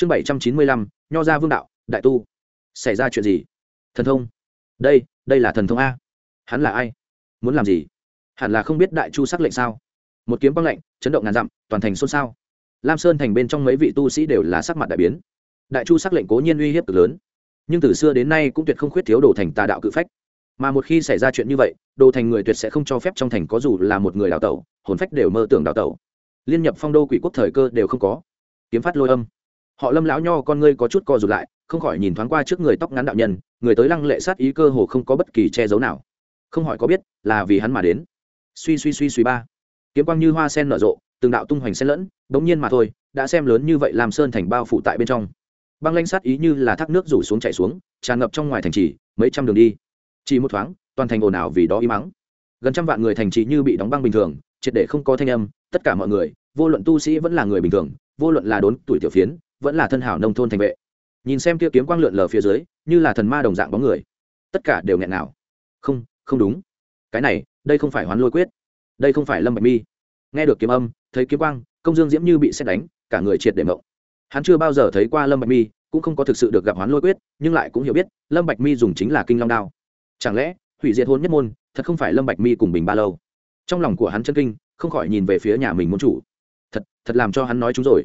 chương bảy trăm chín mươi lăm, nho gia vương đạo, đại tu. Xảy ra chuyện gì? Thần thông. Đây đây là thần thông a. Hắn là ai? Muốn làm gì? Hẳn là không biết đại chu sắc lệnh sao? Một kiếm băng lệnh chấn động ngàn dặm, toàn thành xôn xao. Lam sơn thành bên trong mấy vị tu sĩ đều là sắc mặt đại biến. Đại chu sắc lệnh cố nhiên uy hiếp cực lớn. Nhưng từ xưa đến nay cũng tuyệt không khuyết thiếu đồ thành tà đạo cự phách. Mà một khi xảy ra chuyện như vậy, đồ thành người tuyệt sẽ không cho phép trong thành có dù là một người đào tẩu, hồn phách đều mơ tưởng đào tẩu. Liên nhập phong đô quỷ quốc thời cơ đều không có. Kiếm phát lôi âm họ lâm lão nho con ngươi có chút co rụt lại, không khỏi nhìn thoáng qua trước người tóc ngắn đạo nhân, người tới lăng lệ sát ý cơ hồ không có bất kỳ che giấu nào. Không hỏi có biết là vì hắn mà đến. Suy suy suy suy ba. Kiếm quang như hoa sen nở rộ, từng đạo tung hoành xen lẫn bỗng nhiên mà thôi, đã xem lớn như vậy làm sơn thành bao phủ tại bên trong. Băng lanh sát ý như là thác nước rủ xuống chạy xuống, tràn ngập trong ngoài thành trì, mấy trăm đường đi. Chỉ một thoáng, toàn thành ồn ào vì đó im mắng. Gần trăm vạn người thành trì như bị đóng băng bình thường, triệt để không có thanh âm, tất cả mọi người, vô luận tu sĩ vẫn là người bình thường, vô luận là đốn tuổi tiểu phiến vẫn là thân hảo nông thôn thành vệ. Nhìn xem kia kiếm quang lượn lờ phía dưới, như là thần ma đồng dạng bóng người. Tất cả đều nghẹn nào không không đúng. Cái này, đây không phải hoán lôi quyết. Đây không phải lâm bạch mi. Nghe được kiếm âm, thấy kiếm quang, công dương diễm như bị xét đánh, cả người triệt để mộng. Hắn chưa bao giờ thấy qua lâm bạch mi, cũng không có thực sự được gặp hoán lôi quyết, nhưng lại cũng hiểu biết, lâm bạch mi dùng chính là kinh long đao. Chẳng lẽ, hủy diệt hôn nhất môn, thật không phải lâm bạch mi cùng bình ba lâu? Trong lòng của hắn chân kinh, không khỏi nhìn về phía nhà mình môn chủ. Thật thật làm cho hắn nói chúng rồi.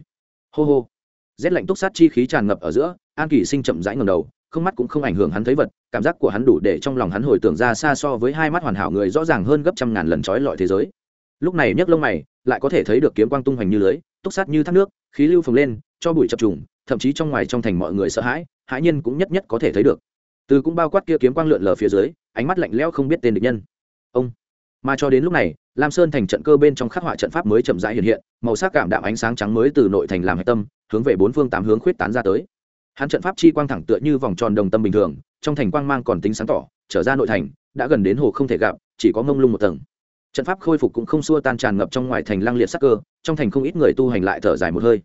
Hô hô rét lạnh túc sát chi khí tràn ngập ở giữa, an kỳ sinh chậm rãi ngầm đầu, không mắt cũng không ảnh hưởng hắn thấy vật, cảm giác của hắn đủ để trong lòng hắn hồi tưởng ra xa so với hai mắt hoàn hảo người rõ ràng hơn gấp trăm ngàn lần trói lọi thế giới. Lúc này nhấc lông mày, lại có thể thấy được kiếm quang tung hoành như lưới, túc sát như thác nước, khí lưu phồng lên, cho bụi chập trùng, thậm chí trong ngoài trong thành mọi người sợ hãi hãi nhiên cũng nhất nhất có thể thấy được. Từ cũng bao quát kia kiếm quang lượn lờ phía dưới, ánh mắt lạnh lẽo không biết tên địch nhân. Ông! Mà cho đến lúc này, lam sơn thành trận cơ bên trong khắc họa trận pháp mới chậm rãi hiện hiện, màu sắc cảm đạm ánh sáng trắng mới từ nội thành làm hạch tâm, hướng về bốn phương tám hướng khuyết tán ra tới. Hắn trận pháp chi quang thẳng tựa như vòng tròn đồng tâm bình thường, trong thành quang mang còn tính sáng tỏ, trở ra nội thành, đã gần đến hồ không thể gặp, chỉ có mông lung một tầng. Trận pháp khôi phục cũng không xua tan tràn ngập trong ngoài thành lăng liệt sắc cơ, trong thành không ít người tu hành lại thở dài một hơi.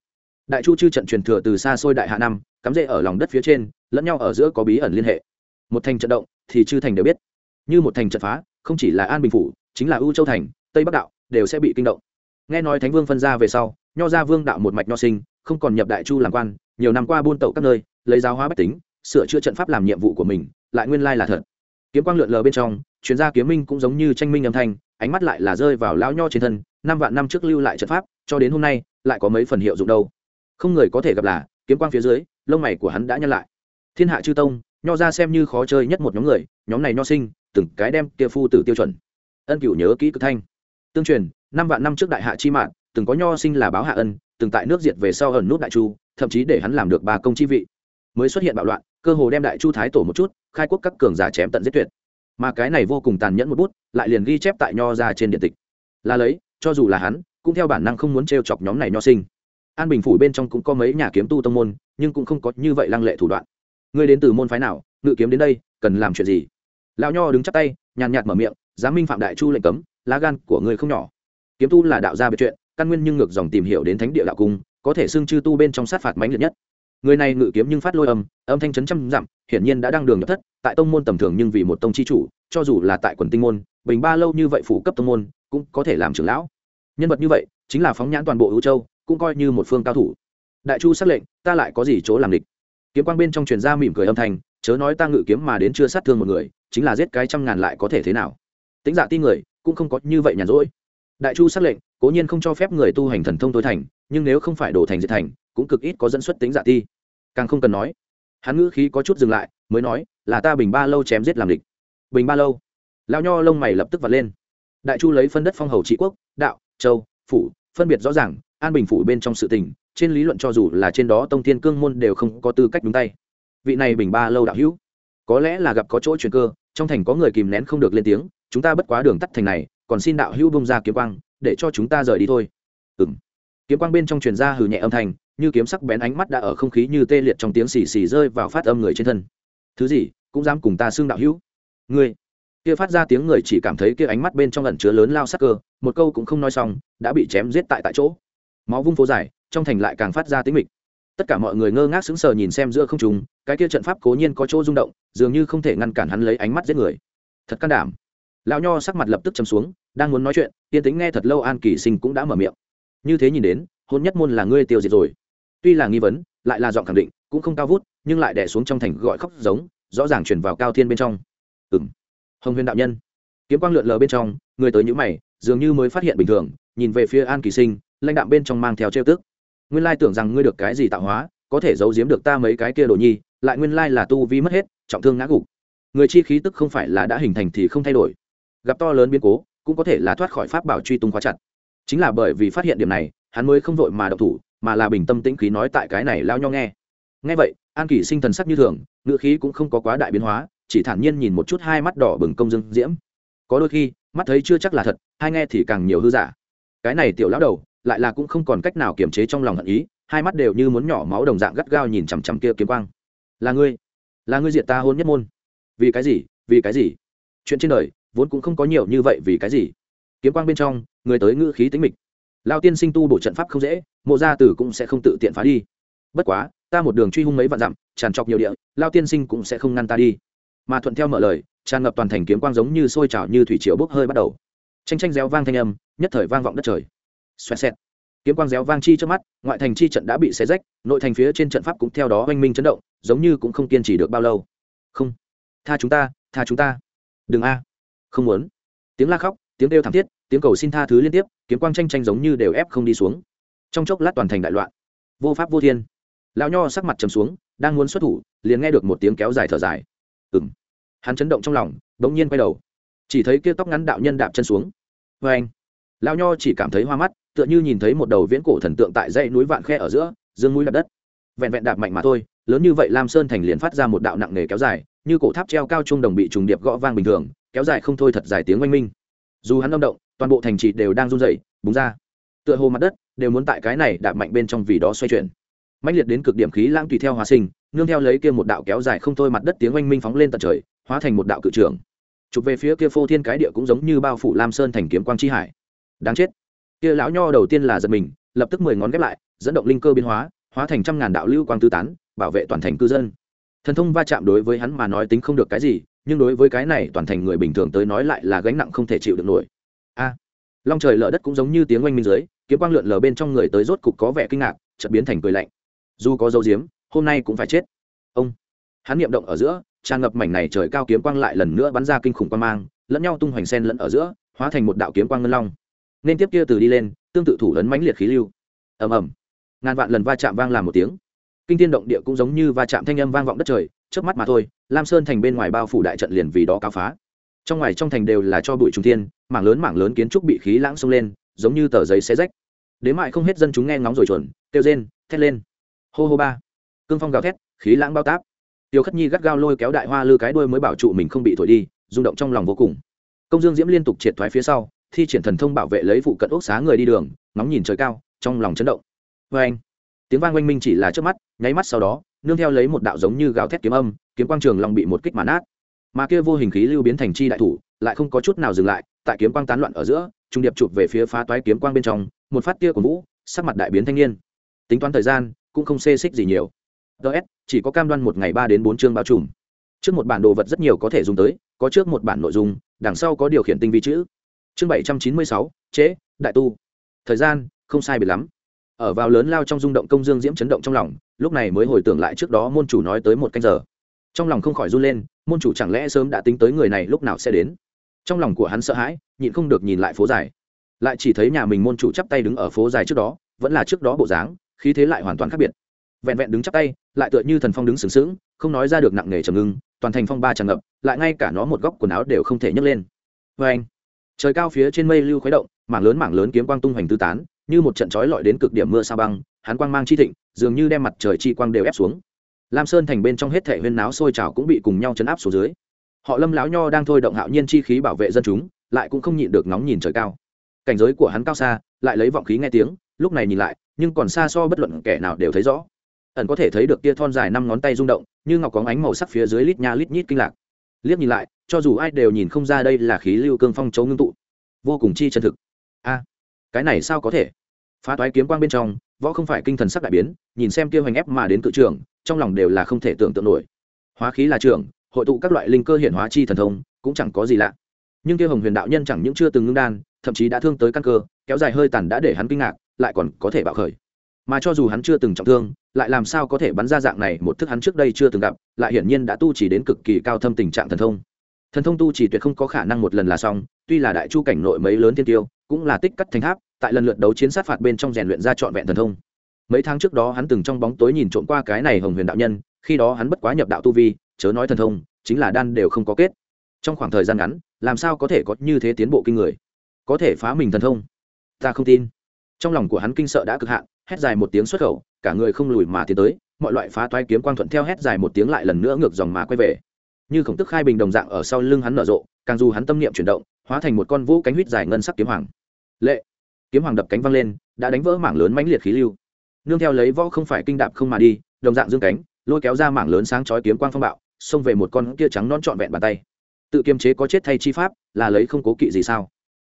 Đại chu chư trận truyền thừa từ xa xôi đại hạ năm, cắm rễ ở lòng đất phía trên, lẫn nhau ở giữa có bí ẩn liên hệ. Một thành trận động, thì chư thành đều biết. Như một thành trận phá, không chỉ là an bình phủ chính là ưu châu thành, tây bắc đạo, đều sẽ bị kinh động. Nghe nói thánh vương phân ra về sau, nho ra vương đạo một mạch nho sinh, không còn nhập đại chu làm quan, nhiều năm qua buôn tẩu các nơi, lấy giáo hóa bách tính, sửa chữa trận pháp làm nhiệm vụ của mình, lại nguyên lai là thật. Kiếm quang lượn lờ bên trong, chuyên gia kiếm minh cũng giống như tranh minh âm thanh, ánh mắt lại là rơi vào lão nho trên thân, năm vạn năm trước lưu lại trận pháp, cho đến hôm nay, lại có mấy phần hiệu dụng đâu. Không người có thể gặp là, kiếm quang phía dưới, lông mày của hắn đã nhăn lại. Thiên hạ chư tông, nho ra xem như khó chơi nhất một nhóm người, nhóm này nho sinh, từng cái đem kia phu tử tiêu chuẩn ân cửu nhớ kỹ cực thanh. Tương truyền, năm vạn năm trước đại hạ chi mạng từng có nho sinh là báo hạ ân, từng tại nước diệt về sau ẩn nút đại chu, thậm chí để hắn làm được ba công chi vị. Mới xuất hiện bạo loạn, cơ hồ đem đại chu thái tổ một chút, khai quốc các cường giả chém tận giết tuyệt. Mà cái này vô cùng tàn nhẫn một bút, lại liền ghi chép tại nho ra trên điện tịch. Là lấy, cho dù là hắn, cũng theo bản năng không muốn t chọc nhóm này nho sinh. An bình phủ bên trong cũng có mấy nhà kiếm tu tông môn, nhưng cũng không có như vậy lăng lệ thủ đoạn. Ngươi đến từ môn phái nào, ngự kiếm đến đây, cần làm chuyện gì? Lão nho đứng chắp tay, nhàn nhạt mở miệng giám minh phạm đại chu lệnh cấm, lá gan của ngươi không nhỏ. Kiếm tu là đạo gia biệt chuyện, căn nguyên nhưng ngược dòng tìm hiểu đến thánh địa đạo cung, có thể xưng chư tu bên trong sát phạt mãnh liệt nhất. Người này ngự kiếm nhưng phát lôi âm âm thanh chấn trăm dặm, hiển nhiên đã đăng đường nhập thất, tại tông môn tầm thường nhưng vì một tông chi chủ, cho dù là tại quần tinh môn, bình ba lâu như vậy phủ cấp tông môn, cũng có thể làm trưởng lão. Nhân vật như vậy, chính là phóng nhãn toàn bộ ưu châu, cũng coi như một phương cao thủ. Đại chu xác lệnh, ta lại có gì chỗ làm địch? Kiếm quang bên trong truyền ra mỉm cười âm thanh, chớ nói ta ngự kiếm mà đến chưa sát thương một người, chính là giết cái trăm ngàn lại có thể thế nào? Tính dạ ti người, cũng không có như vậy nhàn rỗi. Đại chu xác lệnh, cố nhiên không cho phép người tu hành thần thông tối thành, nhưng nếu không phải đổ thành diệt thành, cũng cực ít có dẫn xuất tính dạ ti. Càng không cần nói, hắn ngữ khí có chút dừng lại, mới nói, là ta bình ba lâu chém giết làm địch. Bình ba lâu? Lao nho lông mày lập tức vặt lên. Đại chu lấy phân đất phong hầu trị quốc, đạo, châu, phủ, phân biệt rõ ràng, an bình phủ bên trong sự tình, trên lý luận cho dù là trên đó tông thiên cương môn đều không có tư cách đúng tay. Vị này bình ba lâu đạo hữu, có lẽ là gặp có chỗ chuyện cơ, trong thành có người kìm nén không được lên tiếng chúng ta bất quá đường tắt thành này, còn xin đạo hữu bông ra kiếm quang, để cho chúng ta rời đi thôi. Ừng kiếm quang bên trong truyền ra hừ nhẹ âm thanh, như kiếm sắc bén ánh mắt đã ở không khí như tê liệt trong tiếng xì xì rơi vào phát âm người trên thân. Thứ gì, cũng dám cùng ta xưng đạo hữu? Ngươi. Kia phát ra tiếng người chỉ cảm thấy kia ánh mắt bên trong ẩn chứa lớn lao sắc cơ, một câu cũng không nói xong, đã bị chém giết tại tại chỗ. Máu vung phố dài, trong thành lại càng phát ra tính mịch. Tất cả mọi người ngơ ngác sững sờ nhìn xem giữa không trùng cái kia trận pháp cố nhiên có chỗ rung động, dường như không thể ngăn cản hắn lấy ánh mắt giết người. Thật can đảm lão nho sắc mặt lập tức chấm xuống, đang muốn nói chuyện, tiên tính nghe thật lâu an kỳ sinh cũng đã mở miệng. Như thế nhìn đến, hôn nhất môn là ngươi tiêu diệt rồi. Tuy là nghi vấn, lại là giọng khẳng định, cũng không cao vút, nhưng lại đẻ xuống trong thành gọi khóc giống, rõ ràng chuyển vào cao thiên bên trong. Ừ m hồng huyền đạo nhân. Kiếm quang lượn lờ bên trong, người tới nhữ mày, dường như mới phát hiện bình thường, nhìn về phía an kỳ sinh, lãnh đạm bên trong mang theo trêu tức. Nguyên lai tưởng rằng ngươi được cái gì tạo hóa, có thể giấu giếm được ta mấy cái kia đồ nhi, lại nguyên lai là tu vi mất hết, trọng thương ngã gục. Người chi khí tức không phải là đã hình thành thì không thay đổi gặp to lớn biến cố, cũng có thể là thoát khỏi pháp bảo truy tung khóa chặt. Chính là bởi vì phát hiện điểm này, hắn mới không vội mà độc thủ, mà là bình tâm tĩnh khí nói tại cái này lao nho nghe. Nghe vậy, an kỷ sinh thần sắc như thường, ngữ khí cũng không có quá đại biến hóa, chỉ thản nhiên nhìn một chút hai mắt đỏ bừng công dương diễm. Có đôi khi, mắt thấy chưa chắc là thật, hai nghe thì càng nhiều hư giả. Cái này tiểu lão đầu, lại là cũng không còn cách nào kiềm chế trong lòng hận ý, hai mắt đều như muốn nhỏ máu đồng dạng gắt gao nhìn chằm chằm kia kiếm quang. Là ngươi là ngươi diệt ta hôn nhất môn. Vì cái gì, vì cái gì? Chuyện trên đời vốn cũng không có nhiều như vậy vì cái gì. Kiếm quang bên trong, người tới ngữ khí tính mịch. Lao tiên sinh tu bổ trận pháp không dễ, mộ gia tử cũng sẽ không tự tiện phá đi. Bất quá, ta một đường truy hung mấy vạn dặm, tràn trọc nhiều địa, lao tiên sinh cũng sẽ không ngăn ta đi. Mà thuận theo mở lời, tràn ngập toàn thành kiếm quang giống như sôi trào như thủy triều bốc hơi bắt đầu. Tranh tranh réo vang thanh âm, nhất thời vang vọng đất trời. Xoẹt xẹt. Kiếm quang réo vang chi trước mắt, ngoại thành chi trận đã bị xé rách, nội thành phía trên trận pháp cũng theo đó oanh minh chấn động, giống như cũng không kiên trì được bao lâu. Không. Tha chúng ta, tha chúng ta. Đừng a không muốn. Tiếng la khóc, tiếng kêu thảm thiết, tiếng cầu xin tha thứ liên tiếp, kiếm quang tranh tranh giống như đều ép không đi xuống. Trong chốc lát toàn thành đại loạn. Vô pháp vô thiên. Lão nho sắc mặt trầm xuống, đang muốn xuất thủ, liền nghe được một tiếng kéo dài thở dài. Ừ m hắn chấn động trong lòng đ ỗ n g nhiên quay đầu. Chỉ thấy kia tóc ngắn đạo nhân đạp chân xuống. Vê anh. Lão nho chỉ cảm thấy hoa mắt, tựa như nhìn thấy một đầu viễn cổ thần tượng tại dãy núi vạn khe ở giữa, dương mũi đạp đất. Vẹn vẹn đạp mạnh mà thôi, lớn như vậy lam sơn thành liền phát ra một đạo nặng nề kéo dài, như cổ tháp treo cao trung đồng bị trùng điệp gõ vang bình thường kéo dài không thôi thật dài tiếng oanh minh. Dù hắn âm động, toàn bộ thành trì đều đang run rẩy búng ra. Tựa hồ mặt đất đều muốn tại cái này đạp mạnh bên trong vì đó xoay chuyển. Mãnh liệt đến cực điểm khí lãng tùy theo hóa sinh, nương theo lấy kia một đạo kéo dài không thôi mặt đất tiếng oanh minh phóng lên tận trời, hóa thành một đạo cự trường. Chụp về phía kia phô thiên cái địa cũng giống như bao phủ lam sơn thành kiếm quang chi hải. Đáng chết. Kia lão nho đầu tiên là giật mình, lập tức mười ngón ghép lại, dẫn động linh cơ biến hóa hóa thành trăm ngàn đạo lưu quang tư tán, bảo vệ toàn thành cư dân. Thần thông va chạm đối với hắn mà nói tính không được cái gì nhưng đối với cái này toàn thành người bình thường tới nói lại là gánh nặng không thể chịu được nổi. A, long trời lở đất cũng giống như tiếng oanh minh dưới, kiếm quang lượn lờ bên trong người tới rốt cục có vẻ kinh ngạc, chợt biến thành cười lạnh. Dù có dấu diếm hôm nay cũng phải chết. Ông, hắn niệm động ở giữa, tràn ngập mảnh này trời cao kiếm quang lại lần nữa bắn ra kinh khủng quang mang, lẫn nhau tung hoành sen lẫn ở giữa, hóa thành một đạo kiếm quang ngân long. Nên tiếp kia từ đi lên, tương tự thủ lớn mãnh liệt khí lưu. Ầm ầm. Ngàn vạn lần va chạm vang làm một tiếng. Kinh thiên động địa cũng giống như va chạm thanh âm vang vọng đất trời trước mắt mà thôi, lam sơn thành bên ngoài bao phủ đại trận liền vì đó cao phá. Trong ngoài trong thành đều là cho bụi trung thiên, mảng lớn mảng lớn kiến trúc bị khí lãng xông lên, giống như tờ giấy xé rách. Đến mại không hết dân chúng nghe ngóng rồi chuẩn, kêu rên, thét lên. Hô hô ba. Cương phong gào thét, khí lãng bao táp. Tiêu khất nhi gắt gao lôi kéo đại hoa lư cái đuôi mới bảo trụ mình không bị thổi đi, rung động trong lòng vô cùng. Công dương diễm liên tục triệt thoái phía sau, thi triển thần thông bảo vệ lấy phụ cận ốc xá người đi đường, ngóng nhìn trời cao, trong lòng chấn động. Vê anh tiếng vang oanh minh chỉ là trước mắt, nháy mắt sau đó nương theo lấy một đạo giống như gào thét kiếm âm, kiếm quang trường long bị một kích mà nát. mà kia vô hình khí lưu biến thành chi đại thủ, lại không có chút nào dừng lại, tại kiếm quang tán loạn ở giữa, trung điệp chụp về phía phá toái kiếm quang bên trong, một phát tia của vũ, sắc mặt đại biến thanh niên. Tính toán thời gian, cũng không xê xích gì nhiều. Ts chỉ có cam đoan một ngày ba đến bốn chương bao trùm. Trước một bản đồ vật rất nhiều có thể dùng tới, có trước một bản nội dung, đằng sau có điều khiển tinh vi chữ. Chương bảy trăm chín mươi sáu trễ đại tu. Thời gian, không sai biệt lắm. Ở vào lớn lao trong rung động công dương diễm chấn động trong lòng lúc này mới hồi tưởng lại trước đó môn chủ nói tới một canh giờ. Trong lòng không khỏi run lên, môn chủ chẳng lẽ sớm đã tính tới người này lúc nào sẽ đến? Trong lòng của hắn sợ hãi, nhịn không được nhìn lại phố dài. Lại chỉ thấy nhà mình môn chủ chắp tay đứng ở phố dài trước đó, vẫn là trước đó bộ dáng, khí thế lại hoàn toàn khác biệt. Vẹn vẹn đứng chắp tay, lại tựa như thần phong đứng sừng sững, không nói ra được nặng nề trầm ngưng, toàn thành phong ba tràn ngập, lại ngay cả nó một góc quần áo đều không thể nhấc lên. Vê anh, trời cao phía trên mây lưu khuấy động, mảng lớn mảng lớn kiếm quang tung hoành tư tán, như một trận trói lọi đến cực điểm mưa sao băng hắn quang mang chi thịnh, dường như đem mặt trời chi quang đều ép xuống. Lam sơn thành bên trong hết thể huyên náo sôi trào cũng bị cùng nhau chấn áp xuống dưới. Họ lâm láo nho đang thôi động hạo nhiên chi khí bảo vệ dân chúng, lại cũng không nhịn được nóng nhìn trời cao. Cảnh giới của hắn cao xa, lại lấy vọng khí nghe tiếng, lúc này nhìn lại, nhưng còn xa so bất luận kẻ nào đều thấy rõ. Ẩn có thể thấy được kia thon dài năm ngón tay rung động, như ngọc có ánh màu sắc phía dưới lít nha lít nhít kinh lạc. Liếc nhìn lại, cho dù ai đều nhìn không ra đây là khí lưu cương phong chấu ngưng tụ. Vô cùng chi chân thực. A, cái này sao có thể? Phá toái kiếm quang bên trong, võ không phải kinh thần sắc đại biến, nhìn xem kia hoành ép mà đến cự trường, trong lòng đều là không thể tưởng tượng nổi. Hóa khí là trường, hội tụ các loại linh cơ hiển hóa chi thần thông, cũng chẳng có gì lạ. Nhưng kia hồng huyền đạo nhân chẳng những chưa từng ngưng đan, thậm chí đã thương tới căn cơ, kéo dài hơi tàn đã để hắn kinh ngạc, lại còn có thể bạo khởi. Mà cho dù hắn chưa từng trọng thương, lại làm sao có thể bắn ra dạng này một thức hắn trước đây chưa từng gặp, lại hiển nhiên đã tu chỉ đến cực kỳ cao thâm tình trạng thần thông. Thần thông tu chỉ tuyệt không có khả năng một lần là xong, tuy là đại chu cảnh nội mấy lớn thiên tiêu, cũng là tích cắt thành tháp tại lần lượt đấu chiến sát phạt bên trong rèn luyện ra trọn vẹn thần thông. Mấy tháng trước đó hắn từng trong bóng tối nhìn trộm qua cái này hồng huyền đạo nhân, khi đó hắn bất quá nhập đạo tu vi, chớ nói thần thông, chính là đan đều không có kết. Trong khoảng thời gian ngắn, làm sao có thể có như thế tiến bộ kinh người? Có thể phá mình thần thông? Ta không tin. Trong lòng của hắn kinh sợ đã cực hạn, hét dài một tiếng xuất khẩu, cả người không lùi mà tiến tới, mọi loại phá toái kiếm quang thuận theo hét dài một tiếng lại lần nữa ngược dòng mà quay về. Như khổng tức khai bình đồng dạng ở sau lưng hắn nở rộ, càng dù hắn tâm niệm chuyển động, hóa thành một con vũ cánh huyết dài ngân sắc kiếm hoàng. Lệ! Kiếm hoàng đập cánh văng lên, đã đánh vỡ mảng lớn mãnh liệt khí lưu. Nương theo lấy võ không phải kinh đạp không mà đi, đồng dạng dương cánh, lôi kéo ra mảng lớn sáng chói kiếm quang phong bạo, xông về một con kia trắng non trọn vẹn bàn tay. Tự kiềm chế có chết thay chi pháp, là lấy không cố kỵ gì sao?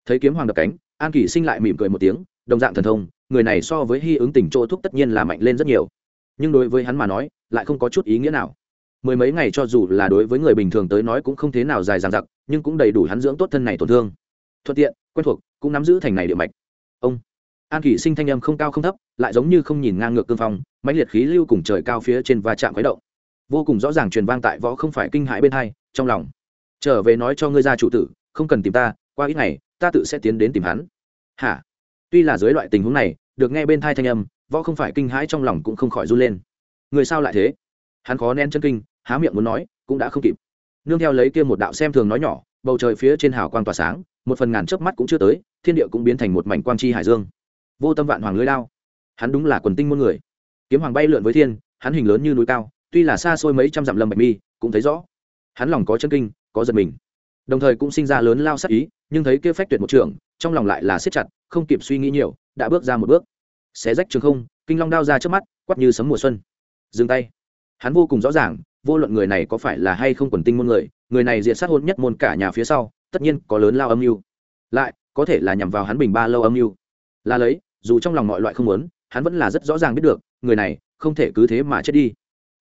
Thấy kiếm hoàng đập cánh, an kỷ sinh lại mỉm cười một tiếng, đồng dạng thần thông, người này so với hy ứng tình chỗ thúc tất nhiên là mạnh lên rất nhiều. Nhưng đối với hắn mà nói, lại không có chút ý nghĩa nào. Mười mấy ngày cho dù là đối với người bình thường tới nói cũng không thế nào dài dằng dặc, nhưng cũng đầy đủ hắn dưỡng tốt thân này tổn thương. Thuận tiện, quen thuộc, cũng nắm giữ thành này địa mạch ông. An kỷ sinh thanh âm không cao không thấp, lại giống như không nhìn ngang ngược cương phong, mãnh liệt khí lưu cùng trời cao phía trên và chạm khuấy động. Vô cùng rõ ràng truyền vang tại võ không phải kinh hãi bên hai, trong lòng. Trở về nói cho ngươi gia chủ tử, không cần tìm ta, qua ít ngày, ta tự sẽ tiến đến tìm hắn. Hả? Tuy là dưới loại tình huống này, được nghe bên thai thanh âm, võ không phải kinh hãi trong lòng cũng không khỏi run lên. Người sao lại thế? Hắn khó nén chân kinh, há miệng muốn nói, cũng đã không kịp. Nương theo lấy kia một đạo xem thường nói nhỏ, bầu trời phía trên hào quang tỏa sáng một phần ngàn chớp mắt cũng chưa tới, thiên địa cũng biến thành một mảnh quang chi hải dương. Vô tâm vạn hoàng lưới lao. Hắn đúng là quần tinh muôn người. Kiếm hoàng bay lượn với thiên, hắn hình lớn như núi cao, tuy là xa xôi mấy trăm dặm lâm bạch mi, cũng thấy rõ. Hắn lòng có chân kinh, có giật mình. Đồng thời cũng sinh ra lớn lao sắc ý, nhưng thấy kia phách tuyệt một trường, trong lòng lại là siết chặt, không kịp suy nghĩ nhiều, đã bước ra một bước. Xé rách trường không, kinh long đao ra trước mắt quắp như sấm mùa xuân. Dừng tay. Hắn vô cùng rõ ràng, vô luận người này có phải là hay không quần tinh môn người người này diệt sát hôn nhất môn cả nhà phía sau tất nhiên có lớn lao âm mưu. Lại, có thể là nhằm vào hắn bình ba lâu âm mưu. Là lấy, dù trong lòng mọi loại không muốn, hắn vẫn là rất rõ ràng biết được, người này không thể cứ thế mà chết đi.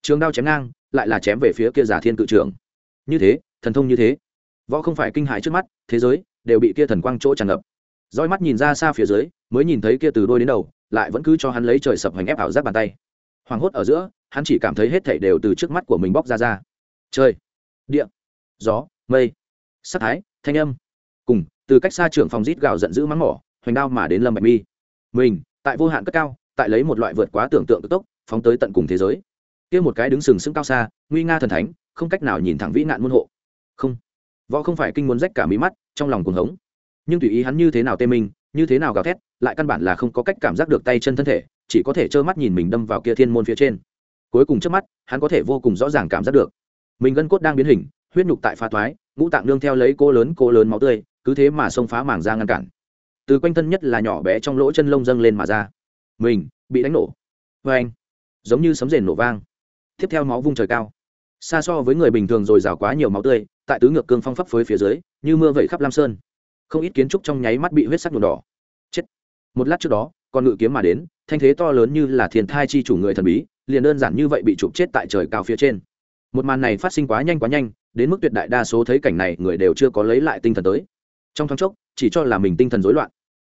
Trường đao chém ngang, lại là chém về phía kia giả thiên cự trưởng. Như thế, thần thông như thế. Võ không phải kinh hại trước mắt, thế giới đều bị kia thần quang chỗ tràn ngập. Roi mắt nhìn ra xa phía dưới, mới nhìn thấy kia từ đôi đến đầu, lại vẫn cứ cho hắn lấy trời sập hành ép ảo giác bàn tay. Hoảng hốt ở giữa, hắn chỉ cảm thấy hết thảy đều từ trước mắt của mình bóc ra ra. Trời! Địa! Gió! Mây! Sắc thái, thanh âm. Cùng, từ cách xa trưởng phòng rít gào giận dữ mắng mỏ, hoành đao mà đến lâm bạch mi. Mình, tại vô hạn cất cao, tại lấy một loại vượt quá tưởng tượng cực tốc, phóng tới tận cùng thế giới. Kia một cái đứng sừng sững cao xa, nguy nga thần thánh, không cách nào nhìn thẳng vĩ nạn muôn hộ. Không. Võ không phải kinh muốn rách cả mí mắt, trong lòng cuồng hống. Nhưng tùy ý hắn như thế nào tê minh, như thế nào gào thét, lại căn bản là không có cách cảm giác được tay chân thân thể, chỉ có thể trơ mắt nhìn mình đâm vào kia thiên môn phía trên. Cuối cùng trước mắt, hắn có thể vô cùng rõ ràng cảm giác được. Mình gân cốt đang biến hình huyết nhục tại pha thoái, ngũ tạng nương theo lấy cô lớn cô lớn máu tươi, cứ thế mà xông phá mảng ra ngăn cản. Từ quanh thân nhất là nhỏ bé trong lỗ chân lông dâng lên mà ra. Mình bị đánh nổ. Vê anh, giống như sấm rền nổ vang. Tiếp theo máu vung trời cao. Xa so với người bình thường rồi rào quá nhiều máu tươi, tại tứ ngược cương phong phấp phới phía dưới, như mưa vẩy khắp lam sơn. Không ít kiến trúc trong nháy mắt bị huyết sắc nhuộm đỏ. Chết. Một lát trước đó, con ngự kiếm mà đến, thanh thế to lớn như là thiền thai chi chủ người thần bí, liền đơn giản như vậy bị chụp chết tại trời cao phía trên một màn này phát sinh quá nhanh quá nhanh, đến mức tuyệt đại đa số thấy cảnh này người đều chưa có lấy lại tinh thần tới. Trong thoáng chốc, chỉ cho là mình tinh thần rối loạn.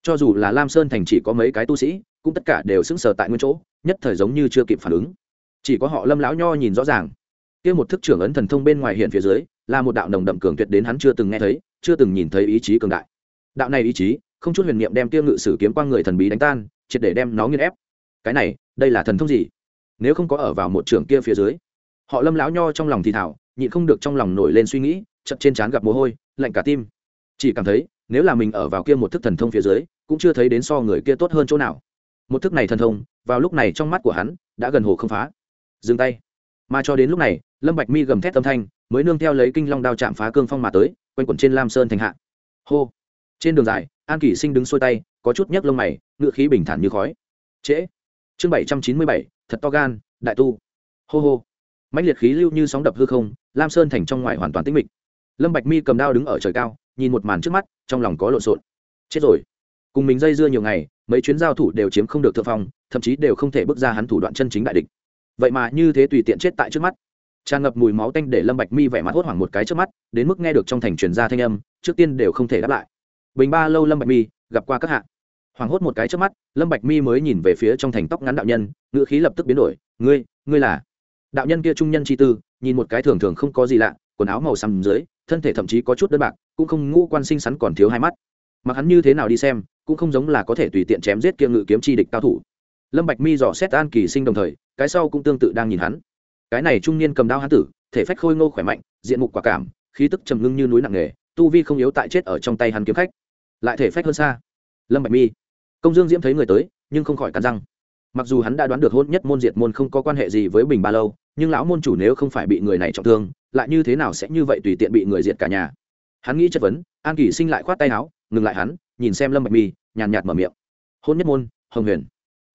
Cho dù là lam sơn thành chỉ có mấy cái tu sĩ, cũng tất cả đều sững sờ tại nguyên chỗ, nhất thời giống như chưa kịp phản ứng. Chỉ có họ lâm lão nho nhìn rõ ràng. Kia một thức trưởng ấn thần thông bên ngoài hiện phía dưới, là một đạo nồng đậm cường tuyệt đến hắn chưa từng nghe thấy, chưa từng nhìn thấy ý chí cường đại. Đạo này ý chí, không chút huyền niệm đem tiêu ngự sử kiếm quang người thần bí đánh tan, triệt để đem nó nghiên ép. Cái này, đây là thần thông gì? Nếu không có ở vào một trường kia phía dưới họ lâm lão nho trong lòng thì thảo, nhịn không được trong lòng nổi lên suy nghĩ chật trên trán gặp mồ hôi, lạnh cả tim. Chỉ cảm thấy, nếu là mình ở vào kia một thức thần thông phía dưới, cũng chưa thấy đến so người kia tốt hơn chỗ nào. Một thức này thần thông, vào lúc này trong mắt của hắn, đã gần hồ không phá. Dừng tay. Mà cho đến lúc này, lâm bạch mi gầm thét âm thanh, mới nương theo lấy kinh long đao chạm phá cương phong mà tới, quanh quẩn trên lam sơn thành hạ. Hô. Trên đường dài, an kỷ sinh đứng xuôi tay, có chút nhấc lông mày, ngựa khí bình thản như khói. Trễ. Chương bảy trăm chín mươi bảy, thật to gan, đại tu. Hô hô mãnh liệt khí lưu như sóng đập hư không, lam sơn thành trong ngoài hoàn toàn tĩnh mịch. Lâm bạch mi cầm đao đứng ở trời cao, nhìn một màn trước mắt, trong lòng có lộn xộn. Chết rồi. Cùng mình dây dưa nhiều ngày, mấy chuyến giao thủ đều chiếm không được thượng phong, thậm chí đều không thể bước ra hắn thủ đoạn chân chính đại địch. Vậy mà như thế tùy tiện chết tại trước mắt. Tràn ngập mùi máu tanh để lâm bạch mi vẻ mặt hốt hoảng một cái trước mắt, đến mức nghe được trong thành truyền ra thanh âm, trước tiên đều không thể đáp lại. Bình ba lâu lâm bạch mi, gặp qua các hạ. Hoảng hốt một cái trước mắt, lâm bạch mi mới nhìn về phía trong thành tóc ngắn đạo nhân, ngữ khí lập tức biến đổi, ngươi ngươi là? Đạo nhân kia trung nhân chi tư, nhìn một cái thường thường không có gì lạ, quần áo màu xăm dưới, thân thể thậm chí có chút đơn bạc, cũng không ngũ quan sinh sắn còn thiếu hai mắt. Mặc hắn như thế nào đi xem, cũng không giống là có thể tùy tiện chém giết kia ngự kiếm chi địch cao thủ. Lâm bạch mi dò xét an kỳ sinh đồng thời, cái sau cũng tương tự đang nhìn hắn. Cái này trung niên cầm đao hắn tử, thể phách khôi ngô khỏe mạnh, diện mục quả cảm, khí tức trầm ngưng như núi nặng nghề tu vi không yếu tại chết ở trong tay hắn kiếm khách. Lại thể phách hơn xa. Lâm bạch mi. Công dương diễm thấy người tới, nhưng không khỏi cắn răng. Mặc dù hắn đã đoán được hôn nhất môn diệt môn không có quan hệ gì với bình ba lâu nhưng lão môn chủ nếu không phải bị người này trọng thương, lại như thế nào sẽ như vậy tùy tiện bị người diệt cả nhà? Hắn nghĩ chất vấn, an kỳ sinh lại khoát tay áo, ngừng lại hắn, nhìn xem lâm bạch mi, nhàn nhạt mở miệng. Hôn nhất môn, hồng huyền.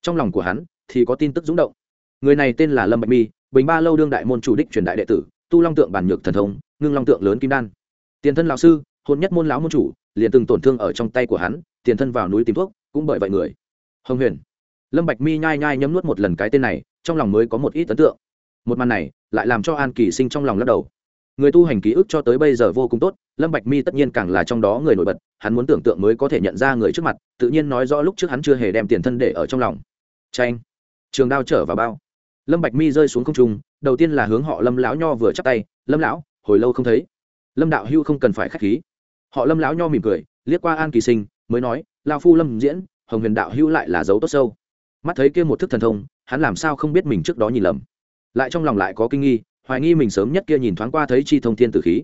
Trong lòng của hắn thì có tin tức rúng động. Người này tên là lâm bạch mi, bình ba lâu đương đại môn chủ đích truyền đại đệ tử, tu long tượng bản nhược thần thông, ngưng long tượng lớn kim đan. Tiền thân lão sư, hôn nhất môn lão môn chủ, liền từng tổn thương ở trong tay của hắn, tiền thân vào núi tìm thuốc, cũng bởi vậy người. Hồng huyền. Lâm bạch mi nhai nhai nhấm nuốt một lần cái tên này, trong lòng mới có một ít ấn tượng một màn này lại làm cho an kỳ sinh trong lòng lắc đầu. Người tu hành ký ức cho tới bây giờ vô cùng tốt, lâm bạch mi tất nhiên càng là trong đó người nổi bật, hắn muốn tưởng tượng mới có thể nhận ra người trước mặt, tự nhiên nói rõ lúc trước hắn chưa hề đem tiền thân để ở trong lòng. Tranh trường đao trở vào bao. Lâm bạch mi rơi xuống không trung, đầu tiên là hướng họ lâm lão nho vừa chắp tay, lâm lão, hồi lâu không thấy. Lâm đạo hưu không cần phải khách khí. Họ lâm lão nho mỉm cười, liếc qua an kỳ sinh, mới nói, lao phu lâm diễn, hồng huyền đạo hưu lại là dấu tốt sâu. Mắt thấy kia một thức thần thông, hắn làm sao không biết mình trước đó nhìn lầm lại trong lòng lại có kinh nghi, hoài nghi mình sớm nhất kia nhìn thoáng qua thấy chi thông thiên tử khí.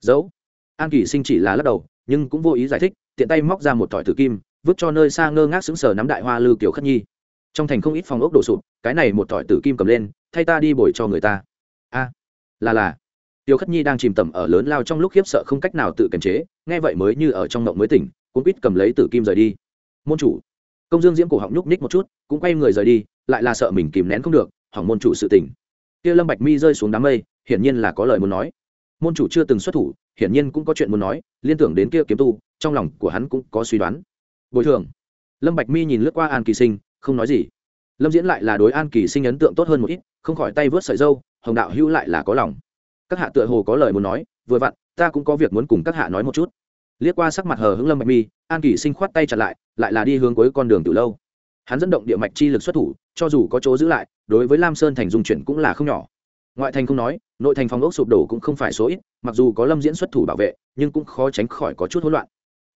Dẫu an kỳ sinh chỉ là lắc đầu, nhưng cũng vô ý giải thích, tiện tay móc ra một thỏi tử kim, vứt cho nơi xa ngơ ngác xứng sở nắm đại hoa lư kiểu khất nhi. Trong thành không ít phòng ốc đổ sụp, cái này một thỏi tử kim cầm lên, thay ta đi bồi cho người ta. A. Là là. Tiêu khất nhi đang chìm tầm ở lớn lao trong lúc khiếp sợ không cách nào tự kiềm chế, nghe vậy mới như ở trong mộng mới tỉnh cũng quýt cầm lấy tử kim rời đi. Môn chủ. Công dương diễm cổ họng nhúc ních một chút, cũng quay người rời đi, lại là sợ mình kìm nén không được, hỏng môn chủ sự tỉnh kia lâm bạch mi rơi xuống đám mây, hiển nhiên là có lời muốn nói. Môn chủ chưa từng xuất thủ, hiển nhiên cũng có chuyện muốn nói, liên tưởng đến kia kiếm tu, trong lòng của hắn cũng có suy đoán. Bồi thường. Lâm bạch mi nhìn lướt qua an kỳ sinh, không nói gì. Lâm diễn lại là đối an kỳ sinh ấn tượng tốt hơn một ít, không khỏi tay vớt sợi dâu, hồng đạo hữu lại là có lòng. Các hạ tựa hồ có lời muốn nói, vừa vặn, ta cũng có việc muốn cùng các hạ nói một chút. Liếc qua sắc mặt hờ hững lâm bạch mi, an kỳ sinh khoát tay chặt lại lại là đi hướng cuối con đường từ lâu. Hắn dẫn động địa mạch chi lực xuất thủ, cho dù có chỗ giữ lại đối với lam sơn thành dung chuyển cũng là không nhỏ. Ngoại thành không nói, nội thành phòng ốc sụp đổ cũng không phải số ít, mặc dù có lâm diễn xuất thủ bảo vệ, nhưng cũng khó tránh khỏi có chút hỗn loạn.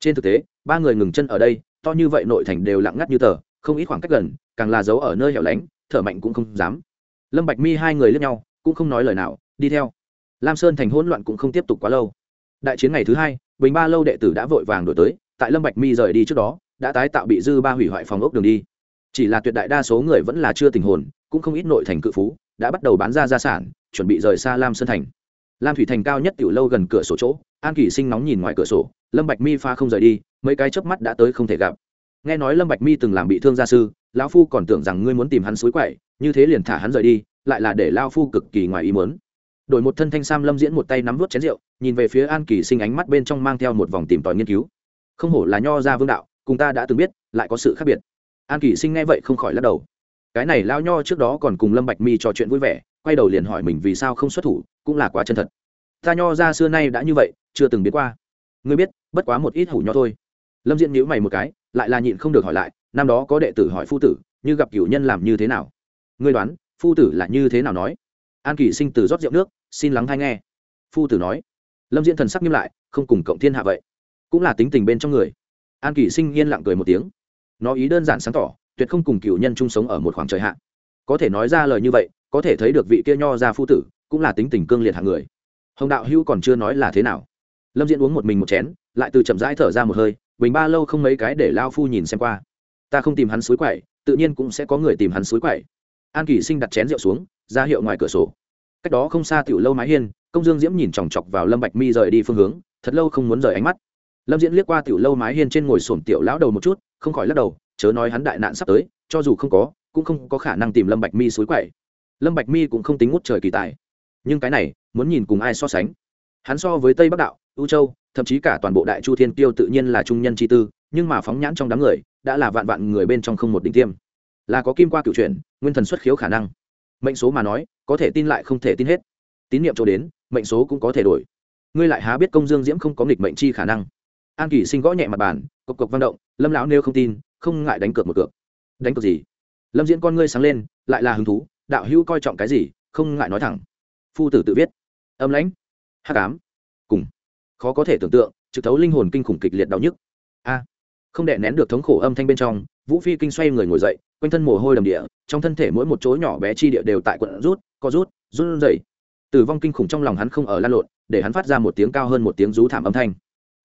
Trên thực tế, ba người ngừng chân ở đây, to như vậy nội thành đều lặng ngắt như tờ, không ít khoảng cách gần, càng là giấu ở nơi hẻo lánh, thở mạnh cũng không dám. Lâm bạch mi hai người lướt nhau, cũng không nói lời nào, đi theo. Lam sơn thành hỗn loạn cũng không tiếp tục quá lâu. Đại chiến ngày thứ hai, bình ba lâu đệ tử đã vội vàng đổi tới, tại lâm bạch mi rời đi trước đó, đã tái tạo bị dư ba hủy hoại phòng ốc đường đi. Chỉ là tuyệt đại đa số người vẫn là chưa tình hồn cũng không ít nội thành cự phú, đã bắt đầu bán ra gia sản, chuẩn bị rời xa lam sơn thành. Lam thủy thành cao nhất tiểu lâu gần cửa sổ chỗ, an kỷ sinh nóng nhìn ngoài cửa sổ, lâm bạch mi pha không rời đi, mấy cái chớp mắt đã tới không thể gặp. Nghe nói lâm bạch mi từng làm bị thương gia sư, lão phu còn tưởng rằng ngươi muốn tìm hắn suối quậy, như thế liền thả hắn rời đi, lại là để lão phu cực kỳ ngoài ý muốn. Đổi một thân thanh sam lâm diễn một tay nắm vút chén rượu, nhìn về phía an kỳ sinh ánh mắt bên trong mang theo một vòng tìm tòi nghiên cứu. Không hổ là nho gia vương đạo, cùng ta đã từng biết, lại có sự khác biệt. An kỳ sinh nghe vậy không khỏi lắc đầu cái này lao nho trước đó còn cùng lâm bạch mi trò chuyện vui vẻ, quay đầu liền hỏi mình vì sao không xuất thủ, cũng là quá chân thật. Ta nho ra xưa nay đã như vậy, chưa từng biết qua. Ngươi biết, bất quá một ít hủ nho thôi. Lâm diễn nhíu mày một cái, lại là nhịn không được hỏi lại, năm đó có đệ tử hỏi phu tử, như gặp cửu nhân làm như thế nào? Ngươi đoán, phu tử là như thế nào nói? An kỳ sinh từ rót rượu nước, xin lắng hay nghe. Phu tử nói. Lâm diễn thần sắc nghiêm lại, không cùng cộng thiên hạ vậy. Cũng là tính tình bên trong người. An kỳ sinh yên lặng cười một tiếng. Nó ý đơn giản sáng tỏ tuyệt không cùng cựu nhân chung sống ở một khoảng trời hạn có thể nói ra lời như vậy, có thể thấy được vị kia nho ra phu tử, cũng là tính tình cương liệt hạng người. Hồng đạo hữu còn chưa nói là thế nào. Lâm diễn uống một mình một chén, lại từ chậm rãi thở ra một hơi, bình ba lâu không mấy cái để lao phu nhìn xem qua. Ta không tìm hắn suối quậy, tự nhiên cũng sẽ có người tìm hắn suối quậy. An kỳ sinh đặt chén rượu xuống, ra hiệu ngoài cửa sổ. Cách đó không xa tiểu lâu mái hiên, công dương diễm nhìn chòng chọc vào lâm bạch mi rời đi phương hướng, thật lâu không muốn rời ánh mắt. Lâm diễn liếc qua tiểu lâu mái hiên trên ngồi sổm tiểu lão đầu một chút, không khỏi lắc đầu chớ nói hắn đại nạn sắp tới, cho dù không có, cũng không có khả năng tìm lâm bạch mi suối quậy. Lâm bạch mi cũng không tính ngút trời kỳ tài. Nhưng cái này, muốn nhìn cùng ai so sánh. Hắn so với tây bắc đạo, ưu châu, thậm chí cả toàn bộ đại chu thiên tiêu tự nhiên là trung nhân chi tư, nhưng mà phóng nhãn trong đám người, đã là vạn vạn người bên trong không một đỉnh tiêm. Là có kim qua cửu chuyển, nguyên thần xuất khiếu khả năng. Mệnh số mà nói, có thể tin lại không thể tin hết. Tín niệm chỗ đến, mệnh số cũng có thể đổi. Ngươi lại há biết công dương diễm không có nghịch mệnh chi khả năng. An kỳ sinh gõ nhẹ mặt bàn, cộc cộc văn động, lâm lão nếu không tin không ngại đánh cược một cược. Đánh cược gì? Lâm diễn con ngươi sáng lên, lại là hứng thú, đạo hữu coi trọng cái gì, không ngại nói thẳng. Phu tử tự viết. Âm lãnh. Hắc ám. Cùng. Khó có thể tưởng tượng, trực thấu linh hồn kinh khủng kịch liệt đau nhức. A. Không đè nén được thống khổ âm thanh bên trong, vũ phi kinh xoay người ngồi dậy, quanh thân mồ hôi đầm địa, trong thân thể mỗi một chỗ nhỏ bé chi địa đều tại quận rút, co rút, run rẩy. Tử vong kinh khủng trong lòng hắn không ở lan lộn, để hắn phát ra một tiếng cao hơn một tiếng rú thảm âm thanh.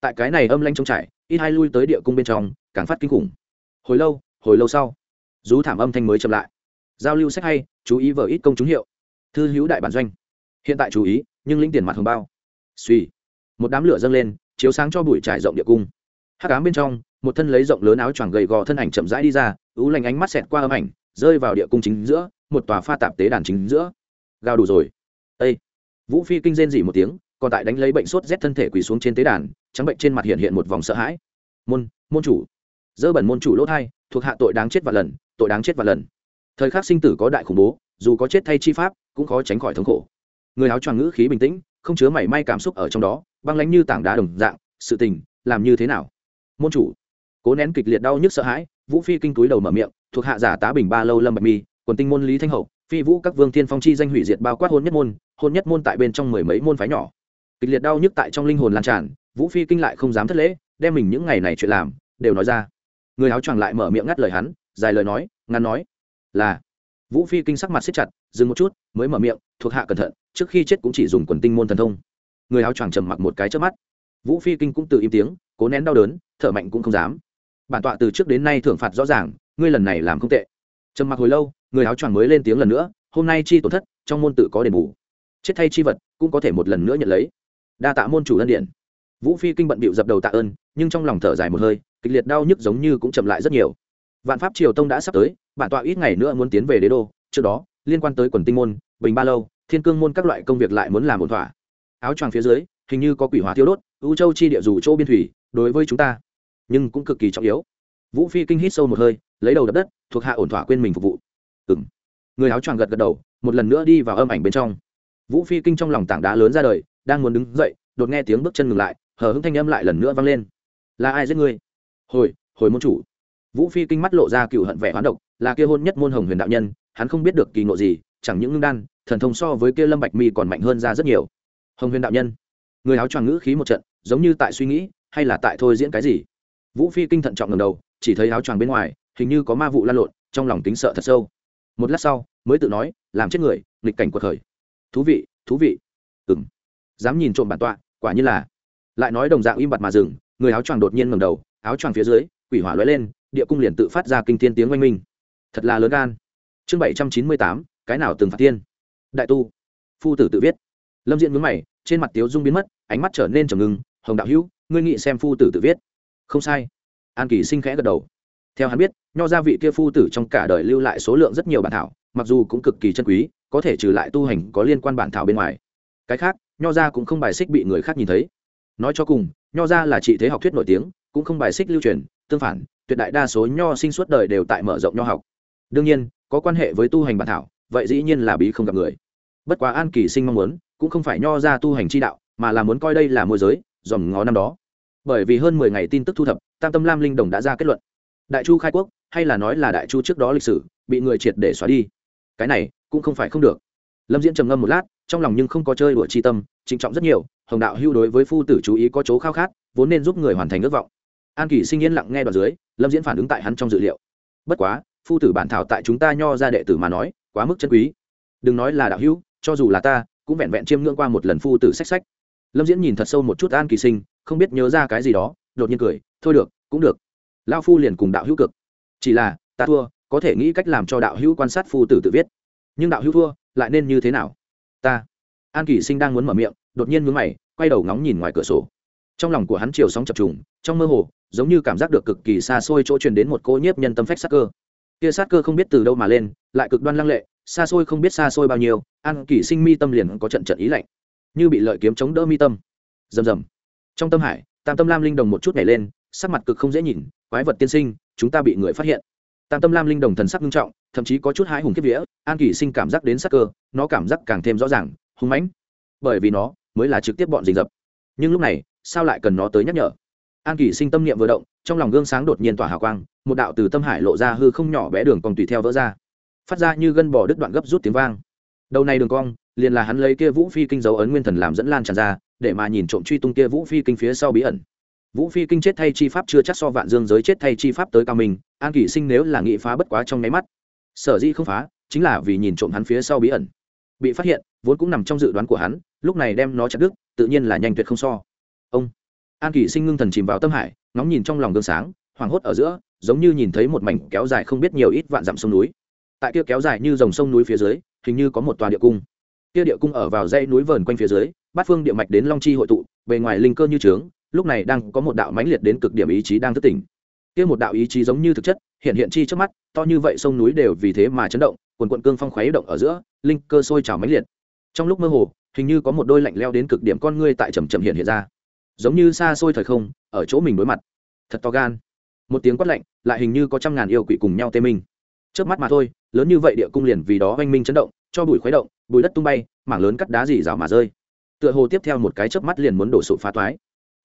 Tại cái này âm lanh trống trải, ít hai lui tới địa cung bên trong, càng phát kinh khủng hồi lâu hồi lâu sau rú thảm âm thanh mới chậm lại. Giao lưu sách hay, chú ý vở ít công chúng hiệu. Thư hữu đại bản doanh. Hiện tại chú ý, nhưng lĩnh tiền mặt hồng bao. Suy một đám lửa dâng lên, chiếu sáng cho bụi trải rộng địa cung. Hắc ám bên trong, một thân lấy rộng lớn áo choàng gầy gò thân ảnh chậm rãi đi ra, ú lành ánh mắt xẹt qua âm ảnh, rơi vào địa cung chính giữa, một tòa pha tạp tế đàn chính giữa. Gào đủ rồi. Ây vũ phi kinh rên dỉ một tiếng, còn tại đánh lấy bệnh sốt rét thân thể quỳ xuống trên tế đàn, trắng bệnh trên mặt hiện hiện một vòng sợ hãi. Môn môn chủ dơ bẩn môn chủ lỗ thai, thuộc hạ tội đáng chết và lần, tội đáng chết và lần. Thời khắc sinh tử có đại khủng bố, dù có chết thay chi pháp, cũng khó tránh khỏi thống khổ. Người áo choàng ngữ khí bình tĩnh, không chứa mảy may cảm xúc ở trong đó, băng lánh như tảng đá đồng dạng, sự tình, làm như thế nào? Môn chủ, cố nén kịch liệt đau nhức sợ hãi, vũ phi kinh túi đầu mở miệng, thuộc hạ giả tá bình ba lâu lâm bạch mi, quần tinh môn lý thanh hậu, phi vũ các vương thiên phong chi danh hủy diệt bao quát hôn nhất môn, hôn nhất môn tại bên trong mười mấy môn phái nhỏ. Kịch liệt đau nhức tại trong linh hồn lan tràn, vũ phi kinh lại không dám thất lễ, đem mình những ngày này chuyện làm, đều nói ra người áo choàng lại mở miệng ngắt lời hắn, dài lời nói, ngắn nói, là. Vũ phi kinh sắc mặt siết chặt, dừng một chút, mới mở miệng, thuộc hạ cẩn thận, trước khi chết cũng chỉ dùng quần tinh môn thần thông. Người áo choàng trầm mặc một cái trước mắt. Vũ phi kinh cũng tự im tiếng, cố nén đau đớn, thở mạnh cũng không dám. Bản tọa từ trước đến nay thưởng phạt rõ ràng, ngươi lần này làm không tệ. Trầm mặc hồi lâu, người áo choàng mới lên tiếng lần nữa, hôm nay chi tổn thất, trong môn tự có đền bù. Chết thay chi vật, cũng có thể một lần nữa nhận lấy. Đa tạ môn chủ ân điện vũ phi kinh bận bịu dập đầu tạ ơn, nhưng trong lòng thở dài một hơi kịch liệt đau nhức giống như cũng chậm lại rất nhiều. Vạn pháp triều tông đã sắp tới, bản tọa ít ngày nữa muốn tiến về đế đô. Trước đó, liên quan tới quần tinh môn, bình ba lâu, thiên cương môn các loại công việc lại muốn làm một thỏa. Áo choàng phía dưới, hình như có quỷ hóa thiêu đốt ưu châu chi địa dù châu biên thủy, đối với chúng ta, nhưng cũng cực kỳ trọng yếu. Vũ phi kinh hít sâu một hơi, lấy đầu đập đất, thuộc hạ ổn thỏa quên mình phục vụ. Ừng người áo choàng gật gật đầu, một lần nữa đi vào âm ảnh bên trong. Vũ phi kinh trong lòng tảng đá lớn ra đời, đang muốn đứng dậy, đột nghe tiếng bước chân ngừng lại, hờ hững thanh âm lại lần nữa vang lên. Là ai giết ngươi? Hồi hồi môn chủ. Vũ phi kinh mắt lộ ra cựu hận vẻ hoán độc, là kia hôn nhất môn hồng huyền đạo nhân, hắn không biết được kỳ ngộ gì, chẳng những ngưng đan, thần thông so với kia lâm bạch mi còn mạnh hơn ra rất nhiều. Hồng huyền đạo nhân. Người áo choàng ngữ khí một trận, giống như tại suy nghĩ, hay là tại thôi diễn cái gì? Vũ phi kinh thận trọng ngầm đầu, chỉ thấy áo choàng bên ngoài, hình như có ma vụ lan lộn, trong lòng tính sợ thật sâu. Một lát sau, mới tự nói, làm chết người, nghịch cảnh cuộc khởi. Thú vị thú vị. Ừng dám nhìn trộm bản tọa, quả như là. Lại nói đồng dạng im bặt mà dừng người áo choàng đột nhiên ngầm đầu, áo choàng phía dưới, quỷ hỏa lóe lên, địa cung liền tự phát ra kinh thiên tiếng oanh minh. Thật là lớn gan. Chương bảy trăm chín mươi tám, cái nào từng phạt tiên? Đại tu. Phu tử tự viết. Lâm diện mướn mày, trên mặt tiếu dung biến mất, ánh mắt trở nên trầm ngưng, hồng đạo hữu, ngươi nghĩ xem phu tử tự viết? Không sai. An kỳ sinh khẽ gật đầu. Theo hắn biết, nho gia vị kia phu tử trong cả đời lưu lại số lượng rất nhiều bản thảo, mặc dù cũng cực kỳ chân quý, có thể trừ lại tu hành có liên quan bản thảo bên ngoài. Cái khác, nho gia cũng không bài xích bị người khác nhìn thấy. Nói cho cùng nho gia là trị thế học thuyết nổi tiếng, cũng không bài xích lưu truyền, tương phản, tuyệt đại đa số nho sinh suốt đời đều tại mở rộng nho học. Đương nhiên, có quan hệ với tu hành bản thảo, vậy dĩ nhiên là bí không gặp người. Bất quá an kỳ sinh mong muốn, cũng không phải nho ra tu hành chi đạo, mà là muốn coi đây là môi giới, dòm ngó năm đó. Bởi vì hơn mười ngày tin tức thu thập, tam tâm lam linh đồng đã ra kết luận. Đại chu khai quốc, hay là nói là đại chu trước đó lịch sử, bị người triệt để xóa đi. Cái này, cũng không phải không được. Lâm diễn trầm ngâm một lát, trong lòng nhưng không có chơi đùa chi tâm, trịnh trọng rất nhiều hồng đạo hưu đối với phu tử chú ý có chỗ khao khát, vốn nên giúp người hoàn thành ước vọng. An kỷ sinh yên lặng nghe đoạn dưới, lâm diễn phản ứng tại hắn trong dự liệu. Bất quá, phu tử bản thảo tại chúng ta nho ra đệ tử mà nói, quá mức chân quý. Đừng nói là đạo hữu cho dù là ta, cũng vẹn vẹn chiêm ngưỡng qua một lần phu tử sách sách. Lâm diễn nhìn thật sâu một chút an kỳ sinh, không biết nhớ ra cái gì đó, đột nhiên cười, thôi được, cũng được. Lao phu liền cùng đạo hữu cực. Chỉ là, ta thua, có thể nghĩ cách làm cho đạo hữu quan sát phu tử tự viết. Nhưng đạo hữu thua, lại nên như thế nào? Ta an kỳ sinh đang muốn mở miệng, đột nhiên mướn mày, quay đầu ngóng nhìn ngoài cửa sổ. Trong lòng của hắn chiều sóng chập trùng, trong mơ hồ, giống như cảm giác được cực kỳ xa xôi chỗ truyền đến một cô nhiếp nhân tâm phách sắc cơ. Kia sát cơ không biết từ đâu mà lên, lại cực đoan lăng lệ, xa xôi không biết xa xôi bao nhiêu, an kỷ sinh mi tâm liền có trận trận ý lạnh, như bị lợi kiếm chống đỡ mi tâm. Rầm rầm. Trong tâm hải, tam tâm lam linh đồng một chút nhảy lên, sắc mặt cực không dễ nhìn, quái vật tiên sinh, chúng ta bị người phát hiện. Tam tâm lam linh đồng thần sắc nghiêm trọng, thậm chí có chút hãi hùng kiếp vía, an kỷ sinh cảm giác đến sắc cơ, nó cảm giác càng thêm rõ ràng hung mãnh, bởi vì nó mới là trực tiếp bọn rình rập. Nhưng lúc này, sao lại cần nó tới nhắc nhở? An kỷ sinh tâm niệm vừa động, trong lòng gương sáng đột nhiên tỏa hào quang, một đạo từ tâm hải lộ ra hư không nhỏ bé đường còn tùy theo vỡ ra. Phát ra như gân bò đứt đoạn gấp rút tiếng vang. Đầu này đường cong, liền là hắn lấy kia vũ phi kinh dấu ấn nguyên thần làm dẫn lan tràn ra, để mà nhìn trộm truy tung kia vũ phi kinh phía sau bí ẩn. Vũ phi kinh chết thay chi pháp chưa chắc so vạn dương giới chết thay chi pháp tới cao mình, an kỷ sinh nếu là nghị phá bất quá trong nháy mắt, sở dĩ không phá, chính là vì nhìn trộm hắn phía sau bí ẩn. Bị phát hiện vốn cũng nằm trong dự đoán của hắn, lúc này đem nó chặt đứt, tự nhiên là nhanh tuyệt không so. Ông an kỷ sinh ngưng thần chìm vào tâm hải, ngóng nhìn trong lòng gương sáng, hoảng hốt ở giữa, giống như nhìn thấy một mảnh kéo dài không biết nhiều ít vạn dặm sông núi. Tại kia kéo dài như dòng sông núi phía dưới, hình như có một tòa địa cung. Kia địa cung ở vào dãy núi vờn quanh phía dưới, bát phương địa mạch đến long chi hội tụ, bề ngoài linh cơ như trướng, lúc này đang có một đạo mãnh liệt đến cực điểm ý chí đang thức tỉnh. Kia một đạo ý chí giống như thực chất, hiện hiện chi trước mắt, to như vậy sông núi đều vì thế mà chấn động, quần quận cương phong khuấy động ở giữa, linh cơ sôi trào mãnh liệt trong lúc mơ hồ, hình như có một đôi lạnh leo đến cực điểm con ngươi tại trầm trầm hiện hiện ra. Giống như xa xôi thời không, ở chỗ mình đối mặt. Thật to gan. Một tiếng quát lạnh, lại hình như có trăm ngàn yêu quỷ cùng nhau tê minh. Trước mắt mà thôi, lớn như vậy địa cung liền vì đó oanh minh chấn động, cho bụi khuấy động, bụi đất tung bay, mảng lớn cắt đá dì rào mà rơi. Tựa hồ tiếp theo một cái chớp mắt liền muốn đổ sụp phá toái.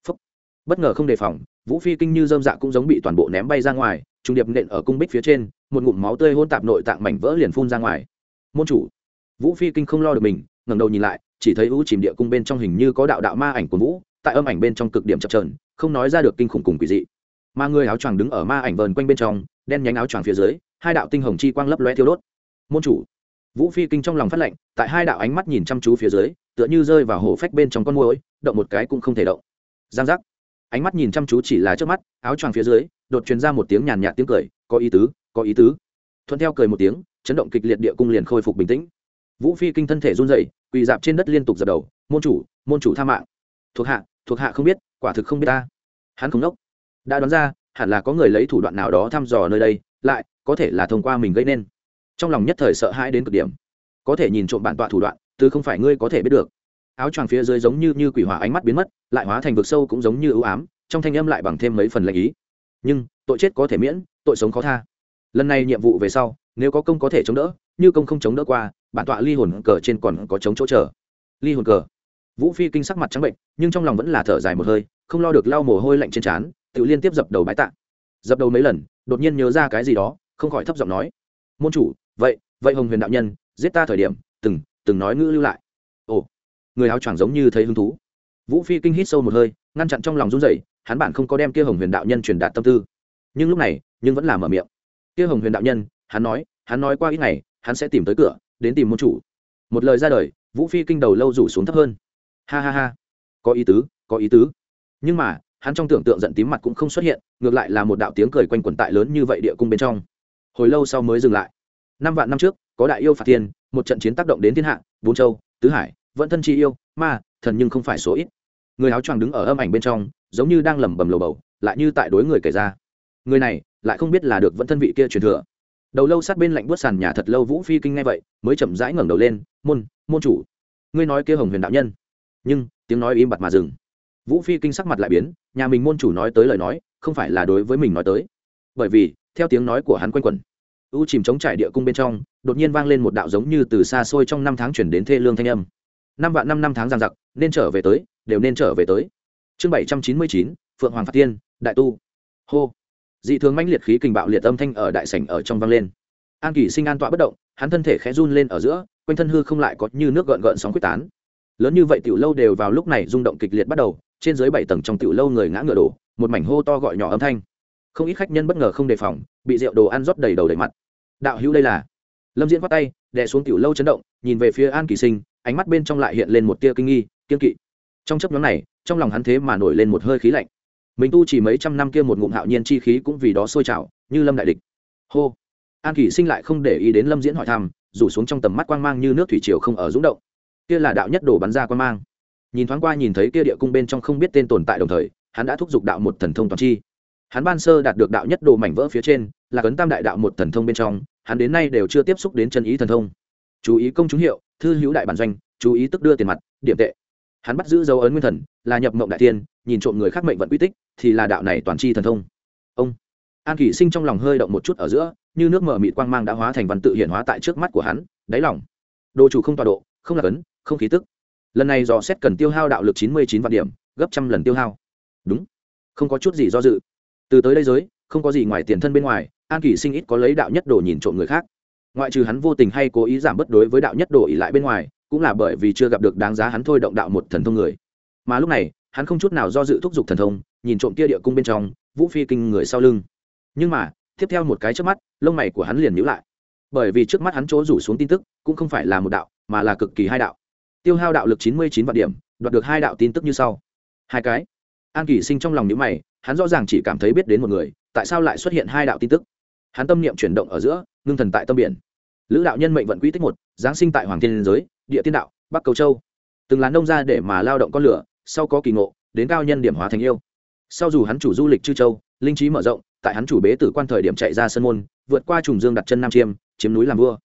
Phúc. bất ngờ không đề phòng, vũ phi kinh như dơm dạ cũng giống bị toàn bộ ném bay ra ngoài trung điệp nện ở cung bích phía trên, một ngụm máu tươi hôn tạp nội tạng mảnh vỡ liền phun ra ngoài. Môn chủ. Vũ phi kinh không lo được mình ngẩng đầu nhìn lại, chỉ thấy u chìm địa cung bên trong hình như có đạo đạo ma ảnh của vũ, tại âm ảnh bên trong cực điểm chập trờn không nói ra được kinh khủng cùng quỷ dị. Mà người áo choàng đứng ở ma ảnh vờn quanh bên trong, đen nhánh áo choàng phía dưới, hai đạo tinh hồng chi quang lấp lóe thiêu đốt. Môn chủ, vũ phi kinh trong lòng phát lệnh tại hai đạo ánh mắt nhìn chăm chú phía dưới, tựa như rơi vào hổ phách bên trong con môi động một cái cũng không thể động. Giang giác. Ánh mắt nhìn chăm chú chỉ là trước mắt, áo choàng phía dưới, đột truyền ra một tiếng nhàn nhạt tiếng cười, có ý tứ, có ý tứ. Thuận theo cười một tiếng, chấn động kịch liệt địa cung liền khôi phục bình tĩnh vũ phi kinh thân thể run dậy quỳ dạp trên đất liên tục dập đầu, môn chủ môn chủ tha mạng. Thuộc hạ thuộc hạ không biết, quả thực không biết ta. Hắn không đốc. Đã đoán ra, hẳn là có người lấy thủ đoạn nào đó thăm dò nơi đây, lại, có thể là thông qua mình gây nên. Trong lòng nhất thời sợ hãi đến cực điểm. Có thể nhìn trộm bản tọa thủ đoạn từ không phải ngươi có thể biết được. Áo choàng phía dưới giống như như quỷ hỏa ánh mắt biến mất, lại hóa thành vực sâu cũng giống như ưu ám, trong thanh âm lại bằng thêm mấy phần lệnh ý. Nhưng, tội chết có thể miễn, tội sống khó tha. Lần này nhiệm vụ về sau, nếu có công có thể chống đỡ, như công không chống đỡ qua bản tọa ly hồn cờ trên còn có chống chỗ chờ. Ly hồn cờ. Vũ phi kinh sắc mặt trắng bệnh, nhưng trong lòng vẫn là thở dài một hơi, không lo được lau mồ hôi lạnh trên trán, tự liên tiếp dập đầu bái tạ. Dập đầu mấy lần, đột nhiên nhớ ra cái gì đó, không khỏi thấp giọng nói. Môn chủ, vậy vậy hồng huyền đạo nhân, giết ta thời điểm, từng từng nói ngữ lưu lại. Ồ, người áo choàng giống như thấy hứng thú. Vũ phi kinh hít sâu một hơi, ngăn chặn trong lòng run rẩy, hắn bản không có đem kia hồng huyền đạo nhân truyền đạt tâm tư. Nhưng lúc này, nhưng vẫn là mở miệng. Kia hồng huyền đạo nhân, hắn nói hắn nói qua ít ngày, hắn sẽ tìm tới cửa đến tìm môn chủ. Một lời ra đời, vũ phi kinh đầu lâu rủ xuống thấp hơn. Ha ha ha, có ý tứ, có ý tứ. Nhưng mà, hắn trong tưởng tượng giận tím mặt cũng không xuất hiện, ngược lại là một đạo tiếng cười quanh quẩn tại lớn như vậy địa cung bên trong. Hồi lâu sau mới dừng lại. Năm vạn năm trước, có đại yêu phạt thiên, một trận chiến tác động đến thiên hạ, bốn châu, tứ hải, vẫn thân chi yêu, ma, thần nhưng không phải số ít. Người áo choàng đứng ở âm ảnh bên trong, giống như đang lẩm bẩm lầu bầu, lại như tại đối người kể ra. Người này, lại không biết là được vẫn thân vị kia truyền thừa đầu lâu sát bên lạnh buốt sàn nhà thật lâu vũ phi kinh nghe vậy, mới chậm rãi ngẩng đầu lên, môn môn chủ, ngươi nói kia hồng huyền đạo nhân. Nhưng, tiếng nói im bặt mà dừng. Vũ phi kinh sắc mặt lại biến, nhà mình môn chủ nói tới lời nói, không phải là đối với mình nói tới. Bởi vì, theo tiếng nói của hắn quanh quẩn, u chìm chống trải địa cung bên trong, đột nhiên vang lên một đạo giống như từ xa xôi trong năm tháng chuyển đến thê lương thanh âm. Năm vạn năm năm tháng giang giặc, nên trở về tới, đều nên trở về tới. Chương bảy trăm chín mươi chín, phượng hoàng phạt tiên, đại tu. Hô dị thường mãnh liệt khí kình bạo liệt âm thanh ở đại sảnh ở trong vang lên. An kỷ sinh an tọa bất động, hắn thân thể khẽ run lên ở giữa, quanh thân hư không lại có như nước gợn gợn sóng quyết tán. Lớn như vậy tiểu lâu đều vào lúc này rung động kịch liệt bắt đầu, trên dưới bảy tầng trong tiểu lâu người ngã ngựa đổ, một mảnh hô to gọi nhỏ âm thanh. Không ít khách nhân bất ngờ không đề phòng, bị rượu đồ ăn rót đầy đầu đầy mặt. Đạo hữu đây là. Lâm diễn khoát tay, đè xuống tiểu lâu chấn động, nhìn về phía an kỳ sinh, ánh mắt bên trong lại hiện lên một tia kinh nghi kiên kỵ. Trong chấp nhóm này, trong lòng hắn thế mà nổi lên một hơi khí lạnh mình tu chỉ mấy trăm năm kia một ngụm hạo nhiên chi khí cũng vì đó sôi trào, như lâm đại địch. Hô. An kỳ sinh lại không để ý đến lâm diễn hỏi thăm, rủ xuống trong tầm mắt quang mang như nước thủy triều không ở rúng động. Kia là đạo nhất đổ bắn ra quang mang. Nhìn thoáng qua nhìn thấy kia địa cung bên trong không biết tên tồn tại đồng thời, hắn đã thúc giục đạo một thần thông toàn chi. Hắn ban sơ đạt được đạo nhất đồ mảnh vỡ phía trên, là cấn tam đại đạo một thần thông bên trong, hắn đến nay đều chưa tiếp xúc đến chân ý thần thông. Chú ý công chúng hiệu, thư hữu đại bản doanh, chú ý tức đưa tiền mặt, điểm tệ. Hắn bắt giữ dấu ấn nguyên thần, là nhập mộng đại tiên, nhìn trộm người khác mệnh vận quy tích thì là đạo này toàn chi thần thông. Ông an kỷ sinh trong lòng hơi động một chút ở giữa, như nước mở mịt quang mang đã hóa thành văn tự hiển hóa tại trước mắt của hắn, đáy lòng. Đồ chủ không tọa độ, không là cấn không khí tức. Lần này dò xét cần tiêu hao đạo lực chín mươi chín vạn điểm, gấp trăm lần tiêu hao. Đúng. Không có chút gì do dự. Từ tới đây giới, không có gì ngoài tiền thân bên ngoài, an kỷ sinh ít có lấy đạo nhất đồ nhìn trộm người khác. Ngoại trừ hắn vô tình hay cố ý giảm bất đối với đạo nhất đồ ỉ lại bên ngoài, cũng là bởi vì chưa gặp được đáng giá hắn thôi động đạo một thần thông người. Mà lúc này, hắn không chút nào do dự thúc giục thần thông nhìn trộm kia địa cung bên trong, vũ phi kinh người sau lưng. Nhưng mà, tiếp theo một cái trước mắt, lông mày của hắn liền nhíu lại. Bởi vì trước mắt hắn chỗ rủ xuống tin tức, cũng không phải là một đạo, mà là cực kỳ hai đạo. Tiêu hao đạo lực chín mươi chín vạn điểm, đoạt được hai đạo tin tức như sau. Hai cái. An kỳ sinh trong lòng nhữ mày, hắn rõ ràng chỉ cảm thấy biết đến một người, tại sao lại xuất hiện hai đạo tin tức? Hắn tâm niệm chuyển động ở giữa, ngưng thần tại tâm biển. Lữ đạo nhân mệnh vận quỹ tích một, giáng sinh tại hoàng thiên giới, địa tiên đạo, bắc cầu châu. Từng là nông ra để mà lao động con lửa, sau có kỳ ngộ, đến cao nhân điểm hóa thành yêu sau dù hắn chủ du lịch chư châu, linh trí mở rộng, tại hắn chủ bế tử quan thời điểm chạy ra sân môn, vượt qua trùng dương đặt chân nam chiêm, chiếm núi làm vua.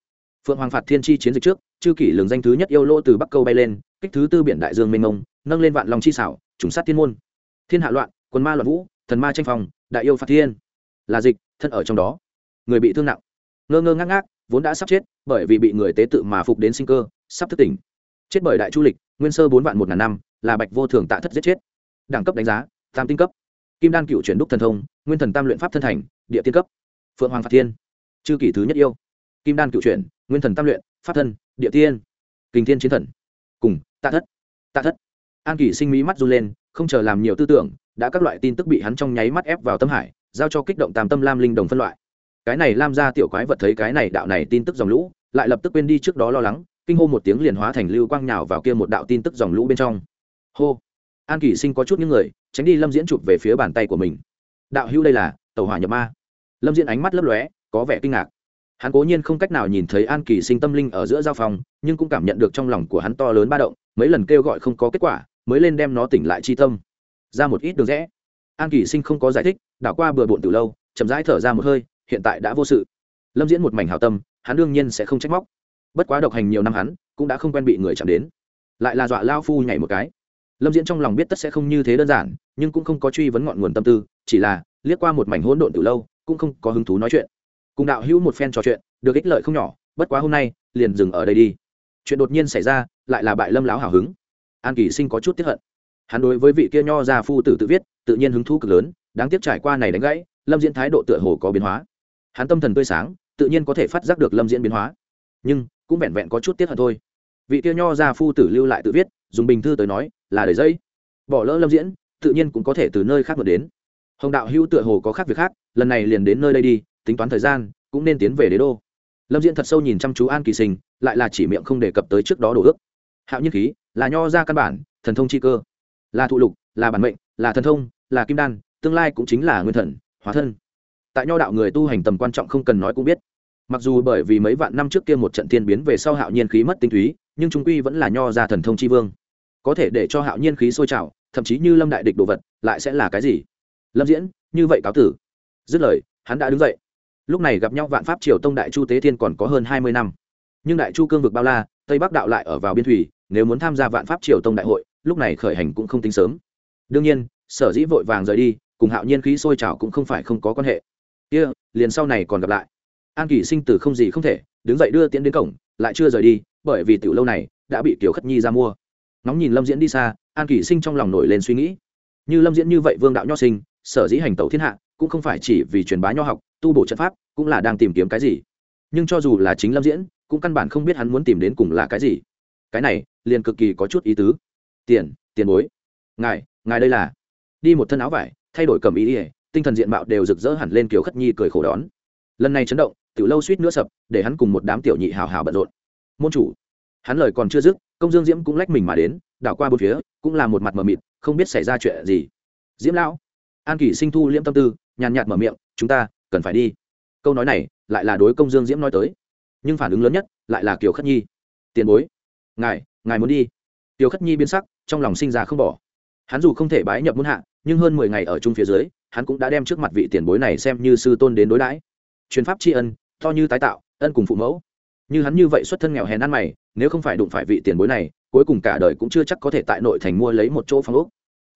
Phượng hoàng phạt thiên chi chiến dịch trước, chư kỷ lường danh thứ nhất yêu lô từ bắc câu bay lên, kích thứ tư biển đại dương mênh mông, nâng lên vạn lòng chi xảo, trùng sát thiên môn. Thiên hạ loạn, quân ma loạn vũ, thần ma tranh phòng, đại yêu phạt thiên. Là dịch, thân ở trong đó. Người bị thương nặng. Ngơ ngơ ngác ngác, vốn đã sắp chết, bởi vì bị người tế tự mà phục đến sinh cơ, sắp thức tỉnh. Chết bởi đại chu lịch, nguyên sơ bốn vạn một ngàn năm, là bạch vô thường tạ thất giết chết. Đẳng cấp đánh giá tam tinh cấp. Kim đan cựu chuyển đúc thần thông, nguyên thần tam luyện pháp thân thành, địa tiên cấp. Phượng hoàng phạt thiên, chư kỷ thứ nhất yêu. Kim đan cựu chuyển, nguyên thần tam luyện, pháp thân, địa tiên. Kinh thiên chiến thần. Cùng, tạ thất tạ thất. An kỷ sinh mỹ mắt run lên, không chờ làm nhiều tư tưởng, đã các loại tin tức bị hắn trong nháy mắt ép vào tâm hải, giao cho kích động tam tâm lam linh đồng phân loại. Cái này lam ra tiểu quái vật thấy cái này đạo này tin tức dòng lũ, lại lập tức quên đi trước đó lo lắng, kinh hô một tiếng liền hóa thành lưu quang nhào vào kia một đạo tin tức dòng lũ bên trong. Hô. An kỷ sinh có chút những người tránh đi lâm diễn chụp về phía bàn tay của mình đạo hữu đây là tàu hỏa nhập ma lâm diễn ánh mắt lấp lóe có vẻ kinh ngạc hắn cố nhiên không cách nào nhìn thấy an kỳ sinh tâm linh ở giữa giao phòng, nhưng cũng cảm nhận được trong lòng của hắn to lớn ba động, mấy lần kêu gọi không có kết quả, mới lên đem nó tỉnh lại chi tâm. Ra một ít đường rẽ. An kỳ sinh không có giải thích, đảo qua bừa bộn từ lâu, chậm rãi thở ra một hơi, hiện tại đã vô sự. Lâm diễn một mảnh hào tâm, hắn đương nhiên sẽ không trách móc. Bất quá độc hành nhiều năm hắn, cũng đã không quen bị người chạm đến. Lại là dọa lao phu nhảy một cái lâm diễn trong lòng biết tất sẽ không như thế đơn giản, nhưng cũng không có truy vấn ngọn nguồn tâm tư, chỉ là liếc qua một mảnh hỗn độn từ lâu, cũng không có hứng thú nói chuyện. Cùng đạo hữu một phen trò chuyện, được ích lợi không nhỏ, bất quá hôm nay, liền dừng ở đây đi. Chuyện đột nhiên xảy ra, lại là bại lâm láo hào hứng. An kỳ sinh có chút tiếp hận. Hắn đối với vị kia nho gia phu tử tự viết, tự nhiên hứng thú cực lớn, đáng tiếc trải qua này đánh gãy, lâm diễn thái độ tựa hồ có biến hóa. Hắn tâm thần tươi sáng, tự nhiên có thể phát giác được lâm diễn biến hóa. Nhưng, cũng vẹn vẹn có chút tiếc hận thôi. Vị kia nho gia phu tử lưu lại tự viết dùng bình thư tới nói, là để dây. Bỏ lỡ lâm diễn, tự nhiên cũng có thể từ nơi khác mà đến. Hồng đạo hữu tựa hồ có khác việc khác, lần này liền đến nơi đây đi, tính toán thời gian, cũng nên tiến về đế đô. Lâm diễn thật sâu nhìn chăm chú an kỳ sinh lại là chỉ miệng không đề cập tới trước đó đổ ước. Hạo nhiên khí, là nho ra căn bản, thần thông chi cơ. Là thụ lục, là bản mệnh, là thần thông, là kim đan, tương lai cũng chính là nguyên thần, hóa thân. Tại nho đạo người tu hành tầm quan trọng không cần nói cũng biết. Mặc dù bởi vì mấy vạn năm trước kia một trận tiên biến về sau hạo nhiên khí mất tinh túy nhưng trung quy vẫn là nho ra thần thông chi vương. Có thể để cho hạo nhiên khí sôi trào thậm chí như lâm đại địch đồ vật lại sẽ là cái gì? Lâm diễn như vậy cáo tử. Dứt lời hắn đã đứng dậy. Lúc này gặp nhau vạn pháp triều tông đại chu tế thiên còn có hơn hai mươi năm. Nhưng đại chu cương vực bao la tây bắc đạo lại ở vào biên thủy nếu muốn tham gia vạn pháp triều tông đại hội lúc này khởi hành cũng không tính sớm. Đương nhiên sở dĩ vội vàng rời đi cùng hạo nhiên khí sôi trào cũng không phải không có quan hệ. Kia、yeah, liền sau này còn gặp lại. An kỷ sinh tử không gì không thể đứng dậy đưa tiễn đến cổng lại chưa rời đi bởi vì tiểu lâu này đã bị tiểu khất nhi ra mua. Nóng nhìn lâm diễn đi xa, an kỷ sinh trong lòng nổi lên suy nghĩ. Như lâm diễn như vậy vương đạo nho sinh, sở dĩ hành tẩu thiên hạ, cũng không phải chỉ vì truyền bá nho học, tu bổ trận pháp, cũng là đang tìm kiếm cái gì. Nhưng cho dù là chính lâm diễn, cũng căn bản không biết hắn muốn tìm đến cùng là cái gì. Cái này, liền cực kỳ có chút ý tứ. Tiền tiền bối. Ngài ngài đây là. Đi một thân áo vải, thay đổi cầm ý ỉa tinh thần diện mạo đều rực rỡ hẳn lên kiểu khất nhi cười khổ đón. Lần này chấn động, tiểu lâu suýt nữa sập, để hắn cùng một đám tiểu nhị hào hào bận rộn môn chủ. Hắn lời còn chưa dứt, công dương diễm cũng lách mình mà đến, đảo qua bốn phía, cũng là một mặt mờ mịt, không biết xảy ra chuyện gì. Diễm lão, an kỷ sinh thu liễm tâm tư, nhàn nhạt mở miệng, chúng ta, cần phải đi. Câu nói này, lại là đối công dương diễm nói tới. Nhưng phản ứng lớn nhất, lại là kiều khất nhi. Tiền bối, ngài ngài muốn đi. Kiều khất nhi biến sắc, trong lòng sinh ra không bỏ. Hắn dù không thể bái nhập muôn hạ, nhưng hơn mười ngày ở chung phía dưới, hắn cũng đã đem trước mặt vị tiền bối này xem như sư tôn đến đối đãi. Truyền pháp tri ân, to như tái tạo, ân cùng phụ mẫu như hắn như vậy xuất thân nghèo hèn ăn mày, nếu không phải đụng phải vị tiền bối này, cuối cùng cả đời cũng chưa chắc có thể tại nội thành mua lấy một chỗ phong ốc.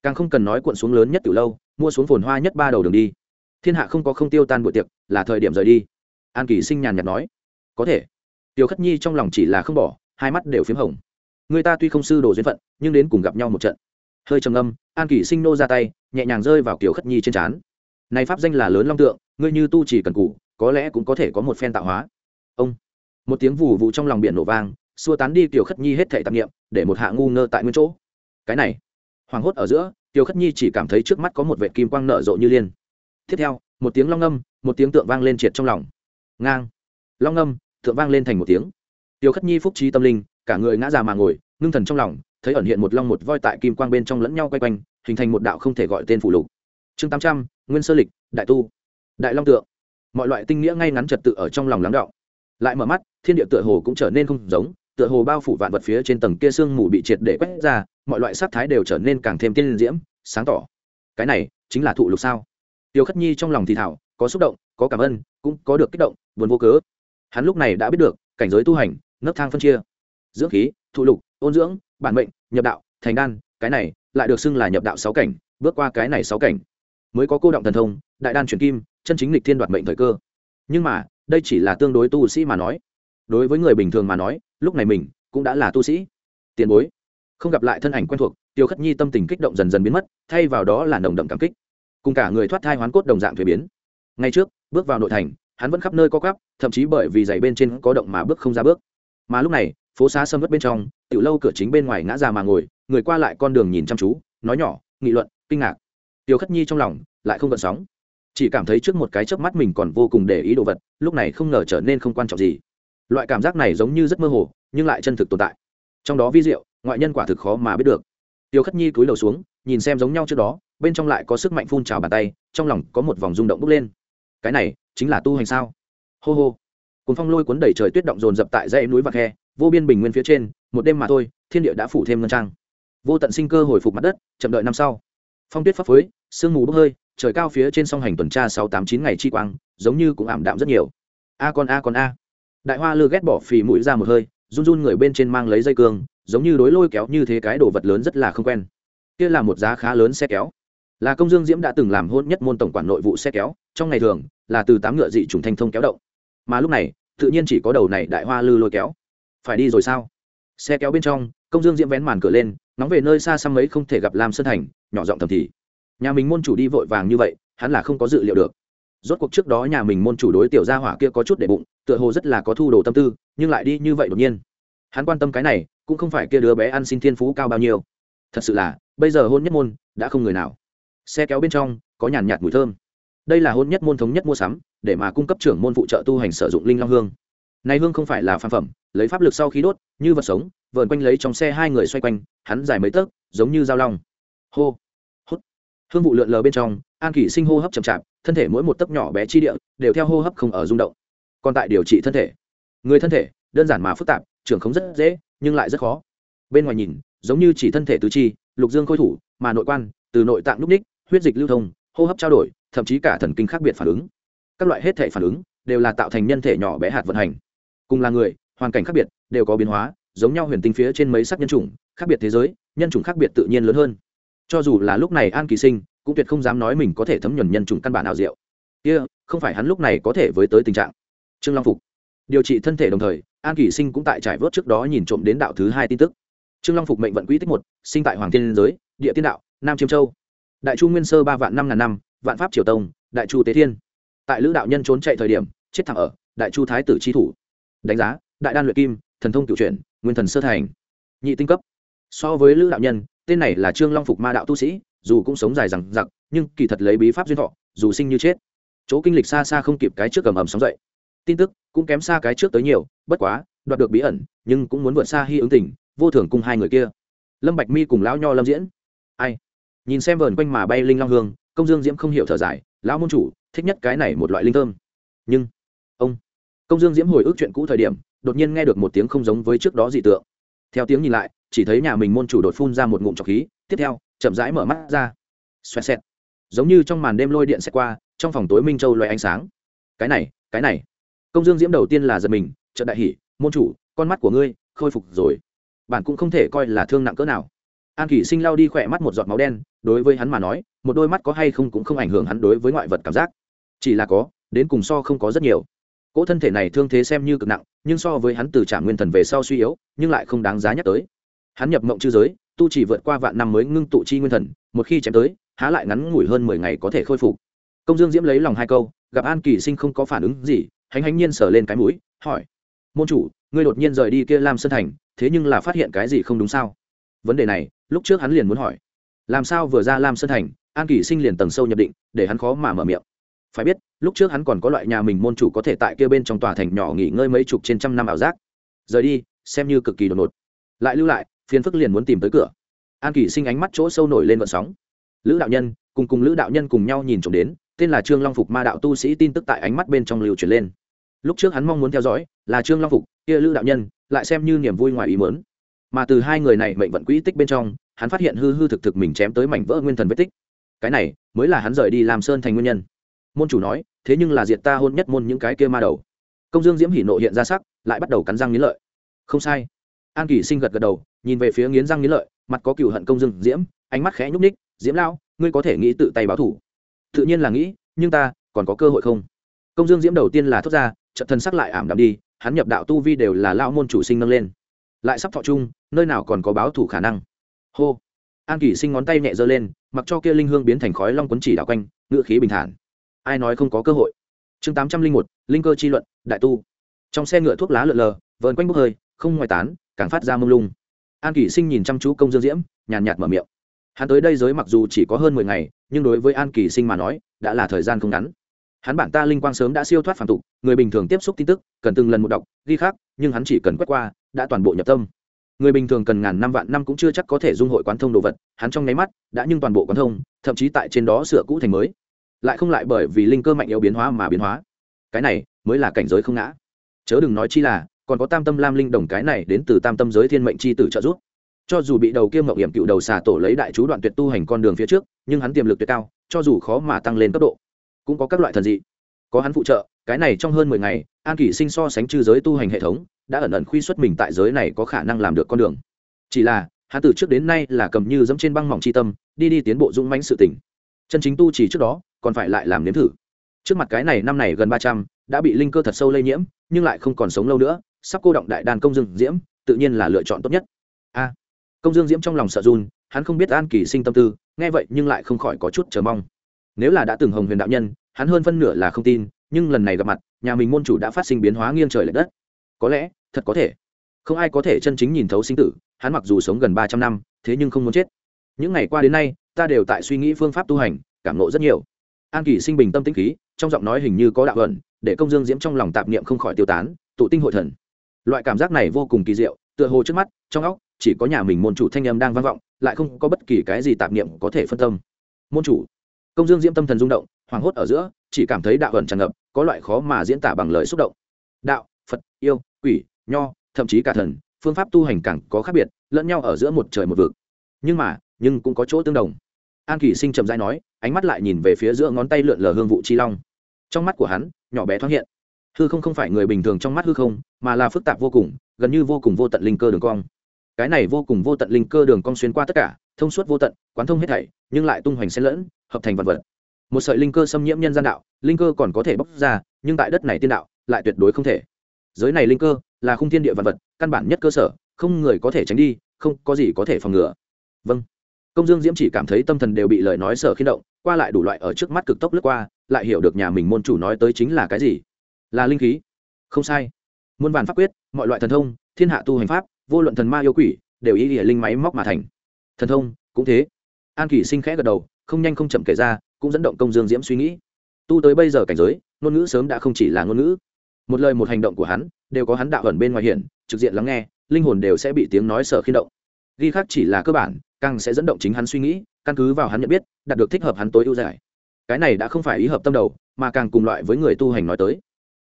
Càng không cần nói cuộn xuống lớn nhất từ lâu, mua xuống phồn hoa nhất ba đầu đường đi. Thiên hạ không có không tiêu tan buổi tiệc, là thời điểm rời đi. An kỳ sinh nhàn nhạt nói. Có thể. Tiêu khất nhi trong lòng chỉ là không bỏ, hai mắt đều p h í m hồng. Người ta tuy không sư đồ duyên phận, nhưng đến cùng gặp nhau một trận. Hơi trầm âm an kỳ sinh nô ra tay, nhẹ nhàng rơi vào kiểu khất nhi trên trán. Này pháp danh là lớn long tượng, ngươi như tu chỉ cần cụ có lẽ cũng có thể có một phen tạo hóa. Ông một tiếng vù vụ trong lòng biển nổ vang xua tán đi tiểu khất nhi hết thể tạp nghiệm để một hạ ngu ngơ tại nguyên chỗ. Cái này hoảng hốt ở giữa tiểu khất nhi chỉ cảm thấy trước mắt có một vệ kim quang nở rộ như liên. Tiếp theo một tiếng long âm, một tiếng tượng vang lên triệt trong lòng. Ngang. Long âm, tượng vang lên thành một tiếng. Tiểu khất nhi phúc trí tâm linh cả người ngã già mà ngồi ngưng thần trong lòng thấy ẩn hiện một long một voi tại kim quang bên trong lẫn nhau quay quanh hình thành một đạo không thể gọi tên phụ lục. Chương tám trăm nguyên sơ lịch đại tu. Đại long tượng. Mọi loại tinh nghĩa ngay ngắn trật tự ở trong lòng lắng đọng lại mở mắt, thiên địa tựa hồ cũng trở nên không giống, tựa hồ bao phủ vạn vật phía trên tầng kia sương mù bị triệt để quét ra, mọi loại sắc thái đều trở nên càng thêm tiên diễm, sáng tỏ. Cái này chính là thụ lục sao? Tiêu khất nhi trong lòng thì thảo có xúc động, có cảm ơn, cũng có được kích động, buồn vô cớ. Hắn lúc này đã biết được, cảnh giới tu hành, nấc thang phân chia. Dưỡng khí, thụ lục, ôn dưỡng, bản mệnh, nhập đạo, thành đan, cái này lại được xưng là nhập đạo sáu cảnh, bước qua cái này sáu cảnh. Mới có cô động thần thông, đại đan chuyển kim, chân chính lịch thiên đoạt mệnh thời cơ. Nhưng mà đây chỉ là tương đối tu sĩ mà nói. Đối với người bình thường mà nói, lúc này mình cũng đã là tu sĩ. Tiền bối, không gặp lại thân ảnh quen thuộc, tiêu khất nhi tâm tình kích động dần dần biến mất, thay vào đó là nồng đậm cảm kích. Cùng cả người thoát thai hoán cốt đồng dạng thuế biến. Ngay trước, bước vào nội thành, hắn vẫn khắp nơi co cắp thậm chí bởi vì giày bên trên có động mà bước không ra bước. Mà lúc này, phố xá sâm vất bên trong, tiểu lâu cửa chính bên ngoài ngã ra mà ngồi, người qua lại con đường nhìn chăm chú, nói nhỏ, nghị luận, kinh ngạc. Tiêu khất nhi trong lòng lại không gợn sóng chỉ cảm thấy trước một cái chớp mắt mình còn vô cùng để ý đồ vật, lúc này không ngờ trở nên không quan trọng gì. Loại cảm giác này giống như rất mơ hồ, nhưng lại chân thực tồn tại. Trong đó vi diệu, ngoại nhân quả thực khó mà biết được. Tiêu khất nhi cúi đầu xuống, nhìn xem giống nhau trước đó, bên trong lại có sức mạnh phun trào bàn tay, trong lòng có một vòng rung động bốc lên. Cái này, chính là tu hành sao? Hô hô. Cùng phong lôi cuốn đẩy trời tuyết động dồn dập tại dãy núi và khe, vô biên bình nguyên phía trên, một đêm mà thôi, thiên địa đã phủ thêm ngân trang. Vô tận sinh cơ hồi phục mặt đất, chậm đợi năm sau. Phong tuyết phấp phới, sương mù bốc hơi trời cao phía trên song hành tuần tra sáu tám chín ngày chi quang, giống như cũng ảm đạm rất nhiều. A con a con, a. Đại hoa lư ghét bỏ phì mũi ra một hơi, run run người bên trên mang lấy dây cương, giống như đối lôi kéo như thế cái đồ vật lớn rất là không quen. Kia là một giá khá lớn xe kéo. Là công dương diễm đã từng làm hôn nhất môn tổng quản nội vụ xe kéo, trong ngày thường, là từ tám ngựa dị trùng thanh thông kéo động. Mà lúc này, tự nhiên chỉ có đầu này đại hoa lư lôi kéo. Phải đi rồi sao? Xe kéo bên trong, công dương diễm vén màn cửa lên, nóng về nơi xa xăm mấy không thể gặp lam sơn thành, nhỏ giọng thầm thì nhà mình môn chủ đi vội vàng như vậy, hắn là không có dự liệu được. Rốt cuộc trước đó nhà mình môn chủ đối tiểu gia hỏa kia có chút để bụng, tựa hồ rất là có thu đồ tâm tư, nhưng lại đi như vậy đột nhiên. Hắn quan tâm cái này, cũng không phải kia đứa bé ăn xin thiên phú cao bao nhiêu. Thật sự là, bây giờ hôn nhất môn, đã không người nào. Xe kéo bên trong, có nhàn nhạt mùi thơm. Đây là hôn nhất môn thống nhất mua sắm, để mà cung cấp trưởng môn phụ trợ tu hành sử dụng linh long hương. Này hương không phải là phàm phẩm, lấy pháp lực sau khi đốt, như vật sống, vờn quanh lấy trong xe hai người xoay quanh, hắn dài mấy tấc, giống như dao long. Hô hương vụ lượn lờ bên trong, an kỷ sinh hô hấp chậm chạp, thân thể mỗi một tấc nhỏ bé chi địa đều theo hô hấp không ở rung động. Còn tại điều trị thân thể. Người thân thể, đơn giản mà phức tạp, trưởng không rất dễ, nhưng lại rất khó. Bên ngoài nhìn, giống như chỉ thân thể tứ chi, lục dương khôi thủ, mà nội quan, từ nội tạng núc ních, huyết dịch lưu thông, hô hấp trao đổi, thậm chí cả thần kinh khác biệt phản ứng. Các loại hết thể phản ứng đều là tạo thành nhân thể nhỏ bé hạt vận hành. Cùng là người, hoàn cảnh khác biệt, đều có biến hóa, giống nhau huyền tinh phía trên mấy sắc nhân chủng, khác biệt thế giới, nhân chủng khác biệt tự nhiên lớn hơn cho dù là lúc này an kỳ sinh cũng tuyệt không dám nói mình có thể thấm nhuần nhân chủng căn bản nào diệu kia、yeah, không phải hắn lúc này có thể với tới tình trạng. Trương long phục. Điều trị thân thể đồng thời an kỳ sinh cũng tại trải vớt trước đó nhìn trộm đến đạo thứ hai tin tức. Trương long phục mệnh vận quỹ tích một sinh tại hoàng thiên giới địa tiên đạo nam chiêm châu. Đại chu nguyên sơ ba vạn năm ngàn năm vạn pháp triều tông đại chu tế thiên. Tại lữ đạo nhân trốn chạy thời điểm chết thẳng ở đại chu thái tử tri thủ. Đánh giá đại đan luyện kim thần thông cựu truyện nguyên thần sơ thành. Nhị tinh cấp. So với lữ đạo nhân tên này là trương long phục ma đạo tu sĩ, dù cũng sống dài rằng giặc nhưng kỳ thật lấy bí pháp duyên thọ, dù sinh như chết. Chỗ kinh lịch xa xa không kịp cái trước cầm ẩm sóng dậy. Tin tức cũng kém xa cái trước tới nhiều, bất quá, đoạt được bí ẩn, nhưng cũng muốn vượt xa hy ứng tình, vô thường cùng hai người kia. Lâm bạch mi cùng lão nho lâm diễn. Ai? Nhìn xem vờn quanh mà bay linh long hương, công dương diễm không hiểu thở dài, lão môn chủ, thích nhất cái này một loại linh thơm. Nhưng, ông, công dương diễm hồi ức chuyện cũ thời điểm, đột nhiên nghe được một tiếng không giống với trước đó dị tượng. Theo tiếng nhìn lại chỉ thấy nhà mình môn chủ đột phun ra một ngụm trọc khí, tiếp theo, chậm rãi mở mắt ra. Xoẹt xẹt. Giống như trong màn đêm lôi điện xẹt qua, trong phòng tối minh châu loay ánh sáng. Cái này cái này. Công dương diễm đầu tiên là giật mình trận đại hỷ môn chủ, con mắt của ngươi khôi phục rồi. Bạn cũng không thể coi là thương nặng cỡ nào. An kỷ sinh lao đi khỏe mắt một giọt máu đen, đối với hắn mà nói, một đôi mắt có hay không cũng không ảnh hưởng hắn đối với ngoại vật cảm giác. Chỉ là có, đến cùng so không có rất nhiều. Cỗ thân thể này thương thế xem như cực nặng, nhưng so với hắn từ trả nguyên thần về sau suy yếu, nhưng lại không đáng giá nhắc tới hắn nhập mộng chư giới, tu chỉ vượt qua vạn năm mới ngưng tụ chi nguyên thần, một khi chém tới, há lại ngắn ngủi hơn mười ngày có thể khôi phục. Công dương diễm lấy lòng hai câu, gặp an kỳ sinh không có phản ứng gì, hánh hánh nhiên sờ lên cái mũi, hỏi, môn chủ, ngươi đột nhiên rời đi kia lam sơn thành, thế nhưng là phát hiện cái gì không đúng sao? Vấn đề này, lúc trước hắn liền muốn hỏi, làm sao vừa ra lam sơn thành, an kỳ sinh liền tầng sâu nhập định, để hắn khó mà mở miệng? Phải biết, lúc trước hắn còn có loại nhà mình môn chủ có thể tại kia bên trong tòa thành nhỏ nghỉ ngơi mấy chục trên trăm năm ảo giác. Rời đi, xem như cực kỳ đột ngột. Lại lưu lại phiền phức liền muốn tìm tới cửa. An kỳ sinh ánh mắt chỗ sâu nổi lên vận sóng. Lữ đạo nhân, cùng cùng lữ đạo nhân cùng nhau nhìn trộm đến, tên là trương long phục ma đạo tu sĩ tin tức tại ánh mắt bên trong lưu truyền lên. Lúc trước hắn mong muốn theo dõi, là trương long phục, kia lữ đạo nhân, lại xem như niềm vui ngoài ý mớn mà từ hai người này mệnh vận quỹ tích bên trong, hắn phát hiện hư hư thực thực mình chém tới mảnh vỡ nguyên thần vết tích. Cái này, mới là hắn rời đi làm sơn thành nguyên nhân. Môn chủ nói, thế nhưng là diệt ta hôn nhất môn những cái kia ma đầu. Công dương diễm hỉ nộ hiện ra sắc, lại bắt đầu cắn răng nghiến lợi. Không sai an kỳ sinh gật gật đầu, nhìn về phía nghiến răng nghiến lợi, mặt có cựu hận công dương diễm, ánh mắt khẽ nhúc ních diễm lao ngươi có thể nghĩ tự tay báo thủ. Tự nhiên là nghĩ, nhưng ta còn có cơ hội không? Công dương diễm đầu tiên là thốt ra trận thân sắc lại ảm đạm đi, hắn nhập đạo tu vi đều là lao môn chủ sinh nâng lên. Lại sắp thọ chung nơi nào còn có báo thủ khả năng? Hô! An kỷ sinh ngón tay nhẹ giơ lên, mặc cho kia linh hương biến thành khói long quấn chỉ đạo quanh ngựa khí bình thản. Ai nói không có cơ hội? Chương tám trăm linh một, linh cơ chi luận, đại tu. Trong xe ngựa thuốc lá lượn lờ, vờn quanh bốc hơi, không ngoài tán càng phát ra mông lung. An kỷ sinh nhìn chăm chú công dương diễm, nhàn nhạt mở miệng. Hắn tới đây giới mặc dù chỉ có hơn mười ngày, nhưng đối với an kỳ sinh mà nói, đã là thời gian không ngắn. Hắn bản ta linh quang sớm đã siêu thoát phản tục, người bình thường tiếp xúc tin tức, cần từng lần một đọc, ghi khác nhưng hắn chỉ cần quét qua, đã toàn bộ nhập tâm. Người bình thường cần ngàn năm vạn năm cũng chưa chắc có thể dung hội quán thông đồ vật, hắn trong nháy mắt, đã nhưng toàn bộ quán thông, thậm chí tại trên đó sửa cũ thành mới. Lại không lại bởi vì linh cơ mạnh yếu biến hóa mà biến hóa. Cái này mới là cảnh giới không ngã. Chớ đừng nói chi là còn có tam tâm lam linh đồng cái này đến từ tam tâm giới thiên mệnh c h i tử trợ giúp. Cho dù bị đầu kiêm mậu hiểm cựu đầu xà tổ lấy đại chú đoạn tuyệt tu hành con đường phía trước, nhưng hắn tiềm lực tuyệt cao, cho dù khó mà tăng lên cấp độ, cũng có các loại thần dị. Có hắn phụ trợ, cái này trong hơn mười ngày, an kỷ sinh so sánh chư giới tu hành hệ thống, đã ẩn ẩn khuy xuất mình tại giới này có khả năng làm được con đường. Chỉ là, hắn từ trước đến nay là cầm như dẫm trên băng mỏng c h i tâm, đi đi tiến bộ dũng mãnh sự tỉnh chân chính tu chỉ trước đó, còn phải lại làm nếm thử. Trước mặt cái này năm này gần ba trăm, đã bị linh cơ thật sâu lây nhiễm, nhưng lại không còn sống lâu nữa sắp cô động đại đàn công dương diễm, tự nhiên là lựa chọn tốt nhất. A, công dương diễm trong lòng sợ run, hắn không biết an kỳ sinh tâm tư, nghe vậy nhưng lại không khỏi có chút chờ mong. Nếu là đã từng hồng huyền đạo nhân, hắn hơn phân nửa là không tin, nhưng lần này gặp mặt, nhà mình môn chủ đã phát sinh biến hóa nghiêng trời l ệ đất. Có lẽ, thật có thể. Không ai có thể chân chính nhìn thấu sinh tử, hắn mặc dù sống gần ba trăm năm, thế nhưng không muốn chết. Những ngày qua đến nay, ta đều tại suy nghĩ phương pháp tu hành, cảm nộ rất nhiều. An kỳ sinh bình tâm tĩnh khí, trong giọng nói hình như có đạo ẩn để công dương diễm trong lòng tạp niệm không khỏi tiêu tán, tụ tinh hội thần loại cảm giác này vô cùng kỳ diệu, tựa hồ trước mắt, trong óc, chỉ có nhà mình môn chủ thanh âm đang vang vọng, lại không có bất kỳ cái gì tạp niệm có thể phân tâm. Môn chủ. Công dương diễm tâm thần rung động, hoảng hốt ở giữa, chỉ cảm thấy đạo ẩn tràn ngập, có loại khó mà diễn tả bằng lời xúc động. Đạo, phật, yêu, quỷ, nho, thậm chí cả thần, phương pháp tu hành càng có khác biệt, lẫn nhau ở giữa một trời một vực. Nhưng mà, nhưng cũng có chỗ tương đồng. An kỳ sinh trầm dai nói, ánh mắt lại nhìn về phía giữa ngón tay lượn lờ hương vụ chi long. Trong mắt của hắn, nhỏ bé thoáng hiện hư không không phải người bình thường trong mắt hư không, mà là phức tạp vô cùng, gần như vô cùng vô tận linh cơ đường cong. Cái này vô cùng vô tận linh cơ đường cong xuyên qua tất cả, thông suốt vô tận, quán thông hết thảy, nhưng lại tung hoành xen lẫn, hợp thành vật vật. Một sợi linh cơ xâm nhiễm nhân gian đạo, linh cơ còn có thể bóc ra, nhưng tại đất này tiên đạo, lại tuyệt đối không thể. Giới này linh cơ, là khung thiên địa vật vật, căn bản nhất cơ sở, không người có thể tránh đi, không có gì có thể phòng ngừa. Vâng. Công dương diễm chỉ cảm thấy tâm thần đều bị lời nói sở khiên động, qua lại đủ loại ở trước mắt cực tốc lướt qua, lại hiểu được nhà mình môn chủ nói tới chính là cái gì là linh khí. Không sai. Muôn vàn pháp quyết, mọi loại thần thông, thiên hạ tu hành pháp, vô luận thần ma yêu quỷ, đều ý nghĩa linh máy móc mà thành. Thần thông, cũng thế. An kỷ sinh khẽ gật đầu, không nhanh không chậm kể ra, cũng dẫn động công dương diễm suy nghĩ. Tu tới bây giờ cảnh giới, ngôn ngữ sớm đã không chỉ là ngôn ngữ. Một lời một hành động của hắn, đều có hắn đạo ẩn bên ngoài hiển trực diện lắng nghe, linh hồn đều sẽ bị tiếng nói sợ khiên động. Ghi khác chỉ là cơ bản, càng sẽ dẫn động chính hắn suy nghĩ, căn cứ vào hắn nhận biết, đạt được thích hợp hắn tối ưu giải. Cái này đã không phải ý hợp tâm đầu, mà càng cùng loại với người tu hành nói tới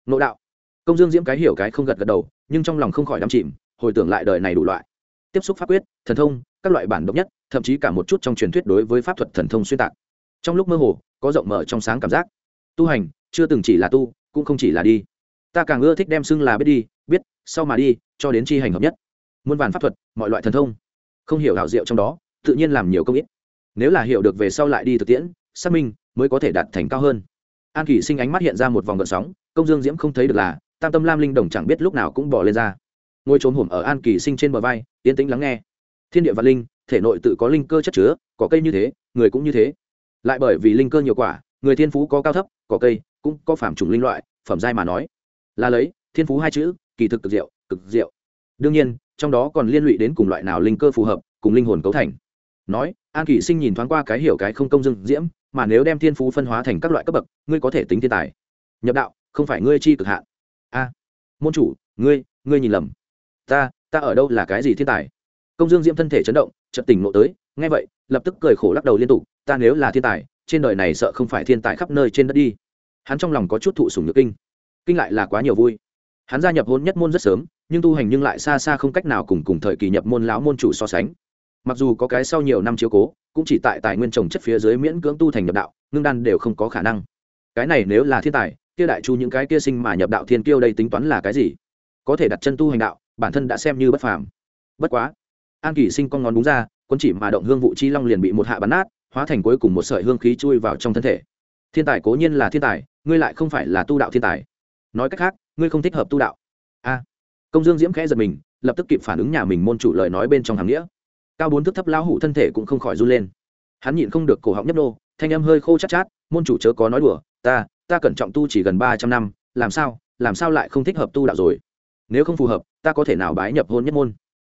nộ đạo. Công dương diễm cái hiểu cái không gật gật đầu, nhưng trong lòng không khỏi đắm chìm, hồi tưởng lại đời này đủ loại. Tiếp xúc pháp quyết, thần thông, các loại bản độc nhất, thậm chí cả một chút trong truyền thuyết đối với pháp thuật thần thông xuyên tạc. Trong lúc mơ hồ, có rộng mở trong sáng cảm giác. Tu hành, chưa từng chỉ là tu, cũng không chỉ là đi. Ta càng ưa thích đem xưng là biết đi, biết, sau mà đi, cho đến chi hành hợp nhất. Muôn vàn pháp thuật, mọi loại thần thông. Không hiểu đạo diệu trong đó, tự nhiên làm nhiều công ít. Nếu là hiểu được về sau lại đi thực tiễn, xác minh, mới có thể đạt thành cao hơn. An kỷ sinh ánh mắt hiện ra một vòng gợn sóng công dương diễm không thấy được là, tam tâm lam linh đồng chẳng biết lúc nào cũng bỏ lên ra. Ngôi trốn hổm ở an kỳ sinh trên bờ vai, yên tĩnh lắng nghe. Thiên địa và linh, thể nội tự có linh cơ chất chứa, có cây như thế, người cũng như thế. Lại bởi vì linh cơ nhiều quả, người thiên phú có cao thấp, có cây, cũng có phạm chủng linh loại, phẩm giai mà nói. Là lấy, thiên phú hai chữ, kỳ thực cực diệu cực diệu. Đương nhiên, trong đó còn liên lụy đến cùng loại nào linh cơ phù hợp, cùng linh hồn cấu thành. Nói, an kỳ sinh nhìn thoáng qua cái hiểu cái không công dương diễm, mà nếu đem thiên phú phân hóa thành các loại cấp bậc, ngươi có thể tính thiên tài. Nhập đạo không phải ngươi chi cực hạn. A, môn chủ, ngươi ngươi nhìn lầm. Ta ta ở đâu là cái gì thiên tài? Công dương diễm thân thể chấn động, chợt tỉnh ngộ tới, nghe vậy, lập tức cười khổ lắc đầu liên tục, ta nếu là thiên tài, trên đời này sợ không phải thiên tài khắp nơi trên đất đi. Hắn trong lòng có chút thụ sùng nhược kinh. Kinh lại là quá nhiều vui. Hắn gia nhập hôn nhất môn rất sớm, nhưng tu hành nhưng lại xa xa không cách nào cùng cùng thời kỳ nhập môn lão môn chủ so sánh. Mặc dù có cái sau nhiều năm chiếu cố, cũng chỉ tại tài nguyên trồng chất phía dưới miễn cưỡng tu thành nhập đạo, ngưng đan đều không có khả năng. Cái này nếu là thiên tài kia đại chu những cái kia sinh mà nhập đạo thiên kiêu đây tính toán là cái gì? Có thể đặt chân tu hành đạo, bản thân đã xem như bất phàm. Bất quá, an kỳ sinh con ngón đúng ra quân chỉ mà động hương vụ chi long liền bị một hạ bắn nát, hóa thành cuối cùng một sợi hương khí chui vào trong thân thể. Thiên tài cố nhiên là thiên tài, ngươi lại không phải là tu đạo thiên tài. Nói cách khác, ngươi không thích hợp tu đạo. A. Công dương diễm khẽ giật mình, lập tức kịp phản ứng nhà mình môn chủ lời nói bên trong hàng nghĩa. Cao bốn thước thấp lão hủ thân thể cũng không khỏi run lên. Hắn nhịn không được cổ họng nhấp nô, thanh âm hơi khô chát chát, môn chủ chớ có nói đùa, ta ta cẩn trọng tu chỉ gần ba trăm năm, làm sao làm sao lại không thích hợp tu đạo rồi? Nếu không phù hợp, ta có thể nào bái nhập hôn nhất môn?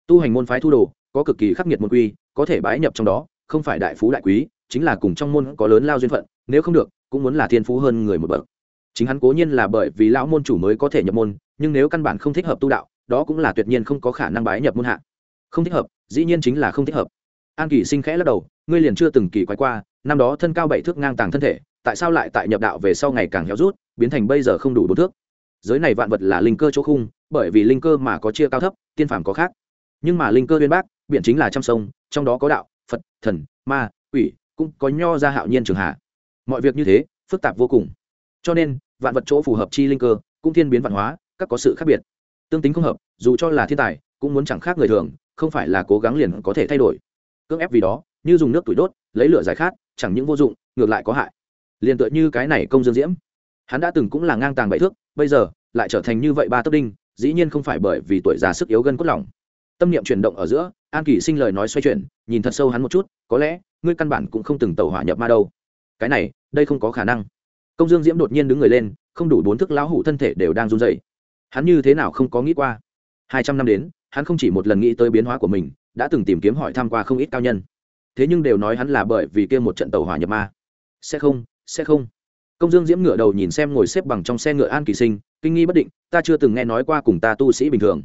Tu hành môn phái thu đồ, có cực kỳ khắc nghiệt môn quy, có thể bái nhập trong đó, không phải đại phú đại quý, chính là cùng trong môn có lớn lao duyên phận, nếu không được, cũng muốn là thiên phú hơn người một bậc. Chính hắn cố nhiên là bởi vì lão môn chủ mới có thể nhập môn, nhưng nếu căn bản không thích hợp tu đạo, đó cũng là tuyệt nhiên không có khả năng bái nhập môn hạ. Không thích hợp, dĩ nhiên chính là không thích hợp. An kỳ sinh khẽ lắc đầu, ngươi liền chưa từng kỳ quái qua, năm đó thân cao bảy thước ngang tàng thân thể tại sao lại tại nhập đạo về sau ngày càng héo rút, biến thành bây giờ không đủ bốn thước? Giới này vạn vật là linh cơ chỗ khung, bởi vì linh cơ mà có chia cao thấp, tiên phàm có khác. Nhưng mà linh cơ uyên bác, biển chính là trăm sông, trong đó có đạo, phật, thần, ma, quỷ, cũng có nho ra hạo nhiên trường hạ. Mọi việc như thế, phức tạp vô cùng. Cho nên, vạn vật chỗ phù hợp chi linh cơ, cũng thiên biến văn hóa, các có sự khác biệt. Tương tính không hợp, dù cho là thiên tài, cũng muốn chẳng khác người thường, không phải là cố gắng liền có thể thay đổi. Cưỡng ép vì đó, như dùng nước tuổi đốt, lấy lửa giải khát, chẳng những vô dụng, ngược lại có hại liền tựa như cái này công dương diễm. Hắn đã từng cũng là ngang tàng bậy thước, bây giờ lại trở thành như vậy ba tấc đinh, dĩ nhiên không phải bởi vì tuổi già sức yếu gân cốt lỏng. Tâm niệm chuyển động ở giữa, an kỳ sinh lời nói xoay chuyển, nhìn thật sâu hắn một chút, có lẽ, ngươi căn bản cũng không từng tàu hỏa nhập ma đâu. Cái này, đây không có khả năng. Công dương diễm đột nhiên đứng người lên, không đủ bốn thức lão hủ thân thể đều đang run dày hắn như thế nào không có nghĩ qua? Hai trăm năm đến, hắn không chỉ một lần nghĩ tới biến hóa của mình, đã từng tìm kiếm hỏi tham q u a không ít cao nhân. Thế nhưng đều nói hắn là bởi vì kia một trận tàu hỏa nhập ma. Sẽ không sẽ không. Công dương diễm ngửa đầu nhìn xem ngồi xếp bằng trong xe ngựa an kỳ sinh, kinh nghi bất định, ta chưa từng nghe nói qua cùng ta tu sĩ bình thường.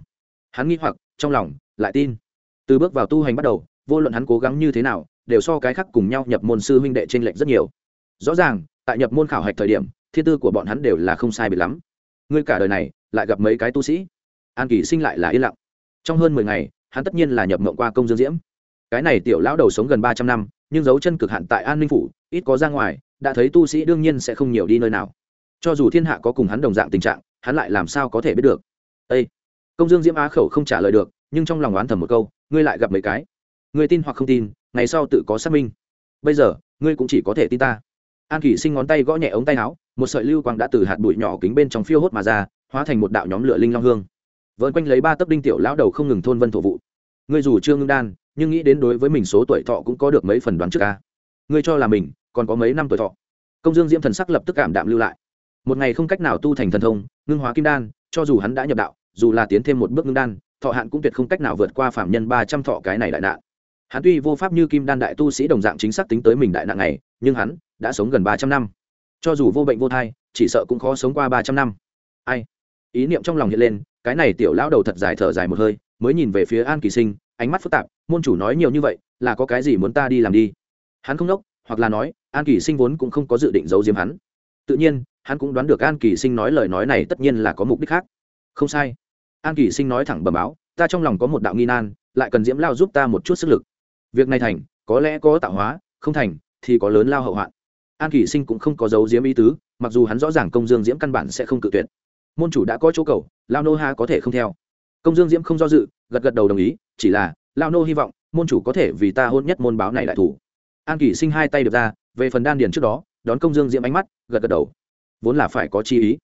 Hắn nghĩ hoặc, trong lòng, lại tin. Từ bước vào tu hành bắt đầu, vô luận hắn cố gắng như thế nào, đều so cái khác cùng nhau nhập môn sư huynh đệ t r ê n lệch rất nhiều. Rõ ràng, tại nhập môn khảo hạch thời điểm, thiên tư của bọn hắn đều là không sai biệt lắm. Ngươi cả đời này, lại gặp mấy cái tu sĩ? An kỳ sinh lại là yên lặng. Trong hơn mười ngày, hắn tất nhiên là nhập mộng qua công dương diễm. Cái này tiểu lão đầu sống gần ba trăm năm, nhưng dấu chân cực hạn tại an ninh phủ, ít có ra ngoài đã thấy tu sĩ đương nhiên sẽ không nhiều đi nơi nào. Cho dù thiên hạ có cùng hắn đồng dạng tình trạng, hắn lại làm sao có thể biết được? Â công dương diễm á khẩu không trả lời được, nhưng trong lòng oán thầm một câu, ngươi lại gặp mấy cái? Ngươi tin hoặc không tin, ngày sau tự có xác minh. Bây giờ, ngươi cũng chỉ có thể tin ta. An kỷ sinh ngón tay gõ nhẹ ống tay áo, một sợi lưu quang đã từ hạt bụi nhỏ kính bên trong phiêu hốt mà ra, hóa thành một đạo nhóm lửa linh long hương. Vợn quanh lấy ba tấc đinh tiểu lão đầu không ngừng thôn vân thổ vụ. Ngươi dù chưa ngưng đan, nhưng nghĩ đến đối với mình số tuổi thọ cũng có được mấy phần đoán trước ca ngươi cho là mình còn có mấy năm tuổi thọ. Công dương diễm thần sắc lập tức cảm đạm lưu lại. Một ngày không cách nào tu thành thần thông, ngưng hóa kim đan, cho dù hắn đã nhập đạo, dù là tiến thêm một bước ngưng đan, thọ hạn cũng tuyệt không cách nào vượt qua phạm nhân ba trăm thọ cái này đại nạn. Hắn tuy vô pháp như kim đan đại tu sĩ đồng dạng chính xác tính tới mình đại nạn này, nhưng hắn đã sống gần ba trăm năm. Cho dù vô bệnh vô thai, chỉ sợ cũng khó sống qua ba trăm năm. Ai? Ý niệm trong lòng hiện lên, cái này tiểu lão đầu thật dài thở dài một hơi, mới nhìn về phía an kỳ sinh, ánh mắt phức tạp, môn chủ nói nhiều như vậy, là có cái gì muốn ta đi làm đi? Hắn không đốc, hoặc là nói an kỳ sinh vốn cũng không có dự định giấu diếm hắn. Tự nhiên, hắn cũng đoán được an kỳ sinh nói lời nói này tất nhiên là có mục đích khác. Không sai. An kỳ sinh nói thẳng bẩm báo, ta trong lòng có một đạo nghi nan, lại cần diễm lao giúp ta một chút sức lực. Việc này thành, có lẽ có tạo hóa, không thành, thì có lớn lao hậu hoạn. An kỳ sinh cũng không có dấu diễm ý tứ, mặc dù hắn rõ ràng công dương diễm căn bản sẽ không cự tuyệt. Môn chủ đã có chỗ cầu, lao nô ha có thể không theo. Công dương diễm không do dự, gật gật đầu đồng ý, chỉ là, lao nô hy vọng, môn chủ có thể vì ta hôn nhất môn báo này đại thủ. An kỷ sinh hai tay được ra về phần đan điền trước đó, đón công dương diễm ánh mắt, gật gật đầu. Vốn là phải có chi ý.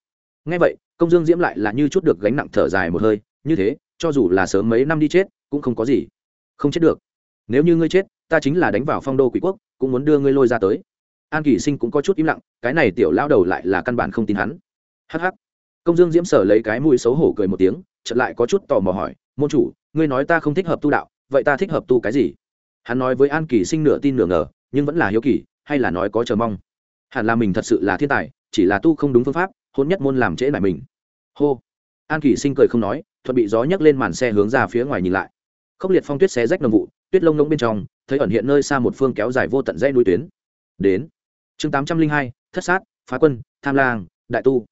Ngay vậy, công dương diễm lại là như chút được gánh nặng thở dài một hơi, như thế, cho dù là sớm mấy năm đi chết, cũng không có gì. Không chết được. Nếu như ngươi chết, ta chính là đánh vào phong đô quỷ quốc, cũng muốn đưa ngươi lôi ra tới. An kỷ sinh cũng có chút im lặng, cái này tiểu lao đầu lại là căn bản không tin hắn. Hh ắ c ắ c công dương diễm sở lấy cái mũi xấu hổ cười một tiếng, chợt lại có chút tò mò hỏi, môn chủ, ngươi nói ta không thích hợp tu đạo, vậy ta thích hợp tu cái gì? Hắn nói với an kỳ sinh nửa tin nửa ngờ, nhưng vẫn là hiếu kỳ hay là nói có chờ mong? Hẳn là mình thật sự là thiên tài, chỉ là tu không đúng phương pháp, hôn nhất môn làm trễ lại mình. Hô. An kỳ sinh cười không nói, thuận bị gió nhấc lên màn xe hướng ra phía ngoài nhìn lại. Khốc liệt phong tuyết xé rách nồng vụ, tuyết lông nông bên trong, thấy ẩn hiện nơi xa một phương kéo dài vô tận dãy núi tuyến. Đến. Chương tám trăm linh hai, thất sát, phá quân, tham lang, đại tu.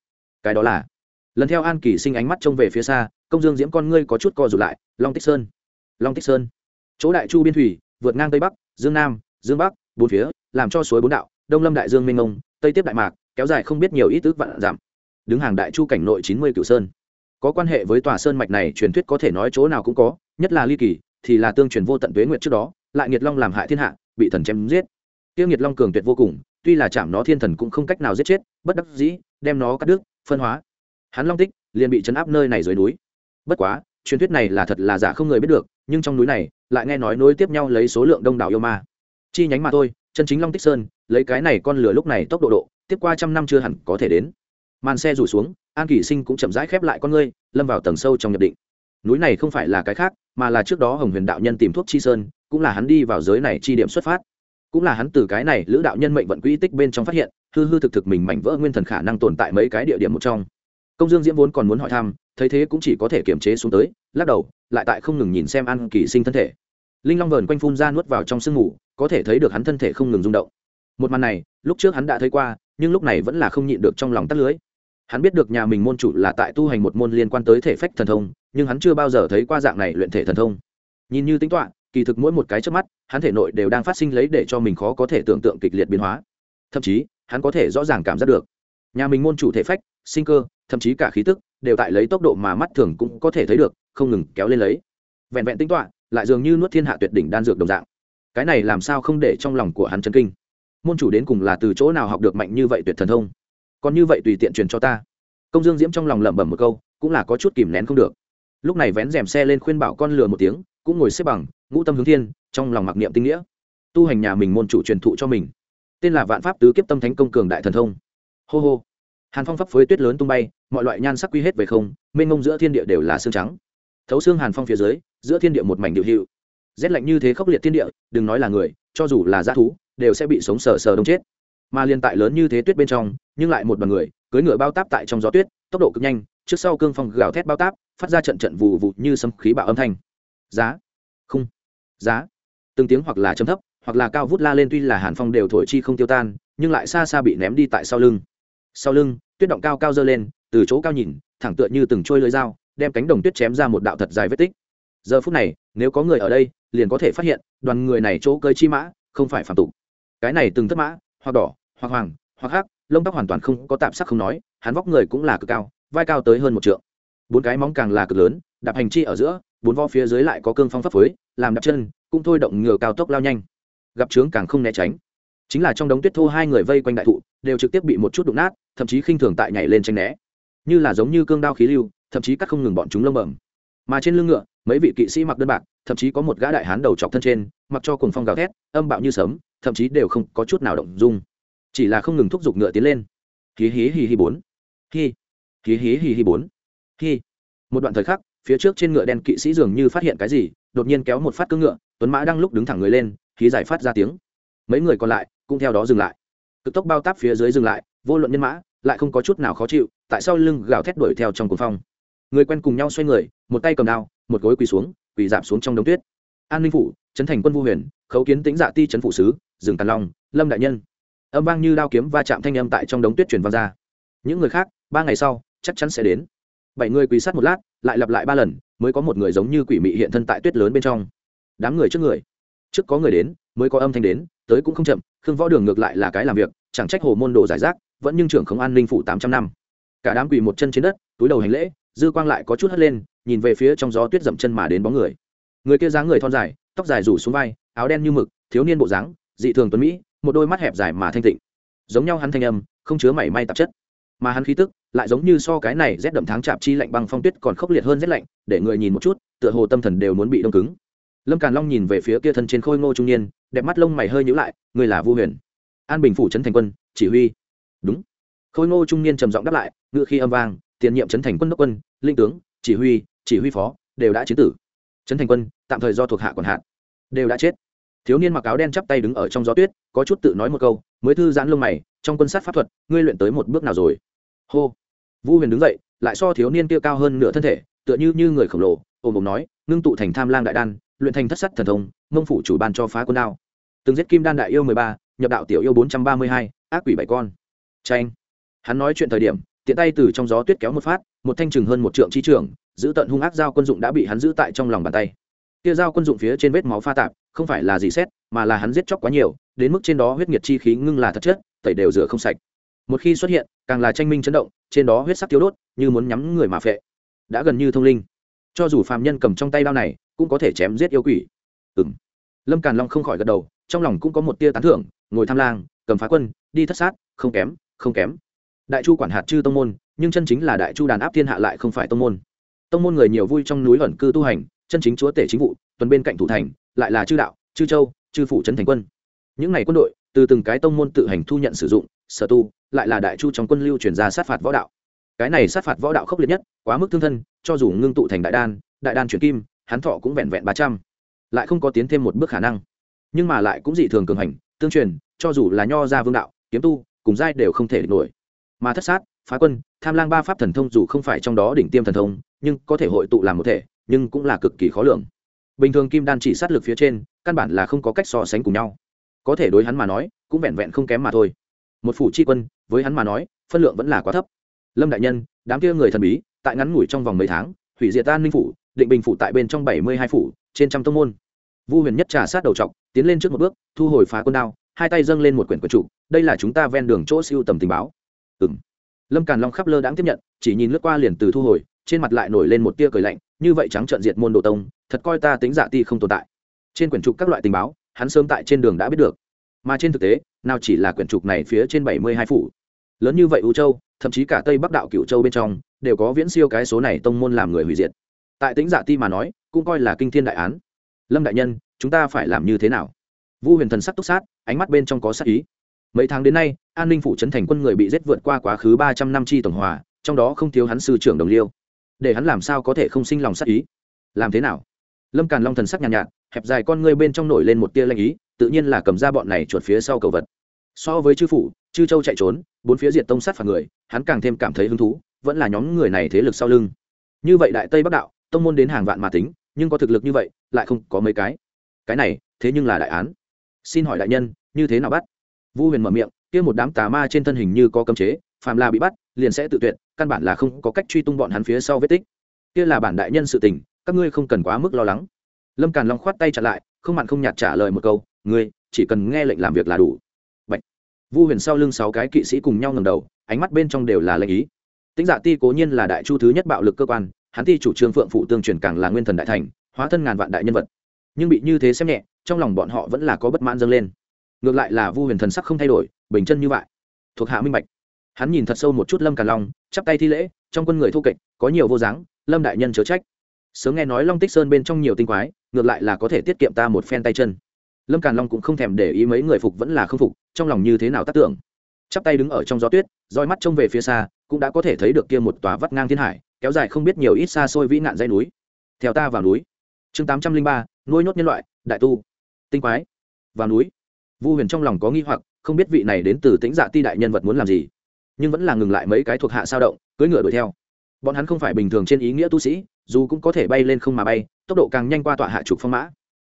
Cái đó là. Lần theo an kỳ sinh ánh mắt trông về phía xa, công dương diễm con ngươi có chút co rụt lại, long tích sơn. Long tích sơn. Chỗ đại chu biên thủy, vượt ngang tây bắc, dương nam, dương bắc, bốn phía làm cho suối bốn đạo, đông lâm đại dương mênh mông, tây tiếp đại mạc, kéo dài không biết nhiều ít ước vạn giảm đứng hàng đại chu cảnh nội chín mươi cựu sơn. Có quan hệ với tòa sơn mạch này, truyền thuyết có thể nói chỗ nào cũng có, nhất là ly kỳ, thì là tương truyền vô tận tuế nguyệt trước đó, lại nghiệt long làm hại thiên hạ, bị thần chém giết. Tiêu nghiệt long cường tuyệt vô cùng, tuy là chạm nó thiên thần cũng không cách nào giết chết, bất đắc dĩ, đem nó cắt đứt, phân hóa. Hắn long tích liền bị chấn áp nơi này dưới núi. Bất quá, truyền thuyết này là thật là giả không người biết được, nhưng trong núi này, lại nghe nói nối tiếp nhau lấy số lượng đông đảo yêu ma. Chi nhánh mà thôi chân chính long tích sơn lấy cái này con lửa lúc này tốc độ độ tiếp qua trăm năm chưa hẳn có thể đến màn xe rủ xuống an kỷ sinh cũng chậm rãi khép lại con ngươi lâm vào tầng sâu trong nhập định núi này không phải là cái khác mà là trước đó hồng huyền đạo nhân tìm thuốc chi sơn cũng là hắn đi vào giới này chi điểm xuất phát cũng là hắn từ cái này lữ đạo nhân mệnh vận quỹ tích bên trong phát hiện hư hư thực thực mình mảnh vỡ nguyên thần khả năng tồn tại mấy cái địa điểm một trong công dương diễm vốn còn muốn hỏi thăm thấy thế cũng chỉ có thể kiềm chế xuống tới lắc đầu lại tại không ngừng nhìn xem an kỳ sinh thân thể linh long vờn quanh phun ra nuốt vào trong sương ngủ có thể thấy được hắn thân thể không ngừng rung động. Một màn này, lúc trước hắn đã thấy qua, nhưng lúc này vẫn là không nhịn được trong lòng tắt lưới. Hắn biết được nhà mình môn chủ là tại tu hành một môn liên quan tới thể phách thần thông, nhưng hắn chưa bao giờ thấy qua dạng này luyện thể thần thông. Nhìn như tính toạ kỳ thực mỗi một cái trước mắt, hắn thể nội đều đang phát sinh lấy để cho mình khó có thể tưởng tượng kịch liệt biến hóa. Thậm chí, hắn có thể rõ ràng cảm giác được, nhà mình môn chủ thể phách, sinh cơ, thậm chí cả khí tức, đều tại lấy tốc độ mà mắt thường cũng có thể thấy được, không ngừng kéo lên lấy. Vẹn vẹn tính toạ lại dường như nuốt thiên hạ tuyệt đỉnh đan dược đồng dạng. Cái này làm sao không để trong lòng của hắn chân kinh? Môn chủ đến cùng là từ chỗ nào học được mạnh như vậy tuyệt thần thông? Còn như vậy tùy tiện truyền cho ta. Công dương diễm trong lòng lẩm bẩm một câu, cũng là có chút kìm nén không được. Lúc này vén rèm xe lên khuyên bảo con lừa một tiếng, cũng ngồi xếp bằng, ngũ tâm hướng thiên, trong lòng mặc niệm tinh nghĩa. Tu hành nhà mình môn chủ truyền thụ cho mình. Tên là vạn pháp tứ kiếp tâm thánh công cường đại thần thông. Hô hô. Hàn phong pháp phới tuyết lớn tung bay, mọi loại nhan sắc quy hết về không, mênh ngông giữa thiên địa đều là xương trắng thấu xương hàn phong phía dưới, giữa thiên địa một mảnh điệu hiệu. Rét lạnh như thế khốc liệt thiên địa, đừng nói là người, cho dù là g thú, đều sẽ bị sống sờ sờ đông chết. Mà liên tại lớn như thế tuyết bên trong, nhưng lại một đoàn người, cưỡi ngựa bao táp tại trong gió tuyết, tốc độ cực nhanh, trước sau cương phong gào thét bao táp, phát ra trận trận vụ vụ như sấm khí bạo âm thanh. Giá. Không giá. Từng tiếng hoặc là chấm thấp, hoặc là cao vút la lên tuy là hàn phong đều thổi chi không tiêu tan, nhưng lại xa xa bị ném đi tại sau lưng. Sau lưng, tuyết động cao cao dơ lên, từ chỗ cao nhìn, thẳng tựa như từng trôi lưới dao đem cánh đồng tuyết chém ra một đạo thật dài vết tích. Giờ phút này, nếu có người ở đây, liền có thể phát hiện, đoàn người này chỗ cơi chi mã, không phải phạm tục. Cái này từng thất mã hoặc đỏ hoặc hoàng hoặc hắc lông tóc hoàn toàn không có tạp sắc không nói, hắn vóc người cũng là cực cao, vai cao tới hơn một trượng. Bốn cái móng càng là cực lớn, đạp hành chi ở giữa, bốn vo phía dưới lại có cương phong pháp phới, làm đạp chân, cũng thôi động ngựa cao tốc lao nhanh. Gặp trướng càng không né tránh. Chính là trong đống tuyết thô hai người vây quanh đại thụ, đều trực tiếp bị một chút đụng nát, thậm chí khinh thường tại nhảy lên tranh né. Như là giống như cương đao khí lưu thậm chí cắt không ngừng bọn chúng lông bẩm. Mà trên lưng ngựa, mấy vị kỵ sĩ mặc đơn bạc, thậm chí có một gã đại hán đầu chọc thân trên, mặc cho cùng phong gào thét, âm bạo như sấm, thậm chí đều không có chút nào động dung. Chỉ là không ngừng thúc giục ngựa tiến lên. Hí hí hí hí bốn. Hí. Hí hí hí hí bốn. Hí. Một đoạn thời khắc, phía trước trên ngựa đen kỵ sĩ dường như phát hiện cái gì, đột nhiên kéo một phát cưỡng ngựa, tuấn mã đang lúc đứng thẳng người lên khí giải phát ra tiếng. Mấy người còn lại cũng theo đó dừng lại. Cực tốc bao táp phía dưới dừng lại, vô luận nhân mã, lại không có chút nào khó chịu, tại sao lưng gào thét đuổi theo trong cuồng phong người quen cùng nhau xoay người, một tay cầm đao, một gối quỳ xuống, quỳ giảm xuống trong đống tuyết. An ninh phủ, trấn thành quân vu huyền, khấu kiến tính dạ ti trấn phủ sứ rừng tàn long, lâm đại nhân. Âm vang như đao kiếm va chạm thanh âm tại trong đống tuyết truyền vang ra. Những người khác, ba ngày sau, chắc chắn sẽ đến. Bảy người quỳ sát một lát, lại lặp lại ba lần, mới có một người giống như quỷ mị hiện thân tại tuyết lớn bên trong. Đám người trước người. Trước có người đến, mới có âm thanh đến, tới cũng không chậm, khương võ đường ngược lại là cái làm việc, chẳng trách hồ môn đồ giải rác, vẫn nhưng trưởng không an ninh phủ tám trăm năm. Cả đám quỳ một chân trên đất, túi đầu hành lễ dư quang lại có chút hất lên, nhìn về phía trong gió tuyết dậm chân mà đến bóng người. Người kia dáng người thon dài, tóc dài rủ xuống vai, áo đen như mực, thiếu niên bộ dáng, dị thường tuấn mỹ, một đôi mắt hẹp dài mà thanh tịnh. Giống nhau hắn thanh âm, không chứa mảy may tạp chất. Mà hắn khí tức, lại giống như so cái này rét đậm tháng chạp chi lạnh băng phong tuyết còn khốc liệt hơn rét lạnh, để người nhìn một chút, tựa hồ tâm thần đều muốn bị đông cứng. Lâm càn long nhìn về phía kia thân trên khôi ngô trung niên, đẹp mắt lông mày hơi nhữ lại, người là vu huyền. An bình phủ trấn thành quân, chỉ huy. Đúng. Khôi ngô trung niên trầm giọng đáp lại ngự khi âm vang tiền nhiệm trấn thành quân đốc quân linh tướng, chỉ huy chỉ huy phó, đều đã chiến tử. Trấn thành quân, tạm thời do thuộc hạ còn hạn. Đều đã chết. Thiếu niên mặc áo đen chắp tay đứng ở trong gió tuyết, có chút tự nói một câu, mới thư giãn lông mày, trong quân sát pháp thuật, ngươi luyện tới một bước nào rồi? Hô. Vũ huyền đứng dậy, lại so thiếu niên kia cao hơn nửa thân thể, tựa như như người khổng lồ ôm ôm nói, ngưng tụ thành tham lang đại đan, luyện thành thất sắt thần thông, mông phủ chủ ban cho phá quân đao. Từng giết kim đan đại yêu mười ba, nhập đạo tiểu yêu bốn trăm ba mươi hai, ác quỷ bảy con. Tranh hắn nói chuyện thời điểm tiện tay từ trong gió tuyết kéo một phát một thanh chừng hơn một trượng chi trường, giữ tận hung ác dao quân dụng đã bị hắn giữ tại trong lòng bàn tay. Kia dao quân dụng phía trên vết máu pha tạp không phải là gì xét mà là hắn giết chóc quá nhiều đến mức trên đó huyết nhiệt chi khí ngưng là thật chất tẩy đều rửa không sạch. Một khi xuất hiện càng là tranh minh chấn động trên đó huyết sắc thiếu đốt như muốn nhắm người mà phệ. Đã gần như thông linh. Cho dù phàm nhân cầm trong tay đao này cũng có thể chém giết yêu quỷ. Ừ m lâm càn long không khỏi gật đầu trong lòng cũng có một tia tán thưởng ngồi tham lang cầm phá quân đi thất sát không kém không kém đại chu quản hạt chư tông môn, nhưng chân chính là đại chu đàn áp thiên hạ lại không phải tông môn. Tông môn người nhiều vui trong núi ẩn cư tu hành, chân chính chúa tể chính vụ, tuần bên cạnh thủ thành, lại là chư đạo, chư châu, chư phủ trấn thành quân. Những ngày quân đội, từ từng cái tông môn tự hành thu nhận sử dụng, sở tu, lại là đại chu trong quân lưu truyền ra sát phạt võ đạo. Cái này sát phạt võ đạo khốc liệt nhất, quá mức thương thân, cho dù ngưng tụ thành đại đan đại đan chuyển kim, hắn thọ cũng vẹn vẹn ba trăm. Lại không có tiến thêm một bước khả năng. Nhưng mà lại cũng dị thường cường hành, tương truyền, cho dù là nho gia vương đạo, kiếm tu, cùng giai đều không thể địch nổi mà thất sát, phá quân, tham lang ba pháp thần thông dù không phải trong đó đỉnh tiêm thần thông, nhưng có thể hội tụ làm một thể, nhưng cũng là cực kỳ khó lường. Bình thường kim đan chỉ sát lực phía trên, căn bản là không có cách so sánh cùng nhau. Có thể đối hắn mà nói, cũng vẹn vẹn không kém mà thôi. Một phủ chi quân, với hắn mà nói, phân lượng vẫn là quá thấp. Lâm đại nhân, đám kia người thần bí, tại ngắn ngủi trong vòng mấy tháng, hủy diệt tan minh phủ, định bình phủ tại bên trong bảy mươi hai phủ, trên trăm tông môn. Vu huyền nhất trà sát đầu t tiến lên trước một bước, thu hồi phá quân đao, hai tay dâng lên một quyển quyển trụ, đây là chúng ta ven đường chỗ siêu tầm tình báo ừ lâm càn long khắp lơ đãng tiếp nhận, chỉ nhìn lướt qua liền từ thu hồi, trên mặt lại nổi lên một tia cười lạnh, như vậy trắng trợn diệt môn đồ tông, thật coi ta tính giả ti không tồn tại. Trên quyển trục các loại tình báo, hắn sớm tại trên đường đã biết được. Mà trên thực tế, nào chỉ là quyển trục này phía trên bảy mươi hai phủ. Lớn như vậy u châu, thậm chí cả tây bắc đạo cựu châu bên trong, đều có viễn siêu cái số này tông môn làm người hủy diệt. Tại tính giả ti mà nói, cũng coi là kinh thiên đại án. Lâm đại nhân, chúng ta phải làm như thế nào? Vu huyền thần sắc túc sát, ánh mắt bên trong có sắc ý mấy tháng đến nay an ninh phủ trấn thành quân người bị giết vượt qua quá khứ ba trăm năm chi tổng hòa trong đó không thiếu hắn sư trưởng đồng liêu. Để hắn làm sao có thể không sinh lòng sắc ý? Làm thế nào? Lâm càn long thần sắc nhàn nhạt, nhạt hẹp dài con ngươi bên trong nổi lên một tia lanh ý tự nhiên là cầm ra bọn này chuột phía sau cầu vật. So với chư phủ chư châu chạy trốn bốn phía diệt tông sát phạt người hắn càng thêm cảm thấy hứng thú vẫn là nhóm người này thế lực sau lưng. Như vậy đại tây bắc đạo tông môn đến hàng vạn mà tính nhưng có thực lực như vậy lại không có mấy cái. Cái này thế nhưng là đại án. Xin hỏi đại nhân như thế nào bắt? Vu huyền mở miệng, kia một đám tà ma trên thân hình như có cấm chế, phàm là bị bắt, liền sẽ tự tuyệt, căn bản là không có cách truy tung bọn hắn phía sau vết tích. Kia là bản đại nhân sự tình, các ngươi không cần quá mức lo lắng. Lâm càn long khoát tay chặn lại, không mặn không nhạt trả lời một câu, ngươi, chỉ cần nghe lệnh làm việc là đủ. Bạch. vu huyền sau lưng sáu cái kỵ sĩ cùng nhau ngầm đầu, ánh mắt bên trong đều là lệnh ý. Tính dạ ti cố nhiên là đại chu thứ nhất bạo lực cơ quan, hắn ti chủ trương phượng phụ tương truyền càng là nguyên thần đại thành, hóa thân ngàn vạn đại nhân vật. Nhưng bị như thế xem nhẹ, trong lòng bọn họ vẫn là có bất mãn dâng lên ngược lại là vu huyền thần sắc không thay đổi, bình chân như vậy. Thuộc hạ minh bạch. Hắn nhìn thật sâu một chút lâm càn long, chắp tay thi lễ, trong quân người thu kịch có nhiều vô dáng, lâm đại nhân chớ trách. Sớm nghe nói long tích sơn bên trong nhiều tinh quái, ngược lại là có thể tiết kiệm ta một phen tay chân. Lâm càn long cũng không thèm để ý mấy người phục vẫn là không phục, trong lòng như thế nào tác tưởng. Chắp tay đứng ở trong gió tuyết, roi mắt trông về phía xa, cũng đã có thể thấy được kia một tòa vắt ngang thiên hải, kéo dài không biết nhiều ít xa xôi vĩ nạn dây núi. Theo ta vào núi. Chương tám trăm linh ba, nuôi nhốt nhân loại, đại tu. Tinh quái. Vào núi vu huyền trong lòng có nghi hoặc, không biết vị này đến từ tính dạ ti đại nhân vật muốn làm gì. Nhưng vẫn là ngừng lại mấy cái thuộc hạ sao động, cưỡi ngựa đuổi theo. Bọn hắn không phải bình thường trên ý nghĩa tu sĩ, dù cũng có thể bay lên không mà bay, tốc độ càng nhanh qua tọa hạ trục phong mã.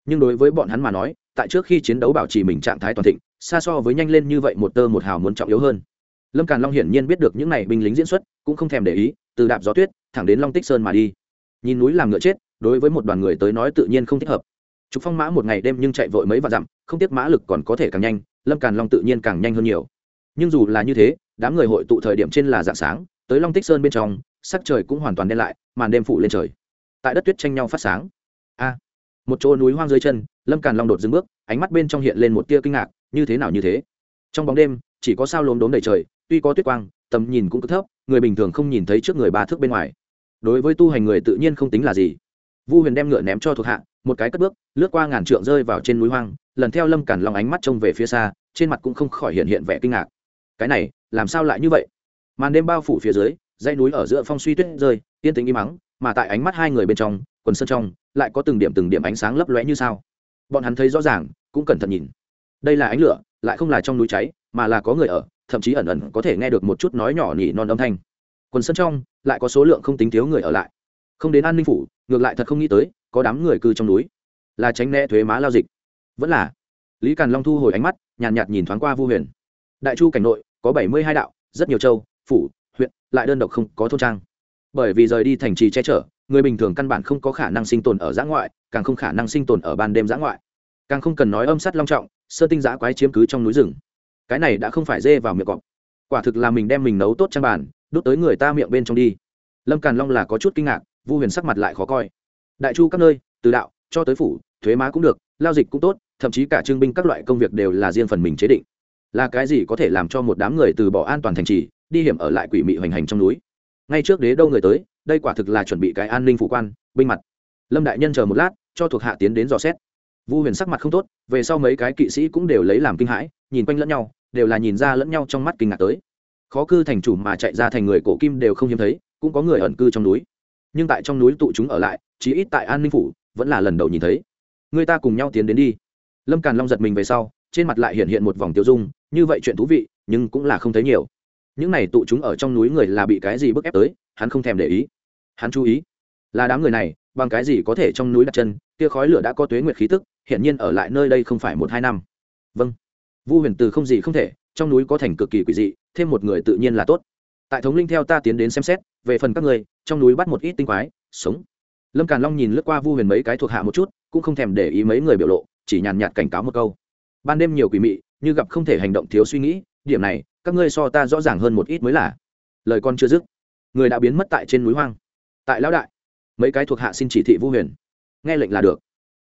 Nhưng đối với bọn hắn mà nói, tại trước khi chiến đấu bảo trì mình trạng thái toàn thịnh, xa so với nhanh lên như vậy một tơ một hào muốn trọng yếu hơn. Lâm càn long hiển nhiên biết được những này binh lính diễn xuất, cũng không thèm để ý, từ đạp gió tuyết, thẳng đến long tích sơn mà đi. Nhìn núi làm ngựa chết, đối với một đoàn người tới nói tự nhiên không thích hợp trục phong mã một ngày đêm nhưng chạy vội mấy vạn dặm, không tiếc mã lực còn có thể càng nhanh, lâm càn long tự nhiên càng nhanh hơn nhiều. Nhưng dù là như thế, đám người hội tụ thời điểm trên là dạng sáng, tới long tích sơn bên trong, sắc trời cũng hoàn toàn đen lại, màn đêm phủ lên trời. Tại đất tuyết tranh nhau phát sáng. A! Một chỗ núi hoang dưới chân, lâm càn long đột dừng bước, ánh mắt bên trong hiện lên một tia kinh ngạc, như thế nào như thế? Trong bóng đêm, chỉ có sao lốm đốm đầy trời, tuy có tuyết quang, tầm nhìn cũng cứ thấp, người bình thường không nhìn thấy trước người ba thước bên ngoài. Đối với tu hành người tự nhiên không tính là gì. Vu huyền đem ngựa ném cho thuộc hạ một cái cất bước, lướt qua ngàn trượng rơi vào trên núi hoang, lần theo lâm càn long ánh mắt trông về phía xa, trên mặt cũng không khỏi hiện hiện vẻ kinh ngạc. Cái này, làm sao lại như vậy? Màn đêm bao phủ phía dưới, dãy núi ở giữa phong suy tuyết rơi, yên tĩnh im mắng, mà tại ánh mắt hai người bên trong, quần sơn trong, lại có từng điểm từng điểm ánh sáng lấp lóe như sao. Bọn hắn thấy rõ ràng, cũng cẩn thận nhìn. Đây là ánh lửa, lại không là trong núi cháy, mà là có người ở, thậm chí ẩn ẩn có thể nghe được một chút nói nhỏ nhỉ non âm thanh. Quần sân trong, lại có số lượng không tính thiếu người ở lại. Không đến an ninh phủ, ngược lại thật không nghĩ tới có đám người cư trong núi. Là tránh né thuế má lao dịch. Vẫn là lý càn long thu hồi ánh mắt nhàn nhạt, nhạt nhìn thoáng qua vu huyền. Đại chu cảnh nội có bảy mươi hai đạo rất nhiều châu phủ huyện lại đơn độc không có thôn trang. Bởi vì rời đi thành trì che chở người bình thường căn bản không có khả năng sinh tồn ở giã ngoại càng không khả năng sinh tồn ở ban đêm giã ngoại. Càng không cần nói âm sắt long trọng sơ tinh giã quái chiếm cứ trong núi rừng. Cái này đã không phải dê vào miệng cọp. Quả thực là mình đem mình nấu tốt trang bàn đốt tới người ta miệng bên trong đi. Lâm càn long là có chút kinh ngạc vu huyền sắc mặt lại khó coi đại chu các nơi, từ đạo cho tới phủ, thuế má cũng được, lao dịch cũng tốt, thậm chí cả trương binh các loại công việc đều là riêng phần mình chế định. Là cái gì có thể làm cho một đám người từ bỏ an toàn thành trì, đi hiểm ở lại quỷ mị hoành hành trong núi? Ngay trước đế đâu người tới, đây quả thực là chuẩn bị cái an ninh phủ quan, binh mặt. Lâm đại nhân chờ một lát, cho thuộc hạ tiến đến dò xét. Vu huyền sắc mặt không tốt, về sau mấy cái kỵ sĩ cũng đều lấy làm kinh hãi, nhìn quanh lẫn nhau, đều là nhìn ra lẫn nhau trong mắt kinh ngạc tới. Khó cư thành chủ mà chạy ra thành người cổ kim đều không hiếm thấy, cũng có người ẩn cư trong núi nhưng tại trong núi tụ chúng ở lại, chí ít tại an ninh phủ, vẫn là lần đầu nhìn thấy. Người ta cùng nhau tiến đến đi. Lâm càn long giật mình về sau, trên mặt lại hiện hiện một vòng tiêu dung, như vậy chuyện thú vị, nhưng cũng là không thấy nhiều. Những này tụ chúng ở trong núi người là bị cái gì bức ép tới, hắn không thèm để ý. Hắn chú ý là đám người này, bằng cái gì có thể trong núi đặt chân, kia khói lửa đã có tuế nguyệt khí tức, hiển nhiên ở lại nơi đây không phải một hai năm. Vâng. Vu huyền từ không gì không thể, trong núi có thành cực kỳ quỷ dị, thêm một người tự nhiên là tốt tại thống linh theo ta tiến đến xem xét, về phần các người trong núi bắt một ít tinh quái, sống. Lâm càn long nhìn lướt qua vu huyền mấy cái thuộc hạ một chút, cũng không thèm để ý mấy người biểu lộ, chỉ nhàn nhạt cảnh cáo một câu. Ban đêm nhiều quỷ mị, như gặp không thể hành động thiếu suy nghĩ, điểm này, các ngươi so ta rõ ràng hơn một ít mới là. Lời con chưa dứt, người đã biến mất tại trên núi hoang. Tại lão đại, mấy cái thuộc hạ xin chỉ thị vu huyền. Nghe lệnh là được.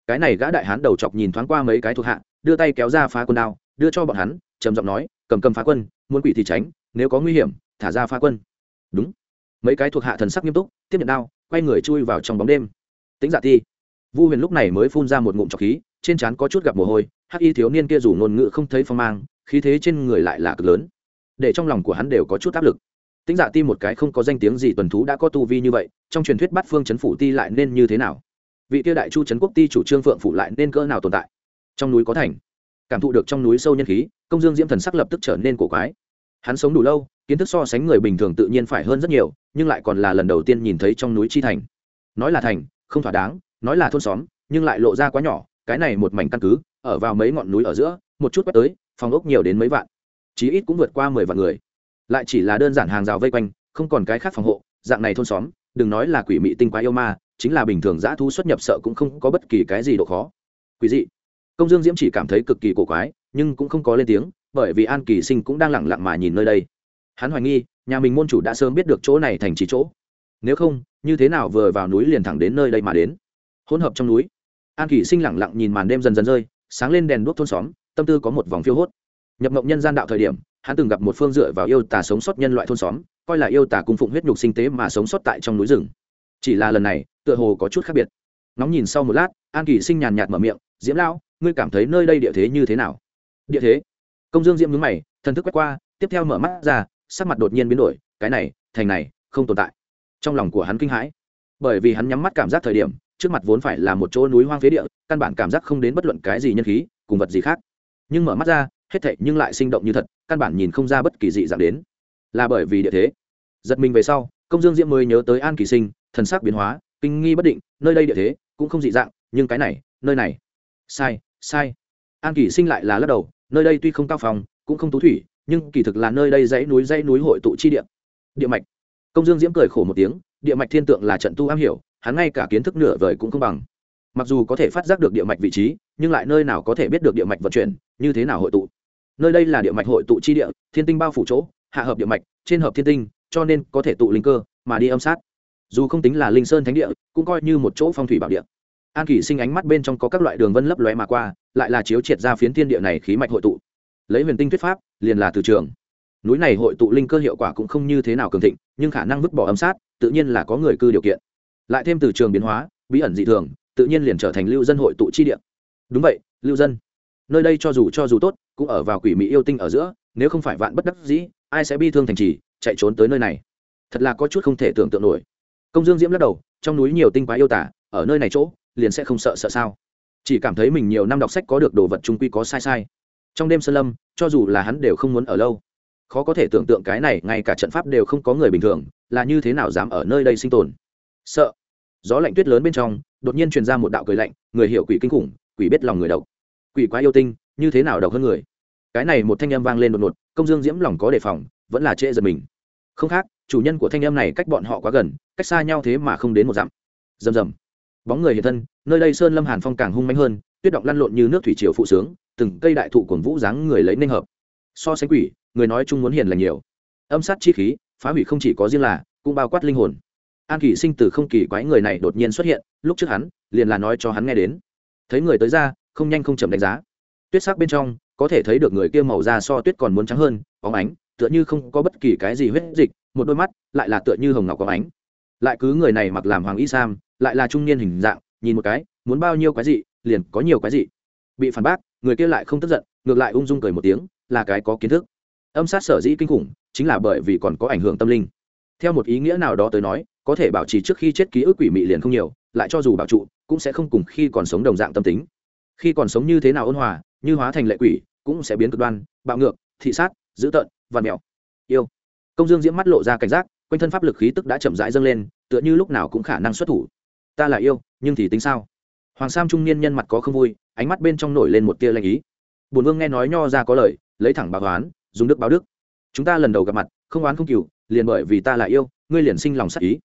Cái này gã đại hán đầu chọc nhìn thoáng qua mấy cái thuộc hạ, đưa tay kéo ra phá quân đao, đưa cho bọn hắn, trầm giọng nói, cầm cầm phá quân, muốn quỷ thì tránh, nếu có nguy hiểm thả ra phá quân. Đúng. Mấy cái thuộc hạ thần sắc nghiêm túc, tiếp nhận đao, quay người chui vào trong bóng đêm. Tính dạ ti. Vu huyền lúc này mới phun ra một ngụm trọc khí, trên trán có chút gặp mồ hôi, hắc y thiếu niên kia dù ngôn ngữ không thấy phong mang, khí thế trên người lại là cực lớn. Để trong lòng của hắn đều có chút áp lực. Tính dạ ti một cái không có danh tiếng gì tuần thú đã có tu vi như vậy, trong truyền thuyết bắt phương chấn phủ ti lại nên như thế nào? Vị tiêu đại chu trấn quốc ti chủ trương phượng phủ lại nên cỡ nào tồn tại? Trong núi có thành. Cảm thụ được trong núi sâu nhân khí, công dương diễm thần sắc lập tức trở nên cổ quái hắn sống đủ lâu, kiến thức so sánh người bình thường tự nhiên phải hơn rất nhiều, nhưng lại còn là lần đầu tiên nhìn thấy trong núi chi thành. Nói là thành, không thỏa đáng, nói là thôn xóm, nhưng lại lộ ra quá nhỏ, cái này một mảnh căn cứ, ở vào mấy ngọn núi ở giữa, một chút quét tới, phòng ốc nhiều đến mấy vạn, chí ít cũng vượt qua mười vạn người. Lại chỉ là đơn giản hàng rào vây quanh, không còn cái khác phòng hộ, dạng này thôn xóm, đừng nói là quỷ mị tinh quái yêu ma, chính là bình thường dã thu xuất nhập sợ cũng không có bất kỳ cái gì độ khó. Quý dị. Công dương diễm chỉ cảm thấy cực kỳ cổ quái, nhưng cũng không có lên tiếng bởi vì an kỳ sinh cũng đang lẳng lặng mà nhìn nơi đây. Hắn hoài nghi, nhà mình môn chủ đã sớm biết được chỗ này thành trì chỗ. Nếu không, như thế nào vừa vào núi liền thẳng đến nơi đây mà đến? Hỗn hợp trong núi. An kỳ sinh lẳng lặng nhìn màn đêm dần dần rơi, sáng lên đèn đuốc thôn xóm, tâm tư có một vòng phiêu hốt. Nhập mộng nhân gian đạo thời điểm, hắn từng gặp một phương dựa vào yêu tà sống sót nhân loại thôn xóm, coi là yêu tà cung phụng huyết nhục sinh tế mà sống sót tại trong núi rừng. Chỉ là lần này, tựa hồ có chút khác biệt. Nóng nhìn sau một lát, an kỳ sinh nhàn nhạt mở miệng, diễm lão, ngươi cảm thấy nơi đây địa thế như thế nào? Địa thế? Công dương diễm nhúng mày, thần thức quét qua, tiếp theo mở mắt ra, sắc mặt đột nhiên biến đổi, cái này, thành này, không tồn tại. Trong lòng của hắn kinh hãi. Bởi vì hắn nhắm mắt cảm giác thời điểm, trước mặt vốn phải là một chỗ núi hoang phế địa, căn bản cảm giác không đến bất luận cái gì nhân khí, cùng vật gì khác. Nhưng mở mắt ra, hết thệ nhưng lại sinh động như thật, căn bản nhìn không ra bất kỳ dị dạng đến. Là bởi vì địa thế. Giật mình về sau, công dương diễm mới nhớ tới an kỳ sinh, thần sắc biến hóa, kinh nghi bất định, nơi đây địa thế, cũng không dị dạng, nhưng cái này, nơi này. Sai sai. An kỳ sinh lại là lắc đầu nơi đây tuy không cao phòng, cũng không tú thủy, nhưng kỳ thực là nơi đây dãy núi dãy núi hội tụ chi địa. Địa mạch. Công dương diễm cười khổ một tiếng, địa mạch thiên tượng là trận tu am hiểu, hắn ngay cả kiến thức nửa vời cũng không bằng. Mặc dù có thể phát giác được địa mạch vị trí, nhưng lại nơi nào có thể biết được địa mạch vận chuyển, như thế nào hội tụ. Nơi đây là địa mạch hội tụ chi địa, thiên tinh bao phủ chỗ, hạ hợp địa mạch, trên hợp thiên tinh, cho nên có thể tụ linh cơ, mà đi âm sát. Dù không tính là linh sơn thánh địa, cũng coi như một chỗ phong thủy bảo địa an kỷ sinh ánh mắt bên trong có các loại đường vân lấp lóe mà qua, lại là chiếu triệt ra phiến thiên địa này khí mạch hội tụ. Lấy huyền tinh thuyết pháp, liền là từ trường. Núi này hội tụ linh cơ hiệu quả cũng không như thế nào cường thịnh, nhưng khả năng vứt bỏ âm sát, tự nhiên là có người cư điều kiện. Lại thêm từ trường biến hóa, bí ẩn dị thường, tự nhiên liền trở thành lưu dân hội tụ chi địa. Đúng vậy, lưu dân. Nơi đây cho dù cho dù tốt, cũng ở vào quỷ mỹ yêu tinh ở giữa, nếu không phải vạn bất đắc dĩ, ai sẽ bi thương thành trì, chạy trốn tới nơi này? Thật là có chút không thể tưởng tượng nổi. Công dương diễm lắc đầu, trong núi nhiều tinh quái yêu tả, ở nơi này chỗ liền sẽ không sợ sợ sao. Chỉ cảm thấy mình nhiều năm đọc sách có được đồ vật trung quy có sai sai. Trong đêm sơn lâm, cho dù là hắn đều không muốn ở lâu. Khó có thể tưởng tượng cái này, ngay cả trận pháp đều không có người bình thường, là như thế nào dám ở nơi đây sinh tồn. Sợ. Gió lạnh tuyết lớn bên trong, đột nhiên truyền ra một đạo cười lạnh, người hiểu quỷ kinh khủng, quỷ biết lòng người độc. Quỷ quá yêu tinh, như thế nào độc hơn người? Cái này một thanh âm vang lên đột ngột, công dương diễm lòng có đề phòng, vẫn là trễ giật mình. Không khác, chủ nhân của thanh âm này cách bọn họ quá gần, cách xa nhau thế mà không đến một dặm. Rầm rầm bóng người hiện thân, nơi đây sơn lâm hàn phong càng hung mạnh hơn, tuyết động lăn lộn như nước thủy triều phụ sướng, từng cây đại thụ cổn vũ dáng người lấy ninh hợp. So sánh quỷ, người nói chung muốn hiền là nhiều. Âm sát chi khí, phá hủy không chỉ có riêng là, cũng bao quát linh hồn. An kỳ sinh từ không kỳ quái người này đột nhiên xuất hiện, lúc trước hắn, liền là nói cho hắn nghe đến. Thấy người tới ra, không nhanh không chậm đánh giá. Tuyết sắc bên trong, có thể thấy được người kia màu da so tuyết còn muốn trắng hơn óng ánh, tựa như không có bất kỳ cái gì huyết dịch, một đôi mắt, lại là tựa như hồng ngọc có ánh. Lại cứ người này mặc làm hoàng y sam lại là trung niên hình dạng, nhìn một cái, muốn bao nhiêu cái gì liền có nhiều cái gì bị phản bác, người kia lại không tức giận, ngược lại ung dung cười một tiếng, là cái có kiến thức. Âm sát sở dĩ kinh khủng, chính là bởi vì còn có ảnh hưởng tâm linh. Theo một ý nghĩa nào đó tới nói, có thể bảo trì trước khi chết ký ức quỷ mị liền không nhiều, lại cho dù bảo trụ, cũng sẽ không cùng khi còn sống đồng dạng tâm tính. Khi còn sống như thế nào ôn hòa, như hóa thành lệ quỷ, cũng sẽ biến cực đoan, bạo ngược, thị sát, dữ tợn và mèo. Yêu. Công dương diễm mắt lộ ra cảnh giác, quanh thân pháp lực khí tức đã chậm rãi dâng lên, tựa như lúc nào cũng khả năng xuất thủ ta là yêu, nhưng thì tính sao? Hoàng sam trung niên nhân mặt có không vui, ánh mắt bên trong nổi lên một tia lanh ý. Bùn vương nghe nói nho ra có lời, lấy thẳng báo oán, dùng đức báo đức. Chúng ta lần đầu gặp mặt, không oán không cừu, liền bởi vì ta là yêu, ngươi liền sinh lòng sắc ý.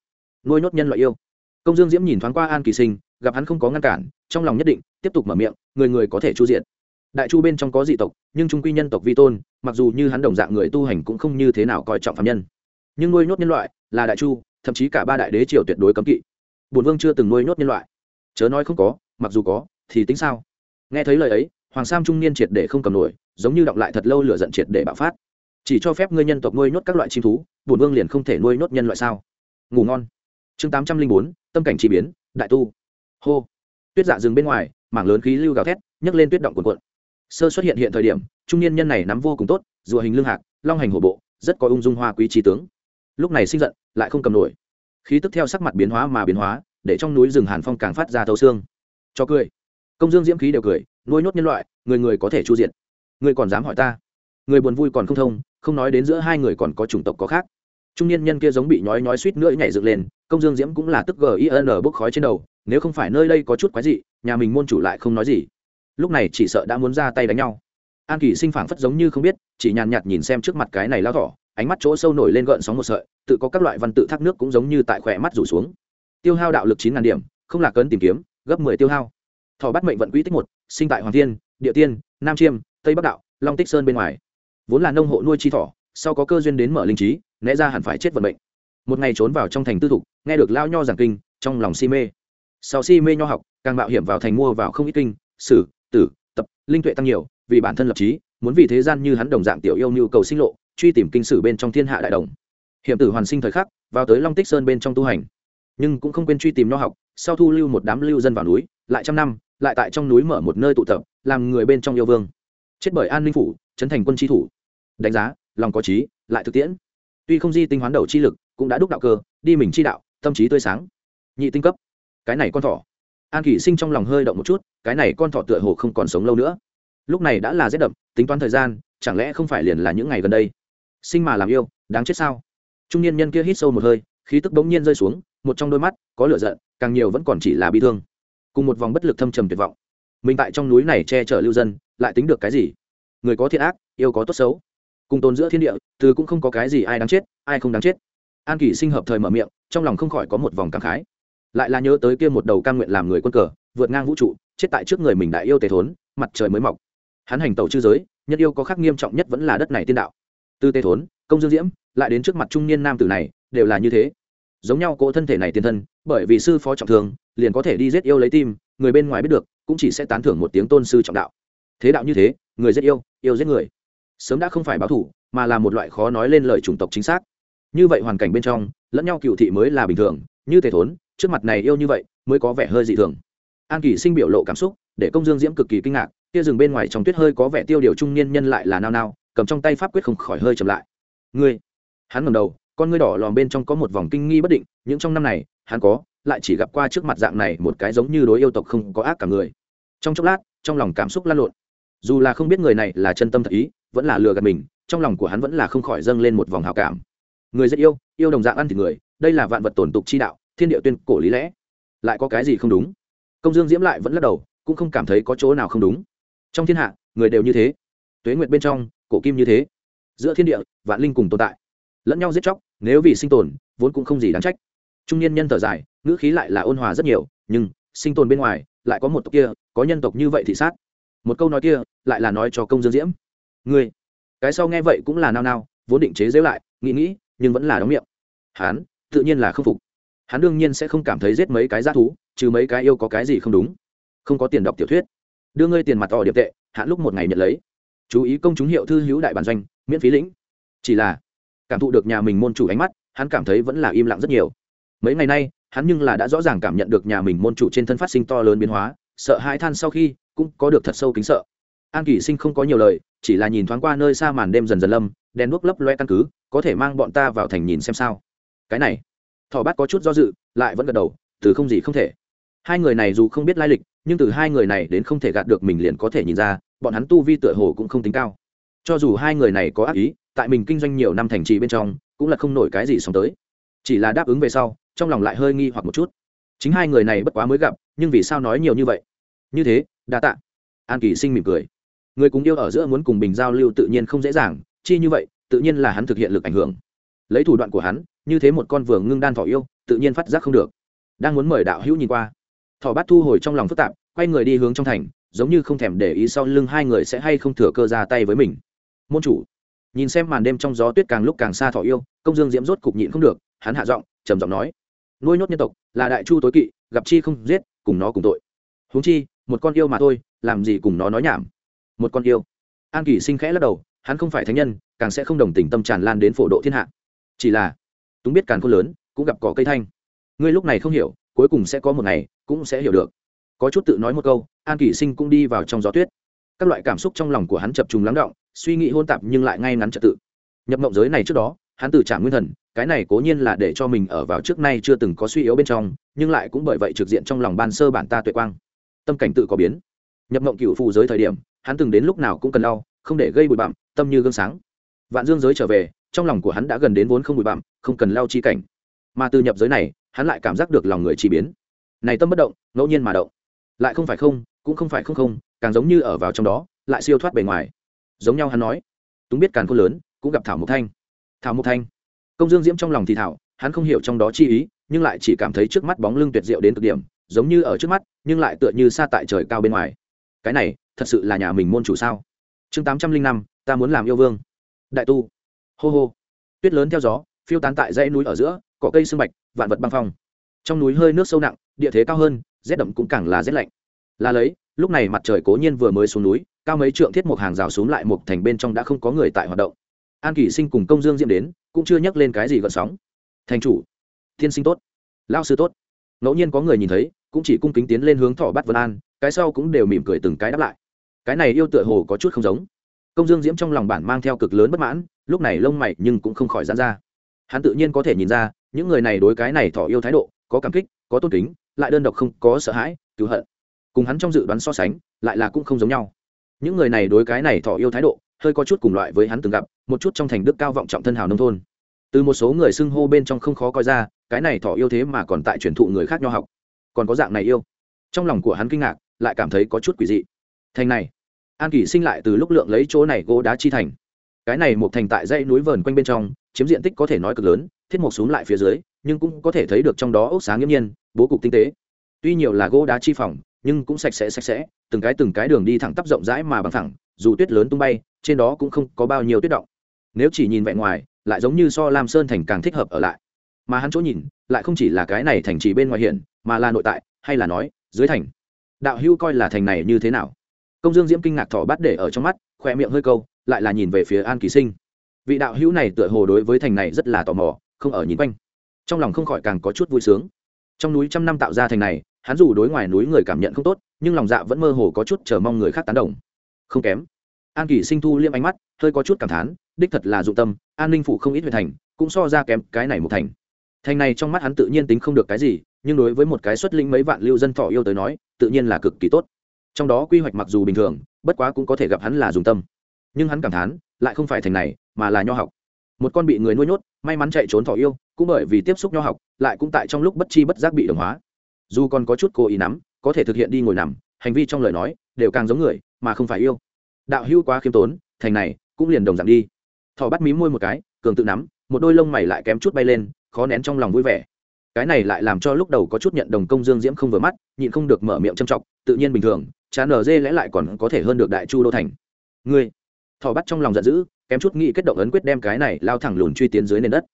Nuôi nhốt nhân loại yêu. Công dương diễm nhìn thoáng qua an kỳ sinh, gặp hắn không có ngăn cản, trong lòng nhất định, tiếp tục mở miệng, người người có thể chu diện đại chu bên trong có dị tộc, nhưng trung quy nhân tộc vi tôn, mặc dù như hắn đồng dạng người tu hành cũng không như thế nào coi trọng phạm nhân. Nhưng nuôi nhốt nhân loại là đại chu, thậm chí cả ba đại đế triều tuyệt đối cấm kỵ. Bổn vương chưa từng nuôi nhốt nhân loại. Chớ nói không có, mặc dù có, thì tính sao? Nghe thấy lời ấy, hoàng sam trung niên triệt để không cầm nổi, giống như đọng lại thật lâu lửa giận triệt để bạo phát. Chỉ cho phép ngươi nhân tộc nuôi nhốt các loại chim thú, bổn vương liền không thể nuôi nhốt nhân loại sao? Ngủ ngon. Chương tám trăm linh bốn, tâm cảnh chi biến, đại tu. Hô. Tuyết dạ rừng bên ngoài, mảng lớn khí lưu gào thét, nhấc lên tuyết động cuộn cuộn. Sơ xuất hiện hiện thời điểm, trung niên nhân này nắm vô cùng tốt, rùa hình lương hạc, long hành hổ bộ, rất có ung dung hoa quý trí tướng. Lúc này sinh giận, lại không cầm nổi khí tức theo sắc mặt biến hóa mà biến hóa để trong núi rừng hàn phong càng phát ra thấu xương. Cho cười. Công dương diễm khí đều cười nuôi nhốt nhân loại người người có thể chu diện người còn dám hỏi ta? Người buồn vui còn không thông không nói đến giữa hai người còn có chủng tộc có khác. Trung niên nhân kia giống bị nhói nhói suýt nữa nhảy dựng lên công dương diễm cũng là tức gin bốc khói trên đầu nếu không phải nơi đây có chút quái dị, nhà mình môn chủ lại không nói gì. Lúc này chỉ sợ đã muốn ra tay đánh nhau an kỳ sinh phảng phất giống như không biết, chỉ nhàn nhạt nhìn xem trước mặt cái này lao thỏ, ánh mắt chỗ sâu nổi lên gợn sóng một sợi, tự có các loại văn tự thác nước cũng giống như tại khỏe mắt rủ xuống. Tiêu hao đạo lực chín ngàn điểm, không là cấn tìm kiếm, gấp mười tiêu hao. Thỏ bắt mệnh vận quỹ tích một, sinh tại hoàng thiên, địa tiên, nam chiêm, tây bắc đạo, long tích sơn bên ngoài. Vốn là nông hộ nuôi chi thỏ, sau có cơ duyên đến mở linh trí, né ra hẳn phải chết vận mệnh. Một ngày trốn vào trong thành tư thục, nghe được lao nho giảng kinh, trong lòng si mê. Sau si mê nho học, càng mạo hiểm vào thành mua vào không ít kinh, sử, tử, tập, linh tuệ tăng nhiều vì bản thân lập trí, muốn vì thế gian như hắn đồng dạng tiểu yêu nhu cầu sinh lộ, truy tìm kinh sử bên trong thiên hạ đại đồng. Hiểm tử hoàn sinh thời khắc, vào tới long tích sơn bên trong tu hành. Nhưng cũng không quên truy tìm no học, sau thu lưu một đám lưu dân vào núi, lại trăm năm, lại tại trong núi mở một nơi tụ tập, làm người bên trong yêu vương. Chết bởi an ninh phủ trấn thành quân tri thủ. Đánh giá, lòng có trí, lại thực tiễn. Tuy không di tinh hoán đầu chi lực, cũng đã đúc đạo cơ, đi mình chi đạo, tâm trí tươi sáng. Nhị tinh cấp. Cái này con thỏ. An kỷ sinh trong lòng hơi động một chút, cái này con thỏ tựa hồ không còn sống lâu nữa lúc này đã là rét đậm, tính toán thời gian, chẳng lẽ không phải liền là những ngày gần đây? Sinh mà làm yêu, đáng chết sao? Trung niên nhân kia hít sâu một hơi, khí tức bỗng nhiên rơi xuống, một trong đôi mắt có lửa giận, càng nhiều vẫn còn chỉ là bi thương. Cùng một vòng bất lực thâm trầm tuyệt vọng. Mình tại trong núi này che chở lưu dân, lại tính được cái gì? Người có thiện ác, yêu có tốt xấu. Cùng tồn giữa thiên địa, từ cũng không có cái gì ai đáng chết, ai không đáng chết. An kỷ sinh hợp thời mở miệng, trong lòng không khỏi có một vòng cảm khái. Lại là nhớ tới kia một đầu cam nguyện làm người quân cờ, vượt ngang vũ trụ, chết tại trước người mình đại yêu tề thốn, mặt trời mới mọc hắn hành tẩu chư giới nhất yêu có khác nghiêm trọng nhất vẫn là đất này tiên đạo. Từ tê thốn, công dương diễm, lại đến trước mặt trung niên nam tử này, đều là như thế. Giống nhau cỗ thân thể này tiền thân, bởi vì sư phó trọng thương liền có thể đi giết yêu lấy tim, người bên ngoài biết được, cũng chỉ sẽ tán thưởng một tiếng tôn sư trọng đạo. Thế đạo như thế, người giết yêu yêu giết người. Sớm đã không phải báo thủ, mà là một loại khó nói lên lời chủng tộc chính xác. Như vậy hoàn cảnh bên trong, lẫn nhau cựu thị mới là bình thường, như thể thốn, trước mặt này yêu như vậy, mới có vẻ hơi dị thường. An kỳ sinh biểu lộ cảm xúc, để công dương diễm cực kỳ kinh ngạc kia rừng bên ngoài trong tuyết hơi có vẻ tiêu điều trung niên nhân lại là nao nao, cầm trong tay pháp quyết không khỏi hơi chậm lại. Ngươi? Hắn ngầm đầu, con ngươi đỏ lòm bên trong có một vòng kinh nghi bất định, những trong năm này, hắn có, lại chỉ gặp qua trước mặt dạng này một cái giống như đối yêu tộc không có ác cả người. Trong chốc lát, trong lòng cảm xúc lan lộn. Dù là không biết người này là chân tâm thật ý, vẫn là lừa gạt mình, trong lòng của hắn vẫn là không khỏi dâng lên một vòng hào cảm. Người rất yêu yêu đồng dạng ăn thịt người, đây là vạn vật tổn tục chi đạo, thiên địa tuyên cổ lý lẽ. Lại có cái gì không đúng? Công dương diễm lại vẫn lắc đầu, cũng không cảm thấy có chỗ nào không đúng trong thiên hạ, người đều như thế. Tuế nguyệt bên trong, cổ kim như thế. Giữa thiên địa, vạn linh cùng tồn tại. Lẫn nhau giết chóc, nếu vì sinh tồn, vốn cũng không gì đáng trách. Trung niên nhân thở dài, ngữ khí lại là ôn hòa rất nhiều, nhưng sinh tồn bên ngoài, lại có một tộc kia, có nhân tộc như vậy thì sát. Một câu nói kia, lại là nói cho công dương diễm. Ngươi, cái sau nghe vậy cũng là nao nao, vốn định chế giễu lại, nghĩ nghĩ, nhưng vẫn là đóng miệng. Hắn tự nhiên là không phục. Hắn đương nhiên sẽ không cảm thấy giết mấy cái g thú, trừ mấy cái yêu có cái gì không đúng. Không có tiền đọc tiểu thuyết đưa ngươi tiền mặt tỏ điệp tệ, hạn lúc một ngày nhận lấy. Chú ý công chúng hiệu thư hữu đại bản doanh, miễn phí lĩnh. Chỉ là, cảm thụ được nhà mình môn chủ ánh mắt, hắn cảm thấy vẫn là im lặng rất nhiều. Mấy ngày nay, hắn nhưng là đã rõ ràng cảm nhận được nhà mình môn chủ trên thân phát sinh to lớn biến hóa, sợ hãi than sau khi, cũng có được thật sâu kính sợ. An kỷ sinh không có nhiều lời, chỉ là nhìn thoáng qua nơi xa màn đêm dần dần lâm, đèn đuốc lấp loe căn cứ, có thể mang bọn ta vào thành nhìn xem sao. Cái này thỏ bát có chút do dự, lại vẫn gật đầu, từ không gì không thể. Hai người này dù không biết lai lịch nhưng từ hai người này đến không thể gạt được mình liền có thể nhìn ra, bọn hắn tu vi tựa hồ cũng không tính cao. Cho dù hai người này có ác ý, tại mình kinh doanh nhiều năm thành trì bên trong, cũng là không nổi cái gì xong tới. Chỉ là đáp ứng về sau, trong lòng lại hơi nghi hoặc một chút. Chính hai người này bất quá mới gặp, nhưng vì sao nói nhiều như vậy? Như thế, đa tạ. An kỳ sinh mỉm cười. Người cùng yêu ở giữa muốn cùng bình giao lưu tự nhiên không dễ dàng, chi như vậy, tự nhiên là hắn thực hiện lực ảnh hưởng. Lấy thủ đoạn của hắn, như thế một con vừa ngưng đan thỏ yêu, tự nhiên phát giác không được. Đang muốn mời đạo hữu nhìn qua thỏ bát thu hồi trong lòng phức tạp, quay người đi hướng trong thành, giống như không thèm để ý sau lưng hai người sẽ hay không thừa cơ ra tay với mình. Môn chủ, nhìn xem màn đêm trong gió tuyết càng lúc càng xa thỏ yêu, công dương diễm rốt cục nhịn không được, hắn hạ giọng, trầm giọng nói, nuôi nhốt nhân tộc là đại chu tối kỵ, gặp chi không giết, cùng nó cùng tội. Huống chi, một con yêu mà thôi, làm gì cùng nó nói nhảm. Một con yêu. An kỳ sinh khẽ lắc đầu, hắn không phải thánh nhân, càng sẽ không đồng tình tâm tràn lan đến phổ độ thiên hạ. Chỉ là, túng biết càng khôn lớn, cũng gặp cỏ cây thanh. Ngươi lúc này không hiểu, cuối cùng sẽ có một ngày cũng sẽ hiểu được. Có chút tự nói một câu, an kỷ sinh cũng đi vào trong gió tuyết. Các loại cảm xúc trong lòng của hắn chập trùng lắng động, suy nghĩ hôn tạp nhưng lại ngay ngắn trật tự. Nhập mộng giới này trước đó, hắn từ trả nguyên thần, cái này cố nhiên là để cho mình ở vào trước nay chưa từng có suy yếu bên trong, nhưng lại cũng bởi vậy trực diện trong lòng ban sơ bản ta tuệ quang. Tâm cảnh tự có biến. Nhập mộng cựu phù giới thời điểm, hắn từng đến lúc nào cũng cần đau, không để gây bụi bặm, tâm như gương sáng. Vạn dương giới trở về, trong lòng của hắn đã gần đến vốn không bụi bặm, không cần lao chi cảnh. Mà từ nhập giới này, hắn lại cảm giác được lòng người chi biến này tâm bất động, ngẫu nhiên mà động. Lại không phải không, cũng không phải không không, càng giống như ở vào trong đó, lại siêu thoát bề ngoài. Giống nhau hắn nói. Túng biết càn khôn lớn, cũng gặp thảo mộc thanh. Thảo mộc thanh. Công dương diễm trong lòng thì thảo, hắn không hiểu trong đó chi ý, nhưng lại chỉ cảm thấy trước mắt bóng lưng tuyệt diệu đến cực điểm, giống như ở trước mắt, nhưng lại tựa như xa tại trời cao bên ngoài. Cái này, thật sự là nhà mình môn chủ sao? Chương tám trăm linh năm, ta muốn làm yêu vương. Đại tu. Hô hô. Tuyết lớn theo gió, phiêu tán tại dãy núi ở giữa, cỏ cây sương bạch, vạn vật băng phong trong núi hơi nước sâu nặng, địa thế cao hơn, rét đậm cũng càng là rét lạnh. Là lấy, lúc này mặt trời cố nhiên vừa mới xuống núi, cao mấy trượng thiết một hàng rào xuống lại một thành bên trong đã không có người tại hoạt động. An kỷ sinh cùng công dương diễm đến, cũng chưa nhắc lên cái gì gợn sóng. Thành chủ thiên sinh tốt. Lao sư tốt. Ngẫu nhiên có người nhìn thấy, cũng chỉ cung kính tiến lên hướng thọ bắt vân an, cái sau cũng đều mỉm cười từng cái đáp lại. Cái này yêu tựa hồ có chút không giống. Công dương diễm trong lòng bản mang theo cực lớn bất mãn, lúc này lông mày nhưng cũng không khỏi dán ra. Hắn tự nhiên có thể nhìn ra, những người này đối cái này thọ yêu thái độ có cảm kích, có tôn kính, lại đơn độc không có sợ hãi, cứu hận. Cùng hắn trong dự đoán so sánh, lại là cũng không giống nhau. Những người này đối cái này thọ yêu thái độ, hơi có chút cùng loại với hắn từng gặp, một chút trong thành đức cao vọng trọng thân hào nông thôn. Từ một số người xưng hô bên trong không khó coi ra, cái này thọ yêu thế mà còn tại truyền thụ người khác nho học. Còn có dạng này yêu. Trong lòng của hắn kinh ngạc, lại cảm thấy có chút quỷ dị. Thành này, an kỷ sinh lại từ lúc lượng lấy chỗ này gỗ đá chi thành. Cái này một thành tại dãy núi vờn quanh bên trong, chiếm diện tích có thể nói cực lớn thiết mộc xuống lại phía dưới, nhưng cũng có thể thấy được trong đó ốc sáng nghiễm nhiên, bố cục tinh tế. Tuy nhiều là gỗ đá chi phòng, nhưng cũng sạch sẽ sạch sẽ, từng cái từng cái đường đi thẳng tắp rộng rãi mà bằng thẳng dù tuyết lớn tung bay, trên đó cũng không có bao nhiêu tuyết động. Nếu chỉ nhìn vẻ ngoài, lại giống như so lam sơn thành càng thích hợp ở lại. Mà hắn chỗ nhìn, lại không chỉ là cái này thành trì bên ngoài hiện mà là nội tại, hay là nói, dưới thành. Đạo hưu coi là thành này như thế nào? Công dương diễm kinh ngạc thỏ bắt để ở trong mắt, khoe miệng hơi câu, lại là nhìn về phía an kỳ sinh. Vị đạo hữu này tựa hồ đối với thành này rất là tò mò không ở nhìn quanh. Trong lòng không khỏi càng có chút vui sướng. Trong núi trăm năm tạo ra thành này, hắn dù đối ngoài núi người cảm nhận không tốt, nhưng lòng dạ vẫn mơ hồ có chút chờ mong người khác tán đồng. Không kém. An kỳ sinh thu liêm ánh mắt, hơi có chút cảm thán, đích thật là dụng tâm, an ninh phủ không ít huyện thành, cũng so ra kém cái này một thành. Thành này trong mắt hắn tự nhiên tính không được cái gì, nhưng đối với một cái xuất linh mấy vạn lưu dân thọ yêu tới nói, tự nhiên là cực kỳ tốt. Trong đó quy hoạch mặc dù bình thường, bất quá cũng có thể gặp hắn là dùng tâm. Nhưng hắn cảm thán, lại không phải thành này, mà là nho học. Một con bị người nuôi nhốt may mắn chạy trốn thỏ yêu, cũng bởi vì tiếp xúc nho học, lại cũng tại trong lúc bất chi bất giác bị đồng hóa. Dù còn có chút cố ý nắm, có thể thực hiện đi ngồi nằm, hành vi trong lời nói, đều càng giống người, mà không phải yêu. Đạo hưu quá khiêm tốn, thành này, cũng liền đồng dạng đi. Thỏ bắt mí môi một cái, cường tự nắm, một đôi lông mày lại kém chút bay lên, khó nén trong lòng vui vẻ. Cái này lại làm cho lúc đầu có chút nhận đồng công dương diễm không vừa mắt, nhịn không được mở miệng châm trọng tự nhiên bình thường, chán nở dê lẽ lại còn có thể hơn được đại chu đô thành. Ngươi, thỏ bắt trong lòng giận dữ kém chút nghĩ kết động ấn quyết đem cái này lao thẳng lùn truy tiến dưới nền đất.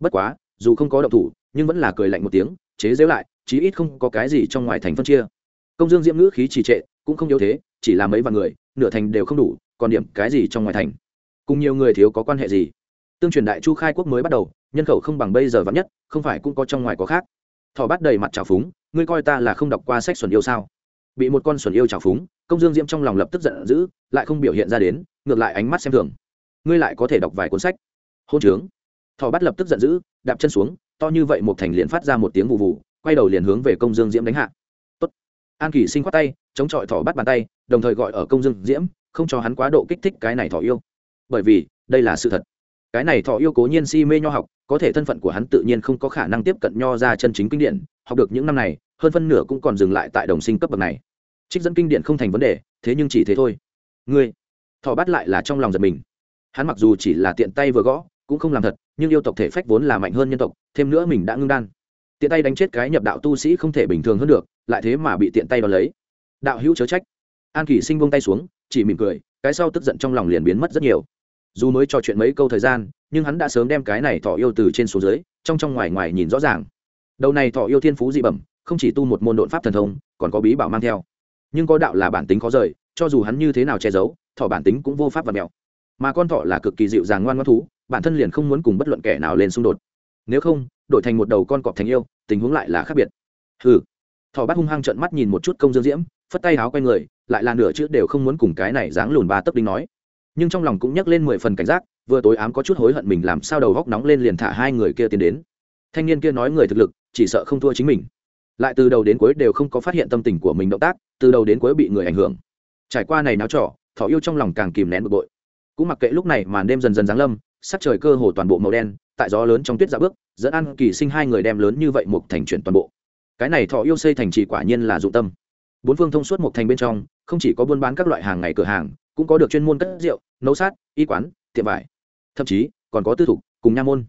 Bất quá, dù không có động thủ, nhưng vẫn là cười lạnh một tiếng, chế giễu lại, chí ít không có cái gì trong ngoài thành phân chia. Công dương diễm ngữ khí trì trệ, cũng không yếu thế, chỉ là mấy vạn người, nửa thành đều không đủ, còn điểm cái gì trong ngoài thành? Cùng nhiều người thiếu có quan hệ gì? Tương truyền đại chu khai quốc mới bắt đầu, nhân khẩu không bằng bây giờ vắn nhất, không phải cũng có trong ngoài có khác. Thỏ bắt đầy mặt trào phúng, ngươi coi ta là không đọc qua sách xuẩn yêu sao? Bị một con xuẩn yêu trào phúng, công dương diễm trong lòng lập tức giận dữ, lại không biểu hiện ra đến, ngược lại ánh mắt xem thường ngươi lại có thể đọc vài cuốn sách. Hôn trướng. Thỏ bắt lập tức giận dữ, đạp chân xuống, to như vậy một thành liền phát ra một tiếng vụ vụ quay đầu liền hướng về công dương diễm đánh hạ. Tốt. an kỳ sinh khoát tay, chống chọi thỏ bắt bàn tay, đồng thời gọi ở công dương diễm, không cho hắn quá độ kích thích cái này thỏ yêu. Bởi vì, đây là sự thật. Cái này thọ yêu cố nhiên si mê nho học, có thể thân phận của hắn tự nhiên không có khả năng tiếp cận nho ra chân chính kinh điển, học được những năm này, hơn phân nửa cũng còn dừng lại tại đồng sinh cấp bậc này. Trích dẫn kinh điển không thành vấn đề, thế nhưng chỉ thế thôi. Ngươi. Thọ bắt lại là trong lòng giật mình hắn mặc dù chỉ là tiện tay vừa gõ, cũng không làm thật, nhưng yêu tộc thể phách vốn là mạnh hơn nhân tộc, thêm nữa mình đã ngưng đan. Tiện tay đánh chết cái nhập đạo tu sĩ không thể bình thường hơn được, lại thế mà bị tiện tay đo lấy. Đạo hữu chớ trách. An kỷ sinh buông tay xuống, chỉ mỉm cười, cái sau tức giận trong lòng liền biến mất rất nhiều. Dù mới trò chuyện mấy câu thời gian, nhưng hắn đã sớm đem cái này thọ yêu từ trên xuống dưới, trong trong ngoài ngoài nhìn rõ ràng. Đầu này thọ yêu thiên phú dị bẩm, không chỉ tu một môn đột pháp thần thông, còn có bí bảo mang theo. Nhưng có đạo là bản tính khó rời, cho dù hắn như thế nào che giấu thọ bản tính cũng vô pháp và mèo mà con thọ là cực kỳ dịu dàng ngoan ngoãn thú bản thân liền không muốn cùng bất luận kẻ nào lên xung đột. Nếu không đổi thành một đầu con cọp thành yêu tình huống lại là khác biệt. Hừ, thọ bắt hung hăng trợn mắt nhìn một chút công dương diễm phất tay áo quay người lại là nửa chữ đều không muốn cùng cái này dáng lùn ba tấc đinh nói. Nhưng trong lòng cũng nhắc lên mười phần cảnh giác vừa tối ám có chút hối hận mình làm sao đầu góc nóng lên liền thả hai người kia tiến đến. Thanh niên kia nói người thực lực chỉ sợ không thua chính mình. Lại từ đầu đến cuối đều không có phát hiện tâm tình của mình động tác từ đầu đến cuối bị người ảnh hưởng. Trải qua này náo trỏ thỏ yêu trong lòng càng kìm nén bực bội cũng mặc kệ lúc này màn đêm dần dần giáng lâm, sắc trời cơ hồ toàn bộ màu đen, tại gió lớn trong tuyết dạ bước, dẫn ăn kỳ sinh hai người đem lớn như vậy một thành chuyển toàn bộ. Cái này thọ yêu xây thành trì quả nhiên là dụng tâm. Bốn phương thông suốt một thành bên trong, không chỉ có buôn bán các loại hàng ngày cửa hàng, cũng có được chuyên môn cất rượu, nấu sát, y quán, tiệm vải. Thậm chí, còn có tư thục, cùng nha môn.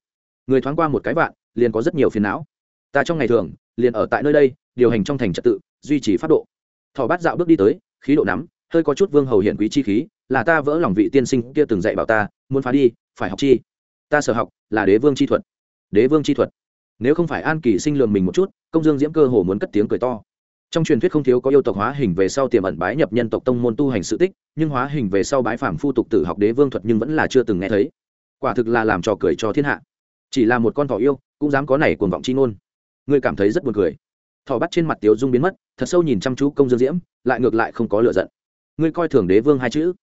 Người thoáng qua một cái vạn, liền có rất nhiều phiền não. Ta trong ngày thường, liền ở tại nơi đây, điều hành trong thành trật tự, duy trì phát độ. Thọ bát dạo bước đi tới, khí độ nắm hơi có chút vương hầu hiện quý chi khí, là ta vỡ lòng vị tiên sinh kia từng dạy bảo ta, muốn phá đi, phải học chi. Ta sở học là đế vương chi thuật. Đế vương chi thuật. Nếu không phải an kỳ sinh lường mình một chút, công dương diễm cơ hồ muốn cất tiếng cười to. Trong truyền thuyết không thiếu có yêu tộc hóa hình về sau tiềm ẩn bái nhập nhân tộc tông môn tu hành sự tích, nhưng hóa hình về sau bái phàm phu tục tử học đế vương thuật nhưng vẫn là chưa từng nghe thấy. Quả thực là làm trò cười cho thiên hạ. Chỉ là một con thỏ yêu, cũng dám có này cuồng vọng chi ngôn. Ngươi cảm thấy rất buồn cười. Thỏ bắt trên mặt tiếu dung biến mất, thật sâu nhìn chăm chú công dương diễm, lại ngược lại không có lựa giận ngươi coi thường đế vương hai chữ.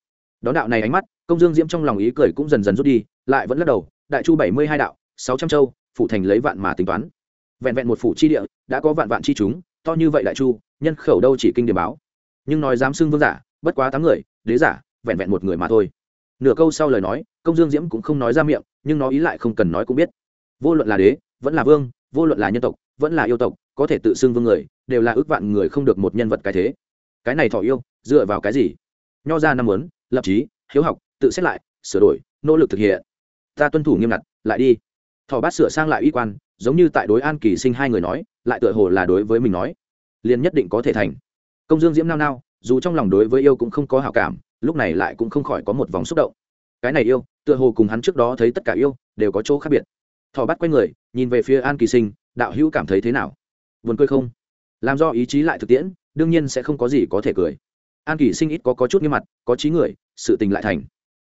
Đón đạo này ánh mắt, công dương diễm trong lòng ý cười cũng dần dần rút đi, lại vẫn lắc đầu, đại chu bảy mươi hai đạo, sáu trăm châu phụ thành lấy vạn mà tính toán. Vẹn vẹn một phủ chi địa, đã có vạn vạn chi chúng, to như vậy đại chu, nhân khẩu đâu chỉ kinh điểm báo. Nhưng nói dám xưng vương giả, bất quá tám người, đế giả, vẹn vẹn một người mà thôi. Nửa câu sau lời nói, công dương diễm cũng không nói ra miệng, nhưng nó ý lại không cần nói cũng biết. Vô luận là đế, vẫn là vương, vô luận là nhân tộc, vẫn là yêu tộc, có thể tự xưng vương người, đều là ước vạn người không được một nhân vật cái thế. Cái này thọ yêu dựa vào cái gì? Nho ra năm muốn, lập trí hiếu học, tự xét lại, sửa đổi, nỗ lực thực hiện. Ta tuân thủ nghiêm ngặt, lại đi. Thỏ bát sửa sang lại y quan, giống như tại đối an kỳ sinh hai người nói, lại tựa hồ là đối với mình nói. Liền nhất định có thể thành. Công dương diễm nao nao, dù trong lòng đối với yêu cũng không có hảo cảm, lúc này lại cũng không khỏi có một vòng xúc động. Cái này yêu, tựa hồ cùng hắn trước đó thấy tất cả yêu, đều có chỗ khác biệt. Thỏ bắt q u a y người, nhìn về phía an kỳ sinh, đạo hữu cảm thấy thế nào? Vườn cười không? Làm do ý chí lại thực tiễn, đương nhiên sẽ không có gì có thể cười an kỳ sinh ít có, có chút nghiêm mặt có trí người sự tình lại thành.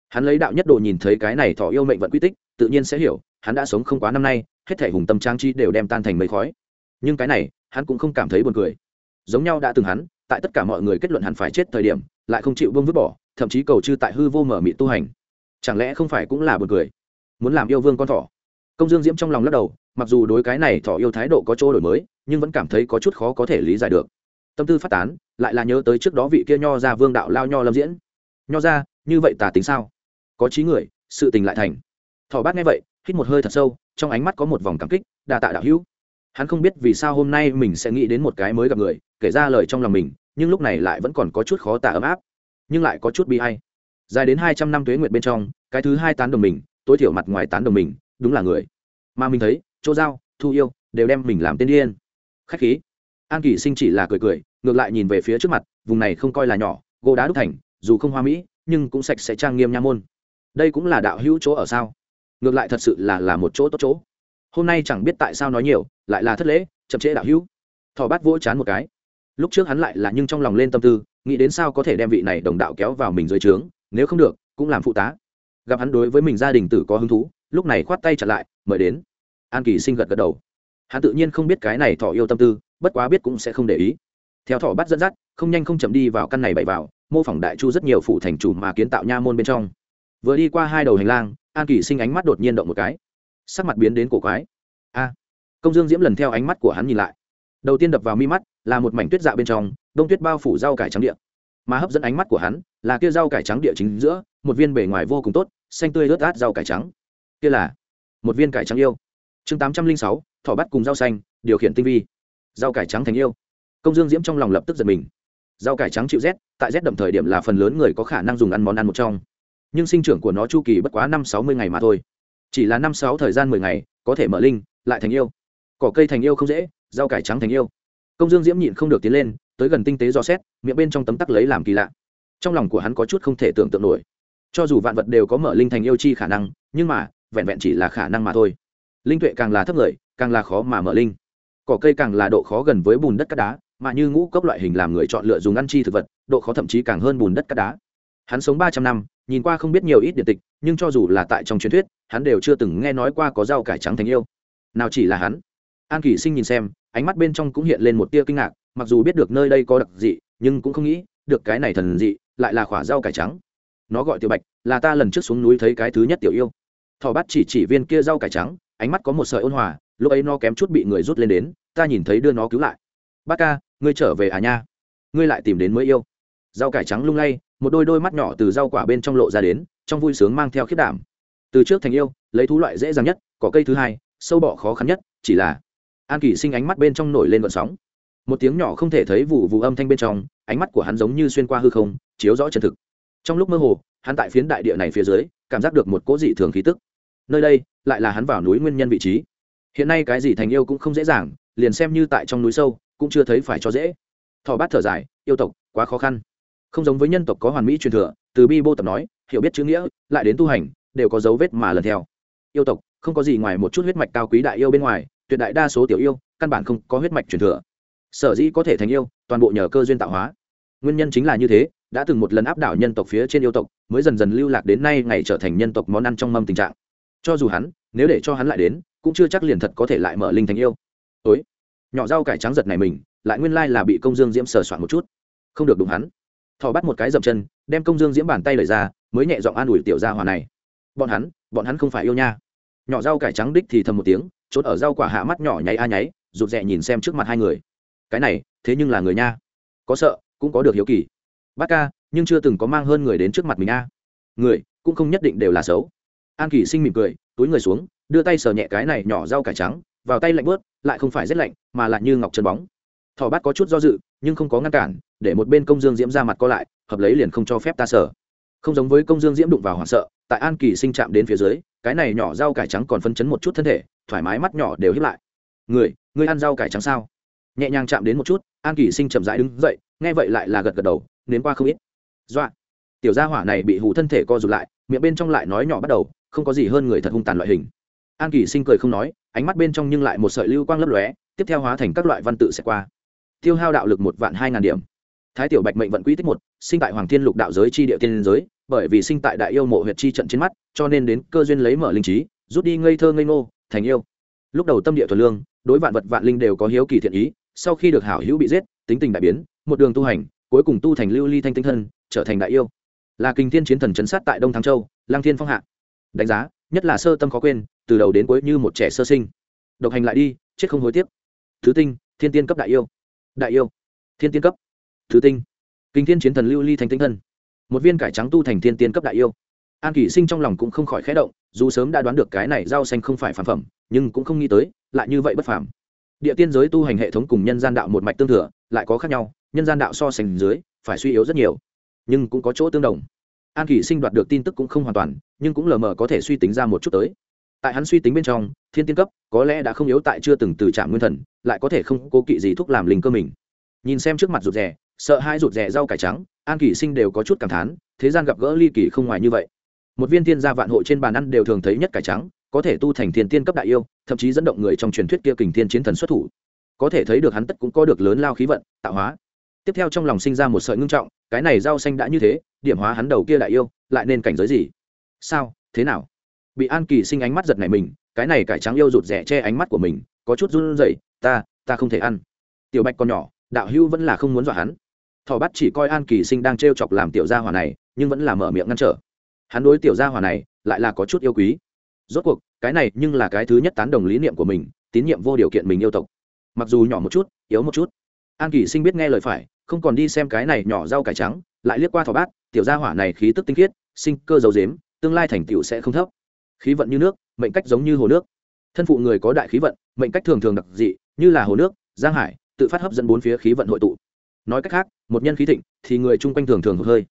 Hắn lấy đạo nhất đồ nhìn thấy cái này thỏ yêu mệnh vận quy tích tự nhiên sẽ hiểu hắn đã sống không quá năm nay hết thể hùng tâm trang chi đều đem tan thành mấy khói. Nhưng cái này hắn cũng không cảm thấy buồn cười. Giống nhau đã từng hắn tại tất cả mọi người kết luận hắn phải chết thời điểm lại không chịu vương vứt bỏ thậm chí cầu chư tại hư vô mở mị tu hành. Chẳng lẽ không phải cũng là buồn cười? Muốn làm yêu vương con thỏ. Công dương diễm trong lòng lắc đầu mặc dù đối cái này thỏ yêu thái độ có chỗ đổi mới nhưng vẫn cảm thấy có chút khó có thể lý giải được tâm tư phát tán, lại là nhớ tới trước đó vị kia nho ra vương đạo lao nho lâm diễn. Nho ra như vậy tà tính sao? Có trí người, sự tình lại thành. Thỏ bát nghe vậy, hít một hơi thật sâu, trong ánh mắt có một vòng cảm kích đà tạ đạo hữu. Hắn không biết vì sao hôm nay mình sẽ nghĩ đến một cái mới gặp người, kể ra lời trong lòng mình, nhưng lúc này lại vẫn còn có chút khó tả ấm áp, nhưng lại có chút bi hay dài đến hai trăm năm tuế nguyệt bên trong, cái thứ hai tán đồng mình, tối thiểu mặt ngoài tán đồng mình, đúng là người. Mà mình thấy, chỗ giao, thu yêu, đều đem mình làm tên điên. Khách khí an kỳ sinh chỉ là cười cười, ngược lại nhìn về phía trước mặt, vùng này không coi là nhỏ, gỗ đá đúc thành, dù không hoa mỹ, nhưng cũng sạch sẽ trang nghiêm nha môn. Đây cũng là đạo hữu chỗ ở sao? Ngược lại thật sự là là một chỗ tốt chỗ. Hôm nay chẳng biết tại sao nói nhiều, lại là thất lễ, chậm trễ đạo hữu. Thỏ bát vỗ chán một cái. Lúc trước hắn lại là nhưng trong lòng lên tâm tư, nghĩ đến sao có thể đem vị này đồng đạo kéo vào mình dưới trướng, nếu không được, cũng làm phụ tá. Gặp hắn đối với mình gia đình tử có hứng thú, lúc này khoát tay chặt lại, mời đến. An kỳ sinh gật gật đầu. Hắn tự nhiên không biết cái này thỏ yêu tâm tư bất quá biết cũng sẽ không để ý. Theo thỏ bắt dẫn dắt, không nhanh không chậm đi vào căn này bày vào, mô phỏng đại chu rất nhiều phủ thành chủ mà kiến tạo nha môn bên trong. Vừa đi qua hai đầu hành lang, an kỳ sinh ánh mắt đột nhiên động một cái. Sắc mặt biến đến cổ quái. A! Công dương diễm lần theo ánh mắt của hắn nhìn lại. Đầu tiên đập vào mi mắt, là một mảnh tuyết dạ bên trong, đông tuyết bao phủ rau cải trắng địa. Mà hấp dẫn ánh mắt của hắn, là kia rau cải trắng địa chính giữa, một viên bề ngoài vô cùng tốt, xanh tươi ướt át rau cải trắng. Kia là một viên cải trắng yêu. Chương tám trăm linh sáu, thỏ bắt cùng rau xanh, điều khiển tinh vi rau cải trắng thành yêu. Công dương diễm trong lòng lập tức giật mình. Rau cải trắng chịu rét, tại rét đậm thời điểm là phần lớn người có khả năng dùng ăn món ăn một trong. Nhưng sinh trưởng của nó chu kỳ bất quá năm sáu mươi ngày mà thôi. Chỉ là năm sáu thời gian mười ngày, có thể mở linh, lại thành yêu. Cỏ cây thành yêu không dễ, rau cải trắng thành yêu. Công dương diễm nhịn không được tiến lên, tới gần tinh tế do xét, miệng bên trong tấm tắc lấy làm kỳ lạ. Trong lòng của hắn có chút không thể tưởng tượng nổi. Cho dù vạn vật đều có mở linh thành yêu chi khả năng, nhưng mà, vẹn vẹn chỉ là khả năng mà thôi. Linh tuệ càng là thấp người, càng là khó mà mở linh cỏ cây càng là độ khó gần với bùn đất cát đá, mà như ngũ cốc loại hình làm người chọn lựa dùng ăn chi thực vật, độ khó thậm chí càng hơn bùn đất cát đá. Hắn sống ba trăm năm, nhìn qua không biết nhiều ít điện tịch, nhưng cho dù là tại trong truyền thuyết, hắn đều chưa từng nghe nói qua có rau cải trắng thành yêu. Nào chỉ là hắn. An kỳ sinh nhìn xem, ánh mắt bên trong cũng hiện lên một tia kinh ngạc, mặc dù biết được nơi đây có đặc dị, nhưng cũng không nghĩ, được cái này thần dị, lại là khỏa rau cải trắng. Nó gọi tiểu bạch, là ta lần trước xuống núi thấy cái thứ nhất tiểu yêu. Thỏ bắt chỉ chỉ viên kia rau cải trắng, ánh mắt có một sợi ôn hòa lúc ấy nó kém chút bị người rút lên đến, ta nhìn thấy đưa nó cứu lại. Bác ca, ngươi trở về à nha? Ngươi lại tìm đến mới yêu. Rau cải trắng lung lay, một đôi đôi mắt nhỏ từ rau quả bên trong lộ ra đến, trong vui sướng mang theo khiết đảm. Từ trước thành yêu, lấy thú loại dễ dàng nhất, có cây thứ hai, sâu bọ khó khăn nhất, chỉ là an kỳ sinh ánh mắt bên trong nổi lên vận sóng. Một tiếng nhỏ không thể thấy vụ vụ âm thanh bên trong, ánh mắt của hắn giống như xuyên qua hư không, chiếu rõ chân thực. Trong lúc mơ hồ, hắn tại phiến đại địa này phía dưới, cảm giác được một cỗ dị thường khí tức. Nơi đây, lại là hắn vào núi nguyên nhân vị trí hiện nay cái gì thành yêu cũng không dễ dàng, liền xem như tại trong núi sâu, cũng chưa thấy phải cho dễ. Thọ bát thở dài, yêu tộc, quá khó khăn. Không giống với nhân tộc có hoàn mỹ truyền thừa, từ bi bô tập nói, hiểu biết chữ nghĩa, lại đến tu hành, đều có dấu vết mà lần theo. Yêu tộc, không có gì ngoài một chút huyết mạch cao quý đại yêu bên ngoài, tuyệt đại đa số tiểu yêu, căn bản không có huyết mạch truyền thừa. Sở dĩ có thể thành yêu, toàn bộ nhờ cơ duyên tạo hóa. Nguyên nhân chính là như thế, đã từng một lần áp đảo nhân tộc phía trên yêu tộc, mới dần dần lưu lạc đến nay ngày trở thành nhân tộc món ăn trong mâm tình trạng. Cho dù hắn, nếu để cho hắn lại đến cũng chưa chắc liền thật có thể lại mở linh thành yêu. Ối nhỏ rau cải trắng giật này mình, lại nguyên lai là bị công dương diễm sờ soạn một chút. Không được đụng hắn. Thò bắt một cái dậm chân, đem công dương diễm bàn tay lời ra, mới nhẹ giọng an ủi tiểu gia hòa này. Bọn hắn bọn hắn không phải yêu nha. Nhỏ rau cải trắng đích thì thầm một tiếng trốn ở rau quả hạ mắt nhỏ nháy a nháy, rụt rè nhìn xem trước mặt hai người. Cái này, thế nhưng là người nha. Có sợ, cũng có được hiếu kỳ. Bác ca, nhưng chưa từng có mang hơn người đến trước mặt mình a. Người, cũng không nhất định đều là xấu. An kỳ sinh mỉm cười, túi người xuống đưa tay sờ nhẹ cái này nhỏ rau cải trắng, vào tay lạnh bớt lại không phải rét lạnh, mà lại như ngọc chân bóng. Thỏ bát có chút do dự, nhưng không có ngăn cản, để một bên công dương diễm ra mặt co lại, hợp lấy liền không cho phép ta sờ. Không giống với công dương diễm đụng vào hoảng sợ, tại an kỳ sinh chạm đến phía dưới, cái này nhỏ rau cải trắng còn phân chấn một chút thân thể, thoải mái mắt nhỏ đều hiếp lại. Người người ăn rau cải trắng sao? Nhẹ nhàng chạm đến một chút, an kỳ sinh chậm rãi đứng dậy, nghe vậy lại là gật gật đầu nến qua không ít. Dọa. Tiểu gia hỏa này bị hù thân thể co rụt lại, miệng bên trong lại nói nhỏ bắt đầu, không có gì hơn người thật hung tàn loại hình an kỳ sinh cười không nói, ánh mắt bên trong nhưng lại một sợi lưu quang lấp lóe, tiếp theo hóa thành các loại văn tự sẽ qua. Tiêu hao đạo lực một vạn hai ngàn điểm. Thái tiểu bạch mệnh vận quỹ tích một, sinh tại hoàng thiên lục đạo giới chi địa tiên giới, bởi vì sinh tại đại yêu mộ huyệt chi trận trên mắt, cho nên đến cơ duyên lấy mở linh trí, rút đi ngây thơ ngây ngô, thành yêu. Lúc đầu tâm địa thuần lương, đối vạn vật vạn linh đều có hiếu kỳ thiện ý, sau khi được hảo hữu bị giết, tính tình đại biến, một đường tu hành, cuối cùng tu thành lưu ly thanh tinh thân, trở thành đại yêu. Là kinh thiên chiến thần chấn sát tại đông thắng châu lang thiên phong hạ. Đánh giá nhất là sơ tâm khó quên, từ đầu đến cuối như một trẻ sơ sinh. Độc hành lại đi, chết không hối tiếc. Thứ tinh, thiên tiên cấp đại yêu. Đại yêu. Thiên tiên cấp. Thứ tinh. Kinh thiên chiến thần lưu ly thành tinh thân. Một viên cải trắng tu thành thiên tiên cấp đại yêu. An kỷ sinh trong lòng cũng không khỏi khẽ động, dù sớm đã đoán được cái này rau xanh không phải phản phẩm, nhưng cũng không nghĩ tới, lại như vậy bất phàm. Địa tiên giới tu hành hệ thống cùng nhân gian đạo một mạch tương thừa, lại có khác nhau, nhân gian đạo so sánh dưới, phải suy yếu rất nhiều, nhưng cũng có chỗ tương đồng an kỷ sinh đoạt được tin tức cũng không hoàn toàn, nhưng cũng lờ mờ có thể suy tính ra một chút tới. Tại hắn suy tính bên trong, thiên tiên cấp có lẽ đã không yếu tại chưa từng từ trạm nguyên thần, lại có thể không cố kỵ gì thúc làm linh cơ mình. Nhìn xem trước mặt rụt rè, sợ hai rụt rè rau cải trắng, an kỷ sinh đều có chút cảm thán, thế gian gặp gỡ ly kỳ không ngoài như vậy. Một viên thiên gia vạn hộ trên bàn ăn đều thường thấy nhất cải trắng, có thể tu thành thiên tiên cấp đại yêu, thậm chí dẫn động người trong truyền thuyết kia kình thiên chiến thần xuất thủ. Có thể thấy được hắn tất cũng có được lớn lao khí vận, tạo hóa tiếp theo trong lòng sinh ra một sợi ngưng trọng, cái này rau xanh đã như thế, điểm hóa hắn đầu kia đại yêu, lại nên cảnh giới gì? Sao? Thế nào? Bị an kỳ sinh ánh mắt giật này mình, cái này cải trắng yêu rụt rẻ che ánh mắt của mình, có chút run rẩy, ta ta không thể ăn. Tiểu bạch còn nhỏ, đạo hưu vẫn là không muốn dọa hắn. Thỏ bắt chỉ coi an kỳ sinh đang t r e o chọc làm tiểu gia hỏa này, nhưng vẫn là mở miệng ngăn trở. Hắn đối tiểu gia hỏa này, lại là có chút yêu quý. Rốt cuộc, cái này nhưng là cái thứ nhất tán đồng lý niệm của mình, tín nhiệm vô điều kiện mình yêu tộc. Mặc dù nhỏ một chút, yếu một chút an kỳ sinh biết nghe lời phải, không còn đi xem cái này nhỏ rau cải trắng, lại liếc qua thỏ bát, tiểu gia hỏa này khí tức tinh khiết, sinh cơ dầu dếm tương lai thành tựu sẽ không thấp. Khí vận như nước, mệnh cách giống như hồ nước. Thân phụ người có đại khí vận, mệnh cách thường thường đặc dị, như là hồ nước, giang hải, tự phát hấp dẫn bốn phía khí vận hội tụ. Nói cách khác, một nhân khí thịnh, thì người chung quanh thường thường hơi.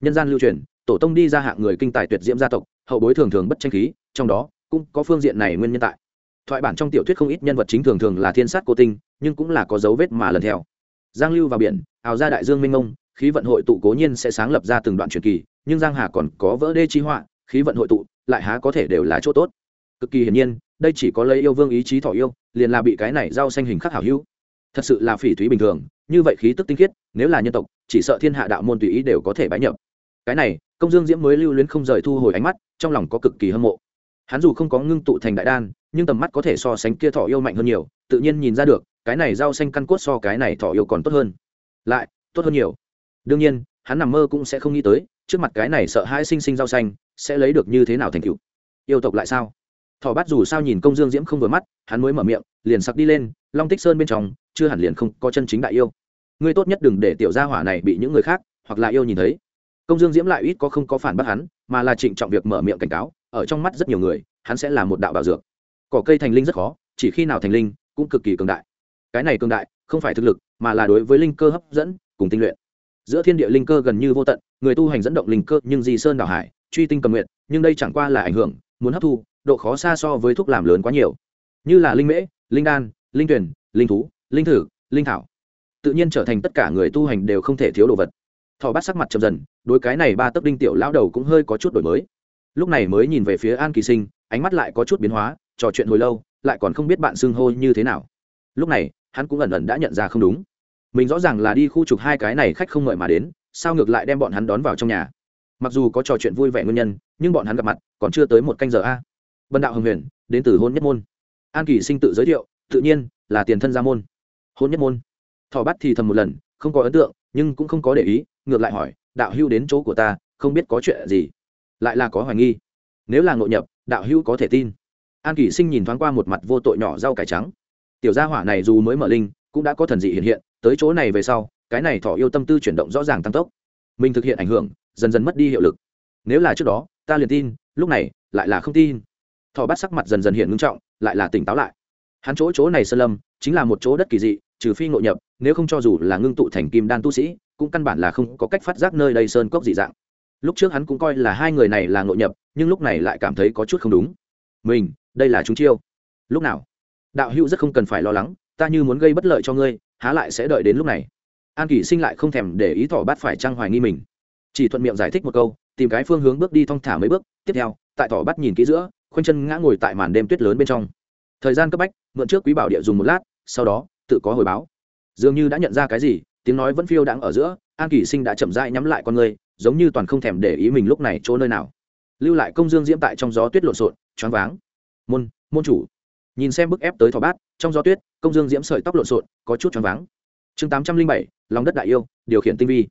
Nhân gian lưu truyền, tổ tông đi ra hạng người kinh tài tuyệt diễm gia tộc, hậu bối thường thường bất tranh khí, trong đó, cũng có phương diện này nguyên nhân tại. Thoại bản trong tiểu thuyết không ít nhân vật chính thường thường là thiên sát cô tinh, nhưng cũng là có dấu vết mà lần theo giang lưu vào biển ảo ra đại dương minh mông, khí vận hội tụ cố nhiên sẽ sáng lập ra từng đoạn truyền kỳ, nhưng giang hà còn có vỡ đê chi họa, khí vận hội tụ, lại há có thể đều là chỗ tốt. Cực kỳ hiển nhiên, đây chỉ có lấy yêu vương ý chí thọ yêu, liền là bị cái này giao xanh hình khắc hảo hữu. Thật sự là phỉ thúy bình thường, như vậy khí tức tinh khiết, nếu là nhân tộc, chỉ sợ thiên hạ đạo môn tùy ý đều có thể bái nhập. Cái này, công dương diễm mới lưu luyến không rời thu hồi ánh mắt, trong lòng có cực kỳ hâm mộ. Hắn dù không có ngưng tụ thành đại đan, nhưng tầm mắt có thể so sánh kia thọ yêu mạnh hơn nhiều, tự nhiên nhìn ra được cái này rau xanh căn cốt so cái này thọ yêu còn tốt hơn. Lại, tốt hơn nhiều. Đương nhiên, hắn nằm mơ cũng sẽ không nghĩ tới, trước mặt cái này sợ hai sinh sinh rau xanh, sẽ lấy được như thế nào thành cựu yêu tộc lại sao? Thỏ bắt dù sao nhìn công dương diễm không vừa mắt, hắn mới mở miệng, liền sặc đi lên, long tích sơn bên trong, chưa hẳn liền không có chân chính đại yêu. Ngươi tốt nhất đừng để tiểu gia hỏa này bị những người khác, hoặc là yêu nhìn thấy. Công dương diễm lại ít có không có phản bác hắn, mà là trịnh trọng việc mở miệng cảnh cáo, ở trong mắt rất nhiều người, hắn sẽ là một đạo bảo dược. Cỏ cây thành linh rất khó, chỉ khi nào thành linh, cũng cực kỳ cường đại cái này cường đại không phải thực lực, mà là đối với linh cơ hấp dẫn cùng tinh luyện. Giữa thiên địa linh cơ gần như vô tận, người tu hành dẫn động linh cơ nhưng di sơn đảo hải, truy tinh cầm nguyện, nhưng đây chẳng qua là ảnh hưởng, muốn hấp thu, độ khó xa so với thuốc làm lớn quá nhiều. Như là linh mễ, linh đan, linh tuyển, linh thú, linh thử, linh thảo. Tự nhiên trở thành tất cả người tu hành đều không thể thiếu đồ vật. Thọ bắt sắc mặt chậm dần, đối cái này ba tấc đinh tiểu lão đầu cũng hơi có chút đổi mới. Lúc này mới nhìn về phía an kỳ sinh, ánh mắt lại có chút biến hóa, trò chuyện hồi lâu, lại còn không biết bạn xưng hô như thế nào. Lúc này hắn cũng ẩn ẩn đã nhận ra không đúng. Mình rõ ràng là đi khu trục hai cái này khách không ngợi mà đến, sao ngược lại đem bọn hắn đón vào trong nhà? Mặc dù có trò chuyện vui vẻ nguyên nhân, nhưng bọn hắn gặp mặt còn chưa tới một canh giờ a. Bần đạo hồng huyền, đến từ hôn nhất môn. An kỳ sinh tự giới thiệu, tự nhiên là tiền thân gia môn. Hôn nhất môn. Thỏ bắt thì thầm một lần, không có ấn tượng, nhưng cũng không có để ý, ngược lại hỏi, đạo hưu đến chỗ của ta, không biết có chuyện gì? Lại là có hoài nghi. Nếu là ngộ nhập, đạo hưu có thể tin. An kỳ sinh nhìn thoáng qua một mặt vô tội nhỏ rau cải trắng tiểu gia hỏa này dù mới mở linh, cũng đã có thần dị hiện hiện, tới chỗ này về sau, cái này thỏ yêu tâm tư chuyển động rõ ràng tăng tốc. Mình thực hiện ảnh hưởng, dần dần mất đi hiệu lực. Nếu là trước đó, ta liền tin, lúc này, lại là không tin. Thỏ bắt sắc mặt dần dần hiện ngưng trọng, lại là tỉnh táo lại. Hắn chỗ chỗ này sơn lâm, chính là một chỗ đất kỳ dị, trừ phi ngộ nhập, nếu không cho dù là ngưng tụ thành kim đan tu sĩ, cũng căn bản là không có cách phát giác nơi đây sơn cốc dị dạng. Lúc trước hắn cũng coi là hai người này là ngộ nhập, nhưng lúc này lại cảm thấy có chút không đúng. Mình, đây là chúng chiêu. Lúc nào? Đạo hữu rất không cần phải lo lắng, ta như muốn gây bất lợi cho ngươi, há lại sẽ đợi đến lúc này. An kỷ sinh lại không thèm để ý thỏ bát phải trang hoài nghi mình. Chỉ thuận miệng giải thích một câu, tìm cái phương hướng bước đi thong thả mấy bước, tiếp theo, tại thỏ bát nhìn kỹ giữa, khoanh chân ngã ngồi tại màn đêm tuyết lớn bên trong. Thời gian cấp bách, mượn trước quý bảo địa dùng một lát, sau đó, tự có hồi báo. Dường như đã nhận ra cái gì, tiếng nói vẫn phiêu đáng ở giữa, an kỷ sinh đã chậm rãi nhắm lại con người, giống như toàn không thèm để ý mình lúc này chỗ nơi nào. Lưu lại công dương diễm tại trong gió tuyết lộn xộn, choáng váng. Môn môn chủ nhìn xem bức ép tới thỏ bát, trong gió tuyết, công dương diễm sợi tóc lộn xộn, có chút choáng váng. Chương tám trăm linh bảy, lòng đất đại yêu, điều khiển tinh vi.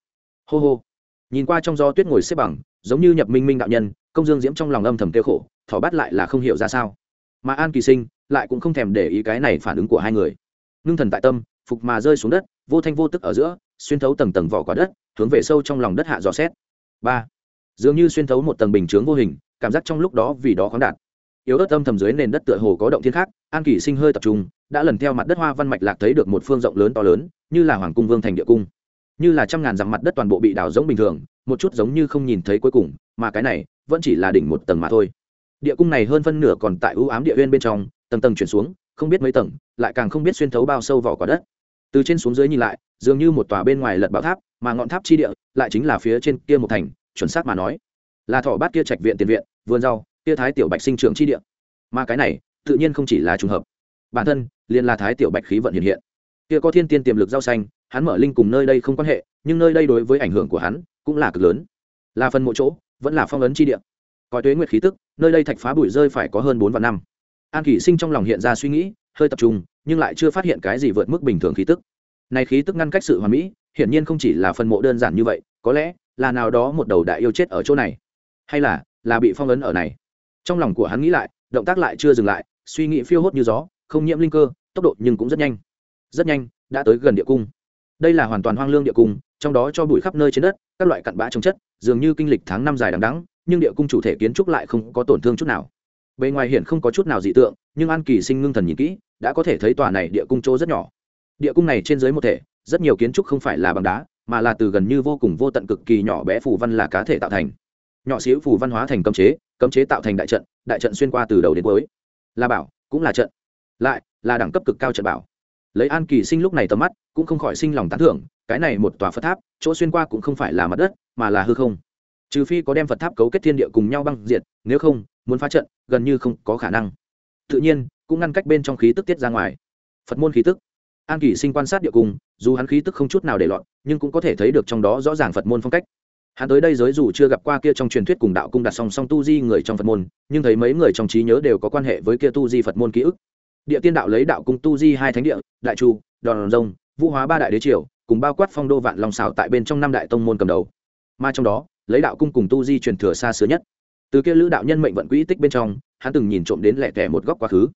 Hô hô. Nhìn qua trong gió tuyết ngồi xếp bằng, giống như nhập minh minh đạo nhân, công dương diễm trong lòng âm thầm kêu khổ, thỏ bát lại là không hiểu ra sao. Mà an kỳ sinh lại cũng không thèm để ý cái này phản ứng của hai người. Ngưng thần tại tâm, phục mà rơi xuống đất, vô thanh vô tức ở giữa, xuyên thấu tầng tầng vỏ quả đất, hướng về sâu trong lòng đất hạ dò xét. Ba. Dường như xuyên thấu một tầng bình chướng vô hình, cảm giác trong lúc đó vì đó khoáng đạt yếu ớt âm thầm dưới nền đất tựa hồ có động thiên khác, an kỳ sinh hơi tập trung, đã lần theo mặt đất hoa văn mạch lạc thấy được một phương rộng lớn to lớn, như là hoàng cung vương thành địa cung. Như là trăm ngàn dặm mặt đất toàn bộ bị đào giống bình thường, một chút giống như không nhìn thấy cuối cùng, mà cái này, vẫn chỉ là đỉnh một tầng mà thôi. Địa cung này hơn phân nửa còn tại ưu ám địa huyên bên trong, tầng tầng chuyển xuống, không biết mấy tầng, lại càng không biết xuyên thấu bao sâu vỏ quả đất. Từ trên xuống dưới nhìn lại, dường như một tòa bên ngoài lật bảo tháp, mà ngọn tháp chi địa lại chính là phía trên kia một thành, chuẩn xác mà nói, là thọ bát kia trạch viện tiền viện, vườn rau kia thái tiểu bạch sinh trưởng chi địa. Mà cái này, tự nhiên không chỉ là trùng hợp. Bản thân, liền là thái tiểu bạch khí vận hiện hiện. Kia có thiên tiên tiềm lực rau xanh, hắn mở linh cùng nơi đây không quan hệ, nhưng nơi đây đối với ảnh hưởng của hắn, cũng là cực lớn. Là phần mộ chỗ, vẫn là phong ấn chi địa. Coi tuế nguyệt khí tức, nơi đây thạch phá bụi rơi phải có hơn bốn vạn năm. An kỷ sinh trong lòng hiện ra suy nghĩ, hơi tập trung, nhưng lại chưa phát hiện cái gì vượt mức bình thường khí tức. Này khí tức ngăn cách sự hoàn mỹ, hiển nhiên không chỉ là phần mộ đơn giản như vậy, có lẽ là nào đó một đầu đại yêu chết ở chỗ này. Hay là là bị phong ấn ở này trong lòng của hắn nghĩ lại, động tác lại chưa dừng lại, suy nghĩ phiêu hốt như gió, không nhiễm linh cơ, tốc độ nhưng cũng rất nhanh. Rất nhanh, đã tới gần địa cung. Đây là hoàn toàn hoang lương địa cung, trong đó cho bụi khắp nơi trên đất, các loại cặn bã trong chất, dường như kinh lịch tháng năm dài đằng đắng nhưng địa cung chủ thể kiến trúc lại không có tổn thương chút nào. Bề ngoài hiện không có chút nào dị tượng, nhưng an kỳ sinh ngưng thần nhìn kỹ, đã có thể thấy tòa này địa cung chỗ rất nhỏ. Địa cung này trên dưới một thể, rất nhiều kiến trúc không phải là bằng đá, mà là từ gần như vô cùng vô tận cực kỳ nhỏ bé phù văn là cá thể tạo thành. Nhỏ xíu phù văn hóa thành cấm chế cấm chế tạo thành đại trận đại trận xuyên qua từ đầu đến cuối. Là bảo, cũng là trận. Lại, là đẳng cấp cực cao trận bảo. Lấy an kỳ sinh lúc này tầm mắt, cũng không khỏi sinh lòng tán thưởng, cái này một tòa phật tháp, chỗ xuyên qua cũng không phải là mặt đất, mà là hư không. Trừ phi có đem phật tháp cấu kết thiên địa cùng nhau băng diệt, nếu không, muốn phá trận, gần như không có khả năng. Tự nhiên, cũng ngăn cách bên trong khí tức tiết ra ngoài. Phật môn khí tức. An kỳ sinh quan sát địa cung dù hắn khí tức không chút nào để lọt, nhưng cũng có thể thấy được trong đó rõ ràng phật môn phong cách hắn tới đây giới dù chưa gặp qua kia trong truyền thuyết cùng đạo cung đặt song song tu di người trong phật môn, nhưng thấy mấy người trong trí nhớ đều có quan hệ với kia tu di phật môn ký ức. Địa tiên đạo lấy đạo cung tu di hai thánh địa, đại chu, đòn rông vũ hóa ba đại đế triều, cùng bao quát phong đô vạn long xào tại bên trong năm đại tông môn cầm đầu. Mà trong đó, lấy đạo cung cùng tu di truyền thừa xa xưa nhất. Từ kia lữ đạo nhân mệnh vận quỹ tích bên trong, hắn từng nhìn trộm đến lẻ tẻ một góc quá khứ.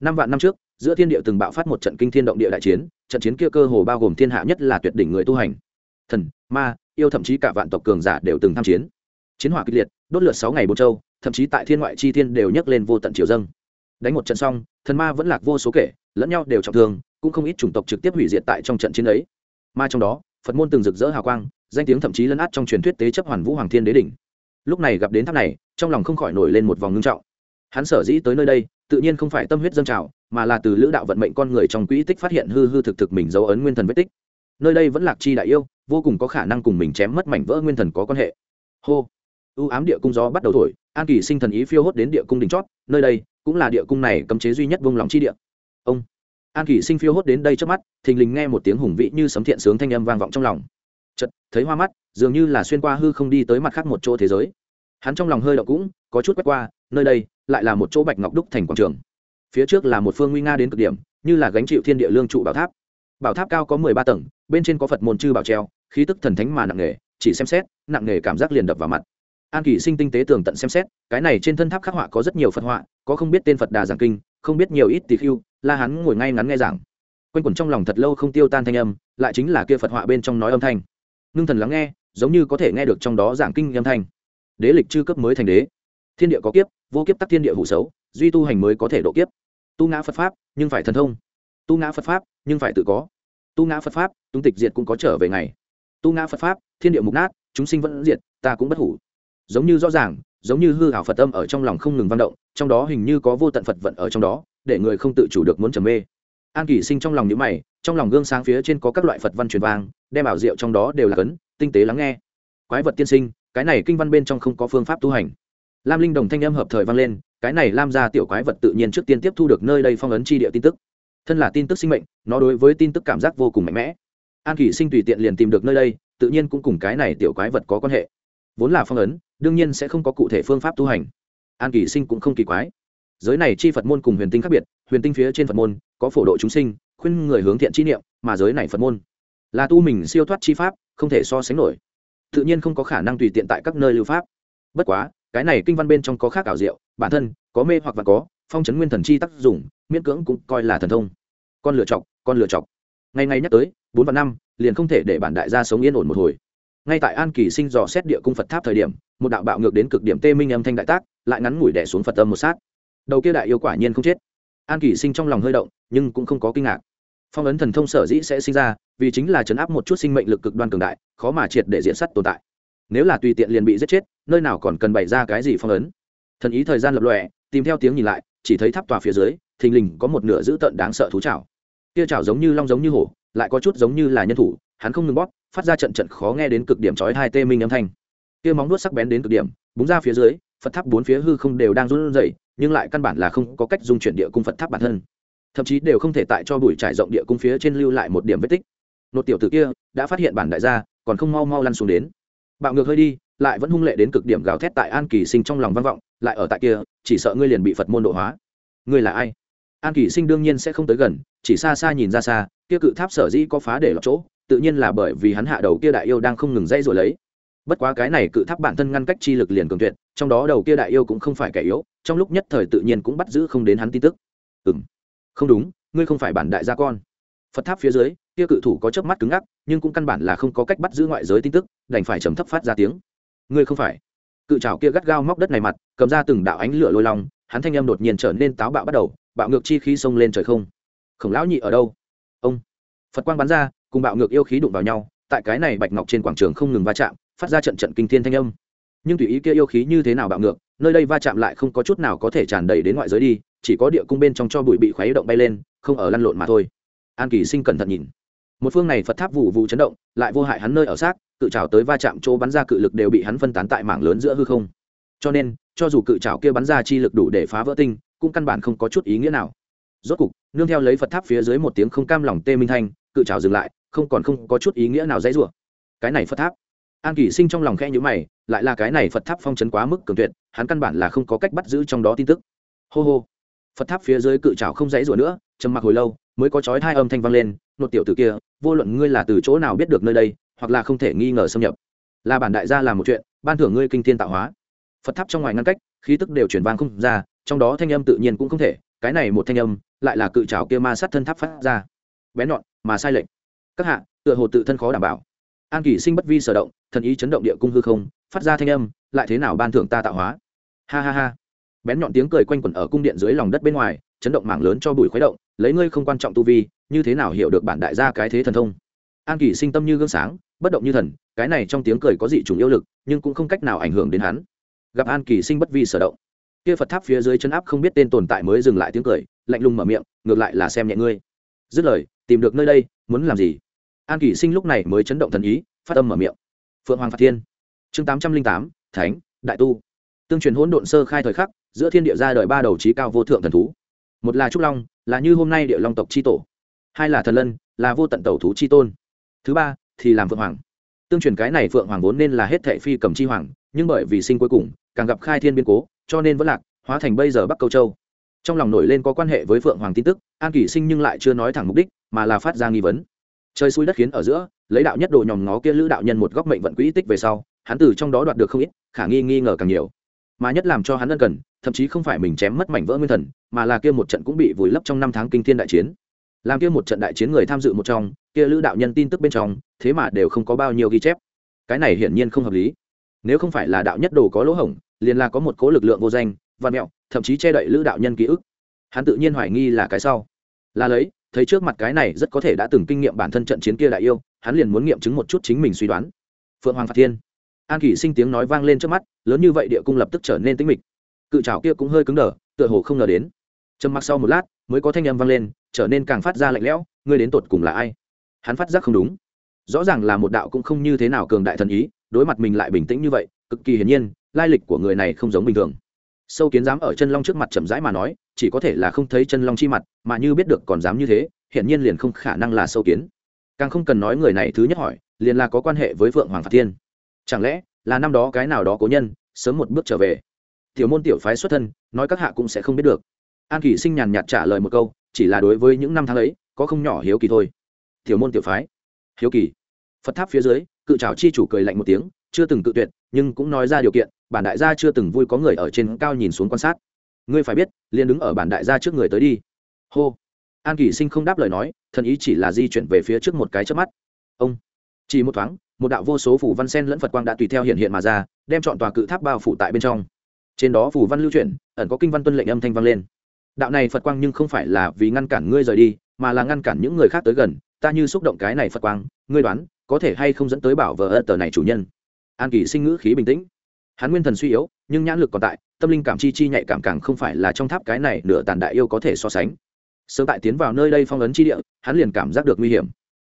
Năm vạn năm trước, giữa thiên địa từng bạo phát một trận kinh thiên động địa đại chiến, trận chiến kia cơ hồ bao gồm thiên hạ nhất là tuyệt đỉnh người tu hành. Thần, ma yêu thậm chí cả vạn tộc cường giả đều từng tham chiến. Chiến hỏa kịch liệt, đốt lượt sáu ngày bốn châu, thậm chí tại thiên ngoại chi thiên đều nhấc lên vô tận triều dâng. Đánh một trận xong, thần ma vẫn lạc vô số kể, lẫn nhau đều trọng thương, cũng không ít chủng tộc trực tiếp hủy diệt tại trong trận chiến ấy. Mà trong đó, phật môn từng rực rỡ hào quang, danh tiếng thậm chí lấn át trong truyền thuyết tế chấp hoàn vũ hoàng thiên đế đỉnh. Lúc này gặp đến tháp này, trong lòng không khỏi nổi lên một vòng ngưng trọng. Hắn sở dĩ tới nơi đây, tự nhiên không phải tâm huyết dâng trào, mà là từ lữ đạo vận mệnh con người trong quỹ tích phát hiện hư hư thực thực mình dấu ấn nguyên thần vết tích. Nơi đây vẫn lạc chi đại yêu vô cùng có khả năng cùng mình chém mất mảnh vỡ nguyên thần có quan hệ. Hô. U ám địa cung gió bắt đầu thổi, an kỳ sinh thần ý phiêu hốt đến địa cung đỉnh chót, nơi đây cũng là địa cung này cấm chế duy nhất vung lòng chi địa. Ông. An kỳ sinh phiêu hốt đến đây trước mắt, thình lình nghe một tiếng hùng vĩ như sấm thiện sướng thanh âm vang vọng trong lòng. Chật thấy hoa mắt, dường như là xuyên qua hư không đi tới mặt khác một chỗ thế giới. Hắn trong lòng hơi đậu cũng có chút quét qua, nơi đây lại là một chỗ bạch ngọc đúc thành quảng trường. Phía trước là một phương nguy nga đến cực điểm, như là gánh chịu thiên địa lương trụ bảo tháp. Bảo tháp cao có mười ba tầng, bên trên có phật môn chư bảo treo khí tức thần thánh mà nặng nề, chỉ xem xét, nặng nề cảm giác liền đập vào mặt. An kỳ sinh tinh tế tường tận xem xét, cái này trên thân tháp khắc họa có rất nhiều phật họa, có không biết tên phật đà giảng kinh, không biết nhiều ít tỳ khưu, la hắn ngồi ngay ngắn nghe giảng. Quanh quẩn trong lòng thật lâu không tiêu tan thanh âm, lại chính là kia phật họa bên trong nói âm thanh. Ngưng thần lắng nghe, giống như có thể nghe được trong đó giảng kinh âm thanh. Đế lịch chư cấp mới thành đế. Thiên địa có kiếp, vô kiếp tắc thiên địa hủ xấu, duy tu hành mới có thể độ kiếp. Tu ngã phật pháp, nhưng phải thần thông. Tu ngã phật pháp, nhưng phải tự có. Tu ngã phật pháp chúng tịch diệt cũng có trở về ngày tu ngã phật pháp, thiên địa mục nát, chúng sinh vẫn diệt, ta cũng bất hủ. Giống như rõ ràng, giống như hư hảo phật âm ở trong lòng không ngừng vang động, trong đó hình như có vô tận phật vận ở trong đó, để người không tự chủ được muốn trầm mê. An kỷ sinh trong lòng nhữ mày, trong lòng gương sáng phía trên có các loại phật văn truyền vang, đem ảo diệu trong đó đều là cấn tinh tế lắng nghe. Quái vật tiên sinh, cái này kinh văn bên trong không có phương pháp tu hành. Lam linh đồng thanh âm hợp thời vang lên, cái này lam ra tiểu quái vật tự nhiên trước tiên tiếp thu được nơi đây phong ấn chi địa tin tức. Thân là tin tức sinh mệnh, nó đối với tin tức cảm giác vô cùng mạnh mẽ an kỷ sinh tùy tiện liền tìm được nơi đây, tự nhiên cũng cùng cái này tiểu quái vật có quan hệ. Vốn là phong ấn, đương nhiên sẽ không có cụ thể phương pháp tu hành. An kỷ sinh cũng không kỳ quái. Giới này chi phật môn cùng huyền tinh khác biệt, huyền tinh phía trên phật môn có phổ độ chúng sinh, khuyên người hướng thiện chi niệm, mà giới này phật môn là tu mình siêu thoát chi pháp, không thể so sánh nổi. Tự nhiên không có khả năng tùy tiện tại các nơi lưu pháp. Bất quá, cái này kinh văn bên trong có khác ảo diệu, bản thân có mê hoặc và có phong chấn nguyên thần chi tác dụng, miễn cưỡng cũng coi là thần thông. Con lựa chọc, con lựa chọc. Ngày ngày nhắc tới bốn và năm, liền không thể để bản đại gia sống yên ổn một hồi. Ngay tại an kỳ sinh dò xét địa cung phật tháp thời điểm, một đạo bạo ngược đến cực điểm tê minh âm thanh đại tác, lại ngắn ngủi đẻ xuống phật âm một sát. Đầu kia đại yêu quả nhiên không chết. An kỳ sinh trong lòng hơi động, nhưng cũng không có kinh ngạc. Phong ấn thần thông sở dĩ sẽ sinh ra, vì chính là chấn áp một chút sinh mệnh lực cực đoan cường đại, khó mà triệt để diện sắt tồn tại. Nếu là tùy tiện liền bị giết chết, nơi nào còn cần bày ra cái gì phong ấn? Thần ý thời gian lập lòe, tìm theo tiếng nhìn lại, chỉ thấy tháp tòa phía dưới, thình lình có một nửa dữ tợn đáng sợ thú chảo kia chảo giống như long giống như hổ lại có chút giống như là nhân thủ, hắn không ngừng bóp, phát ra trận trận khó nghe đến cực điểm chói hai tê minh âm thanh. Kia móng nuốt sắc bén đến cực điểm, búng ra phía dưới, phật tháp bốn phía hư không đều đang run rẩy, nhưng lại căn bản là không có cách dung chuyển địa cung phật tháp bản thân. Thậm chí đều không thể tại cho bụi trải rộng địa cung phía trên lưu lại một điểm vết tích. Nột tiểu tử kia đã phát hiện bản đại gia, còn không mau mau lăn xuống đến. Bạo ngược hơi đi, lại vẫn hung lệ đến cực điểm gào thét tại an kỳ sinh trong lòng vang vọng, lại ở tại kia, chỉ sợ ngươi liền bị phật môn độ hóa. Ngươi là ai? An kỳ sinh đương nhiên sẽ không tới gần, chỉ xa xa nhìn ra xa kia cự tháp sở dĩ có phá để lọt chỗ, tự nhiên là bởi vì hắn hạ đầu kia đại yêu đang không ngừng dây rồi lấy. Bất quá cái này cự tháp bản thân ngăn cách chi lực liền cường tuyệt, trong đó đầu kia đại yêu cũng không phải kẻ yếu, trong lúc nhất thời tự nhiên cũng bắt giữ không đến hắn tin tức. Ừ m không đúng, ngươi không phải bản đại gia con. Phật tháp phía dưới, kia cự thủ có chớp mắt cứng ngắc, nhưng cũng căn bản là không có cách bắt giữ ngoại giới tin tức, đành phải trầm thấp phát ra tiếng. Ngươi không phải. Cự trào kia gắt gao móc đất này mặt, cầm ra từng đạo ánh lửa lôi long, hắn thanh âm đột nhiên trở nên táo bạo bắt đầu, bạo ngược chi khí xông lên trời không. Khổng lão nhị ở đâu? Ông. Phật quang bắn ra, cùng bạo ngược yêu khí đụng vào nhau, tại cái này bạch ngọc trên quảng trường không ngừng va chạm, phát ra trận trận kinh thiên thanh âm. Nhưng tùy ý kia yêu khí như thế nào bạo ngược, nơi đây va chạm lại không có chút nào có thể tràn đầy đến ngoại giới đi, chỉ có địa cung bên trong cho bụi bị khuấy động bay lên, không ở lăn lộn mà thôi. An kỳ sinh cẩn thận nhìn. Một phương này phật tháp vụ vụ chấn động, lại vô hại hắn nơi ở xác, cự trào tới va chạm chỗ bắn ra cự lực đều bị hắn phân tán tại mảng lớn giữa hư không. Cho nên, cho dù cự trào kia bắn ra chi lực đủ để phá vỡ tinh, cũng căn bản không có chút ý nghĩa nào rốt cục, nương theo lấy phật tháp phía dưới một tiếng không cam lòng tê minh thanh, cự trào dừng lại, không còn không có chút ý nghĩa nào dãy rủa. Cái này phật tháp. An kỷ sinh trong lòng khe nhữ mày, lại là cái này phật tháp phong chấn quá mức cường tuyệt, hắn căn bản là không có cách bắt giữ trong đó tin tức. Hô hô. Phật tháp phía dưới cự trào không dãy rủa nữa, trầm mặc hồi lâu, mới có chói hai âm thanh vang lên, nột tiểu t kia, vô luận ngươi là từ chỗ nào biết được nơi đây, hoặc là không thể nghi ngờ xâm nhập, là bản đại gia làm một chuyện, ban thưởng ngươi kinh thiên tạo hóa. Phật tháp trong ngoài ngăn cách, khí tức đều chuyển vang không ra, trong đó thanh âm tự nhiên cũng không thể, cái này một thanh âm lại là cự trào kia ma sát thân tháp phát ra. Bén nhọn, mà sai lệch. Các hạ, tựa hồ tự thân khó đảm bảo. An kỷ sinh bất vi sở động, thần ý chấn động địa cung hư không, phát ra thanh âm, lại thế nào ban thưởng ta tạo hóa? Ha ha ha. Bén nhọn tiếng cười quanh quẩn ở cung điện dưới lòng đất bên ngoài, chấn động mảng lớn cho bụi khuấy động, lấy ngươi không quan trọng tu vi, như thế nào hiểu được bản đại gia cái thế thần thông? An kỷ sinh tâm như gương sáng, bất động như thần, cái này trong tiếng cười có dị chủng yêu lực, nhưng cũng không cách nào ảnh hưởng đến hắn. Gặp an kỳ sinh bất vi sở động kia phật tháp phía dưới chân áp không biết tên tồn tại mới dừng lại tiếng cười, lạnh lùng mở miệng, ngược lại là xem nhẹ ngươi. Dứt lời, tìm được nơi đây, muốn làm gì? An kỷ sinh lúc này mới chấn động thần ý, phát âm mở miệng. Phượng hoàng phạt thiên. Chương tám trăm linh tám, thánh, đại tu. Tương truyền hỗn độn sơ khai thời khắc, giữa thiên địa ra đời ba đầu trí cao vô thượng thần thú. Một là trúc long, là như hôm nay địa long tộc c h i tổ. Hai là thần lân, là vô tận tẩu thú c h i tôn. Thứ ba, thì làm phượng hoàng. Tương truyền cái này phượng hoàng vốn nên là hết thệ phi cầm chi hoàng, nhưng bởi vì sinh cuối cùng, càng gặp khai thiên biên cố cho nên vẫn lạc, hóa thành bây giờ bắc câu châu. Trong lòng nổi lên có quan hệ với phượng hoàng tin tức, an kỷ sinh nhưng lại chưa nói thẳng mục đích, mà là phát ra nghi vấn. Trời xui đất khiến ở giữa, lấy đạo nhất đồ nhòm ngó kia lữ đạo nhân một góc mệnh vận quỹ tích về sau, hắn từ trong đó đoạt được không ít, khả nghi nghi ngờ càng nhiều. Mà nhất làm cho hắn ân cần, thậm chí không phải mình chém mất mảnh vỡ nguyên thần, mà là kia một trận cũng bị vùi lấp trong năm tháng kinh thiên đại chiến. Làm kia một trận đại chiến người tham dự một trong, kia lữ đạo nhân tin tức bên trong, thế mà đều không có bao nhiêu ghi chép. Cái này hiển nhiên không hợp lý. Nếu không phải là đạo nhất đồ có lỗ hổng liền là có một cố lực lượng vô danh văn mẹo, thậm chí che đậy lữ đạo nhân ký ức. Hắn tự nhiên hoài nghi là cái sau. Là lấy, thấy trước mặt cái này rất có thể đã từng kinh nghiệm bản thân trận chiến kia đại yêu, hắn liền muốn nghiệm chứng một chút chính mình suy đoán. Phượng hoàng phạt thiên. An kỷ sinh tiếng nói vang lên trước mắt, lớn như vậy địa cung lập tức trở nên tĩnh mịch. Cự trào kia cũng hơi cứng đờ, tựa hồ không ngờ đến. Trầm mặc sau một lát, mới có thanh âm vang lên, trở nên càng phát ra lạnh lẽo, ngươi đến tột cùng là ai? Hắn phát giác không đúng. Rõ ràng là một đạo cũng không như thế nào cường đại thần ý đối mặt mình lại bình tĩnh như vậy, cực kỳ hiển nhiên, lai lịch của người này không giống bình thường. Sâu kiến dám ở chân long trước mặt chậm rãi mà nói, chỉ có thể là không thấy chân long chi mặt, mà như biết được còn dám như thế, hiển nhiên liền không khả năng là sâu kiến. Càng không cần nói người này thứ nhất hỏi, liền là có quan hệ với vượng hoàng phạt thiên. Chẳng lẽ là năm đó cái nào đó cố nhân, sớm một bước trở về? Tiểu môn tiểu phái xuất thân, nói các hạ cũng sẽ không biết được. An kỷ sinh nhàn nhạt trả lời một câu, chỉ là đối với những năm tháng ấy, có không nhỏ hiếu kỳ thôi. Tiểu môn tiểu phái. Hiếu kỳ. Phật tháp phía dưới cự trào chi chủ cười lạnh một tiếng, chưa từng cự tuyệt, nhưng cũng nói ra điều kiện, bản đại gia chưa từng vui có người ở trên cao nhìn xuống quan sát. Ngươi phải biết, liền đứng ở bản đại gia trước người tới đi. Hô. An kỳ sinh không đáp lời nói, thần ý chỉ là di chuyển về phía trước một cái trước mắt. Ông. Chỉ một thoáng, một đạo vô số phủ văn sen lẫn phật quang đã tùy theo hiện hiện mà ra, đem chọn tòa cự tháp bao phủ tại bên trong. Trên đó phủ văn lưu chuyển, ẩn có kinh văn tuân lệnh âm thanh vang lên. Đạo này phật quang nhưng không phải là vì ngăn cản ngươi rời đi, mà là ngăn cản những người khác tới gần ta như xúc động cái này phật quang, ngươi đoán, có thể hay không dẫn tới bảo vợ ơ tờ này chủ nhân? An kỳ sinh ngữ khí bình tĩnh. Hắn nguyên thần suy yếu, nhưng nhãn lực còn tại, tâm linh cảm chi chi nhạy cảm càng không phải là trong tháp cái này nửa tàn đại yêu có thể so sánh. Sớm tại tiến vào nơi đây phong ấn chi địa, hắn liền cảm giác được nguy hiểm.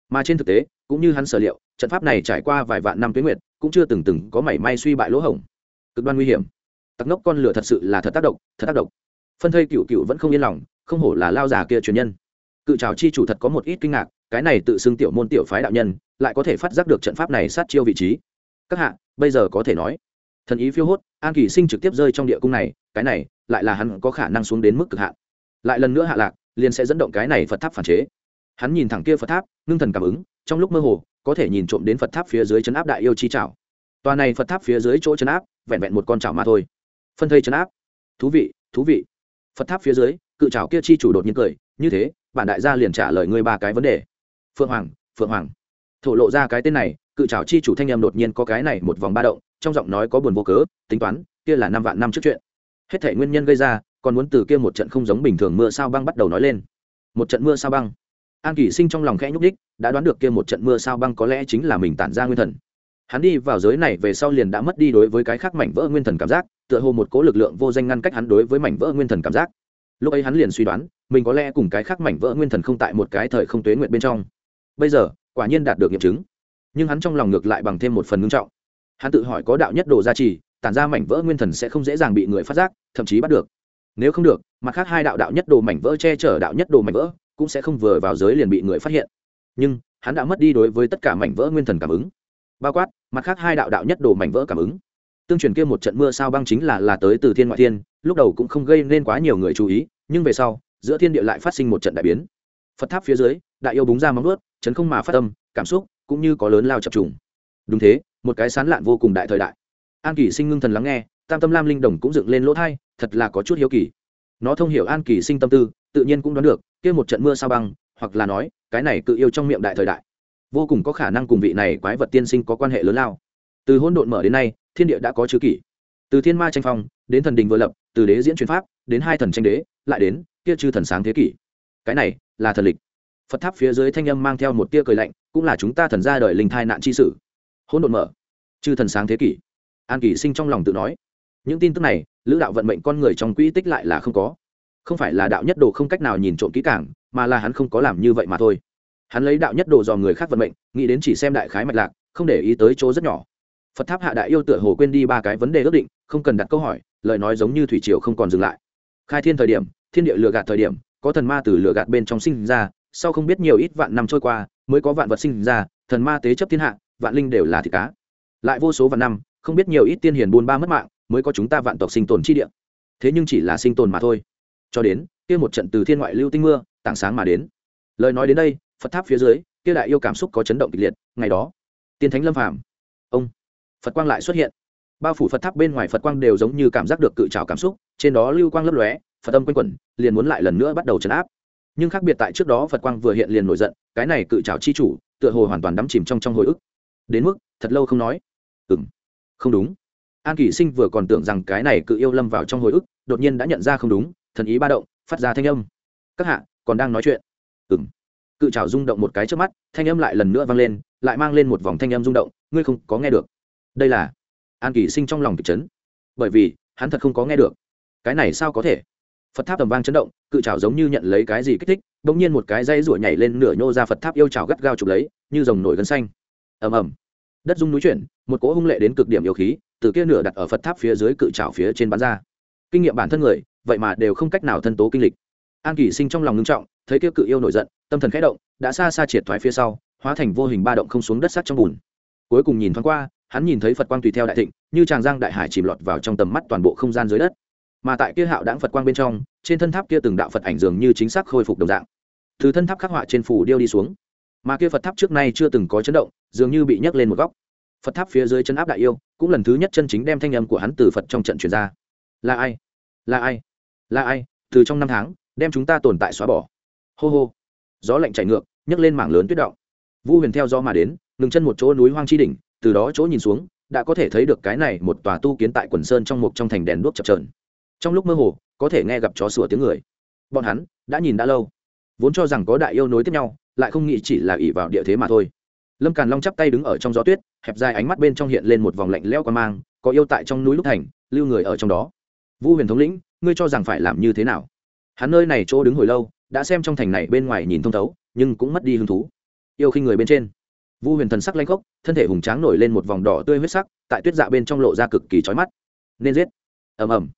Mà trên thực tế, cũng như hắn sở liệu, trận pháp này trải qua vài vạn năm tuyến nguyệt, cũng chưa từng từng có mảy may suy bại lỗ hổng. Cực đoan nguy hiểm. Tặc ngốc con lửa thật sự là thật tác động, thật tác động. Phân thây cựu cựu vẫn không yên lòng, không hổ là lao già kia truyền nhân. Cự trào chi chủ thật có một ít kinh ngạc cái này tự xưng tiểu môn tiểu phái đạo nhân, lại có thể phát giác được trận pháp này sát chiêu vị trí. Các hạ, bây giờ có thể nói, thần ý phiêu hốt, an kỳ sinh trực tiếp rơi trong địa cung này, cái này, lại là hắn có khả năng xuống đến mức cực hạn. Lại lần nữa hạ lạc, liền sẽ dẫn động cái này phật tháp phản chế. Hắn nhìn thẳng kia phật tháp, ngưng thần cảm ứng, trong lúc mơ hồ, có thể nhìn trộm đến phật tháp phía dưới chấn áp đại yêu chi trảo. Tòa này phật tháp phía dưới chỗ chấn áp, vẹn vẹn một con trảo mà thôi. Phân thây chấn áp. Thú vị thú vị. Phật tháp phía dưới, cự trảo kia chi chủ đột nhiên cười, như thế, bản đại gia liền trả lời ngươi ba cái vấn đề phượng hoàng phượng hoàng. Thổ lộ ra cái tên này, cự trào chi chủ thanh em đột nhiên có cái này một vòng ba động, trong giọng nói có buồn vô cớ, tính toán, kia là năm vạn năm trước chuyện. Hết thể nguyên nhân gây ra, còn muốn từ kia một trận không giống bình thường mưa sao băng bắt đầu nói lên. Một trận mưa sao băng. An kỷ sinh trong lòng khẽ nhúc đích đã đoán được kia một trận mưa sao băng có lẽ chính là mình tản ra nguyên thần. Hắn đi vào giới này về sau liền đã mất đi đối với cái khác mảnh vỡ nguyên thần cảm giác, tựa hồ một cố lực lượng vô danh ngăn cách hắn đối với mảnh vỡ nguyên thần cảm giác. Lúc ấy hắn liền suy đoán, mình có lẽ cùng cái khác mảnh vỡ nguyên thần không tại một cái thời không tuế nguyện bên trong bây giờ, quả nhiên đạt được nghiệm chứng. Nhưng hắn trong lòng ngược lại bằng thêm một phần ngưng trọng. Hắn tự hỏi có đạo nhất đồ gia trì, tản ra mảnh vỡ nguyên thần sẽ không dễ dàng bị người phát giác, thậm chí bắt được. Nếu không được, mặt khác hai đạo đạo nhất đồ mảnh vỡ che chở đạo nhất đồ mảnh vỡ, cũng sẽ không vừa vào giới liền bị người phát hiện. Nhưng, hắn đã mất đi đối với tất cả mảnh vỡ nguyên thần cảm ứng. Bao quát, mặt khác hai đạo đạo nhất đồ mảnh vỡ cảm ứng. Tương truyền kia một trận mưa sao băng chính là là tới từ thiên ngoại thiên, lúc đầu cũng không gây nên quá nhiều người chú ý, nhưng về sau, giữa thiên địa lại phát sinh một trận đại biến. Phật tháp phía dưới đại yêu búng ra móng nuốt, chấn không mà phát tâm cảm xúc cũng như có lớn lao chập trùng. Đúng thế một cái sán lạn vô cùng đại thời đại. An kỳ sinh ngưng thần lắng nghe tam tâm lam linh đồng cũng dựng lên lỗ thai thật là có chút hiếu kỳ. Nó thông hiểu an kỳ sinh tâm tư tự nhiên cũng đoán được kia một trận mưa sao băng hoặc là nói cái này cự yêu trong miệng đại thời đại. Vô cùng có khả năng cùng vị này quái vật tiên sinh có quan hệ lớn lao. Từ hỗn độn mở đến nay thiên địa đã có chữ kỷ. Từ thiên ma tranh phong đến thần đình vừa lập từ đế diễn truyền pháp đến hai thần tranh đế lại đến kia chư thần sáng thế kỷ. Cái này là thần lịch phật tháp phía dưới thanh âm mang theo một tia cười lạnh, cũng là chúng ta thần ra đời linh thai nạn chi sử hỗn độn mở. Chư thần sáng thế kỷ. An kỳ sinh trong lòng tự nói. Những tin tức này, lữ đạo vận mệnh con người trong quỹ tích lại là không có. Không phải là đạo nhất đồ không cách nào nhìn trộm kỹ càng, mà là hắn không có làm như vậy mà thôi. Hắn lấy đạo nhất đồ dò người khác vận mệnh, nghĩ đến chỉ xem đại khái mạch lạc, không để ý tới chỗ rất nhỏ. Phật tháp hạ đại yêu tựa hồ quên đi ba cái vấn đề ước định, không cần đặt câu hỏi, lời nói giống như thủy triều không còn dừng lại. Khai thiên thời điểm, thiên địa lừa gạt thời điểm, có thần ma từ lừa gạt bên trong sinh ra sau không biết nhiều ít vạn năm trôi qua, mới có vạn vật sinh ra, thần ma tế chấp thiên hạ, vạn linh đều là thịt cá. Lại vô số vạn năm, không biết nhiều ít tiên hiền buôn ba mất mạng, mới có chúng ta vạn tộc sinh tồn chi địa. Thế nhưng chỉ là sinh tồn mà thôi. Cho đến, kia một trận từ thiên ngoại lưu tinh mưa, tảng sáng mà đến. Lời nói đến đây, phật tháp phía dưới, kia đại yêu cảm xúc có chấn động kịch liệt, ngày đó, tiên thánh lâm phàm, ông, phật quang lại xuất hiện. Bao phủ phật tháp bên ngoài phật quang đều giống như cảm giác được cự trào cảm xúc, trên đó lưu quang lấp lóe, phật âm quanh quẩn, liền muốn lại lần nữa bắt đầu chấn áp nhưng khác biệt tại trước đó phật quang vừa hiện liền nổi giận, cái này cự trào chi chủ, tựa hồ hoàn toàn đắm chìm trong trong hồi ức. Đến mức, thật lâu không nói. Ừng không đúng. An kỷ sinh vừa còn tưởng rằng cái này cự yêu lâm vào trong hồi ức, đột nhiên đã nhận ra không đúng, thần ý ba động, phát ra thanh âm. Các hạ, còn đang nói chuyện. Ừng cự trào rung động một cái trước mắt, thanh âm lại lần nữa vang lên, lại mang lên một vòng thanh âm rung động, ngươi không có nghe được. Đây là an Kỷ sinh trong lòng kịch chấn. Bởi vì, hắn thật không có nghe được. Cái này sao có thể? Phật tháp tầm vang chấn động, cự trào giống như nhận lấy cái gì kích thích đ ỗ n g nhiên một cái dây rủa nhảy lên nửa nhô ra phật tháp yêu trào gắt gao chụp lấy, như dòng nổi gân xanh. Ầm ầm. Đất dung núi chuyển, một cỗ hung lệ đến cực điểm yêu khí, từ kia nửa đặt ở phật tháp phía dưới cự trào phía trên bán ra. Kinh nghiệm bản thân người, vậy mà đều không cách nào thân tố kinh lịch. An kỷ sinh trong lòng ngưng trọng, thấy kia cự yêu nổi giận, tâm thần khẽ động, đã xa xa triệt thoái phía sau, hóa thành vô hình ba động không xuống đất sắt trong bùn. Cuối cùng nhìn thoáng qua, hắn nhìn thấy phật quang tùy theo đại thịnh, như tràng giang đại hải chìm lọt vào trong tầm mắt toàn bộ không gian dưới đất mà tại kia hạo đáng phật quang bên trong, trên thân tháp kia từng đạo phật ảnh dường như chính xác khôi phục đồng dạng. Từ thân tháp khắc họa trên phủ điêu đi xuống. Mà kia phật tháp trước nay chưa từng có chấn động, dường như bị nhấc lên một góc. Phật tháp phía dưới chân áp đại yêu, cũng lần thứ nhất chân chính đem thanh âm của hắn từ phật trong trận truyền ra. Là ai? Là ai? Là ai? Từ trong năm tháng, đem chúng ta tồn tại xóa bỏ. Hô hô. Gió lạnh chảy ngược, nhấc lên mảng lớn tuyết động. Vu huyền theo gió mà đến, ngừng chân một chỗ núi hoang chi đỉnh, từ đó chỗ nhìn xuống, đã có thể thấy được cái này một tòa tu kiến tại quần sơn trong một trong thành đèn đuốc chập trờn trong lúc mơ hồ, có thể nghe gặp chó sủa tiếng người. Bọn hắn đã nhìn đã lâu, vốn cho rằng có đại yêu nối tiếp nhau, lại không nghĩ chỉ là ỉ vào địa thế mà thôi. Lâm càn long chắp tay đứng ở trong gió tuyết, hẹp dài ánh mắt bên trong hiện lên một vòng lạnh lẽo qua mang, có yêu tại trong núi lúc thành, lưu người ở trong đó. Vu huyền thống lĩnh, ngươi cho rằng phải làm như thế nào? Hắn nơi này chỗ đứng hồi lâu, đã xem trong thành này bên ngoài nhìn thông thấu, nhưng cũng mất đi hứng thú. Yêu khi người bên trên. Vu huyền thần sắc lanh khốc, thân thể hùng tráng nổi lên một vòng đỏ tươi huyết sắc, tại tuyết dạ bên trong lộ ra cực kỳ trói mắt. Nên giết. Ầm ầm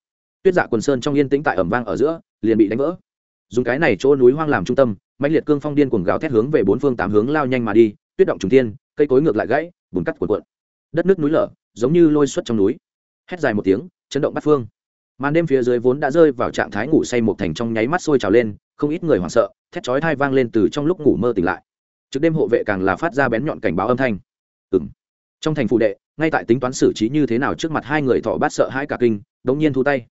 tuyết dạ quần sơn trong yên tĩnh tại ẩm vang ở giữa, liền bị đánh vỡ. Dùng cái này chỗ núi hoang làm trung tâm mạnh liệt cương phong điên cuồng gào thét hướng về bốn phương tám hướng lao nhanh mà đi, tuyết động trùng tiên cây cối ngược lại gãy, bùn cắt cuộn cuộn. Đất nước núi lở, giống như lôi xuất trong núi. Hét dài một tiếng, chấn động bắt phương. Màn đêm phía dưới vốn đã rơi vào trạng thái ngủ say một thành trong nháy mắt sôi trào lên, không ít người hoảng sợ, thét chói thai vang lên từ trong lúc ngủ mơ tỉnh lại. Trước đêm hộ vệ càng là phát ra bén nhọn cảnh báo âm thanh. Ừ trong thành phụ đệ, ngay tại tính toán xử trí như thế nào trước mặt hai người thọ bát sợ hãi cả kinh, đống nhiên thu tay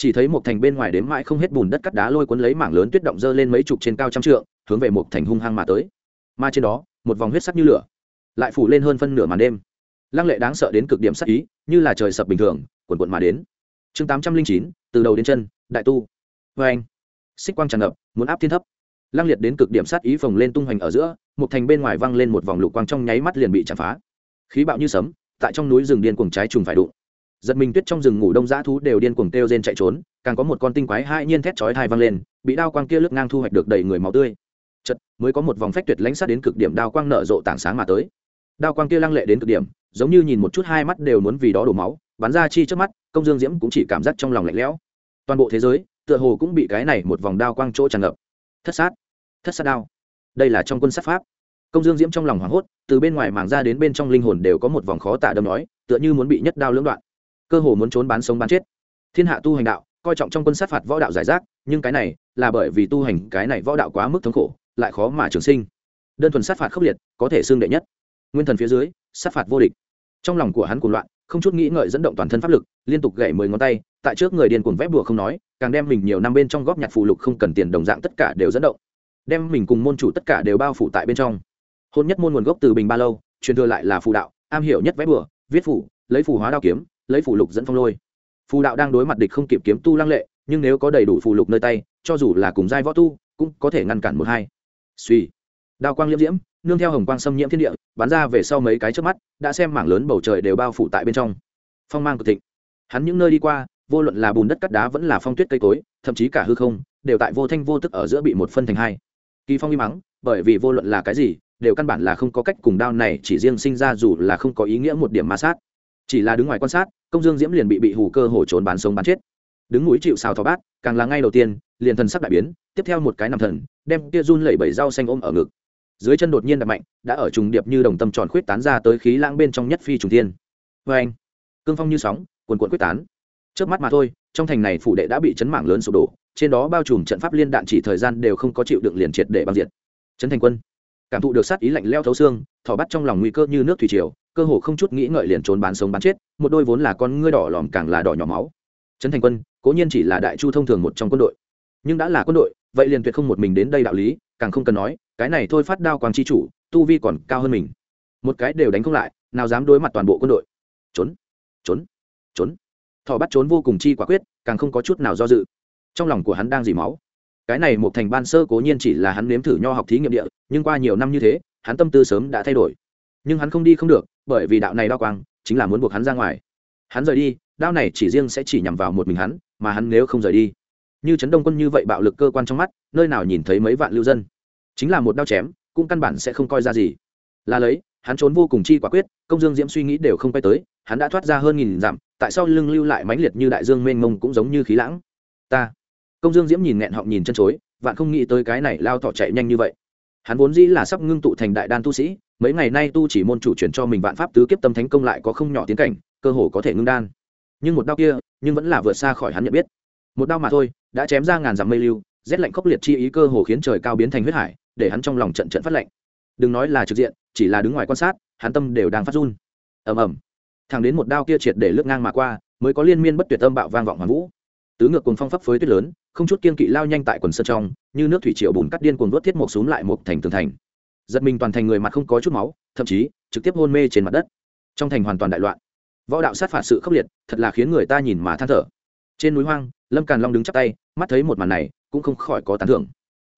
chỉ thấy một thành bên ngoài đếm mãi không hết bùn đất cắt đá lôi cuốn lấy mảng lớn tuyết động dơ lên mấy chục trên cao trăm trượng, hướng về một thành hung hăng mà tới. Mà trên đó, một vòng huyết sắc như lửa, lại phủ lên hơn phân nửa màn đêm. Lăng lệ đáng sợ đến cực điểm sắc ý, như là trời sập bình thường quần quận mà đến. Chương tám trăm linh chín, từ đầu đến chân, đại tu. Vê anh, xích quang tràn ngập, muốn áp thiên thấp. Lăng liệt đến cực điểm sát ý phồng lên tung hoành ở giữa, một thành bên ngoài văng lên một vòng lục quang trong nháy mắt liền bị chạm phá. Khí bạo như sấm, tại trong núi rừng điên cuồng trái trùng phải đụng giật mình tuyết trong rừng ngủ đông dã thú đều điên cuồng kêu rên chạy trốn, càng có một con tinh quái hai nhiên thét chói thai văng lên, bị đao quang kia lướt ngang thu hoạch được đầy người máu tươi. Chật mới có một vòng phách tuyệt lãnh sát đến cực điểm đao quang nở rộ tảng sáng mà tới. Đao quang kia lăng lệ đến cực điểm, giống như nhìn một chút hai mắt đều muốn vì đó đổ máu, bắn ra chi trước mắt, công dương diễm cũng chỉ cảm giác trong lòng lạnh lẽo. Toàn bộ thế giới, tựa hồ cũng bị cái này một vòng đao quang chỗ tràn ngập. Thất sát thất sát đao. Đây là trong quân sát pháp. Công dương diễm trong lòng hoảng hốt, từ bên ngoài màng ra đến bên trong linh hồn đều có một vòng khó tả đâm nói, tựa như muốn bị nhất đao lưỡng đoạn cơ hồ muốn trốn bán sống bán chết. Thiên hạ tu hành đạo, coi trọng trong quân sát phạt võ đạo giải rác, nhưng cái này là bởi vì tu hành cái này võ đạo quá mức thống khổ, lại khó mà trường sinh. Đơn thuần sát phạt khốc liệt, có thể xương đệ nhất. Nguyên thần phía dưới, sát phạt vô địch. Trong lòng của hắn cuồng loạn, không chút nghĩ ngợi dẫn động toàn thân pháp lực, liên tục gậy mười ngón tay, tại trước người điên cuồng vép bùa không nói, càng đem mình nhiều năm bên trong góp nhặt phụ lục không cần tiền đồng dạng tất cả đều dẫn động. Đem mình cùng môn chủ tất cả đều bao phủ tại bên trong. Hôn nhất môn nguồn gốc từ bình ba lâu, truyền thừa lại là phù đạo, am hiểu nhất vẽ bừa viết phủ lấy phù hóa đao kiếm lấy phù lục dẫn phong lôi. Phù đạo đang đối mặt địch không kịp kiếm tu lăng lệ, nhưng nếu có đầy đủ phù lục nơi tay, cho dù là cùng giai võ tu, cũng có thể ngăn cản một hai. Suy. Đao quang liễm diễm, nương theo hồng quang xâm nhiễm thiên địa, bắn ra về sau mấy cái trước mắt, đã xem mảng lớn bầu trời đều bao phủ tại bên trong. Phong mang cực thịnh. Hắn những nơi đi qua, vô luận là bùn đất cắt đá vẫn là phong tuyết cây cối, thậm chí cả hư không, đều tại vô thanh vô tức ở giữa bị một phân thành hai. Kỳ phong y mắng, bởi vì vô luận là cái gì, đều căn bản là không có cách cùng đao này chỉ riêng sinh ra dù là không có ý nghĩa một điểm ma sát. Chỉ là đứng ngoài quan sát công dương diễm liền bị bị hủ cơ hổ trốn bán sống bán chết. Đứng núi chịu xào thò bát, càng là ngay đầu tiên, liền thần sắc đại biến, tiếp theo một cái nằm thần, đem kia run lẩy bẩy rau xanh ôm ở ngực. Dưới chân đột nhiên đập mạnh, đã ở trùng điệp như đồng tâm tròn khuyết tán ra tới khí lãng bên trong nhất phi trùng thiên. Vê anh, cương phong như sóng quần quận quyết tán. Trước mắt mà thôi, trong thành này phủ đệ đã bị chấn mạng lớn sụp đổ, trên đó bao trùm trận pháp liên đạn chỉ thời gian đều không có chịu đựng liền triệt để băng diệt. Trấn thành quân. Cảm thụ được sát ý lạnh leo thấu xương thỏ bắt trong lòng nguy cơ như nước thủy triều, cơ hồ không chút nghĩ ngợi liền trốn bán sống bán chết, một đôi vốn là con ngươi đỏ lòm càng là đỏ nhỏ máu. Trấn thành quân, cố nhiên chỉ là đại chu thông thường một trong quân đội. Nhưng đã là quân đội, vậy liền tuyệt không một mình đến đây đạo lý, càng không cần nói, cái này thôi phát đao quang chi chủ, tu vi còn cao hơn mình. Một cái đều đánh không lại, nào dám đối mặt toàn bộ quân đội. Trốn trốn trốn. Thỏ bắt trốn vô cùng chi quả quyết, càng không có chút nào do dự. Trong lòng của hắn đang dì máu. Cái này một thành ban sơ cố nhiên chỉ là hắn nếm thử nho học thí nghiệm địa, nhưng qua nhiều năm như thế hắn tâm tư sớm đã thay đổi. Nhưng hắn không đi không được, bởi vì đạo này đao quang chính là muốn buộc hắn ra ngoài. Hắn rời đi, đao này chỉ riêng sẽ chỉ nhằm vào một mình hắn, mà hắn nếu không rời đi, như trấn đông quân như vậy bạo lực cơ quan trong mắt, nơi nào nhìn thấy mấy vạn lưu dân. Chính là một đao chém, cũng căn bản sẽ không coi ra gì. Là lấy, hắn trốn vô cùng chi quả quyết, công dương diễm suy nghĩ đều không quay tới, hắn đã thoát ra hơn nghìn dặm, tại sao lưng lưu lại mãnh liệt như đại dương mênh mông cũng giống như khí lãng? Ta. Công dương diễm nhìn nghẹn họng nhìn chân chối, vạn không nghĩ tới cái này lao thọ chạy nhanh như vậy hắn vốn dĩ là sắp ngưng tụ thành đại đan tu sĩ, mấy ngày nay tu chỉ môn chủ chuyển cho mình vạn pháp tứ kiếp tâm thánh công lại có không nhỏ tiến cảnh, cơ hồ có thể ngưng đan. Nhưng một đao kia, nhưng vẫn là vượt xa khỏi hắn nhận biết. Một đao mà thôi, đã chém ra ngàn dặm mây lưu, rét lạnh khốc liệt chi ý cơ hồ khiến trời cao biến thành huyết hải, để hắn trong lòng trận trận phát lạnh. Đừng nói là trực diện, chỉ là đứng ngoài quan sát, hắn tâm đều đang phát run. Ầm ầm. Thằng đến một đao kia triệt để lướt ngang mà qua, mới có liên miên bất tuyệt âm bạo vang vọng hoàn vũ tứ ngược cùng phong pháp phới tuyết lớn, không chút kiên kỵ lao nhanh tại quần sân trong, như nước thủy triều bùn cắt điên cuồng đốt thiết một xuống lại một thành tường thành. Giật mình toàn thành người mặt không có chút máu, thậm chí trực tiếp hôn mê trên mặt đất. Trong thành hoàn toàn đại loạn. Võ đạo sát phạt sự khốc liệt, thật là khiến người ta nhìn mà than thở. Trên núi hoang, lâm càn long đứng chắp tay, mắt thấy một màn này, cũng không khỏi có tán thưởng.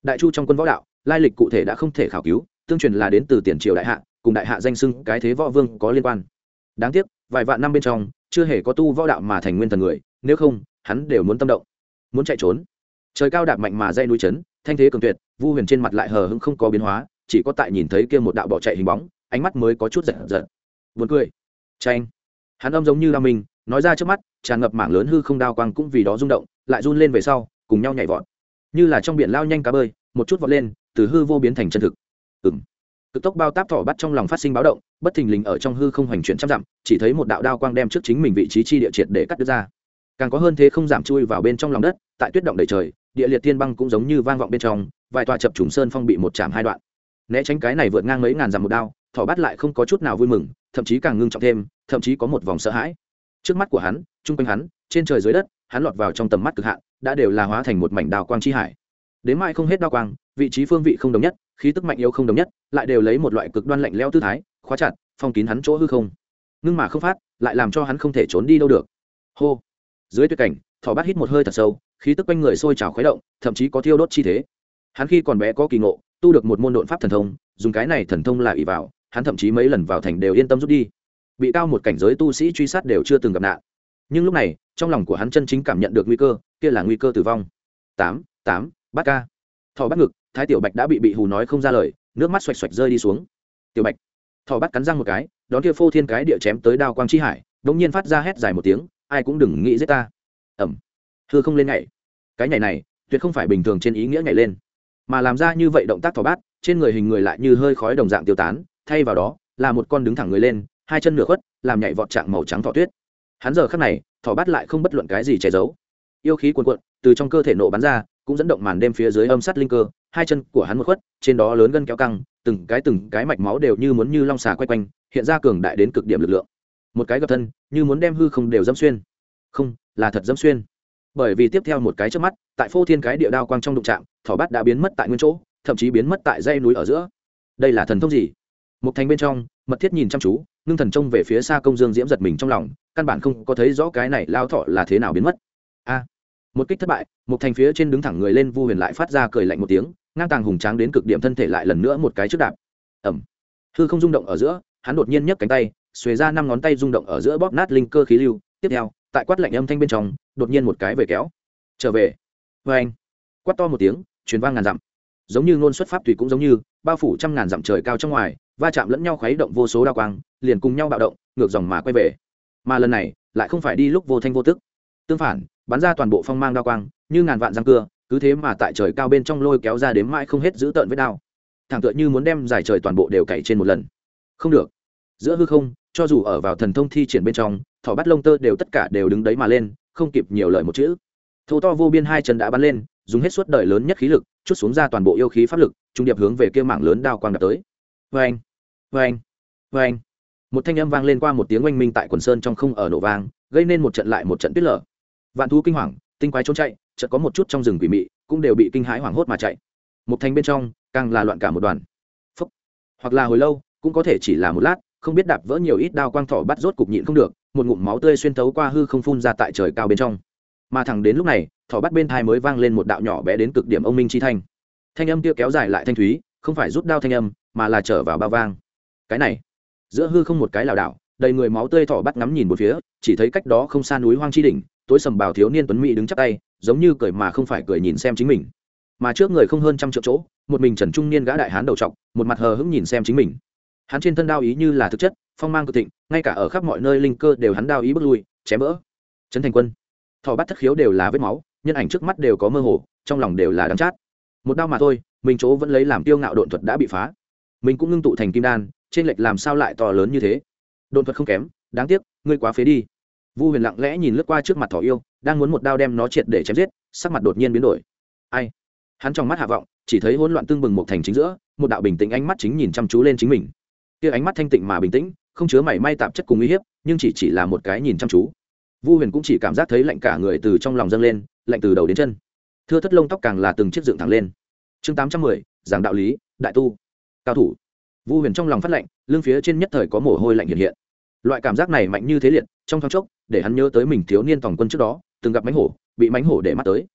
Đại chu trong quân võ đạo, lai lịch cụ thể đã không thể khảo cứu, tương truyền là đến từ tiền triều đại hạ, cùng đại hạ danh sưng cái thế võ vương có liên quan. Đáng tiếc, vài vạn năm bên trong, chưa hề có tu võ đạo mà thành nguyên thần người, nếu không hắn đều muốn tâm động, muốn chạy trốn. Trời cao đạp mạnh mà dây núi chấn, thanh thế cường tuyệt, vu huyền trên mặt lại hờ hững không có biến hóa, chỉ có tại nhìn thấy kia một đạo bỏ chạy hình bóng, ánh mắt mới có chút giật giật. Buồn cười. Tranh hắn âm giống như la minh, nói ra trước mắt, tràn ngập mảng lớn hư không đao quang cũng vì đó rung động, lại run lên về sau, cùng nhau nhảy vọt. Như là trong biển lao nhanh cá bơi, một chút vọt lên, từ hư vô biến thành chân thực. Ừng cực tốc bao táp thỏ bắt trong lòng phát sinh báo động, bất thình lình ở trong hư không hoành chuyển trăm dặm, chỉ thấy một đạo đao quang đem trước chính mình vị trí chi địa triệt để cắt đứt ra càng có hơn thế không giảm chui vào bên trong lòng đất, tại tuyết động đầy trời, địa liệt thiên băng cũng giống như vang vọng bên trong, vài tòa chập trùng sơn phong bị một chạm hai đoạn. Né tránh cái này vượt ngang mấy ngàn dặm một đao, thỏ bắt lại không có chút nào vui mừng, thậm chí càng ngưng trọng thêm, thậm chí có một vòng sợ hãi. Trước mắt của hắn, chung quanh hắn, trên trời dưới đất, hắn lọt vào trong tầm mắt cực hạn, đã đều là hóa thành một mảnh đào quang chi hải. Đến mai không hết đao quang, vị trí phương vị không đồng nhất, khí tức mạnh yếu không đồng nhất, lại đều lấy một loại cực đoan lạnh leo tư thái, khóa chặt, phong kín hắn chỗ hư không. Ngưng mà không phát, lại làm cho hắn không thể trốn đi đâu được. Hô dưới tuyệt cảnh, thỏ bát hít một hơi thật sâu, khí tức quanh người sôi trào khuấy động, thậm chí có thiêu đốt chi thế. Hắn khi còn bé có kỳ ngộ, tu được một môn độn pháp thần thông, dùng cái này thần thông là ỷ vào, hắn thậm chí mấy lần vào thành đều yên tâm rút đi. Bị cao một cảnh giới tu sĩ truy sát đều chưa từng gặp nạn. Nhưng lúc này, trong lòng của hắn chân chính cảm nhận được nguy cơ, kia là nguy cơ tử vong. Tám tám, bát ca. Thỏ bắt ngực, thái tiểu bạch đã bị bị hù nói không ra lời, nước mắt xoạch xoạch rơi đi xuống. Tiểu bạch, thỏ bắt cắn răng một cái, đón kia phô thiên cái địa chém tới đao quang chi hải đống nhiên phát ra hét dài một tiếng ai cũng đừng nghĩ giết ta. Ẩm. Hư không lên nhảy. Cái nhảy này, tuyệt không phải bình thường trên ý nghĩa nhảy lên. Mà làm ra như vậy động tác thỏ bát, trên người hình người lại như hơi khói đồng dạng tiêu tán, thay vào đó, là một con đứng thẳng người lên, hai chân nửa khuất, làm nhảy vọt trạng màu trắng thỏ tuyết. Hắn giờ khắc này, thỏ bát lại không bất luận cái gì che giấu. Yêu khí cuồn cuộn, từ trong cơ thể nổ bắn ra, cũng dẫn động màn đêm phía dưới âm sắt linh cơ, hai chân của hắn một khuất, trên đó lớn gân kéo căng, từng cái từng cái mạch máu đều như muốn như long xà quay quanh, hiện ra cường đại đến cực điểm lực lượng một cái gập thân, như muốn đem hư không đều dâm xuyên. Không, là thật dâm xuyên. Bởi vì tiếp theo một cái trước mắt, tại phô thiên cái địa đao quang trong đụng trạm thỏ bát đã biến mất tại nguyên chỗ, thậm chí biến mất tại dây núi ở giữa. Đây là thần thông gì? Một thành bên trong, mật thiết nhìn chăm chú, ngưng thần trông về phía xa công dương diễm giật mình trong lòng, căn bản không có thấy rõ cái này lao thọ là thế nào biến mất. A! Một kích thất bại một thành phía trên đứng thẳng người lên vu huyền lại phát ra cười lạnh một tiếng, ngang tàng hùng tráng đến cực điểm thân thể lại lần nữa một cái trước đạp. Ẩm hư không rung động ở giữa, hắn đột nhiên nhấc cánh tay xuề ra năm ngón tay rung động ở giữa bóp nát linh cơ khí lưu. Tiếp theo, tại quát lạnh âm thanh bên trong, đột nhiên một cái về kéo. Trở về. Vê anh, quát to một tiếng, truyền vang ngàn dặm. Giống như ngôn xuất pháp tùy cũng giống như, bao phủ trăm ngàn dặm trời cao trong ngoài, va chạm lẫn nhau khuấy động vô số đao quang, liền cùng nhau bạo động, ngược dòng mà quay về. Mà lần này, lại không phải đi lúc vô thanh vô tức. Tương phản, bắn ra toàn bộ phong mang đao quang, như ngàn vạn răng cưa, cứ thế mà tại trời cao bên trong lôi kéo ra đến mãi không hết giữ tợn với đao. Thẳng tựa như muốn đem giải trời toàn bộ đều cày trên một lần. Không được giữa hư không, cho dù ở vào thần thông thi triển bên trong, thỏ bắt lông tơ đều tất cả đều đứng đấy mà lên, không kịp nhiều lời một chữ. Thô to vô biên hai chân đã bắn lên, dùng hết suốt đời lớn nhất khí lực, chút xuống ra toàn bộ yêu khí pháp lực, trung điệp hướng về kia mảng lớn đao quang đập tới. Vê anh vê anh vê anh một thanh âm vang lên qua một tiếng oanh minh tại quần sơn trong không ở nổ vang, gây nên một trận lại một trận tuyết lở. Vạn thú kinh hoàng, tinh quái trốn chạy, chợt có một chút trong rừng quỷ mị, cũng đều bị kinh hãi hoảng hốt mà chạy. Một thanh bên trong, càng là loạn cả một đoàn. Phúc. hoặc là hồi lâu, cũng có thể chỉ là một lát không biết đạp vỡ nhiều ít đao quang thỏ bắt rốt cục nhịn không được, một ngụm máu tươi xuyên thấu qua hư không phun ra tại trời cao bên trong. Mà thẳng đến lúc này, thỏ bắt bên thai mới vang lên một đạo nhỏ bé đến cực điểm ông minh chi thanh. Thanh âm kia kéo dài lại thanh thúy, không phải rút đao thanh âm, mà là trở vào bao vang. Cái này, giữa hư không một cái lảo đảo, đầy người máu tươi thỏ bắt ngắm nhìn một phía, chỉ thấy cách đó không xa núi hoang chi đỉnh, tối sầm bào thiếu niên tuấn mỹ đứng chắp tay, giống như cười mà không phải cười nhìn xem chính mình. Mà trước người không hơn trăm triệu chỗ, một mình trần trung niên gã đại hán đầu trọc, một mặt hờ hững nhìn xem chính mình hắn trên thân đao ý như là thực chất, phong mang cực thịnh, ngay cả ở khắp mọi nơi linh cơ đều hắn đao ý bước lui, chém vỡ. Trấn thành quân. Thọ bắt thất khiếu đều là vết máu, nhân ảnh trước mắt đều có mơ hồ, trong lòng đều là đắng chát. Một đao mà thôi, mình chỗ vẫn lấy làm tiêu ngạo độn thuật đã bị phá. Mình cũng ngưng tụ thành kim đan, trên lệch làm sao lại to lớn như thế? Độn thuật không kém, đáng tiếc, ngươi quá phế đi. Vu huyền lặng lẽ nhìn lướt qua trước mặt thỏ yêu, đang muốn một đao đem nó triệt để chém giết, sắc mặt đột nhiên biến đổi. Ai? Hắn trong mắt hạ vọng, chỉ thấy hỗn loạn tương bừng một thành chính giữa, một đạo bình tĩnh ánh mắt chính nhìn chăm chú lên chính mình kia ánh mắt thanh tịnh mà bình tĩnh, không chứa mảy may tạp chất cùng uy hiếp, nhưng chỉ chỉ là một cái nhìn chăm chú. Vu huyền cũng chỉ cảm giác thấy lạnh cả người từ trong lòng dâng lên, lạnh từ đầu đến chân. Thưa thất lông tóc càng là từng chiếc dựng thẳng lên. Chương tám trăm mười, giảng đạo lý, đại tu. Cao thủ. Vu huyền trong lòng phát lạnh, lưng phía trên nhất thời có mồ hôi lạnh hiện hiện. Loại cảm giác này mạnh như thế liệt, trong thoáng chốc, để hắn nhớ tới mình thiếu niên toàn quân trước đó, từng gặp mánh hổ, bị mánh hổ để mắt tới.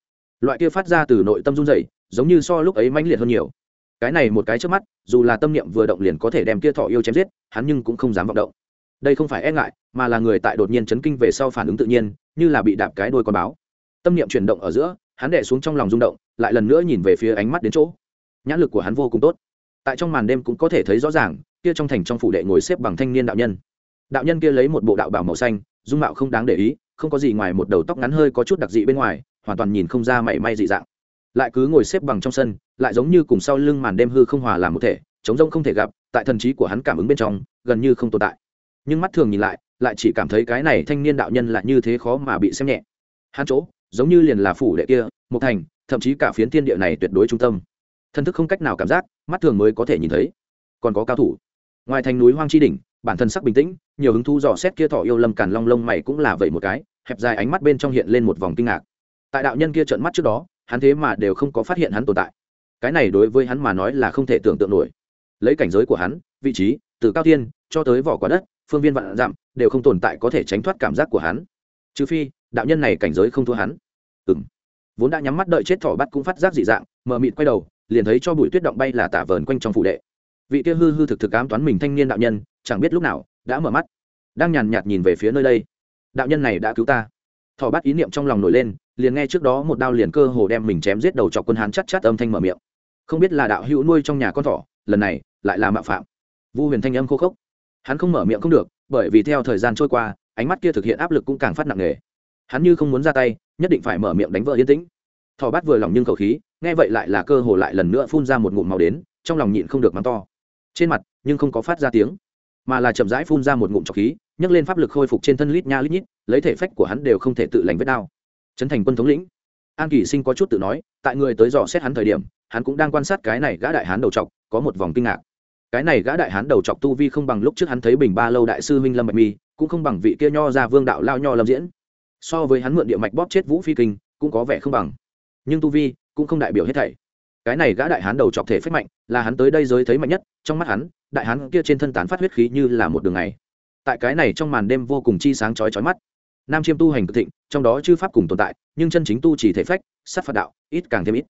Loại kia phát ra từ nội tâm run dày giống như so lúc ấy mãnh liệt hơn nhiều cái này một cái trước mắt, dù là tâm niệm vừa động liền có thể đem kia thọ yêu chém giết, hắn nhưng cũng không dám vọng động. Đây không phải e ngại, mà là người tại đột nhiên chấn kinh về sau phản ứng tự nhiên, như là bị đạp cái đôi con báo. Tâm niệm chuyển động ở giữa, hắn đẻ xuống trong lòng rung động, lại lần nữa nhìn về phía ánh mắt đến chỗ. Nhãn lực của hắn vô cùng tốt. Tại trong màn đêm cũng có thể thấy rõ ràng, kia trong thành trong phủ đệ ngồi xếp bằng thanh niên đạo nhân. Đạo nhân kia lấy một bộ đạo bảo màu xanh, dung mạo không đáng để ý, không có gì ngoài một đầu tóc ngắn hơi có chút đặc dị bên ngoài, hoàn toàn nhìn không ra mảy may dị dạng lại cứ ngồi xếp bằng trong sân, lại giống như cùng sau lưng màn đêm hư không hòa làm một thể, chống rông không thể gặp, tại thần trí của hắn cảm ứng bên trong, gần như không tồn tại. Nhưng mắt thường nhìn lại lại chỉ cảm thấy cái này thanh niên đạo nhân lại như thế khó mà bị xem nhẹ. Hắn chỗ, giống như liền là phủ đệ kia, một thành, thậm chí cả phiến thiên địa này tuyệt đối trung tâm. Thân thức không cách nào cảm giác, mắt thường mới có thể nhìn thấy. Còn có cao thủ. Ngoài thành núi hoang chi đỉnh, bản thân sắc bình tĩnh, nhiều hứng thú dò xét kia thọ yêu lâm càn long lông mày cũng là vậy một cái, hẹp dài ánh mắt bên trong hiện lên một vòng kinh ngạc. Tại đạo nhân kia trợn mắt trước đó hắn thế mà đều không có phát hiện hắn tồn tại. Cái này đối với hắn mà nói là không thể tưởng tượng nổi. Lấy cảnh giới của hắn, vị trí, từ cao thiên cho tới vỏ quả đất, phương viên vạn dặm, đều không tồn tại có thể tránh thoát cảm giác của hắn. Trừ phi, đạo nhân này cảnh giới không thua hắn. Ừng vốn đã nhắm mắt đợi chết thỏ bắt cũng phát giác dị dạng, mờ mịt quay đầu, liền thấy cho bụi tuyết động bay là tả vờn quanh trong phủ đệ. Vị kia hư hư thực thực ám toán mình thanh niên đạo nhân, chẳng biết lúc nào, đã mở mắt. Đang nhàn nhạt nhìn về phía nơi đây. Đạo nhân này đã cứu ta. Thỏ bắt ý niệm trong lòng nổi lên liền nghe trước đó một đao liền cơ hồ đem mình chém giết đầu chọc quân hán chắt chắt âm thanh mở miệng. Không biết là đạo hữu nuôi trong nhà con thỏ, lần này lại là mạo phạm. Vu huyền thanh âm khô khốc. Hắn không mở miệng không được, bởi vì theo thời gian trôi qua, ánh mắt kia thực hiện áp lực cũng càng phát nặng nề. Hắn như không muốn ra tay, nhất định phải mở miệng đánh vợ yên tĩnh. Thỏ bắt vừa lòng nhưng khẩu khí, nghe vậy lại là cơ hồ lại lần nữa phun ra một ngụm màu đến, trong lòng nhịn không được mắng to. Trên mặt, nhưng không có phát ra tiếng, mà là chậm rãi phun ra một ngụm trọc khí, nhấc lên pháp lực khôi phục trên thân lít nha lít nhít, lấy thể phách của hắn đều không thể tự lành vết đau trấn thành quân thống lĩnh. An kỳ sinh có chút tự nói, tại người tới dò xét hắn thời điểm, hắn cũng đang quan sát cái này gã đại hán đầu trọc có một vòng kinh ngạc. Cái này gã đại hán đầu trọc tu vi không bằng lúc trước hắn thấy bình ba lâu đại sư minh lâm bạch mi, cũng không bằng vị kia nho ra vương đạo lao nho lâm diễn. So với hắn mượn địa mạch bóp chết vũ phi kinh, cũng có vẻ không bằng. Nhưng tu vi cũng không đại biểu hết thảy. Cái này gã đại hán đầu chọc thể phách mạnh, là hắn tới đây giới thấy mạnh nhất, trong mắt hắn, đại hán kia trên thân tán phát huyết khí như là một đường này. tại cái này trong màn đêm vô cùng chi sáng chói chói mắt nam chiêm tu hành cực thịnh, trong đó chư pháp cùng tồn tại, nhưng chân chính tu chỉ thể phách, sát phạt đạo, ít càng thêm ít.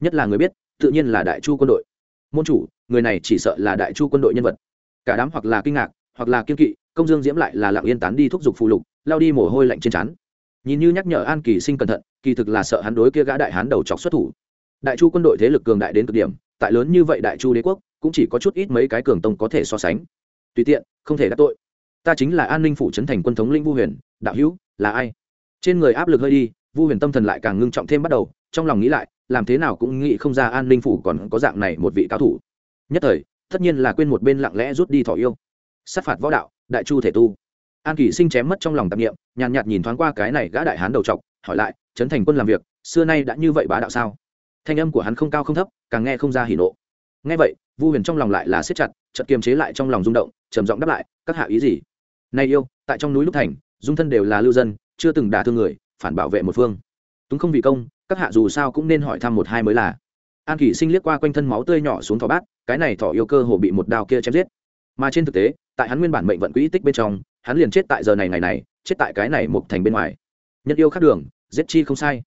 Nhất là người biết, tự nhiên là đại chu quân đội. Môn chủ, người này chỉ sợ là đại chu quân đội nhân vật. Cả đám hoặc là kinh ngạc, hoặc là kiên kỵ, công dương diễm lại là lặng yên tán đi thúc giục phụ lục, lao đi mồ hôi lạnh trên trán. Nhìn như nhắc nhở an kỳ sinh cẩn thận, kỳ thực là sợ hắn đối kia gã đại hán đầu chọc xuất thủ. Đại chu quân đội thế lực cường đại đến cực điểm, tại lớn như vậy đại chu đế quốc, cũng chỉ có chút ít mấy cái cường tông có thể so sánh. Tùy tiện, không thể đắc tội. Ta chính là an ninh phủ trấn thành quân thống linh vu huyền, đạo hữu là ai? Trên người áp lực hơi đi, vu huyền tâm thần lại càng ngưng trọng thêm bắt đầu, trong lòng nghĩ lại, làm thế nào cũng nghĩ không ra an ninh phủ còn có dạng này một vị cao thủ. Nhất thời, tất nhiên là quên một bên lặng lẽ rút đi thỏ yêu. Sát phạt võ đạo, đại chu thể tu. An kỷ sinh chém mất trong lòng tạp nghiệm nhàn nhạt nhìn thoáng qua cái này gã đại hán đầu t hỏi lại, trấn thành quân làm việc, xưa nay đã như vậy bá đạo sao? Thanh âm của hắn không cao không thấp, càng nghe không ra hỉ nộ. Nghe vậy, vu huyền trong lòng lại là siết chặt chật kiềm chế lại trong lòng rung động, trầm giọng đáp lại, các hạ ý gì? Nay yêu, tại trong núi lúc thành dung thân đều là lưu dân, chưa từng đả thương người, phản bảo vệ một phương. Túng không vì công, các hạ dù sao cũng nên hỏi thăm một hai mới là. An kỷ sinh liếc qua quanh thân máu tươi nhỏ xuống thỏ bát, cái này thỏ yêu cơ hồ bị một đao kia chém giết. Mà trên thực tế, tại hắn nguyên bản mệnh vận quỹ tích bên trong, hắn liền chết tại giờ này ngày này, chết tại cái này một thành bên ngoài. Nhân yêu khác đường, giết chi không sai.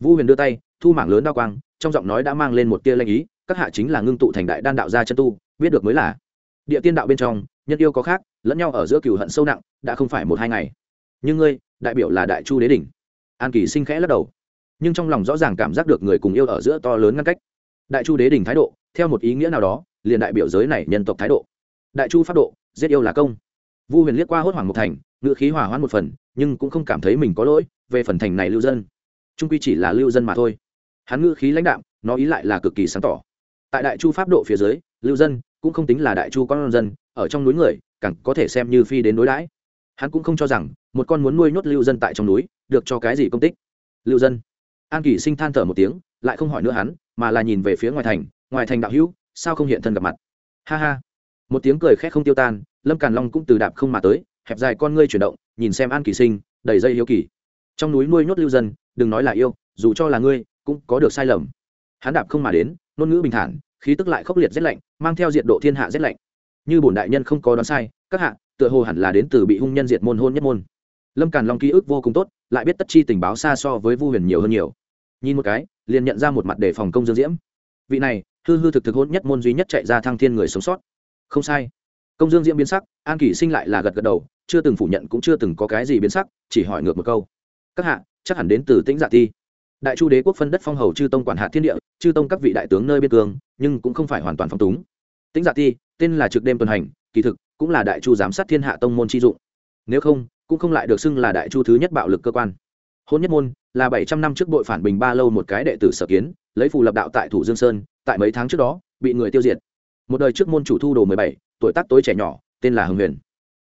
Vũ huyền đưa tay, thu mảng lớn đao quang, trong giọng nói đã mang lên một tia lanh ý, các hạ chính là ngưng tụ thành đại đan đạo gia chân tu, biết được mới là. Địa tiên đạo bên trong, nhân yêu có khác, lẫn nhau ở giữa cừu hận sâu nặng, đã không phải một hai ngày nhưng ngươi, đại biểu là đại chu đế đỉnh. An kỳ sinh khẽ lắc đầu. Nhưng trong lòng rõ ràng cảm giác được người cùng yêu ở giữa to lớn ngăn cách. Đại chu đế đỉnh thái độ, theo một ý nghĩa nào đó, liền đại biểu giới này nhân tộc thái độ. Đại chu pháp độ, giết yêu là công. Vu huyền liếc qua hốt hoảng một thành ngựa khí hỏa hoãn một phần, nhưng cũng không cảm thấy mình có lỗi, về phần thành này lưu dân. Trung quy chỉ là lưu dân mà thôi. Hắn ngữ khí lãnh đạm, nó ý lại là cực kỳ sáng tỏ. Tại đại chu pháp độ phía dưới, lưu dân cũng không tính là đại chu con dân, ở trong núi người, càng có thể xem như phi đến đối đãi hắn cũng không cho rằng một con muốn nuôi nhốt lưu dân tại trong núi được cho cái gì công tích. Lưu dân. An kỷ sinh than thở một tiếng, lại không hỏi nữa hắn, mà là nhìn về phía ngoài thành. Ngoài thành đạo hữu, sao không hiện thân gặp mặt? Ha ha. Một tiếng cười khét không tiêu tan, lâm càn long cũng từ đạp không mà tới, hẹp dài con ngươi chuyển động, nhìn xem an kỳ sinh, đầy dây hiếu kỳ. Trong núi nuôi nhốt lưu dân, đừng nói là yêu, dù cho là ngươi, cũng có được sai lầm. Hắn đạp không mà đến, ngôn ngữ bình thản, khí tức lại khốc liệt rét lạnh, mang theo diện độ thiên hạ rét lạnh. Như bổn đại nhân không có đoán sai các hạ, tựa hồ hẳn là đến từ bị hung nhân diệt môn hôn nhất môn. Lâm càn long ký ức vô cùng tốt, lại biết tất chi tình báo xa so với vu huyền nhiều hơn nhiều. Nhìn một cái, liền nhận ra một mặt để phòng công dương diễm. Vị này, hư hư thực thực hôn nhất môn duy nhất chạy ra thăng thiên người sống sót. Không sai. Công dương diễm biến sắc, an kỷ sinh lại là gật gật đầu, chưa từng phủ nhận cũng chưa từng có cái gì biến sắc, chỉ hỏi ngược một câu. Các hạ, chắc hẳn đến từ tĩnh dạ ti. Đại chu đế quốc phân đất phong hầu chư tông quản hạt thiên địa, chư tông các vị đại tướng nơi biên cương, nhưng cũng không phải hoàn toàn phong túng. Tĩnh dạ ti, tên là trực đêm tuần hành, kỳ thực cũng là đại chu giám sát thiên hạ tông môn chi dụng. Nếu không, cũng không lại được xưng là đại chu thứ nhất bạo lực cơ quan. Hôn nhất môn là bảy trăm năm trước bội phản bình ba lâu một cái đệ tử sở kiến, lấy phù lập đạo tại thủ dương sơn, tại mấy tháng trước đó, bị người tiêu diệt. Một đời trước môn chủ thu đồ mười bảy, tuổi tác tối trẻ nhỏ, tên là hưng huyền.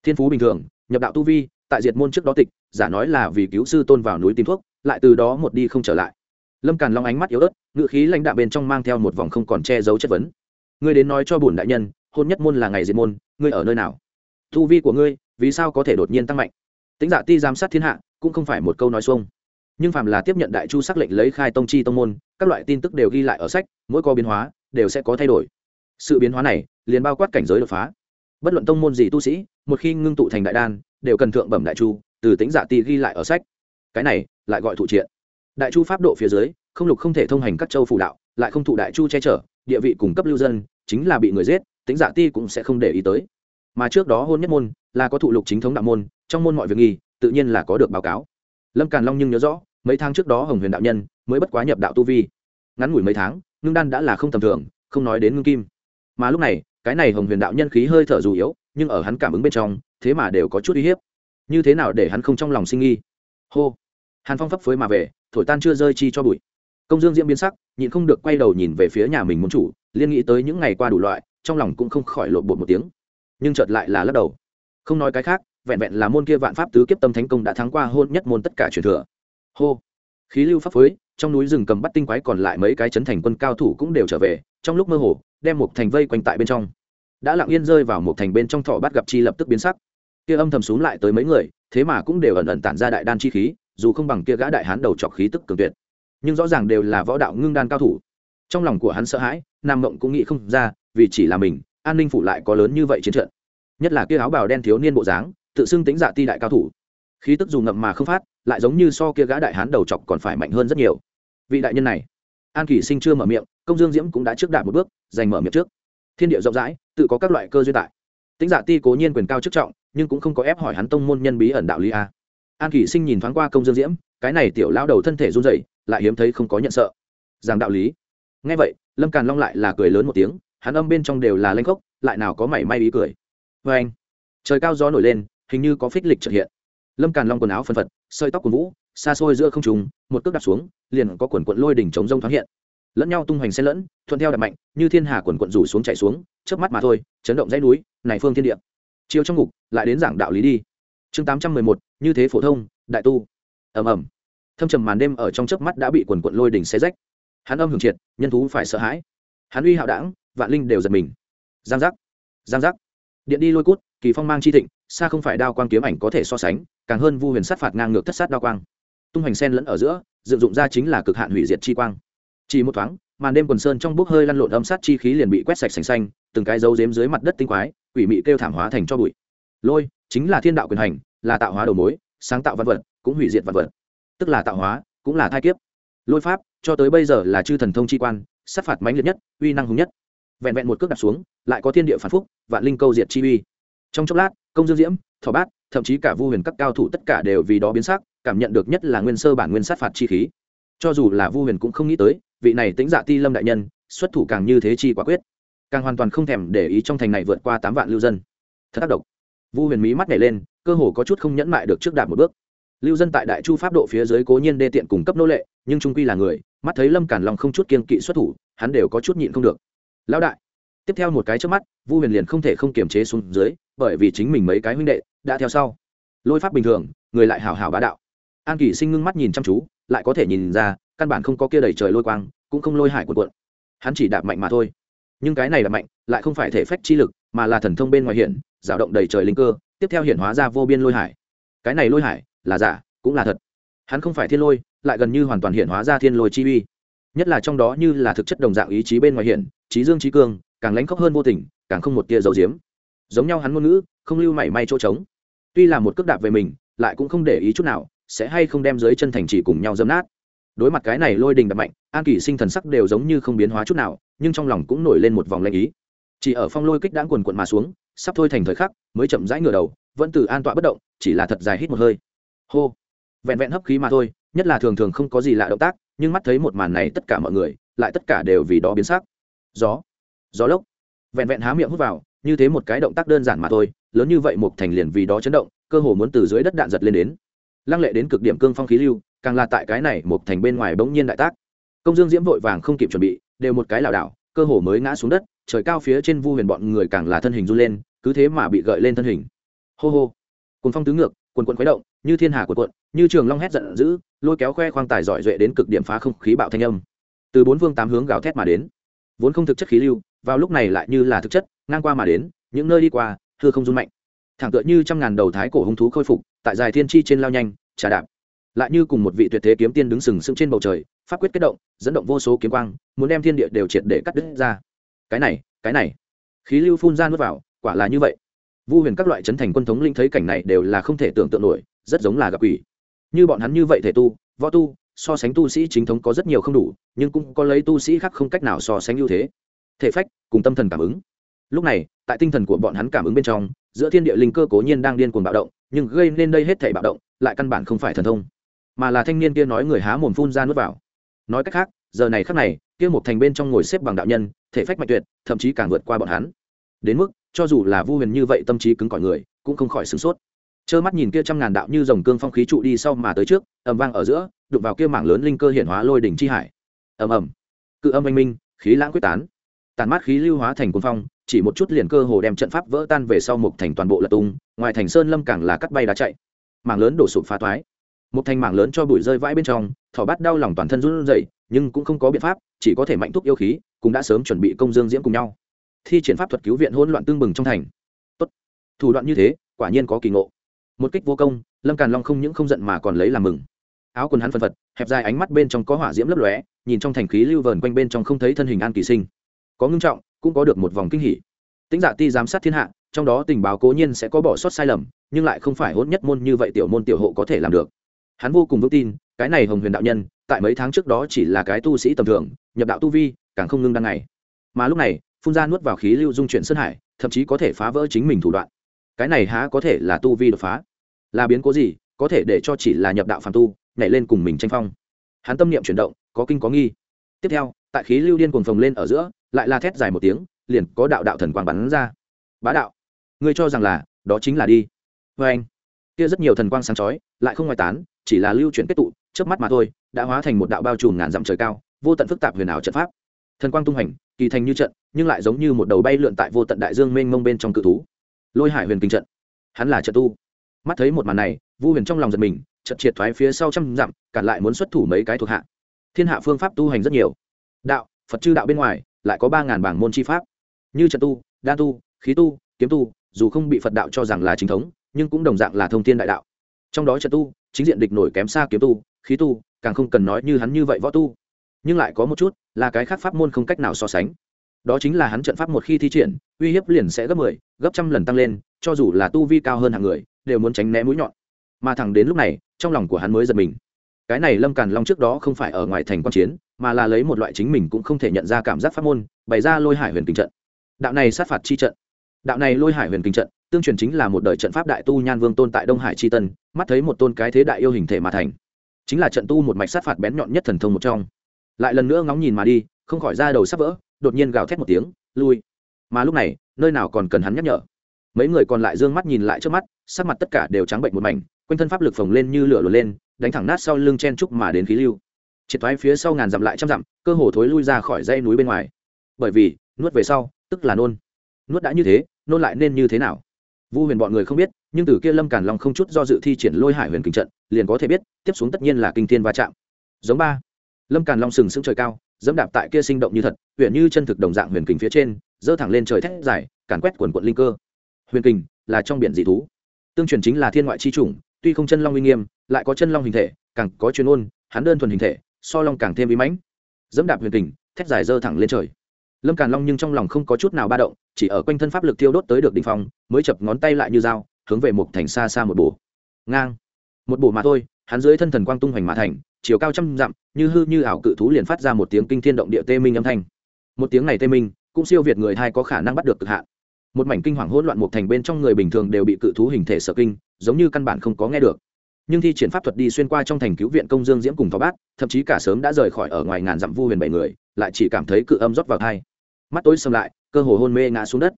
Thiên phú bình thường, nhập đạo tu vi, tại diệt môn trước đó tịch, giả nói là vì cứu sư tôn vào núi tìm thuốc, lại từ đó một đi không trở lại. Lâm càn long ánh mắt yếu ớt ngự khí lãnh đạo bên trong mang theo một vòng không còn che giấu chất vấn. Ngươi đến nói cho bùn đại nhân, hôn nhất môn là ngày diệt môn ngươi ở nơi nào? Tu vi của ngươi, vì sao có thể đột nhiên tăng mạnh? Tính giả ti giám sát thiên hạ, cũng không phải một câu nói xuông. Nhưng phàm là tiếp nhận đại chu xác lệnh lấy khai tông chi tông môn, các loại tin tức đều ghi lại ở sách, mỗi có biến hóa, đều sẽ có thay đổi. Sự biến hóa này, liền bao quát cảnh giới đột phá. Bất luận tông môn gì tu sĩ, một khi ngưng tụ thành đại đan, đều cần thượng bẩm đại chu, từ tính giả ti ghi lại ở sách. Cái này, lại gọi thụ triện. Đại chu pháp độ phía dưới, không lục không thể thông hành các châu phủ đạo, lại không thụ đại chu che chở, địa vị cung cấp lưu dân, chính là bị người giết tính giả ti cũng sẽ không để ý tới. Mà trước đó hôn nhất môn là có thụ lục chính thống đạo môn, trong môn mọi việc nghi, tự nhiên là có được báo cáo. Lâm càn long nhưng nhớ rõ, mấy tháng trước đó hồng huyền đạo nhân mới bất quá nhập đạo tu vi. Ngắn ngủi mấy tháng, ngưng đan đã là không tầm thường, không nói đến ngưng kim. Mà lúc này, cái này hồng huyền đạo nhân khí hơi thở dù yếu, nhưng ở hắn cảm ứng bên trong, thế mà đều có chút uy hiếp. Như thế nào để hắn không trong lòng sinh nghi? Hô! Hàn phong phấp phới mà về, thổi tan chưa rơi chi cho bụi. Công dương diễm biến sắc, nhịn không được quay đầu nhìn về phía nhà mình muốn chủ, liên nghĩ tới những ngày qua đủ loại trong lòng cũng không khỏi lộn bột một tiếng. Nhưng chợt lại là lắc đầu. Không nói cái khác, vẹn vẹn là môn kia vạn pháp tứ kiếp tâm thánh công đã thắng qua hôn nhất môn tất cả truyền thừa. Hô. Khí lưu pháp phới trong núi rừng cầm bắt tinh quái còn lại mấy cái chấn thành quân cao thủ cũng đều trở về, trong lúc mơ hồ, đem một thành vây quanh tại bên trong. Đã lặng yên rơi vào một thành bên trong thọ bắt gặp chi lập tức biến sắc. Kia âm thầm xuống lại tới mấy người, thế mà cũng đều ẩn ẩn tản ra đại đan chi khí, dù không bằng kia gã đại hán đầu trọc khí tức cường tuyệt. Nhưng rõ ràng đều là võ đạo ngưng đan cao thủ. Trong lòng của hắn sợ hãi, nam mộng cũng nghĩ không ra vì chỉ là mình, an ninh phủ lại có lớn như vậy chiến trận. Nhất là kia áo bào đen thiếu niên bộ dáng, tự xưng tính dạ ti đại cao thủ. Khí tức dù ngậm mà không phát, lại giống như so kia gã đại hán đầu chọc còn phải mạnh hơn rất nhiều. Vị đại nhân này, an kỷ sinh chưa mở miệng, công dương diễm cũng đã trước đạt một bước, giành mở miệng trước. Thiên địa rộng rãi, tự có các loại cơ duyên tại. Tính dạ ti cố nhiên quyền cao chức trọng, nhưng cũng không có ép hỏi hắn tông môn nhân bí ẩn đạo lý a. An kỷ sinh nhìn thoáng qua công dương diễm, cái này tiểu lao đầu thân thể run rẩy, lại hiếm thấy không có nhận sợ. Rằng đạo lý. Ngay vậy, lâm càn long lại là cười lớn một tiếng hắn âm bên trong đều là lanh khốc, lại nào có mảy may ý cười. Vê anh, trời cao gió nổi lên, hình như có phích lịch trợ hiện. Lâm càn long quần áo phân phật, sợi tóc của vũ, xa xôi giữa không trùng một cước đạp xuống, liền có quần quận lôi đỉnh chống rông thoáng hiện. Lẫn nhau tung hoành xen lẫn, thuận theo đạp mạnh, như thiên hà quần quận rủ xuống chạy xuống, chớp mắt mà thôi, chấn động dãy núi, này phương thiên địa. Chiều trong ngục, lại đến giảng đạo lý đi. Chương tám trăm mười một, như thế phổ thông, đại tu. Ầm ầm. Thâm trầm màn đêm ở trong chớp mắt đã bị quần quận lôi đỉnh xé rách. Hắn âm hưởng triệt, nhân thú phải sợ hãi. Hắn uy hạo đảng vạn linh đều giật mình. Giang giác giang giác. Điện đi lôi cút, kỳ phong mang chi thịnh, xa không phải đao quang kiếm ảnh có thể so sánh, càng hơn vu huyền sát phạt ngang ngược thất sát đao quang. Tung hoành sen lẫn ở giữa, dựng dụng ra chính là cực hạn hủy diệt chi quang. Chỉ một thoáng, màn đêm quần sơn trong bốc hơi lăn lộn âm sát chi khí liền bị quét sạch sành xanh, từng cái dấu dếm dưới mặt đất tinh quái, quỷ mị kêu thảm hóa thành cho bụi. Lôi, chính là thiên đạo quyền hành, là tạo hóa đầu mối, sáng tạo văn vật, cũng hủy diệt văn vật. Tức là tạo hóa, cũng là thai kiếp. Lôi pháp, cho tới bây giờ là chư thần thông chi quan, sát phạt mãnh liệt nhất, uy năng hùng nhất vẹn vẹn một cước đặt xuống, lại có thiên địa phản phúc, vạn linh câu diệt chi uy. Trong chốc lát, công dương diễm thọ bát, thậm chí cả vu huyền các cao thủ tất cả đều vì đó biến sắc, cảm nhận được nhất là nguyên sơ bản nguyên sát phạt chi khí. Cho dù là vu huyền cũng không nghĩ tới, vị này tính dạ ti lâm đại nhân, xuất thủ càng như thế chi quả quyết. Càng hoàn toàn không thèm để ý trong thành này vượt qua tám vạn lưu dân. Thật tác động vu huyền mí mắt nhảy lên, cơ hồ có chút không nhẫn mại được trước đạt một bước. Lưu dân tại đại chu pháp độ phía dưới cố nhiên đê tiện cung cấp nô lệ, nhưng trung quy là người, mắt thấy lâm cản lòng không chút kiên kỵ xuất thủ, hắn đều có chút nhịn không được lão đại. Tiếp theo một cái trước mắt, vu huyền liền không thể không kiềm chế xuống dưới, bởi vì chính mình mấy cái huynh đệ đã theo sau. Lôi pháp bình thường, người lại hào hào bá đạo. An kỳ sinh ngưng mắt nhìn chăm chú, lại có thể nhìn ra, căn bản không có kia đầy trời lôi quang, cũng không lôi hải cuộn cuộn. Hắn chỉ đạp mạnh mà thôi. Nhưng cái này là mạnh, lại không phải thể phách chi lực, mà là thần thông bên ngoài hiển rào động đầy trời linh cơ, tiếp theo hiển hóa ra vô biên lôi hải. Cái này lôi hải, là giả, cũng là thật. Hắn không phải thiên lôi, lại gần như hoàn toàn hiện hóa ra thiên lôi chi uy. Nhất là trong đó như là thực chất đồng dạng ý chí bên ngoài hiện trí dương trí cương, càng lánh khóc hơn vô tình, càng không một tia dấu diếm. Giống nhau hắn ngôn ngữ, không lưu mảy may chỗ trống. Tuy là một cước đạp về mình, lại cũng không để ý chút nào, sẽ hay không đem dưới chân thành chỉ cùng nhau dấm nát. Đối mặt cái này lôi đình đập mạnh, an kỷ sinh thần sắc đều giống như không biến hóa chút nào, nhưng trong lòng cũng nổi lên một vòng lanh ý. Chỉ ở phong lôi kích đã quần quận mà xuống, sắp thôi thành thời khắc, mới chậm rãi ngửa đầu, vẫn từ an tọa bất động, chỉ là thật dài hít một hơi. Hô! Vẹn vẹn hấp khí mà thôi, nhất là thường thường không có gì lạ động tác, nhưng mắt thấy một màn này tất cả mọi người, lại tất cả đều vì đó biến sắc gió. Gió lốc. Vẹn vẹn há miệng hút vào, như thế một cái động tác đơn giản mà thôi, lớn như vậy một thành liền vì đó chấn động, cơ hồ muốn từ dưới đất đạn giật lên đến. Lăng lệ đến cực điểm cương phong khí lưu, càng là tại cái này một thành bên ngoài bỗng nhiên đại tác. Công dương diễm vội vàng không kịp chuẩn bị, đều một cái lảo đảo, cơ hồ mới ngã xuống đất, trời cao phía trên vu huyền bọn người càng là thân hình run lên, cứ thế mà bị gợi lên thân hình. Hô hô. Cuốn phong tứ ngược quần quần khuấy động, như thiên hà quần quận như trường long hét giận dữ, lôi kéo khoe khoang tài giỏi duệ đến cực điểm phá không khí bạo thanh âm. Từ bốn phương tám hướng gào thét mà đến vốn không thực chất khí lưu, vào lúc này lại như là thực chất, ngang qua mà đến, những nơi đi qua thưa không run mạnh. Thẳng tựa như trăm ngàn đầu thái cổ hung thú khôi phục, tại dài thiên chi trên lao nhanh, trà đạp. Lại như cùng một vị tuyệt thế kiếm tiên đứng sừng sững trên bầu trời, pháp quyết kết động, dẫn động vô số kiếm quang, muốn đem thiên địa đều triệt để cắt đứt ra. Cái này cái này. Khí lưu phun ra nuốt vào, quả là như vậy. Vu huyền các loại chấn thành quân thống linh thấy cảnh này đều là không thể tưởng tượng nổi, rất giống là gặp quỷ. Như bọn hắn như vậy thể tu, võ tu so sánh tu sĩ chính thống có rất nhiều không đủ, nhưng cũng có lấy tu sĩ khác không cách nào so sánh ưu thế. Thể phách cùng tâm thần cảm ứng. Lúc này, tại tinh thần của bọn hắn cảm ứng bên trong, giữa thiên địa linh cơ cố nhiên đang điên cuồng bạo động, nhưng gây nên đây hết thể bạo động, lại căn bản không phải thần thông, mà là thanh niên kia nói người há mồm phun ra nuốt vào. Nói cách khác, giờ này khác này, kia một thành bên trong ngồi xếp bằng đạo nhân, thể phách mạnh tuyệt, thậm chí càng vượt qua bọn hắn. Đến mức, cho dù là vu huyền như vậy tâm trí cứng cỏi người, cũng không khỏi sửng sốt trơ mắt nhìn kia trăm ngàn đạo như dòng cương phong khí trụ đi sau mà tới trước, ầm vang ở giữa, đụng vào kia mảng lớn linh cơ hiển hóa lôi đỉnh chi hải. Ầm ầm. Cự âm anh minh, khí lãng quyết tán. Tàn mát khí lưu hóa thành cuốn phong, chỉ một chút liền cơ hồ đem trận pháp vỡ tan về sau một thành toàn bộ lật tung, ngoài thành sơn lâm càng là cắt bay đá chạy. Mảng lớn đổ sụp phá toái một thành mảng lớn cho bụi rơi vãi bên trong, thỏ bắt đau lòng toàn thân run rẩy, nhưng cũng không có biện pháp, chỉ có thể mạnh thúc yêu khí, cũng đã sớm chuẩn bị công dương diễm cùng nhau. Thi triển pháp thuật cứu viện hỗn loạn tương bừng trong thành. Tốt. Thủ đoạn như thế, quả nhiên có kỳ ngộ một kích vô công, lâm càn long không những không giận mà còn lấy làm mừng. Áo quần hắn phân phật, hẹp dài ánh mắt bên trong có hỏa diễm lấp lóe, nhìn trong thành khí lưu vờn quanh bên trong không thấy thân hình an kỳ sinh. Có ngưng trọng, cũng có được một vòng kinh hỉ. Tính giả dạ ti giám sát thiên hạ, trong đó tình báo cố nhiên sẽ có bỏ sót sai lầm, nhưng lại không phải hốt nhất môn như vậy tiểu môn tiểu hộ có thể làm được. Hắn vô cùng vững tin, cái này hồng huyền đạo nhân, tại mấy tháng trước đó chỉ là cái tu sĩ tầm thường, nhập đạo tu vi, càng không ngưng đăng ngày. Mà lúc này, phun ra nuốt vào khí lưu dung chuyển sơn hải, thậm chí có thể phá vỡ chính mình thủ đoạn cái này há có thể là tu vi đột phá? Là biến cố gì, có thể để cho chỉ là nhập đạo phàm tu, nhảy lên cùng mình tranh phong? Hắn tâm niệm chuyển động, có kinh có nghi. Tiếp theo, tại khí lưu điên cuồng phồng lên ở giữa, lại la thét dài một tiếng, liền có đạo đạo thần quang bắn ra. Bá đạo, ngươi cho rằng là, đó chính là đi. Vê anh, kia rất nhiều thần quang sáng chói, lại không ngoài tán, chỉ là lưu chuyển kết tụ trước mắt mà thôi, đã hóa thành một đạo bao trùm ngàn dặm trời cao, vô tận phức tạp huyền ảo trận pháp. Thần quang tung hành kỳ thành như trận, nhưng lại giống như một đầu bay lượn tại vô tận đại dương mênh mông bên trong cự thú lôi hải huyền kinh trận. Hắn là trận tu. Mắt thấy một màn này, vu huyền trong lòng giật mình, trận triệt thoái phía sau trăm dặm, cản lại muốn xuất thủ mấy cái thuộc hạ. Thiên hạ phương pháp tu hành rất nhiều. Đạo, phật chư đạo bên ngoài, lại có ba ngàn bảng môn chi pháp. Như trận tu đa tu, khí tu, kiếm tu, dù không bị phật đạo cho rằng là chính thống, nhưng cũng đồng dạng là thông thiên đại đạo. Trong đó trận tu, chính diện địch nổi kém xa kiếm tu, khí tu, càng không cần nói như hắn như vậy võ tu. Nhưng lại có một chút là cái khác pháp môn không cách nào so sánh đó chính là hắn trận pháp một khi thi triển uy hiếp liền sẽ gấp mười 10, gấp trăm lần tăng lên cho dù là tu vi cao hơn hàng người đều muốn tránh né mũi nhọn. Mà thẳng đến lúc này trong lòng của hắn mới giật mình. Cái này lâm càn long trước đó không phải ở ngoài thành quan chiến mà là lấy một loại chính mình cũng không thể nhận ra cảm giác pháp môn bày ra lôi hải huyền kinh trận. Đạo này sát phạt chi trận. Đạo này lôi hải huyền kinh trận tương truyền chính là một đời trận pháp đại tu nhan vương tôn tại đông hải chi tân mắt thấy một tôn cái thế đại yêu hình thể mà thành. Chính là trận tu một mạch sát phạt bén nhọn nhất thần thông một trong. Lại lần nữa ngóng nhìn mà đi không khỏi ra đầu sắp vỡ đột nhiên gào thét một tiếng, lui. Mà lúc này, nơi nào còn cần hắn nhắc nhở. Mấy người còn lại d ư ơ n g mắt nhìn lại trước mắt, sắc mặt tất cả đều trắng bệnh một mảnh, quanh thân pháp lực phồng lên như lửa lửa lên, đánh thẳng nát sau lưng chen trúc mà đến khí lưu. Triệt thoái phía sau ngàn dặm lại trăm dặm, cơ hồ thối lui ra khỏi dãy núi bên ngoài. Bởi vì, nuốt về sau, tức là nôn. Nuốt đã như thế, nôn lại nên như thế nào? Vu huyền bọn người không biết, nhưng từ kia lâm càn long không chút do dự thi triển lôi hải huyền kinh trận, liền có thể biết, tiếp xuống tất nhiên là kinh thiên va chạm. Giống ba. Lâm càn long sừng sững trời cao dẫm đạp tại kia sinh động như thật huyện như chân thực đồng dạng huyền kình phía trên dơ thẳng lên trời thét dài, càn quét quần quận linh cơ. Huyền kình là trong biển dị thú. Tương truyền chính là thiên ngoại chi chủng, tuy không chân long uy nghiêm, lại có chân long hình thể, càng có chuyên ôn hắn đơn thuần hình thể, so long càng thêm bí mãnh. Dẫm đạp huyền kình, thét dài dơ thẳng lên trời. Lâm càn long nhưng trong lòng không có chút nào ba động, chỉ ở quanh thân pháp lực tiêu đốt tới được đ ỉ n h phong, mới chập ngón tay lại như dao, hướng về một thành xa xa một bổ. Ngang. Một bổ mà thôi, hắn dưới thân thần quang tung hoành mã thành chiều cao trăm dặm, như hư như ảo cự thú liền phát ra một tiếng kinh thiên động địa tê minh âm thanh. Một tiếng này tê minh, cũng siêu việt người thai có khả năng bắt được cực hạn. Một mảnh kinh hoàng hỗn loạn một thành bên trong người bình thường đều bị cự thú hình thể sợ kinh, giống như căn bản không có nghe được. Nhưng thi triển pháp thuật đi xuyên qua trong thành cứu viện công dương diễm cùng phó bát, thậm chí cả sớm đã rời khỏi ở ngoài ngàn dặm vu huyền bảy người, lại chỉ cảm thấy cự âm rót vào thai. Mắt tối xâm lại, cơ hồ hôn mê ngã xuống đất.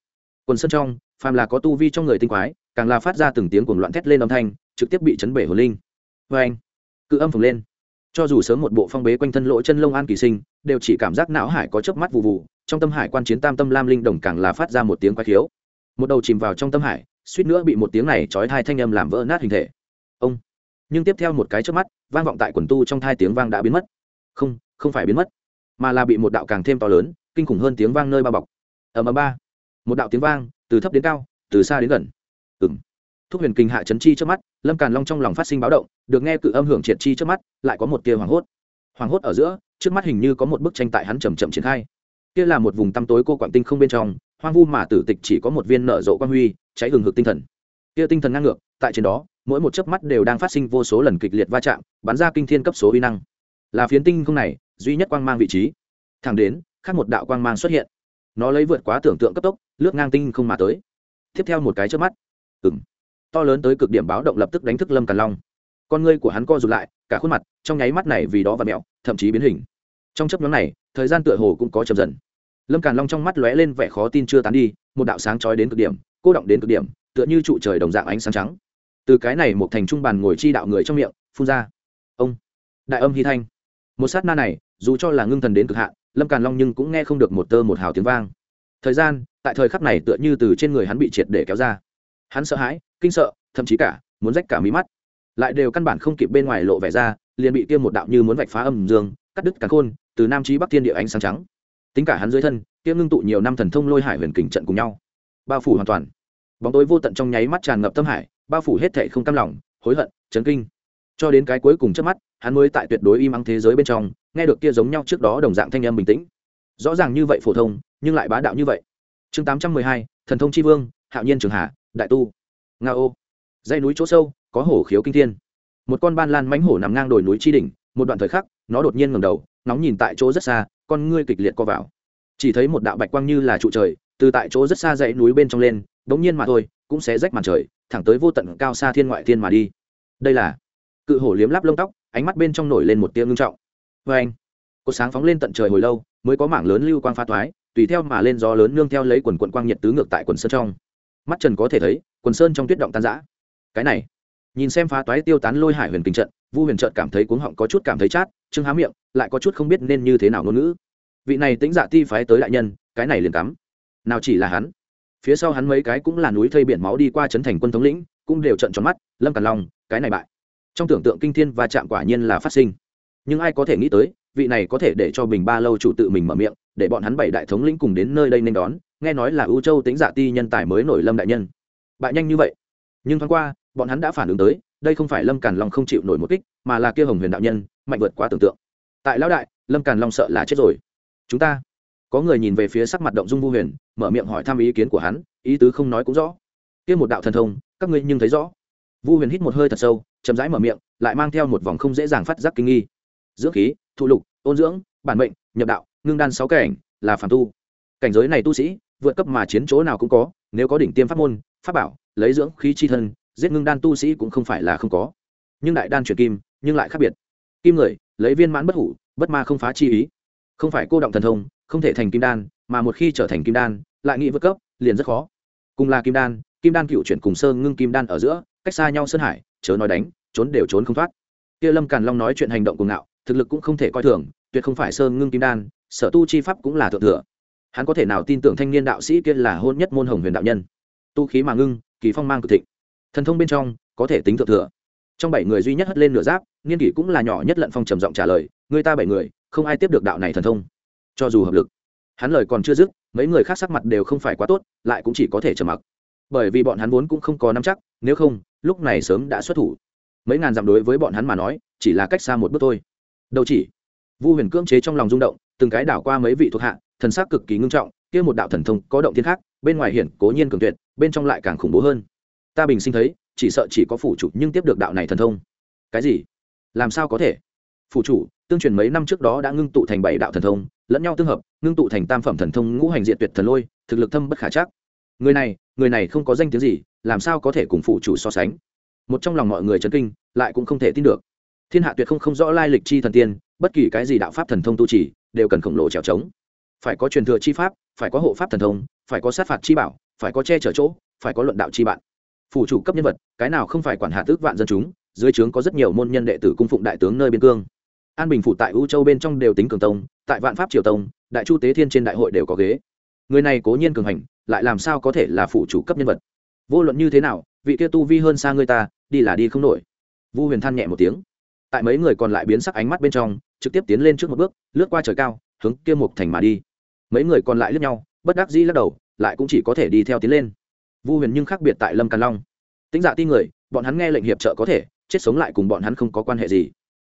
Quần sân trong, phàm là có tu vi trong người tinh quái, càng là phát ra từng tiếng cuồng loạn thét lên âm thanh, trực tiếp bị chấn bể hồn linh. Vê anh cự âm phồng lên cho dù sớm một bộ phong bế quanh thân lỗ chân lông an kỳ sinh, đều chỉ cảm giác não hải có chớp mắt vụ vụ trong tâm hải quan chiến tam tâm lam linh đồng càng là phát ra một tiếng quái khiếu. Một đầu chìm vào trong tâm hải, suýt nữa bị một tiếng này trói thai thanh âm làm vỡ nát hình thể. Ông! Nhưng tiếp theo một cái chớp mắt, vang vọng tại quần tu trong thai tiếng vang đã biến mất. Không không phải biến mất, mà là bị một đạo càng thêm to lớn, kinh khủng hơn tiếng vang nơi bao bọc. Ở ầm ba. Một đạo tiếng vang, từ thấp đến cao, từ xa đến gần. Ừng thúc huyền kinh hạ chấn chi trước mắt, lâm càn long trong lòng phát sinh báo động, được nghe cự âm hưởng triệt chi trước mắt, lại có một tia hoảng hốt. Hoảng hốt ở giữa, trước mắt hình như có một bức tranh tại hắn chầm chậm triển khai. Kia là một vùng tăm tối cô quảng tinh không bên trong, hoang vu mà tử tịch chỉ có một viên nở rộ quang huy, cháy hừng hực tinh thần. Kia tinh thần ngang ngược, tại trên đó, mỗi một chớp mắt đều đang phát sinh vô số lần kịch liệt va chạm, bắn ra kinh thiên cấp số uy năng. Là phiến tinh không này, duy nhất quang mang vị trí. Thẳng đến, khác một đạo quang mang xuất hiện. Nó lấy vượt quá tưởng tượng cấp tốc, lướt ngang tinh không mà tới. Tiếp theo một cái trước mắt. Ừng to lớn tới cực điểm báo động lập tức đánh thức lâm càn long. Con ngươi của hắn co rụt lại, cả khuôn mặt, trong nháy mắt này vì đó và mẹo, thậm chí biến hình. Trong chấp nhóm này, thời gian tựa hồ cũng có chậm dần. Lâm càn long trong mắt lóe lên vẻ khó tin chưa tán đi, một đạo sáng trói đến cực điểm, cô động đến cực điểm, tựa như trụ trời đồng dạng ánh sáng trắng. Từ cái này một thành trung bàn ngồi chi đạo người trong miệng, phun ra. Ông, đại âm hy thanh. Một sát na này, dù cho là ngưng thần đến cực hạn, lâm càn long nhưng cũng nghe không được một tơ một hào tiếng vang. Thời gian, tại thời khắc này tựa như từ trên người hắn bị triệt để kéo ra hắn sợ hãi, kinh sợ, thậm chí cả muốn rách cả mí mắt. Lại đều căn bản không kịp bên ngoài lộ vẻ ra, liền bị tiêm một đạo như muốn vạch phá âm dương, cắt đứt cả khôn, từ nam trí bắc thiên địa ánh sáng trắng. Tính cả hắn dưới thân tiêm ngưng tụ nhiều năm thần thông lôi hải huyền kình trận cùng nhau. Bao phủ hoàn toàn. Bóng tối vô tận trong nháy mắt tràn ngập tâm hải, bao phủ hết thệ không cam lòng, hối hận, chấn kinh. Cho đến cái cuối cùng trước mắt, hắn mới tại tuyệt đối im ắng thế giới bên trong, nghe được kia giống nhau trước đó đồng dạng thanh âm bình tĩnh. Rõ ràng như vậy phổ thông, nhưng lại bá đạo như vậy. Chương tám trăm mười hai, thần thông tri vương, hạo nhiên trường hà đại tu, nga ô, dãy núi chỗ sâu, có hổ khiếu kinh thiên. Một con ban lan mánh hổ nằm ngang đồi núi tri đỉnh, một đoạn thời khắc, nó đột nhiên ngầm đầu nóng nhìn tại chỗ rất xa, con ngươi kịch liệt co vào. Chỉ thấy một đạo bạch quang như là trụ trời, từ tại chỗ rất xa dãy núi bên trong lên bỗng nhiên mà thôi, cũng sẽ rách màn trời, thẳng tới vô tận cao xa thiên ngoại thiên mà đi. Đây là cự hổ liếm láp lông tóc, ánh mắt bên trong nổi lên một tia ngưng trọng. Vê anh, có sáng phóng lên tận trời hồi lâu, mới có mảng lớn lưu quang pha thoái, tùy theo mà lên gió lớn nương theo lấy quần quận quang nhiệt tứ ngược tại quần sơn trong mắt trần có thể thấy, quần sơn trong tuyết động tan giã cái này, nhìn xem phá toái tiêu tán lôi hải huyền kinh trận, vu huyền trợt cảm thấy cuống họng có chút cảm thấy chát chưng há miệng, lại có chút không biết nên như thế nào ngôn ngữ. Vị này tính dạ ti phái tới đại nhân, cái này liền cắm. Nào chỉ là hắn. Phía sau hắn mấy cái cũng là núi thây biển máu đi qua trấn thành quân thống lĩnh, cũng đều trận tròn mắt, lâm càn long, cái này bại. Trong tưởng tượng kinh thiên và chạm quả nhiên là phát sinh. Nhưng ai có thể nghĩ tới vị này có thể để cho bình ba lâu chủ tự mình mở miệng, để bọn hắn bảy đại thống lĩnh cùng đến nơi đây nên đón, nghe nói là ưu châu tính giả dạ ti nhân tài mới nổi lâm đại nhân. Bại nhanh như vậy. Nhưng thoáng qua, bọn hắn đã phản ứng tới, đây không phải lâm càn long không chịu nổi một kích, mà là kia hồng huyền đạo nhân, mạnh vượt quá tưởng tượng. Tại lão đại, lâm càn long sợ là chết rồi. Chúng ta, có người nhìn về phía sắc mặt động dung vu huyền, mở miệng hỏi thăm ý kiến của hắn, ý tứ không nói cũng rõ. Kia một đạo thần thông, các ngươi nhưng thấy rõ. Vu huyền hít một hơi thật sâu, chậm rãi mở miệng, lại mang theo một vòng không dễ dàng phát giác kinh nghi dưỡng khí, thụ lục, ôn dưỡng, bản mệnh, nhập đạo, ngưng đan sáu cảnh, là phản tu. Cảnh giới này tu sĩ, vượt cấp mà chiến chỗ nào cũng có, nếu có đỉnh tiêm pháp môn, pháp bảo, lấy dưỡng khí chi thân, giết ngưng đan tu sĩ cũng không phải là không có. Nhưng đại đan chuyển kim, nhưng lại khác biệt. Kim người, lấy viên mãn bất hủ, bất ma không phá chi ý. Không phải cô động thần thông, không thể thành kim đan, mà một khi trở thành kim đan, lại nghĩ vượt cấp, liền rất khó. Cùng là kim đan kim đan cựu chuyển cùng sơ ngưng kim đan ở giữa, cách xa nhau sơn hải, chớ nói đánh, trốn đều trốn không thoát. Kia lâm càn long nói chuyện hành động cùng ngạo thực lực cũng không thể coi thường, tuyệt không phải sơn ngưng kim đan, sở tu chi pháp cũng là thượng thừa. Hắn có thể nào tin tưởng thanh niên đạo sĩ kia là hôn nhất môn hồng huyền đạo nhân? Tu khí mà ngưng, kỳ phong mang cực thịnh. Thần thông bên trong, có thể tính thượng thừa. Trong bảy người duy nhất hất lên nửa giáp niên kỷ cũng là nhỏ nhất lận phong trầm giọng trả lời, người ta bảy người, không ai tiếp được đạo này thần thông. Cho dù hợp lực, hắn lời còn chưa dứt, mấy người khác sắc mặt đều không phải quá tốt, lại cũng chỉ có thể trầm mặc. Bởi vì bọn hắn vốn cũng không có nắm chắc, nếu không, lúc này sớm đã xuất thủ. Mấy ngàn dặm đối với bọn hắn mà nói, chỉ là cách xa một bước thôi đầu chỉ. Vu huyền cưỡng chế trong lòng rung động, từng cái đảo qua mấy vị thuộc hạ, thần sắc cực kỳ ngưng trọng, kia một đạo thần thông có động thiên khác, bên ngoài hiển cố nhiên cường tuyệt, bên trong lại càng khủng bố hơn. Ta bình sinh thấy, chỉ sợ chỉ có phủ chủ nhưng tiếp được đạo này thần thông. Cái gì? Làm sao có thể? Phủ chủ, tương truyền mấy năm trước đó đã ngưng tụ thành bảy đạo thần thông, lẫn nhau tương hợp, ngưng tụ thành tam phẩm thần thông ngũ hành diện tuyệt thần lôi, thực lực thâm bất khả chắc. Người này người này không có danh tiếng gì, làm sao có thể cùng phủ chủ so sánh? Một trong lòng mọi người chấn kinh, lại cũng không thể tin được thiên hạ tuyệt không không rõ lai lịch chi thần tiên, bất kỳ cái gì đạo pháp thần thông tu trì, đều cần khổng lồ trèo trống. Phải có truyền thừa chi pháp, phải có hộ pháp thần thông, phải có sát phạt chi bảo, phải có che chở chỗ, phải có luận đạo chi bạn. Phủ chủ cấp nhân vật, cái nào không phải quản hạ tước vạn dân chúng, dưới trướng có rất nhiều môn nhân đệ tử cung phụng đại tướng nơi biên cương. An bình phủ tại u châu bên trong đều tính cường tông, tại vạn pháp triều tông, đại chu tế thiên trên đại hội đều có ghế. Người này cố nhiên cường hành, lại làm sao có thể là phủ chủ cấp nhân vật? Vô luận như thế nào, vị kia tu vi hơn xa người ta, đi là đi không nổi. Vu huyền than nhẹ một tiếng tại mấy người còn lại biến sắc ánh mắt bên trong, trực tiếp tiến lên trước một bước, lướt qua trời cao, hướng kia mục thành mà đi. Mấy người còn lại lướt nhau, bất đắc dĩ lắc đầu, lại cũng chỉ có thể đi theo tiến lên. Vu huyền nhưng khác biệt tại lâm càn long. Tính dạ ti người, bọn hắn nghe lệnh hiệp trợ có thể, chết sống lại cùng bọn hắn không có quan hệ gì.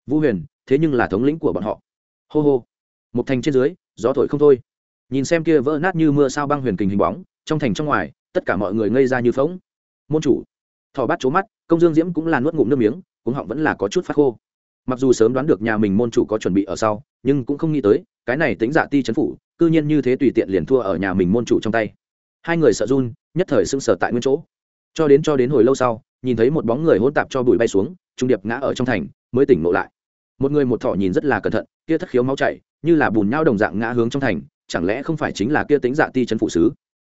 Vu huyền, thế nhưng là thống lĩnh của bọn họ. Hô hô. Một thành trên dưới, gió thổi không thôi. Nhìn xem kia vỡ nát như mưa sao băng huyền kình hình bóng, trong thành trong ngoài, tất cả mọi người ngây ra như phóng môn chủ. Thỏ bát trố mắt, công dương diễm cũng là nuốt ngụm nước miếng cuống họng vẫn là có chút phát khô. Mặc dù sớm đoán được nhà mình môn chủ có chuẩn bị ở sau, nhưng cũng không nghĩ tới, cái này tính giả dạ ti chấn phủ, cư nhiên như thế tùy tiện liền thua ở nhà mình môn chủ trong tay. Hai người sợ run, nhất thời sưng sờ tại nguyên chỗ. Cho đến cho đến hồi lâu sau, nhìn thấy một bóng người hỗn tạp cho bụi bay xuống, trung điệp ngã ở trong thành, mới tỉnh ngộ lại. Một người một thỏ nhìn rất là cẩn thận, kia thất khiếu máu chảy, như là bùn nhau đồng dạng ngã hướng trong thành, chẳng lẽ không phải chính là kia tính dạ ti chấn phụ sứ?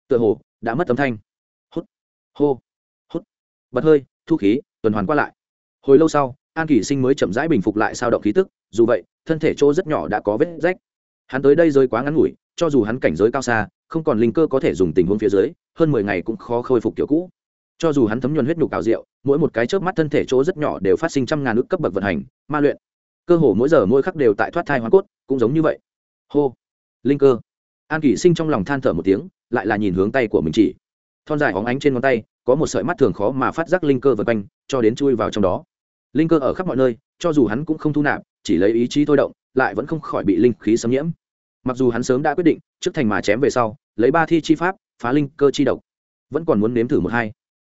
Tựa hồ, đã mất âm thanh. Hút, hô, hút. Bật hơi, thu khí, tuần hoàn qua lại hồi lâu sau, an kỷ sinh mới chậm rãi bình phục lại sao động khí tức, dù vậy, thân thể chỗ rất nhỏ đã có vết rách. Hắn tới đây rơi quá ngắn ngủi, cho dù hắn cảnh giới cao xa, không còn linh cơ có thể dùng tình huống phía dưới, hơn mười ngày cũng khó khôi phục kiểu cũ. Cho dù hắn thấm nhuần huyết nhục cào rượu, mỗi một cái chớp mắt thân thể chỗ rất nhỏ đều phát sinh trăm ngàn ước cấp bậc vận hành, ma luyện. Cơ hồ mỗi giờ mỗi khắc đều tại thoát thai hoa cốt, cũng giống như vậy. Hô! Linh cơ! An kỷ sinh trong lòng than thở một tiếng, lại là nhìn hướng tay của mình chỉ. Thon dài óng ánh trên ngón tay, có một sợi mắt thường khó mà phát giác linh cơ vượt quanh, cho đến chui vào trong đó linh cơ ở khắp mọi nơi, cho dù hắn cũng không thu nạp, chỉ lấy ý chí thôi động, lại vẫn không khỏi bị linh khí xâm nhiễm. Mặc dù hắn sớm đã quyết định, trước thành mà chém về sau, lấy ba thi chi pháp, phá linh cơ chi độc, vẫn còn muốn nếm thử một hai.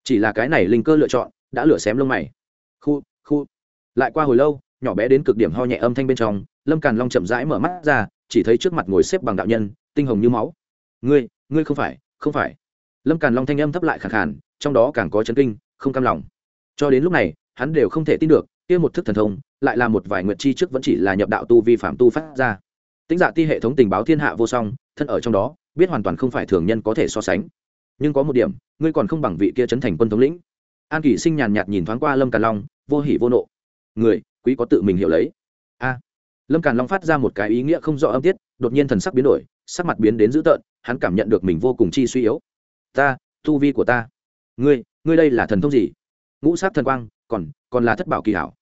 Chỉ là cái này linh cơ lựa chọn, đã lửa xém lông mày. Khu khu. Lại qua hồi lâu, nhỏ bé đến cực điểm ho nhẹ âm thanh bên trong, lâm càn long chậm rãi mở mắt ra, chỉ thấy trước mặt ngồi xếp bằng đạo nhân, tinh hồng như máu. Ngươi ngươi không phải không phải. Lâm càn long thanh âm thấp lại khẳng khản trong đó càng có chấn kinh, không cam lòng. Cho đến lúc này hắn đều không thể tin được, kia một thức thần thông, lại là một vài nguyệt chi trước vẫn chỉ là nhập đạo tu vi phạm tu phát ra. Tính dạ ti hệ thống tình báo thiên hạ vô song, thân ở trong đó, biết hoàn toàn không phải thường nhân có thể so sánh. Nhưng có một điểm, ngươi còn không bằng vị kia trấn thành quân thống lĩnh. An kỷ sinh nhàn nhạt nhìn thoáng qua lâm càn long, vô hỉ vô nộ. Người, quý có tự mình hiểu lấy. A. Lâm càn long phát ra một cái ý nghĩa không rõ âm tiết, đột nhiên thần sắc biến đổi, sắc mặt biến đến dữ tợn, hắn cảm nhận được mình vô cùng chi suy yếu. Ta, tu vi của ta. Ngươi ngươi đây là thần thông gì? Ngũ sát thần quang còn còn là thất bảo kỳ hảo.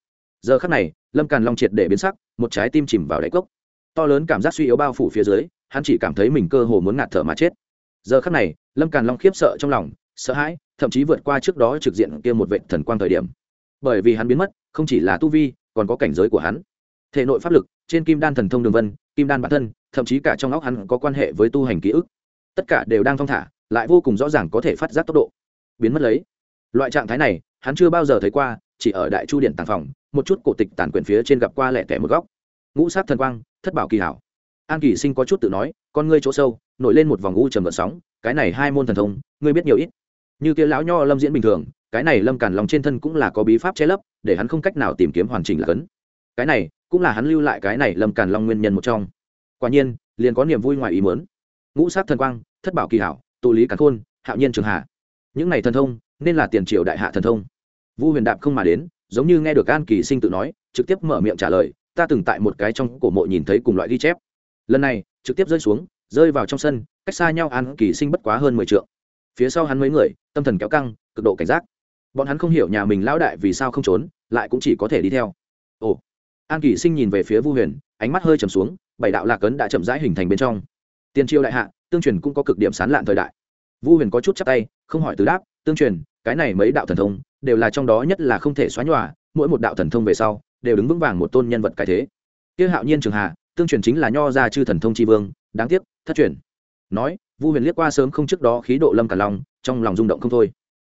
Giờ khắc này, lâm càn long triệt để biến sắc, một trái tim chìm vào đáy cốc. To lớn cảm giác suy yếu bao phủ phía dưới, hắn chỉ cảm thấy mình cơ hồ muốn ngạt thở mà chết. Giờ khắc này, lâm càn long khiếp sợ trong lòng, sợ hãi, thậm chí vượt qua trước đó trực diện kia một vệ thần quang thời điểm. Bởi vì hắn biến mất, không chỉ là tu vi, còn có cảnh giới của hắn. Thể nội pháp lực, trên kim đan thần thông đường vân, kim đan bản thân, thậm chí cả trong óc hắn có quan hệ với tu hành ký ức. Tất cả đều đang thong thả, lại vô cùng rõ ràng có thể phát giác tốc độ. Biến mất lấy. Loại trạng thái này hắn chưa bao giờ thấy qua, chỉ ở đại chu điện tàng phòng, một chút cổ tịch tàn quyển phía trên gặp qua lẻ tẻ một góc. Ngũ sát thần quang, thất bảo kỳ hảo. An kỳ sinh có chút tự nói, con ngươi chỗ sâu, nổi lên một vòng u trầm vợ sóng, cái này hai môn thần thông, ngươi biết nhiều ít. Như kia lão nho lâm diễn bình thường, cái này lâm cản lòng trên thân cũng là có bí pháp che lấp, để hắn không cách nào tìm kiếm hoàn chỉnh là cấn. Cái này, cũng là hắn lưu lại cái này lâm cản long nguyên nhân một trong. Quả nhiên, liền có niềm vui ngoài ý mớn ngũ sát thần quang, thất bảo kỳ hảo, tụ lý cản khôn, hạo nhiên trường hạ. Những này thần thông, nên là tiền triệu đại hạ thần thông vu huyền đạp không mà đến, giống như nghe được an kỳ sinh tự nói, trực tiếp mở miệng trả lời, ta từng tại một cái trong cổ mộ nhìn thấy cùng loại ghi chép. Lần này, trực tiếp rơi xuống, rơi vào trong sân, cách xa nhau an kỳ sinh bất quá hơn mười t phía sau hắn mấy người, tâm thần kéo căng, cực độ cảnh giác. Bọn hắn không hiểu nhà mình lão đại vì sao không trốn, lại cũng chỉ có thể đi theo. Ồ. An kỳ sinh nhìn về phía vu huyền, ánh mắt hơi trầm xuống, bảy đạo lạc ấn đã chậm rãi hình thành bên trong. Tiên triều đại hạ, tương truyền cũng có cực điểm sán lạn thời đại. Vu huyền có chút chắc tay, không hỏi từ đáp, tương truyền cái này mấy đạo thần thông đều là trong đó nhất là không thể xóa nhòa, mỗi một đạo thần thông về sau đều đứng vững vàng một tôn nhân vật cái thế. Kia hạo nhiên trường hà, tương truyền chính là nho gia chư thần thông tri vương, đáng tiếc, thất truyền. Nói, vu huyền liếc qua sớm không trước đó khí độ lâm cả lòng trong lòng rung động không thôi.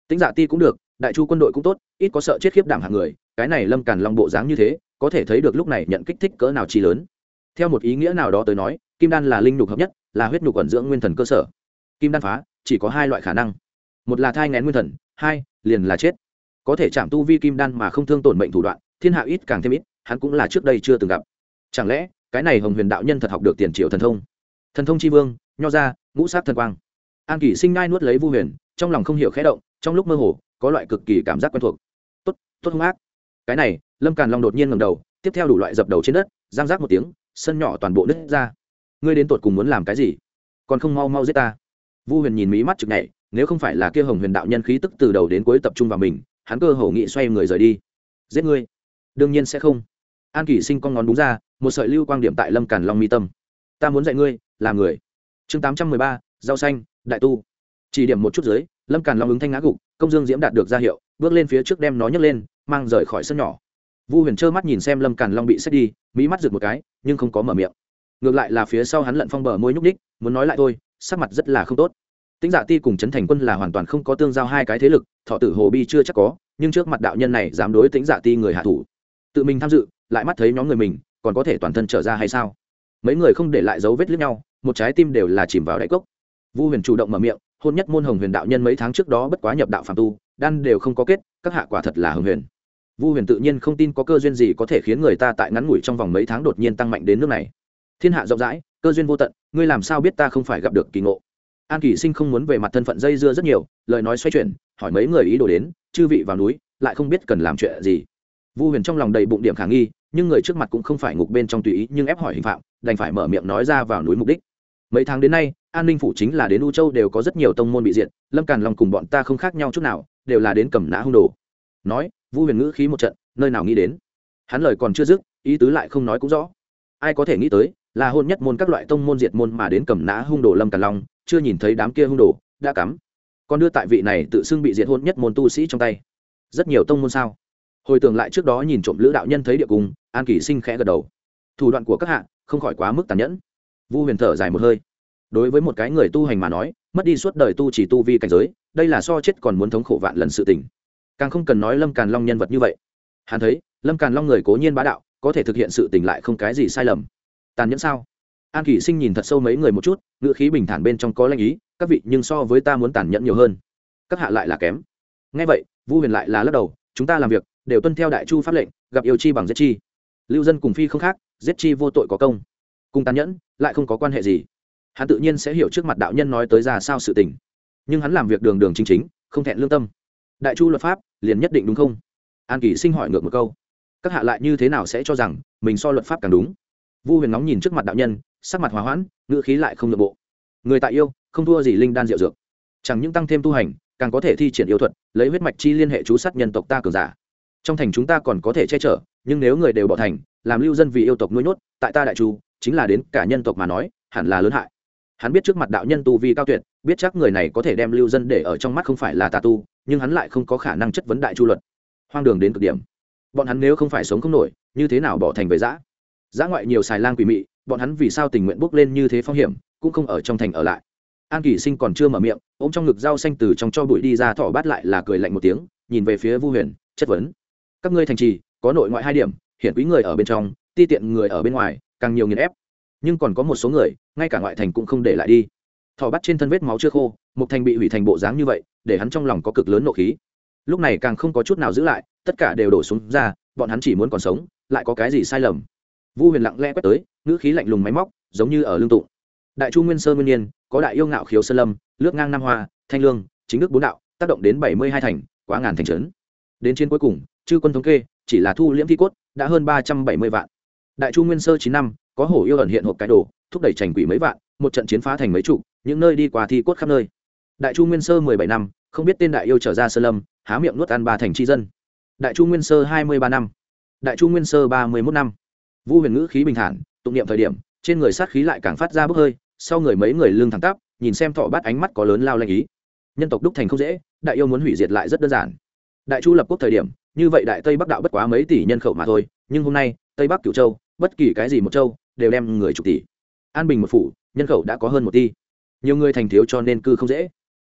Tính dạ ti cũng được, đại chu quân đội cũng tốt, ít có sợ chết khiếp đảm hạng người, cái này lâm càn long bộ dáng như thế, có thể thấy được lúc này nhận kích thích cỡ nào chi lớn. Theo một ý nghĩa nào đó tới nói, kim đan là linh nhục hợp nhất, là huyết nhục ẩn dưỡng nguyên thần cơ sở. Kim đan phá, chỉ có hai loại khả năng. Một là thai ngén nguyên thần hai, liền là chết. Có thể chạm tu vi kim đan mà không thương tổn mệnh thủ đoạn, thiên hạ ít càng thêm ít, hắn cũng là trước đây chưa từng gặp. Chẳng lẽ, cái này hồng huyền đạo nhân thật học được tiền triệu thần thông? Thần thông tri vương, nho ra ngũ sát thần quang. An kỷ sinh ngai nuốt lấy vu huyền, trong lòng không hiểu khẽ động, trong lúc mơ hồ, có loại cực kỳ cảm giác quen thuộc. Tốt tốt hung ác. Cái này, lâm càn long đột nhiên ngầm đầu, tiếp theo đủ loại dập đầu trên đất, giang rác một tiếng, sân nhỏ toàn bộ nứt ra. Ngươi đến tột cùng muốn làm cái gì? Còn không mau mau giết ta. Vu huyền nhìn mí mắt chực nhảy nếu không phải là kia hồng huyền đạo nhân khí tức từ đầu đến cuối tập trung vào mình, hắn cơ hồ nghị xoay người rời đi. Giết ngươi. Đương nhiên sẽ không. An kỷ sinh con ngón đúng ra, một sợi lưu quang điểm tại lâm càn long mi tâm. Ta muốn dạy ngươi làm người. Chương tám trăm mười ba, rau xanh, đại tu. Chỉ điểm một chút dưới, lâm càn long ứng thanh ngã gục, công dương diễm đạt được ra hiệu, bước lên phía trước đem nó nhấc lên, mang rời khỏi sân nhỏ. Vu huyền trơ mắt nhìn xem lâm càn long bị xét đi mỹ mắt rực một cái, nhưng không có mở miệng. Ngược lại là phía sau hắn lận phong bờ môi nhúc ních muốn nói lại thôi, sắc mặt rất là không tốt tính dạ ti cùng trấn thành quân là hoàn toàn không có tương giao hai cái thế lực, thọ tử hồ bi chưa chắc có, nhưng trước mặt đạo nhân này dám đối tính dạ ti người hạ thủ. Tự mình tham dự, lại mắt thấy nhóm người mình, còn có thể toàn thân trở ra hay sao? Mấy người không để lại dấu vết lướt nhau, một trái tim đều là chìm vào đáy cốc. Vu huyền chủ động mở miệng, hôn nhất môn hồng huyền đạo nhân mấy tháng trước đó bất quá nhập đạo phạm tu, đan đều không có kết, các hạ quả thật là hồng huyền. Vu huyền tự nhiên không tin có cơ duyên gì có thể khiến người ta tại ngắn ngủi trong vòng mấy tháng đột nhiên tăng mạnh đến nước này. Thiên hạ rộng rãi, cơ duyên vô tận, ngươi làm sao biết ta không phải gặp được kỳ ngộ? An kỳ sinh không muốn về mặt thân phận dây dưa rất nhiều, lời nói xoay chuyển, hỏi mấy người ý đồ đến, chư vị vào núi, lại không biết cần làm chuyện gì. Vu huyền trong lòng đầy bụng điểm khả nghi, nhưng người trước mặt cũng không phải ngục bên trong tùy ý, nhưng ép hỏi hình phạm, đành phải mở miệng nói ra vào núi mục đích. Mấy tháng đến nay, an ninh phủ chính là đến u châu đều có rất nhiều tông môn bị diện lâm càn lòng cùng bọn ta không khác nhau chút nào, đều là đến cầm nã hung đồ. Nói, vu huyền ngữ khí một trận, nơi nào nghĩ đến? Hắn lời còn chưa dứt, ý tứ lại không nói cũng rõ ai có thể nghĩ tới, là hôn nhất môn các loại tông môn diệt môn mà đến cầm nã hung đồ lâm càn long, chưa nhìn thấy đám kia hung đồ, đã cắm. Còn đưa tại vị này tự xưng bị diệt hôn nhất môn tu sĩ trong tay. Rất nhiều tông môn sao? Hồi tưởng lại trước đó nhìn trộm lữ đạo nhân thấy địa cung, an kỳ sinh khẽ gật đầu. Thủ đoạn của các hạ, không khỏi quá mức tàn nhẫn. Vu huyền thở dài một hơi. Đối với một cái người tu hành mà nói, mất đi suốt đời tu chỉ tu vi cảnh giới, đây là so chết còn muốn thống khổ vạn lần sự tình. Càng không cần nói lâm càn long nhân vật như vậy. Hắn thấy, lâm càn long người cố nhiên bá đạo có thể thực hiện sự tình lại không cái gì sai lầm. Tàn nhẫn sao? An kỷ sinh nhìn thật sâu mấy người một chút, ngữ khí bình thản bên trong có lanh ý, các vị, nhưng so với ta muốn tàn nhẫn nhiều hơn. Các hạ lại là kém. Ngay vậy, vu huyền lại là lắc đầu, chúng ta làm việc, đều tuân theo đại chu pháp lệnh, gặp yêu chi bằng giết chi. Lưu dân cùng phi không khác, giết chi vô tội có công. Cùng tàn nhẫn, lại không có quan hệ gì. Hắn tự nhiên sẽ hiểu trước mặt đạo nhân nói tới ra sao sự tình. Nhưng hắn làm việc đường đường chính chính, không thẹn lương tâm. Đại chu luật pháp, liền nhất định đúng không? An kỳ sinh hỏi ngược một câu các hạ lại như thế nào sẽ cho rằng mình so luật pháp càng đúng? Vu huyền nóng nhìn trước mặt đạo nhân, sắc mặt hòa hoãn, ngữ khí lại không nội bộ. Người tại yêu, không thua gì linh đan diệu dược. Chẳng những tăng thêm tu hành, càng có thể thi triển yêu thuật, lấy huyết mạch chi liên hệ chú sát nhân tộc ta cường giả. Trong thành chúng ta còn có thể che chở, nhưng nếu người đều bỏ thành, làm lưu dân vì yêu tộc nuôi nhốt, tại ta đại chu, chính là đến cả nhân tộc mà nói, hẳn là lớn hại. Hắn biết trước mặt đạo nhân tu vi cao tuyệt, biết chắc người này có thể đem lưu dân để ở trong mắt không phải là tà tu, nhưng hắn lại không có khả năng chất vấn đại chu luật. Hoang đường đến cực điểm bọn hắn nếu không phải sống không nổi, như thế nào bỏ thành về giã giã ngoại nhiều xài lang quỷ mị, bọn hắn vì sao tình nguyện bước lên như thế phong hiểm, cũng không ở trong thành ở lại. An kỳ sinh còn chưa mở miệng, ôm trong ngực dao xanh từ trong cho bụi đi ra thỏ bát lại là cười lạnh một tiếng, nhìn về phía vu huyền, chất vấn. Các ngươi thành trì, có nội ngoại hai điểm hiện quý người ở bên trong, ti tiện người ở bên ngoài, càng nhiều nghiền ép. Nhưng còn có một số người, ngay cả ngoại thành cũng không để lại đi. Thỏ bắt trên thân vết máu chưa khô một thành bị hủy thành bộ dáng như vậy, để hắn trong lòng có cực lớn nộ khí lúc này càng không có chút nào giữ lại, tất cả đều đổ xuống ra, bọn hắn chỉ muốn còn sống, lại có cái gì sai lầm. Vu huyền lặng lẽ quét tới, ngữ khí lạnh lùng máy móc, giống như ở lương tụng. Đại chu nguyên sơ nguyên nhiên, có đại yêu ngạo khiếu sơn lâm, lướt ngang nam hoa, thanh lương, chính đức bốn đạo, tác động đến bảy mươi hai thành, quá ngàn thành trấn. Đến trên cuối cùng, chư quân thống kê, chỉ là thu liễm thi cốt, đã hơn ba trăm bảy mươi vạn. Đại chu nguyên sơ chín năm, có hổ yêu ẩn hiện hộp cái đồ, thúc đẩy trành quỷ mấy vạn, một trận chiến phá thành mấy trụ những nơi đi qua thi cốt khắp nơi. Đại chu nguyên sơ mười bảy năm, không biết tên đại yêu trở ra sơ lâm há miệng nuốt ăn ba thành tri dân. Đại chu nguyên sơ hai mươi ba năm. Đại chu nguyên sơ ba mươi mốt năm. Vu huyền ngữ khí bình thản, tụng niệm thời điểm, trên người sát khí lại càng phát ra bốc hơi, sau người mấy người lương thẳng tắp, nhìn xem thọ bắt ánh mắt có lớn lao lanh ý. Nhân tộc đúc thành không dễ, đại yêu muốn hủy diệt lại rất đơn giản. Đại chu lập quốc thời điểm, như vậy đại tây bắc đạo bất quá mấy tỷ nhân khẩu mà thôi, nhưng hôm nay, tây bắc cửu châu, bất kỳ cái gì một châu, đều đem người chục tỷ. An bình một phủ, nhân khẩu đã có hơn một tỷ nhiều người thành thiếu cho nên cư không dễ.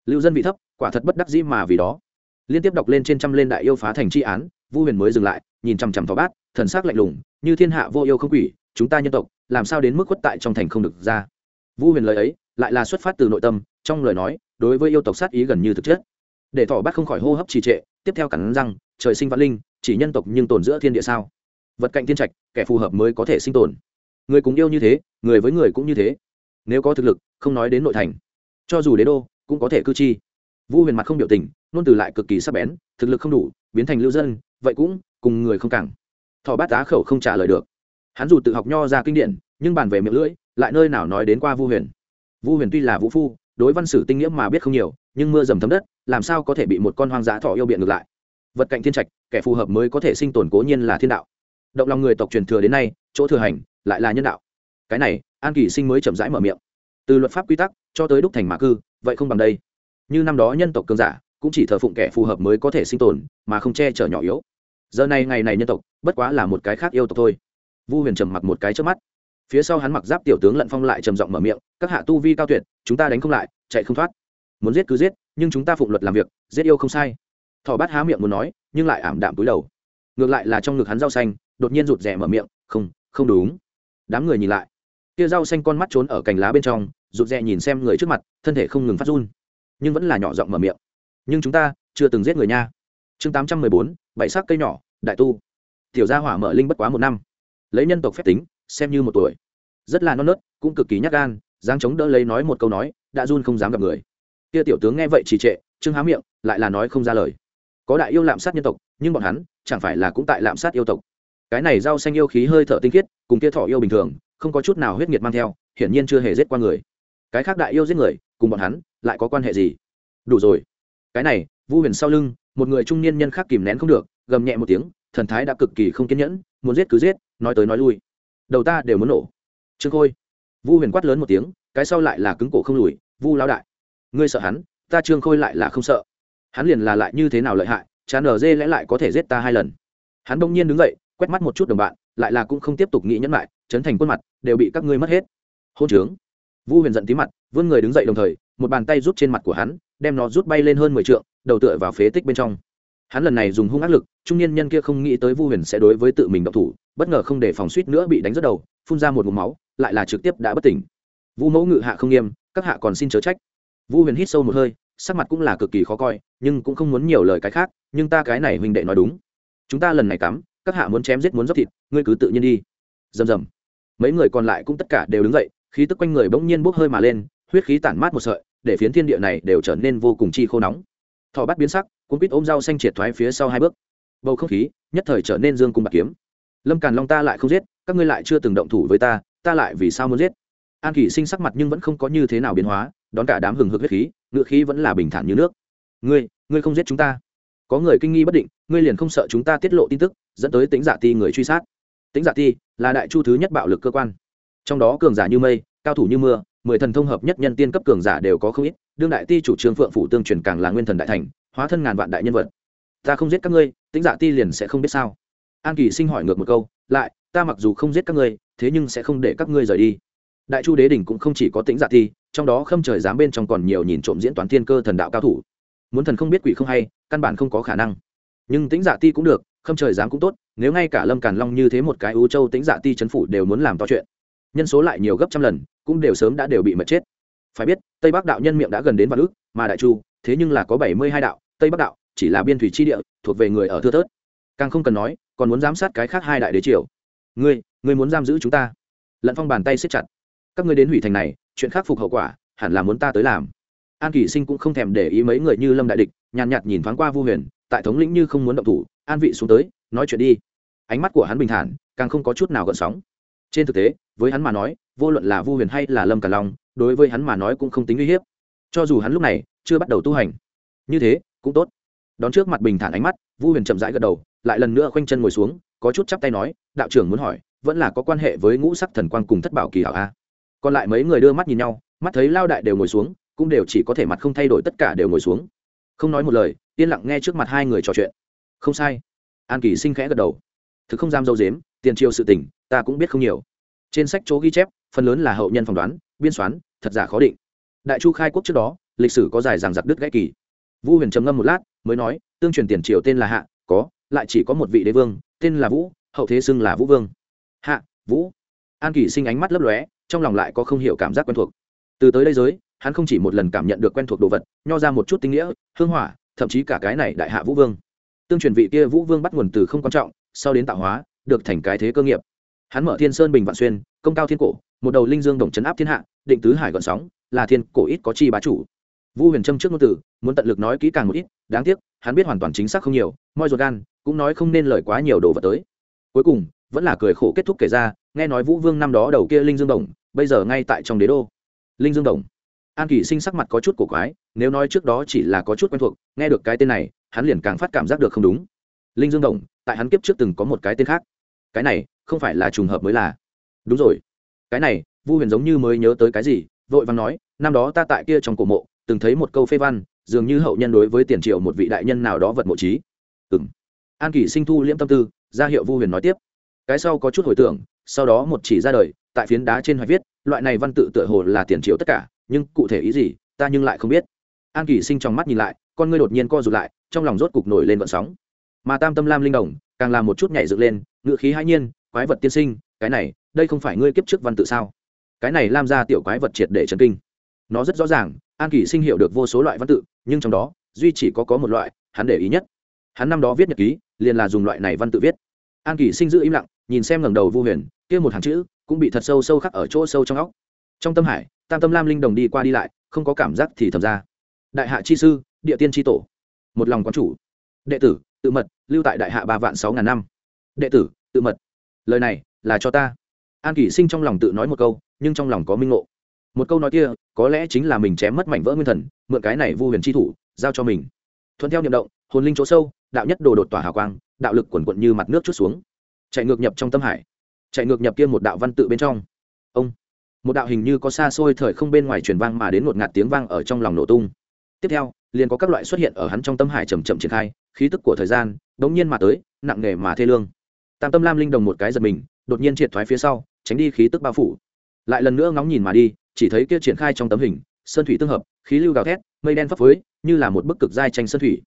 Lưu dân vị thấp, quả thật bất đắc dĩ mà vì đó liên tiếp đọc lên trên trăm lên đại yêu phá thành tri án, vu huyền mới dừng lại, nhìn chằm chằm thỏ bát, thần s ắ c lạnh lùng, như thiên hạ vô yêu không quỷ, chúng ta nhân tộc, làm sao đến mức khuất tại trong thành không được ra? Vu huyền lời ấy, lại là xuất phát từ nội tâm, trong lời nói, đối với yêu tộc sát ý gần như thực chất. Để thỏ bát không khỏi hô hấp trì trệ, tiếp theo cắn răng, trời sinh vạn linh, chỉ nhân tộc nhưng tồn giữa thiên địa sao? Vật cạnh thiên trạch, kẻ phù hợp mới có thể sinh tồn. Người cùng yêu như thế, người với người cũng như thế. Nếu có thực lực, không nói đến nội thành, cho dù đế đô, cũng có thể cư chi. Vu huyền mặt không biểu tình nôn từ lại cực kỳ sắc bén, thực lực không đủ, biến thành lưu dân, vậy cũng cùng người không cẳng thọ bát á khẩu không trả lời được. Hắn dù tự học nho ra kinh điển, nhưng bàn về miệng lưỡi, lại nơi nào nói đến qua vu huyền. Vu huyền tuy là vũ phu, đối văn sử tinh nghĩa mà biết không nhiều, nhưng mưa dầm thấm đất, làm sao có thể bị một con hoang dã thọ yêu biện ngược lại? Vật cạnh thiên trạch, kẻ phù hợp mới có thể sinh tồn cố nhiên là thiên đạo. Động lòng người tộc truyền thừa đến nay, chỗ thừa hành, lại là nhân đạo. Cái này, an kỳ sinh mới chậm rãi mở miệng. Từ luật pháp quy tắc, cho tới đúc thành mã cư, vậy không bằng đây. Như năm đó nhân tộc cường giả cũng chỉ thờ phụng kẻ phù hợp mới có thể sinh tồn, mà không che chở nhỏ yếu. Giờ này ngày này nhân tộc, bất quá là một cái khác yêu tộc thôi. Vu huyền trầm mặc một cái trước mắt. Phía sau hắn mặc giáp tiểu tướng lận phong lại trầm giọng mở miệng, các hạ tu vi cao tuyệt, chúng ta đánh không lại, chạy không thoát. Muốn giết cứ giết, nhưng chúng ta phụng luật làm việc, giết yêu không sai. Thỏ bát há miệng muốn nói, nhưng lại ảm đạm túi đầu. Ngược lại là trong ngực hắn rau xanh, đột nhiên rụt rè mở miệng, không không đúng. Đám người nhìn lại. Kia rau xanh con mắt trốn ở cành lá bên trong, rụt rè nhìn xem người trước mặt, thân thể không ngừng phát run, nhưng vẫn là nhỏ giọng mở miệng nhưng chúng ta chưa từng giết người nha. Chương tám trăm mười bốn, bảy sắc cây nhỏ, đại tu. Tiểu gia hỏa mở linh bất quá một năm. Lấy nhân tộc phép tính, xem như một tuổi. Rất là non nớt, cũng cực kỳ nhát gan giáng chống đỡ lấy nói một câu nói, đã run không dám gặp người. Kia tiểu tướng nghe vậy trì trệ trương há miệng, lại là nói không ra lời. Có đại yêu lạm sát nhân tộc, nhưng bọn hắn chẳng phải là cũng tại lạm sát yêu tộc. Cái này rau xanh yêu khí hơi thở tinh khiết, cùng kia thọ yêu bình thường, không có chút nào huyết nghiệt mang theo, hiển nhiên chưa hề giết qua người. Cái khác đại yêu giết người, cùng bọn hắn lại có quan hệ gì? Đủ rồi cái này, vu huyền sau lưng, một người trung niên nhân khác kìm nén không được, gầm nhẹ một tiếng, thần thái đã cực kỳ không kiên nhẫn, muốn giết cứ giết, nói tới nói lui. Đầu ta đều muốn nổ. Trương khôi. Vu huyền quát lớn một tiếng, cái sau lại là cứng cổ không lùi, vu lao đại, ngươi sợ hắn, ta trương khôi lại là không sợ. Hắn liền là lại như thế nào lợi hại, chán ở dê lẽ lại có thể giết ta hai lần. Hắn đông nhiên đứng dậy, quét mắt một chút đồng bạn, lại là cũng không tiếp tục nghĩ nhẫn lại, chấn thành khuôn mặt, đều bị các ngươi mất hết. Hôn trướng. Vu huyền giận tí mặt, vươn người đứng dậy đồng thời, một bàn tay rút trên mặt của hắn đem nó rút bay lên hơn mười trượng, đầu tựa vào phế tích bên trong. Hắn lần này dùng hung ác lực, trung niên nhân kia không nghĩ tới vu huyền sẽ đối với tự mình động thủ, bất ngờ không để phòng suýt nữa bị đánh rất đầu, phun ra một ngụm máu, lại là trực tiếp đã bất tỉnh. Vu mẫu ngự hạ không nghiêm, các hạ còn xin chớ trách. Vu huyền hít sâu một hơi, sắc mặt cũng là cực kỳ khó coi, nhưng cũng không muốn nhiều lời cái khác, nhưng ta cái này huynh đệ nói đúng. Chúng ta lần này cắm, các hạ muốn chém giết muốn dốc thịt, ngươi cứ tự nhiên đi. Rầm rầm. Mấy người còn lại cũng tất cả đều đứng dậy, khí tức quanh người bỗng nhiên bốc hơi mà lên, huyết khí tản mát một sợi để phiến thiên địa này đều trở nên vô cùng chi khô nóng. Thọ bắt biến sắc, cuốn quýt ôm dao xanh triệt thoái phía sau hai bước. Bầu không khí, nhất thời trở nên dương cùng bạc kiếm. Lâm càn long ta lại không giết, các ngươi lại chưa từng động thủ với ta ta lại vì sao muốn giết? An kỷ sinh sắc mặt nhưng vẫn không có như thế nào biến hóa, đón cả đám hừng hực huyết khí, ngựa khí vẫn là bình thản như nước. Ngươi ngươi không giết chúng ta. Có người kinh nghi bất định, ngươi liền không sợ chúng ta tiết lộ tin tức, dẫn tới tính giả dạ ti người truy sát. Tính giả dạ ti là đại chu thứ nhất bạo lực cơ quan. Trong đó cường giả như mây, cao thủ như mưa mười thần thông hợp nhất nhân tiên cấp cường giả đều có không ít, đương đại ti chủ trương phượng phủ tương truyền càng là nguyên thần đại thành, hóa thân ngàn vạn đại nhân vật. Ta không giết các ngươi tính giả dạ ti liền sẽ không biết sao. An kỳ sinh hỏi ngược một câu, lại, ta mặc dù không giết các ngươi, thế nhưng sẽ không để các ngươi rời đi. Đại chu đế đỉnh cũng không chỉ có tính giả dạ ti, trong đó khâm trời dám bên trong còn nhiều nhìn trộm diễn toán thiên cơ thần đạo cao thủ. Muốn thần không biết quỷ không hay, căn bản không có khả năng. Nhưng tính giả dạ ti cũng được, khâm trời dám cũng tốt, nếu ngay cả lâm càn long như thế một cái ưu châu tính giả ti chấn phủ đều muốn làm to chuyện nhân số lại nhiều gấp trăm lần, cũng đều sớm đã đều bị mật chết. Phải biết, tây bắc đạo nhân miệng đã gần đến vạn ước, mà đại chu, thế nhưng là có bảy mươi hai đạo, tây bắc đạo chỉ là biên thủy chi địa, thuộc về người ở thưa thớt. Càng không cần nói, còn muốn giám sát cái khác hai đại đế triều. Ngươi ngươi muốn giam giữ chúng ta? Lận phong bàn tay siết chặt. Các ngươi đến hủy thành này, chuyện khắc phục hậu quả, hẳn là muốn ta tới làm. An kỷ sinh cũng không thèm để ý mấy người như lâm đại địch, nhàn nhạt nhìn thoáng qua vu huyền, tại thống lĩnh như không muốn động thủ, an vị xuống tới, nói chuyện đi. Ánh mắt của hắn bình thản, càng không có chút nào gợn sóng. Trên thực tế với hắn mà nói, vô luận là vu huyền hay là lâm cả long, đối với hắn mà nói cũng không tính uy hiếp. Cho dù hắn lúc này chưa bắt đầu tu hành, như thế cũng tốt. Đón trước mặt bình thản ánh mắt, vu huyền chậm rãi gật đầu, lại lần nữa khoanh chân ngồi xuống, có chút chắp tay nói, đạo trưởng muốn hỏi, vẫn là có quan hệ với ngũ sắc thần quang cùng thất bảo kỳ hảo a? Còn lại mấy người đưa mắt nhìn nhau, mắt thấy lao đại đều ngồi xuống, cũng đều chỉ có thể mặt không thay đổi tất cả đều ngồi xuống. Không nói một lời, yên lặng nghe trước mặt hai người trò chuyện. Không sai. An kỳ sinh khẽ gật đầu. Thực không dám dâu dếm, tiền triều sự tình, ta cũng biết không nhiều trên sách chỗ ghi chép, phần lớn là hậu nhân phỏng đoán, biên soán, thật giả khó định. Đại chu khai quốc trước đó, lịch sử có dài rằng giặc đứt gãy kỳ. Vu huyền trầm ngâm một lát, mới nói, tương truyền tiền triều tên là hạ, có, lại chỉ có một vị đế vương, tên là vũ, hậu thế xưng là vũ vương. Hạ, vũ. An kỳ sinh ánh mắt lấp lóe, trong lòng lại có không hiểu cảm giác quen thuộc. Từ tới đây giới, hắn không chỉ một lần cảm nhận được quen thuộc đồ vật, nho ra một chút tinh nghĩa, hương hỏa, thậm chí cả cái này đại hạ vũ vương. Tương truyền vị kia vũ vương bắt nguồn từ không quan trọng, sau đến tạo hóa, được thành cái thế cơ nghiệp hắn mở thiên sơn bình vạn xuyên, công cao thiên cổ, một đầu linh dương đồng chấn áp thiên hạ, định tứ hải gọn sóng, là thiên cổ ít có chi bá chủ. Vu huyền trâm trước ngôn từ, muốn tận lực nói kỹ càng một ít, đáng tiếc, hắn biết hoàn toàn chính xác không nhiều, moi ruột gan, cũng nói không nên lời quá nhiều đồ vật tới. Cuối cùng, vẫn là cười khổ kết thúc kể ra, nghe nói vũ vương năm đó đầu kia linh dương đồng, bây giờ ngay tại trong đế đô. Linh dương đồng. An kỳ sinh sắc mặt có chút cổ quái, nếu nói trước đó chỉ là có chút quen thuộc, nghe được cái tên này, hắn liền càng phát cảm giác được không đúng. Linh dương đồng, tại hắn kiếp trước từng có một cái tên khác. Cái này không phải là trùng hợp mới là. Đúng rồi. Cái này, vu huyền giống như mới nhớ tới cái gì, vội vàng nói, năm đó ta tại kia trong cổ mộ, từng thấy một câu phê văn, dường như hậu nhân đối với tiền triệu một vị đại nhân nào đó vật mộ trí. Ừng an kỷ sinh thu liễm tâm tư, ra hiệu vu huyền nói tiếp. Cái sau có chút hồi tưởng, sau đó một chỉ ra đời, tại phiến đá trên hoài viết, loại này văn tự tựa hồ là tiền triệu tất cả, nhưng cụ thể ý gì, ta nhưng lại không biết. An kỷ sinh trong mắt nhìn lại, con ngươi đột nhiên co rụt lại, trong lòng rốt cục nổi lên vận sóng. Mà tam tâm lam linh đồng, càng làm một chút nhảy dựng lên, ngựa khí hãi nhiên quái vật tiên sinh, cái này, đây không phải ngươi kiếp trước văn tự sao? Cái này làm ra tiểu quái vật triệt để trần kinh. Nó rất rõ ràng, an kỷ sinh hiểu được vô số loại văn tự, nhưng trong đó, duy chỉ có có một loại, hắn để ý nhất. Hắn năm đó viết nhật ký, liền là dùng loại này văn tự viết. An kỷ sinh giữ im lặng, nhìn xem ngẩng đầu vu huyền, kia một hàng chữ, cũng bị thật sâu sâu khắc ở chỗ sâu trong óc. Trong tâm hải, tam tâm lam linh đồng đi qua đi lại, không có cảm giác thì thầm ra. Đại hạ chi sư, địa tiên chi tổ. Một lòng quán chủ. Đệ tử, tự mật, lưu tại đại hạ ba vạn sáu ngàn năm. Đệ tử, tự mật lời này là cho ta. An kỷ sinh trong lòng tự nói một câu, nhưng trong lòng có minh ngộ. Một câu nói kia, có lẽ chính là mình chém mất mảnh vỡ nguyên thần, mượn cái này vu huyền chi thủ, giao cho mình. Thuận theo niệm động, hồn linh chỗ sâu, đạo nhất đồ đột tỏa hào quang, đạo lực quần quận như mặt nước chút xuống. Chạy ngược nhập trong tâm hải. Chạy ngược nhập kia một đạo văn tự bên trong. Ông. Một đạo hình như có xa xôi thời không bên ngoài truyền vang mà đến một ngạt tiếng vang ở trong lòng nổ tung. Tiếp theo, liền có các loại xuất hiện ở hắn trong tâm hải chầm chậm triển khai, khí tức của thời gian, đống nhiên mà tới, nặng nề mà thê lương tam tâm lam linh đồng một cái giật mình, đột nhiên triệt thoái phía sau, tránh đi khí tức bao phủ. Lại lần nữa ngóng nhìn mà đi, chỉ thấy kia triển khai trong tấm hình, sơn thủy tương hợp, khí lưu gào thét, mây đen phấp phới, như là một bức cực giai tranh sơn thủy.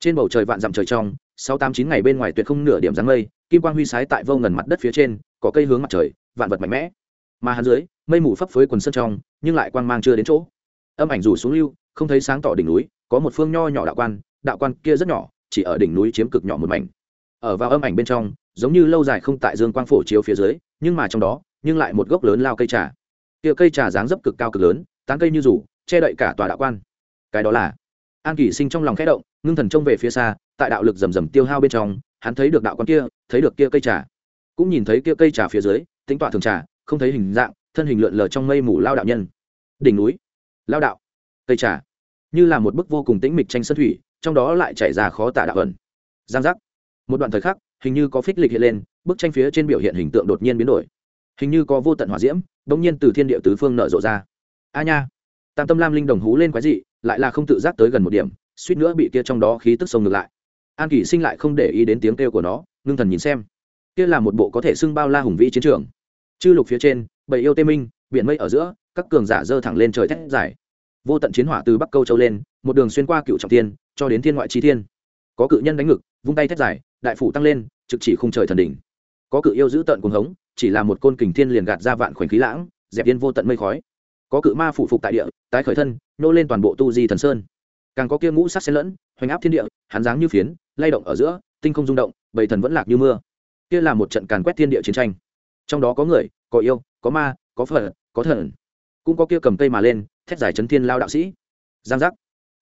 Trên bầu trời vạn dặm trời trong, sáu tám chín ngày bên ngoài tuyệt không nửa điểm dáng mây, kim quang huy sái tại vô ngần mặt đất phía trên, có cây hướng mặt trời, vạn vật mạnh mẽ. Mà hắn dưới, mây mù phấp phới quần sơn trong, nhưng lại quang mang chưa đến chỗ. Âm ảnh rủ xuống lưu, không thấy sáng tỏ đỉnh núi, có một phương nho nhỏ đạo quan đạo quan kia rất nhỏ, chỉ ở đỉnh núi chiếm cực nhỏ một mảnh. Ở vào âm ảnh bên trong giống như lâu dài không tại dương quang phổ chiếu phía dưới, nhưng mà trong đó, nhưng lại một gốc lớn lao cây trà. Kia cây trà dáng dấp cực cao cực lớn, tán cây như rủ, che đậy cả tòa đạo quan. Cái đó là an kỷ sinh trong lòng khẽ động, ngưng thần trông về phía xa, tại đạo lực rầm rầm tiêu hao bên trong, hắn thấy được đạo quan kia, thấy được kia cây trà. Cũng nhìn thấy kia cây trà phía dưới, tính tọa thường trà, không thấy hình dạng, thân hình lượn lờ trong mây mù lao đạo nhân. Đỉnh núi, lao đạo, cây trà. Như là một bức vô cùng tĩnh mịch tranh sân thủy, trong đó lại chảy ra khó tả đạo ẩn. Giang giác. Một đoạn thời khắc hình như có phích lịch hiện lên, bức tranh phía trên biểu hiện hình tượng đột nhiên biến đổi. Hình như có vô tận hỏa diễm đ ỗ n g nhiên từ thiên địa tứ phương nở rộ ra. A nha! Tam tâm lam linh đồng hú lên quái dị, lại là không tự giác tới gần một điểm, suýt nữa bị kia trong đó khí tức sông ngược lại. An kỷ sinh lại không để ý đến tiếng kêu của nó, ngưng thần nhìn xem. Kia là một bộ có thể xưng bao la hùng vĩ chiến trường. Chư lục phía trên bầy yêu tê minh, biển mây ở giữa, các cường giả dơ thẳng lên trời thét dài. Vô tận chiến hỏa từ bắc câu châu lên, một đường xuyên qua cựu trọng tiên cho đến thiên ngoại chi thiên. Có cự nhân đánh ngực, vung tay thét dài đại phủ tăng lên, trực chỉ khung trời thần đỉnh. Có cự yêu giữ tận cuồng hống, chỉ là một côn kình thiên liền gạt ra vạn khoảnh khí lãng, dẹp yên vô tận mây khói. Có cự ma phụ phục tại địa, tái khởi thân, nô lên toàn bộ tu di thần sơn. Càng có kia ngũ sắc xen lẫn, hoành áp thiên địa, hắn dáng như phiến, lay động ở giữa, tinh không rung động, bầy thần vẫn lạc như mưa. Kia là một trận càn quét thiên địa chiến tranh. Trong đó có người, có yêu, có ma, có phật, có thần. Cũng có kia cầm cây mà lên, thét giải chấn thiên lao đạo sĩ. Giang giác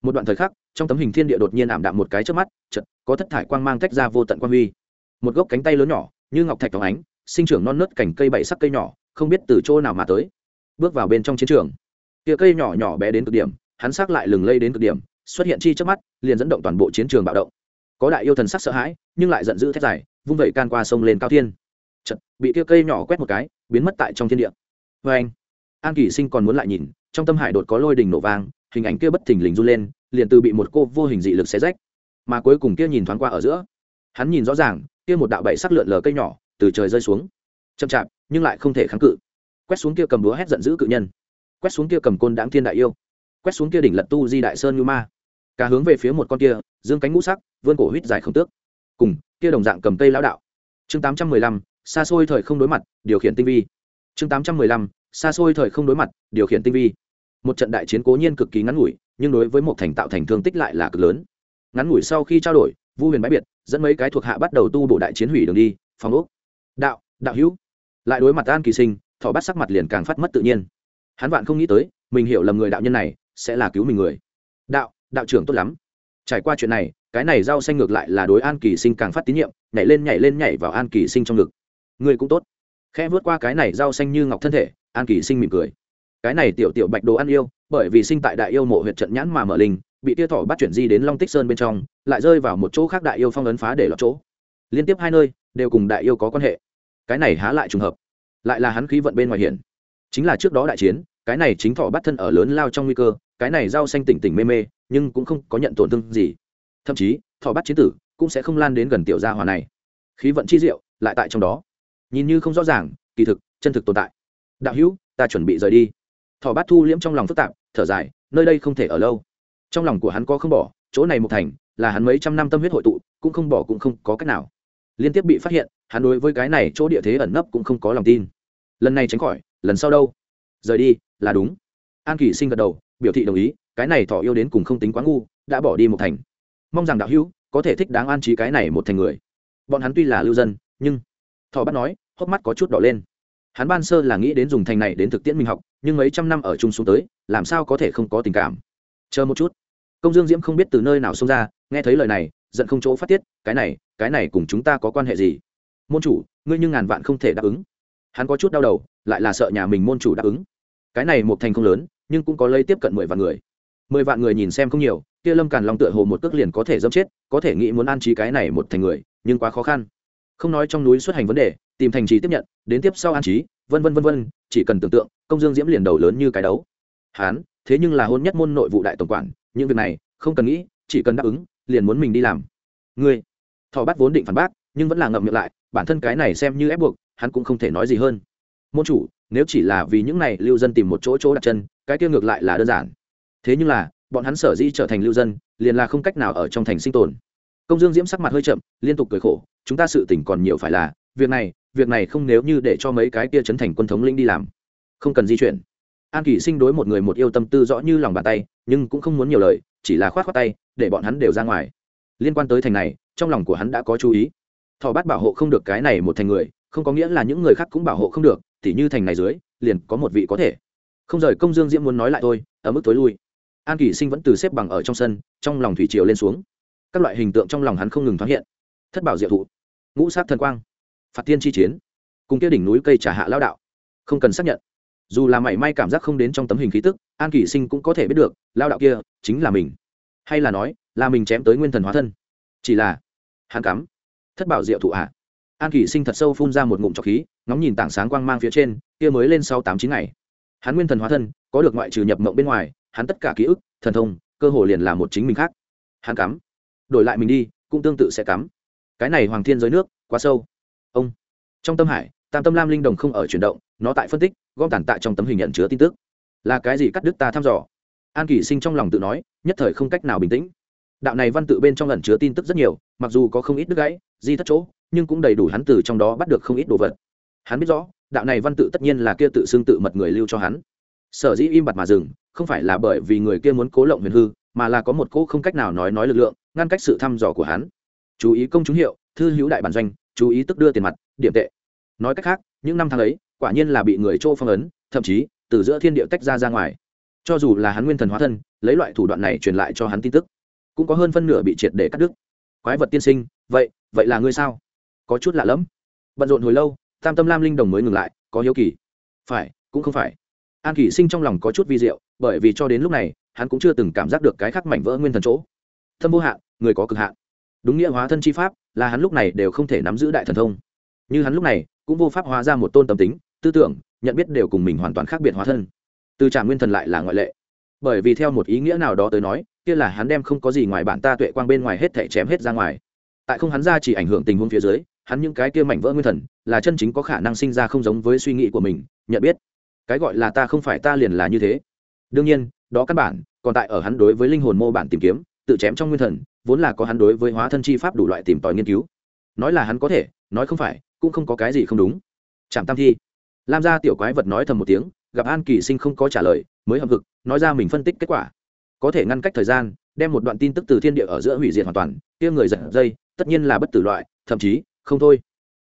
một đoạn thời khắc, trong tấm hình thiên địa đột nhiên ảm đạm một cái trước mắt chật có thất thải quang mang tách ra vô tận quang huy. Một gốc cánh tay lớn nhỏ, như ngọc thạch phóng ánh, sinh trưởng non nớt cành cây bậy sắc cây nhỏ, không biết từ chỗ nào mà tới. Bước vào bên trong chiến trường. Kia cây nhỏ nhỏ bé đến cực điểm, hắn sắc lại lừng lây đến cực điểm, xuất hiện chi trước mắt, liền dẫn động toàn bộ chiến trường bạo động. Có đại yêu thần sắc sợ hãi, nhưng lại giận dữ thét dài, vung vẩy can qua sông lên cao thiên. Chật bị kia cây nhỏ quét một cái, biến mất tại trong thiên địa. Vê anh an kỳ sinh còn muốn lại nhìn, trong tâm hải đột có lôi đình nổ vang, hình ảnh kia bất thình lình run lên liền từ bị một cô vô hình dị lực xé rách, mà cuối cùng kia nhìn thoáng qua ở giữa. Hắn nhìn rõ ràng, kia một đạo bậy sắc lượn lờ cây nhỏ từ trời rơi xuống. Chậm chạp, nhưng lại không thể kháng cự. Quét xuống kia cầm búa hét giận dữ cự nhân. Quét xuống kia cầm côn đáng thiên đại yêu. Quét xuống kia đỉnh lật tu di đại sơn như ma. Cả hướng về phía một con kia, dương cánh ngũ sắc, vươn cổ huýt dài không tước. Cùng, kia đồng dạng cầm cây lão đạo. Chương tám trăm mười lăm, xa xôi thời không đối mặt, điều khiển tinh vi. Chương tám trăm mười lăm, xa xôi thời không đối mặt, điều khiển tinh vi một trận đại chiến cố nhiên cực kỳ ngắn ngủi, nhưng đối với một thành tạo thành thương tích lại là cực lớn. Ngắn ngủi sau khi trao đổi, vu huyền bãi biệt, dẫn mấy cái thuộc hạ bắt đầu tu bộ đại chiến hủy đường đi, phòng ốc. Đạo đạo hữu. Lại đối mặt an kỳ sinh, thọ bắt sắc mặt liền càng phát mất tự nhiên. Hắn vạn không nghĩ tới, mình hiểu lầm người đạo nhân này, sẽ là cứu mình người. Đạo đạo trưởng tốt lắm. Trải qua chuyện này, cái này rau xanh ngược lại là đối an kỳ sinh càng phát tín nhiệm, nhảy lên nhảy lên nhảy vào an kỳ sinh trong ngực. Người cũng tốt. Khẽ vượt qua cái này rau xanh như ngọc thân thể, an kỳ sinh mỉm cười cái này tiểu tiểu bạch đồ ăn yêu, bởi vì sinh tại đại yêu mộ huyện trận nhãn mà mở linh, bị tia thỏ bắt chuyển di đến long tích sơn bên trong, lại rơi vào một chỗ khác đại yêu phong ấn phá để lọt chỗ. Liên tiếp hai nơi, đều cùng đại yêu có quan hệ. Cái này há lại trùng hợp. Lại là hắn khí vận bên ngoài hiển chính là trước đó đại chiến, cái này chính thỏ bắt thân ở lớn lao trong nguy cơ, cái này rau xanh tỉnh tỉnh mê mê, nhưng cũng không có nhận tổn thương gì. Thậm chí, thỏ bắt chiến tử cũng sẽ không lan đến gần tiểu gia hòa này. Khí vận chi diệu lại tại trong đó. Nhìn như không rõ ràng, kỳ thực, chân thực tồn tại. Đạo hữu, ta chuẩn bị rời đi thỏ bát thu liễm trong lòng phức tạp, thở dài, nơi đây không thể ở lâu. Trong lòng của hắn có không bỏ, chỗ này một thành, là hắn mấy trăm năm tâm huyết hội tụ, cũng không bỏ cũng không có cách nào. Liên tiếp bị phát hiện, hắn đối với cái này chỗ địa thế ẩn nấp cũng không có lòng tin. Lần này tránh khỏi, lần sau đâu? Rời đi, là đúng. An kỳ sinh gật đầu, biểu thị đồng ý, cái này thọ yêu đến cùng không tính quá ngu, đã bỏ đi một thành. Mong rằng đạo hữu, có thể thích đáng an trí cái này một thành người. Bọn hắn tuy là lưu dân, nhưng thọ bắt nói, hốc mắt có chút đỏ lên hắn ban sơ là nghĩ đến dùng thành này đến thực tiễn minh học, nhưng mấy trăm năm ở chung xuống tới, làm sao có thể không có tình cảm? Chờ một chút. Công dương diễm không biết từ nơi nào xông ra, nghe thấy lời này, giận không chỗ phát tiết, cái này cái này cùng chúng ta có quan hệ gì? Môn chủ, ngươi nhưng ngàn vạn không thể đáp ứng. Hắn có chút đau đầu, lại là sợ nhà mình môn chủ đáp ứng. Cái này một thành không lớn, nhưng cũng có lấy tiếp cận mười vạn người. Mười vạn người nhìn xem không nhiều, kia lâm càn long tựa hồ một cước liền có thể dâm chết, có thể nghĩ muốn an trí cái này một thành người, nhưng quá khó khăn. Không nói trong núi xuất hành vấn đề tìm thành trì tiếp nhận, đến tiếp sau an trí, vân vân vân vân, chỉ cần tưởng tượng, công dương diễm liền đầu lớn như cái đấu. Hán, thế nhưng là hôn nhất môn nội vụ đại tổng quản, những việc này, không cần nghĩ, chỉ cần đáp ứng, liền muốn mình đi làm. Ngươi, thọ bắt vốn định phản bác, nhưng vẫn là ngậm miệng lại, bản thân cái này xem như ép buộc, hắn cũng không thể nói gì hơn. Môn chủ, nếu chỉ là vì những này lưu dân tìm một chỗ chỗ đặt chân, cái kia ngược lại là đơn giản. Thế nhưng là, bọn hắn sở dĩ trở thành lưu dân, liền là không cách nào ở trong thành sinh tồn. Công dương diễm sắc mặt hơi chậm, liên tục cười khổ, chúng ta sự tỉnh còn nhiều phải là việc này việc này không nếu như để cho mấy cái kia chấn thành quân thống linh đi làm. Không cần di chuyển. An kỷ sinh đối một người một yêu tâm tư rõ như lòng bàn tay, nhưng cũng không muốn nhiều lời, chỉ là khoát t tay, để bọn hắn đều ra ngoài. Liên quan tới thành này, trong lòng của hắn đã có chú ý. Thọ bát bảo hộ không được cái này một thành người, không có nghĩa là những người khác cũng bảo hộ không được, tỉ như thành này dưới, liền có một vị có thể. Không rời công dương diễm muốn nói lại thôi, ở mức tối lui. An kỷ sinh vẫn từ xếp bằng ở trong sân, trong lòng thủy triều lên xuống. Các loại hình tượng trong lòng hắn không ngừng thoáng hiện. Thất bảo diệu thụ. Ngũ sát thần quang phạt tiên chi chiến, cùng kia đỉnh núi cây trà hạ lao đạo. Không cần xác nhận. Dù là mảy may cảm giác không đến trong tấm hình khí tức, an kỷ sinh cũng có thể biết được, lao đạo kia chính là mình. Hay là nói, là mình chém tới nguyên thần hóa thân. Chỉ là, hắn cắm, thất bảo diệu thụ ạ à. an kỷ sinh thật sâu phun ra một ngụm trọc khí, ngóng nhìn tảng sáng quang mang phía trên, kia mới lên sau tám chín ngày. Hắn nguyên thần hóa thân, có được ngoại trừ nhập mộng bên ngoài, hắn tất cả ký ức, thần thông, cơ hồ liền là một chính mình khác. Hắn cắm, đổi lại mình đi, cũng tương tự sẽ cắm. Cái này hoàng thiên giới nước, quá sâu trong tâm hải, tam tâm lam linh đồng không ở chuyển động, nó tại phân tích, gom tàn tạ trong tấm hình nhận chứa tin tức. Là cái gì cắt đứt ta thăm dò? An kỷ sinh trong lòng tự nói, nhất thời không cách nào bình tĩnh. Đạo này văn tự bên trong ẩn chứa tin tức rất nhiều, mặc dù có không ít đứt gãy, di thất chỗ, nhưng cũng đầy đủ hắn từ trong đó bắt được không ít đồ vật. Hắn biết rõ, đạo này văn tự tất nhiên là kia tự xưng tự mật người lưu cho hắn. Sở dĩ im bặt mà dừng, không phải là bởi vì người kia muốn cố lộng huyền hư, mà là có một cỗ không cách nào nói nói lực lượng, ngăn cách sự thăm dò của hắn. Chú ý công chúng hiệu, thư hữu đại bản doanh, chú ý tức đưa tiền mặt, điểm tệ nói cách khác, những năm tháng ấy, quả nhiên là bị người châu phong ấn, thậm chí, từ giữa thiên địa tách ra ra ngoài. Cho dù là hắn nguyên thần hóa thân, lấy loại thủ đoạn này truyền lại cho hắn tin tức, cũng có hơn phân nửa bị triệt để cắt đứt. Quái vật tiên sinh, vậy vậy là ngươi sao? Có chút lạ lẫm. Bận rộn hồi lâu, tam tâm lam linh đồng mới ngừng lại, có hiếu kỳ. Phải, cũng không phải. An kỳ sinh trong lòng có chút vi diệu, bởi vì cho đến lúc này, hắn cũng chưa từng cảm giác được cái khắc mảnh vỡ nguyên thần chỗ. Thâm vô hạn, người có cực hạn. Đúng nghĩa hóa thân chi pháp, là hắn lúc này đều không thể nắm giữ đại thần thông như hắn lúc này, cũng vô pháp hóa ra một tôn tâm tính, tư tưởng, nhận biết đều cùng mình hoàn toàn khác biệt hóa thân. Từ trả nguyên thần lại là ngoại lệ. Bởi vì theo một ý nghĩa nào đó tới nói, kia là hắn đem không có gì ngoài bản ta tuệ quang bên ngoài hết thể chém hết ra ngoài. Tại không hắn ra chỉ ảnh hưởng tình huống phía dưới, hắn những cái kia mảnh vỡ nguyên thần, là chân chính có khả năng sinh ra không giống với suy nghĩ của mình, nhận biết. Cái gọi là ta không phải ta liền là như thế. Đương nhiên, đó căn bản, còn tại ở hắn đối với linh hồn mô bản tìm kiếm, tự chém trong nguyên thần, vốn là có hắn đối với hóa thân chi pháp đủ loại tìm tòi nghiên cứu. Nói là hắn có thể, nói không phải cũng không có cái gì không đúng. Trạm tam thi. Lam gia tiểu quái vật nói thầm một tiếng, gặp an kỳ sinh không có trả lời, mới hậm hực, nói ra mình phân tích kết quả. Có thể ngăn cách thời gian, đem một đoạn tin tức từ thiên địa ở giữa hủy diệt hoàn toàn, kia người giật dây, tất nhiên là bất tử loại, thậm chí, không thôi.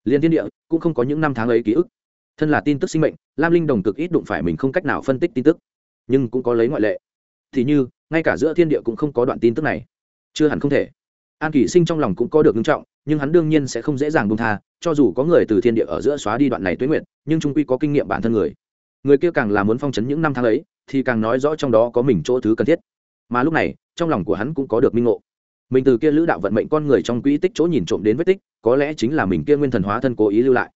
Liên thiên địa, cũng không có những năm tháng ấy ký ức. Thân là tin tức sinh mệnh, lam linh đồng cực ít đụng phải mình không cách nào phân tích tin tức, nhưng cũng có lấy ngoại lệ. Thì như, ngay cả giữa thiên địa cũng không có đoạn tin tức này. Chưa hẳn không thể. An kỷ sinh trong lòng cũng có được nghiêm trọng, nhưng hắn đương nhiên sẽ không dễ dàng buông tha cho dù có người từ thiên địa ở giữa xóa đi đoạn này tuế nguyện nhưng trung quy có kinh nghiệm bản thân người. Người kia càng là muốn phong chấn những năm tháng ấy, thì càng nói rõ trong đó có mình chỗ thứ cần thiết. Mà lúc này, trong lòng của hắn cũng có được minh ngộ. Mình từ kia lữ đạo vận mệnh con người trong quỹ tích chỗ nhìn trộm đến vết tích, có lẽ chính là mình kia nguyên thần hóa thân cố ý lưu lại.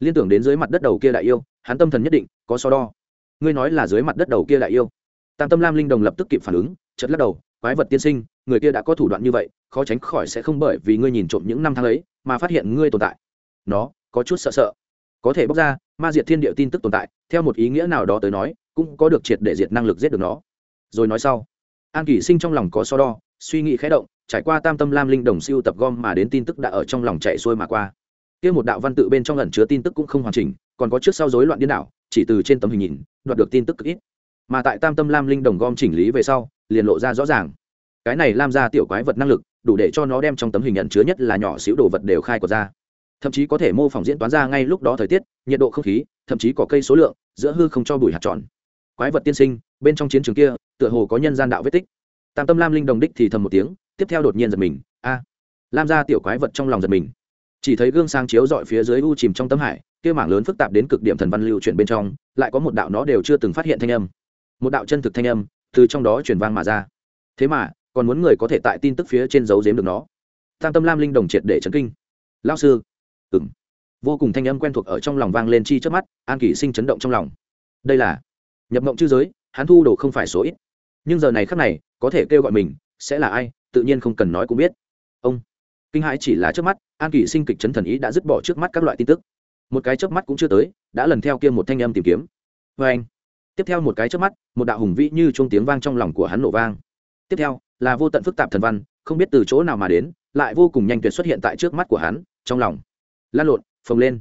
Liên tưởng đến dưới mặt đất đầu kia đại yêu, hắn tâm thần nhất định có so đo. Ngươi nói là dưới mặt đất đầu kia đại yêu. Tam tâm lam linh đồng lập tức kịp phản ứng chật lắc đầu, quái vật tiên sinh, người kia đã có thủ đoạn như vậy, khó tránh khỏi sẽ không bởi vì ngươi nhìn trộm những năm tháng ấy mà phát hiện ngươi tồn tại nó, có chút sợ sợ. Có thể bóc ra, ma diệt thiên địa tin tức tồn tại, theo một ý nghĩa nào đó tới nói, cũng có được triệt để diệt năng lực giết được nó. Rồi nói sau. An kỷ sinh trong lòng có so đo, suy nghĩ khẽ động, trải qua tam tâm lam linh đồng siêu tập gom mà đến tin tức đã ở trong lòng chạy xuôi mà qua. Kia một đạo văn tự bên trong lần chứa tin tức cũng không hoàn chỉnh, còn có trước sau rối loạn điên đảo, chỉ từ trên tấm hình nhìn, đoạt được tin tức cực ít. Mà tại tam tâm lam linh đồng gom chỉnh lý về sau, liền lộ ra rõ ràng. Cái này lam ra tiểu quái vật năng lực, đủ để cho nó đem trong tấm hình nhận chứa nhất là nhỏ xíu đồ vật đều khai của ra thậm chí có thể mô phỏng diễn toán ra ngay lúc đó thời tiết, nhiệt độ không khí, thậm chí có cây số lượng, giữa hư không cho bụi hạt tròn. Quái vật tiên sinh, bên trong chiến trường kia, tựa hồ có nhân gian đạo vết tích. Tam tâm lam linh đồng đích thì thầm một tiếng, tiếp theo đột nhiên giật mình. A! Lam ra tiểu quái vật trong lòng giật mình. Chỉ thấy gương sang chiếu dọi phía dưới u chìm trong tấm hải, kia mảng lớn phức tạp đến cực điểm thần văn lưu chuyển bên trong, lại có một đạo nó đều chưa từng phát hiện thanh âm. Một đạo chân thực thanh âm, từ trong đó chuyển vang mà ra. Thế mà, còn muốn người có thể tại tin tức phía trên giấu giếm được nó. Tam tâm lam linh đồng triệt để chấn kinh. Lao sư ừng vô cùng thanh âm quen thuộc ở trong lòng vang lên chi trước mắt, an kỷ sinh chấn động trong lòng. Đây là nhập mộng chư giới, hắn thu đồ không phải số ít. Nhưng giờ này khắc này, có thể kêu gọi mình, sẽ là ai, tự nhiên không cần nói cũng biết. Ông. Kinh hãi chỉ là trước mắt, an kỷ sinh kịch chấn thần ý đã dứt bỏ trước mắt các loại tin tức. Một cái chớp mắt cũng chưa tới, đã lần theo kia một thanh âm tìm kiếm. Vê anh. Tiếp theo một cái chớp mắt, một đạo hùng vĩ như chuông tiếng vang trong lòng của hắn nổ vang. Tiếp theo, là vô tận phức tạp thần văn, không biết từ chỗ nào mà đến, lại vô cùng nhanh tuyệt xuất hiện tại trước mắt của hắn, trong lòng lan lộn phồng lên.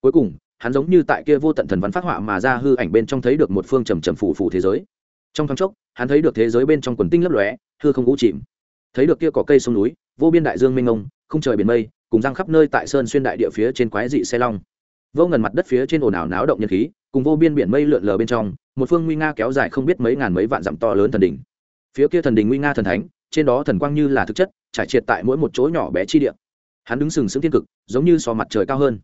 Cuối cùng hắn giống như tại kia vô tận thần văn phát họa mà ra hư ảnh bên trong thấy được một phương trầm trầm phủ phủ thế giới. Trong thoáng chốc hắn thấy được thế giới bên trong quần tinh lấp lóe hư không ngũ chìm thấy được kia có cây sông núi vô biên đại dương mênh ngông, không trời biển mây cùng răng khắp nơi tại sơn xuyên đại địa phía trên quái dị xe long. Vô ngần mặt đất phía trên ồn ào náo động nhân khí cùng vô biên biển mây lượn lờ bên trong một phương nguy nga kéo dài không biết mấy ngàn mấy vạn dặm to lớn thần đỉnh. Phía kia thần đình nguy nga thần thánh trên đó thần quang như là thực chất trải triệt tại mỗi một chỗ nhỏ bé chi địa hắn đứng sừng sững thiên cực, giống như so mặt trời cao hơn.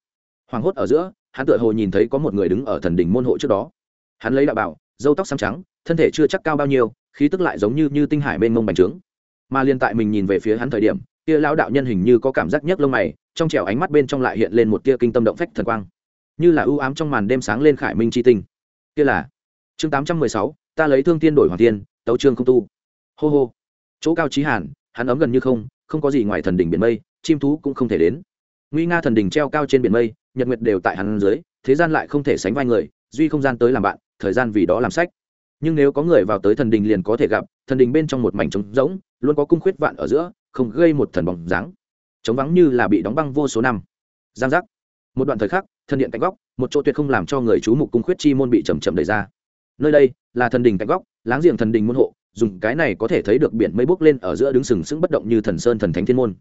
Hoàng hốt ở giữa, hắn tựa hồ nhìn thấy có một người đứng ở thần đỉnh môn hộ trước đó. Hắn lấy đạo bảo dâu tóc xám trắng, thân thể chưa chắc cao bao nhiêu, khí tức lại giống như như tinh hải bên ngông bành trướng. Mà liên tại mình nhìn về phía hắn thời điểm, kia lão đạo nhân hình như có cảm giác nhấc lông mày, trong trẻo ánh mắt bên trong lại hiện lên một tia kinh tâm động phách thần quang. Như là ưu ám trong màn đêm sáng lên khải minh chi tinh. Kia là chương tám trăm mười sáu, ta lấy thương tiên đổi hoàng tiên, tấu trương không tu. Hô hô. Chỗ cao trí hàn, hắn ấm gần như không không có gì ngoài thần đỉnh biển mây chim thú cũng không thể đến. Nguy nga thần đình treo cao trên biển mây, nhật nguyệt đều tại hắn dưới, thế gian lại không thể sánh vai người, duy không gian tới làm bạn, thời gian vì đó làm sách. Nhưng nếu có người vào tới thần đình liền có thể gặp, thần đình bên trong một mảnh trống rỗng, luôn có cung khuyết vạn ở giữa, không gây một thần bóng dáng. Trống vắng như là bị đóng băng vô số năm. Giang giác. Một đoạn thời khắc, thần điện cạnh góc, một chỗ tuyệt không làm cho người chú mục cung khuyết chi môn bị chầm chậm đẩy ra. Nơi đây, là thần đình cạnh góc, láng giềng thần đình môn hộ, dùng cái này có thể thấy được biển mây bốc lên ở giữa đứng sừng sững bất động như thần sơn thần thánh thiên môn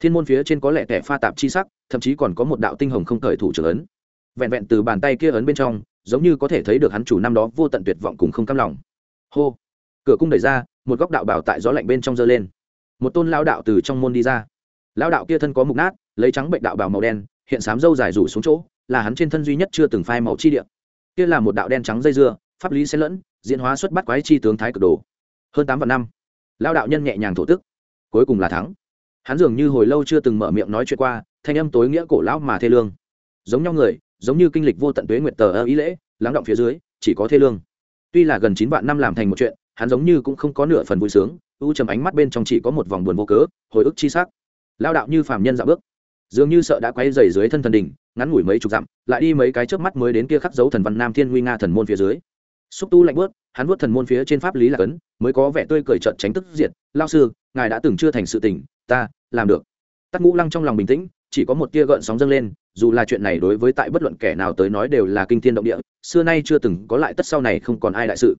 thiên môn phía trên có lẽ tẻ pha tạp chi sắc, thậm chí còn có một đạo tinh hồng không cởi thủ trưởng ấn. Vẹn vẹn từ bàn tay kia ấn bên trong, giống như có thể thấy được hắn chủ năm đó vô tận tuyệt vọng cùng không cam lòng. Hô! Cửa cung đẩy ra, một góc đạo bảo tại gió lạnh bên trong giơ lên. Một tôn lao đạo từ trong môn đi ra. Lao đạo kia thân có mục nát, lấy trắng bệnh đạo bảo màu đen, hiện sám dâu dài rủ xuống chỗ, là hắn trên thân duy nhất chưa từng phai màu chi địa. Kia là một đạo đen trắng dây dưa, pháp lý xen lẫn, diễn hóa xuất bắt quái chi tướng thái cực đồ. Hơn tám vạn năm lao đạo nhân nhẹ nhàng thổ tức, cuối cùng là thắng hắn dường như hồi lâu chưa từng mở miệng nói chuyện qua, thanh âm tối nghĩa cổ lão mà thê lương. Giống nhau người, giống như kinh lịch vô tận tuế nguyệt tờ ơ ý lễ, lắng động phía dưới, chỉ có thê lương. Tuy là gần chín vạn năm làm thành một chuyện, hắn giống như cũng không có nửa phần vui sướng, u trầm ánh mắt bên trong chỉ có một vòng buồn vô cớ, hồi ức chi sắc. Lao đạo như phàm nhân dạo bước. Dường như sợ đã quay dày dưới thân thần đình ngắn ngủi mấy chục dặm, lại đi mấy cái trước mắt mới đến kia khắc dấu thần văn nam thiên nguy nga thần môn phía dưới. Xúc tu lạnh bớt hắn vuốt thần môn phía trên pháp lý là cấn, mới có vẻ tươi cười trợn tránh tức diệt. Lao sư, ngài đã từng chưa thành sự tình ta, làm được. Tắc ngũ lăng trong lòng bình tĩnh, chỉ có một tia gợn sóng dâng lên, dù là chuyện này đối với tại bất luận kẻ nào tới nói đều là kinh thiên động địa, xưa nay chưa từng có lại tất sau này không còn ai đại sự.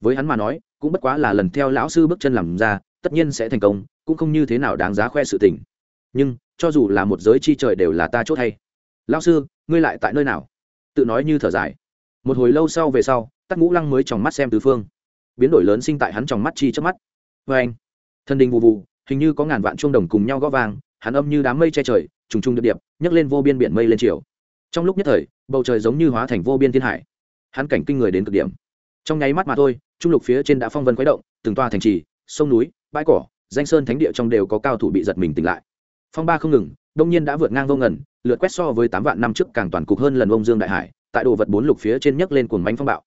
Với hắn mà nói, cũng bất quá là lần theo lão sư bước chân làm ra, tất nhiên sẽ thành công, cũng không như thế nào đáng giá khoe sự tình. Nhưng, cho dù là một giới chi trời đều là ta chốt hay lão sư, ngươi lại tại nơi nào? Tự nói như thở dài. Một hồi lâu sau về sau, tắc ngũ lăng mới tròng mắt xem tứ phương. Biến đổi lớn sinh tại hắn tròng mắt chi trước mắt. Vê anh thân đình vụ vụ hình như có ngàn vạn chuông đồng cùng nhau gõ vang, hắn âm như đám mây che trời trùng trùng điệp điệp nhấc lên vô biên biển mây lên chiều. Trong lúc nhất thời bầu trời giống như hóa thành vô biên thiên hải. Hắn cảnh kinh người đến cực điểm. Trong nháy mắt mà thôi trung lục phía trên đã phong vân khuấy động từng toa thành trì sông núi bãi cỏ danh sơn thánh địa trong đều có cao thủ bị giật mình tỉnh lại. Phong ba không ngừng đông nhiên đã vượt ngang vô ngần lượt quét so với tám vạn năm trước càng toàn cục hơn lần ông dương đại hải tại đồ vật bốn lục phía trên nhấc lên cuồng bánh phong bạo.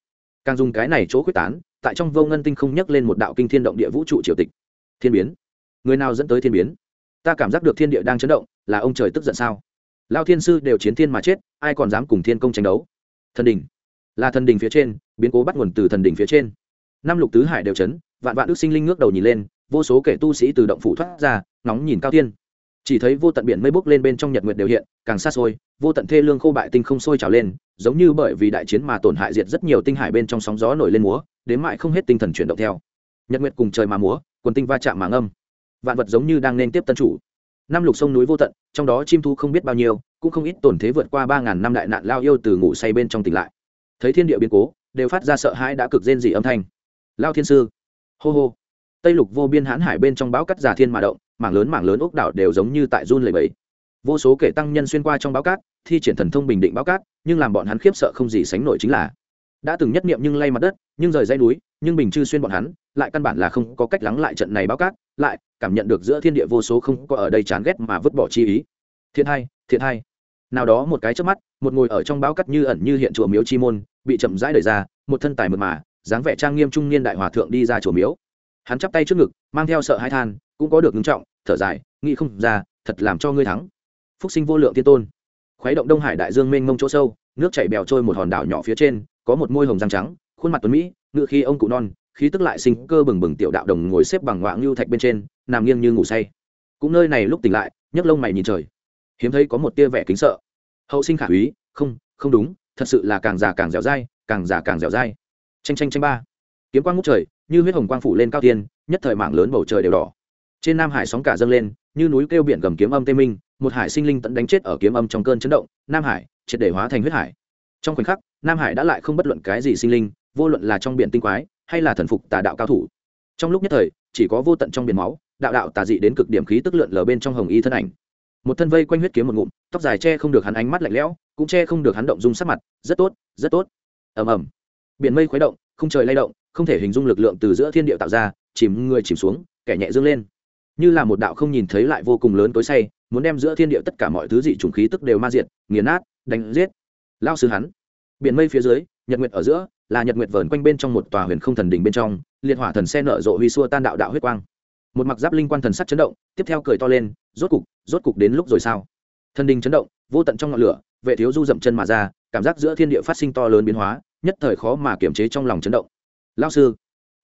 Càng dùng cái này chỗ quyết tán tại trong vô ngân tinh không nhấc lên một đạo kinh thiên động địa vũ trụ triều tịch. Thiên biến người nào dẫn tới thiên biến? Ta cảm giác được thiên địa đang chấn động, là ông trời tức giận sao? Lao thiên sư đều chiến thiên mà chết, ai còn dám cùng thiên công tranh đấu? Thần đình là thần đình phía trên, biến cố bắt nguồn từ thần đình phía trên. Năm lục tứ hải đều chấn, vạn vạn đức sinh linh ngước đầu nhìn lên, vô số kẻ tu sĩ từ động phủ thoát ra nóng nhìn cao thiên. Chỉ thấy vô tận biển mây bốc lên bên trong nhật nguyệt đều hiện, càng xa xôi, vô tận thê lương khô bại tinh không sôi trào lên, giống như bởi vì đại chiến mà tổn hại diệt rất nhiều tinh hải bên trong sóng gió nổi lên múa, đến mại không hết tinh thần chuyển động theo. Nhật nguyệt cùng trời mà múa, quần tinh va chạm mà ngâm vạn vật giống như đang nên tiếp tân chủ. Năm lục sông núi vô tận, trong đó chim thu không biết bao nhiêu, cũng không ít tổn thế vượt qua ba ngàn năm đại nạn lao yêu từ ngủ say bên trong tỉnh lại. Thấy thiên địa biến cố, đều phát ra sợ hãi đã cực rên dị âm thanh. Lao thiên sư! Hô hô! Tây lục vô biên hãn hải bên trong bão cắt giả thiên mà động, mảng lớn mảng lớn ốc đảo đều giống như tại run lầy bẫy vô số kể tăng nhân xuyên qua trong báo cát, thi triển thần thông bình định báo cát, nhưng làm bọn hắn khiếp sợ không gì sánh nổi chính là đã từng nhất niệm nhưng lay mặt đất, nhưng rời dây núi, nhưng bình chư xuyên bọn hắn, lại căn bản là không có cách lắng lại trận này báo cát, lại cảm nhận được giữa thiên địa vô số không có ở đây chán ghét mà vứt bỏ chi ý. Thiện hai thiện hai nào đó một cái trước mắt, một ngồi ở trong báo cát như ẩn như hiện chùa miếu chi môn, bị chậm rãi đẩy ra, một thân tài mượt mà, dáng vẻ trang nghiêm trung niên đại hòa thượng đi ra chùa miếu. Hắn chắp tay trước ngực, mang theo sợ hai than, cũng có được ngưng trọng, thở dài, nghĩ không ra, thật làm cho ngươi thắng. Phúc sinh vô lượng tiên tôn. Khuấy động đông hải đại dương mênh mông chỗ sâu, nước chảy bèo trôi một hòn đảo nhỏ phía trên có một môi hồng răng trắng, khuôn mặt tuấn mỹ, ngự khi ông cụ non, khí tức lại sinh cơ bừng bừng tiểu đạo đồng ngồi xếp bằng ngoạng lưu thạch bên trên, nằm nghiêng như ngủ say. Cũng nơi này lúc tỉnh lại, nhấc lông mày nhìn trời. Hiếm thấy có một tia vẻ kính sợ. Hậu sinh khả úy, không không đúng, thật sự là càng già càng dẻo dai, càng già càng dẻo dai. Tranh tranh tranh ba. Kiếm quang ngút trời, như huyết hồng quang phủ lên cao tiên nhất thời mảng lớn bầu trời đều đỏ. Trên nam hải sóng cả dâng lên, như núi kêu biển gầm kiếm âm tê minh, một hải sinh linh tận đánh chết ở kiếm âm trong cơn chấn động, nam hải, triệt để hóa thành huyết hải. Trong khoảnh khắc nam hải đã lại không bất luận cái gì sinh linh, vô luận là trong biển tinh quái, hay là thần phục tà đạo cao thủ. Trong lúc nhất thời, chỉ có vô tận trong biển máu, đạo đạo tà dị đến cực điểm khí tức lượn lờ bên trong hồng y thân ảnh. Một thân vây quanh huyết kiếm một ngụm, tóc dài che không được hắn ánh mắt lạnh lẽo, cũng che không được hắn động dung sắc mặt, rất tốt rất tốt. Ầm ầm. Biển mây khuấy động, không trời lay động, không thể hình dung lực lượng từ giữa thiên địa tạo ra, chìm người chìm xuống, kẻ nhẹ dương lên. Như là một đạo không nhìn thấy lại vô cùng lớn tối say, muốn đem giữa thiên địa tất cả mọi thứ dị trùng khí tức đều ma diệt, nghiền nát, đánh giết. Lao sư hắn biển mây phía dưới, nhật nguyệt ở giữa, là nhật nguyệt vờn quanh bên trong một tòa huyền không thần đình bên trong, liệt hỏa thần xe nở rộ huy xua tan đạo đạo huyết quang. Một mặc giáp linh quan thần sắc chấn động, tiếp theo cười to lên, rốt cục rốt cục đến lúc rồi sao? Thần đình chấn động, vô tận trong ngọn lửa, vệ thiếu du dậm chân mà ra, cảm giác giữa thiên địa phát sinh to lớn biến hóa, nhất thời khó mà kiểm chế trong lòng chấn động. Lao sư,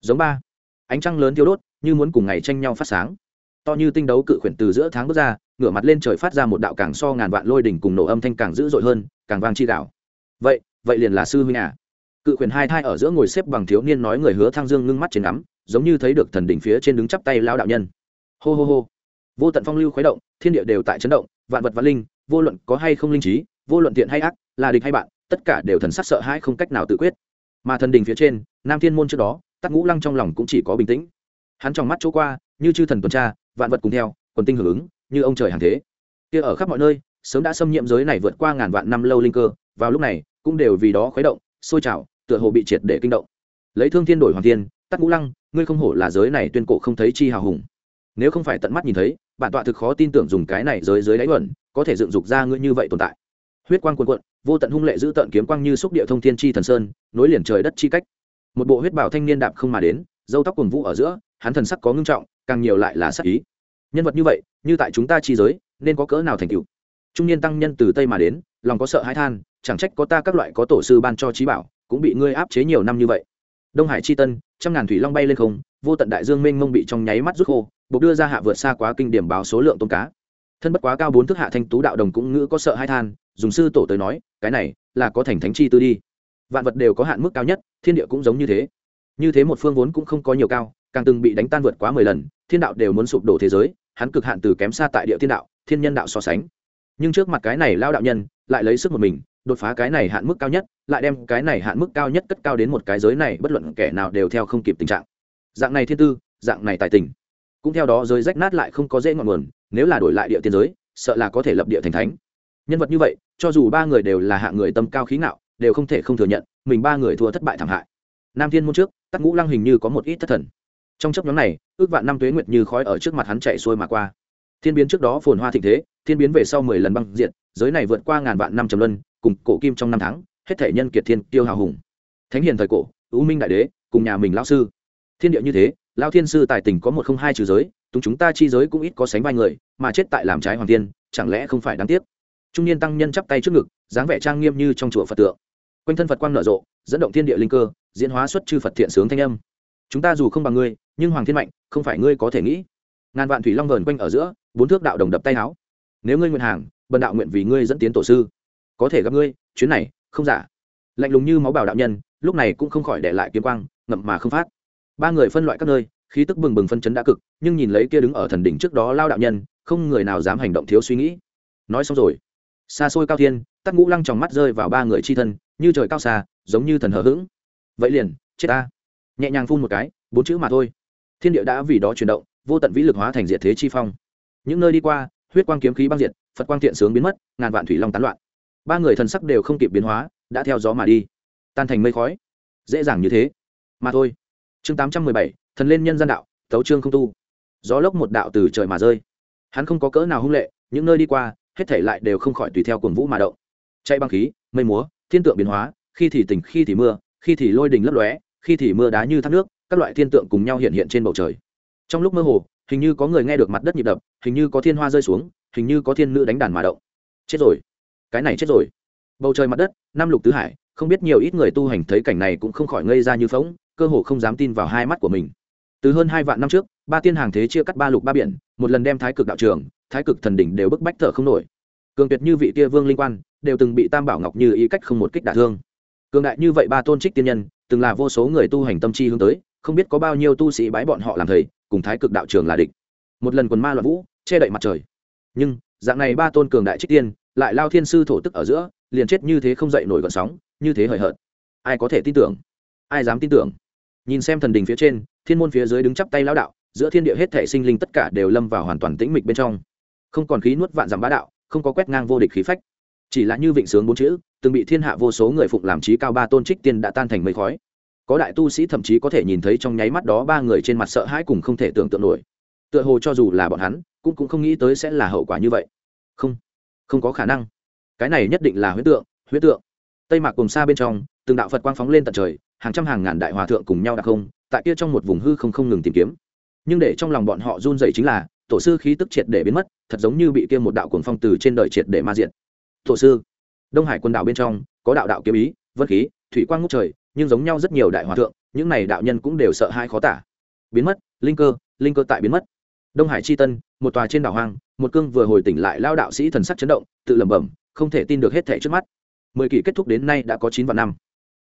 giống ba. Ánh trăng lớn thiếu đốt, như muốn cùng ngày tranh nhau phát sáng. To như tinh đấu cự khuyển từ giữa tháng bước ra, ngửa mặt lên trời phát ra một đạo càng so ngàn vạn lôi đỉnh cùng nổ âm thanh càng dữ dội hơn, càng vang chi đảo. vậy vậy liền là sư huynh à. Cự khuyển hai thai ở giữa ngồi xếp bằng thiếu niên nói người hứa thăng dương ngưng mắt trên ngắm, giống như thấy được thần đỉnh phía trên đứng chắp tay lao đạo nhân. Hô hô hô. Vô tận phong lưu khuấy động, thiên địa đều tại chấn động, vạn vật văn linh, vô luận có hay không linh trí, vô luận thiện hay ác, là địch hay bạn, tất cả đều thần sắc sợ hãi không cách nào tự quyết. Mà thần đình phía trên, nam thiên môn trước đó, tắc ngũ lăng trong lòng cũng chỉ có bình tĩnh. Hắn trong mắt chỗ qua, như chư thần tuần tra, vạn vật cùng theo, quần tinh hưởng ứng, như ông trời hàng thế. Kia ở khắp mọi nơi, sớm đã xâm nhiễm giới này vượt qua ngàn vạn năm lâu linh cơ, vào lúc này cũng đều vì đó khuấy động, sôi trào, tựa hồ bị triệt để kinh động. Lấy thương thiên đổi hoàng thiên tắc ngũ lăng, ngươi không hổ là giới này tuyên cổ không thấy chi hào hùng. Nếu không phải tận mắt nhìn thấy, bản tọa thực khó tin tưởng dùng cái này giới giới đáy luận, có thể dựng dục ra ngươi như vậy tồn tại. Huyết quang cuồn quận vô tận hung lệ giữ tận kiếm quang như xúc địa thông thiên chi thần sơn, nối liền trời đất chi cách. Một bộ huyết bảo thanh niên đạp không mà đến dâu tóc cuồng vũ ở giữa, hắn thần sắc có ngưng trọng, càng nhiều lại là sắc ý. Nhân vật như vậy, như tại chúng ta chi giới, nên có cỡ nào thành tựu? Trung niên tăng nhân từ tây mà đến, lòng có sợ hãi than chẳng trách có ta các loại có tổ sư ban cho trí bảo, cũng bị ngươi áp chế nhiều năm như vậy. Đông hải chi tân, trăm ngàn thủy long bay lên không, vô tận đại dương mênh mông bị trong nháy mắt rút khô, buộc đưa ra hạ vượt xa quá kinh điểm báo số lượng tôm cá. Thân bất quá cao bốn thước hạ thanh tú đạo đồng cũng ngữ có sợ hai than, dùng sư tổ tới nói, cái này là có thành thánh chi tư đi. Vạn vật đều có hạn mức cao nhất, thiên địa cũng giống như thế. Như thế một phương vốn cũng không có nhiều cao, càng từng bị đánh tan vượt quá mười lần, thiên đạo đều muốn sụp đổ thế giới, hắn cực hạn từ kém xa tại địa thiên đạo, thiên nhân đạo so sánh. Nhưng trước mặt cái này lao đạo nhân, lại lấy sức một mình đột phá cái này hạn mức cao nhất, lại đem cái này hạn mức cao nhất cất cao đến một cái giới này, bất luận kẻ nào đều theo không kịp tình trạng. Dạng này thiên tư, dạng này tài tình. Cũng theo đó giới rách nát lại không có dễ ngọn nguồn, nếu là đổi lại địa tiên giới, sợ là có thể lập địa thành thánh. Nhân vật như vậy, cho dù ba người đều là hạng người tâm cao khí ngạo, đều không thể không thừa nhận, mình ba người thua thất bại thảm hại. Nam thiên môn trước, tắc ngũ lăng hình như có một ít thất thần. Trong chấp nhóm này, ước vạn năm tuế nguyệt như khói ở trước mặt hắn chạy xuôi mà qua. Thiên biến trước đó phồn hoa thịnh thế, thiên biến về sau mười lần băng diện giới này vượt qua ngàn vạn năm trầm luân cùng cổ kim trong năm tháng, hết thể nhân kiệt thiên, tiêu hào hùng. Thánh hiền thời cổ ưu minh đại đế, cùng nhà mình lão sư. Thiên địa như thế lao thiên sư tài tình có một không hai trừ giới, túng chúng ta chi giới cũng ít có sánh vai người, mà chết tại làm trái hoàng tiên chẳng lẽ không phải đáng tiếc? Trung niên tăng nhân chắp tay trước ngực, dáng vẻ trang nghiêm như trong chùa phật tượng. Quanh thân phật quang nở rộ, dẫn động thiên địa linh cơ, diễn hóa xuất chư phật thiện sướng thanh âm. Chúng ta dù không bằng ngươi, nhưng hoàng thiên mạnh, không phải ngươi có thể nghĩ. Ngàn vạn thủy long vờn quanh ở giữa, bốn thước đạo đồng đập tay áo. Nếu ngươi nguyện hàng, bần đạo nguyện vì ngươi dẫn tiến tổ sư có thể gặp ngươi, chuyến này, không giả. Lạnh lùng như máu bảo đạo nhân, lúc này cũng không khỏi để lại kiếm quang, ngậm mà không phát. Ba người phân loại các nơi, khí tức bừng bừng phân chấn đã cực, nhưng nhìn lấy kia đứng ở thần đỉnh trước đó lao đạo nhân, không người nào dám hành động thiếu suy nghĩ. Nói xong rồi, xa xôi cao thiên, tắc ngũ lăng tròng mắt rơi vào ba người chi thân, như trời cao xa, giống như thần hờ hững. Vậy liền, chết ta. Nhẹ nhàng phun một cái, bốn chữ mà thôi. Thiên địa đã vì đó chuyển động, vô tận vĩ lực hóa thành diệt thế chi phong. Những nơi đi qua, huyết quang kiếm khí băng diệt, phật quang thiện sướng biến mất, ngàn vạn thủy long tán loạn ba người thần sắc đều không kịp biến hóa, đã theo gió mà đi. Tan thành mây khói. Dễ dàng như thế. Mà thôi. Chương tám trăm mười bảy, thần lên nhân gian đạo tấu trương không tu. Gió lốc một đạo từ trời mà rơi. Hắn không có cỡ nào hung lệ, những nơi đi qua, hết thể lại đều không khỏi tùy theo cuồng vũ mà động. Chạy băng khí, mây múa, thiên tượng biến hóa, khi thì tỉnh, khi thì mưa, khi thì lôi đình lấp lóe, khi thì mưa đá như thác nước, các loại thiên tượng cùng nhau hiện hiện trên bầu trời. Trong lúc mơ hồ, hình như có người nghe được mặt đất nhịp đập, hình như có thiên hoa rơi xuống, hình như có thiên nữ đánh đàn mà động. Chết rồi cái này chết rồi. Bầu trời mặt đất, năm lục tứ hải, không biết nhiều ít người tu hành thấy cảnh này cũng không khỏi ngây ra như phóng cơ hồ không dám tin vào hai mắt của mình. Từ hơn hai vạn năm trước, ba tiên hàng thế chia cắt ba lục ba biển, một lần đem thái cực đạo trường, thái cực thần đỉnh đều bức bách thở không nổi. Cường tuyệt như vị tia vương linh quan, đều từng bị tam bảo ngọc như ý cách không một kích đả thương. Cường đại như vậy ba tôn trích tiên nhân, từng là vô số người tu hành tâm chi hướng tới, không biết có bao nhiêu tu sĩ bái bọn họ làm thầy, cùng thái cực đạo trường là địch. Một lần quần ma loạn vũ, che đậy mặt trời. Nhưng, dạng này ba tôn cường đại trích tiên lại lao thiên sư thổ tức ở giữa, liền chết như thế không dậy nổi gọn sóng, như thế hời hợt. Ai có thể tin tưởng? Ai dám tin tưởng? Nhìn xem thần đình phía trên, thiên môn phía dưới đứng chắp tay lao đạo, giữa thiên địa hết thể sinh linh tất cả đều lâm vào hoàn toàn tĩnh mịch bên trong. Không còn khí nuốt vạn dặm bá đạo, không có quét ngang vô địch khí phách. Chỉ là như vịnh sướng bốn chữ, từng bị thiên hạ vô số người phụng làm trí cao ba tôn trích tiên đã tan thành mây khói. Có đại tu sĩ thậm chí có thể nhìn thấy trong nháy mắt đó ba người trên mặt sợ hãi cùng không thể tưởng tượng nổi. Tựa hồ cho dù là bọn hắn, cũng cũng không nghĩ tới sẽ là hậu quả như vậy. Không không có khả năng. Cái này nhất định là huyết tượng huyết tượng. Tây mạc cùng xa bên trong, từng đạo phật quang phóng lên tận trời, hàng trăm hàng ngàn đại hòa thượng cùng nhau đặc không, tại kia trong một vùng hư không không ngừng tìm kiếm. Nhưng để trong lòng bọn họ run dậy chính là, tổ sư khí tức triệt để biến mất, thật giống như bị kia một đạo cuồng phong từ trên đời triệt để ma diện tổ sư, đông hải quân đảo bên trong, có đạo đạo kiếm ý, vân khí, thủy quang ngút trời, nhưng giống nhau rất nhiều đại hòa thượng, những này đạo nhân cũng đều sợ hai khó tả. Biến mất, linh cơ linh cơ tại biến mất. Đông hải chi tân một tòa trên đảo hoang, một cương vừa hồi tỉnh lại lao đạo sĩ thần sắc chấn động, tự lẩm bẩm, không thể tin được hết thể trước mắt. Mười kỷ kết thúc đến nay đã có chín vạn năm.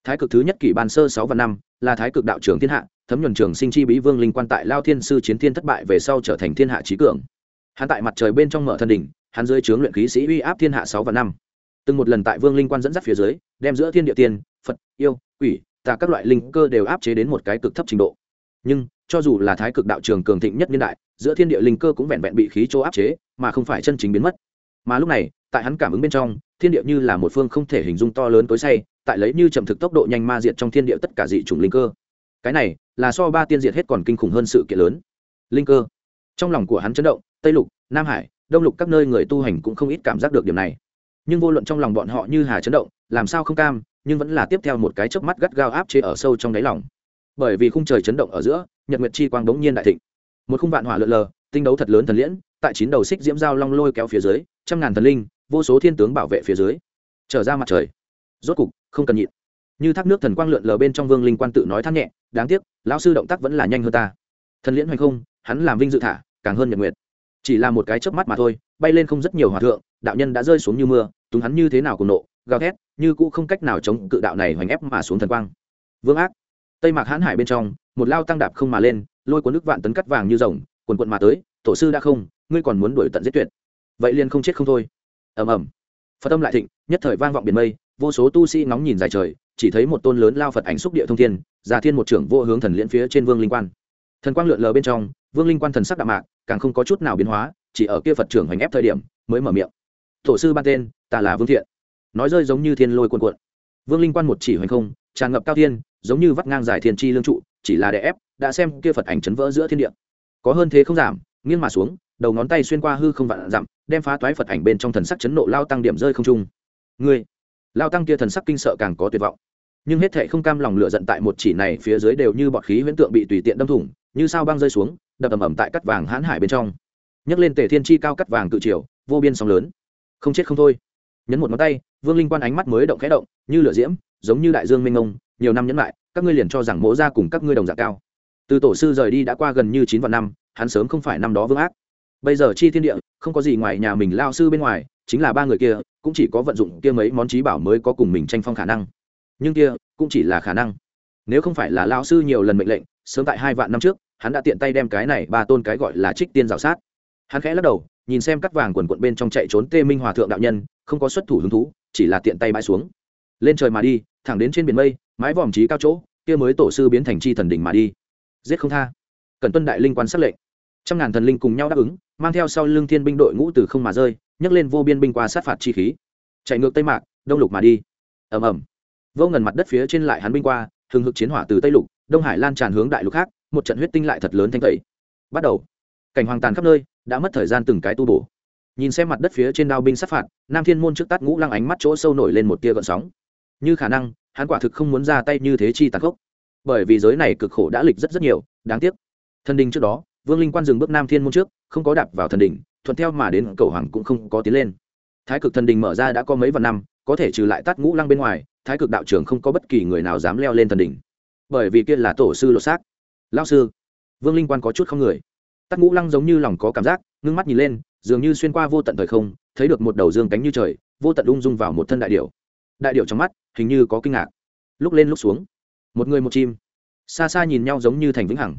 Thái cực thứ nhất kỷ bàn sơ sáu vạn năm, là thái cực đạo trưởng thiên hạ, thấm nhuần trường sinh chi bí vương linh quan tại lao thiên sư chiến thiên thất bại về sau trở thành thiên hạ trí cường. Hắn tại mặt trời bên trong mở thân đỉnh, hắn dưới trướng luyện khí sĩ uy áp thiên hạ sáu vạn năm. Từng một lần tại vương linh quan dẫn dắt phía dưới, đem giữa thiên địa tiên, phật, yêu, quỷ, tà các loại linh cơ đều áp chế đến một cái cực thấp trình độ. Nhưng cho dù là thái cực đạo trường cường thịnh nhất niên đại, giữa thiên địa linh cơ cũng vẹn vẹn bị khí chỗ áp chế, mà không phải chân chính biến mất. Mà lúc này, tại hắn cảm ứng bên trong, thiên địa như là một phương không thể hình dung to lớn tối say, tại lấy như chậm thực tốc độ nhanh ma diệt trong thiên địa tất cả dị chủng linh cơ. Cái này, là so ba tiên diệt hết còn kinh khủng hơn sự kiện lớn. Linh cơ. Trong lòng của hắn chấn động, tây lục, nam hải, đông lục các nơi người tu hành cũng không ít cảm giác được điểm này. Nhưng vô luận trong lòng bọn họ như hà chấn động, làm sao không cam, nhưng vẫn là tiếp theo một cái chớp mắt gắt gao áp chế ở sâu trong đáy lòng bởi vì khung trời chấn động ở giữa, nhật nguyệt chi quang bỗng nhiên đại thịnh. Một khung vạn hỏa lượn lờ, tinh đấu thật lớn thần liễn, tại chín đầu xích diễm dao long lôi kéo phía dưới, trăm ngàn thần linh, vô số thiên tướng bảo vệ phía dưới. Trở ra mặt trời. Rốt cục, không cần nhịn. Như thác nước thần quang lượn lờ bên trong vương linh quan tự nói thắt nhẹ, đáng tiếc, lão sư động tác vẫn là nhanh hơn ta. Thần liễn hoành không, hắn làm vinh dự thả, càng hơn nhật nguyệt. Chỉ là một cái chớp mắt mà thôi, bay lên không rất nhiều hòa thượng, đạo nhân đã rơi xuống như mưa, túng hắn như thế nào cùng nộ, gào thét, như cũ không cách nào chống cự đạo này hoành ép mà xuống thần quang. Vương ác tây mạc hãn hải bên trong, một lao tăng đạp không mà lên, lôi cuốn nước vạn tấn cắt vàng như rồng, quần quận mà tới, tổ sư đã không, ngươi còn muốn đuổi tận giết tuyệt. Vậy liền không chết không thôi. Ầm ầm. Phật âm lại thịnh, nhất thời vang vọng biển mây, vô số tu sĩ ngóng nhìn dài trời, chỉ thấy một tôn lớn lao phật ảnh xúc địa thông thiên già thiên một trưởng vô hướng thần liễn phía trên vương linh quan. Thần quang lượn lờ bên trong, vương linh quan thần sắc đạm mạc, càng không có chút nào biến hóa, chỉ ở kia phật trưởng hoành ép thời điểm, mới mở miệng. Tổ sư ban tên, ta là vương thiện. Nói rơi giống như thiên lôi cuồn cuộn. Vương linh quan một chỉ hoành không tràn ngập cao thiên giống như vắt ngang dài thiên chi lương trụ chỉ là đè ép đã xem kia phật ảnh chấn vỡ giữa thiên địa. Có hơn thế không giảm nghiêng mà xuống đầu ngón tay xuyên qua hư không vạn dặm đem phá toái phật ảnh bên trong thần sắc chấn nộ lao tăng điểm rơi không trung. Người, lao tăng kia thần sắc kinh sợ càng có tuyệt vọng. Nhưng hết thệ không cam lòng lựa giận tại một chỉ này phía dưới đều như bọt khí huyễn tượng bị tùy tiện đâm thủng như sao băng rơi xuống đập ầm ầm tại cắt vàng hãn hải bên trong. Nhấc lên tề thiên chi cao cắt vàng tự triều vô biên sóng lớn. Không chết không thôi. Nhấn một ngón tay vương linh quan ánh mắt mới động khẽ động như lửa diễm giống như đại dương minh ông nhiều năm nhẫn lại các ngươi liền cho rằng mỗ ra cùng các ngươi đồng dạng cao. Từ tổ sư rời đi đã qua gần như chín vạn năm, hắn sớm không phải năm đó vương ác. Bây giờ chi thiên địa, không có gì ngoài nhà mình lao sư bên ngoài, chính là ba người kia, cũng chỉ có vận dụng kia mấy món trí bảo mới có cùng mình tranh phong khả năng. Nhưng kia, cũng chỉ là khả năng. Nếu không phải là lao sư nhiều lần mệnh lệnh, sớm tại hai vạn năm trước, hắn đã tiện tay đem cái này ba tôn cái gọi là trích tiên rào sát. Hắn khẽ lắc đầu, nhìn xem cắt vàng quần quận bên trong chạy trốn tê minh hòa thượng đạo nhân, không có xuất thủ hứng thú, chỉ là tiện tay bãi xuống lên trời mà đi, thẳng đến trên biển mây, mái vòm trí cao chỗ, kia mới tổ sư biến thành chi thần đỉnh mà đi. Giết không tha. Cần tuân đại linh quan sắc lệnh. Trăm ngàn thần linh cùng nhau đáp ứng, mang theo sau lưng thiên binh đội ngũ từ không mà rơi, nhấc lên vô biên binh qua sát phạt chi khí. Chạy ngược tây mạc, đông lục mà đi. Ầm ầm. Vô ngần mặt đất phía trên lại hắn binh qua, hừng hực chiến hỏa từ tây lục, đông hải lan tràn hướng đại lục khác, một trận huyết tinh lại thật lớn thanh tẩy. Bắt đầu. Cảnh hoàng tàn khắp nơi, đã mất thời gian từng cái tu bổ. Nhìn xem mặt đất phía trên đao binh sát phạt, nam thiên môn trước tắt ngũ lăng ánh mắt chỗ sâu nổi lên một tia gợn sóng như khả năng, hắn quả thực không muốn ra tay như thế chi tàn khốc. Bởi vì giới này cực khổ đã lịch rất rất nhiều, đáng tiếc. Thần đình trước đó, vương linh quan dừng bước nam thiên môn trước, không có đạp vào thần đình, thuận theo mà đến cầu hoàng cũng không có tiến lên. Thái cực thần đình mở ra đã có mấy vạn năm, có thể trừ lại tắt ngũ lăng bên ngoài, thái cực đạo trưởng không có bất kỳ người nào dám leo lên thần đình. Bởi vì kia là tổ sư lột xác. Lao sư, vương linh quan có chút không người. Tắt ngũ lăng giống như lòng có cảm giác, ngưng mắt nhìn lên, dường như xuyên qua vô tận thời không, thấy được một đầu dương cánh như trời, vô tận ung dung vào một thân đại điệu đại điệu trong mắt hình như có kinh ngạc. Lúc lên lúc xuống, một người một chim, xa xa nhìn nhau giống như thành vĩnh hằng.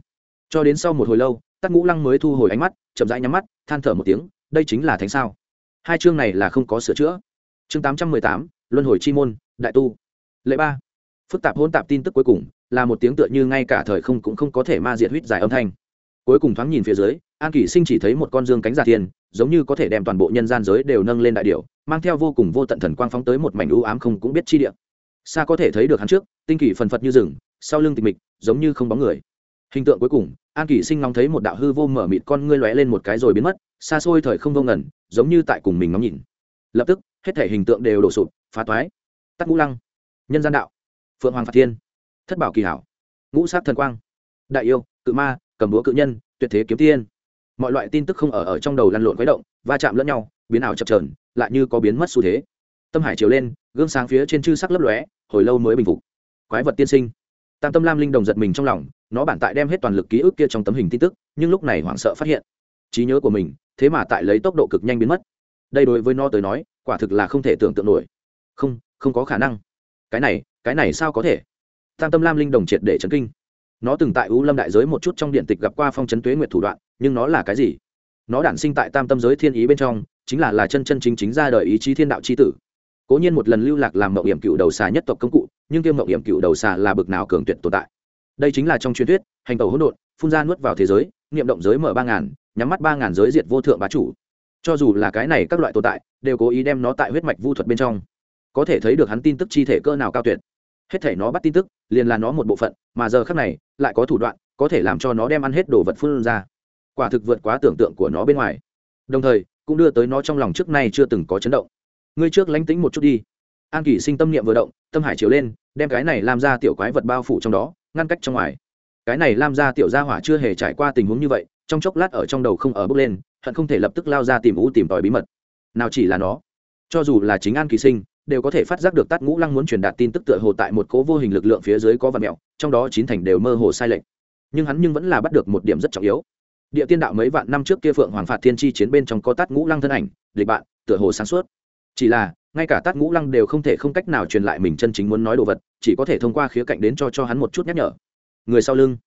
Cho đến sau một hồi lâu tắt ngũ lăng mới thu hồi ánh mắt, chậm rãi nhắm mắt, than thở một tiếng, đây chính là thánh sao? Hai chương này là không có sửa chữa. Chương tám trăm mười tám, luân hồi chi môn, đại tu. Lệ ba. Phức tạp hôn tạp tin tức cuối cùng, là một tiếng tựa như ngay cả thời không cũng không có thể ma diệt huyết dài âm thanh. Cuối cùng thoáng nhìn phía dưới, an kỷ sinh chỉ thấy một con dương cánh giả thiên, giống như có thể đem toàn bộ nhân gian giới đều nâng lên đại điệu mang theo vô cùng vô tận thần quang phóng tới một mảnh ưu ám không cũng biết chi địa xa có thể thấy được hắn trước, tinh kỳ phần phật như rừng, sau lưng tịch mịch, giống như không bóng người. Hình tượng cuối cùng, an kỳ sinh ngóng thấy một đạo hư vô mở mịt con ngươi lóe lên một cái rồi biến mất, xa xôi thời không vô ngẩn giống như tại cùng mình ngóng nhìn. Lập tức, hết thể hình tượng đều đổ sụp, phá toái. Tắc ngũ lăng, nhân gian đạo, phượng hoàng phạt thiên, thất bảo kỳ hảo, ngũ sát thần quang, đại yêu, cự ma, cầm búa cự nhân, tuyệt thế kiếm tiên. Mọi loại tin tức không ở ở trong đầu lăn lộn khuấy động, va chạm lẫn nhau, biến ảo chập trờn lại như có biến mất xu thế. Tâm hải chiều lên, gương sáng phía trên chư sắc lấp lóe hồi lâu mới bình phục. Quái vật tiên sinh. Tam tâm lam linh đồng giật mình trong lòng, nó bản tại đem hết toàn lực ký ức kia trong tấm hình tin tức, nhưng lúc này hoảng sợ phát hiện. Trí nhớ của mình, thế mà tại lấy tốc độ cực nhanh biến mất. Đây đối với nó tới nói, quả thực là không thể tưởng tượng nổi. Không không có khả năng. Cái này cái này sao có thể? Tam tâm lam linh đồng triệt để chấn kinh. Nó từng tại u lâm đại giới một chút trong điện tịch gặp qua phong chấn tuế nguyệt thủ đoạn, nhưng nó là cái gì? Nó đản sinh tại tam tâm giới thiên ý bên trong, chính là là chân chân chính chính ra đời ý chí thiên đạo c h i tử cố nhiên một lần lưu lạc làm mậu hiểm cựu đầu xà nhất tộc công cụ, nhưng kiêm mậu hiểm cựu đầu xà là bực nào cường tuyệt tồn tại. Đây chính là trong truyền thuyết, hành tàu hỗn độn, phun ra nuốt vào thế giới, niệm động giới mở ba ngàn, nhắm mắt ba ngàn giới diệt vô thượng bá chủ. Cho dù là cái này các loại tồn tại, đều cố ý đem nó tại huyết mạch vu thuật bên trong. Có thể thấy được hắn tin tức chi thể cơ nào cao tuyệt. Hết thể nó bắt tin tức, liền là nó một bộ phận, mà giờ khác này, lại có thủ đoạn, có thể làm cho nó đem ăn hết đồ vật phun ra. Quả thực vượt quá tưởng tượng của nó bên ngoài. Đồng thời, cũng đưa tới nó trong lòng trước nay chưa từng có chấn động ngươi trước lánh tính một chút đi. An kỷ sinh tâm niệm vừa động, tâm hải chiếu lên, đem cái này làm ra tiểu quái vật bao phủ trong đó, ngăn cách trong ngoài. Cái này làm ra tiểu gia hỏa chưa hề trải qua tình huống như vậy, trong chốc lát ở trong đầu không ở bước lên, hận không thể lập tức lao ra tìm u tìm tòi bí mật. Nào chỉ là nó, cho dù là chính an kỳ sinh, đều có thể phát giác được tát ngũ lăng muốn truyền đạt tin tức tựa hồ tại một cố vô hình lực lượng phía dưới có vật mẹo, trong đó chín thành đều mơ hồ sai lệch. Nhưng hắn nhưng vẫn là bắt được một điểm rất trọng yếu. Địa tiên đạo mấy vạn năm trước kia phượng hoàng phạt thiên chi chiến bên trong có tát ngũ lăng thân ảnh, địch bạn, tựa hồ sáng suốt chỉ là, ngay cả tát ngũ lăng đều không thể không cách nào truyền lại mình chân chính muốn nói đồ vật, chỉ có thể thông qua khía cạnh đến cho cho hắn một chút nhắc nhở. Người sau lưng.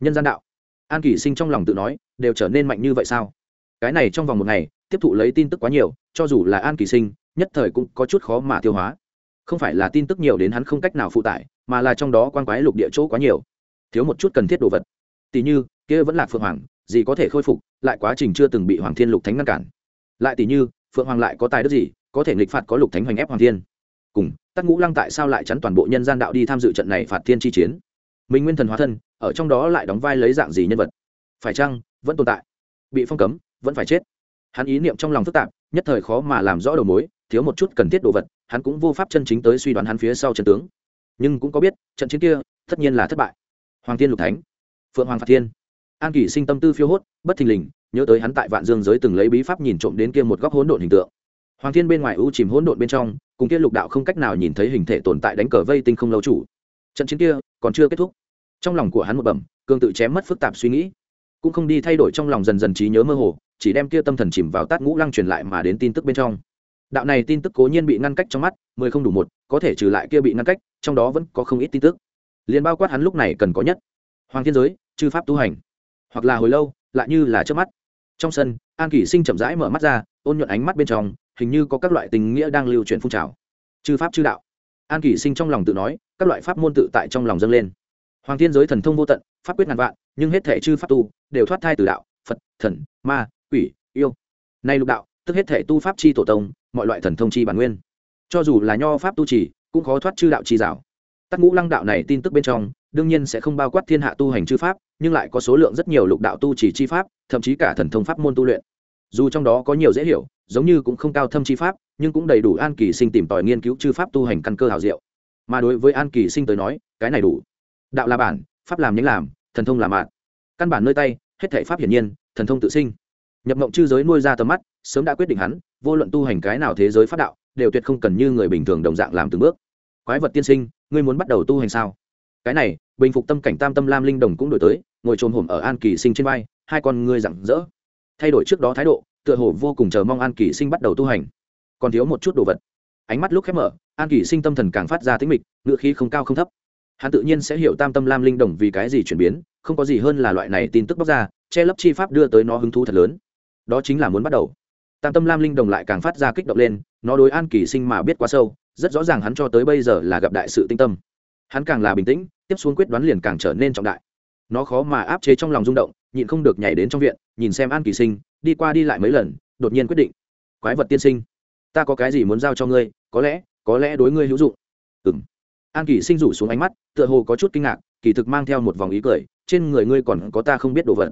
Nhân gian đạo. An kỷ sinh trong lòng tự nói, đều trở nên mạnh như vậy sao? Cái này trong vòng một ngày, tiếp thụ lấy tin tức quá nhiều, cho dù là an kỳ sinh, nhất thời cũng có chút khó mà tiêu hóa. Không phải là tin tức nhiều đến hắn không cách nào phụ tải, mà là trong đó quan quái lục địa chỗ quá nhiều. Thiếu một chút cần thiết đồ vật. Tỷ như, kia vẫn là phượng hoàng, gì có thể khôi phục, lại quá trình chưa từng bị hoàng thiên lục thánh ngăn cản. Lại tỷ như, phượng hoàng lại có tài đức gì có thể nghịch phạt có lục thánh hoành ép hoàng thiên. Cùng, tắc ngũ lăng tại sao lại chắn toàn bộ nhân gian đạo đi tham dự trận này phạt thiên chi chiến? Minh nguyên thần hóa thân, ở trong đó lại đóng vai lấy dạng gì nhân vật? Phải chăng, vẫn tồn tại? Bị phong cấm, vẫn phải chết. Hắn ý niệm trong lòng phức tạp, nhất thời khó mà làm rõ đầu mối, thiếu một chút cần thiết đồ vật, hắn cũng vô pháp chân chính tới suy đoán hắn phía sau trận tướng. Nhưng cũng có biết, trận chiến kia, tất nhiên là thất bại. Hoàng tiên lục thánh, phượng hoàng phạt thiên. An kỷ sinh tâm tư phiêu hốt, bất thình lình, nhớ tới hắn tại vạn dương giới từng lấy bí pháp nhìn trộm đến kia một góc hỗn độn hình tượng hoàng thiên bên ngoài u chìm hỗn độn bên trong, cùng kia lục đạo không cách nào nhìn thấy hình thể tồn tại đánh cờ vây tinh không lâu chủ. Trận chiến kia còn chưa kết thúc. Trong lòng của hắn một bẩm cương tự chém mất phức tạp suy nghĩ. Cũng không đi thay đổi trong lòng dần dần trí nhớ mơ hồ, chỉ đem kia tâm thần chìm vào tát ngũ lăng truyền lại mà đến tin tức bên trong. Đạo này tin tức cố nhiên bị ngăn cách trong mắt, mười không đủ một, có thể trừ lại kia bị ngăn cách, trong đó vẫn có không ít tin tức. Liền bao quát hắn lúc này cần có nhất. Hoàng thiên giới, chư pháp tu hành. Hoặc là hồi lâu, lại như là trước mắt. Trong sân, an kỷ sinh chậm rãi mở mắt ra, ôn nhuận ánh mắt bên trong hình như có các loại tình nghĩa đang lưu truyền phun trào. Chư pháp chư đạo. An kỷ sinh trong lòng tự nói, các loại pháp môn tự tại trong lòng dâng lên. Hoàng thiên giới thần thông vô tận, pháp quyết ngàn vạn, nhưng hết thể chư pháp tu đều thoát thai từ đạo, phật, thần, ma, quỷ, yêu. Nay lục đạo, tức hết thể tu pháp chi tổ tông, mọi loại thần thông chi bản nguyên. Cho dù là nho pháp tu trì, cũng khó thoát chư đạo chi rào tắc ngũ lăng đạo này tin tức bên trong, đương nhiên sẽ không bao quát thiên hạ tu hành chư pháp, nhưng lại có số lượng rất nhiều lục đạo tu trì chi pháp, thậm chí cả thần thông pháp môn tu luyện. Dù trong đó có nhiều dễ hiểu giống như cũng không cao thâm chi pháp, nhưng cũng đầy đủ an kỳ sinh tìm tòi nghiên cứu chư pháp tu hành căn cơ hào diệu. Mà đối với an kỳ sinh tới nói, cái này đủ. Đạo là bản, pháp làm nhánh làm, thần thông là mạn căn bản nơi tay, hết thể pháp hiển nhiên, thần thông tự sinh. Nhập mộng chư giới nuôi ra tầm mắt, sớm đã quyết định hắn, vô luận tu hành cái nào thế giới pháp đạo, đều tuyệt không cần như người bình thường đồng dạng làm từng bước. Quái vật tiên sinh, ngươi muốn bắt đầu tu hành sao? Cái này, bình phục tâm cảnh tam tâm lam linh đồng cũng đổi tới, ngồi trồm hổm ở an kỳ sinh trên vai, hai con ngươi rặng rỡ. Thay đổi trước đó thái độ tựa hồ vô cùng chờ mong an kỷ sinh bắt đầu tu hành. Còn thiếu một chút đồ vật. Ánh mắt lúc khép mở, an kỷ sinh tâm thần càng phát ra tính mịch, ngựa khí không cao không thấp. Hắn tự nhiên sẽ hiểu tam tâm lam linh đồng vì cái gì chuyển biến, không có gì hơn là loại này tin tức bóc ra, che lấp chi pháp đưa tới nó hứng thú thật lớn. Đó chính là muốn bắt đầu. Tam tâm lam linh đồng lại càng phát ra kích động lên, nó đối an kỳ sinh mà biết quá sâu, rất rõ ràng hắn cho tới bây giờ là gặp đại sự tinh tâm. Hắn càng là bình tĩnh, tiếp xuống quyết đoán liền càng trở nên trọng đại. Nó khó mà áp chế trong lòng rung động nhịn không được nhảy đến trong viện, nhìn xem an kỳ sinh, đi qua đi lại mấy lần, đột nhiên quyết định, quái vật tiên sinh, ta có cái gì muốn giao cho ngươi, có lẽ có lẽ đối ngươi hữu dụng. Ừ m an kỳ sinh rủ xuống ánh mắt, tựa hồ có chút kinh ngạc, kỳ thực mang theo một vòng ý cười, trên người ngươi còn có ta không biết đồ vật.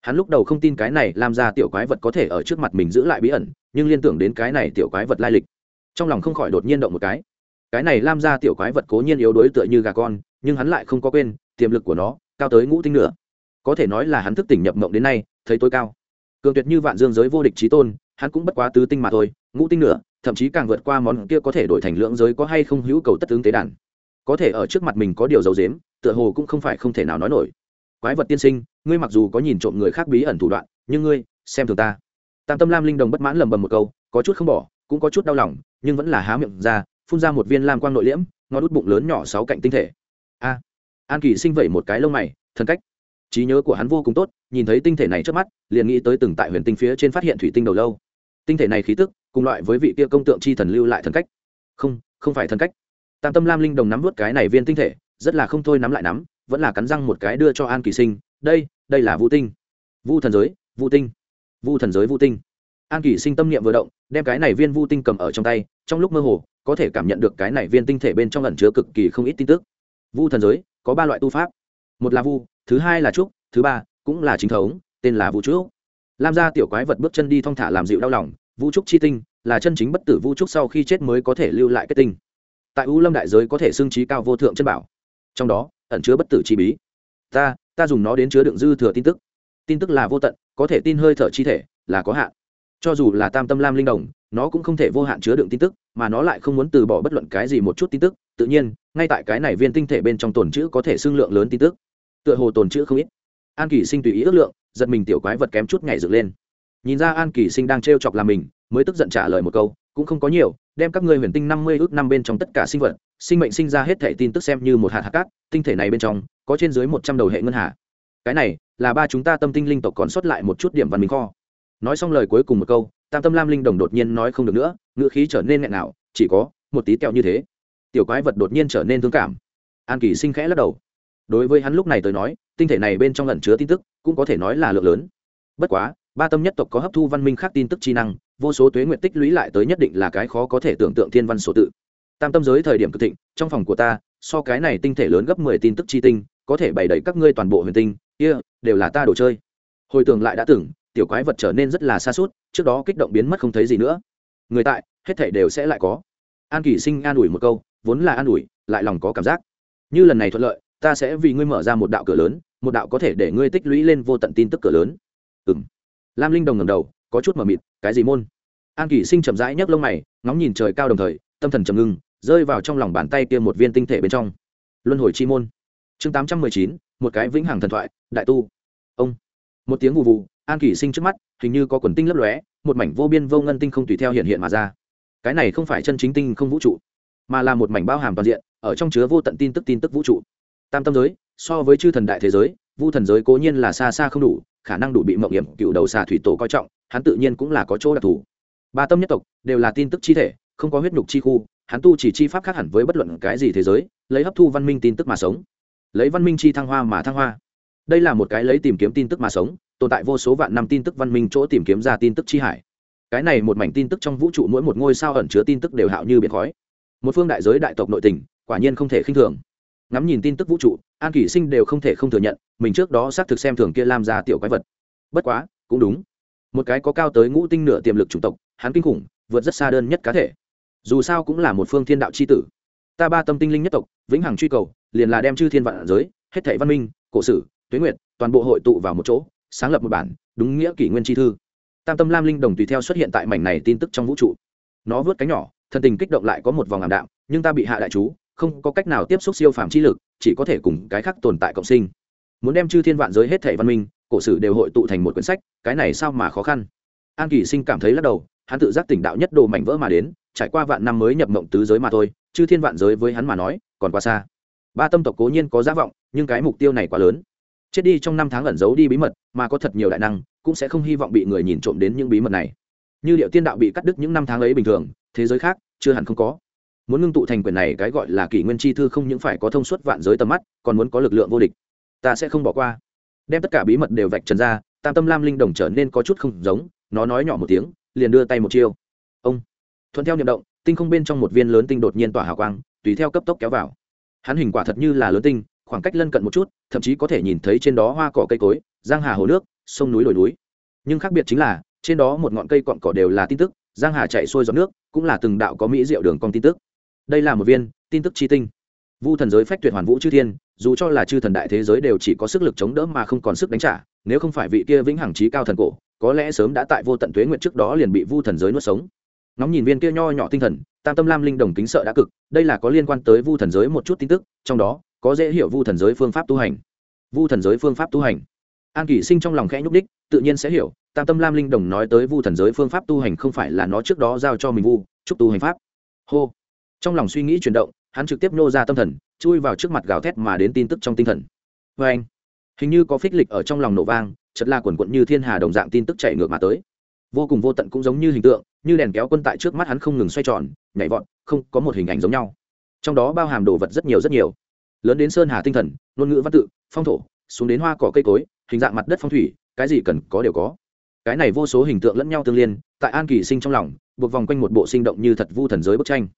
Hắn lúc đầu không tin cái này làm ra tiểu quái vật có thể ở trước mặt mình giữ lại bí ẩn, nhưng liên tưởng đến cái này tiểu quái vật lai lịch, trong lòng không khỏi đột nhiên động một cái. Cái này lam ra tiểu quái vật cố nhiên yếu đối tựa như gà con, nhưng hắn lại không có quên, tiềm lực của nó cao tới ngũ tinh nữa có thể nói là hắn thức tỉnh nhập mộng đến nay, thấy tối cao. Cường tuyệt như vạn dương giới vô địch trí tôn, hắn cũng bất quá tứ tinh mà thôi, ngũ tinh nữa thậm chí càng vượt qua món kia có thể đổi thành lưỡng giới có hay không hữu cầu tất ứng tế đàn. Có thể ở trước mặt mình có điều dầu dếm tựa hồ cũng không phải không thể nào nói nổi. Quái vật tiên sinh, ngươi mặc dù có nhìn trộm người khác bí ẩn thủ đoạn, nhưng ngươi, xem thường ta. Tam tâm lam linh đồng bất mãn lầm bầm một câu, có chút không bỏ, cũng có chút đau lòng, nhưng vẫn là há miệng ra, phun ra một viên lam quang nội liễm ngó đút bụng lớn nhỏ sáu cạnh tinh thể. A. An kỳ sinh vẩy một cái lông mày thân cách trí nhớ của hắn vô cùng tốt, nhìn thấy tinh thể này trước mắt, liền nghĩ tới từng tại huyền tinh phía trên phát hiện thủy tinh đầu lâu. Tinh thể này khí tức, cùng loại với vị kia công tượng chi thần lưu lại thần cách. Không không phải thần cách. Tam tâm lam linh đồng nắm vớt cái này viên tinh thể, rất là không thôi nắm lại nắm, vẫn là cắn răng một cái đưa cho an kỳ sinh, đây đây là vũ tinh. Vu thần giới vũ tinh. Vu thần giới vũ tinh. An kỳ sinh tâm niệm vừa động, đem cái này viên vu tinh cầm ở trong tay, trong lúc mơ hồ, có thể cảm nhận được cái này viên tinh thể bên trong ẩn chứa cực kỳ không ít tin tức. Vu thần giới, có ba loại tu pháp. Một là vu thứ hai là trúc, thứ ba cũng là chính thống, tên là vũ trúc. Lam gia tiểu quái vật bước chân đi thong thả làm dịu đau lòng, vũ trúc chi tinh là chân chính bất tử vũ trúc sau khi chết mới có thể lưu lại kết tinh. Tại u lâm đại giới có thể xưng trí cao vô thượng chân bảo. Trong đó, ẩn chứa bất tử chi bí. Ta ta dùng nó đến chứa đựng dư thừa tin tức. Tin tức là vô tận, có thể tin hơi thở chi thể là có hạn. Cho dù là tam tâm lam linh đồng, nó cũng không thể vô hạn chứa đựng tin tức, mà nó lại không muốn từ bỏ bất luận cái gì một chút tin tức. Tự nhiên, ngay tại cái này viên tinh thể bên trong tồn chữ có thể xương lượng lớn tin tức tựa hồ tồn chữ không ít. An kỳ sinh tùy ý ước lượng, giật mình tiểu quái vật kém chút nhảy dựng lên. Nhìn ra an kỳ sinh đang t chọc làm mình, mới tức giận trả lời một câu, cũng không có nhiều, đem các ngươi huyền tinh năm mươi ước năm bên trong tất cả sinh vật, sinh mệnh sinh ra hết thể tin tức xem như một hạt hạt cát, tinh thể này bên trong, có trên dưới một trăm đầu hệ ngân hà. Cái này, là ba chúng ta tâm tinh linh tộc còn sót lại một chút điểm văn minh kho. Nói xong lời cuối cùng một câu, tam tâm lam linh đồng đột nhiên nói không được nữa, ngữ khí trở nên nghẹn nào chỉ có một tí kẹo như thế. Tiểu quái vật đột nhiên trở nên thương cảm. An kỳ sinh khẽ lắc đầu đối với hắn lúc này tới nói tinh thể này bên trong lẩn chứa tin tức cũng có thể nói là lượng lớn. Bất quá ba tâm nhất tộc có hấp thu văn minh khác tin tức chi năng vô số tuế nguyện tích lũy lại tới nhất định là cái khó có thể tưởng tượng thiên văn số tự. Tam tâm giới thời điểm cực thịnh trong phòng của ta so cái này tinh thể lớn gấp mười tin tức chi tinh có thể bày đầy các ngươi toàn bộ huyền tinh kia、yeah, đều là ta đồ chơi. Hồi tưởng lại đã tưởng tiểu quái vật trở nên rất là xa suốt trước đó kích động biến mất không thấy gì nữa. Người tại hết thể đều sẽ lại có. An kỳ sinh an ủi một câu vốn là an ủi lại lòng có cảm giác. Như lần này thuận lợi ta sẽ vì ngươi mở ra một đạo cửa lớn, một đạo có thể để ngươi tích lũy lên vô tận tin tức cửa lớn. Ừ m lam linh đồng ngầm đầu, có chút mờ mịt, cái gì môn? An kỷ sinh chậm rãi nhấc lông mày, ngóng nhìn trời cao đồng thời, tâm thần trầm ngưng, rơi vào trong lòng bàn tay kia một viên tinh thể bên trong. Luân hồi chi môn. Chương tám trăm mười chín, một cái vĩnh hằng thần thoại, đại tu. Ông. Một tiếng vụ vụ an kỷ sinh trước mắt, hình như có quần tinh lấp lóe, một mảnh vô biên vô ngân tinh không tùy theo hiện hiện mà ra. Cái này không phải chân chính tinh không vũ trụ, mà là một mảnh bao hàm toàn diện, ở trong chứa vô tận tin tức tin tức vũ trụ tam tâm giới, so với chư thần đại thế giới, vu thần giới cố nhiên là xa xa không đủ, khả năng đủ bị mộng hiểm, cựu đầu xà thủy tổ coi trọng, hắn tự nhiên cũng là có chỗ đặc thù. Ba tâm nhất tộc đều là tin tức chi thể, không có huyết nhục chi khu, hắn tu chỉ chi pháp khác hẳn với bất luận cái gì thế giới, lấy hấp thu văn minh tin tức mà sống. Lấy văn minh chi thăng hoa mà thăng hoa. Đây là một cái lấy tìm kiếm tin tức mà sống, tồn tại vô số vạn năm tin tức văn minh chỗ tìm kiếm ra tin tức chi hải. Cái này một mảnh tin tức trong vũ trụ mỗi một ngôi sao ẩn chứa tin tức đều hạo như biển khói. Một phương đại giới đại tộc nội tình, quả nhiên không thể khinh thường ngắm nhìn tin tức vũ trụ, an kỷ sinh đều không thể không thừa nhận, mình trước đó xác thực xem thường kia làm ra tiểu quái vật. Bất quá, cũng đúng. Một cái có cao tới ngũ tinh nửa tiềm lực chủng tộc, hắn kinh khủng, vượt rất xa đơn nhất cá thể. Dù sao cũng là một phương thiên đạo c h i tử. Ta ba tâm tinh linh nhất tộc, vĩnh hằng truy cầu, liền là đem chư thiên vạn giới, hết thảy văn minh, cổ sử, tuế nguyệt, toàn bộ hội tụ vào một chỗ, sáng lập một bản, đúng nghĩa kỷ nguyên chi thư. Tam tâm lam linh đồng tùy theo xuất hiện tại mảnh này tin tức trong vũ trụ. Nó vớt cánh nhỏ thần tình kích động lại có một vòng ảm đạm, nhưng ta bị hạ đại chú không có cách nào tiếp xúc siêu phàm chi lực, chỉ có thể cùng cái khác tồn tại cộng sinh. Muốn đem chư thiên vạn giới hết thể văn minh, cổ sử đều hội tụ thành một quyển sách, cái này sao mà khó khăn? An kỳ sinh cảm thấy lắc đầu, hắn tự giác tỉnh đạo nhất đồ mảnh vỡ mà đến, trải qua vạn năm mới nhập mộng tứ giới mà thôi, chư thiên vạn giới với hắn mà nói, còn quá xa. Ba tâm tộc cố nhiên có giá vọng, nhưng cái mục tiêu này quá lớn. Chết đi trong năm tháng ẩn giấu đi bí mật, mà có thật nhiều đại năng, cũng sẽ không hy vọng bị người nhìn trộm đến những bí mật này. Như liệu tiên đạo bị cắt đứt những năm tháng ấy bình thường, thế giới khác, chưa hẳn không có muốn ngưng tụ thành quyền này cái gọi là kỷ nguyên chi thư không những phải có thông suốt vạn giới tầm mắt, còn muốn có lực lượng vô địch. Ta sẽ không bỏ qua. Đem tất cả bí mật đều vạch trần ra, tam tâm lam linh đồng trở nên có chút không giống, nó nói nhỏ một tiếng, liền đưa tay một chiêu. Ông. Thuận theo n động, tinh không bên trong một viên lớn tinh đột nhiên tỏa hào quang, tùy theo cấp tốc kéo vào. Hắn hình quả thật như là lớn tinh, khoảng cách lân cận một chút, thậm chí có thể nhìn thấy trên đó hoa cỏ cây cối, giang hà hồ nước, sông núi đồi núi. Nhưng khác biệt chính là, trên đó một ngọn cây cọn cỏ đều là tin tức, giang hà chạy xuôi giọt nước, cũng là từng đạo có mỹ diệu đường con tin tức đây là một viên tin tức chi tinh. Vu thần giới phách tuyệt hoàn vũ chư thiên, dù cho là chư thần đại thế giới đều chỉ có sức lực chống đỡ mà không còn sức đánh trả, nếu không phải vị kia vĩnh hằng trí cao thần cổ, có lẽ sớm đã tại vô tận tuế nguyện trước đó liền bị vu thần giới nuốt sống. Nóng nhìn viên kia nho nhỏ tinh thần, tam tâm lam linh đồng kính sợ đã cực, đây là có liên quan tới vu thần giới một chút tin tức, trong đó, có dễ hiểu vu thần giới phương pháp tu hành. Vu thần giới phương pháp tu hành. An kỷ sinh trong lòng khẽ nhúc đích tự nhiên sẽ hiểu, tam tâm lam linh đồng nói tới vu thần giới phương pháp tu hành không phải là nó trước đó giao cho mình vu, chúc tu hành pháp. Hô trong lòng suy nghĩ chuyển động, hắn trực tiếp nô ra tâm thần, chui vào trước mặt gào thét mà đến tin tức trong tinh thần. Vê anh, hình như có phích lịch ở trong lòng nổ vang chật la quần quận như thiên hà đồng dạng tin tức chạy ngược mà tới. Vô cùng vô tận cũng giống như hình tượng, như đèn kéo quân tại trước mắt hắn không ngừng xoay tròn, nhảy vọt, không có một hình ảnh giống nhau. Trong đó bao hàm đồ vật rất nhiều rất nhiều. Lớn đến sơn hà tinh thần, ngôn ngữ văn tự, phong thổ, xuống đến hoa cỏ cây cối, hình dạng mặt đất phong thủy, cái gì cần có đều có. Cái này vô số hình tượng lẫn nhau tương liên, tại an kỳ sinh trong lòng, buộc vòng quanh một bộ sinh động như thật vu thần giới bức tranh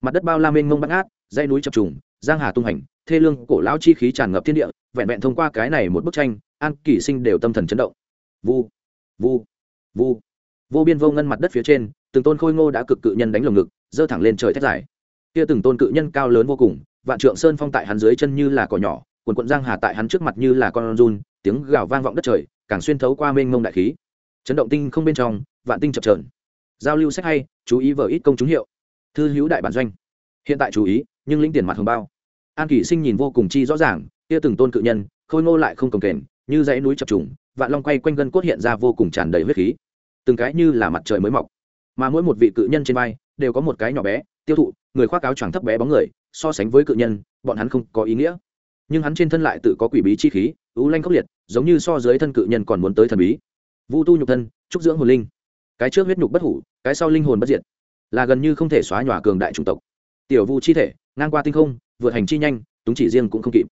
mặt đất bao la mênh mông bắt ngát dãy núi chập trùng, giang hà tung hành, thê lương cổ lão chi khí tràn ngập thiên địa, vẹn vẹn thông qua cái này một bức tranh, an kỳ sinh đều tâm thần chấn động. Vu vu vu. Vô biên vô ngân mặt đất phía trên, từng tôn khôi ngô đã cực cự nhân đánh lồng ngực dơ thẳng lên trời thét dài. Kia từng tôn cự nhân cao lớn vô cùng, vạn trượng sơn phong tại hắn dưới chân như là cỏ nhỏ quần quận giang hà tại hắn trước mặt như là con run, tiếng gào vang vọng đất trời, càng xuyên thấu qua mênh mông đại khí. Chấn động tinh không bên trong, vạn tinh chập trờn giao lưu sách hay, chú ý vở ít công chúng hiệu thư hữu đại bản doanh. Hiện tại chú ý, nhưng lĩnh tiền mặt hồng bao. An kỷ sinh nhìn vô cùng chi rõ ràng, kia từng tôn cự nhân, khôi ngô lại không cồng kềnh, như dãy núi chập trùng, vạn long quay quanh gân cốt hiện ra vô cùng tràn đầy huyết khí. Từng cái như là mặt trời mới mọc. Mà mỗi một vị cự nhân trên vai, đều có một cái nhỏ bé, tiêu thụ, người khoác áo choàng thấp bé bóng người, so sánh với cự nhân, bọn hắn không có ý nghĩa. Nhưng hắn trên thân lại tự có quỷ bí chi khí, ưu lanh khốc liệt, giống như so dưới thân cự nhân còn muốn tới thần bí. Vu tu nhục thân, trúc dưỡng hồn linh. Cái trước huyết nhục bất hủ, cái sau linh hồn bất diệt là gần như không thể xóa nhòa cường đại chủng tộc. Tiểu vu chi thể, ngang qua tinh không, vượt hành chi nhanh, túng chỉ riêng cũng không kịp.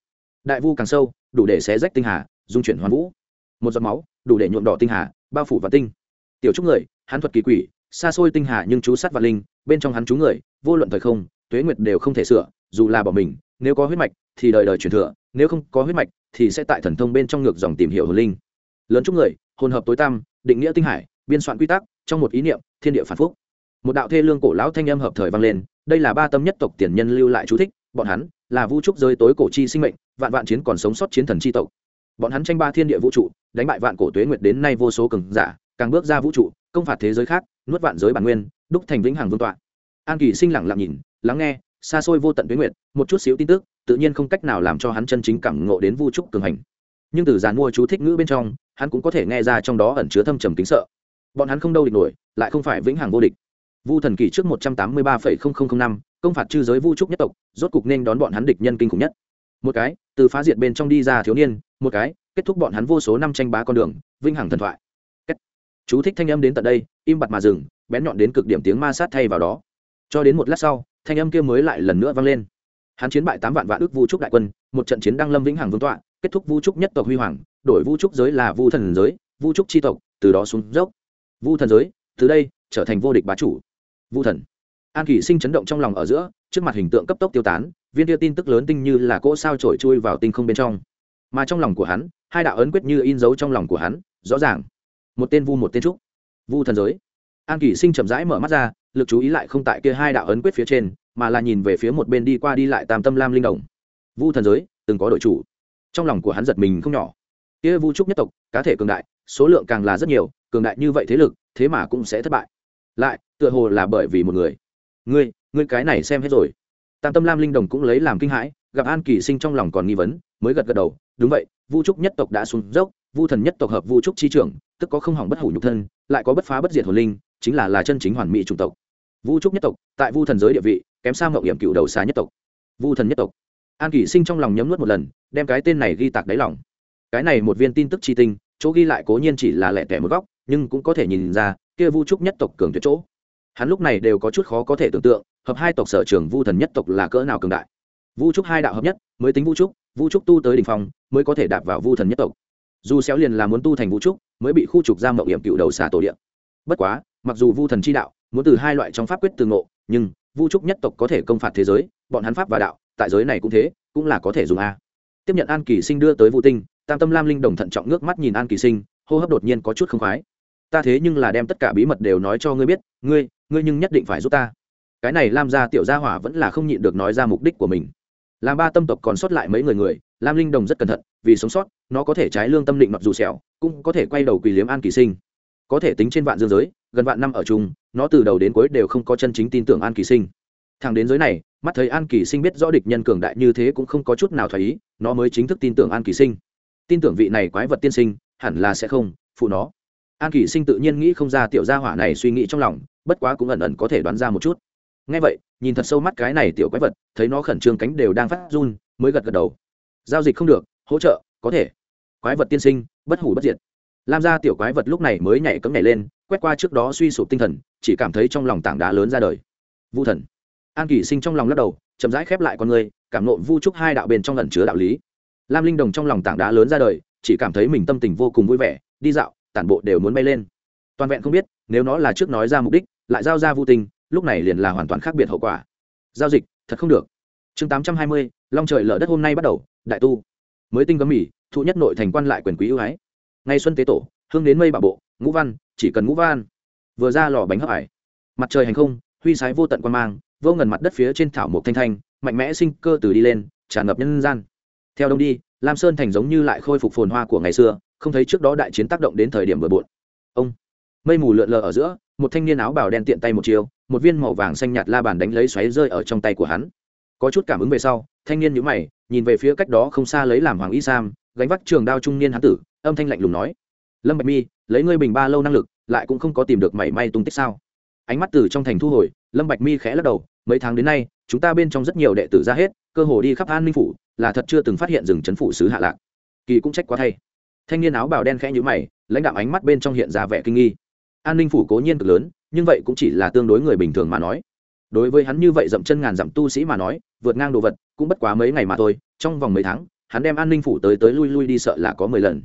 Đại vu càng sâu, đủ để xé rách tinh hà, dung chuyển hoàn vũ. Một giọt máu, đủ để nhuộm đỏ tinh hà, bao phủ và tinh. Tiểu trúc người, hắn thuật kỳ quỷ, xa xôi tinh hà nhưng chú sát và linh, bên trong hắn chú người, vô luận thời không, tuế nguyệt đều không thể sửa, dù là bỏ mình, nếu có huyết mạch, thì đời đời truyền thừa, nếu không có huyết mạch, thì sẽ tại thần thông bên trong ngược dòng tìm hiểu hồn linh. Lớn chúc người, hồn hợp tối tăm định nghĩa tinh hải, biên soạn quy tắc, trong một ý niệm, thiên địa phản phúc một đạo thê lương cổ lão thanh âm hợp thời vang lên, đây là ba tâm nhất tộc tiền nhân lưu lại chú thích, bọn hắn là vũ trúc rơi tối cổ chi sinh mệnh, vạn vạn chiến còn sống sót chiến thần chi tộc. Bọn hắn tranh ba thiên địa vũ trụ, đánh bại vạn cổ tuế nguyệt đến nay vô số cường giả, càng bước ra vũ trụ, công phạt thế giới khác, nuốt vạn giới bản nguyên, đúc thành vĩnh hằng vương tọa. An kỳ sinh lặng lặng nhìn, lắng nghe, xa xôi vô tận tuế nguyệt, một chút xíu tin tức, tự nhiên không cách nào làm cho hắn chân chính cảm ngộ đến vu trúc cường hành. Nhưng từ giàn mua chú thích ngữ bên trong, hắn cũng có thể nghe ra trong đó ẩn chứa thâm trầm kính sợ. Bọn hắn không đâu địch nổi, lại không phải vĩnh hằng vô địch vu thần kỷ trước một trăm tám mươi ba năm, công phạt chư giới vu trúc nhất tộc, rốt cục nên đón bọn hắn địch nhân kinh khủng nhất. Một cái, từ phá diệt bên trong đi ra thiếu niên, một cái, kết thúc bọn hắn vô số năm tranh bá con đường, vinh hằng thần thoại. Kết. chú thích thanh âm đến tận đây, im bặt mà dừng, bén nhọn đến cực điểm tiếng ma sát thay vào đó. Cho đến một lát sau, thanh âm kia mới lại lần nữa vang lên. Hắn chiến bại tám vạn vạn ước vu trúc đại quân, một trận chiến đăng lâm vĩnh hằng vương tọa, kết thúc vu trúc nhất tộc huy hoàng, đổi vu trúc giới là vu thần giới, vu trúc tri tộc, từ đó xuống dốc. Vu thần giới, từ đây, trở thành vô địch bá chủ vu thần. An kỷ sinh chấn động trong lòng ở giữa, trước mặt hình tượng cấp tốc tiêu tán, viên tia tin tức lớn tinh như là cỗ sao trổi chui vào tinh không bên trong. Mà trong lòng của hắn, hai đạo ấn quyết như in dấu trong lòng của hắn, rõ ràng. Một tên vu, một tên trúc. Vu thần giới. An kỷ sinh chậm rãi mở mắt ra, lực chú ý lại không tại kia hai đạo ấn quyết phía trên, mà là nhìn về phía một bên đi qua đi lại tam tâm lam linh đồng. Vu thần giới, từng có đội chủ. Trong lòng của hắn giật mình không nhỏ. Kia vu trúc nhất tộc, cá thể cường đại, số lượng càng là rất nhiều, cường đại như vậy thế lực, thế mà cũng sẽ thất bại lại, tựa hồ là bởi vì một người. Ngươi ngươi cái này xem hết rồi. Tam tâm lam linh đồng cũng lấy làm kinh hãi, gặp an kỳ sinh trong lòng còn nghi vấn, mới gật gật đầu, đúng vậy, vu trúc nhất tộc đã xuống dốc, vu thần nhất tộc hợp vu trúc chi trưởng, tức có không hỏng bất hủ nhục thân, lại có bất phá bất diệt hồn linh, chính là là chân chính hoàn mỹ chủng tộc. Vu trúc nhất tộc, tại vu thần giới địa vị, kém sang ngậu hiểm cựu đầu xa nhất tộc. Vu thần nhất tộc. An kỷ sinh trong lòng nhấm nuốt một lần, đem cái tên này ghi tạc đáy lòng. Cái này một viên tin tức chi tinh, chỗ ghi lại cố nhiên chỉ là lẻ tẻ một góc, nhưng cũng có thể nhìn ra kia vu trúc nhất tộc cường tuyệt chỗ. Hắn lúc này đều có chút khó có thể tưởng tượng, hợp hai tộc sở trường vu thần nhất tộc là cỡ nào cường đại. Vu trúc hai đạo hợp nhất, mới tính vu trúc vu trúc tu tới đ ỉ n h phong, mới có thể đạp vào vu thần nhất tộc. Dù xéo liền là muốn tu thành vu trúc, mới bị khu trục ra mậu hiểm cựu đầu xà tổ điện bất quá, mặc dù vu thần chi đạo, muốn từ hai loại trong pháp quyết từ ngộ, nhưng vu trúc nhất tộc có thể công phạt thế giới, bọn hắn pháp và đạo, tại giới này cũng thế, cũng là có thể dùng a. Tiếp nhận an kỳ sinh đưa tới vũ tinh, tam tâm lam linh đồng thận trọng nước mắt nhìn an kỳ sinh, hô hấp đột nhiên có chút không khoái ta thế nhưng là đem tất cả bí mật đều nói cho ngươi biết, ngươi ngươi nhưng nhất định phải giúp ta. Cái này lam gia tiểu gia hỏa vẫn là không nhịn được nói ra mục đích của mình. Làm ba tâm tộc còn sót lại mấy người người, lam linh đồng rất cẩn thận, vì sống sót, nó có thể trái lương tâm định mặc dù xẻo cũng có thể quay đầu quỳ liếm an kỳ sinh. Có thể tính trên vạn dương giới, gần vạn năm ở chung, nó từ đầu đến cuối đều không có chân chính tin tưởng an kỳ sinh. Thằng đến giới này, mắt thấy an kỳ sinh biết rõ địch nhân cường đại như thế cũng không có chút nào thoải ý, nó mới chính thức tin tưởng an kỳ sinh. Tin tưởng vị này quái vật tiên sinh, hẳn là sẽ không, phụ nó an Kỷ sinh tự nhiên nghĩ không ra tiểu gia hỏa này suy nghĩ trong lòng, bất quá cũng ẩn ẩn có thể đoán ra một chút. Ngay vậy, nhìn thật sâu mắt cái này tiểu quái vật, thấy nó khẩn trương cánh đều đang phát run, mới gật gật đầu. Giao dịch không được, hỗ trợ, có thể. Quái vật tiên sinh, bất hủ bất diệt. Lam ra tiểu quái vật lúc này mới nhảy cấm nhảy lên, quét qua trước đó suy sụp tinh thần, chỉ cảm thấy trong lòng tảng đá lớn ra đời. Vu thần. An Kỷ sinh trong lòng lắc đầu, chậm rãi khép lại con người, cảm nộ vu trúc hai đạo bên trong lần chứa đạo lý. Lam linh đồng trong lòng tảng đá lớn ra đời, chỉ cảm thấy mình tâm tình vô cùng vui vẻ, đi dạo tản bộ đều muốn bay lên. Toàn vẹn không biết nếu nó là trước nói ra mục đích lại giao ra vô tình lúc này liền là hoàn toàn khác biệt hậu quả. Giao dịch thật không được. Chương tám trăm hai mươi long trời lở đất hôm nay bắt đầu đại tu. Mới tinh gấm mỉ, thụ nhất nội thành quan lại quyền quý ưu ái. Ngay xuân tế tổ hương đến mây bà bộ ngũ văn chỉ cần ngũ văn. Vừa ra lò bánh hấp ải. Mặt trời hành không huy sái vô tận quan mang vô ngần mặt đất phía trên thảo mộc thanh thanh mạnh mẽ sinh cơ từ đi lên tràn ngập nhân gian. Theo đông đi lam sơn thành giống như lại khôi phục phồn hoa của ngày xưa không thấy trước đó đại chiến tác động đến thời điểm bừa bộn. Ông, mây mù lượn lờ ở giữa, một thanh niên áo bào đen tiện tay một chiều một viên màu vàng xanh nhạt la bàn đánh lấy xoáy rơi ở trong tay của hắn. Có chút cảm ứng về sau, thanh niên nhữ mày, nhìn về phía cách đó không xa lấy làm hoàng y sam, gánh vác trường đao trung niên hán tử, âm thanh lạnh lùng nói, lâm bạch mi, lấy ngươi bình ba lâu năng lực, lại cũng không có tìm được mảy may tung tích sao? Ánh mắt từ trong thành thu hồi, lâm bạch mi khẽ lắc đầu, mấy tháng đến nay, chúng ta bên trong rất nhiều đệ tử ra hết, cơ hồ đi khắp an ninh phủ, là thật chưa từng phát hiện rừng chấn phủ sứ hạ lạc. Kỳ cũng trách quá thay thanh niên áo bào đen khẽ nhíu mày, lãnh đạo ánh mắt bên trong hiện ra vẻ kinh nghi. An ninh phủ cố nhiên cực lớn, nhưng vậy cũng chỉ là tương đối người bình thường mà nói. Đối với hắn như vậy dậm chân ngàn dặm tu sĩ mà nói, vượt ngang đồ vật, cũng bất quá mấy ngày mà thôi, trong vòng mấy tháng, hắn đem an ninh phủ tới tới lui lui đi sợ là có mười lần.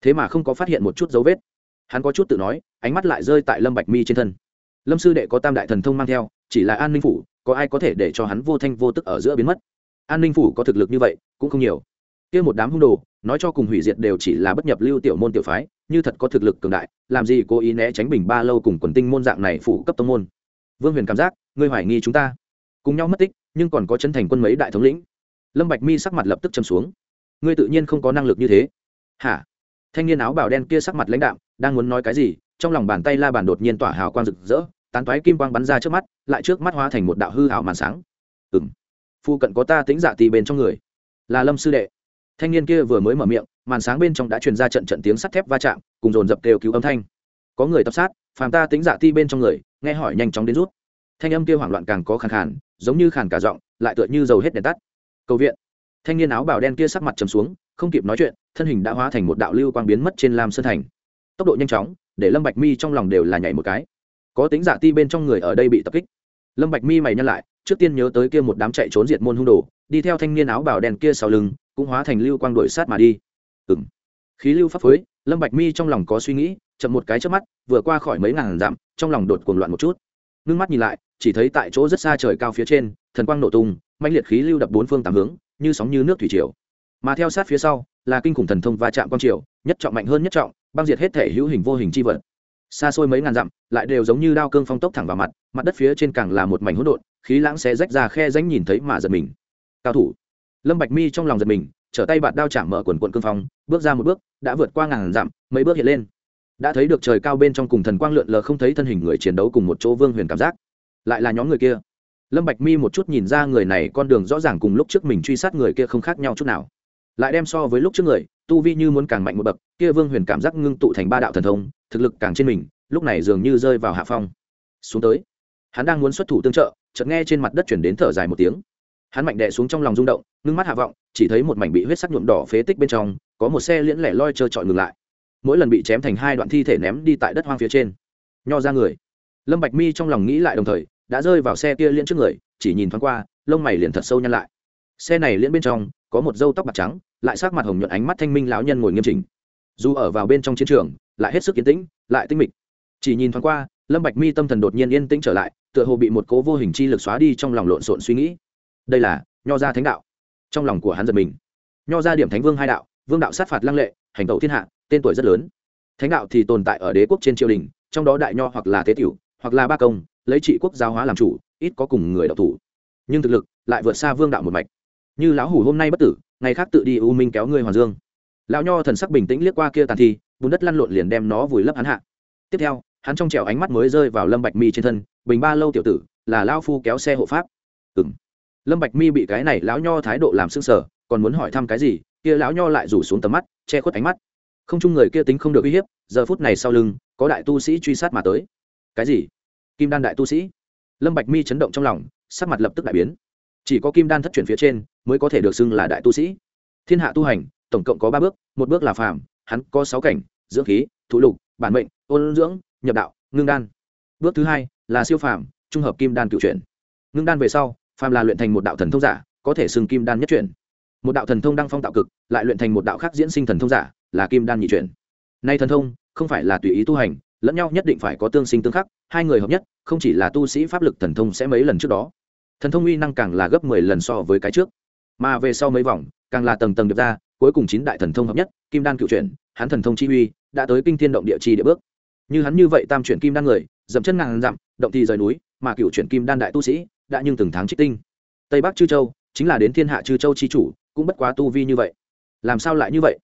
Thế mà không có phát hiện một chút dấu vết. Hắn có chút tự nói, ánh mắt lại rơi tại lâm bạch mi trên thân. Lâm sư đệ có tam đại thần thông mang theo, chỉ là an ninh phủ, có ai có thể để cho hắn vô thanh vô tức ở giữa biến mất? An ninh phủ có thực lực như vậy, cũng không nhiều. Kia một đám hung đồ nói cho cùng hủy diệt đều chỉ là bất nhập lưu tiểu môn tiểu phái, như thật có thực lực cường đại, làm gì cố ý né tránh bình ba lâu cùng quần tinh môn dạng này phủ cấp tông môn. Vương huyền cảm giác, ngươi hoài nghi chúng ta. Cùng nhau mất tích, nhưng còn có chân thành quân mấy đại thống lĩnh. Lâm bạch mi sắc mặt lập tức châm xuống. Ngươi tự nhiên không có năng lực như thế. Hả? Thanh niên áo bào đen kia sắc mặt lãnh đạm, đang muốn nói cái gì, trong lòng bàn tay la bàn đột nhiên tỏa hào quang rực rỡ, tán toái kim quang bắn ra trước mắt, lại trước mắt hóa thành một đạo hư hào màn sáng. Ừm. Phu cận có ta tính dạ tì bên trong người. Là lâm sư đệ thanh niên kia vừa mới mở miệng, màn sáng bên trong đã truyền ra trận trận tiếng sắt thép va chạm, cùng dồn dập kêu cứu âm thanh. Có người tập sát, phàm ta tính dạ ti bên trong người, nghe hỏi nhanh chóng đến rút. Thanh âm kia hoảng loạn càng có khàn khàn, giống như khàn cả giọng, lại tựa như dầu hết đèn tắt. Cầu viện. Thanh niên áo bào đen kia sắc mặt trầm xuống, không kịp nói chuyện, thân hình đã hóa thành một đạo lưu quang biến mất trên lam sơn thành. Tốc độ nhanh chóng, để lâm bạch mi trong lòng đều là nhảy một cái. Có tính giả ti bên trong người ở đây bị tập kích. Lâm bạch mi mày nhăn lại, trước tiên nhớ tới kia một đám chạy trốn diệt môn hung đồ, đi theo thanh niên áo bào đen kia sau lưng cũng hóa thành lưu quang đuổi sát mà đi. Ừm. Khí lưu pháp phối, lâm bạch mi trong lòng có suy nghĩ, chậm một cái chớp mắt, vừa qua khỏi mấy ngàn dặm, trong lòng đột cuồng loạn một chút. Ngưng mắt nhìn lại, chỉ thấy tại chỗ rất xa trời cao phía trên, thần quang nổ tung, mãnh liệt khí lưu đập bốn phương tám hướng, như sóng như nước thủy triều. Mà theo sát phía sau, là kinh khủng thần thông va chạm quang triều, nhất trọng mạnh hơn nhất trọng, băng diệt hết thể hữu hình vô hình chi vật. Xa xôi mấy ngàn dặm, lại đều giống như đao cương phong tốc thẳng vào mặt mặt đất phía trên càng là một mảnh hỗn độn, khí lãng xé rách ra khe rãnh nhìn thấy mà giật mình. Cao thủ lâm bạch mi trong lòng giật mình, trở tay bạt đao chạm mở quần quần cương phong, bước ra một bước, đã vượt qua ngàn dặm, mấy bước hiện lên. Đã thấy được trời cao bên trong cùng thần quang lượn lờ không thấy thân hình người chiến đấu cùng một chỗ vương huyền cảm giác. Lại là nhóm người kia. Lâm bạch mi một chút nhìn ra người này con đường rõ ràng cùng lúc trước mình truy sát người kia không khác nhau chút nào. Lại đem so với lúc trước người, tu vi như muốn càng mạnh một bậc, kia vương huyền cảm giác ngưng tụ thành ba đạo thần thông, thực lực càng trên mình, lúc này dường như rơi vào hạ phong. Xuống tới. Hắn đang muốn xuất thủ tương trợ, chợt nghe trên mặt đất chuyển đến thở dài một tiếng hắn mạnh đè xuống trong lòng rung động, ngưng mắt hạ vọng, chỉ thấy một mảnh bị huyết sắc nhuộm đỏ phế tích bên trong, có một xe liễn lẻ loi trơ trọi ngừng lại. Mỗi lần bị chém thành hai đoạn thi thể ném đi tại đất hoang phía trên. Nho ra người. Lâm bạch mi trong lòng nghĩ lại đồng thời, đã rơi vào xe kia liễn trước người, chỉ nhìn thoáng qua, lông mày liền thật sâu nhăn lại. Xe này liễn bên trong, có một dâu tóc bạc trắng, lại sắc mặt hồng nhuận ánh mắt thanh minh lão nhân ngồi nghiêm chỉnh. Dù ở vào bên trong chiến trường, lại hết sức yên tĩnh, lại tinh mịch. Chỉ nhìn thoáng qua, lâm bạch mi tâm thần đột nhiên yên tĩnh trở lại, tựa hồ bị một cố vô hình chi lực xóa đi trong lòng lộn xộn suy nghĩ đây là nho gia thánh đạo. Trong lòng của hắn giật mình. Nho gia điểm thánh vương hai đạo, vương đạo sát phạt lăng lệ, hành tẩu thiên hạ, tên tuổi rất lớn. Thánh đạo thì tồn tại ở đế quốc trên triều đình, trong đó đại nho hoặc là thế tiểu, hoặc là ba công, lấy trị quốc giáo hóa làm chủ, ít có cùng người đạo thủ. Nhưng thực lực lại vượt xa vương đạo một mạch. Như lão hủ hôm nay bất tử, ngày khác tự đi u minh kéo ngươi hoàn dương. Lão nho thần sắc bình tĩnh liếc qua kia tàn thi, bùn đất lăn lộn liền đem nó vùi lấp hắn hạ. Tiếp theo, hắn trong trèo ánh mắt mới rơi vào lâm bạch mi trên thân, bình ba lâu tiểu tử, là lão phu kéo xe hộ pháp. Ừm lâm bạch mi bị cái này lão nho thái độ làm sưng sờ, còn muốn hỏi thăm cái gì, kia lão nho lại rủ xuống tầm mắt, che khuất ánh mắt. Không chung người kia tính không được uy hiếp, giờ phút này sau lưng, có đại tu sĩ truy sát mà tới. Cái gì? Kim đan đại tu sĩ? Lâm bạch mi chấn động trong lòng, sắc mặt lập tức đại biến. Chỉ có kim đan thất truyền phía trên, mới có thể được xưng là đại tu sĩ. Thiên hạ tu hành, tổng cộng có ba bước, một bước là phàm, hắn có sáu cảnh, dưỡng khí, thụ lục, bản mệnh, ôn dưỡng, nhập đạo, ngưng đan. Bước thứ hai là siêu phàm, trung hợp kim đan cựu chuyển. Ngưng đan về sau phàm là luyện thành một đạo thần thông giả, có thể xưng kim đan nhất chuyển. Một đạo thần thông đăng phong tạo cực, lại luyện thành một đạo khác diễn sinh thần thông giả, là kim đan nhị chuyển. Nay thần thông, không phải là tùy ý tu hành, lẫn nhau nhất định phải có tương sinh tương khắc, hai người hợp nhất, không chỉ là tu sĩ pháp lực thần thông sẽ mấy lần trước đó. Thần thông uy năng càng là gấp mười lần so với cái trước. Mà về sau mấy vòng, càng là tầng tầng được ra, cuối cùng chín đại thần thông hợp nhất, kim đan cựu chuyển, hắn thần thông chi uy, đã tới kinh thiên động địa chi địa bước. Như hắn như vậy tam chuyển kim đan người, dậm chân ngàn dặm, động thì rời núi, mà cựu chuyển kim đan đại tu sĩ đã nhưng từng tháng trích tinh. Tây bắc chư châu chính là đến thiên hạ chư châu chi chủ, cũng bất quá tu vi như vậy. Làm sao lại như vậy?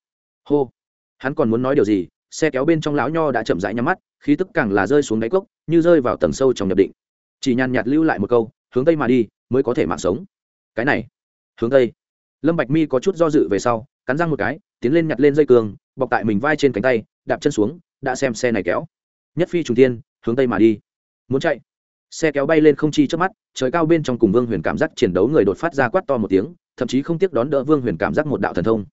Hô. Hắn còn muốn nói điều gì? Xe kéo bên trong lão nho đã chậm rãi nhắm mắt, khí tức càng là rơi xuống đáy cốc, như rơi vào tầng sâu trong nhập định. Chỉ nhàn nhạt lưu lại một câu, hướng tây mà đi, mới có thể mạng sống. Cái này, hướng tây. Lâm bạch mi có chút do dự về sau, cắn răng một cái, tiến lên nhặt lên dây cường, bọc tại mình vai trên cánh tay, đạp chân xuống, đã xem xe này kéo. Nhất phi trùng thiên, hướng tây mà đi. Muốn chạy xe kéo bay lên không chi trước mắt, trời cao bên trong cùng vương huyền cảm giác chiến đấu người đột phát ra quát to một tiếng, thậm chí không tiếc đón đỡ vương huyền cảm giác một đạo thần thông.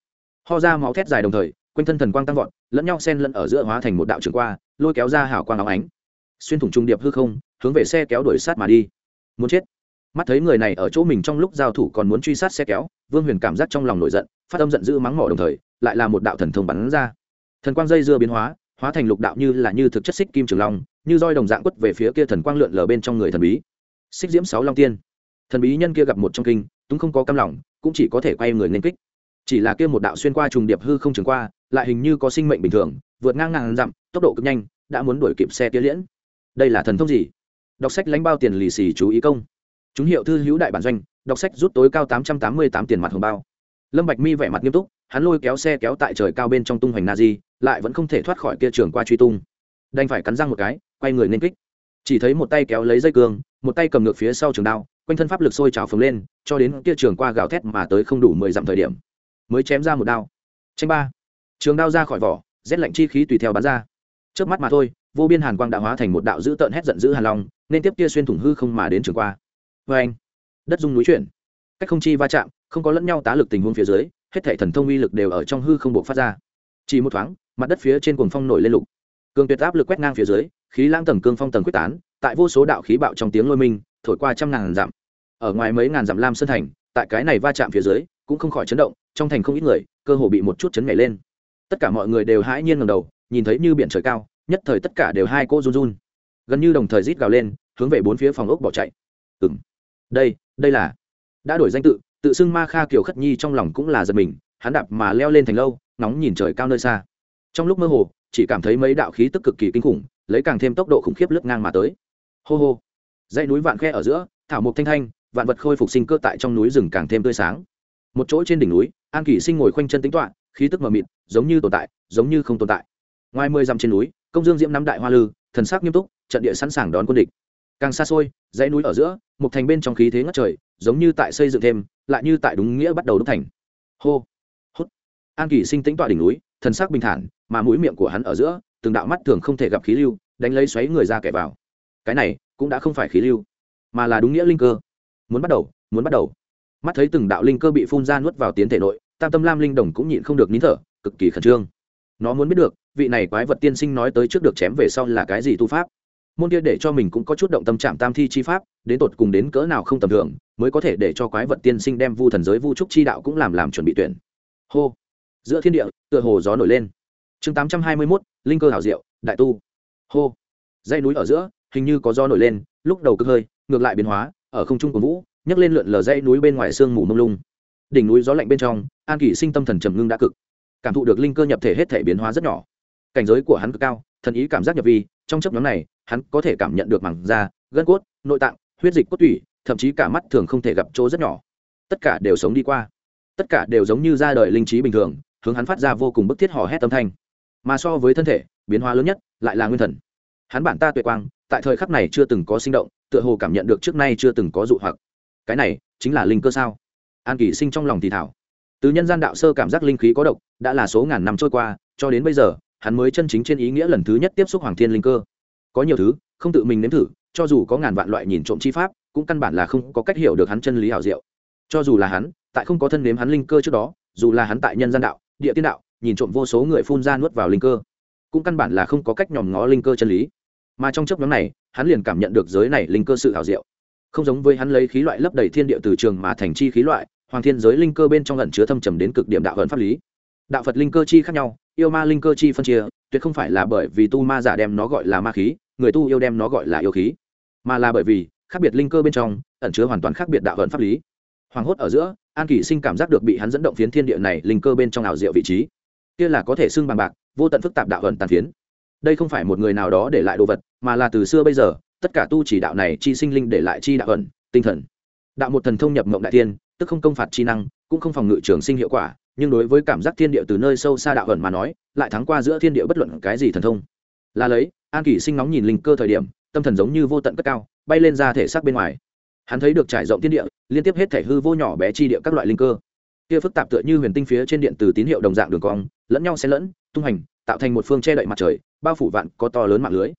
Ho ra máu thét dài đồng thời, quanh thân thần quang tăng vọt, lẫn nhau xen lẫn ở giữa hóa thành một đạo trường qua lôi kéo ra hảo quang áo ánh. Xuyên thủng trung điệp hư không, hướng về xe kéo đuổi sát mà đi. Muốn chết. Mắt thấy người này ở chỗ mình trong lúc giao thủ còn muốn truy sát xe kéo, vương huyền cảm giác trong lòng nổi giận, phát âm giận dữ mắng mỏ đồng thời, lại là một đạo thần thông bắn ra. Thần quang dây dưa biến hóa hóa thành lục đạo như là như thực chất xích kim trường long như roi đồng dạng quất về phía kia thần quang lượn lờ bên trong người thần bí. Xích diễm sáu long tiên. Thần bí nhân kia gặp một trong kinh, túng không có cam lòng, cũng chỉ có thể quay người nên kích. Chỉ là kia một đạo xuyên qua trùng điệp hư không trường qua, lại hình như có sinh mệnh bình thường, vượt ngang ngàn dặm, tốc độ cực nhanh, đã muốn đuổi kịp xe kia liễn. Đây là thần thông gì? Đọc sách lãnh bao tiền lì xì chú ý công. Chúng hiệu thư hữu đại bản doanh, đọc sách rút tối cao tám trăm tám mươi tám tiền mặt hồng bao. Lâm bạch mi vẻ mặt nghiêm túc, hắn lôi kéo xe kéo tại trời cao bên trong tung hoành na di lại vẫn không thể thoát khỏi kia trường qua truy tung. Đành phải cắn răng một cái quay người nên kích. Chỉ thấy một tay kéo lấy dây cương, một tay cầm ngược phía sau trường đao, quanh thân pháp lực sôi trào phồng lên, cho đến kia trường qua gào thét mà tới không đủ mười dặm thời điểm, mới chém ra một đao. Tranh ba. Trường đao ra khỏi vỏ, rét lạnh chi khí tùy theo bắn ra. Trước mắt mà thôi, vô biên hàn quang đã hóa thành một đạo dữ tợn hét giận dữ hàn long, nên tiếp kia xuyên thủng hư không mà đến trường qua. Vê anh, đất dung núi chuyển. Cách không chi va chạm, không có lẫn nhau tá lực tình huống phía dưới, hết thảy thần thông uy lực đều ở trong hư không buộc phát ra. Chỉ một thoáng, mặt đất phía trên cuồng phong nổi lên lục. Cường tuyệt áp lực quét ngang phía dưới khí lãng tầng cương phong tầng quyết tán, tại vô số đạo khí bạo trong tiếng lôi minh, thổi qua trăm ngàn dặm. Ở ngoài mấy ngàn dặm lam sơn thành, tại cái này va chạm phía dưới, cũng không khỏi chấn động, trong thành không ít người, cơ hồ bị một chút chấn nhảy lên. Tất cả mọi người đều hãi nhiên ngầm đầu, nhìn thấy như biển trời cao, nhất thời tất cả đều hai cô run run. Gần như đồng thời rít gào lên, hướng về bốn phía phòng ốc bỏ chạy. Ừ m đây đây là đã đổi danh tự tự xưng ma kha kiều khất nhi trong lòng cũng là giật mình, hắn đạp mà leo lên thành lâu nóng nhìn trời cao nơi xa. Trong lúc mơ hồ, chỉ cảm thấy mấy đạo khí tức cực kỳ kinh khủng lấy càng thêm tốc độ khủng khiếp lướt ngang mà tới. Hô hô. Dãy núi vạn khe ở giữa thảo mộc thanh thanh vạn vật khôi phục sinh cơ tại trong núi rừng càng thêm tươi sáng. Một chỗ trên đỉnh núi an kỷ sinh ngồi khoanh chân tính toạ khí tức mờ mịt giống như tồn tại giống như không tồn tại. Ngoài mười dặm trên núi công dương diễm nắm đại hoa lư thần sắc nghiêm túc trận địa sẵn sàng đón quân địch. Càng xa xôi dãy núi ở giữa một thành bên trong khí thế ngất trời giống như tại xây dựng thêm lại như tại đúng nghĩa bắt đầu đúc thành. Hô. Hốt, an kỷ sinh tính tọa đỉnh núi thần sắc bình thản mà mũi miệng của hắn ở giữa từng đạo mắt thường không thể gặp khí lưu, đánh lấy xoáy người ra kẻ vào. Cái này cũng đã không phải khí lưu, mà là đúng nghĩa linh cơ. Muốn bắt đầu, muốn bắt đầu. Mắt thấy từng đạo linh cơ bị phun ra nuốt vào tiến thể nội, tam tâm lam linh đồng cũng nhịn không được nín thở, cực kỳ khẩn trương. Nó muốn biết được, vị này quái vật tiên sinh nói tới trước được chém về sau là cái gì tu pháp. Môn kia để cho mình cũng có chút động tâm trạng tam thi chi pháp, đến tột cùng đến cỡ nào không tầm thường, mới có thể để cho quái vật tiên sinh đem vu thần giới vu trúc chi đạo cũng làm làm chuẩn bị tuyển. Hô. Giữa thiên địa, tựa hồ gió nổi lên chương tám trăm hai mươi mốt, linh cơ hảo diệu, đại tu. Hô. Dãy núi ở giữa, hình như có gió nổi lên, lúc đầu cực hơi, ngược lại biến hóa, ở không trung của vũ, nhấc lên lượn lờ dãy núi bên ngoài sương mù mông lung. Đỉnh núi gió lạnh bên trong, an kỷ sinh tâm thần trầm ngưng đã cực. Cảm thụ được linh cơ nhập thể hết thể biến hóa rất nhỏ. Cảnh giới của hắn cực cao, thần ý cảm giác nhập vi, trong chấp nhóm này, hắn có thể cảm nhận được mảng da, gân cốt, nội tạng, huyết dịch cốt tủy, thậm chí cả mắt thường không thể gặp chỗ rất nhỏ. Tất cả đều sống đi qua. Tất cả đều giống như ra đời linh trí bình thường, hướng hắn phát ra vô cùng bức thiết hò hét âm thanh mà so với thân thể, biến hóa lớn nhất lại là nguyên thần. Hắn bản ta tuệ quang, tại thời khắc này chưa từng có sinh động, tựa hồ cảm nhận được trước nay chưa từng có dụ hoặc. Cái này chính là linh cơ sao? An kỳ sinh trong lòng thì thảo từ nhân gian đạo sơ cảm giác linh khí có độc, đã là số ngàn năm trôi qua, cho đến bây giờ, hắn mới chân chính trên ý nghĩa lần thứ nhất tiếp xúc hoàng thiên linh cơ. Có nhiều thứ, không tự mình nếm thử, cho dù có ngàn vạn loại nhìn trộm chi pháp, cũng căn bản là không có cách hiểu được hắn chân lý hảo diệu. Cho dù là hắn, tại không có thân nếm hắn linh cơ trước đó, dù là hắn tại nhân gian đạo, địa tiên đạo nhìn trộm vô số người phun ra nuốt vào linh cơ. Cũng căn bản là không có cách nhòm ngó linh cơ chân lý. Mà trong chấp nhóm này, hắn liền cảm nhận được giới này linh cơ sự hảo diệu. Không giống với hắn lấy khí loại lấp đầy thiên địa từ trường mà thành chi khí loại, hoàng thiên giới linh cơ bên trong lẩn chứa thâm trầm đến cực điểm đạo hận pháp lý. Đạo phật linh cơ chi khác nhau, yêu ma linh cơ chi phân chia, tuyệt không phải là bởi vì tu ma giả đem nó gọi là ma khí, người tu yêu đem nó gọi là yêu khí, mà là bởi vì khác biệt linh cơ bên trong ẩn chứa hoàn toàn khác biệt đạo hận pháp lý. Hoàng hốt ở giữa, an kỷ sinh cảm giác được bị hắn dẫn động phiến thiên địa này linh cơ bên trong ảo diệu vị trí kia là có thể xưng bằng bạc, vô tận phức tạp đạo ẩn tàn phiến. Đây không phải một người nào đó để lại đồ vật, mà là từ xưa bây giờ, tất cả tu chỉ đạo này chi sinh linh để lại chi đạo ẩn, tinh thần. Đạo một thần thông nhập mộng đại tiên tức không công phạt chi năng, cũng không phòng ngự trường sinh hiệu quả, nhưng đối với cảm giác thiên địa từ nơi sâu xa đạo ẩn mà nói, lại thắng qua giữa thiên địa bất luận cái gì thần thông. Là lấy, an kỷ sinh nóng nhìn linh cơ thời điểm, tâm thần giống như vô tận cất cao, bay lên ra thể xác bên ngoài. Hắn thấy được trải rộng thiên địa, liên tiếp hết thể hư vô nhỏ bé chi địa các loại linh cơ kia phức tạp tựa như huyền tinh phía trên điện từ tín hiệu đồng dạng đường cong, lẫn nhau xen lẫn, tung hành, tạo thành một phương che đậy mặt trời, bao phủ vạn có to lớn mạng lưới.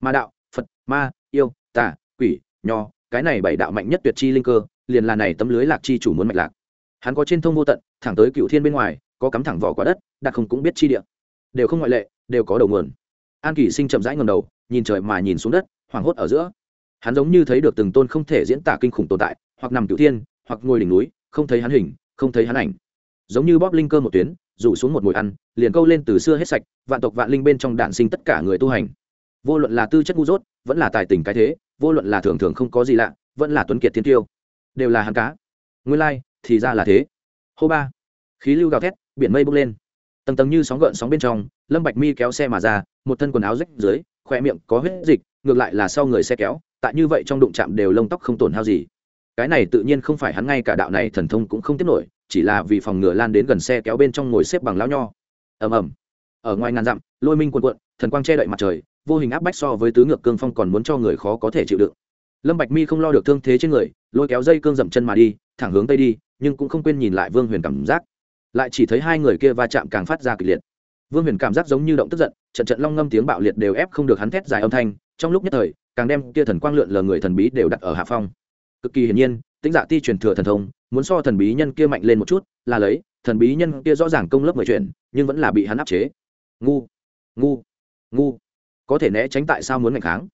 Ma đạo, phật, ma, yêu, tà, quỷ, nho, cái này bảy đạo mạnh nhất tuyệt chi linh cơ, liền là này tấm lưới lạc chi chủ muốn mạch lạc. Hắn có trên thông vô tận, thẳng tới cựu thiên bên ngoài, có cắm thẳng vỏ quả đất đặc không cũng biết chi địa. Đều không ngoại lệ, đều có đầu nguồn. An kỷ sinh chậm rãi ngầm đầu, nhìn trời mà nhìn xuống đất, hoảng hốt ở giữa. Hắn giống như thấy được từng tôn không thể diễn tả kinh khủng tồn tại, hoặc nằm cựu thiên, hoặc ngồi đỉnh núi, không thấy hắn hình không thấy hắn ảnh. Giống như bóp linh cơ một tuyến rủ xuống một mồi ăn liền câu lên từ xưa hết sạch vạn tộc vạn linh bên trong đạn sinh tất cả người tu hành. Vô luận là tư chất ngu dốt vẫn là tài tình cái thế vô luận là thường thường không có gì lạ vẫn là tuấn kiệt thiên tiêu đều là hắn cá. Nguyên lai、like, thì ra là thế. Hô ba. Khí lưu gào thét biển mây bốc lên. Tầng tầng như sóng gợn sóng bên trong lâm bạch mi kéo xe mà ra một thân quần áo rách dưới khoe miệng có huyết dịch ngược lại là sau người xe kéo tại như vậy trong đụng chạm đều lông tóc không tổn hao gì cái này tự nhiên không phải hắn ngay cả đạo này thần thông cũng không tiếp nổi, chỉ là vì phòng ngừa lan đến gần xe kéo bên trong ngồi xếp bằng lão nho. Ầm ầm. Ở ngoài ngàn dặm, lôi minh quần cuộn, thần quang che đậy mặt trời, vô hình áp bách so với tứ ngược cương phong còn muốn cho người khó có thể chịu đựng. Lâm bạch mi không lo được thương thế trên người, lôi kéo dây cương dậm chân mà đi, thẳng hướng tây đi, nhưng cũng không quên nhìn lại vương huyền cảm giác. Lại chỉ thấy hai người kia va chạm càng phát ra kịch liệt. Vương huyền cảm giác giống như động tức giận, trận trận long ngâm tiếng bạo liệt đều ép không được hắn thét dài âm thanh, trong lúc nhất thời, càng đem kia thần quang lượn lờ người thần bí đều đặt ở hạ phong cực kỳ hiển nhiên tính dạ ti truyền thừa thần thông, muốn so thần bí nhân kia mạnh lên một chút, là lấy, thần bí nhân kia rõ ràng công lớp mười chuyển, nhưng vẫn là bị hắn áp chế. Ngu ngu ngu. Có thể né tránh tại sao muốn mạnh kháng?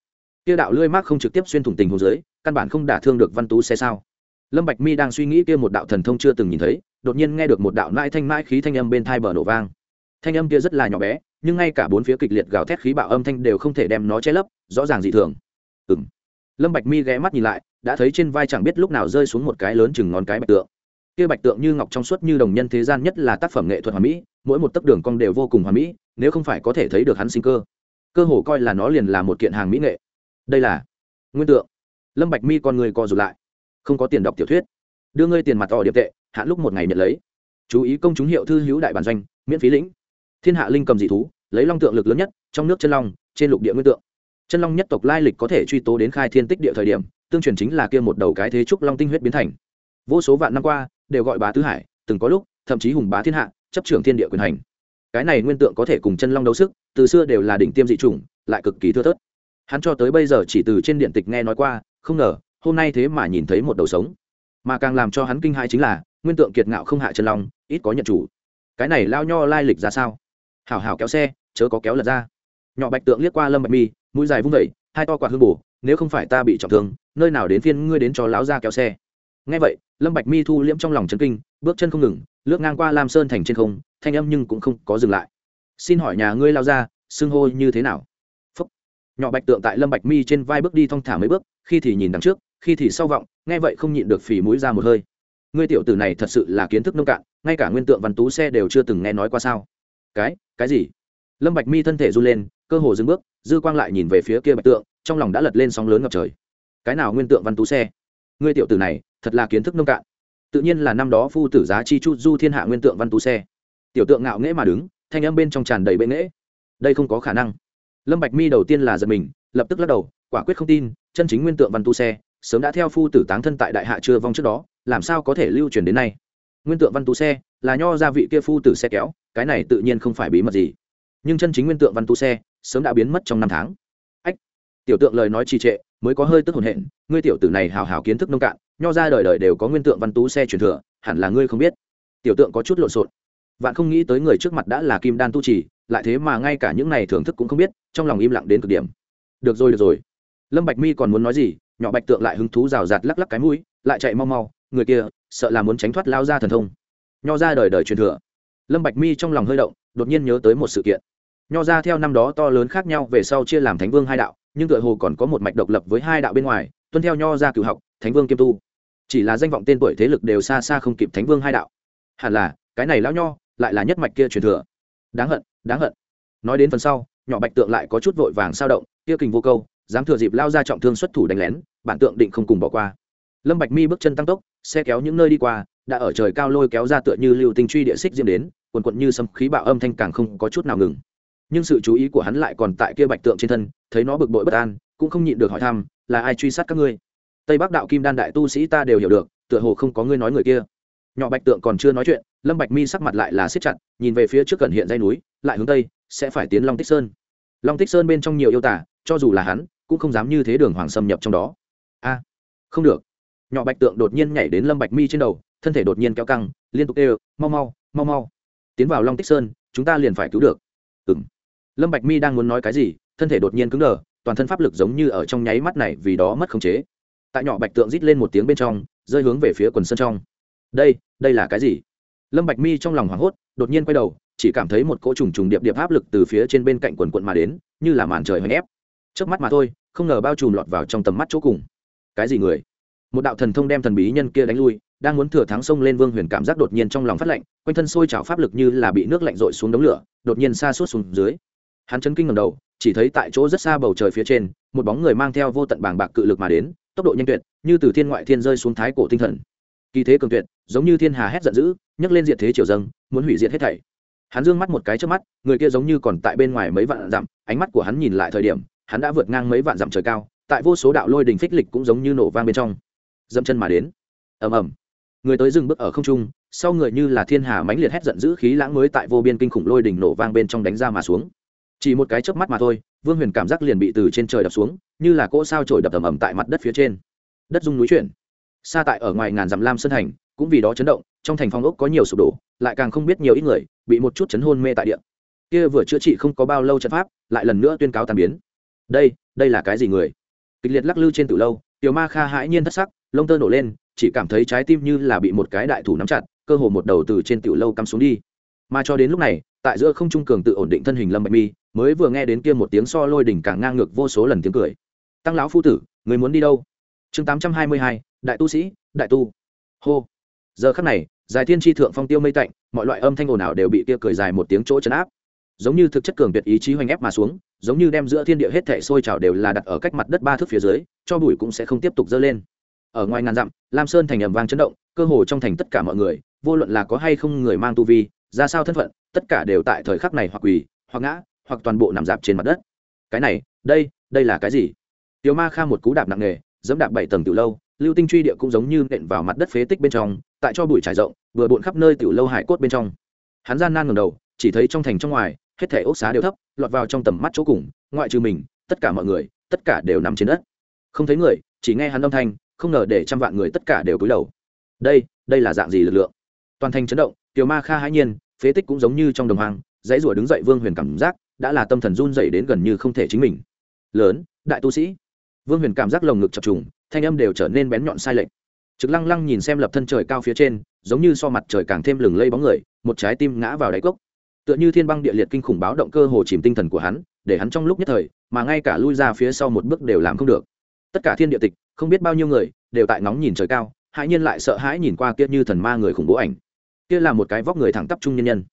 Kia đạo lưỡi mác không trực tiếp xuyên thủng tình hồ dưới, căn bản không đả thương được văn tú xe sao? Lâm bạch mi đang suy nghĩ kia một đạo thần thông chưa từng nhìn thấy, đột nhiên nghe được một đạo nãi thanh mãi khí thanh âm bên thai bờ nổ vang. Thanh âm kia rất là nhỏ bé, nhưng ngay cả bốn phía kịch liệt gào thét khí bạo âm thanh đều không thể đem nó che lấp, rõ ràng dị thường lâm bạch mi ghé mắt nhìn lại, đã thấy trên vai chẳng biết lúc nào rơi xuống một cái lớn chừng ngón cái bạch tượng. Kia bạch tượng như ngọc trong suốt như đồng nhân thế gian nhất là tác phẩm nghệ thuật hoàn mỹ, mỗi một tấc đường cong đều vô cùng hoàn mỹ, nếu không phải có thể thấy được hắn sinh cơ. Cơ hồ coi là nó liền là một kiện hàng mỹ nghệ. Đây là nguyên tượng. Lâm bạch mi con người co rụt lại. Không có tiền đọc tiểu thuyết. Đưa ngươi tiền mặt tỏ điệp tệ hạn lúc một ngày nhận lấy. Chú ý công chúng hiệu thư hữu đại bản doanh, miễn phí lĩnh. Thiên hạ linh cầm dị thú, lấy long tượng lực lớn nhất, trong nước chân long, trên lục địa nguyên tượng chân long nhất tộc lai lịch có thể truy tố đến khai thiên tích địa thời điểm, tương truyền chính là kia một đầu cái thế trúc long tinh huyết biến thành. Vô số vạn năm qua, đều gọi bá tứ hải, từng có lúc, thậm chí hùng bá thiên hạ, chấp trưởng thiên địa quyền hành. Cái này nguyên tượng có thể cùng chân long đấu sức, từ xưa đều là đỉnh tiêm dị chủng, lại cực kỳ thưa thớt. Hắn cho tới bây giờ chỉ từ trên điện tịch nghe nói qua, không ngờ, hôm nay thế mà nhìn thấy một đầu sống. Mà càng làm cho hắn kinh hãi chính là, nguyên tượng kiệt ngạo không hạ chân long, ít có nhận chủ. Cái này lao nho lai lịch ra sao? Hảo hảo kéo xe, chớ có kéo lật ra. Nhỏ bạch tượng liếc qua lâm bạch mi mũi dài vung vẩy, hai to quạt hương bổ nếu không phải ta bị trọng thương, nơi nào đến phiên ngươi đến cho lão ra kéo xe. Nghe vậy, lâm bạch mi thu liễm trong lòng chấn kinh, bước chân không ngừng, lướt ngang qua lam sơn thành trên không, thanh âm nhưng cũng không có dừng lại. Xin hỏi nhà ngươi lao ra xưng hô như thế nào? Phúc. nhỏ bạch tượng tại lâm bạch mi trên vai bước đi thong thả mấy bước, khi thì nhìn đằng trước, khi thì sau vọng, nghe vậy không nhịn được phì mũi ra một hơi. Ngươi tiểu tử này thật sự là kiến thức nông cạn, ngay cả nguyên tượng văn tú xe đều chưa từng nghe nói qua sao? Cái cái gì? Lâm bạch mi thân thể run lên, cơ hồ dừng bước dư quang lại nhìn về phía kia bạch tượng, trong lòng đã lật lên sóng lớn ngập trời. Cái nào nguyên tượng văn tú xe? Ngươi tiểu tử này, thật là kiến thức nông cạn. Tự nhiên là năm đó phu tử giá chi chu du thiên hạ nguyên tượng văn tú xe. Tiểu tượng ngạo nghễ mà đứng, thanh âm bên trong tràn đầy bệ nghễ. Đây không có khả năng. Lâm bạch mi đầu tiên là giật mình, lập tức lắc đầu, quả quyết không tin, chân chính nguyên tượng văn tú xe, sớm đã theo phu tử táng thân tại đại hạ chưa vong trước đó, làm sao có thể lưu truyền đến nay? Nguyên tượng văn tú xe, là nho gia vị kia phu tử xe kéo, cái này tự nhiên không phải bí mật gì. Nhưng chân chính nguyên tượng văn tú xe sớm đã biến mất trong năm tháng. Ách, tiểu tượng lời nói trì trệ, mới có hơi tức hồn hện, ngươi tiểu tử này hào hào kiến thức nông cạn, nho ra đời đời đều có nguyên tượng văn tú xe truyền thừa, hẳn là ngươi không biết. Tiểu tượng có chút lộn xộn. Vạn không nghĩ tới người trước mặt đã là kim đan tu trì, lại thế mà ngay cả những này thưởng thức cũng không biết, trong lòng im lặng đến cực điểm. Được rồi được rồi. Lâm bạch mi còn muốn nói gì, nhỏ bạch tượng lại hứng thú rào rạt lắc lắc cái mũi, lại chạy mau mau, người kia, sợ là muốn tránh thoát lao ra thần thông. Nho ra đời đời truyền thừa. Lâm bạch mi trong lòng hơi động, đột nhiên nhớ tới một sự kiện nho ra theo năm đó to lớn khác nhau về sau chia làm thánh vương hai đạo, nhưng tựa hồ còn có một mạch độc lập với hai đạo bên ngoài, tuân theo nho ra cựu học, thánh vương kiêm tu. Chỉ là danh vọng tên tuổi thế lực đều xa xa không kịp thánh vương hai đạo. Hẳn là, cái này lão nho, lại là nhất mạch kia truyền thừa. Đáng hận đáng hận. Nói đến phần sau, nhỏ bạch tượng lại có chút vội vàng sao động, kia kình vô câu, dám thừa dịp lao ra trọng thương xuất thủ đánh lén, bản tượng định không cùng bỏ qua. Lâm bạch mi bước chân tăng tốc, xe kéo những nơi đi qua, đã ở trời cao lôi kéo ra tựa như lưu tinh truy địa xích diêm đến, quần quận như sấm khí bạo âm thanh càng không có chút nào ngừng nhưng sự chú ý của hắn lại còn tại kia bạch tượng trên thân, thấy nó bực bội bất an, cũng không nhịn được hỏi thăm, là ai truy sát các ngươi? Tây bắc đạo kim đan đại tu sĩ ta đều hiểu được, tựa hồ không có ngươi nói người kia. Nhỏ bạch tượng còn chưa nói chuyện, lâm bạch mi sắc mặt lại là siết chặt, nhìn về phía trước gần hiện dây núi, lại hướng tây, sẽ phải tiến long tích sơn. Long tích sơn bên trong nhiều yêu tả cho dù là hắn, cũng không dám như thế đường hoàng xâm nhập trong đó. A, không được. Nhỏ bạch tượng đột nhiên nhảy đến lâm bạch mi trên đầu, thân thể đột nhiên kéo căng, liên tục kêu, mau mau mau mau, tiến vào long tích sơn, chúng ta liền phải cứu được. Ừm lâm bạch mi đang muốn nói cái gì, thân thể đột nhiên cứng đờ, toàn thân pháp lực giống như ở trong nháy mắt này vì đó mất khống chế. Tại nhỏ bạch tượng rít lên một tiếng bên trong, rơi hướng về phía quần sân trong. Đây đây là cái gì? Lâm bạch mi trong lòng hoảng hốt, đột nhiên quay đầu, chỉ cảm thấy một cỗ trùng trùng điệp điệp áp lực từ phía trên bên cạnh quần quận mà đến, như là màn trời hoành ép. Trước mắt mà thôi, không ngờ bao trùm lọt vào trong tầm mắt chỗ cùng. Cái gì người? Một đạo thần thông đem thần bí nhân kia đánh lui, đang muốn thừa thắng sông lên vương huyền cảm giác đột nhiên trong lòng phát lạnh, quanh thân sôi trào pháp lực như là bị nước lạnh rội xuống đống lửa, đột nhiên xa suốt xuống dưới hắn chấn kinh ngầm đầu, chỉ thấy tại chỗ rất xa bầu trời phía trên, một bóng người mang theo vô tận bàng bạc cự lực mà đến, tốc độ nhanh tuyệt, như từ thiên ngoại thiên rơi xuống thái cổ tinh thần. Kỳ thế cường tuyệt, giống như thiên hà hét giận dữ, nhấc lên diện thế triều dâng, muốn hủy diệt hết thảy. Hắn dương mắt một cái trước mắt, người kia giống như còn tại bên ngoài mấy vạn dặm, ánh mắt của hắn nhìn lại thời điểm, hắn đã vượt ngang mấy vạn dặm trời cao, tại vô số đạo lôi đình phích lịch cũng giống như nổ vang bên trong. Dậm chân mà đến. Ầm ầm. Người tới dừng bước ở không trung, sau người như là thiên hà mãnh liệt hét giận dữ khí lãng mới tại vô biên kinh khủng lôi đỉnh nổ vang bên trong đánh ra mà xuống chỉ một cái chớp mắt mà thôi, vương huyền cảm giác liền bị từ trên trời đập xuống, như là cỗ sao trổi đập ầm ầm tại mặt đất phía trên. Đất dung núi chuyển. Xa tại ở ngoài ngàn dặm lam sơn thành, cũng vì đó chấn động, trong thành phong ốc có nhiều sụp đổ, lại càng không biết nhiều ít người, bị một chút chấn hôn mê tại địa. Kia vừa chữa trị không có bao lâu trận pháp, lại lần nữa tuyên cáo tàn biến. Đây đây là cái gì người? Kịch liệt lắc lư trên từ lâu, tiểu ma kha hãi nhiên thất sắc, lông tơ nổ lên, chỉ cảm thấy trái tim như là bị một cái đại thủ nắm chặt, cơ hồ một đầu từ trên tiểu lâu cắm xuống đi mà cho đến lúc này, tại giữa không trung cường tự ổn định thân hình lâm bạch mi, mới vừa nghe đến kia một tiếng so lôi đỉnh càng ngang ngược vô số lần tiếng cười. Tăng lão phu tử, người muốn đi đâu? Chương tám trăm hai mươi hai, đại tu sĩ, đại tu. Hô. Giờ khắc này, dài thiên tri thượng phong tiêu mây tạnh, mọi loại âm thanh ồn ào đều bị kia cười dài một tiếng chỗ chấn áp. Giống như thực chất cường tuyệt ý chí hoành ép mà xuống, giống như đem giữa thiên địa hết thể sôi trào đều là đặt ở cách mặt đất ba thước phía dưới, cho bụi cũng sẽ không tiếp tục dơ lên. Ở ngoài ngàn dặm, lam sơn thành ầm vang chấn động, cơ hồ trong thành tất cả mọi người, vô luận là có hay không người mang tu vi ra sao thân phận, tất cả đều tại thời khắc này hoặc quỳ, hoặc ngã, hoặc toàn bộ nằm dạp trên mặt đất. Cái này, đây đây là cái gì? Tiểu ma kha một cú đạp nặng nề dẫm đạp bảy tầng tiểu lâu, lưu tinh truy địa cũng giống như nện vào mặt đất phế tích bên trong, tại cho bụi trải rộng, vừa bụn khắp nơi tiểu lâu hải cốt bên trong. Hắn gian nan ngầm đầu, chỉ thấy trong thành trong ngoài, hết thể ốc xá đều thấp, lọt vào trong tầm mắt chỗ cùng, ngoại trừ mình, tất cả mọi người, tất cả đều nằm trên đất. Không thấy người, chỉ nghe hắn âm thanh, không ngờ để trăm vạn người tất cả đều cúi đầu. Đây đây là dạng gì lực lượng? Toàn thành chấn động tiểu ma kha hãi nhiên, phế tích cũng giống như trong đồng hoang, dãy rủa đứng dậy vương huyền cảm giác đã là tâm thần run dậy đến gần như không thể chính mình. Lớn, đại tu sĩ. Vương huyền cảm giác lồng ngực chập trùng, thanh âm đều trở nên bén nhọn sai lệch. Trực lăng lăng nhìn xem lập thân trời cao phía trên, giống như so mặt trời càng thêm lừng lây bóng người, một trái tim ngã vào đáy cốc. Tựa như thiên băng địa liệt kinh khủng báo động cơ hồ chìm tinh thần của hắn, để hắn trong lúc nhất thời, mà ngay cả lui ra phía sau một bước đều làm không được. Tất cả thiên địa tịch, không biết bao nhiêu người, đều tại ngóng nhìn trời cao, hãi nhiên lại sợ hãi nhìn qua kia như thần ma người khủng bố ảnh kia là một cái vóc người thẳng tắp trung nhân nhân.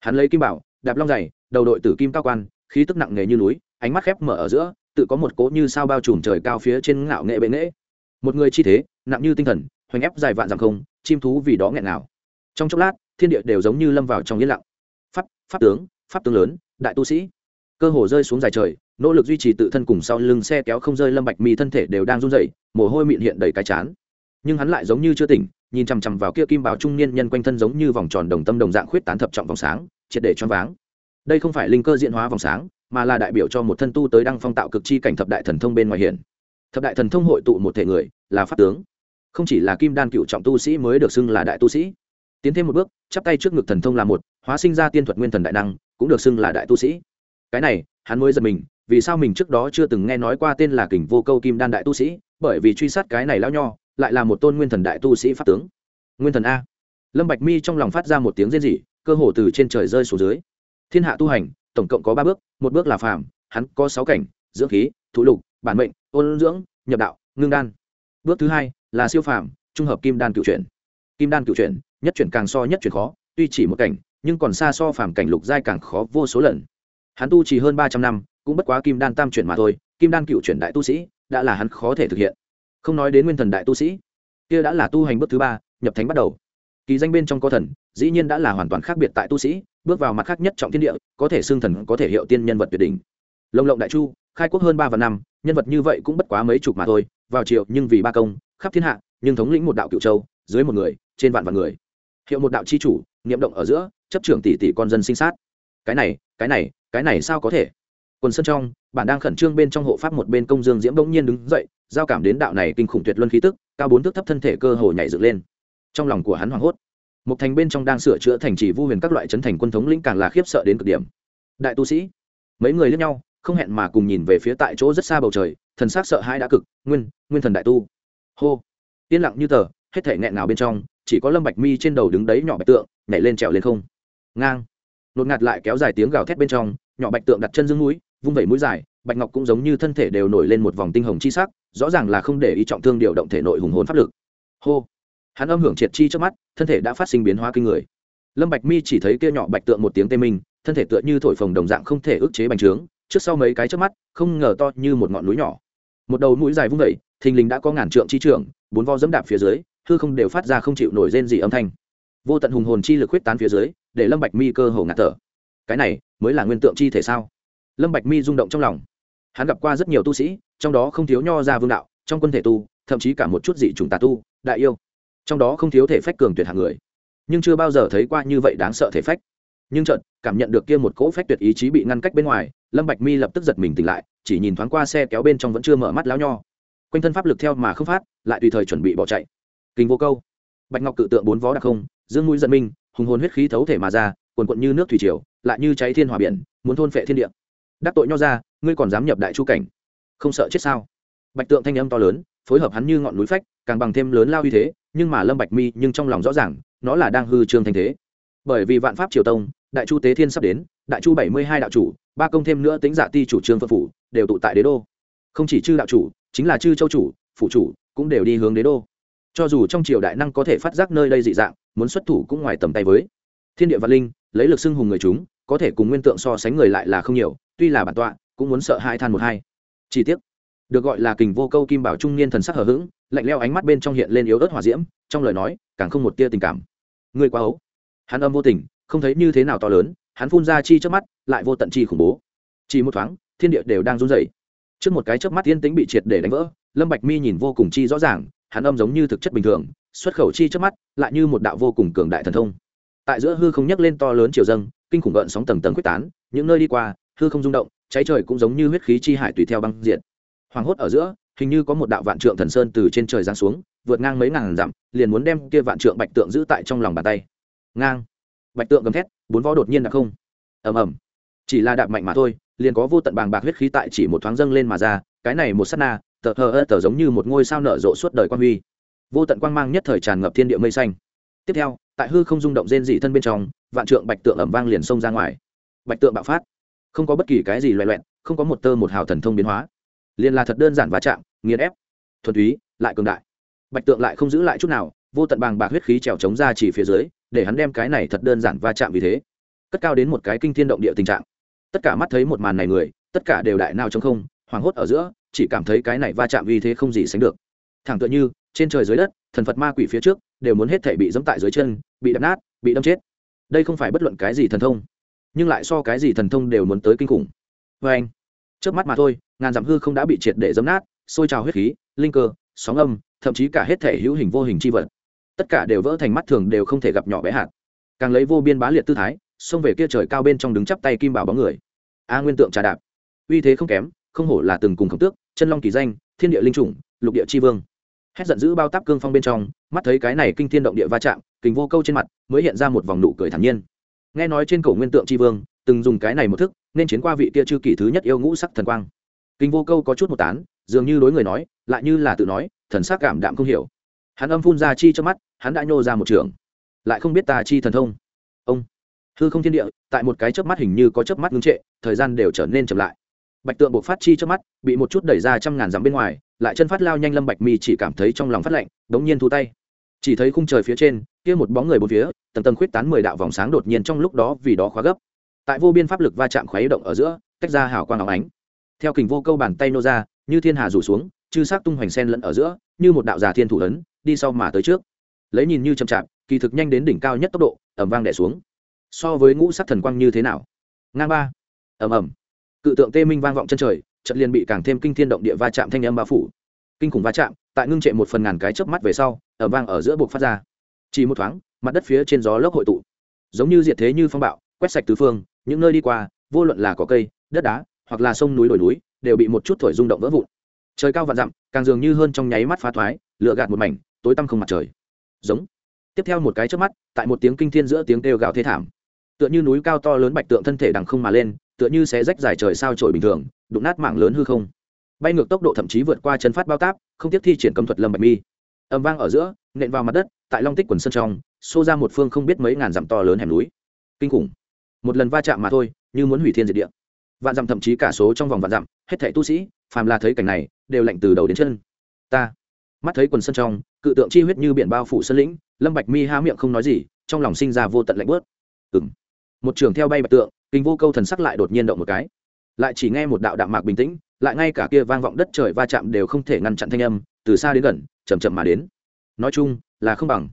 Hắn lấy kim bảo, đạp long dày đầu đội tử kim cao quan, khí tức nặng nề như núi, ánh mắt khép mở ở giữa, tự có một cỗ như sao bao trùm trời cao phía trên ngạo nghệ bệ nghễ. Một người chi thế, nặng như tinh thần, hoành ép dài vạn dặm không, chim thú vì đó nghẹn nào trong chốc lát, thiên địa đều giống như lâm vào trong yên lặng. Pháp pháp tướng pháp tướng lớn, đại tu sĩ. Cơ hồ rơi xuống dài trời, nỗ lực duy trì tự thân cùng sau lưng xe kéo không rơi lâm bạch mi thân thể đều đang run rẩy, mồ hôi miệng hiện đầy cái chán. Nhưng hắn lại giống như chưa tỉnh nhìn chằm chằm vào kia kim báo trung niên nhân quanh thân giống như vòng tròn đồng tâm đồng dạng khuyết tán thập trọng vòng sáng, triệt để choáng váng. Đây không phải linh cơ diễn hóa vòng sáng, mà là đại biểu cho một thân tu tới đăng phong tạo cực chi cảnh thập đại thần thông bên ngoài hiển. Thập đại thần thông hội tụ một thể người, là pháp tướng. Không chỉ là kim đan cựu trọng tu sĩ mới được xưng là đại tu sĩ. Tiến thêm một bước, chắp tay trước ngực thần thông là một, hóa sinh ra tiên thuật nguyên thần đại năng, cũng được xưng là đại tu sĩ. Cái này, hắn mới giật mình, vì sao mình trước đó chưa từng nghe nói qua tên là kình vô câu kim đan đại tu sĩ, bởi vì truy sát cái này lão nho lại là một tôn nguyên thần đại tu sĩ pháp tướng. Nguyên thần a. Lâm bạch mi trong lòng phát ra một tiếng rên rỉ, cơ hồ từ trên trời rơi xuống dưới. Thiên hạ tu hành, tổng cộng có ba bước, một bước là phàm, hắn có sáu cảnh, dưỡng khí, thụ lục, bản mệnh, ôn dưỡng, nhập đạo, ngưng đan. Bước thứ hai là siêu phàm, trung hợp kim đan cựu chuyển. Kim đan cựu chuyển, nhất chuyển càng so nhất chuyển khó, tuy chỉ một cảnh, nhưng còn xa so phàm cảnh lục giai càng khó vô số lần. Hắn tu chỉ hơn ba trăm năm, cũng bất quá kim đan tam chuyển mà thôi, kim đan cựu chuyển đại tu sĩ, đã là hắn khó thể thực hiện không nói đến nguyên thần đại tu sĩ. Kia đã là tu hành bước thứ ba, nhập thánh bắt đầu. Kỳ danh bên trong có thần, dĩ nhiên đã là hoàn toàn khác biệt tại tu sĩ, bước vào mặt khác nhất trọng thiên địa, có thể xưng thần, có thể hiệu tiên nhân vật tuyệt đỉnh. Lồng lộng đại chu, khai quốc hơn ba và năm, nhân vật như vậy cũng bất quá mấy chục mà thôi, vào triệu nhưng vì ba công, khắp thiên hạ, nhưng thống lĩnh một đạo cựu châu, dưới một người, trên vạn vạn người. Hiệu một đạo chi chủ, niệm động ở giữa, chấp trưởng tỷ tỷ con dân sinh sát. Cái này cái này cái này sao có thể? Quần sân trong, bản đang khẩn trương bên trong hộ pháp một bên công dương diễm bỗng nhiên đứng dậy, giao cảm đến đạo này kinh khủng tuyệt luân khí tức, cao bốn thước thấp thân thể cơ hồ nhảy dựng lên. Trong lòng của hắn hoảng hốt, một thành bên trong đang sửa chữa thành trì vu huyền các loại chấn thành quân thống lĩnh càng là khiếp sợ đến cực điểm. Đại tu sĩ, mấy người lẫn nhau, không hẹn mà cùng nhìn về phía tại chỗ rất xa bầu trời, thần sắc sợ hãi đã cực, nguyên nguyên thần đại tu. Hô, yên lặng như tờ, hết thể nghẹn nào bên trong, chỉ có lâm bạch mi trên đầu đứng đấy nhỏ bạch tượng, nhảy lên trèo lên không. Ngang, nột ngạt lại kéo dài tiếng gào thét bên trong, nhỏ bạch tượng đặt chân dương mũi vung vẩy mũi dài, bạch ngọc cũng giống như thân thể đều nổi lên một vòng tinh hồng chi sắc, rõ ràng là không để ý trọng thương điều động thể nội hùng hồn pháp lực. Hô! Hắn âm hưởng triệt chi trước mắt, thân thể đã phát sinh biến hóa kinh người. Lâm bạch mi chỉ thấy kia nhỏ bạch tượng một tiếng tê minh, thân thể tựa như thổi phồng đồng dạng không thể ức chế bành trướng, trước sau mấy cái trước mắt, không ngờ to như một ngọn núi nhỏ. Một đầu mũi dài vung vẩy, thình lình đã có ngàn trượng chi trưởng bốn vo dẫm đạp phía dưới, hư không đều phát ra không chịu nổi rên gì âm thanh. Vô tận hùng hồn chi lực huyết tán phía dưới, để lâm bạch mi cơ hồ ngạt thở. Cái này mới là nguyên tượng chi thể sao? Lâm bạch mi rung động trong lòng. Hắn gặp qua rất nhiều tu sĩ, trong đó không thiếu nho gia vương đạo, trong quân thể tu, thậm chí cả một chút dị trùng tà tu, đại yêu. Trong đó không thiếu thể phách cường tuyệt hạng người. Nhưng chưa bao giờ thấy qua như vậy đáng sợ thể phách. Nhưng chợt, cảm nhận được kia một cỗ phách tuyệt ý chí bị ngăn cách bên ngoài, lâm bạch mi lập tức giật mình tỉnh lại, chỉ nhìn thoáng qua xe kéo bên trong vẫn chưa mở mắt láo nho. Quanh thân pháp lực theo mà không phát, lại tùy thời chuẩn bị bỏ chạy. Kinh vô câu. Bạch ngọc cự tượng bốn vó đặc không, dương mũi giận minh, hùng hồn huyết khí thấu thể mà ra, cuồn cuộn như nước thủy triều, lại như cháy thiên hỏa biển, muốn thôn phệ thiên địa đắc tội nho ra, ngươi còn dám nhập đại chu cảnh? Không sợ chết sao? Bạch tượng thanh âm to lớn, phối hợp hắn như ngọn núi phách, càng bằng thêm lớn lao uy thế, nhưng mà lâm bạch mi nhưng trong lòng rõ ràng, nó là đang hư trương thanh thế. Bởi vì vạn pháp triều tông, đại chu tế thiên sắp đến, đại chu bảy mươi hai đạo chủ, ba công thêm nữa tính giả ti chủ trương phật phủ, đều tụ tại đế đô. Không chỉ chư đạo chủ, chính là chư châu chủ, phủ chủ, cũng đều đi hướng đế đô. Cho dù trong triều đại năng có thể phát giác nơi đây dị dạng, muốn xuất thủ cũng ngoài tầm tay với. Thiên địa văn linh, lấy lực xưng hùng người chúng có thể cùng nguyên tượng so sánh người lại là không nhiều, tuy là bản tọa, cũng muốn sợ hai than một hai. Chi tiết được gọi là kình vô câu kim bảo trung niên thần sắc hờ hững, lạnh leo ánh mắt bên trong hiện lên yếu ớt hỏa diễm, trong lời nói, càng không một tia tình cảm. Người quá ấu. Hắn âm vô tình, không thấy như thế nào to lớn, hắn phun ra chi trước mắt, lại vô tận chi khủng bố. Chỉ một thoáng, thiên địa đều đang run rẩy. Trước một cái chớp mắt tiên tính bị triệt để đánh vỡ, lâm bạch mi nhìn vô cùng chi rõ ràng, hắn âm giống như thực chất bình thường, xuất khẩu chi trước mắt, lại như một đạo vô cùng cường đại thần thông tại giữa hư không nhấc lên to lớn chiều dâng, kinh khủng gợn sóng tầng tầng quyết tán, những nơi đi qua, hư không rung động, cháy trời cũng giống như huyết khí chi hải tùy theo băng diện hoàng hốt ở giữa, hình như có một đạo vạn trượng thần sơn từ trên trời giáng xuống, vượt ngang mấy ngàn dặm, liền muốn đem kia vạn trượng bạch tượng giữ tại trong lòng bàn tay. Ngang. Bạch tượng gầm thét, bốn vó đột nhiên đã không. Ầm ầm. Chỉ là đạp mạnh mà thôi, liền có vô tận bàng bạc huyết khí tại chỉ một thoáng dâng lên mà ra, cái này một sát na, tờ hờ ơ tờ giống như một ngôi sao nở rộ suốt đời quan huy. Vô tận quang mang nhất thời tràn ngập thiên địa mây xanh. Tiếp theo tại hư không rung động rên dị thân bên trong, vạn trượng bạch tượng ẩm vang liền xông ra ngoài. Bạch tượng bạo phát. Không có bất kỳ cái gì loẹ loẹn không có một tơ một hào thần thông biến hóa. Liền là thật đơn giản và chạm, nghiền ép. Thuần túy, lại cường đại. Bạch tượng lại không giữ lại chút nào, vô tận bàng bạc huyết khí trèo trống ra chỉ phía dưới, để hắn đem cái này thật đơn giản va chạm vì thế. Cất cao đến một cái kinh thiên động địa tình trạng. Tất cả mắt thấy một màn này người, tất cả đều đại nào trong không, hoảng hốt ở giữa, chỉ cảm thấy cái này va chạm vì thế không gì sánh được. Thẳng tựa như, trên trời dưới đất, thần phật ma quỷ phía trước đều muốn hết thể bị dẫm tại dưới chân, bị đập nát, bị đâm chết. Đây không phải bất luận cái gì thần thông, nhưng lại so cái gì thần thông đều muốn tới kinh khủng. Vê anh trước mắt mà thôi, ngàn dặm hư không đã bị triệt để dấm nát, sôi trào huyết khí, linh cơ, sóng âm, thậm chí cả hết thể hữu hình vô hình c h i vật. Tất cả đều vỡ thành mắt thường đều không thể gặp nhỏ bé hạt. Càng lấy vô biên bá liệt tư thái, xông về kia trời cao bên trong đứng chắp tay kim bảo bóng người. A à, nguyên tượng trà đạp. Uy thế không kém, không hổ là từng cùng khổng tước, chân long kỳ danh, thiên địa linh chủng, lục địa chi vương hét giận dữ bao tắp cương phong bên trong, mắt thấy cái này kinh thiên động địa va chạm, kình vô câu trên mặt, mới hiện ra một vòng nụ cười thản nhiên. Nghe nói trên cổ nguyên tượng tri vương, từng dùng cái này một thức, nên chiến qua vị kia chư kỷ thứ nhất yêu ngũ sắc thần quang. Kinh vô câu có chút một tán, dường như đối người nói, lại như là tự nói, thần sắc cảm đạm không hiểu. Hắn âm phun ra chi cho mắt, hắn đã nhô ra một trường. Lại không biết tà chi thần thông. Ông, hư không thiên địa, tại một cái chớp mắt hình như có chớp mắt ngưng trệ, thời gian đều trở nên chậm lại bạch tượng buộc phát chi trước mắt, bị một chút đẩy ra trăm ngàn dặm bên ngoài, lại chân phát lao nhanh lâm bạch mi chỉ cảm thấy trong lòng phát lạnh, đống nhiên thu tay. Chỉ thấy khung trời phía trên, kia một bóng người bốn phía, tầng tầng khuyết tán mười đạo vòng sáng đột nhiên trong lúc đó vì đó khóa gấp. Tại vô biên pháp lực va chạm khuấy động ở giữa, tách ra hào quang óng ánh. Theo kình vô câu bàn tay nô ra, như thiên hà rủ xuống, chư sắc tung hoành sen lẫn ở giữa, như một đạo giả thiên thủ lớn đi sau mà tới trước. Lấy nhìn như chậm chạp, kỳ thực nhanh đến đỉnh cao nhất tốc độ, ầm vang đè xuống. So với ngũ sắc thần quang như thế nào? Ngang ba. Ầm ầm cự tượng tê minh vang vọng chân trời, chợt liền bị càng thêm kinh thiên động địa va chạm thanh âm bao phủ. Kinh khủng va chạm, tại ngưng trệ một phần ngàn cái chớp mắt về sau ở vang ở giữa buộc phát ra. Chỉ một thoáng, mặt đất phía trên gió lốc hội tụ. Giống như diệt thế như phong bạo, quét sạch tứ phương, những nơi đi qua, vô luận là có cây, đất đá, hoặc là sông núi đồi núi, đều bị một chút thổi rung động vỡ vụn. Trời cao vạn dặm, càng dường như hơn trong nháy mắt phá thoái lựa gạt một mảnh, tối tăm không mặt trời. Giống. Tiếp theo một cái trước mắt, tại một tiếng kinh thiên giữa tiếng kêu gào thê thảm. Tựa như núi cao to lớn bạch tượng thân thể đằng không mà lên tựa như sẽ rách dài trời sao trổi bình thường, đụng nát mảng lớn hư không. Bay ngược tốc độ thậm chí vượt qua chân phát bao táp, không tiếp thi triển cấm thuật lâm bạch mi. Âm vang ở giữa, nện vào mặt đất, tại long tích quần sân trong, xô ra một phương không biết mấy ngàn dặm to lớn hẻm núi. Kinh khủng. Một lần va chạm mà thôi, như muốn hủy thiên diệt địa. Vạn dặm thậm chí cả số trong vòng vạn dặm, hết thảy tu sĩ, phàm là thấy cảnh này, đều lạnh từ đầu đến chân. Ta. Mắt thấy quần sân trong, cự tượng chi huyết như biển bao phủ sân lĩnh, lâm bạch mi há miệng không nói gì, trong lòng sinh ra vô tận lạnh bớt ừm. Một trường theo bay bạch tượng kinh vô câu thần sắc lại đột nhiên động một cái. Lại chỉ nghe một đạo đạm mạc bình tĩnh, lại ngay cả kia vang vọng đất trời va chạm đều không thể ngăn chặn thanh âm, từ xa đến gần, chậm chậm mà đến. Nói chung, là không bằng.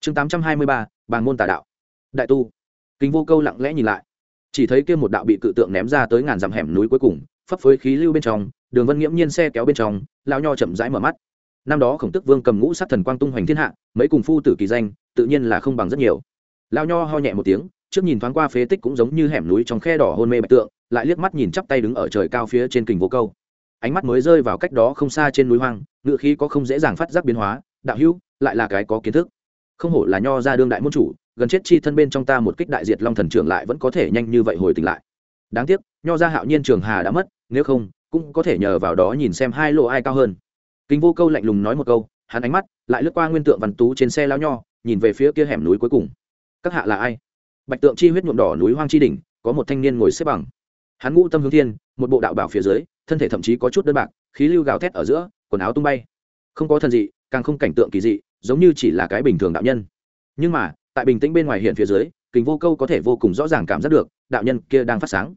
Chương tám trăm hai mươi ba, bàng môn tà đạo. Đại tu. Kinh vô câu lặng lẽ nhìn lại. Chỉ thấy kia một đạo bị cự tượng ném ra tới ngàn dặm hẻm núi cuối cùng, phấp phới khí lưu bên trong, đường vân nghiễm nhiên xe kéo bên trong lao nho chậm rãi mở mắt. Năm đó khổng tức vương cầm ngũ sát thần quang tung hoành thiên hạ, mấy cùng phu tử kỳ danh, tự nhiên là không bằng rất nhiều. Lao nho ho nhẹ một tiếng trước nhìn thoáng qua phế tích cũng giống như hẻm núi trong khe đỏ hôn mê bạch tượng, lại liếc mắt nhìn chắp tay đứng ở trời cao phía trên kình vô câu. Ánh mắt mới rơi vào cách đó không xa trên núi hoang ngự khí có không dễ dàng phát giác biến hóa, đạo hữu, lại là cái có kiến thức. Không hổ là nho ra đương đại môn chủ, gần chết chi thân bên trong ta một kích đại diệt long thần trưởng lại vẫn có thể nhanh như vậy hồi tỉnh lại. Đáng tiếc, nho ra hạo nhiên trường hà đã mất, nếu không, cũng có thể nhờ vào đó nhìn xem hai lộ ai cao hơn. Kinh vô câu lạnh lùng nói một câu, hắn ánh mắt lại lướt qua nguyên tượng văn tú trên xe lao nho, nhìn về phía kia hẻm núi cuối cùng. Các hạ là ai? Bạch tượng chi huyết nhuộm đỏ núi hoang chi đỉnh, có một thanh niên ngồi xếp bằng. Hắn ngũ tâm hướng thiên, một bộ đạo bảo phía dưới, thân thể thậm chí có chút đơn bạc, khí lưu gào thét ở giữa, quần áo tung bay. Không có thần dị, càng không cảnh tượng kỳ dị, giống như chỉ là cái bình thường đạo nhân. Nhưng mà, tại bình tĩnh bên ngoài hiện phía dưới kính vô câu có thể vô cùng rõ ràng cảm giác được, đạo nhân kia đang phát sáng.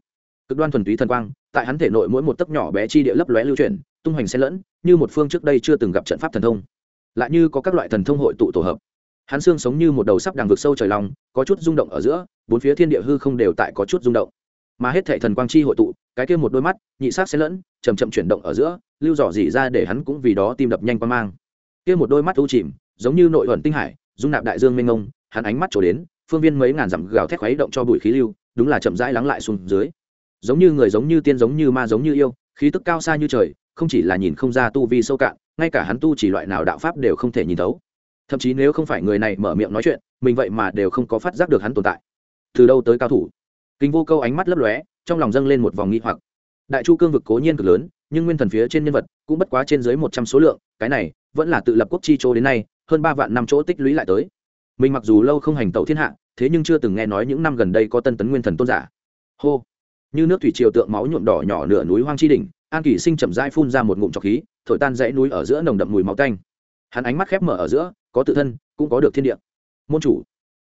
Cực đoan thuần túy thần quang, tại hắn thể nội mỗi một tấc nhỏ bé chi địa lấp lóe lưu chuyển, tung hoành xen lẫn, như một phương trước đây chưa từng gặp trận pháp thần thông. Lại như có các loại thần thông hội tụ tổ hợp hắn xương sống như một đầu sắp đằng vực sâu trời lòng có chút rung động ở giữa, bốn phía thiên địa hư không đều tại có chút rung động. Mà hết thệ thần quang chi hội tụ, cái kia một đôi mắt, nhị sắc xen lẫn chầm chậm chuyển động ở giữa, lưu dò dỉ ra để hắn cũng vì đó tim đập nhanh qua mang. Kia một đôi mắt u chìm, giống như nội thuần tinh hải, dung nạp đại dương mênh ngông hắn ánh mắt trổ đến, phương viên mấy ngàn dặm gào thét khuấy động cho bụi khí lưu, đúng là chậm rãi lắng lại xuống dưới. Giống như người giống như tiên giống như ma giống như yêu, khí tức cao xa như trời, không chỉ là nhìn không ra tu vi sâu cạn, ngay cả hắn tu chỉ loại nào đạo pháp đều không thể nhìn thấu thậm chí nếu không phải người này mở miệng nói chuyện, mình vậy mà đều không có phát giác được hắn tồn tại. Từ đâu tới cao thủ? Kinh vô câu ánh mắt lấp lóe, trong lòng dâng lên một vòng nghi hoặc. Đại chu cương vực cố nhiên cực lớn, nhưng nguyên thần phía trên nhân vật cũng bất quá trên dưới một trăm số lượng, cái này vẫn là tự lập quốc chi chỗ đến nay, hơn ba vạn năm chỗ tích lũy lại tới. Mình mặc dù lâu không hành tẩu thiên hạ, thế nhưng chưa từng nghe nói những năm gần đây có tân tấn nguyên thần tôn giả. Hô! Như nước thủy triều tượng máu nhuộm đỏ nhỏ nửa núi hoang chi đỉnh, an kỷ sinh chậm rãi phun ra một ngụm trọc khí, thổi tan dãy núi ở giữa nồng đậm mùi máu tanh hắn ánh mắt khép mở ở giữa, có tự thân, cũng có được thiên địa. Môn chủ,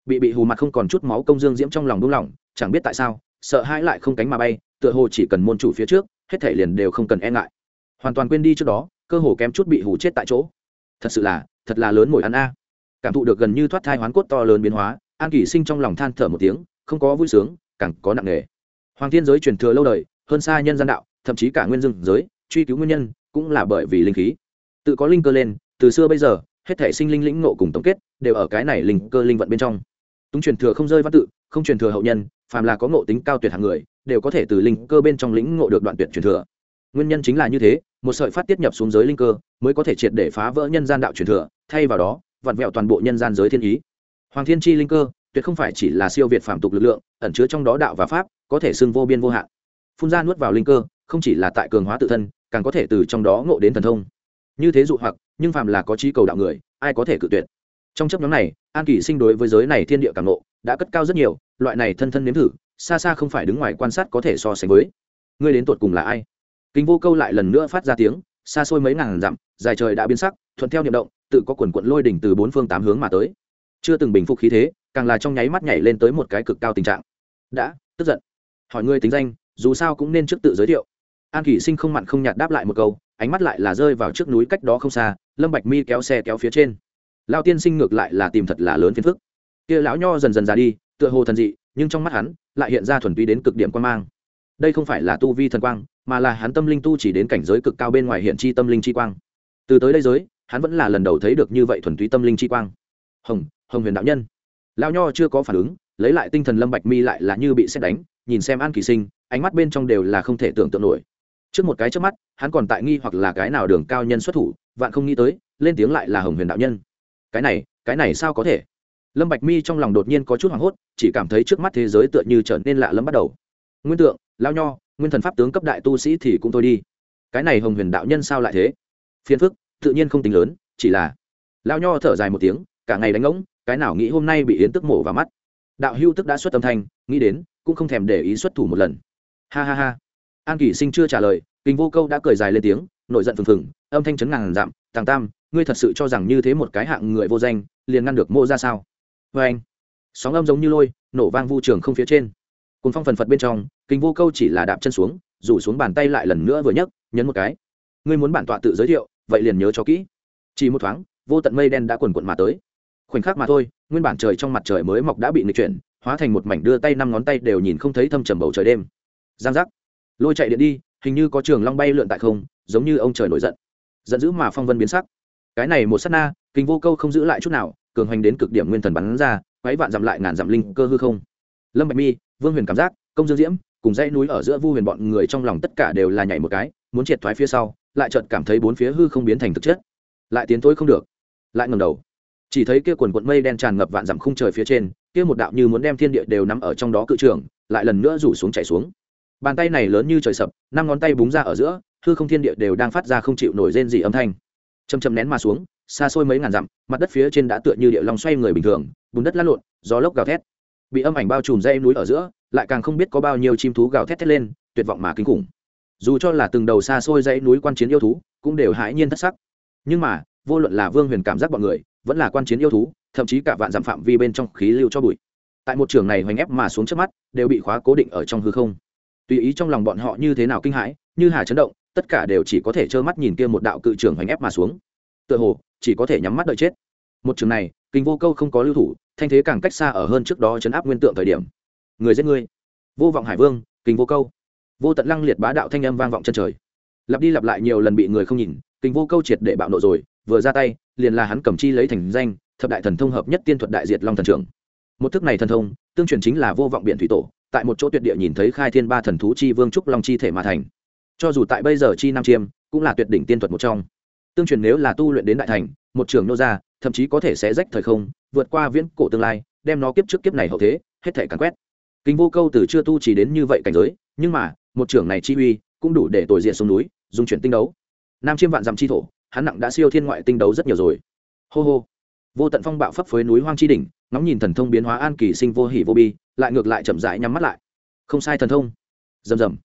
bị bị hù mặt không còn chút máu công dương diễm trong lòng buông lỏng, chẳng biết tại sao, sợ hãi lại không cánh mà bay, tựa hồ chỉ cần môn chủ phía trước, hết thể liền đều không cần e ngại. Hoàn toàn quên đi trước đó, cơ hồ kém chút bị hù chết tại chỗ. Thật sự là, thật là lớn mồi ăn a. Cảm thụ được gần như thoát thai hoán cốt to lớn biến hóa, an kỷ sinh trong lòng than thở một tiếng, không có vui sướng, càng có nặng nề. Hoàng thiên giới truyền thừa lâu đời, hơn xa nhân gian đạo, thậm chí cả nguyên dương giới, truy cứu nguyên nhân, cũng là bởi vì linh khí. Tự có linh cơ lên từ xưa bây giờ, hết thể sinh linh lĩnh ngộ cùng tổng kết đều ở cái này linh cơ linh vận bên trong. Túng truyền thừa không rơi văn tự, không truyền thừa hậu nhân, phàm là có ngộ tính cao tuyệt hàng người, đều có thể từ linh cơ bên trong lĩnh ngộ được đoạn tuyệt truyền thừa. Nguyên nhân chính là như thế, một sợi phát tiết nhập xuống giới linh cơ mới có thể triệt để phá vỡ nhân gian đạo truyền thừa, thay vào đó, vặn vẹo toàn bộ nhân gian giới thiên ý. Hoàng thiên chi linh cơ tuyệt không phải chỉ là siêu việt phạm tục lực lượng, ẩn chứa trong đó đạo và pháp, có thể xưng vô biên vô hạn. Phun ra nuốt vào linh cơ, không chỉ là tại cường hóa tự thân, càng có thể từ trong đó ngộ đến thần thông như thế dụ hoặc, nhưng phàm là có trí cầu đạo người, ai có thể cự tuyệt? Trong chấp nhóm này, an kỷ sinh đối với giới này thiên địa càng ngộ đã cất cao rất nhiều, loại này thân thân nếm thử, xa xa không phải đứng ngoài quan sát có thể so sánh với. Ngươi đến tột cùng là ai? Kính vô câu lại lần nữa phát ra tiếng, xa xôi mấy ngàn dặm, dài trời đã biến sắc, thuận theo niệm động, tự có quần quận lôi đỉnh từ bốn phương tám hướng mà tới. Chưa từng bình phục khí thế, càng là trong nháy mắt nhảy lên tới một cái cực cao tình trạng. Đã, tức giận. Hỏi ngươi tính danh, dù sao cũng nên trước tự giới thiệu. An kỷ sinh không mặn không nhạt đáp lại một câu ánh mắt lại là rơi vào trước núi cách đó không xa, lâm bạch mi kéo xe kéo phía trên. Lao tiên sinh ngược lại là tìm thật là lớn phiền phức. Kia lão nho dần dần ra đi, tựa hồ thần dị, nhưng trong mắt hắn lại hiện ra thuần túy đến cực điểm quan mang. Đây không phải là tu vi thần quang, mà là hắn tâm linh tu chỉ đến cảnh giới cực cao bên ngoài hiện chi tâm linh chi quang. Từ tới đây giới, hắn vẫn là lần đầu thấy được như vậy thuần túy tâm linh chi quang. Hồng hồng huyền đạo nhân. Lão nho chưa có phản ứng, lấy lại tinh thần lâm bạch mi lại là như bị xét đánh, nhìn xem an kỳ sinh, ánh mắt bên trong đều là không thể tưởng tượng nổi trước một cái trước mắt, hắn còn tại nghi hoặc là cái nào đường cao nhân xuất thủ, vạn không nghĩ tới, lên tiếng lại là hồng huyền đạo nhân. Cái này cái này sao có thể? Lâm bạch mi trong lòng đột nhiên có chút hoảng hốt, chỉ cảm thấy trước mắt thế giới tựa như trở nên lạ lẫm bắt đầu. Nguyên tượng, lao nho, nguyên thần pháp tướng cấp đại tu sĩ thì cũng thôi đi. Cái này hồng huyền đạo nhân sao lại thế? Phiền phức, tự nhiên không tính lớn, chỉ là lao nho thở dài một tiếng, cả ngày đánh ngỗng, cái nào nghĩ hôm nay bị yến tức mổ vào mắt. Đạo hưu tức đã xuất âm thanh, nghĩ đến, cũng không thèm để ý xuất thủ một lần. Ha ha ha an kỷ sinh chưa trả lời kinh vô câu đã cười dài lên tiếng, nổi giận phừng phừng, âm thanh chấn ngàn dặm tàng tam, ngươi thật sự cho rằng như thế một cái hạng người vô danh, liền ngăn được mô ra sao? Vê anh, sóng âm giống như lôi, nổ vang vu trường không phía trên. Cùng phong phần phật bên trong kinh vô câu chỉ là đạp chân xuống, rủ xuống bàn tay lại lần nữa vừa nhấc, nhấn một cái. Ngươi muốn bản tọa tự giới thiệu, vậy liền nhớ cho kỹ. Chỉ một thoáng, vô tận mây đen đã quần quận mà tới. Khoảnh khắc mà thôi, nguyên bản trời trong mặt trời mới mọc đã bị nghịch chuyển, hóa thành một mảnh đưa tay năm ngón tay đều nhìn không thấy thâm trầm bầu trời đêm. Giang giác lôi chạy điện đi, hình như có trường long bay lượn tại không, giống như ông trời nổi giận. Giận dữ mà phong vân biến sắc. Cái này một s á t na, kinh vô câu không giữ lại chút nào, cường hoành đến cực điểm nguyên thần bắn ra quáy vạn dặm lại ngàn dặm linh cơ hư không. Lâm bạch mi, vương huyền cảm giác, công dương diễm, cùng dãy núi ở giữa vu huyền bọn người trong lòng tất cả đều là nhảy một cái, muốn triệt thoái phía sau, lại chợt cảm thấy bốn phía hư không biến thành thực chất. Lại tiến tối không được. Lại ngầm đầu. Chỉ thấy kia quần quận mây đen tràn ngập vạn dặm khung trời phía trên, kia một đạo như muốn đem thiên địa đều nắm ở trong đó cự trường, lại lần nữa rủ xuống chảy xuống bàn tay này lớn như trời sập, năm ngón tay búng ra ở giữa, hư không thiên địa đều đang phát ra không chịu nổi rên gì âm thanh. Chầm chầm nén mà xuống, xa xôi mấy ngàn dặm, mặt đất phía trên đã tựa như địa long xoay người bình thường, bùn đất lăn lộn, gió lốc gào thét. Bị âm ảnh bao trùm dây núi ở giữa, lại càng không biết có bao nhiêu chim thú gào thét thét lên, tuyệt vọng mà kinh khủng. Dù cho là từng đầu xa xôi dãy núi quan chiến yêu thú, cũng đều hãi nhiên thất sắc. Nhưng mà, vô luận là vương huyền cảm giác bọn người, vẫn là quan chiến yêu thú, thậm chí cả vạn dặm phạm vi bên trong khí lưu cho bụi. Tại một trường này hoành ép mà xuống trước mắt, đều bị khóa cố định ở trong hư không tùy ý trong lòng bọn họ như thế nào kinh hãi, như hà chấn động, tất cả đều chỉ có thể trơ mắt nhìn kia một đạo cự trường hoành ép mà xuống. Tựa hồ, chỉ có thể nhắm mắt đợi chết. Một trường này, kinh vô câu không có lưu thủ, thanh thế càng cách xa ở hơn trước đó chấn áp nguyên tượng thời điểm. Người giết người. Vô vọng hải vương, kinh vô câu. Vô tận lăng liệt bá đạo thanh âm vang vọng chân trời. Lặp đi lặp lại nhiều lần bị người không nhìn, kinh vô câu triệt để bạo nộ rồi, vừa ra tay, liền là hắn cầm chi lấy thành danh, thập đại thần thông hợp nhất tiên thuật đại diệt long thần trưởng. Một thức này thần thông, tương truyền chính là vô vọng biện thủy tổ tại một chỗ tuyệt địa nhìn thấy khai thiên ba thần thú chi vương trúc long chi thể mà thành. Cho dù tại bây giờ chi nam chiêm, cũng là tuyệt đỉnh tiên thuật một trong. Tương truyền nếu là tu luyện đến đại thành, một trường nô ra, thậm chí có thể sẽ rách thời không, vượt qua viễn cổ tương lai, đem nó kiếp trước kiếp này hậu thế, hết thể càn quét. Kinh vô câu từ chưa tu chỉ đến như vậy cảnh giới, nhưng mà, một trưởng này chi uy, cũng đủ để tồi diện xuống núi, dùng chuyển tinh đấu. Nam chiêm vạn dặm chi thổ, hắn nặng đã siêu thiên ngoại tinh đấu rất nhiều rồi. Hô hô. Vô tận phong bạo phấp phới núi hoang chi đỉnh ngóng nhìn thần thông biến hóa an kỳ sinh vô hỉ vô bi, lại ngược lại chậm rãi nhắm mắt lại. Không sai thần thông. Rầm rầm.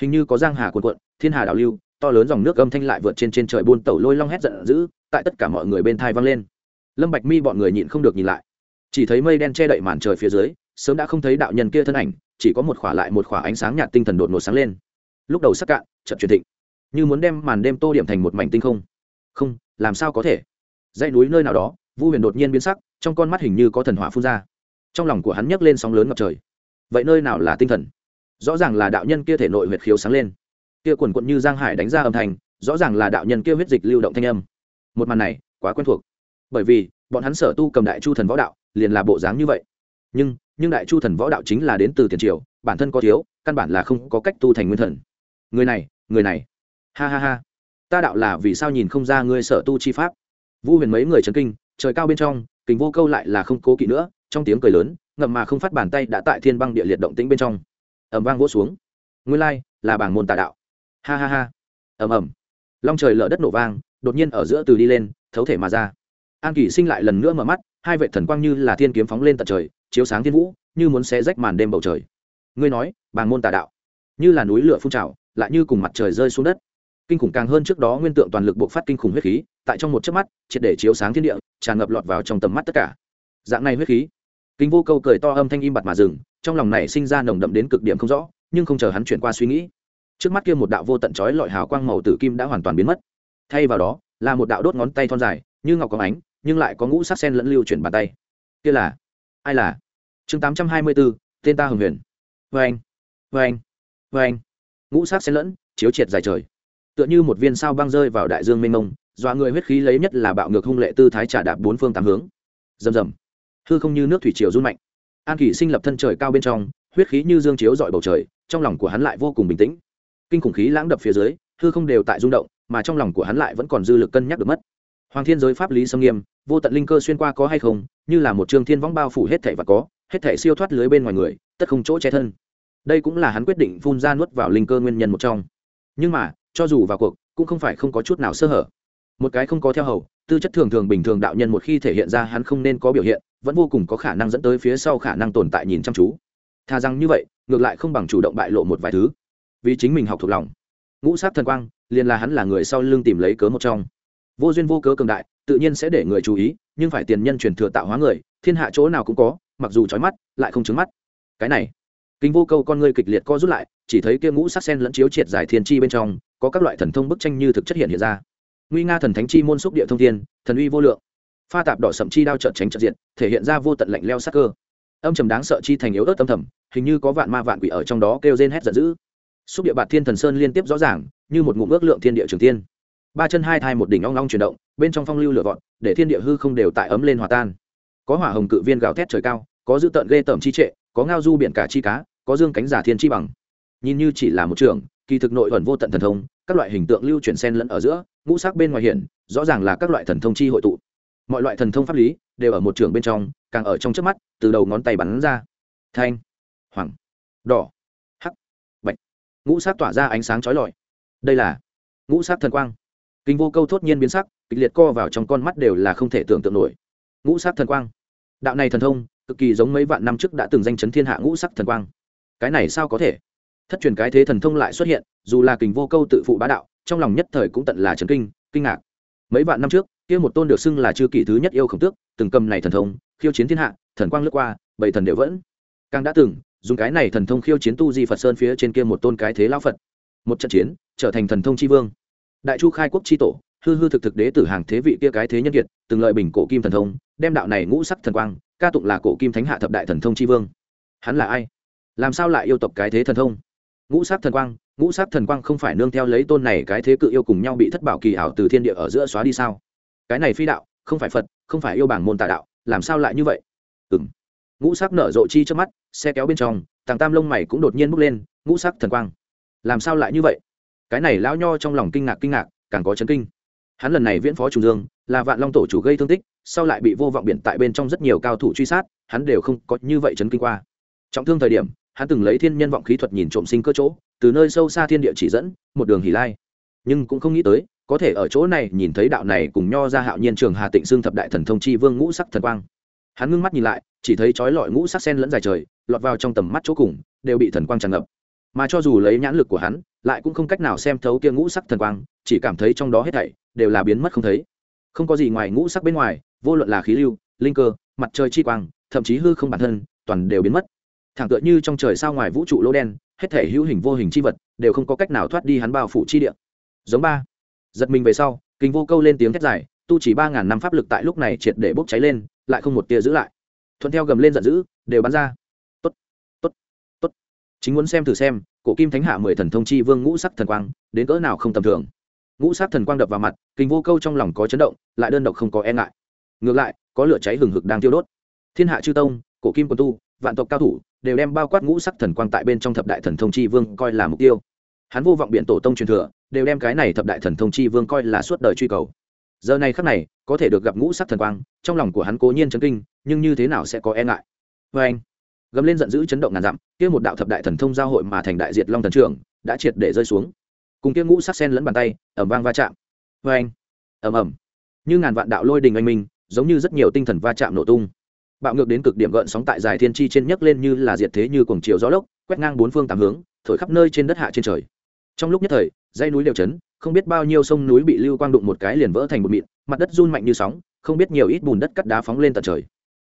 Hình như có giang hà cuộn cuộn, thiên hà đảo lưu, to lớn dòng nước âm thanh lại vượt trên trên trời buôn tẩu lôi long hét giận dữ, tại tất cả mọi người bên thai vang lên. Lâm bạch mi bọn người nhịn không được nhìn lại. Chỉ thấy mây đen che đậy màn trời phía dưới, sớm đã không thấy đạo nhân kia thân ảnh, chỉ có một khỏa lại một khỏa ánh sáng nhạt tinh thần đột ngột sáng lên. Lúc đầu sắc cạn, chợt truyền thịnh. Như muốn đem màn đêm tô điểm thành một mảnh tinh không. Không, làm sao có thể? Dãy núi nơi nào đó, vu huyền đột nhiên biến sắc trong con mắt hình như có thần hỏa phun ra. Trong lòng của hắn nhấc lên sóng lớn ngập trời. Vậy nơi nào là tinh thần? Rõ ràng là đạo nhân kia thể nội huyệt khiếu sáng lên. Kia quần quận như giang hải đánh ra âm thanh, rõ ràng là đạo nhân kia huyết dịch lưu động thanh âm. Một màn này quá quen thuộc. Bởi vì, bọn hắn sở tu cầm đại chu thần võ đạo, liền là bộ dáng như vậy. Nhưng nhưng đại chu thần võ đạo chính là đến từ tiền triều, bản thân có thiếu, căn bản là không có cách tu thành nguyên thần. Người này người này. Ha ha ha. Ta đạo là vì sao nhìn không ra ngươi sở tu chi pháp? Vu huyền mấy người chấn kinh, trời cao bên trong kình vô câu lại là không cố kỵ nữa, trong tiếng cười lớn, ngậm mà không phát bàn tay đã tại thiên băng địa liệt động tĩnh bên trong. Ẩm vang vỗ xuống. Nguyên lai, là bảng môn tà đạo. Ha ha ha. Ầm ầm. Long trời lở đất nổ vang, đột nhiên ở giữa từ đi lên, thấu thể mà ra. An kỷ sinh lại lần nữa mở mắt, hai vệ thần quang như là thiên kiếm phóng lên tận trời, chiếu sáng thiên vũ, như muốn xé rách màn đêm bầu trời. Ngươi nói bàng môn tà đạo, như là núi lửa phun trào, lại như cùng mặt trời rơi xuống đất kinh khủng càng hơn trước đó nguyên tượng toàn lực bộc phát kinh khủng huyết khí, tại trong một chớp mắt, triệt để chiếu sáng thiên địa, tràn ngập lọt vào trong tầm mắt tất cả. Dạng này huyết khí, kinh vô câu cười to âm thanh im bặt mà dừng, trong lòng này sinh ra nồng đậm đến cực điểm không rõ, nhưng không chờ hắn chuyển qua suy nghĩ. Trước mắt kia một đạo vô tận chói lọi hào quang màu tử kim đã hoàn toàn biến mất. Thay vào đó, là một đạo đốt ngón tay thon dài, như ngọc có ánh, nhưng lại có ngũ sắc sen lẫn lưu chuyển bàn tay. Kia là, ai là? Chương tám trăm hai mươi bốn tên ta hồng huyền. Vê anh vê anh vê anh ngũ sắc xen lẫn, chiếu triệt dài trời tựa như một viên sao băng rơi vào đại dương mênh mông, dọa người huyết khí lấy nhất là bạo ngược hung lệ tư thái trả đạp bốn phương tám hướng. Rầm rầm. Hư không như nước thủy triều run mạnh. An kỷ sinh lập thân trời cao bên trong, huyết khí như dương chiếu dọi bầu trời, trong lòng của hắn lại vô cùng bình tĩnh. Kinh khủng khí lãng đập phía dưới, hư không đều tại rung động, mà trong lòng của hắn lại vẫn còn dư lực cân nhắc được mất. Hoàng thiên giới pháp lý xâm nghiêm, vô tận linh cơ xuyên qua có hay không, như là một trường thiên võng bao phủ hết thể và có, hết thể siêu thoát lưới bên ngoài người, tất không chỗ che thân. Đây cũng là hắn quyết định phun ra nuốt vào linh cơ nguyên nhân một trong. Nhưng mà cho dù vào cuộc, cũng không phải không có chút nào sơ hở. Một cái không có theo hầu, tư chất thường thường bình thường đạo nhân một khi thể hiện ra hắn không nên có biểu hiện, vẫn vô cùng có khả năng dẫn tới phía sau khả năng tồn tại nhìn chăm chú. Thà rằng như vậy, ngược lại không bằng chủ động bại lộ một vài thứ. Vì chính mình học thuộc lòng. Ngũ sát thần quang, liền là hắn là người sau lưng tìm lấy cớ một trong. Vô duyên vô cớ cường đại, tự nhiên sẽ để người chú ý, nhưng phải tiền nhân truyền thừa tạo hóa người, thiên hạ chỗ nào cũng có, mặc dù trói mắt, lại không trứng mắt. Cái này kinh vô câu con ngươi kịch liệt co rút lại, chỉ thấy kia ngũ sắc sen lẫn chiếu triệt giải thiên chi bên trong, có các loại thần thông bức tranh như thực chất hiện hiện ra. Nguy nga thần thánh chi môn xúc địa thông thiên, thần uy vô lượng. Pha tạp đỏ sậm chi đao trợn tránh trợn diện thể hiện ra vô tận lạnh leo sắc cơ. Âm trầm đáng sợ chi thành yếu ớt tâm thầm, hình như có vạn ma vạn quỷ ở trong đó kêu rên hét giận dữ. Xúc địa bạt thiên thần sơn liên tiếp rõ ràng, như một ngụm ước lượng thiên địa trường tiên. Ba chân hai thai một đỉnh ong ong chuyển động, bên trong phong lưu lửa vọt, để thiên địa hư không đều tại ấm lên hòa tan. Có hỏa hồng cự viên gào thét trời cao, có dư tợn ghê tởm chi trệ, có ngao du biển cả chi cá có dương cánh giả thiên chi bằng. Nhìn như chỉ là một trường, kỳ thực nội ẩn vô tận thần thông, các loại hình tượng lưu chuyển sen lẫn ở giữa, ngũ sắc bên ngoài hiển, rõ ràng là các loại thần thông chi hội tụ. Mọi loại thần thông pháp lý đều ở một trường bên trong, càng ở trong trước mắt, từ đầu ngón tay bắn ra. Thanh, hoàng, đỏ, hắc, bạch. Ngũ sắc tỏa ra ánh sáng chói lọi. Đây là ngũ sắc thần quang. Kinh vô câu thốt nhiên biến sắc, kịch liệt co vào trong con mắt đều là không thể tưởng tượng nổi. Ngũ sắc thần quang. Đạo này thần thông, cực kỳ giống mấy vạn năm trước đã từng danh chấn thiên hạ ngũ sắc thần quang cái này sao có thể? Thất truyền cái thế thần thông lại xuất hiện, dù là kình vô câu tự phụ bá đạo, trong lòng nhất thời cũng tận là trấn kinh kinh ngạc. Mấy vạn năm trước, kia một tôn được xưng là chư kỷ thứ nhất yêu khổng tước, từng cầm này thần thông, khiêu chiến thiên hạ, thần quang lướt qua, bảy thần đều vẫn. Càng đã từng, dùng cái này thần thông khiêu chiến tu di phật sơn phía trên kia một tôn cái thế lão phật. Một trận chiến, trở thành thần thông tri vương. Đại chu khai quốc tri tổ, hư hư thực thực đế tử hàng thế vị kia cái thế nhân kiệt, từng lợi bình cổ kim thần thông, đem đạo này ngũ sắc thần quang, ca tụng là cổ kim thánh hạ thập đại thần thông tri vương. Hắn là ai? Làm sao lại yêu tộc cái thế thần thông? Ngũ sắc thần quang, ngũ sắc thần quang không phải nương theo lấy tôn này cái thế cự yêu cùng nhau bị thất bảo kỳ ảo từ thiên địa ở giữa xóa đi sao? Cái này phi đạo, không phải phật, không phải yêu bảng môn tà đạo, làm sao lại như vậy? Ừng ngũ sắc nở rộ chi trước mắt, xe kéo bên trong, tàng tam lông mày cũng đột nhiên bốc lên, ngũ sắc thần quang. Làm sao lại như vậy? Cái này lão nho trong lòng kinh ngạc kinh ngạc, càng có chấn kinh. Hắn lần này viễn phó trùng dương, là vạn long tổ chủ gây thương tích, sau lại bị vô vọng biển tại bên trong rất nhiều cao thủ truy sát, hắn đều không có như vậy chấn kinh qua. Trọng thương thời điểm hắn từng lấy thiên nhân vọng khí thuật nhìn trộm sinh cơ chỗ, từ nơi sâu xa thiên địa chỉ dẫn, một đường hỉ lai. Nhưng cũng không nghĩ tới, có thể ở chỗ này nhìn thấy đạo này cùng nho ra hạo nhiên trường hà tịnh xương thập đại thần thông chi vương ngũ sắc thần quang. Hắn ngưng mắt nhìn lại, chỉ thấy chói lọi ngũ sắc sen lẫn dài trời, lọt vào trong tầm mắt chỗ cùng, đều bị thần quang tràn ngập. Mà cho dù lấy nhãn lực của hắn, lại cũng không cách nào xem thấu kia ngũ sắc thần quang, chỉ cảm thấy trong đó hết thảy đều là biến mất không thấy. Không có gì ngoài ngũ sắc bên ngoài, vô luận là khí lưu, linh cơ, mặt trời chi quang, thậm chí hư không bản thân, toàn đều biến mất thẳng tựa như trong trời sao ngoài vũ trụ lỗ đen, hết thể hữu hình vô hình chi vật đều không có cách nào thoát đi hắn bao phủ chi địa. Giống ba. Giật mình về sau, kinh vô câu lên tiếng thét dài, tu chỉ ba ngàn năm pháp lực tại lúc này triệt để bốc cháy lên, lại không một tia giữ lại. Thuận theo gầm lên giận dữ, đều bắn ra. Tốt tốt tốt. Chính muốn xem thử xem, cổ kim thánh hạ mười thần thông chi vương ngũ sắc thần quang, đến cỡ nào không tầm thường. Ngũ sắc thần quang đập vào mặt, kinh vô câu trong lòng có chấn động, lại đơn độc không có e ngại. Ngược lại, có lửa cháy hừng hực đang tiêu đốt. Thiên hạ chư tông, cổ kim quân tu, vạn tộc cao thủ đều đem bao quát ngũ sắc thần quang tại bên trong thập đại thần thông chi vương coi là mục tiêu. Hắn vô vọng biện tổ tông truyền thừa, đều đem cái này thập đại thần thông chi vương coi là suốt đời truy cầu. Giờ này khắc này, có thể được gặp ngũ sắc thần quang, trong lòng của hắn cố nhiên chấn kinh, nhưng như thế nào sẽ có e ngại? Vê anh, gầm lên giận dữ chấn động ngàn dặm, kia một đạo thập đại thần thông giao hội mà thành đại diệt long thần trưởng, đã triệt để rơi xuống. Cùng kia ngũ sắc sen lẫn bàn tay ẩm vang va chạm. Vê anh ẩm ẩm như ngàn vạn đạo lôi đình anh minh, giống như rất nhiều tinh thần va chạm nổ tung bạo ngược đến cực điểm gợn sóng tại dài thiên chi trên nhấc lên như là diệt thế như cuồng chiều gió lốc, quét ngang bốn phương tám hướng, thổi khắp nơi trên đất hạ trên trời. Trong lúc nhất thời dây núi đều chấn, không biết bao nhiêu sông núi bị lưu quang đụng một cái liền vỡ thành một mịn, mặt đất run mạnh như sóng, không biết nhiều ít bùn đất cắt đá phóng lên tận trời.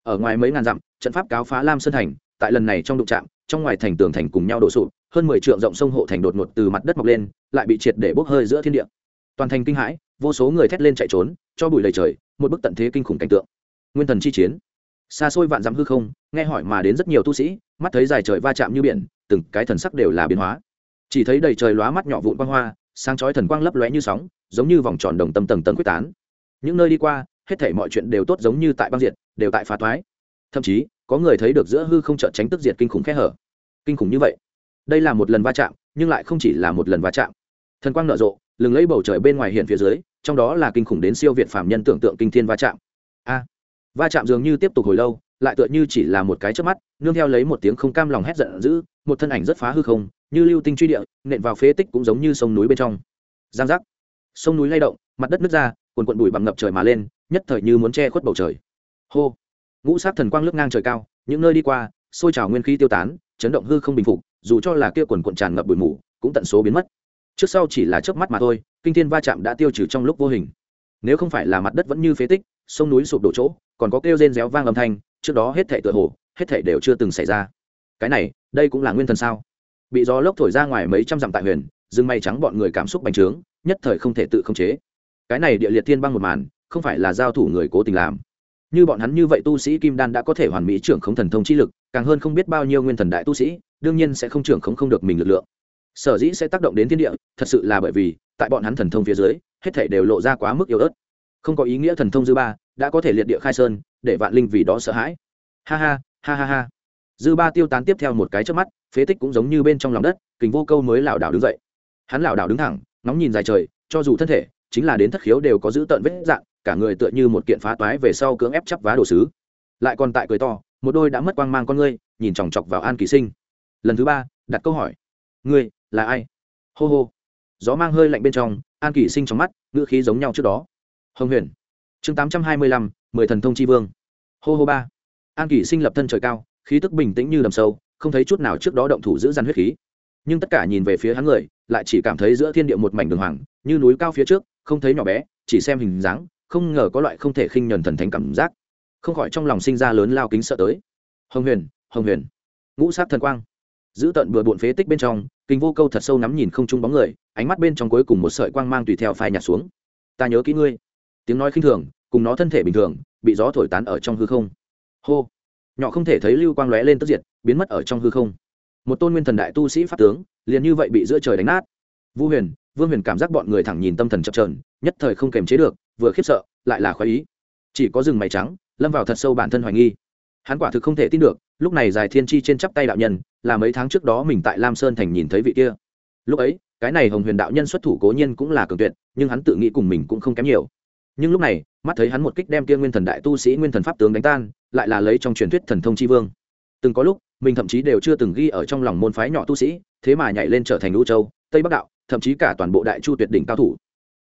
Ở ngoài mấy ngàn dặm, trận pháp cáo phá lam sơn thành, tại lần này trong đụng trạm trong ngoài thành tường thành cùng nhau đổ sụp, hơn mười trượng rộng sông hộ thành đột ngột từ mặt đất mọc lên, lại bị triệt để bốc hơi giữa thiên địa. Toàn thành kinh hãi, vô số người thét lên chạy trốn, cho bụi lầy trời, một bức tận thế kinh khủng cảnh tượng. Nguyên thần chi chiến xa xôi vạn dặm hư không, nghe hỏi mà đến rất nhiều tu sĩ, mắt thấy dài trời va chạm như biển, từng cái thần sắc đều là biến hóa. Chỉ thấy đầy trời lóa mắt nhỏ vụn quang hoa, sáng chói thần quang lấp lóe như sóng, giống như vòng tròn đồng tâm tầng tầng quyết tán. Những nơi đi qua, hết thảy mọi chuyện đều tốt giống như tại băng diệt, đều tại phá thoái thậm chí, có người thấy được giữa hư không chợt tránh tức diệt kinh khủng khe hở. Kinh khủng như vậy. Đây là một lần va chạm, nhưng lại không chỉ là một lần va chạm. Thần quang nở rộ, lừng lấy bầu trời bên ngoài hiện phía dưới, trong đó là kinh khủng đến siêu việt phàm nhân tưởng tượng kinh thiên va chạm. A! Va chạm dường như tiếp tục hồi lâu, lại tựa như chỉ là một cái chớp mắt, nương theo lấy một tiếng không cam lòng hét giận dữ, một thân ảnh rất phá hư không, như lưu tinh truy địa, nện vào phế tích cũng giống như sông núi bên trong. Giang giác. Sông núi lay động, mặt đất nứt ra, cuồn cuộn bụi bằng ngập trời mà lên, nhất thời như muốn che khuất bầu trời. Hô. Ngũ sát thần quang lướt ngang trời cao, những nơi đi qua xôi trào nguyên khí tiêu tán, chấn động hư không bình phục, dù cho là kia quần cuộn tràn ngập bụi mù, cũng tận số biến mất. Trước sau chỉ là chớp mắt mà thôi, kinh thiên va chạm đã tiêu trừ trong lúc vô hình. Nếu không phải là mặt đất vẫn như phế tích sông núi sụp đổ chỗ, còn có kêu rên réo vang âm thanh, trước đó hết thể tựa hồ, hết thể đều chưa từng xảy ra. Cái này, đây cũng là nguyên thần sao? Bị gió lốc thổi ra ngoài mấy trăm dặm tại huyền, rừng mây trắng bọn người cảm xúc bành trướng, nhất thời không thể tự khống chế. Cái này địa liệt thiên băng một màn, không phải là giao thủ người cố tình làm. Như bọn hắn như vậy tu sĩ kim đan đã có thể hoàn mỹ trưởng khống thần thông chi lực, càng hơn không biết bao nhiêu nguyên thần đại tu sĩ, đương nhiên sẽ không trưởng khống không được mình lực lượng. Sở dĩ sẽ tác động đến thiên địa, thật sự là bởi vì, tại bọn hắn thần thông phía dưới, hết thể đều lộ ra quá mức yếu ớt không có ý nghĩa thần thông dư ba đã có thể liệt địa khai sơn, để vạn linh vì đó sợ hãi. Ha ha ha ha ha. Dư ba tiêu tán tiếp theo một cái trước mắt, phế tích cũng giống như bên trong lòng đất, kình vô câu mới lảo đảo đứng dậy. Hắn lảo đảo đứng thẳng nóng nhìn dài trời, cho dù thân thể, chính là đến thất khiếu đều có giữ tận vết dạng, cả người tựa như một kiện phá toái về sau cưỡng ép chắp vá đồ sứ. Lại còn tại cười to, một đôi đã mất quang mang con ngươi, nhìn chòng chọc vào an kỳ sinh. Lần thứ ba, đặt câu hỏi. Ngươi, là ai? Hô hô. Gió mang hơi lạnh bên trong, an kỳ sinh trong mắt, ngữ khí giống nhau trước đó hồng huyền. Chương tám trăm hai mươi lăm, mười thần thông c vương. Hô hô ba. An kỷ sinh lập thân trời cao, khí tức bình tĩnh như đầm sâu, không thấy chút nào trước đó động thủ giữ gian huyết khí. Nhưng tất cả nhìn về phía hắn người, lại chỉ cảm thấy giữa thiên địa một mảnh đường hoàng, như núi cao phía trước, không thấy nhỏ bé, chỉ xem hình dáng, không ngờ có loại không thể khinh nhuần thần thánh cảm giác. Không khỏi trong lòng sinh ra lớn lao kính sợ tới. Hồng huyền hồng huyền. Ngũ sát thần quang. Giữ tận bừa bộn phế tích bên trong, kinh vô câu thật sâu nắm nhìn không chung bóng người, ánh mắt bên trong cuối cùng một sợi quang mang tùy theo phai nhạt xuống. Ta nhớ kỹ ngươi tiếng nói khinh thường, cùng nó thân thể bình thường, bị gió thổi tán ở trong hư không. Hô. Nhỏ không thể thấy lưu quang lóe lên tức diệt, biến mất ở trong hư không. Một tôn nguyên thần đại tu sĩ pháp tướng, liền như vậy bị giữa trời đánh nát. Vu huyền, vương huyền cảm giác bọn người thẳng nhìn tâm thần chập trờn nhất thời không kềm chế được, vừa khiếp sợ, lại là khoái ý. Chỉ có rừng mày trắng, lâm vào thật sâu bản thân hoài nghi. Hắn quả thực không thể tin được, lúc này dài thiên chi trên chắp tay đạo nhân, là mấy tháng trước đó mình tại lam sơn thành nhìn thấy vị kia. Lúc ấy, cái này hồng huyền đạo nhân xuất thủ cố nhiên cũng là cường tuyệt, nhưng hắn tự nghĩ cùng mình cũng không kém nhiều nhưng lúc này, mắt thấy hắn một kích đem kia nguyên thần đại tu sĩ nguyên thần pháp tướng đánh tan, lại là lấy trong truyền thuyết thần thông chi vương. Từng có lúc, mình thậm chí đều chưa từng ghi ở trong lòng môn phái nhỏ tu sĩ, thế mà nhảy lên trở thành lũ châu, tây bắc đạo, thậm chí cả toàn bộ đại chu tuyệt đỉnh cao thủ.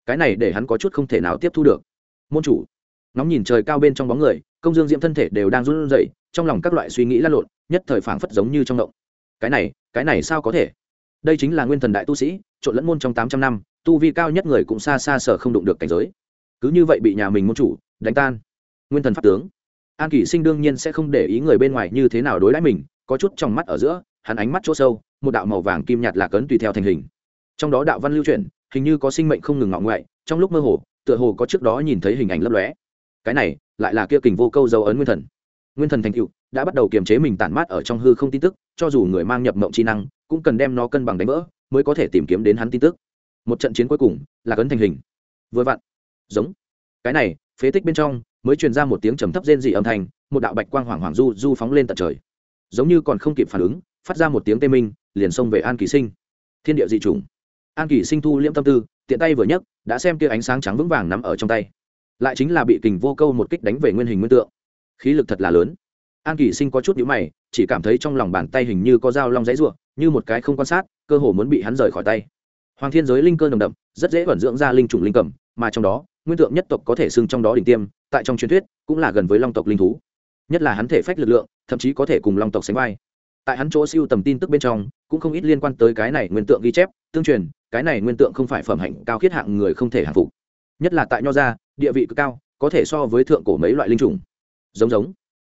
Cái này để hắn có chút không thể nào tiếp thu được. Môn chủ, ngóng nhìn trời cao bên trong bóng người, công dương diễm thân thể đều đang run rẩy, trong lòng các loại suy nghĩ lăn lộn, nhất thời phảng phất giống như trong động. Cái này cái này sao có thể? Đây chính là nguyên thần đại tu sĩ, trộn lẫn môn trong tám trăm năm, tu vi cao nhất người cũng xa xa sở không đụng được cảnh giới cứ như vậy bị nhà mình môn chủ đánh tan. Nguyên thần pháp tướng. An kỷ sinh đương nhiên sẽ không để ý người bên ngoài như thế nào đối đãi mình, có chút trong mắt ở giữa, hắn ánh mắt chỗ sâu, một đạo màu vàng kim nhạt lạc ấn tùy theo thành hình. Trong đó đạo văn lưu chuyển, hình như có sinh mệnh không ngừng ngọ ngoại, trong lúc mơ hồ, tựa hồ có trước đó nhìn thấy hình ảnh lấp lóe. Cái này, lại là kia kình vô câu dấu ấn nguyên thần. Nguyên thần thành cựu đã bắt đầu kiềm chế mình tản mát ở trong hư không tin tức, cho dù người mang nhập mộng chi năng, cũng cần đem nó cân bằng đánh vỡ, mới có thể tìm kiếm đến hắn tin tức. Một trận chiến cuối cùng là cấn thành hình. Vừa vặn giống. Cái này phế tích bên trong mới truyền ra một tiếng trầm thấp rên dị âm thanh một đạo bạch quang hoàng hoàng du du phóng lên tận trời. Giống như còn không kịp phản ứng phát ra một tiếng tê minh liền xông về an kỳ sinh. Thiên địa dị trùng, an kỳ sinh thu liễm tâm tư tiện tay vừa nhấc đã xem kia ánh sáng trắng vững vàng nắm ở trong tay. Lại chính là bị kình vô câu một kích đánh về nguyên hình nguyên tượng. Khí lực thật là lớn. An kỳ sinh có chút nhũ mày chỉ cảm thấy trong lòng bàn tay hình như có dao long giấy ruộng như một cái không quan sát cơ hồ muốn bị hắn rời khỏi tay. Hoàng thiên giới linh cơ nồng đậm rất dễ vận dưỡng ra linh trùng linh cầm mà trong đó nguyên tượng nhất tộc có thể xưng trong đó đỉnh tiêm, tại trong truyền thuyết, cũng là gần với long tộc linh thú. Nhất là hắn thể phách lực lượng, thậm chí có thể cùng long tộc sánh vai. Tại hắn chỗ siêu tầm tin tức bên trong, cũng không ít liên quan tới cái này nguyên tượng ghi chép, tương truyền, cái này nguyên tượng không phải phẩm hạnh cao khiết hạng người không thể hạng phục. Nhất là tại nho gia, địa vị cực cao, có thể so với thượng cổ mấy loại linh trùng giống giống.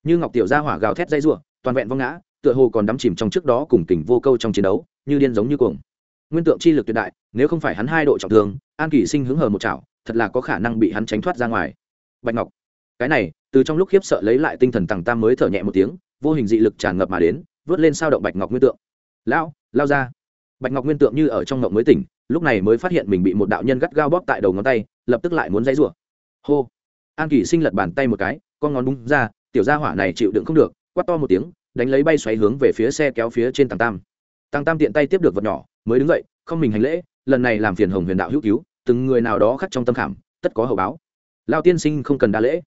Như ngọc tiểu gia hỏa gào thét dây rủa, toàn vẹn vong ngã, tựa hồ còn đắm chìm trong trước đó cùng tình vô câu trong chiến đấu, như điên giống như cuồng. Nguyên tượng chi lực tuyệt đại, nếu không phải hắn hai độ trọng thương, an kỷ sinh hứng hờ một chảo thật là có khả năng bị hắn tránh thoát ra ngoài. Bạch ngọc, cái này, từ trong lúc khiếp sợ lấy lại tinh thần tàng tam mới thở nhẹ một tiếng, vô hình dị lực tràn ngập mà đến, vớt lên sao động bạch ngọc nguyên tượng. Lão, lao ra. Bạch ngọc nguyên tượng như ở trong ngộng mới tỉnh, lúc này mới phát hiện mình bị một đạo nhân gắt gao bóp tại đầu ngón tay, lập tức lại muốn dãy rủa. Hô. An kỷ sinh lật bàn tay một cái, con ngón bung ra, tiểu gia hỏa này chịu đựng không được, quát to một tiếng, đánh lấy bay xoáy hướng về phía xe kéo phía trên tàng tam. Tàng tam tiện tay tiếp được vật nhỏ, mới đứng dậy, không mình hành lễ, lần này làm phiền hồng huyền đạo hữu cứu từng người nào đó khắc trong tâm khảm, tất có hậu báo. Lao tiên sinh không cần đa lễ.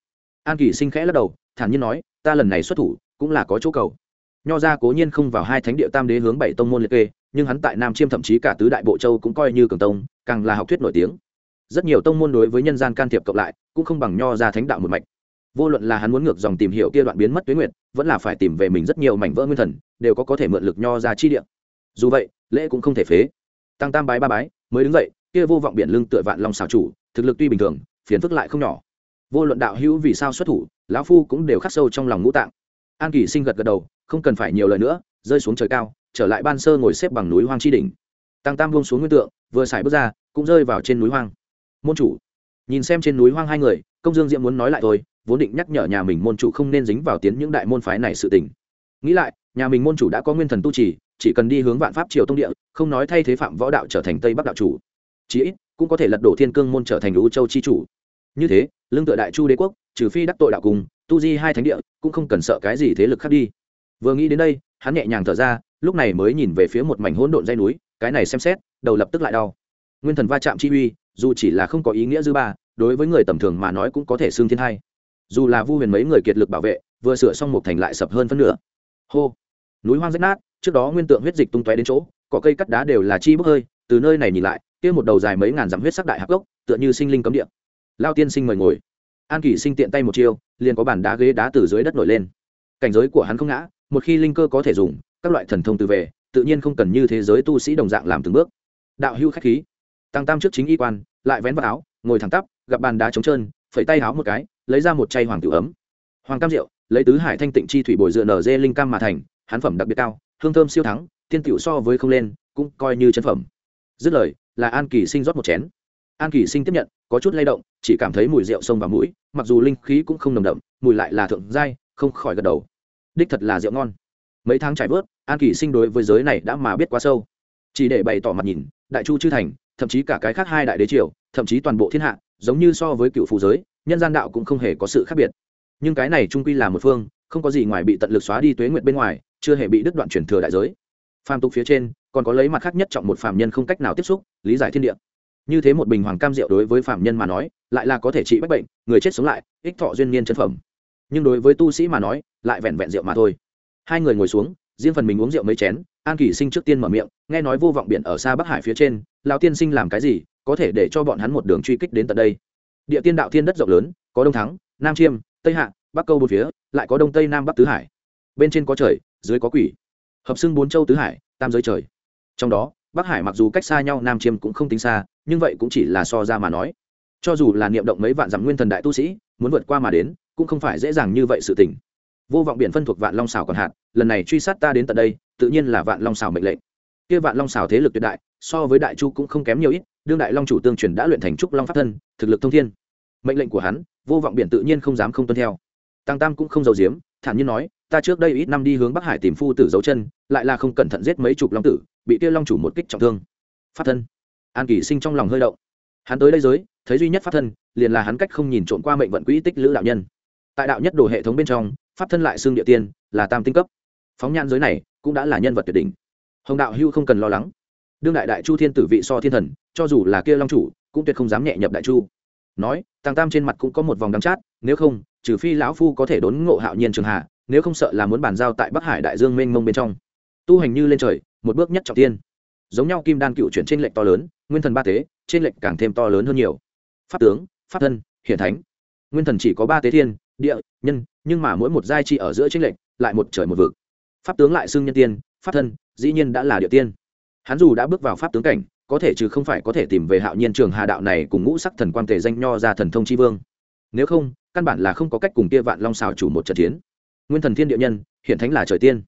An kỳ sinh khẽ lắc đầu, thản nhiên nói, ta lần này xuất thủ, cũng là có chỗ cầu. Nho gia cố nhiên không vào hai thánh địa tam đế hướng bảy tông môn liệt kê, nhưng hắn tại nam chiêm thậm chí cả tứ đại bộ châu cũng coi như cường tông, càng là học thuyết nổi tiếng. Rất nhiều tông môn đối với nhân gian can thiệp cộng lại, cũng không bằng nho gia thánh đạo một mạch. Vô luận là hắn muốn ngược dòng tìm hiểu kia đoạn biến mất tuyến nguyệt, vẫn là phải tìm về mình rất nhiều mảnh vỡ nguyên thần, đều có có thể mượn lực nho ra chi địa. Dù vậy, lễ cũng không thể phế. Tăng tam bái ba bái, mới đứng dậy kia vô vọng biển lưng tựa vạn long xảo chủ, thực lực tuy bình thường, phiền phức lại không nhỏ. Vô luận đạo hữu vì sao xuất thủ, lão phu cũng đều khắc sâu trong lòng ngũ tạng. An kỳ sinh gật gật đầu, không cần phải nhiều lời nữa, rơi xuống trời cao, trở lại ban sơ ngồi xếp bằng núi hoang chi đỉnh. Tăng tam buông xuống nguyên tượng, vừa xài bước ra, cũng rơi vào trên núi hoang. Môn chủ, nhìn xem trên núi hoang hai người, công dương diệm muốn nói lại thôi, vốn định nhắc nhở nhà mình môn chủ không nên dính vào tiến những đại môn phái này sự tình. Nghĩ lại, nhà mình môn chủ đã có nguyên thần tu trì, chỉ cần đi hướng vạn pháp triều tông địa, không nói thay thế phạm võ đạo trở thành tây bắc đạo chủ chí ít cũng có thể lật đổ thiên cương môn trở thành lũ châu chi chủ. Như thế lương tựa đại chu đế quốc, trừ phi đắc tội đạo cùng, tu di hai thánh địa, cũng không cần sợ cái gì thế lực khác đi. Vừa nghĩ đến đây, hắn nhẹ nhàng thở ra, lúc này mới nhìn về phía một mảnh hỗn độn dây núi, cái này xem xét, đầu lập tức lại đau. Nguyên thần va chạm chi uy, dù chỉ là không có ý nghĩa dư ba, đối với người tầm thường mà nói cũng có thể xương thiên hai dù là vu huyền mấy người kiệt lực bảo vệ, vừa sửa xong một thành lại sập hơn phân nửa. Hô! Núi hoang rách nát, trước đó nguyên tượng huyết dịch tung tóe đến chỗ, cỏ cây cắt đá đều là chi bốc hơi, từ nơi này nhìn lại kia một đầu dài mấy ngàn dặm huyết sắc đại hạc gốc, tựa như sinh linh cấm địa. Lao tiên sinh mời ngồi. An kỷ sinh tiện tay một chiêu, liền có bàn đá ghế đá từ dưới đất nổi lên. Cảnh giới của hắn không ngã, một khi linh cơ có thể dùng, các loại thần thông từ về, tự nhiên không cần như thế giới tu sĩ đồng dạng làm từng bước. Đạo hưu khách khí. Tăng tam trước chính y quan, lại vén vào áo, ngồi thẳng tắp, gặp bàn đá trống trơn, phẩy tay áo một cái, lấy ra một chai hoàng tử ấm. Hoàng cam rượu lấy tứ hải thanh tịnh chi thủy bồi dựa nở dê linh cam mà thành hán phẩm đặc biệt cao, hương thơm siêu thắng, tiên tiểu so với không lên, cũng coi như chân phẩm. Dứt lời là an kỳ sinh rót một chén. An kỳ sinh tiếp nhận, có chút lay động, chỉ cảm thấy mùi rượu sông vào mũi, mặc dù linh khí cũng không nồng đậm, mùi lại là thượng giai, không khỏi gật đầu. Đích thật là rượu ngon. Mấy tháng trải vớt, an kỳ sinh đối với giới này đã mà biết quá sâu. Chỉ để bày tỏ mặt nhìn, đại chu chư thành, thậm chí cả cái khác hai đại đế triều, thậm chí toàn bộ thiên hạ, giống như so với cựu phù giới, nhân gian đạo cũng không hề có sự khác biệt. Nhưng cái này trung quy là một phương, không có gì ngoài bị tận lực xóa đi tuế nguyệt bên ngoài, chưa hề bị đứt đoạn truyền thừa đại giới phàm tục phía trên, còn có lấy mặt khác nhất trọng một phàm nhân không cách nào tiếp xúc, lý giải thiên địa. Như thế một bình hoàng cam rượu đối với phàm nhân mà nói, lại là có thể trị bách bệnh, người chết sống lại, ích thọ duyên niên chân phẩm. Nhưng đối với tu sĩ mà nói, lại vẹn vẹn rượu mà thôi. Hai người ngồi xuống, riêng phần mình uống rượu mấy chén, an kỳ sinh trước tiên mở miệng, nghe nói vô vọng biển ở xa bắc hải phía trên lao tiên sinh làm cái gì, có thể để cho bọn hắn một đường truy kích đến tận đây? Địa tiên đạo thiên đất rộng lớn, có đông thắng, nam chiêm, tây hạ, bắc câu bốn phía, lại có đông tây nam bắc tứ hải. Bên trên có trời, dưới có quỷ hợp xưng bốn châu tứ hải, tam giới trời. Trong đó, bắc hải mặc dù cách xa nhau, nam chiêm cũng không tính xa, nhưng vậy cũng chỉ là so ra mà nói. Cho dù là niệm động mấy vạn dặm nguyên thần đại tu sĩ, muốn vượt qua mà đến, cũng không phải dễ dàng như vậy sự tình. Vô vọng biển phân thuộc vạn long xảo còn hạn, lần này truy sát ta đến tận đây, tự nhiên là vạn long xảo mệnh lệnh. Kia vạn long xảo thế lực tuyệt đại, so với đại chu cũng không kém nhiều ít, đương đại long chủ tương truyền đã luyện thành trúc long pháp thân, thực lực thông thiên. Mệnh lệnh của hắn, vô vọng biển tự nhiên không dám không tuân theo. Tăng tam cũng không giàu giếm, thản nhiên nói ta trước đây ít năm đi hướng bắc hải tìm phu tử dấu chân, lại là không cẩn thận giết mấy chục long tử, bị kia long chủ một kích trọng thương. Phát thân. An kỳ sinh trong lòng hơi động. Hắn tới đây giới, thấy duy nhất pháp thân, liền là hắn cách không nhìn trộm qua mệnh vận quỹ tích lữ đạo nhân. Tại đạo nhất đồ hệ thống bên trong, pháp thân lại xương địa tiên, là tam tinh cấp. Phóng nhan giới này, cũng đã là nhân vật tuyệt đỉnh. Hồng đạo hưu không cần lo lắng. Đương đại đại chu thiên tử vị so thiên thần, cho dù là kia long chủ, cũng tuyệt không dám nhẹ nhập đại chu. Nói, tàng tam trên mặt cũng có một vòng đắm chát, nếu không, trừ phi lão phu có thể đốn ngộ hạo nhiên trường hạ nếu không sợ là muốn bàn giao tại bắc hải đại dương mênh mông bên trong. Tu hành như lên trời, một bước nhất trọng tiên giống nhau kim đan cựu chuyển trên lệnh to lớn, nguyên thần ba tế trên lệnh càng thêm to lớn hơn nhiều. Pháp tướng, pháp thân, hiển thánh. Nguyên thần chỉ có ba tế thiên, địa, nhân, nhưng mà mỗi một giai trị ở giữa trên lệnh lại một trời một vực. Pháp tướng lại xưng nhân tiên, pháp thân, dĩ nhiên đã là địa tiên. Hắn dù đã bước vào pháp tướng cảnh, có thể chứ không phải có thể tìm về hạo nhiên trường hà đạo này cùng ngũ sắc thần quan tề danh nho ra thần thông tri vương. Nếu không, căn bản là không có cách cùng kia vạn long xào chủ một trận chiến nguyên thần thiên địa nhân hiện thánh là trời tiên.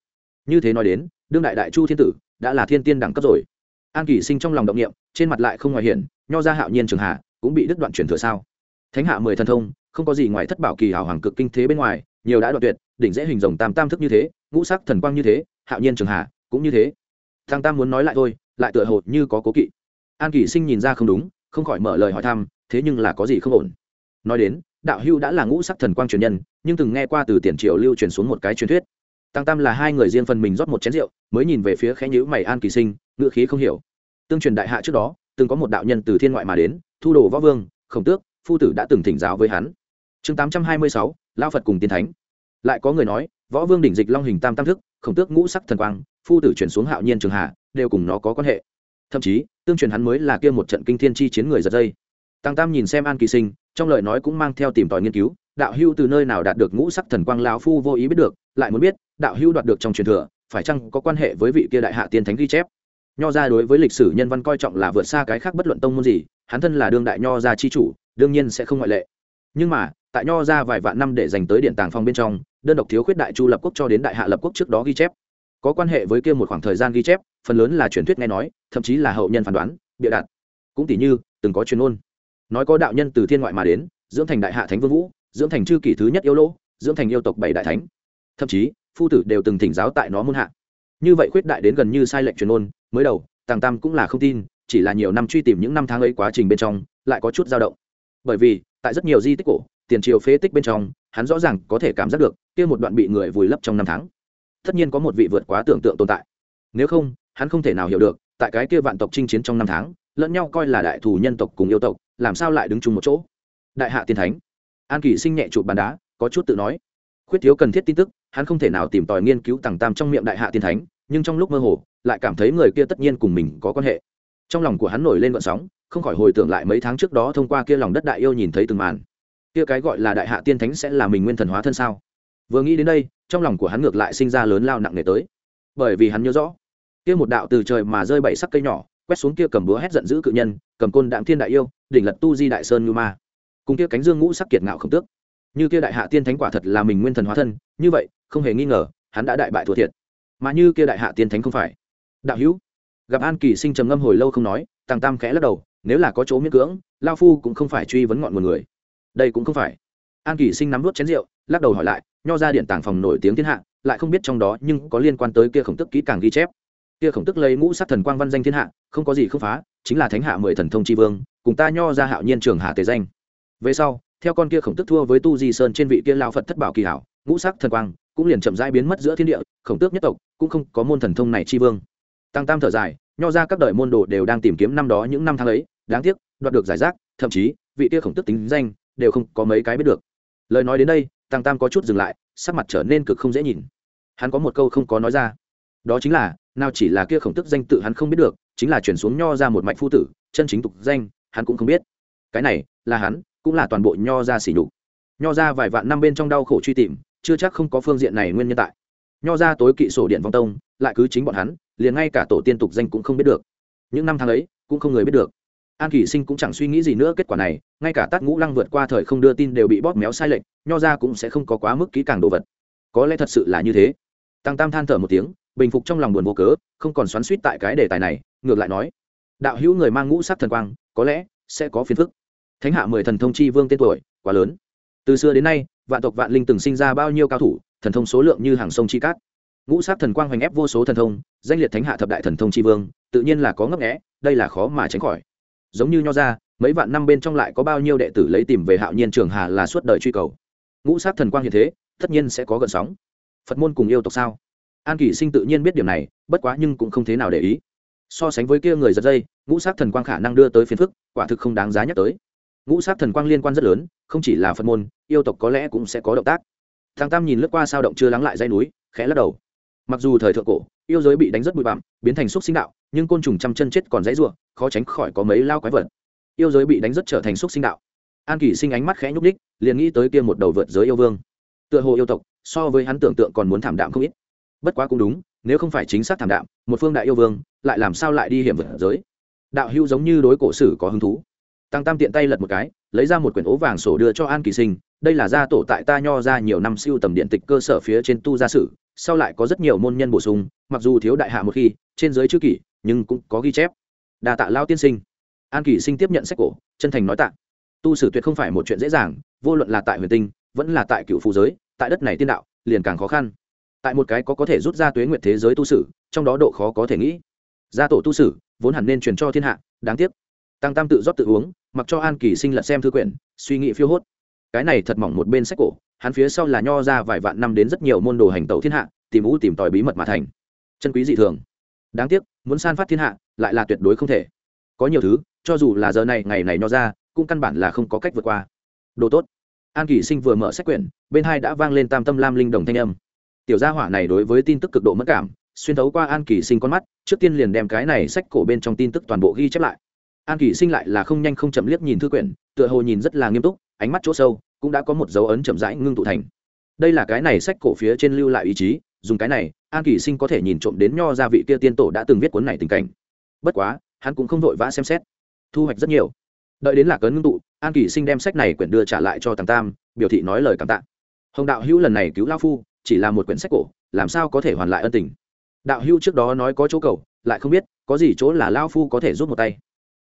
Như thế nói đến, đương đại đại chu thiên tử đã là thiên tiên đẳng cấp rồi. An kỷ sinh trong lòng động nghiệm trên mặt lại không ngoài hiển, nho ra hạo nhiên trường hạ, cũng bị đứt đoạn truyền thừa sao. Thánh hạ mười thần thông, không có gì ngoài thất bảo kỳ hào hoàng cực kinh thế bên ngoài, nhiều đã đoạn tuyệt, đỉnh dễ hình rồng tam tam thức như thế, ngũ sắc thần quang như thế, hạo nhiên trường hạ, cũng như thế. Thằng tam muốn nói lại thôi, lại tựa hồ như có cố kỵ. An kỳ sinh nhìn ra không đúng, không khỏi mở lời hỏi thăm, thế nhưng là có gì không ổn. Nói đến đạo hưu đã là ngũ sắc thần quang truyền nhân, nhưng từng nghe qua từ tiền triều lưu truyền xuống một cái truyền thuyết. Tăng tam là hai người riêng phần mình rót một chén rượu, mới nhìn về phía khẽ nhữ mày an kỳ sinh ngựa khí không hiểu. Tương truyền đại hạ trước đó, từng có một đạo nhân từ thiên ngoại mà đến, thu đồ võ vương, khổng tước, phu tử đã từng thỉnh giáo với hắn. Chương tám trăm hai mươi sáu lao phật cùng tiên thánh. Lại có người nói, võ vương đỉnh dịch long hình tam tam thức, khổng tước ngũ sắc thần quang, phu tử chuyển xuống hạo nhiên trường hạ đều cùng nó có quan hệ. Thậm chí, tương truyền hắn mới là kia một trận kinh thiên chi chiến người giật dây. Tăng tam nhìn xem an kỳ sinh trong lời nói cũng mang theo tìm tòi nghiên cứu, đạo hưu từ nơi nào đạt được ngũ sắc thần quang lão phu vô ý biết được, lại muốn biết, đạo hưu đoạt được trong truyền thừa, phải chăng có quan hệ với vị kia đại hạ tiên thánh ghi chép? Nho ra đối với lịch sử nhân văn coi trọng là vượt xa cái khác bất luận tông môn gì, hắn thân là đương đại nho gia chi chủ, đương nhiên sẽ không ngoại lệ. Nhưng mà, tại nho ra vài vạn năm để dành tới điện tàng phong bên trong, đơn độc thiếu khuyết đại chu lập quốc cho đến đại hạ lập quốc trước đó ghi chép. Có quan hệ với kia một khoảng thời gian ghi chép, phần lớn là truyền thuyết nghe nói, thậm chí là hậu nhân phán đoán, bịa đặt. Cũng tỷ như, từng có chuyên ôn nói có đạo nhân từ thiên ngoại mà đến, dưỡng thành đại hạ thánh vương vũ, dưỡng thành chư kỷ thứ nhất yêu lỗ dưỡng thành yêu tộc bảy đại thánh. Thậm chí, phu tử đều từng thỉnh giáo tại nó muôn hạ. Như vậy khuyết đại đến gần như sai lệnh truyền ôn mới đầu tàng tam cũng là không tin, chỉ là nhiều năm truy tìm những năm tháng ấy quá trình bên trong, lại có chút dao động. Bởi vì, tại rất nhiều di tích cổ, tiền triều phế tích bên trong, hắn rõ ràng có thể cảm giác được, kia một đoạn bị người vùi lấp trong năm tháng. Tất nhiên có một vị vượt quá tưởng tượng tồn tại. Nếu không, hắn không thể nào hiểu được, tại cái kia vạn tộc chinh chiến trong năm tháng lẫn nhau coi là đại thù nhân tộc cùng yêu tộc, làm sao lại đứng chung một chỗ? Đại hạ tiên thánh, an kỳ sinh nhẹ chụp bàn đá, có chút tự nói. Khuyết thiếu cần thiết tin tức, hắn không thể nào tìm tòi nghiên cứu tàng tam trong miệng đại hạ tiên thánh, nhưng trong lúc mơ hồ, lại cảm thấy người kia tất nhiên cùng mình có quan hệ. Trong lòng của hắn nổi lên vận sóng, không khỏi hồi tưởng lại mấy tháng trước đó thông qua kia lòng đất đại yêu nhìn thấy từng màn. Kia cái gọi là đại hạ tiên thánh sẽ là mình nguyên thần hóa thân sao? Vừa nghĩ đến đây, trong lòng của hắn ngược lại sinh ra lớn lao nặng nề tới. Bởi vì hắn nhớ rõ, kia một đạo từ trời mà rơi bảy sắc cây nhỏ quét xuống kia cầm búa hét giận dữ cự nhân, cầm côn đạm thiên đại yêu, đỉnh lật tu di đại sơn như ma. Cùng kia cánh dương ngũ sắc kiệt ngạo khổng tước. Như kia đại hạ tiên thánh quả thật là mình nguyên thần hóa thân, như vậy, không hề nghi ngờ, hắn đã đại bại thua thiệt. Mà như kia đại hạ tiên thánh không phải. Đạo hữu, gặp an kỳ sinh trầm ngâm hồi lâu không nói tàng tam khẽ lắc đầu, nếu là có chỗ miễn cưỡng, lao phu cũng không phải truy vấn ngọn nguồn người. Đây cũng không phải. An kỳ sinh nắm nuốt chén rượu, lắc đầu hỏi lại, nho ra điện tàng phòng nổi tiếng thiên hạ, lại không biết trong đó nhưng có liên quan tới kia khổng tức kỹ càng ghi chép kia khổng tức lấy ngũ sát thần quang văn danh thiên hạ, không có gì không phá, chính là thánh hạ mười thần thông tri vương, cùng ta nho ra hạo nhiên trường hạ tề danh. Về sau, theo con kia khổng tức thua với tu di sơn trên vị kia lao phật thất bảo kỳ hảo, ngũ sắc thần quang cũng liền chậm rãi biến mất giữa thiên địa, khổng tước nhất tộc cũng không có môn thần thông này tri vương. Tăng tam thở dài, nho ra các đời môn đồ đều đang tìm kiếm năm đó những năm tháng ấy, đáng tiếc, đoạt được giải rác, thậm chí, vị kia khổng tức tính danh đều không có mấy cái biết được. Lời nói đến đây, tăng tam có chút dừng lại, sắc mặt trở nên cực không dễ nhìn. Hắn có một câu không có nói ra. Đó chính là nào chỉ là kia khổng tức danh tự hắn không biết được, chính là chuyển xuống nho ra một mạch phu tử, chân chính tục danh, hắn cũng không biết. Cái này, là hắn, cũng là toàn bộ nho ra xỉ nhục. Nho ra vài vạn năm bên trong đau khổ truy tìm, chưa chắc không có phương diện này nguyên nhân tại. Nho ra tối kỵ sổ điện vong tông, lại cứ chính bọn hắn, liền ngay cả tổ tiên tục danh cũng không biết được. Những năm tháng ấy, cũng không người biết được. An kỳ sinh cũng chẳng suy nghĩ gì nữa kết quả này, ngay cả tát ngũ lăng vượt qua thời không đưa tin đều bị bóp méo sai lệch, nho ra cũng sẽ không có quá mức kỹ càng đồ vật. Có lẽ thật sự là như thế. Tăng tam than thở một tiếng bình phục trong lòng buồn vô cớ, không còn xoắn suýt tại cái đề tài này, ngược lại nói, đạo hữu người mang ngũ sắc thần quang, có lẽ sẽ có phiền phức. Thánh hạ mười thần thông chi vương tên tuổi, quá lớn. Từ xưa đến nay, vạn tộc vạn linh từng sinh ra bao nhiêu cao thủ, thần thông số lượng như hàng sông chi cát. Ngũ sát thần quang hoành ép vô số thần thông, danh liệt thánh hạ thập đại thần thông chi vương, tự nhiên là có ngấp nghẽ đây là khó mà tránh khỏi. Giống như nho ra, mấy vạn năm bên trong lại có bao nhiêu đệ tử lấy tìm về hạo nhiên trường hà là suốt đời truy cầu. Ngũ sát thần quang như thế, tất nhiên sẽ có gợn sóng. Phật môn cùng yêu tộc sao? An kỷ sinh tự nhiên biết điểm này, bất quá nhưng cũng không thế nào để ý. So sánh với kia người giật dây, ngũ sát thần quang khả năng đưa tới phiền phức, quả thực không đáng giá nhắc tới. Ngũ sát thần quang liên quan rất lớn, không chỉ là phật môn, yêu tộc có lẽ cũng sẽ có động tác. Thằng tam nhìn lướt qua sao động chưa lắng lại dây núi, khẽ lắc đầu. Mặc dù thời thượng cổ, yêu giới bị đánh rất bụi bặm, biến thành xúc sinh đạo, nhưng côn trùng trăm chân chết còn dãy ruộng khó tránh khỏi có mấy lao quái vật. Yêu giới bị đánh rất trở thành xúc sinh đạo. An kỷ sinh ánh mắt khẽ nhúc ních liền nghĩ tới kia một đầu vượt giới yêu vương. Tựa hồ yêu tộc, so với hắn tưởng tượng còn muốn thảm đạm không ít bất quá cũng đúng, nếu không phải chính xác thảm đạm, một phương đại yêu vương, lại làm sao lại đi hiểm vượt giới? Đạo hữu giống như đối cổ sử có hứng thú. Tăng tam tiện tay lật một cái, lấy ra một quyển ố vàng sổ đưa cho an kỳ sinh, đây là gia tổ tại ta nho ra nhiều năm siêu tầm điện tịch cơ sở phía trên tu gia sử, sau lại có rất nhiều môn nhân bổ sung, mặc dù thiếu đại hạ một khi, trên giới chữ kỷ, nhưng cũng có ghi chép. Đà tạ lao tiên sinh. An kỳ sinh tiếp nhận sách cổ, chân thành nói tạ. Tu sử tuyệt không phải một chuyện dễ dàng, vô luận là tại huyền tinh, vẫn là tại cựu phù giới, tại đất này tiên đạo, liền càng khó khăn tại một cái có có thể rút ra tuế nguyện thế giới tu sử, trong đó độ khó có thể nghĩ. Gia tổ tu sử, vốn hẳn nên truyền cho thiên hạ, đáng tiếc. Tăng tam tự rót tự uống, mặc cho an kỳ sinh lật xem thư quyển, suy nghĩ phiêu hốt. Cái này thật mỏng một bên sách cổ, hắn phía sau là nho ra vài vạn năm đến rất nhiều môn đồ hành tẩu thiên hạ, tìm ú tìm tòi bí mật mà thành. Chân quý dị thường. Đáng tiếc, muốn san phát thiên hạ, lại là tuyệt đối không thể. Có nhiều thứ, cho dù là giờ này, ngày này nho ra, cũng căn bản là không có cách vượt qua. Đồ tốt. An kỳ sinh vừa mở sách quyển, bên hai đã vang lên tam tâm lam linh đồng thanh âm tiểu gia hỏa này đối với tin tức cực độ mất cảm, xuyên thấu qua an kỳ sinh con mắt, trước tiên liền đem cái này sách cổ bên trong tin tức toàn bộ ghi chép lại. An kỳ sinh lại là không nhanh không chậm liếc nhìn thư quyển, tựa hồ nhìn rất là nghiêm túc, ánh mắt chỗ sâu, cũng đã có một dấu ấn chậm rãi ngưng tụ thành. Đây là cái này sách cổ phía trên lưu lại ý chí, dùng cái này, an kỳ sinh có thể nhìn trộm đến nho gia vị kia tiên tổ đã từng viết cuốn này tình cảnh. Bất quá, hắn cũng không vội vã xem xét. Thu hoạch rất nhiều. Đợi đến lạc ấn ngưng tụ, an kỳ sinh đem sách này quyển đưa trả lại cho thằng tam, biểu thị nói lời cảm tạ. Hồng đạo hữu lần này cứu lao phu chỉ là một quyển sách cổ, làm sao có thể hoàn lại ân tình? Đạo Hưu trước đó nói có chỗ cầu, lại không biết, có gì chỗ là lao phu có thể giúp một tay.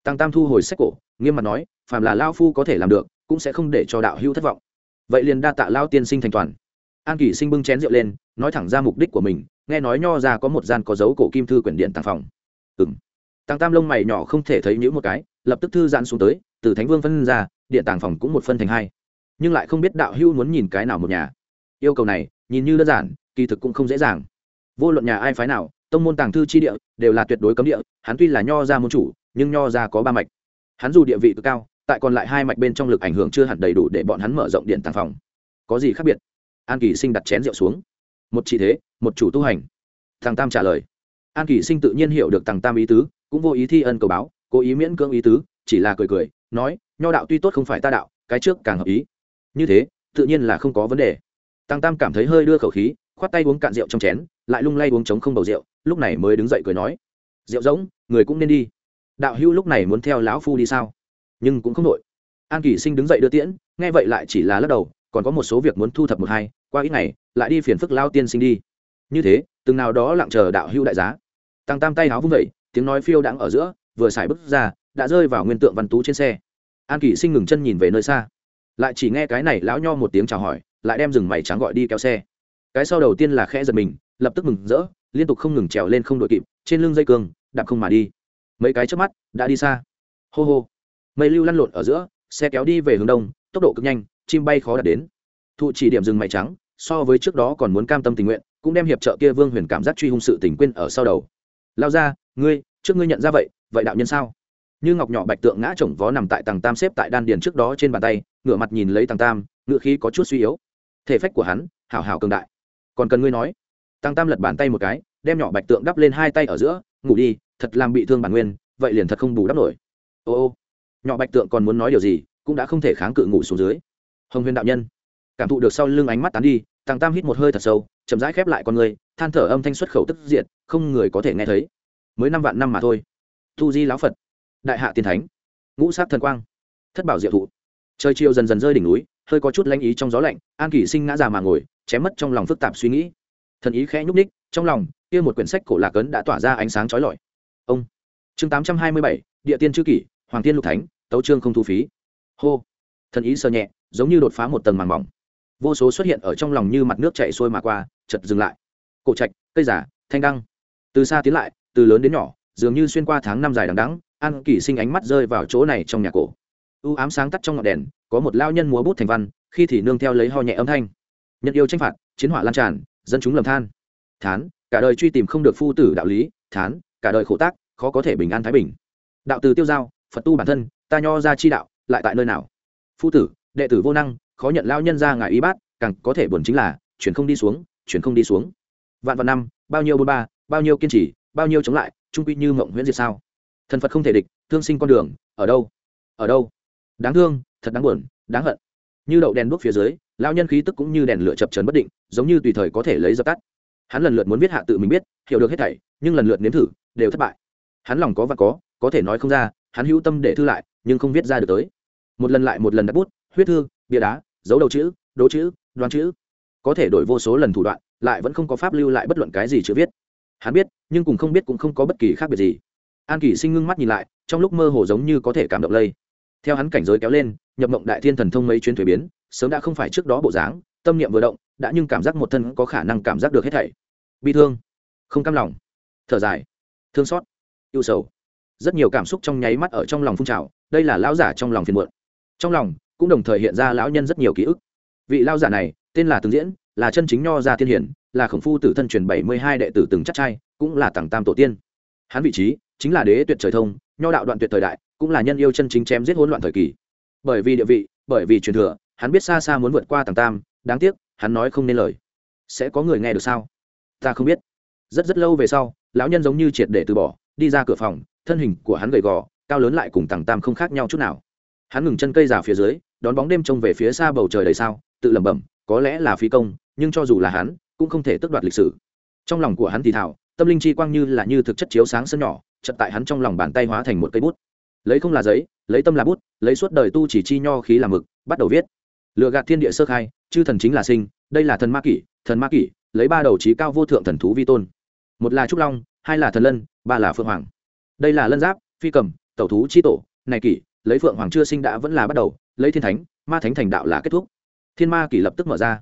Tăng tam thu hồi sách cổ, nghiêm mặt nói, phàm là lao phu có thể làm được, cũng sẽ không để cho đạo Hưu thất vọng. Vậy liền đa tạ lao tiên sinh thành toàn. An kỳ sinh bưng chén rượu lên, nói thẳng ra mục đích của mình, nghe nói nho ra có một gian có dấu cổ kim thư quyển điện tàng phòng. Ừng tăng tam lông mày nhỏ không thể thấy nhữ một cái, lập tức thư giãn xuống tới, từ thánh vương phân ra, điện tàng phòng cũng một phân thành hai. Nhưng lại không biết đạo Hưu muốn nhìn cái nào một nhà. Yêu cầu này nhìn như đơn giản, kỳ thực cũng không dễ dàng. Vô luận nhà ai phái nào, tông môn tàng thư chi địa đều là tuyệt đối cấm địa, hắn tuy là nho ra môn chủ, nhưng nho ra có ba mạch. Hắn dù địa vị cực cao, tại còn lại hai mạch bên trong lực ảnh hưởng chưa hẳn đầy đủ để bọn hắn mở rộng điện tàng phòng. Có gì khác biệt? An kỳ sinh đặt chén rượu xuống. Một chỉ thế, một chủ tu hành. Thằng tam trả lời. An kỳ sinh tự nhiên hiểu được thằng tam ý tứ, cũng vô ý thi ân cầu báo, cố ý miễn cưỡng ý tứ, chỉ là cười cười, nói, nho đạo tuy tốt không phải ta đạo, cái trước càng hợp ý. Như thế, tự nhiên là không có vấn đề tăng tam cảm thấy hơi đưa khẩu khí, khoát tay uống cạn rượu trong chén, lại lung lay uống trống không bầu rượu, lúc này mới đứng dậy cười nói, rượu rỗng, người cũng nên đi. Đạo hưu lúc này muốn theo lão phu đi sao? Nhưng cũng không đội an Kỷ sinh đứng dậy đưa tiễn, nghe vậy lại chỉ là lắc đầu, còn có một số việc muốn thu thập một hai, qua ít ngày, lại đi phiền phức lao tiên sinh đi. Như thế, từng nào đó lặng chờ đạo hưu đại giá. Tăng tam tay áo vung vẩy tiếng nói phiêu đãng ở giữa, vừa xài bước ra, đã rơi vào nguyên tượng văn tú trên xe. An Kỷ sinh ngừng chân nhìn về nơi xa, lại chỉ nghe cái này lão nho một tiếng chào hỏi lại đem rừng mày trắng gọi đi kéo xe. Cái sau đầu tiên là khẽ giật mình, lập tức mừng rỡ, liên tục không ngừng trèo lên không đội kịp, trên lưng dây cường đạp không mà đi. Mấy cái trước mắt, đã đi xa. Hô hô. Mây lưu lăn lộn ở giữa, xe kéo đi về hướng đông, tốc độ cực nhanh, chim bay khó đạt đến. Thụ chỉ điểm rừng mày trắng, so với trước đó còn muốn cam tâm tình nguyện, cũng đem hiệp trợ kia vương huyền cảm giác truy hung sự tình quên ở sau đầu. Lao ra, ngươi, trước ngươi nhận ra vậy vậy đạo nhân sao? Như ngọc nhỏ bạch tượng ngã chồng vó nằm tại tầng tam xếp tại đan điền trước đó trên bàn tay, ngửa mặt nhìn lấy tầng tam ngựa khí có chút suy yếu thể phách của hắn, hảo hảo cường đại. Còn cần ngươi nói. Tăng tam lật bàn tay một cái, đem nhỏ bạch tượng đắp lên hai tay ở giữa, ngủ đi, thật làm bị thương bản nguyên, vậy liền thật không bù đắp nổi. Ô ô. Nhỏ bạch tượng còn muốn nói điều gì, cũng đã không thể kháng cự ngủ xuống dưới. Hồng huyền đạo nhân, cảm thụ được sau lưng ánh mắt tán đi, tăng tam hít một hơi thật sâu, chậm rãi khép lại con người, than thở âm thanh xuất khẩu tức diệt, không người có thể nghe thấy. Mới năm vạn năm mà thôi. Tu di lão phật, đại hạ tiên thánh, ngũ sát thần quang, thất bảo diệu thụ. Trời chiều dần dần rơi đỉnh núi hơi có chút lanh ý trong gió lạnh, an kỷ sinh ngã già mà ngồi, chém mất trong lòng phức tạp suy nghĩ. Thần ý khẽ nhúc ních trong lòng, kia một quyển sách cổ lạc ấn đã tỏa ra ánh sáng trói lọi. Ông. Chương tám trăm hai mươi bảy, địa tiên chư kỷ, hoàng tiên lục thánh, tấu trương không thu phí. Hô. Thần ý sơ nhẹ, giống như đột phá một tầng màng mỏng. Vô số xuất hiện ở trong lòng như mặt nước chạy xuôi mà qua chật dừng lại. Cổ trạch, cây giả, thanh đăng. Từ xa tiến lại, từ lớn đến nhỏ, dường như xuyên qua tháng năm dài đằng đắng an kỷ sinh ánh mắt rơi vào chỗ này trong nhà cổ u ám sáng tắt trong ngọn đèn, có một lao nhân múa bút thành văn, khi thì nương theo lấy ho nhẹ âm thanh. Nhận yêu tranh phạt, chiến hỏa lan tràn, dân chúng lầm than. Thán, cả đời truy tìm không được phu tử đạo lý, thán, cả đời khổ tác, khó có thể bình an thái bình. Đạo từ tiêu giao, phật tu bản thân, ta nho ra chi đạo, lại tại nơi nào? Phu tử, đệ tử vô năng, khó nhận lao nhân ra ngài y bát, càng có thể buồn chính là, chuyển không đi xuống, chuyển không đi xuống. Vạn vạn năm, bao nhiêu bôn ba, bao nhiêu kiên trì, bao nhiêu chống lại trung quy như mộng huyễn diệt sao? Thần phật không thể địch, thương sinh con đường, ở đâu? Ở đâu? Đáng thương, thật đáng buồn, đáng hận. Như đậu đèn đuốc phía dưới lao nhân khí tức cũng như đèn lửa chập trần bất định, giống như tùy thời có thể lấy dập tắt. Hắn lần lượt muốn viết hạ tự mình biết, hiểu được hết thảy, nhưng lần lượt nếm thử, đều thất bại. Hắn lòng có và có có thể nói không ra, hắn hữu tâm để thư lại, nhưng không viết ra được tới. Một lần lại một lần đặt bút, huyết thư, bia đá, dấu đầu chữ, đố chữ, đoán chữ. Có thể đổi vô số lần thủ đoạn, lại vẫn không có pháp lưu lại bất luận cái gì chữ viết. Hắn biết, nhưng cùng không biết cũng không có bất kỳ khác biệt gì. An kỷ sinh ngưng mắt nhìn lại, trong lúc mơ hồ giống như có thể cảm động lây theo hắn cảnh giới kéo lên, nhập mộng đại thiên thần thông mấy chuyến thuế biến, sớm đã không phải trước đó bộ dáng, tâm niệm vừa động, đã nhưng cảm giác một thân có khả năng cảm giác được hết thảy. Bi thương, không cam lòng. Thở dài, thương xót yêu sầu. Rất nhiều cảm xúc trong nháy mắt ở trong lòng phun trào, đây là lão giả trong lòng phiền muộn. Trong lòng cũng đồng thời hiện ra lão nhân rất nhiều ký ức. Vị lão giả này, tên là tướng diễn, là chân chính nho gia tiên hiển, là khổng phu tử thân truyền bảy mươi hai đệ tử từng chắc trai, cũng là tàng tam tổ tiên. Hắn vị trí chính là đế tuyệt trời thông nho đạo đoạn tuyệt thời đại, cũng là nhân yêu chân chính chém giết hỗn loạn thời kỳ. Bởi vì địa vị, bởi vì truyền thừa, hắn biết xa xa muốn vượt qua tàng tam, đáng tiếc, hắn nói không nên lời. Sẽ có người nghe được sao? Ta không biết. Rất rất lâu về sau, lão nhân giống như triệt để từ bỏ, đi ra cửa phòng, thân hình của hắn gầy gò, cao lớn lại cùng tàng tam không khác nhau chút nào. Hắn ngừng chân cây giả phía dưới, đón bóng đêm trông về phía xa bầu trời đầy sao, tự lẩm bẩm, có lẽ là phi công, nhưng cho dù là hắn, cũng không thể tước đoạt lịch sử. Trong lòng của hắn thì thảo tâm linh chi quang như là như thực chất chiếu sáng sân nhỏ chật tại hắn trong lòng bàn tay hóa thành một cây bút. Lấy không là giấy, lấy tâm là bút, lấy suốt đời tu chỉ chi nho khí làm mực, bắt đầu viết. Lựa gạt thiên địa sơ khai, chư thần chính là sinh, đây là thần ma kỷ, thần ma kỷ, lấy ba đầu trí cao vô thượng thần thú vi tôn. Một là trúc long, hai là thần lân, ba là phượng hoàng. Đây là lân giáp, phi cầm, tẩu thú chi tổ, này kỷ, lấy phượng hoàng chưa sinh đã vẫn là bắt đầu, lấy thiên thánh, ma thánh thành đạo là kết thúc. Thiên ma kỷ lập tức mở ra.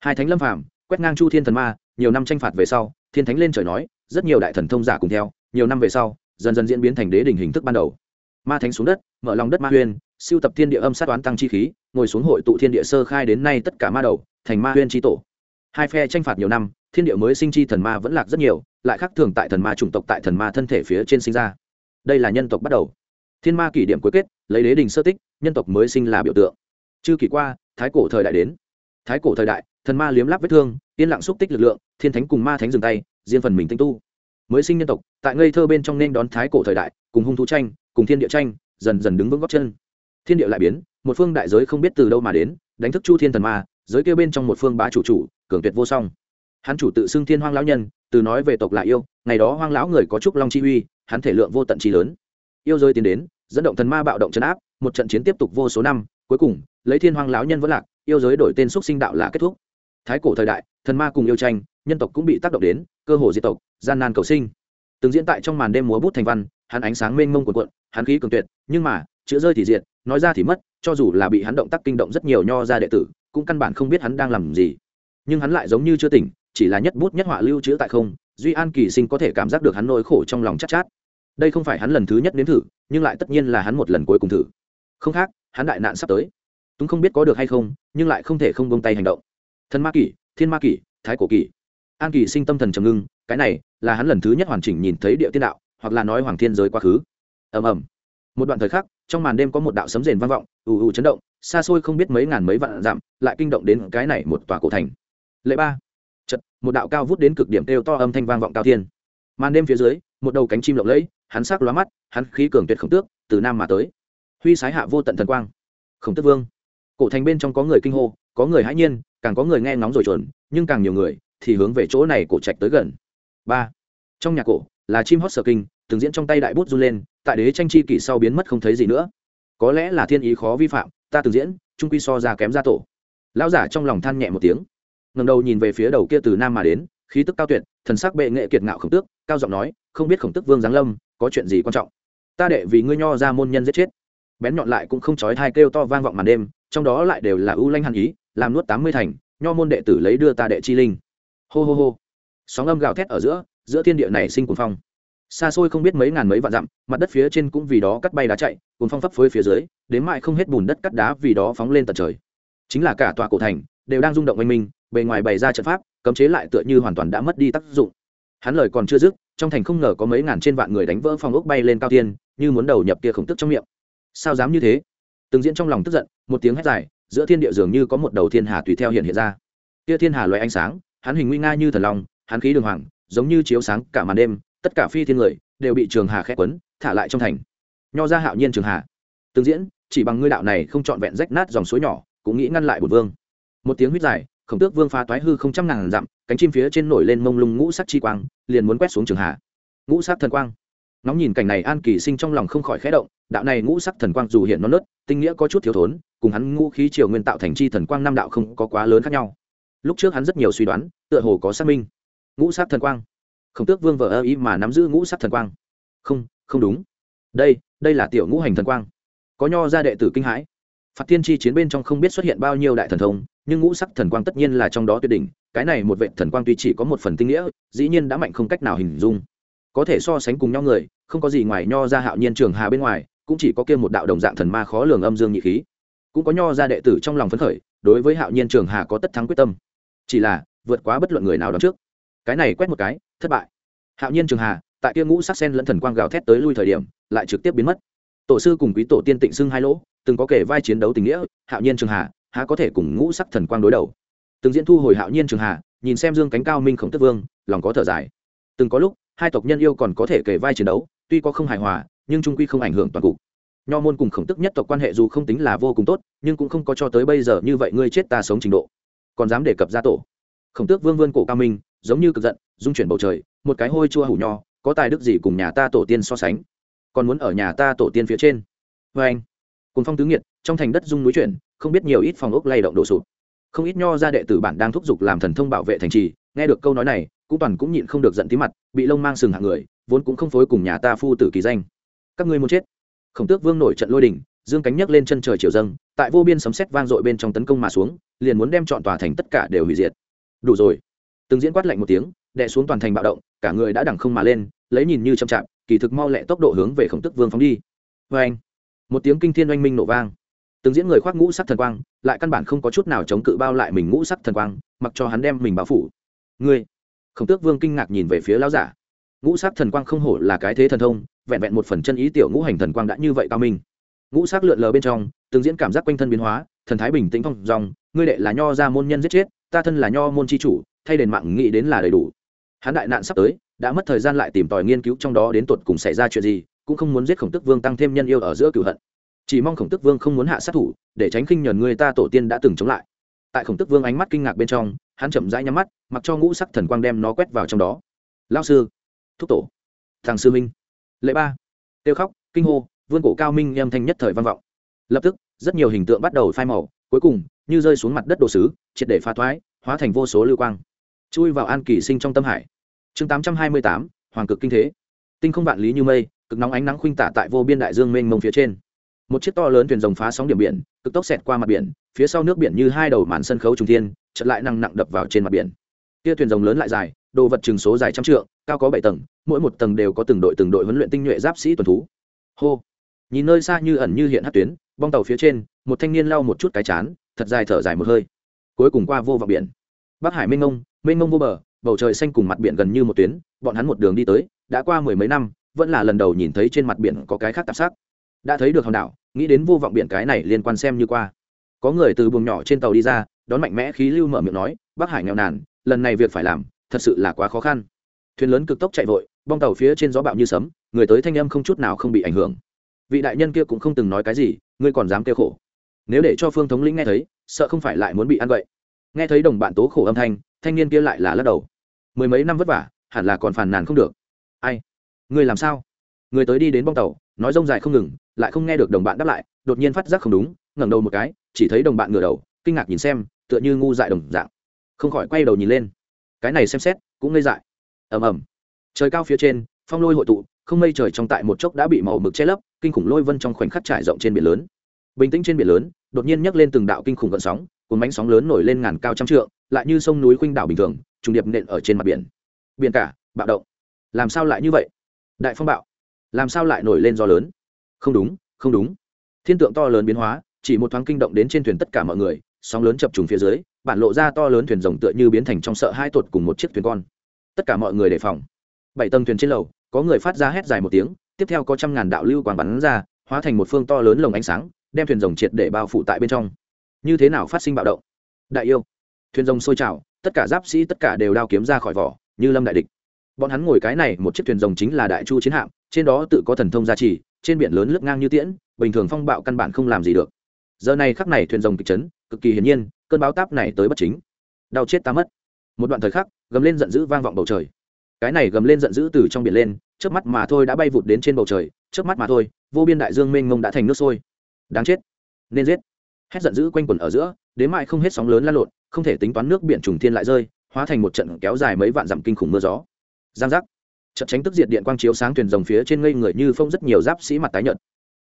Hai thánh lâm phàm, quét ngang chu thiên thần ma, nhiều năm tranh phạt về sau, thiên thánh lên trời nói, rất nhiều đại thần thông giả cùng theo nhiều năm về sau, dần dần diễn biến thành đế đỉnh hình thức ban đầu. Ma thánh xuống đất, mở lòng đất ma huyên, siêu tập thiên địa âm sát toán tăng chi khí, ngồi xuống hội tụ thiên địa sơ khai đến nay tất cả ma đầu, thành ma huyên chi tổ. Hai phe tranh phạt nhiều năm, thiên địa mới sinh chi thần ma vẫn lạc rất nhiều, lại khác thường tại thần ma chủng tộc tại thần ma thân thể phía trên sinh ra. Đây là nhân tộc bắt đầu. Thiên ma kỷ điểm cuối kết, lấy đế đình sơ tích, nhân tộc mới sinh là biểu tượng. Chư kỷ qua, thái cổ thời đại đến. Thái cổ thời đại, thần ma liếm láp vết thương, yên lặng xúc tích lực lượng, thiên thánh cùng ma thánh dừng tay, riêng phần mình tinh tu mới sinh nhân tộc, tại ngây thơ bên trong nên đón thái cổ thời đại, cùng hung thú tranh, cùng thiên địa tranh, dần dần đứng vững góc chân. Thiên địa lại biến, một phương đại giới không biết từ đâu mà đến, đánh thức chu thiên thần ma, giới kêu bên trong một phương bá chủ chủ, cường tuyệt vô song. Hắn chủ tự xưng thiên hoang lão nhân, từ nói về tộc lại yêu, ngày đó hoang lão người có trúc long chi uy, hắn thể lượng vô tận chi lớn. Yêu rơi tiến đến, dẫn động thần ma bạo động chấn áp, một trận chiến tiếp tục vô số năm, cuối cùng, lấy thiên hoang lão nhân vẫn lạc, yêu giới đổi tên xúc sinh đạo là kết thúc. Thái cổ thời đại, thần ma cùng yêu tranh nhân tộc cũng bị tác động đến cơ hồ diệt tộc gian nan cầu sinh. Từng diễn tại trong màn đêm múa bút thành văn hắn ánh sáng mênh mông cuộn cuộn hắn khí cường tuyệt nhưng mà chữ rơi thì diệt nói ra thì mất cho dù là bị hắn động tác kinh động rất nhiều nho ra đệ tử cũng căn bản không biết hắn đang làm gì. Nhưng hắn lại giống như chưa tỉnh chỉ là nhất bút nhất họa lưu trữ tại không duy an kỳ sinh có thể cảm giác được hắn nỗi khổ trong lòng chắc chát, chát. Đây không phải hắn lần thứ nhất đến thử nhưng lại tất nhiên là hắn một lần cuối cùng thử. Không khác hắn đại nạn sắp tới. Túng không biết có được hay không nhưng lại không thể không bông tay hành động. Thân ma kỷ thiên ma kỷ thái cổ kỷ an kỳ sinh tâm thần trầm ngưng, cái này là hắn lần thứ nhất hoàn chỉnh nhìn thấy địa tiên đạo, hoặc là nói hoàng thiên giới quá khứ. Ầm ầm. Một đoạn thời khắc, trong màn đêm có một đạo sấm rền vang vọng, ù ù chấn động, xa xôi không biết mấy ngàn mấy vạn dặm, lại kinh động đến cái này một tòa cổ thành. Lệ ba. Chật một đạo cao vút đến cực điểm kêu to âm thanh vang vọng cao thiên. Màn đêm phía dưới, một đầu cánh chim lộng lẫy, hắn sắc lóa mắt, hắn khí cường tuyệt khổng tước, từ nam mà tới. Huy sái hạ vô tận thần quang. Khổng tước vương. Cổ thành bên trong có người kinh hô, có người hãi nhiên, càng có người nghe ngóng rồi chuẩn nhưng càng nhiều người thì hướng về chỗ này cổ trạch tới gần. Ba. Trong nhà cổ, là chim hót sở kinh, từng diễn trong tay đại bút run lên, tại đế tranh chi kỷ sau biến mất không thấy gì nữa. Có lẽ là thiên ý khó vi phạm, ta từng diễn trung quy so ra kém ra tổ. Lão giả trong lòng than nhẹ một tiếng. Ngầm đầu nhìn về phía đầu kia từ nam mà đến, khí tức cao tuyệt, thần sắc bệ nghệ kiệt ngạo khổng tước, cao giọng nói, không biết khổng tước vương giáng lâm, có chuyện gì quan trọng? Ta đệ vì ngươi nho ra môn nhân giết chết. Bén nhọn lại cũng không trói thai kêu to vang vọng màn đêm, trong đó lại đều là ưu lanh hàn ý, làm nuốt tám mươi thành, nho môn đệ tử lấy đưa ta đệ chi linh hô hô hô. Sóng âm gào thét ở giữa giữa thiên địa này sinh cuồng phong. Xa xôi không biết mấy ngàn mấy vạn dặm, mặt đất phía trên cũng vì đó cắt bay đá chạy, cuồng phong phấp phới phía dưới, đến mại không hết bùn đất cắt đá vì đó phóng lên tận trời. Chính là cả tòa cổ thành đều đang rung động oanh minh bề ngoài bày ra trận pháp, cấm chế lại tựa như hoàn toàn đã mất đi tác dụng. Hắn lời còn chưa dứt, trong thành không ngờ có mấy ngàn trên vạn người đánh vỡ phong ốc bay lên cao tiên như muốn đầu nhập kia khổng tức trong miệng. Sao dám như thế? Từng diễn trong lòng tức giận, một tiếng hét dài, giữa thiên địa dường như có một đầu thiên hà tùy theo hiện hiện ra. Kia thiên hà loại ánh sáng hắn hình nguy nga như thần long, hắn khí đường hoàng, giống như chiếu sáng cả màn đêm, tất cả phi thiên người đều bị trường hà khẽ quấn, thả lại trong thành. Nho ra hạo nhiên trường hà. Từng diễn, chỉ bằng ngươi đạo này không trọn vẹn rách nát dòng suối nhỏ, cũng nghĩ ngăn lại bột vương. Một tiếng huyết dài, khổng tước vương phá toái hư không trăm ngàn dặm, cánh chim phía trên nổi lên mông lung ngũ sắc chi quang, liền muốn quét xuống trường hà. Ngũ sắc thần quang. Nóng nhìn cảnh này an kỳ sinh trong lòng không khỏi khẽ động, đạo này ngũ sắc thần quang dù hiện non nớt, tinh nghĩa có chút thiếu thốn, cùng hắn ngũ khí triều nguyên tạo thành chi thần quang năm đạo không có quá lớn khác nhau lúc trước hắn rất nhiều suy đoán, tựa hồ có xác minh. Ngũ sắc thần quang. Khổng tước vương vợ ơ ý mà nắm giữ ngũ sắc thần quang. Không không đúng. Đây đây là tiểu ngũ hành thần quang. Có nho ra đệ tử kinh hãi. Phạt tiên tri chiến bên trong không biết xuất hiện bao nhiêu đại thần thông, nhưng ngũ sắc thần quang tất nhiên là trong đó tuyệt đỉnh, cái này một vệ thần quang tuy chỉ có một phần tinh nghĩa, dĩ nhiên đã mạnh không cách nào hình dung. Có thể so sánh cùng nhau người, không có gì ngoài nho ra hạo nhiên trường hà bên ngoài, cũng chỉ có kia một đạo đồng dạng thần ma khó lường âm dương nhị khí. Cũng có nho ra đệ tử trong lòng phấn khởi, đối với hạo nhiên trường hà có tất thắng quyết tâm chỉ là vượt quá bất luận người nào đón trước. Cái này quét một cái, thất bại. Hạo nhiên trường hà, tại kia ngũ sắc sen lẫn thần quang gào thét tới lui thời điểm, lại trực tiếp biến mất. Tổ sư cùng quý tổ tiên tịnh xưng hai lỗ, từng có kể vai chiến đấu tình nghĩa, hạo nhiên trường hà, há có thể cùng ngũ sắc thần quang đối đầu? Từng diễn thu hồi hạo nhiên trường hà, nhìn xem dương cánh cao minh khổng tức vương, lòng có thở dài. Từng có lúc, hai tộc nhân yêu còn có thể kể vai chiến đấu, tuy có không hài hòa, nhưng trung quy không ảnh hưởng toàn cục. Nho môn cùng khổng tức nhất tộc quan hệ dù không tính là vô cùng tốt, nhưng cũng không có cho tới bây giờ như vậy ngươi chết ta sống trình độ còn dám đề cập gia tổ. Khổng tước vương vươn cổ cao minh, giống như cực giận dung chuyển bầu trời, một cái hôi chua hủ nho, có tài đức gì cùng nhà ta tổ tiên so sánh? Còn muốn ở nhà ta tổ tiên phía trên. Vê anh, cùng phong tứ nghiệt, trong thành đất dung núi chuyển, không biết nhiều ít phòng ốc lay động đổ sụp. Không ít nho ra đệ tử bản đang thúc giục làm thần thông bảo vệ thành trì, nghe được câu nói này, cũng toàn cũng nhịn không được giận tí mặt, bị lông mang sừng hạng người, vốn cũng không phối cùng nhà ta phu tử kỳ danh. Các ngươi muốn chết. Khổng tước vương nổi trận lôi đình, dương cánh nhấc lên chân trời chiều dâng tại vô biên sấm sét vang dội bên trong tấn công mà xuống, liền muốn đem chọn tòa thành tất cả đều hủy diệt. Đủ rồi. Từng diễn quát lạnh một tiếng, đè xuống toàn thành bạo động, cả người đã đẳng không mà lên, lấy nhìn như chậm chạp, kỳ thực mau lẹ tốc độ hướng về khổng tức vương phóng đi. Vê anh một tiếng kinh thiên oanh minh nổ vang. Từng diễn người khoác ngũ sắc thần quang, lại căn bản không có chút nào chống cự bao lại mình ngũ sắc thần quang, mặc cho hắn đem mình bao phủ. Ngươi. Khổng tước vương kinh ngạc nhìn về phía lão giả. Ngũ sắc thần quang không hổ là cái thế thần thông, vẹn vẹn một phần chân ý tiểu ngũ hành thần quang đã như vậy cao minh. Ngũ sắc lượn lờ bên trong từng diễn cảm giác quanh thân biến hóa, thần thái bình tĩnh phong dòng, ngươi đệ là nho ra môn nhân giết chết, ta thân là nho môn c h i chủ, thay đền mạng nghĩ đến là đầy đủ. Hắn đại nạn sắp tới, đã mất thời gian lại tìm tòi nghiên cứu trong đó đến tột cùng xảy ra chuyện gì, cũng không muốn giết khổng tức vương tăng thêm nhân yêu ở giữa cửu hận. Chỉ mong khổng tức vương không muốn hạ sát thủ, để tránh khinh nhờn người ta tổ tiên đã từng chống lại. Tại khổng tức vương ánh mắt kinh ngạc bên trong, hắn chậm rãi nhắm mắt, mặc cho ngũ sắc thần quang đem nó quét vào trong đó. Lao sư, thúc tổ, thằng sư minh lệ ba tiêu khóc, kinh hô, vương cổ cao minh âm thanh nhất thời văn vọng lập tức, rất nhiều hình tượng bắt đầu phai màu, cuối cùng, như rơi xuống mặt đất đồ sứ, triệt để phá thoái, hóa thành vô số lưu quang. Chui vào an kỳ sinh trong tâm hải. Chương tám trăm hai mươi tám, hoàng cực kinh thế. Tinh không vạn lý như mây, cực nóng ánh nắng khuynh tả tại vô biên đại dương mênh mông phía trên. Một chiếc to lớn thuyền rồng phá sóng điểm biển, cực tốc xẹt qua mặt biển, phía sau nước biển như hai đầu màn sân khấu trung thiên chật lại năng nặng đập vào trên mặt biển. Kia thuyền rồng lớn lại dài, đồ vật chừng số dài trăm trượng, cao có bảy tầng, mỗi một tầng đều có từng đội từng đội huấn luyện tinh nhuệ giáp sĩ tuần thú. Hô! Nhìn nơi xa như ẩn như hiện hát tuyến bong tàu phía trên, một thanh niên lau một chút cái chán, thật dài thở dài một hơi. Cuối cùng qua vô vọng biển. Bắc hải mênh mông mênh mông vô bờ, bầu trời xanh cùng mặt biển gần như một tuyến, bọn hắn một đường đi tới, đã qua mười mấy năm, vẫn là lần đầu nhìn thấy trên mặt biển có cái khác tạp sắc. Đã thấy được hòn đảo, nghĩ đến vô vọng biển cái này liên quan xem như qua. Có người từ buồng nhỏ trên tàu đi ra, đón mạnh mẽ khí lưu mở miệng nói, bắc hải nghèo nàn, lần này việc phải làm, thật sự là quá khó khăn. Thuyền lớn cực tốc chạy vội, bong tàu phía trên gió bạo như sấm, người tới thanh âm không chút nào không bị ảnh hưởng vị đại nhân kia cũng không từng nói cái gì, ngươi còn dám kêu khổ. Nếu để cho phương thống lĩnh nghe thấy, sợ không phải lại muốn bị ăn vậy. Nghe thấy đồng bạn tố khổ âm thanh thanh niên kia lại là lắc đầu. Mười mấy năm vất vả, hẳn là còn phàn nàn không được. Ai? Người làm sao? Người tới đi đến bong tàu, nói rông dài không ngừng, lại không nghe được đồng bạn đáp lại, đột nhiên phát giác không đúng, ngẩng đầu một cái, chỉ thấy đồng bạn ngửa đầu, kinh ngạc nhìn xem, tựa như ngu dại đồng dạng. Không khỏi quay đầu nhìn lên. Cái này xem xét, cũng ngây dại. Ầm ầm. Trời cao phía trên phong lôi hội tụ, không mây trời trong tại một chốc đã bị màu mực che lấp, kinh khủng lôi vân trong khoảnh khắc trải rộng trên biển lớn. Bình tĩnh trên biển lớn, đột nhiên nhấc lên từng đạo kinh khủng gợn sóng, cuốn bánh sóng lớn nổi lên ngàn cao trăm trượng, lại như sông núi khuynh đảo bình thường, trùng điệp nện ở trên mặt biển. Biển cả, bạo động. Làm sao lại như vậy? Đại phong bạo. Làm sao lại nổi lên gió lớn? Không đúng không đúng. Thiên tượng to lớn biến hóa, chỉ một thoáng kinh động đến trên thuyền tất cả mọi người, sóng lớn chập trùng phía dưới, bản lộ ra to lớn thuyền rồng tựa như biến thành trong sợ hai tuột cùng một chiếc thuyền con. Tất cả mọi người đề phòng. Bảy tầng thuyền trên lầu có người phát ra hét dài một tiếng, tiếp theo có trăm ngàn đạo lưu quang bắn ra, hóa thành một phương to lớn lồng ánh sáng, đem thuyền rồng triệt để bao phủ tại bên trong. Như thế nào phát sinh bạo động? Đại yêu. Thuyền rồng sôi trào, tất cả giáp sĩ, tất cả đều đao kiếm ra khỏi vỏ, như lâm đại địch. Bọn hắn ngồi cái này, một chiếc thuyền rồng chính là đại chu chiến hạm, trên đó tự có thần thông gia trì, trên biển lớn lướt ngang như tiễn, bình thường phong bạo căn bản không làm gì được. Giờ này khắc này thuyền rồng kịch chấn, cực kỳ hiển nhiên, cơn báo táp này tới bất chính. Đau chết ta mất. Một đoạn thời khắc, gầm lên giận dữ vang vọng bầu trời cái này gầm lên giận dữ từ trong biển lên trước mắt mà thôi đã bay vụt đến trên bầu trời trước mắt mà thôi, vô biên đại dương mênh mông đã thành nước sôi. Đáng chết. Nên giết. Hét giận dữ quanh quẩn ở giữa, đến mại không hết sóng lớn lan lộn, không thể tính toán nước biển trùng thiên lại rơi, hóa thành một trận kéo dài mấy vạn dặm kinh khủng mưa gió. Giang giác. Trận tránh tức diệt điện quang chiếu sáng thuyền rồng phía trên ngây người như phong rất nhiều giáp sĩ mặt tái nhợt.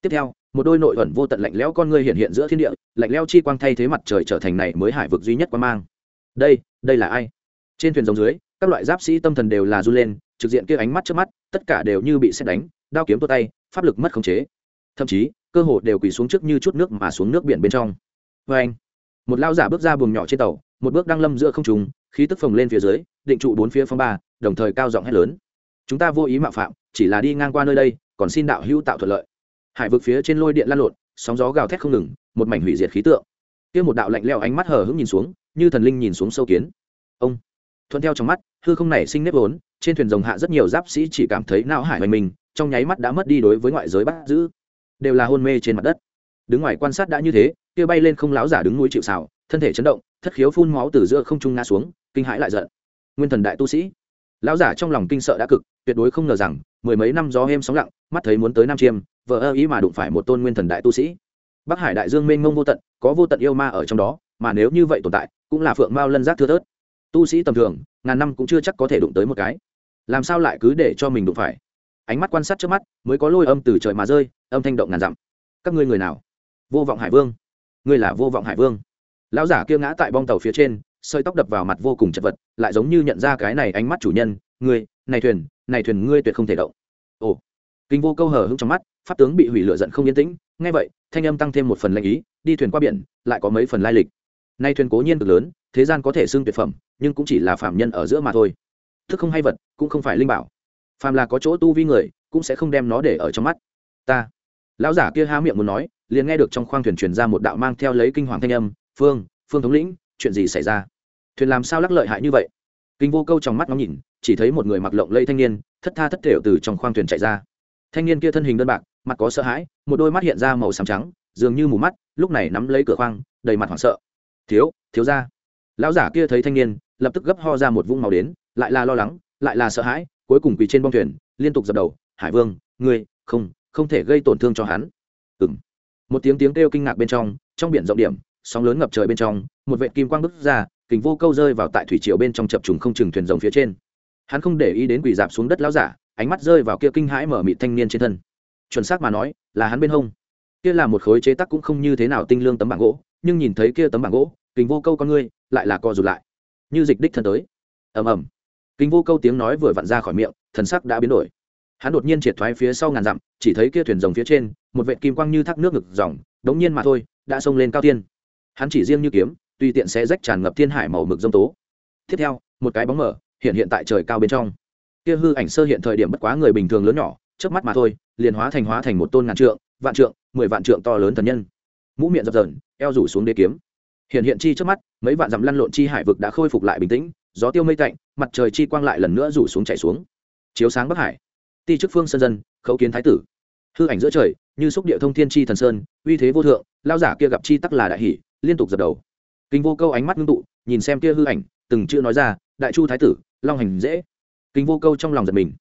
Tiếp theo, một đôi nội ẩn vô tận lạnh lẽo con người hiện hiện giữa thiên địa, lạnh lẽo chi quang thay thế mặt trời trở thành này mới hải vực duy nhất quan mang. Đây đây là ai? Trên thuyền rồng dưới các loại giáp sĩ tâm thần đều là run lên, trực diện kia ánh mắt trước mắt, tất cả đều như bị xét đánh, đao kiếm tua tay, pháp lực mất khống chế. Thậm chí, cơ hồ đều quỳ xuống trước như chút nước mà xuống nước biển bên trong. Vê anh, một lao giả bước ra buồng nhỏ trên tàu, một bước đang lâm giữa không trùng khí tức phồng lên phía dưới, định trụ bốn phía phong ba, đồng thời cao giọng hét lớn. Chúng ta vô ý mạo phạm, chỉ là đi ngang qua nơi đây, còn xin đạo hữu tạo thuận lợi. Hải vực phía trên lôi điện lan lộn, sóng gió gào thét không ngừng, một mảnh hủy diệt khí tượng. Kia một đạo lạnh leo ánh mắt hờ hững nhìn xuống, như thần linh nhìn xuống sâu kiến. Ông thuận theo trong mắt, hư không nảy sinh nếp vốn, trên thuyền rồng hạ rất nhiều giáp sĩ chỉ cảm thấy não hải hoành mình, trong nháy mắt đã mất đi đối với ngoại giới bắt giữ. Đều là hôn mê trên mặt đất. Đứng ngoài quan sát đã như thế, kia bay lên không láo giả đứng núi chịu xào thân thể chấn động, thất khiếu phun máu từ giữa không trung ngã xuống, kinh hãi lại giận. Nguyên thần đại tu sĩ. Lão giả trong lòng kinh sợ đã cực, tuyệt đối không ngờ rằng, mười mấy năm gió êm sóng lặng, mắt thấy muốn tới nam chiêm vợ ơ ý mà đụng phải một tôn nguyên thần đại tu sĩ. Bắc hải đại dương mênh mông vô tận, có vô tận yêu ma ở trong đó, mà nếu như vậy tồn tại, cũng là phượng mao lân giác thưa thớt tu sĩ tầm thường, ngàn năm cũng chưa chắc có thể đụng tới một cái. Làm sao lại cứ để cho mình đụng phải? Ánh mắt quan sát trước mắt, mới có lôi âm từ trời mà rơi, âm thanh động ngàn dặm. Các ngươi người nào? Vô vọng hải vương. Ngươi là vô vọng hải vương. Lão giả kia ngã tại bong tàu phía trên, sợi tóc đập vào mặt vô cùng chật vật, lại giống như nhận ra cái này ánh mắt chủ nhân, ngươi, này thuyền này thuyền ngươi tuyệt không thể động. Ồ. Kinh vô câu hờ hững trong mắt, pháp tướng bị hủy lửa giận không yên tĩnh. Nghe vậy, thanh âm tăng thêm một phần lệnh ý, đi thuyền qua biển, lại có mấy phần lai lịch. Nay thuyền cố nhiên cực lớn thế gian có thể xưng tuyệt phẩm, nhưng cũng chỉ là phạm nhân ở giữa mà thôi. Thức không hay vật, cũng không phải linh bảo. Phàm là có chỗ tu vi người, cũng sẽ không đem nó để ở trong mắt. Ta. Lão giả kia há miệng muốn nói, liền nghe được trong khoang thuyền truyền ra một đạo mang theo lấy kinh hoàng thanh âm, phương phương thống lĩnh, chuyện gì xảy ra? Thuyền làm sao lắc lợi hại như vậy? Kinh vô câu trong mắt ngóng nhìn, chỉ thấy một người mặc lộng lây thanh niên, thất tha thất thểu từ trong khoang thuyền chạy ra. Thanh niên kia thân hình đơn bạc, mặt có sợ hãi, một đôi mắt hiện ra màu xám trắng, dường như mù mắt, lúc này nắm lấy cửa khoang, đầy mặt hoảng sợ. Thiếu thiếu ra lão giả kia thấy thanh niên, lập tức gấp ho ra một vũng màu đến, lại là lo lắng, lại là sợ hãi, cuối cùng quỳ trên bong thuyền, liên tục dập đầu, hải vương, ngươi, không không thể gây tổn thương cho hắn. Ừng một tiếng tiếng kêu kinh ngạc bên trong trong biển rộng điểm, sóng lớn ngập trời bên trong, một vệ kim quang bứt ra, kình vô câu rơi vào tại thủy triều bên trong chập trùng không chừng thuyền rồng phía trên. Hắn không để ý đến quỳ dạp xuống đất lão giả, ánh mắt rơi vào kia kinh hãi mở mịt thanh niên trên thân. Chuẩn xác mà nói, là hắn bên hông. Kia là một khối chế tác cũng không như thế nào tinh lương tấm bảng gỗ, nhưng nhìn thấy kia tấm bảng gỗ kình vô câu con ngươi lại là co rụt lại. Như dịch đích thân tới. Ầm ầm. Kình vô câu tiếng nói vừa vặn ra khỏi miệng, thần sắc đã biến đổi. Hắn đột nhiên triệt thoái phía sau ngàn dặm, chỉ thấy kia thuyền rồng phía trên, một vệ kim quang như thác nước ngực dòng đống nhiên mà thôi, đã xông lên cao tiên hắn chỉ riêng như kiếm, tùy tiện sẽ rách tràn ngập thiên hải màu mực dông tố. Tiếp theo, một cái bóng mở, hiện hiện tại trời cao bên trong. Kia hư ảnh sơ hiện thời điểm bất quá người bình thường lớn nhỏ trước mắt mà thôi, liền hóa thành hóa thành một tôn ngàn trượng, vạn trượng, mười vạn trượng to lớn thần nhân. Mũ miệng dập dờn, eo rủ xuống đế kiếm hiện hiện chi trước mắt, mấy vạn dặm lăn lộn chi hải vực đã khôi phục lại bình tĩnh, gió tiêu mây tạnh, mặt trời chi quang lại lần nữa rủ xuống chảy xuống. Chiếu sáng bắc hải, ti chức phương sơn dân, khấu kiến thái tử. Hư ảnh giữa trời, như xúc địa thông thiên chi thần sơn, uy thế vô thượng lao giả kia gặp chi tắc là đại hỷ, liên tục dập đầu. Kinh vô câu ánh mắt ngưng tụ, nhìn xem kia hư ảnh, từng chữ nói ra, đại chu thái tử, long hành dễ. Kinh vô câu trong lòng giật mình.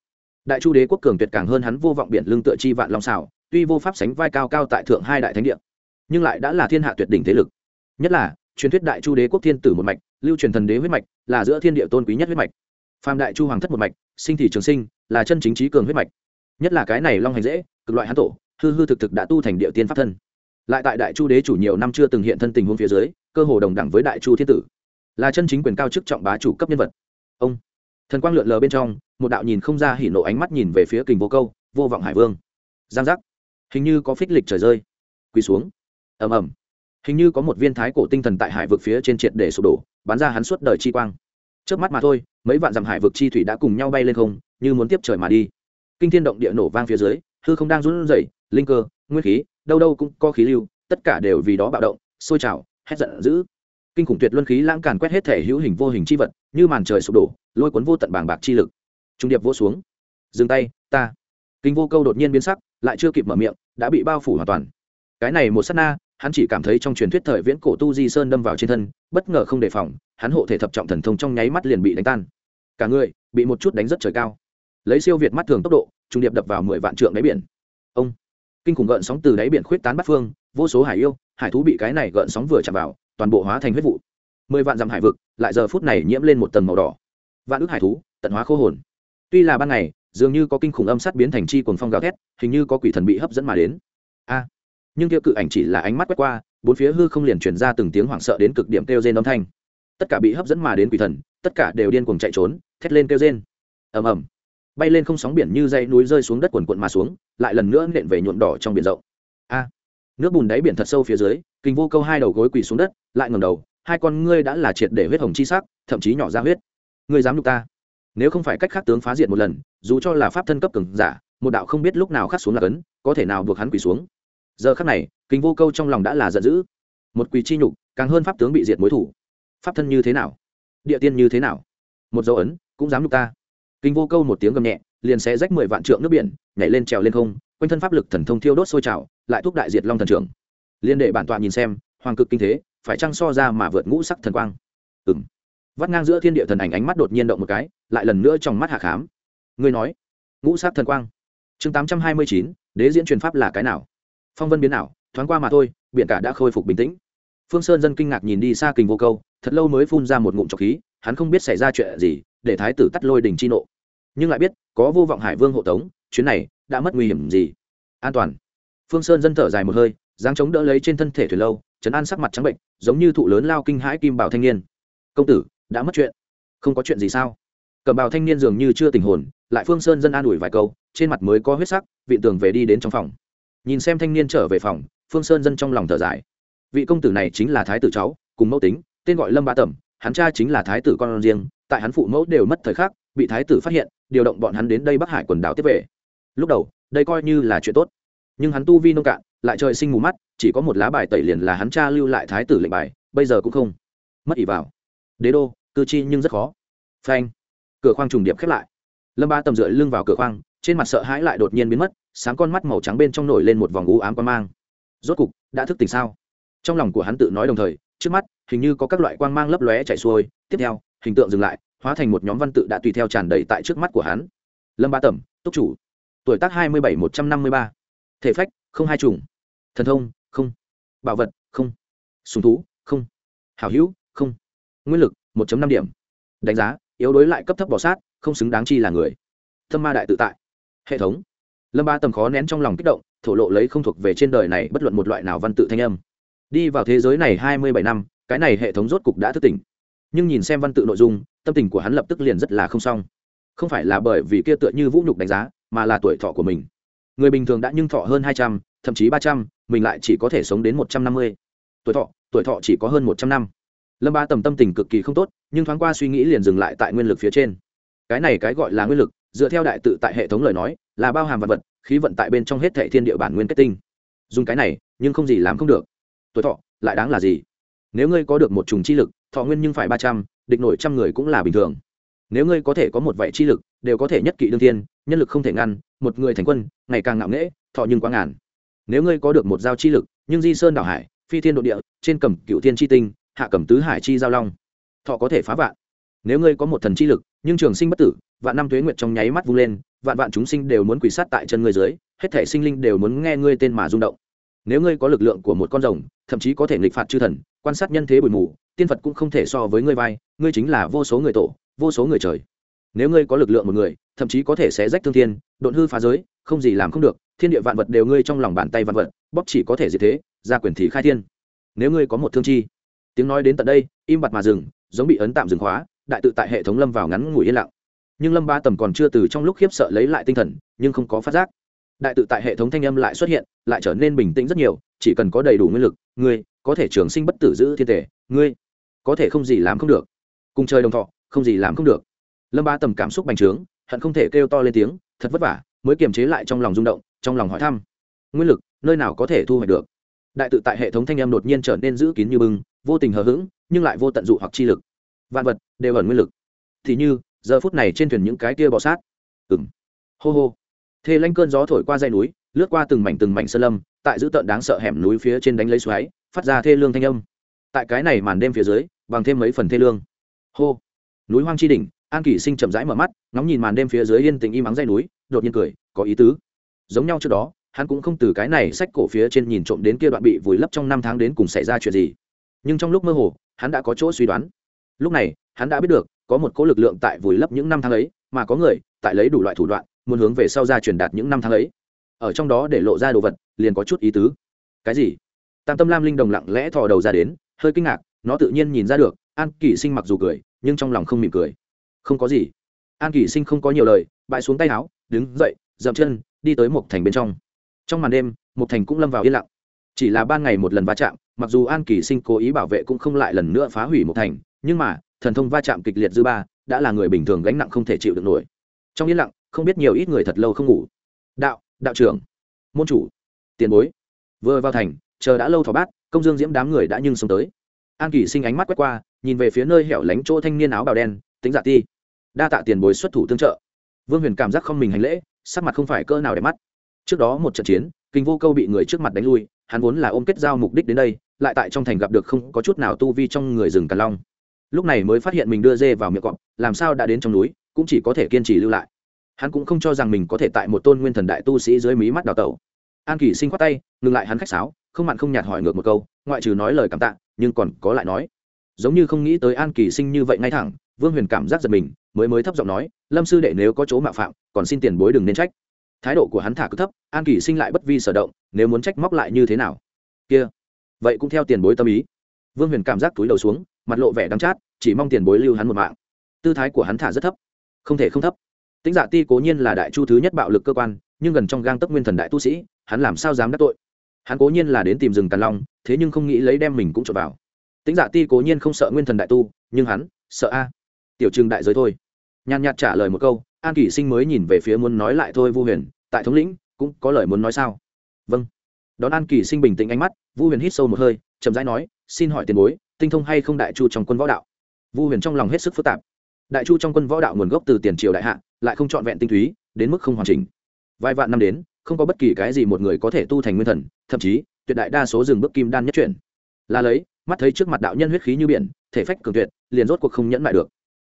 Đại chu đế quốc cường tuyệt càng hơn hắn vô vọng biển lương tựa chi vạn long xảo, tuy vô pháp sánh vai cao cao tại thượng hai đại thánh địa, nhưng lại đã là thiên hạ tuyệt đỉnh thế lực nhất là, truyền thuyết đại chu đế quốc thiên tử một mạch, lưu truyền thần đế huyết mạch, là giữa thiên địa tôn quý nhất huyết mạch. Phàm đại chu hoàng thất một mạch, sinh thì trường sinh, là chân chính trí cường huyết mạch. Nhất là cái này long hành dễ, cực loại hán tổ, hư hư thực thực đã tu thành địa tiên pháp thân. Lại tại đại chu đế chủ nhiều năm chưa từng hiện thân tình huống phía dưới, cơ hồ đồng đẳng với đại chu thiên tử. Là chân chính quyền cao chức trọng bá chủ cấp nhân vật. Ông, thần quang lượn lờ bên trong, một đạo nhìn không ra hỉ nộ ánh mắt nhìn về phía kình vô câu, vô vọng hải vương. Giang giác. Hình như có phích lịch trời rơi. Quỳ xuống. Ầm ầm hình như có một viên thái cổ tinh thần tại hải vực phía trên triệt để sụp đổ, bắn ra hắn suốt đời chi quang. Trước mắt mà thôi, mấy vạn dặm hải vực chi thủy đã cùng nhau bay lên không, như muốn tiếp trời mà đi. Kinh thiên động địa nổ vang phía dưới, hư không đang run rẩy, linh cơ, nguyên khí, đâu đâu cũng có khí lưu, tất cả đều vì đó bạo động, sôi trào, hét giận dữ. Kinh khủng tuyệt luân khí lãng càn quét hết thể hữu hình vô hình chi vật, như màn trời sụp đổ, lôi cuốn vô tận bàng bạc chi lực. Trung điệp vô xuống. Dừng tay, ta. Kinh vô câu đột nhiên biến sắc, lại chưa kịp mở miệng, đã bị bao phủ hoàn toàn. Cái này một sát na hắn chỉ cảm thấy trong truyền thuyết thời viễn cổ tu di sơn đâm vào trên thân, bất ngờ không đề phòng, hắn hộ thể thập trọng thần thông trong nháy mắt liền bị đánh tan. Cả người bị một chút đánh rất trời cao. Lấy siêu việt mắt thường tốc độ, trung điệp đập vào mười vạn trượng đáy biển. Ông! Kinh khủng gợn sóng từ đáy biển khuyết tán bắt phương, vô số hải yêu, hải thú bị cái này gợn sóng vừa chạm vào, toàn bộ hóa thành huyết vụ. Mười vạn dặm hải vực, lại giờ phút này nhiễm lên một tầng màu đỏ. Vạn ước hải thú, tận hóa khô hồn. Tuy là ban ngày, dường như có kinh khủng âm sát biến thành chi cuồng phong gào thét, hình như có quỷ thần bị hấp dẫn mà đến. A! Nhưng kia cự ảnh chỉ là ánh mắt quét qua, bốn phía hư không liền truyền ra từng tiếng hoảng sợ đến cực điểm kêu rên âm thanh. Tất cả bị hấp dẫn mà đến quỷ thần, tất cả đều điên cuồng chạy trốn, thét lên kêu rên. Ầm ầm. Bay lên không sóng biển như dây núi rơi xuống đất quần quận mà xuống, lại lần nữa nện về nhuộm đỏ trong biển rộng. A. Nước bùn đáy biển thật sâu phía dưới, kinh vô câu hai đầu gối quỳ xuống đất, lại ngầm đầu, hai con ngươi đã là triệt để huyết hồng chi sắc, thậm chí nhỏ ra huyết. Ngươi dám nhục ta? Nếu không phải cách khác tướng phá diện một lần, dù cho là pháp thân cấp cường giả, một đạo không biết lúc nào khắc xuống là cấn, có thể nào buộc hắn quỳ xuống? Giờ khắc này kinh vô câu trong lòng đã là giận dữ. Một quỳ chi nhục, càng hơn pháp tướng bị diệt mối thủ. Pháp thân như thế nào? Địa tiên như thế nào? Một dấu ấn, cũng dám nhục ta. Kinh vô câu một tiếng gầm nhẹ, liền sẽ rách mười vạn trượng nước biển, nhảy lên trèo lên không, quanh thân pháp lực thần thông thiêu đốt sôi trào, lại thúc đại diệt long thần trưởng. Liên đệ bản tọa nhìn xem, hoàng cực kinh thế, phải chăng so ra mà vượt ngũ sắc thần quang? Ừng vắt ngang giữa thiên địa thần ảnh ánh mắt đột nhiên động một cái, lại lần nữa trong mắt hạ khám. Ngươi nói, ngũ sắc thần quang. Chương tám trăm hai mươi chín, đế diễn truyền pháp là cái nào? Phong vân biến nào thoáng qua mà thôi, biển cả đã khôi phục bình tĩnh. Phương sơn dân kinh ngạc nhìn đi xa kình vô câu, thật lâu mới phun ra một ngụm trọc khí, hắn không biết xảy ra chuyện gì, để thái tử tắt lôi đình chi nộ. Nhưng lại biết, có vô vọng hải vương hộ tống, chuyến này đã mất nguy hiểm gì. An toàn. Phương sơn dân thở dài một hơi, dáng chống đỡ lấy trên thân thể thuyền lâu chấn an sắc mặt trắng bệnh, giống như thụ lớn lao kinh hãi kim bảo thanh niên. Công tử, đã mất chuyện. Không có chuyện gì sao? Cầm bào thanh niên dường như chưa tình hồn, lại phương sơn dân an ủi vài câu, trên mặt mới có huyết sắc vị tường về đi đến trong phòng nhìn xem thanh niên trở về phòng, phương sơn dân trong lòng thở dài. Vị công tử này chính là thái tử cháu, cùng mẫu tính, tên gọi lâm ba tẩm, hắn cha chính là thái tử con riêng, tại hắn phụ mẫu đều mất thời khắc, bị thái tử phát hiện, điều động bọn hắn đến đây bắc hải quần đảo tiếp về. Lúc đầu, đây coi như là chuyện tốt. Nhưng hắn tu vi nông cạn, lại trời sinh mù mắt, chỉ có một lá bài tẩy liền là hắn cha lưu lại thái tử lệnh bài, bây giờ cũng không mất ỷ vào. Đế đô, cư chi nhưng rất khó. Phanh. Cửa khoang trùng điệp khép lại. Lâm ba tầm rưỡi lưng vào cửa khoang trên mặt sợ hãi lại đột nhiên biến mất, sáng con mắt màu trắng bên trong nổi lên một vòng u ám quan mang. Rốt cục, đã thức tỉnh sao? Trong lòng của hắn tự nói đồng thời, trước mắt, hình như có các loại quang mang lấp lóe chạy xuôi. Tiếp theo, hình tượng dừng lại, hóa thành một nhóm văn tự đã tùy theo tràn đầy tại trước mắt của hắn. Lâm ba tẩm, túc chủ. Tuổi tác hai mươi bảy, một trăm năm mươi ba. Thể phách, không hai trùng thần thông, không. Bảo vật, không. Sùng thú, không. Hảo hữu, không. Nguyên lực, một năm điểm. Đánh giá, yếu đối lại cấp thấp bỏ sát, không xứng đáng chi là người. Thâm ma đại tự tại hệ thống. Lâm ba tầm khó nén trong lòng kích động, thổ lộ lấy không thuộc về trên đời này bất luận một loại nào văn tự thanh âm. Đi vào thế giới này hai mươi bảy năm, cái này hệ thống rốt cục đã thức tỉnh. Nhưng nhìn xem văn tự nội dung, tâm tình của hắn lập tức liền rất là không xong. Không phải là bởi vì kia tựa như vũ nhục đánh giá, mà là tuổi thọ của mình. Người bình thường đã nhưng thọ hơn hai trăm, thậm chí ba trăm, mình lại chỉ có thể sống đến một trăm năm mươi. Tuổi thọ tuổi thọ chỉ có hơn một trăm năm. Lâm ba tầm tâm tình cực kỳ không tốt, nhưng thoáng qua suy nghĩ liền dừng lại tại nguyên lực phía trên. Cái này cái gọi là nguyên lực dựa theo đại tự tại hệ thống lời nói, là bao hàm vật vật, khí vận tại bên trong hết thệ thiên địa bản nguyên kết tinh. Dùng cái này, nhưng không gì làm không được. Tuổi thọ, lại đáng là gì? Nếu ngươi có được một trùng chi lực, thọ nguyên nhưng phải ba trăm, địch nổi trăm người cũng là bình thường. Nếu ngươi có thể có một vậy chi lực, đều có thể nhất kỵ đương thiên, nhân lực không thể ngăn, một người thành quân, ngày càng ngạo nghễ, thọ nhưng quá ngàn. Nếu ngươi có được một giao chi lực, nhưng di sơn đảo hải, phi thiên độ địa, trên cầm cựu thiên chi tinh, hạ cầm tứ hải chi giao long, thọ có thể phá vạn nếu ngươi có một thần chi lực, nhưng trường sinh bất tử, vạn năm tuế nguyệt trong nháy mắt vung lên, vạn vạn chúng sinh đều muốn quỳ sát tại chân ngươi dưới, hết thể sinh linh đều muốn nghe ngươi tên mà rung động. Nếu ngươi có lực lượng của một con rồng, thậm chí có thể nghịch phạt chư thần, quan sát nhân thế bụi mù, tiên phật cũng không thể so với ngươi vai, ngươi chính là vô số người tổ, vô số người trời. Nếu ngươi có lực lượng một người, thậm chí có thể sẽ rách thương thiên, độn hư phá giới, không gì làm không được, thiên địa vạn vật đều ngươi trong lòng bàn tay vạn vật, bóp chỉ có thể gì thế, ra quyền thì khai thiên. Nếu ngươi có một thương chi, tiếng nói đến tận đây, im bặt mà dừng, giống bị ấn tạm dừng khóa đại tự tại hệ thống lâm vào ngắn ngủi yên lặng. Nhưng lâm ba tầm còn chưa từ trong lúc khiếp sợ lấy lại tinh thần, nhưng không có phát giác. Đại tự tại hệ thống thanh âm lại xuất hiện, lại trở nên bình tĩnh rất nhiều, chỉ cần có đầy đủ nguyên lực, ngươi có thể trường sinh bất tử giữ thiên thể, ngươi có thể không gì làm không được. Cùng chơi đồng thọ, không gì làm không được. Lâm ba tầm cảm xúc bành trướng, hận không thể kêu to lên tiếng, thật vất vả, mới kiềm chế lại trong lòng rung động, trong lòng hỏi thăm. Nguyên lực, nơi nào có thể thu hoạch được? Đại tự tại hệ thống thanh âm đột nhiên trở nên giữ kín như bưng, vô tình hờ hững, nhưng lại vô tận dụ hoặc chi lực vạn vật đều ẩn nguyên lực. Thì như, giờ phút này trên thuyền những cái kia bọ sát. Ừng hô hô. Thê lanh cơn gió thổi qua dây núi, lướt qua từng mảnh từng mảnh sơn lâm, tại giữ tợn đáng sợ hẻm núi phía trên đánh lấy xoáy, phát ra thê lương thanh âm. Tại cái này màn đêm phía dưới, bằng thêm mấy phần thê lương. Hô. Núi hoang chi đỉnh, an kỷ sinh chậm rãi mở mắt, ngóng nhìn màn đêm phía dưới yên tình im ắng dây núi, đột nhiên cười, có ý tứ. Giống nhau trước đó, hắn cũng không từ cái này sách cổ phía trên nhìn trộm đến kia đoạn bị vùi lấp trong năm tháng đến cùng xảy ra chuyện gì. Nhưng trong lúc mơ hồ, hắn đã có chỗ suy đoán lúc này, hắn đã biết được, có một cỗ lực lượng tại vùi lấp những năm tháng ấy, mà có người tại lấy đủ loại thủ đoạn, muốn hướng về sau ra truyền đạt những năm tháng ấy. Ở trong đó để lộ ra đồ vật, liền có chút ý tứ. Cái gì? Tam tâm lam linh đồng lặng lẽ thò đầu ra đến, hơi kinh ngạc, nó tự nhiên nhìn ra được, an kỳ sinh mặc dù cười, nhưng trong lòng không mỉm cười. Không có gì. An kỳ sinh không có nhiều lời bại xuống tay áo, đứng dậy, dậm chân, đi tới một thành bên trong. Trong màn đêm, một thành cũng lâm vào yên lặng. Chỉ là ban ngày một lần va chạm, mặc dù an kỳ sinh cố ý bảo vệ cũng không lại lần nữa phá hủy một thành nhưng mà, thần thông va chạm kịch liệt dư ba đã là người bình thường gánh nặng không thể chịu được nổi. Trong yên lặng, không biết nhiều ít người thật lâu không ngủ. Đạo đạo trưởng, môn chủ, tiền bối. Vừa vào thành, chờ đã lâu thỏ bát, công dương diễm đám người đã nhưng sống tới. An kỳ sinh ánh mắt quét qua, nhìn về phía nơi hẻo lánh chỗ thanh niên áo bào đen, tính dạ ti. Đa tạ tiền bối xuất thủ tương trợ. Vương huyền cảm giác không mình hành lễ, sắc mặt không phải cỡ nào để mắt. Trước đó một trận chiến, kinh vô câu bị người trước mặt đánh lui, hắn vốn là ôm kết giao mục đích đến đây, lại tại trong thành gặp được không có chút nào tu vi trong người rừng càn long lúc này mới phát hiện mình đưa dê vào miệng cọp, làm sao đã đến trong núi, cũng chỉ có thể kiên trì lưu lại. Hắn cũng không cho rằng mình có thể tại một tôn nguyên thần đại tu sĩ dưới mí mắt đào tẩu. An kỳ sinh khoát tay, ngừng lại hắn khách sáo, không mặn không nhạt hỏi ngược một câu, ngoại trừ nói lời cảm tạ, nhưng còn có lại nói. Giống như không nghĩ tới an kỳ sinh như vậy ngay thẳng, vương huyền cảm giác giật mình, mới mới thấp giọng nói, lâm sư đệ nếu có chỗ mạo phạm, còn xin tiền bối đừng nên trách. Thái độ của hắn thả cứ thấp, an kỳ sinh lại bất vi sở động, nếu muốn trách móc lại như thế nào? Kia, vậy cũng theo tiền bối tâm ý. Vương huyền cảm giác túi đầu xuống mặt lộ vẻ đắng chát, chỉ mong tiền bối lưu hắn một mạng. Tư thái của hắn thả rất thấp, không thể không thấp. Tính dạ ti cố nhiên là đại chu thứ nhất bạo lực cơ quan, nhưng gần trong gang tấc nguyên thần đại tu sĩ, hắn làm sao dám đắc tội? Hắn cố nhiên là đến tìm rừng càn long, thế nhưng không nghĩ lấy đem mình cũng trộm vào. Tính dạ ti cố nhiên không sợ nguyên thần đại tu, nhưng hắn sợ a. Tiểu trưng đại giới thôi. Nhàn nhạt trả lời một câu, an kỷ sinh mới nhìn về phía muốn nói lại thôi vu huyền, tại thống lĩnh, cũng có lời muốn nói sao? Vâng. Đón an Kỷ sinh bình tĩnh ánh mắt, vu huyền hít sâu một hơi, chậm rãi nói, xin hỏi tiền bối tinh thông hay không đại chu trong quân võ đạo. Vu huyền trong lòng hết sức phức tạp. Đại chu trong quân võ đạo nguồn gốc từ tiền triều đại hạ, lại không trọn vẹn tinh túy, đến mức không hoàn chỉnh. Vài vạn năm đến, không có bất kỳ cái gì một người có thể tu thành nguyên thần, thậm chí, tuyệt đại đa số dừng bước kim đan nhất chuyển. Là lấy, mắt thấy trước mặt đạo nhân huyết khí như biển, thể phách cường tuyệt, liền rốt cuộc không nhẫn lại được.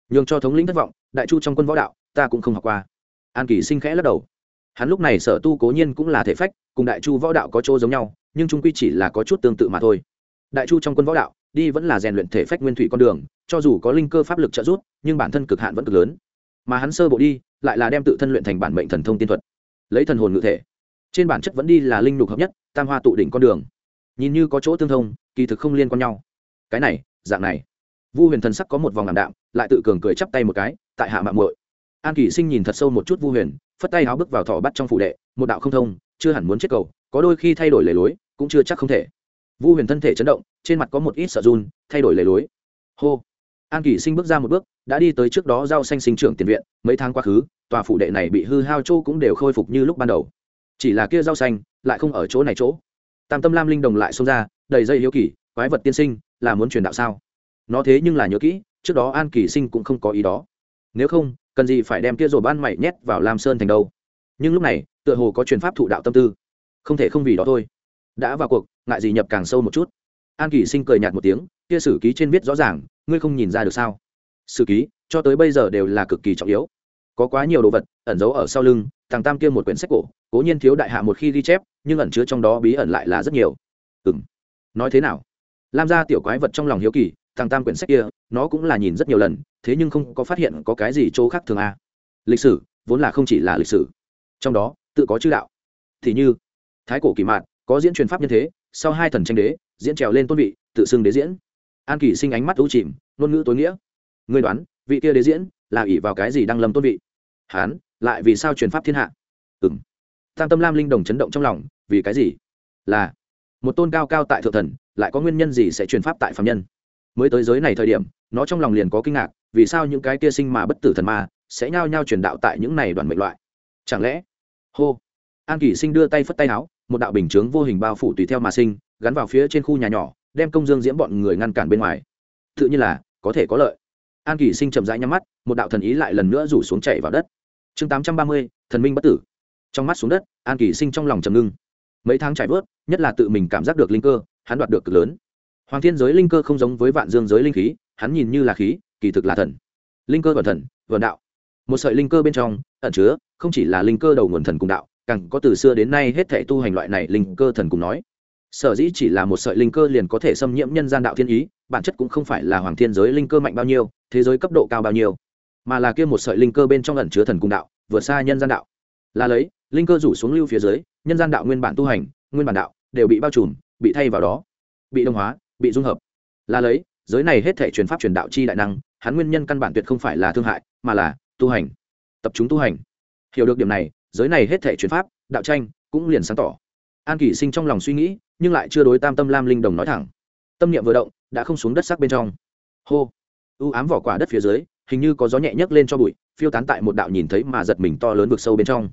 Nhường cho thống lĩnh thất vọng, đại chu trong quân võ đạo, ta cũng không học qua. An kỳ sinh khẽ lắc đầu. Hắn lúc này sở tu cố nhiên cũng là thể phách, cùng đại chu võ đạo có chỗ giống nhau, nhưng trung quy chỉ là có chút tương tự mà thôi. Đại chu trong quân võ đạo đi vẫn là rèn luyện thể phách nguyên thủy con đường, cho dù có linh cơ pháp lực trợ giúp, nhưng bản thân cực hạn vẫn cực lớn. Mà hắn sơ bộ đi, lại là đem tự thân luyện thành bản mệnh thần thông tiên thuật. Lấy thần hồn ngự thể. Trên bản chất vẫn đi là linh lục hợp nhất, tam hoa tụ đỉnh con đường. Nhìn như có chỗ tương thông, kỳ thực không liên quan nhau. Cái này, dạng này. Vu huyền thần sắc có một vòng ảm đạm, lại tự cường cười chắp tay một cái, tại hạ mạng muội. An kỳ sinh nhìn thật sâu một chút vu huyền, phất tay áo bước vào thọ bắt trong phủ đệ, một đạo không thông, chưa hẳn muốn chết cầu, có đôi khi thay đổi lề lối, cũng chưa chắc không thể vu huyền thân thể chấn động, trên mặt có một ít sợ run, thay đổi lề lối. Hô. An Kỷ sinh bước ra một bước, đã đi tới trước đó rau xanh sinh trưởng tiền viện, mấy tháng quá khứ, tòa phủ đệ này bị hư hao chỗ cũng đều khôi phục như lúc ban đầu. Chỉ là kia rau xanh lại không ở chỗ này chỗ. Tam tâm lam linh đồng lại xông ra, đầy dây hiếu kỳ, quái vật tiên sinh, là muốn truyền đạo sao? Nó thế nhưng là nhớ kỹ, trước đó an kỳ sinh cũng không có ý đó. Nếu không, cần gì phải đem kia rồi ban mày nhét vào lam sơn thành đâu? Nhưng lúc này, tựa hồ có truyền pháp thụ đạo tâm tư. Không thể không vì đó thôi đã vào cuộc, ngại gì nhập càng sâu một chút. An Kỷ sinh cười nhạt một tiếng, kia sử ký trên viết rõ ràng, ngươi không nhìn ra được sao? Sử ký, cho tới bây giờ đều là cực kỳ trọng yếu. Có quá nhiều đồ vật, ẩn giấu ở sau lưng, thằng tam kia một quyển sách cổ, cố nhiên thiếu đại hạ một khi ghi chép, nhưng ẩn chứa trong đó bí ẩn lại là rất nhiều. Ừ m nói thế nào? Lam gia tiểu quái vật trong lòng hiếu kỳ, thằng tam quyển sách kia, nó cũng là nhìn rất nhiều lần, thế nhưng không có phát hiện có cái gì chỗ khác thường a à. lịch sử, vốn là không chỉ là lịch sử. Trong đó, tự có chữ đạo. Thì như, thái cổ kỳ mạn có diễn truyền pháp nhân thế, sau hai thần tranh đế, diễn trèo lên tôn vị, tự xưng đế diễn. An kỳ sinh ánh mắt ưu chìm, ngôn ngữ tối nghĩa. Người đoán, vị kia đế diễn là ỷ vào cái gì đang lâm tôn vị? Hán, lại vì sao truyền pháp thiên hạ? Ừ m tam tâm lam linh đồng chấn động trong lòng, vì cái gì? Là, một tôn cao cao tại thượng thần, lại có nguyên nhân gì sẽ truyền pháp tại phạm nhân? Mới tới giới này thời điểm, nó trong lòng liền có kinh ngạc, vì sao những cái kia sinh mà bất tử thần ma sẽ nhao nhao truyền đạo tại những này đoàn mệnh loại? Chẳng lẽ? Hô. An kỷ sinh đưa tay phất tay áo một đạo bình chướng vô hình bao phủ tùy theo mà sinh, gắn vào phía trên khu nhà nhỏ, đem công dương diễm bọn người ngăn cản bên ngoài. Tự nhiên là, có thể có lợi. An kỷ sinh chậm rãi nhắm mắt, một đạo thần ý lại lần nữa rủ xuống chạy vào đất. Chương tám trăm ba mươi, thần minh bất tử. Trong mắt xuống đất, an kỷ sinh trong lòng trầm ngưng. Mấy tháng trải vớt, nhất là tự mình cảm giác được linh cơ, hắn đoạt được cực lớn. Hoàng thiên giới linh cơ không giống với vạn dương giới linh khí, hắn nhìn như là khí, kỳ thực là thần. Linh cơ vận thần vận đạo. Một sợi linh cơ bên trong, ẩn chứa, không chỉ là linh cơ đầu nguồn thần cùng đạo càng có từ xưa đến nay hết thảy tu hành loại này linh cơ thần cùng nói. Sở dĩ chỉ là một sợi linh cơ liền có thể xâm nhiễm nhân gian đạo thiên ý, bản chất cũng không phải là hoàng thiên giới linh cơ mạnh bao nhiêu, thế giới cấp độ cao bao nhiêu, mà là kia một sợi linh cơ bên trong ẩn chứa thần cùng đạo, vượt xa nhân gian đạo. Là lấy, linh cơ rủ xuống lưu phía dưới, nhân gian đạo nguyên bản tu hành, nguyên bản đạo đều bị bao trùm, bị thay vào đó, bị đồng hóa, bị dung hợp. Là lấy, giới này hết thảy truyền pháp truyền đạo chi đại năng, hắn nguyên nhân căn bản tuyệt không phải là thương hại, mà là tu hành, tập trung tu hành. Hiểu được điểm này giới này hết thể chuyển pháp, đạo tranh, cũng liền sáng tỏ. An kỷ sinh trong lòng suy nghĩ, nhưng lại chưa đối tam tâm lam linh đồng nói thẳng. Tâm niệm vừa động, đã không xuống đất sắc bên trong. Hô! U ám vỏ quả đất phía dưới, hình như có gió nhẹ nhấc lên cho bụi, phiêu tán tại một đạo nhìn thấy mà giật mình to lớn vực sâu bên trong.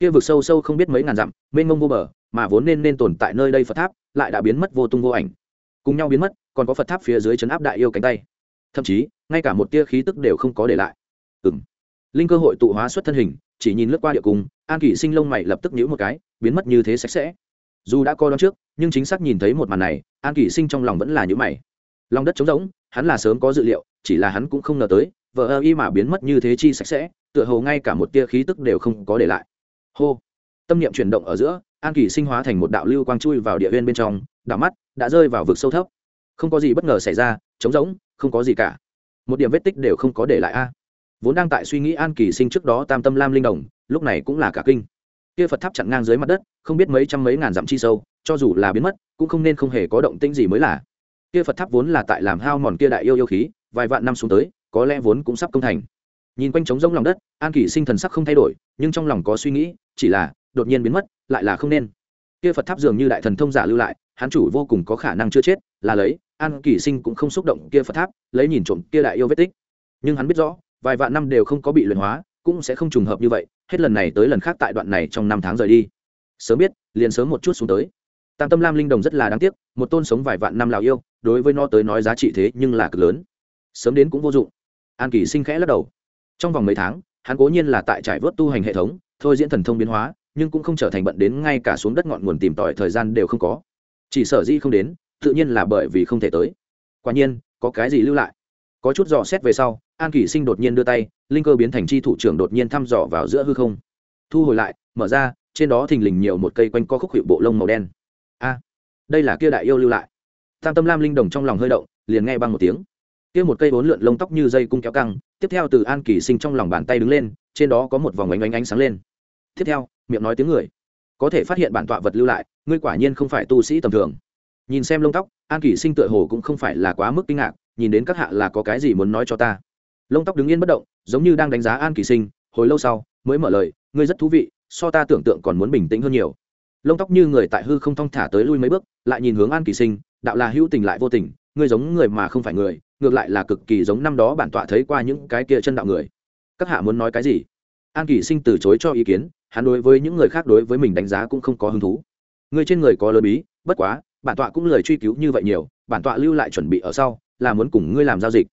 Kia vực sâu sâu không biết mấy ngàn dặm, mênh mông vô bờ, mà vốn nên nên tồn tại nơi đây phật tháp, lại đã biến mất vô tung vô ảnh. Cùng nhau biến mất, còn có phật tháp phía dưới chấn áp đại yêu cánh tay. Thậm chí, ngay cả một tia khí tức đều không có để lại. Ừng linh cơ hội tụ hóa xuất thân hình chỉ nhìn lướt qua địa cung, an kỷ sinh lông mày lập tức nhũ một cái, biến mất như thế sạch sẽ. Dù đã coi đón trước, nhưng chính xác nhìn thấy một màn này, an kỷ sinh trong lòng vẫn là nhũ mày. Lòng đất trống rỗng, hắn là sớm có dự liệu, chỉ là hắn cũng không ngờ tới vợ ơ y mà biến mất như thế chi sạch sẽ, tựa hồ ngay cả một tia khí tức đều không có để lại. Hô! Tâm niệm chuyển động ở giữa, an kỳ sinh hóa thành một đạo lưu quang chui vào địa huyên bên trong đảo mắt đã rơi vào vực sâu thấp. Không có gì bất ngờ xảy ra, trống rỗng, không có gì cả. Một điểm vết tích đều không có để lại a vốn đang tại suy nghĩ an kỳ sinh trước đó tam tâm lam linh đồng, lúc này cũng là cả kinh. Kia phật tháp chặn ngang dưới mặt đất, không biết mấy trăm mấy ngàn dặm chi sâu, cho dù là biến mất, cũng không nên không hề có động tĩnh gì mới là. Kia phật tháp vốn là tại làm hao mòn kia đại yêu yêu khí, vài vạn năm xuống tới, có lẽ vốn cũng sắp công thành. Nhìn quanh trống rỗng lòng đất, an kỷ sinh thần sắc không thay đổi, nhưng trong lòng có suy nghĩ, chỉ là, đột nhiên biến mất, lại là không nên. Kia phật tháp dường như đại thần thông giả lưu lại, hắn chủ vô cùng có khả năng chưa chết, là lấy, an kỷ sinh cũng không xúc động kia phật tháp, lấy nhìn trộm kia đại yêu vết tích. Nhưng hắn biết rõ vài vạn năm đều không có bị luyện hóa, cũng sẽ không trùng hợp như vậy, hết lần này tới lần khác tại đoạn này trong năm tháng rời đi. Sớm biết, liền sớm một chút xuống tới. Tam tâm lam linh đồng rất là đáng tiếc, một tôn sống vài vạn năm lào yêu, đối với nó tới nói giá trị thế nhưng là cực lớn. Sớm đến cũng vô dụng. An kỳ sinh khẽ lắc đầu. Trong vòng mấy tháng, hắn cố nhiên là tại trải vớt tu hành hệ thống, thôi diễn thần thông biến hóa, nhưng cũng không trở thành bận đến ngay cả xuống đất ngọn nguồn tìm tòi thời gian đều không có. Chỉ sở di không đến, tự nhiên là bởi vì không thể tới. Quả nhiên, có cái gì lưu lại? Có chút dò xét về sau, an kỷ sinh đột nhiên đưa tay, linh cơ biến thành chi thủ trưởng đột nhiên thăm dò vào giữa hư không. Thu hồi lại, mở ra, trên đó thình lình nhiều một cây quanh co khúc hiệu bộ lông màu đen. A, đây là kia đại yêu lưu lại. Tam tâm lam linh đồng trong lòng hơi động, liền nghe băng một tiếng. Kia một cây bốn lượn lông tóc như dây cung kéo căng, tiếp theo từ an Kỷ sinh trong lòng bàn tay đứng lên, trên đó có một vòng ánh ánh ánh sáng lên. Tiếp theo, miệng nói tiếng người. Có thể phát hiện bản tọa vật lưu lại, ngươi quả nhiên không phải tu sĩ tầm thường nhìn xem lông tóc, an Kỷ sinh tựa hồ cũng không phải là quá mức kinh ngạc, nhìn đến các hạ là có cái gì muốn nói cho ta. Lông tóc đứng yên bất động, giống như đang đánh giá an Kỷ sinh, hồi lâu sau, mới mở lời, ngươi rất thú vị, so ta tưởng tượng còn muốn bình tĩnh hơn nhiều. Lông tóc như người tại hư không thong thả tới lui mấy bước, lại nhìn hướng an kỳ sinh, đạo là hữu tình lại vô tình, ngươi giống người mà không phải người, ngược lại là cực kỳ giống năm đó bản tọa thấy qua những cái kia chân đạo người. Các hạ muốn nói cái gì? An kỳ sinh từ chối cho ý kiến, hắn đối với những người khác đối với mình đánh giá cũng không có hứng thú. Ngươi trên người có lớn bí, bất quá bản tọa cũng lời truy cứu như vậy nhiều, bản tọa lưu lại chuẩn bị ở sau, là muốn cùng ngươi làm giao dịch.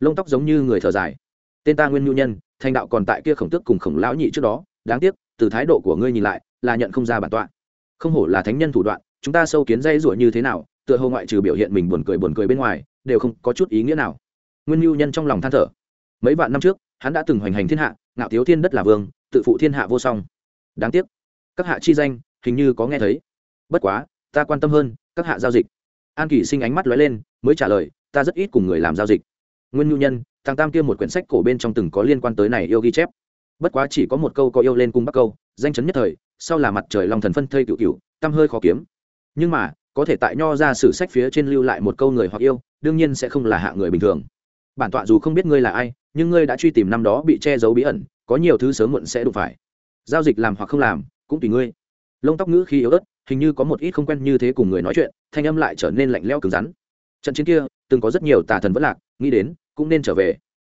Lông tóc giống như người thở dài. Tên ta nguyên nhu nhân, thành đạo còn tại kia khổng tước cùng khổng lão nhị trước đó, đáng tiếc, từ thái độ của ngươi nhìn lại, là nhận không ra bản tọa. Không hổ là thánh nhân thủ đoạn, chúng ta sâu kiến dây rủa như thế nào, tựa hồ ngoại trừ biểu hiện mình buồn cười buồn cười bên ngoài, đều không có chút ý nghĩa nào. Nguyên nhu nhân trong lòng than thở. Mấy vạn năm trước, hắn đã từng hoành hành thiên hạ, ngạo thiếu thiên đất là vương, tự phụ thiên hạ vô song. Đáng tiếc, các hạ chi danh, hình như có nghe thấy. Bất quá, ta quan tâm hơn các hạ giao dịch. An Kỳ sinh ánh mắt lóe lên, mới trả lời, ta rất ít cùng người làm giao dịch. Nguyên nhu nhân, thằng tam kia một quyển sách cổ bên trong từng có liên quan tới này yêu ghi chép. Bất quá chỉ có một câu có yêu lên cung bắc câu, danh chấn nhất thời, sau là mặt trời long thần phân thây cựu cựu tăm hơi khó kiếm. Nhưng mà, có thể tại nho ra sử sách phía trên lưu lại một câu người hoặc yêu, đương nhiên sẽ không là hạ người bình thường. Bản tọa dù không biết ngươi là ai, nhưng ngươi đã truy tìm năm đó bị che giấu bí ẩn, có nhiều thứ sớm muộn sẽ đụng phải. Giao dịch làm hoặc không làm, cũng tùy ngươi. Lông tóc ngữ khi yếu ớt hình như có một ít không quen như thế cùng người nói chuyện, thanh âm lại trở nên lạnh lẽo cứng rắn. Trận chiến kia, từng có rất nhiều tà thần vất lạc, nghĩ đến, cũng nên trở về.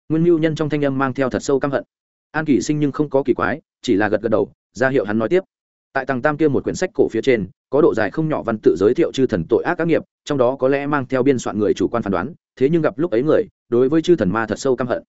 Nguyên mưu nhân trong thanh âm mang theo thật sâu căm hận. An kỷ sinh nhưng không có kỳ quái, chỉ là gật gật đầu, ra hiệu hắn nói tiếp. Tại tầng tam kia một quyển sách cổ phía trên, có độ dài không nhỏ văn tự giới thiệu chư thần tội ác các nghiệp, trong đó có lẽ mang theo biên soạn người chủ quan phán đoán, thế nhưng gặp lúc ấy người, đối với chư thần ma thật sâu căm hận.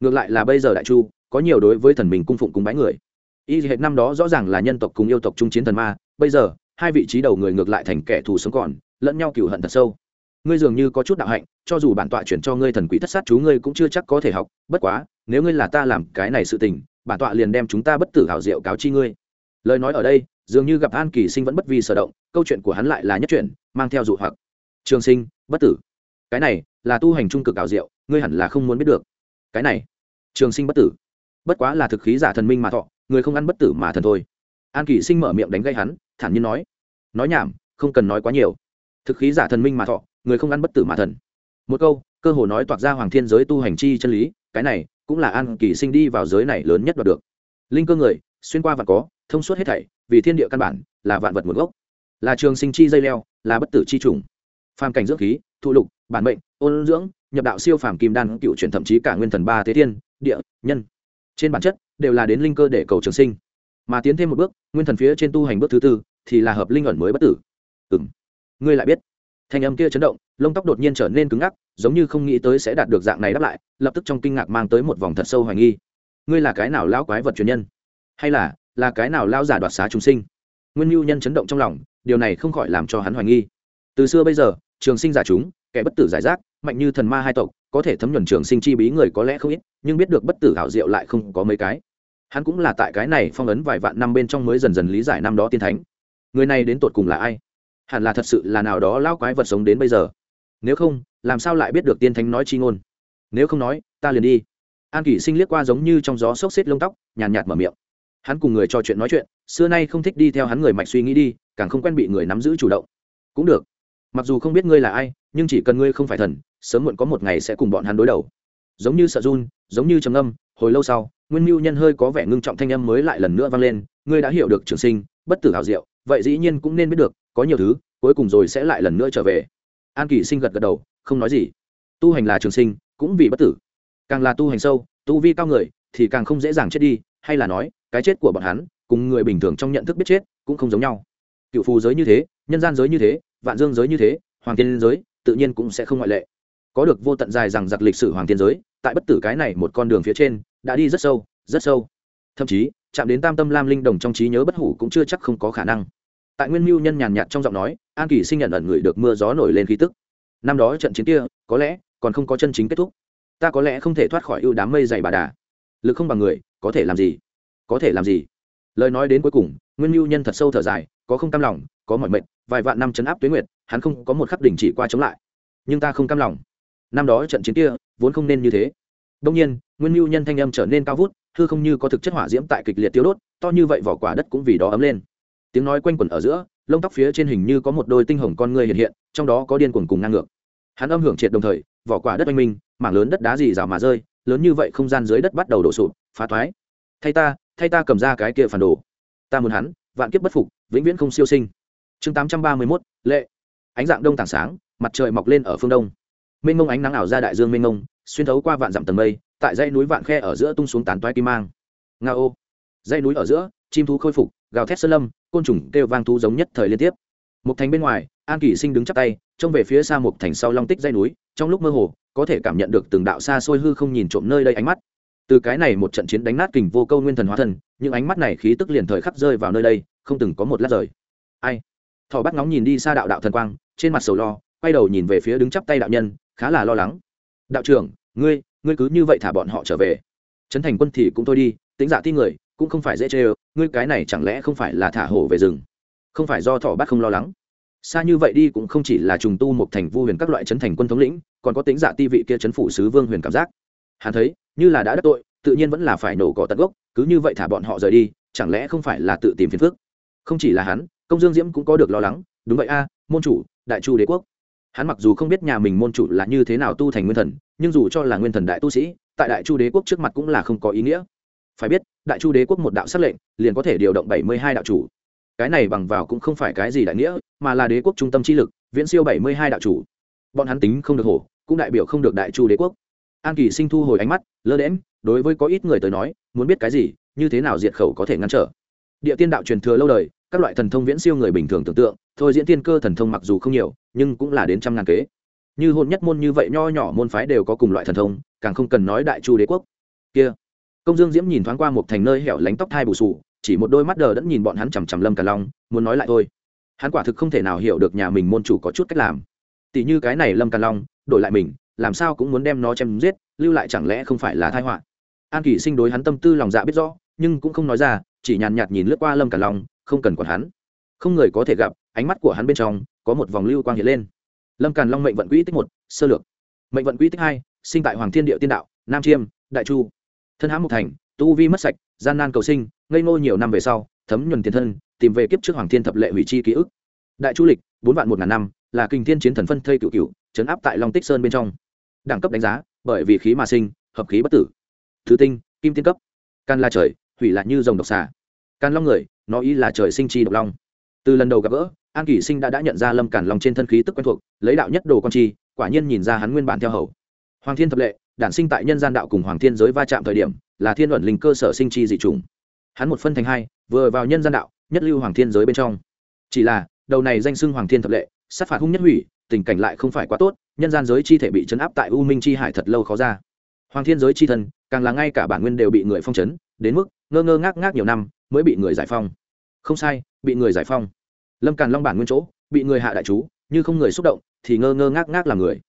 Ngược lại là bây giờ đại chu, có nhiều đối với thần mình cung phụng cúng bái người. Y hệt năm đó rõ ràng là nhân tộc cùng yêu tộc trung chiến thần ma, bây giờ hai vị trí đầu người ngược lại thành kẻ thù sống còn, lẫn nhau cựu hận thật sâu. Ngươi dường như có chút đạo hạnh, cho dù bản tọa chuyển cho ngươi thần quỷ thất sát chú ngươi cũng chưa chắc có thể học, bất quá, nếu ngươi là ta làm cái này sự tình, bản tọa liền đem chúng ta bất tử hảo diệu cáo chi ngươi. Lời nói ở đây, dường như gặp an kỳ sinh vẫn bất vi sở động, câu chuyện của hắn lại là nhất chuyện mang theo dụ hoặc. Trường sinh, bất tử. Cái này, là tu hành trung cực ảo diệu, ngươi hẳn là không muốn biết được. Cái này, trường sinh bất tử. Bất quá là thực khí giả thần minh mà thọ, người không ăn bất tử mà thần thôi. An kỳ sinh mở miệng đánh gây hắn thản nhiên nói nói nhảm, không cần nói quá nhiều. Thực khí giả thần minh mà thọ, người không ăn bất tử mà thần. Một câu, cơ hồ nói toạc ra hoàng thiên giới tu hành chi chân lý, cái này cũng là an kỳ sinh đi vào giới này lớn nhất đoạt được. Linh cơ người, xuyên qua vạn có, thông suốt hết thảy, vì thiên địa căn bản, là vạn vật nguồn gốc. Là trường sinh chi dây leo, là bất tử chi trùng. Phàm cảnh dưỡng khí, thụ lục, bản mệnh, ôn dưỡng, nhập đạo siêu phàm kim đan, cựu chuyển thậm chí cả nguyên thần ba thế thiên, địa, nhân. Trên bản chất, đều là đến linh cơ để cầu trường sinh. Mà tiến thêm một bước nguyên thần phía trên tu hành bước thứ tư, thì là hợp linh ẩn mới bất tử. Ừ m ngươi lại biết. Thanh âm kia chấn động, lông tóc đột nhiên trở nên cứng ngắc, giống như không nghĩ tới sẽ đạt được dạng này đáp lại, lập tức trong kinh ngạc mang tới một vòng thật sâu hoài nghi. Ngươi là cái nào lão quái vật truyền nhân? Hay là là cái nào lao giả đoạt xá chúng sinh? Nguyên mưu nhân chấn động trong lòng, điều này không khỏi làm cho hắn hoài nghi. Từ xưa bây giờ, trường sinh giả chúng, kẻ bất tử giải rác, mạnh như thần ma hai tộc, có thể thấm nhuần trường sinh chi bí người có lẽ không ít, nhưng biết được bất tử hảo diệu lại không có mấy cái hắn cũng là tại cái này phong ấn vài vạn năm bên trong mới dần dần lý giải năm đó tiên thánh. Người này đến tột cùng là ai? Hẳn là thật sự là nào đó lao quái vật sống đến bây giờ. Nếu không, làm sao lại biết được tiên thánh nói chi ngôn? Nếu không nói, ta liền đi. An kỷ sinh liếc qua giống như trong gió xốc xếp lông tóc, nhàn nhạt mở miệng. Hắn cùng người trò chuyện nói chuyện, xưa nay không thích đi theo hắn người mạch suy nghĩ đi, càng không quen bị người nắm giữ chủ động. Cũng được. Mặc dù không biết ngươi là ai, nhưng chỉ cần ngươi không phải thần, sớm muộn có một ngày sẽ cùng bọn hắn đối đầu. Giống như sợ run, giống như trầm âm hồi lâu sau nguyên mưu nhân hơi có vẻ ngưng trọng thanh âm mới lại lần nữa vang lên, ngươi đã hiểu được trường sinh, bất tử hào diệu, vậy dĩ nhiên cũng nên biết được, có nhiều thứ, cuối cùng rồi sẽ lại lần nữa trở về. An kỳ sinh gật gật đầu, không nói gì. Tu hành là trường sinh, cũng vì bất tử. Càng là tu hành sâu, tu vi cao người, thì càng không dễ dàng chết đi, hay là nói, cái chết của bọn hắn, cùng người bình thường trong nhận thức biết chết, cũng không giống nhau. Cựu phù giới như thế, nhân gian giới như thế, vạn dương giới như thế, hoàng tiên giới, tự nhiên cũng sẽ không ngoại lệ. Có được vô tận dài rằng giặc lịch sử hoàng tiên giới tại bất tử cái này một con đường phía trên, đã đi rất sâu rất sâu. Thậm chí, chạm đến tam tâm lam linh đồng trong trí nhớ bất hủ cũng chưa chắc không có khả năng. Tại nguyên mưu nhân nhàn nhạt trong giọng nói, an kỳ sinh nhận ẩn người được mưa gió nổi lên khí tức. Năm đó trận chiến kia, có lẽ còn không có chân chính kết thúc. Ta có lẽ không thể thoát khỏi ưu đám mây dày bà đà. Lực không bằng người, có thể làm gì? Có thể làm gì? Lời nói đến cuối cùng, nguyên mưu nhân thật sâu thở dài, có không cam lòng, có mọi mệnh vài vạn năm chấn áp tuyến nguyệt, hắn không có một khắc đỉnh chỉ qua chống lại. Nhưng ta không cam lòng năm đó trận chiến kia vốn không nên như thế. Đông nhiên, nguyên mưu nhân thanh âm trở nên cao vút, hư không như có thực chất hỏa diễm tại kịch liệt tiêu đốt, to như vậy vỏ quả đất cũng vì đó ấm lên. Tiếng nói quanh quẩn ở giữa, lông tóc phía trên hình như có một đôi tinh hồng con người hiện hiện, trong đó có điên cuồng cùng ngang ngược. Hắn âm hưởng triệt đồng thời, vỏ quả đất oanh minh, mảng lớn đất đá dì rào mà rơi, lớn như vậy không gian dưới đất bắt đầu đổ sụp, phá thoái. Thay ta thay ta cầm ra cái kia phản đồ. Ta muốn hắn, vạn kiếp bất phục, vĩnh viễn không siêu sinh. Chương tám trăm ba mươi mốt, lệ. Ánh dạng đông tảng sáng, mặt trời mọc lên ở phương đông mênh mông ánh nắng ảo ra đại dương mênh mông, xuyên thấu qua vạn dặm tầng mây, tại dãy núi vạn khe ở giữa tung xuống tán toái kim mang. Nga ô. Dãy núi ở giữa, chim thú khôi phục, gào thét sơn lâm, côn trùng kêu vang thú giống nhất thời liên tiếp. Một thành bên ngoài, an kỷ sinh đứng chắp tay, trông về phía xa một thành sau long tích dãy núi, trong lúc mơ hồ, có thể cảm nhận được từng đạo xa xôi hư không nhìn trộm nơi đây ánh mắt. Từ cái này một trận chiến đánh nát kình vô câu nguyên thần hóa thần, những ánh mắt này khí tức liền thời khắc rơi vào nơi đây, không từng có một lát rời. Ai? Thỏ bắt ngóng nhìn đi xa đạo đạo thần quang, trên mặt sầu lo, quay đầu nhìn về phía đứng chắp tay đạo nhân khá là lo lắng. Đạo trưởng, ngươi ngươi cứ như vậy thả bọn họ trở về. Trấn thành quân thì cũng thôi đi tính giả ti người, cũng không phải dễ chê ơ, ngươi cái này chẳng lẽ không phải là thả hổ về rừng? Không phải do thỏ bắt không lo lắng. Xa như vậy đi cũng không chỉ là trùng tu một thành vu huyền các loại trấn thành quân thống lĩnh, còn có tính giả ti vị kia trấn phủ sứ vương huyền cảm giác. Hắn thấy, như là đã đắc tội, tự nhiên vẫn là phải nổ cỏ tận gốc, cứ như vậy thả bọn họ rời đi, chẳng lẽ không phải là tự tìm phiền phức? Không chỉ là hắn, công dương diễm cũng có được lo lắng, đúng vậy a, môn chủ, đại chu đế quốc hắn mặc dù không biết nhà mình môn chủ là như thế nào tu thành nguyên thần, nhưng dù cho là nguyên thần đại tu sĩ, tại đại chu đế quốc trước mặt cũng là không có ý nghĩa. Phải biết, đại chu đế quốc một đạo s lệnh, liền có thể điều động bảy mươi hai đạo chủ. Cái này bằng vào cũng không phải cái gì đại nghĩa, mà là đế quốc trung tâm chi lực, viễn siêu bảy mươi hai đạo chủ. Bọn hắn tính không được hổ, cũng đại biểu không được đại chu đế quốc. An kỳ sinh thu hồi ánh mắt, lơ đễm đối với có ít người tới nói, muốn biết cái gì, như thế nào diệt khẩu có thể ngăn trở? Địa tiên đạo truyền thừa lâu đời, các loại thần thông viễn siêu người bình thường tưởng tượng, thôi diễn tiên cơ thần thông mặc dù không nhiều, nhưng cũng là đến trăm ngàn kế. Như hôn nhất môn như vậy nho nhỏ môn phái đều có cùng loại thần thông, càng không cần nói đại chu đế quốc. Kia. Công dương diễm nhìn thoáng qua một thành nơi hẻo lánh tóc thai bù sù, chỉ một đôi mắt đờ đẫn nhìn bọn hắn chằm chằm lâm cả long, muốn nói lại thôi. Hắn quả thực không thể nào hiểu được nhà mình môn chủ có chút cách làm. Tỷ như cái này lâm càn long, đổi lại mình, làm sao cũng muốn đem nó chém giết, lưu lại chẳng lẽ không phải là thai họa? An kỷ sinh đối hắn tâm tư lòng dạ biết rõ, nhưng cũng không nói ra chỉ nhàn nhạt nhìn lướt qua lâm càn long, không cần còn hắn. Không người có thể gặp, ánh mắt của hắn bên trong có một vòng lưu quang hiện lên. Lâm càn long mệnh vận quỹ tích một, sơ lược. Mệnh vận quỹ tích hai, sinh tại hoàng thiên địa tiên đạo, nam chiêm, đại chu. Thân hãm một thành, tu vi mất sạch, gian nan cầu sinh, ngây ngô nhiều năm về sau, thấm nhuần tiền thân, tìm về kiếp trước hoàng thiên thập lệ hủy chi ký ức. Đại chu lịch, bốn vạn một ngàn năm, là kinh thiên chiến thần phân thây cựu cựu chấn áp tại long tích sơn bên trong. Đẳng cấp đánh giá, bởi vì khí mà sinh, hợp khí bất tử. Thứ tinh, kim tiên cấp. Can la trời hủy lại như rồng độc xà. Càn long người, nó ý là trời sinh chi độc long. Từ lần đầu gặp gỡ, an kỷ sinh đã đã nhận ra lâm càn long trên thân khí tức quen thuộc, lấy đạo nhất đồ con chi, quả nhiên nhìn ra hắn nguyên bản theo hầu. Hoàng thiên thập lệ, đản sinh tại nhân gian đạo cùng hoàng thiên giới va chạm thời điểm, là thiên luận linh cơ sở sinh chi dị trùng hắn một phân thành hai, vừa vào nhân gian đạo, nhất lưu hoàng thiên giới bên trong. Chỉ là, đầu này danh xưng hoàng thiên thập lệ, sát phạt hung nhất hủy, tình cảnh lại không phải quá tốt, nhân gian giới chi thể bị chấn áp tại u minh chi hải thật lâu khó ra. Hoàng thiên giới chi thân, càng là ngay cả bản nguyên đều bị người phong chấn, đến mức ngơ ngơ ngác ngác nhiều năm mới bị người giải phong không sai, bị người giải phong lâm càn long bản nguyên chỗ, bị người hạ đại chú, như không người xúc động thì ngơ ngơ ngác ngác làm người.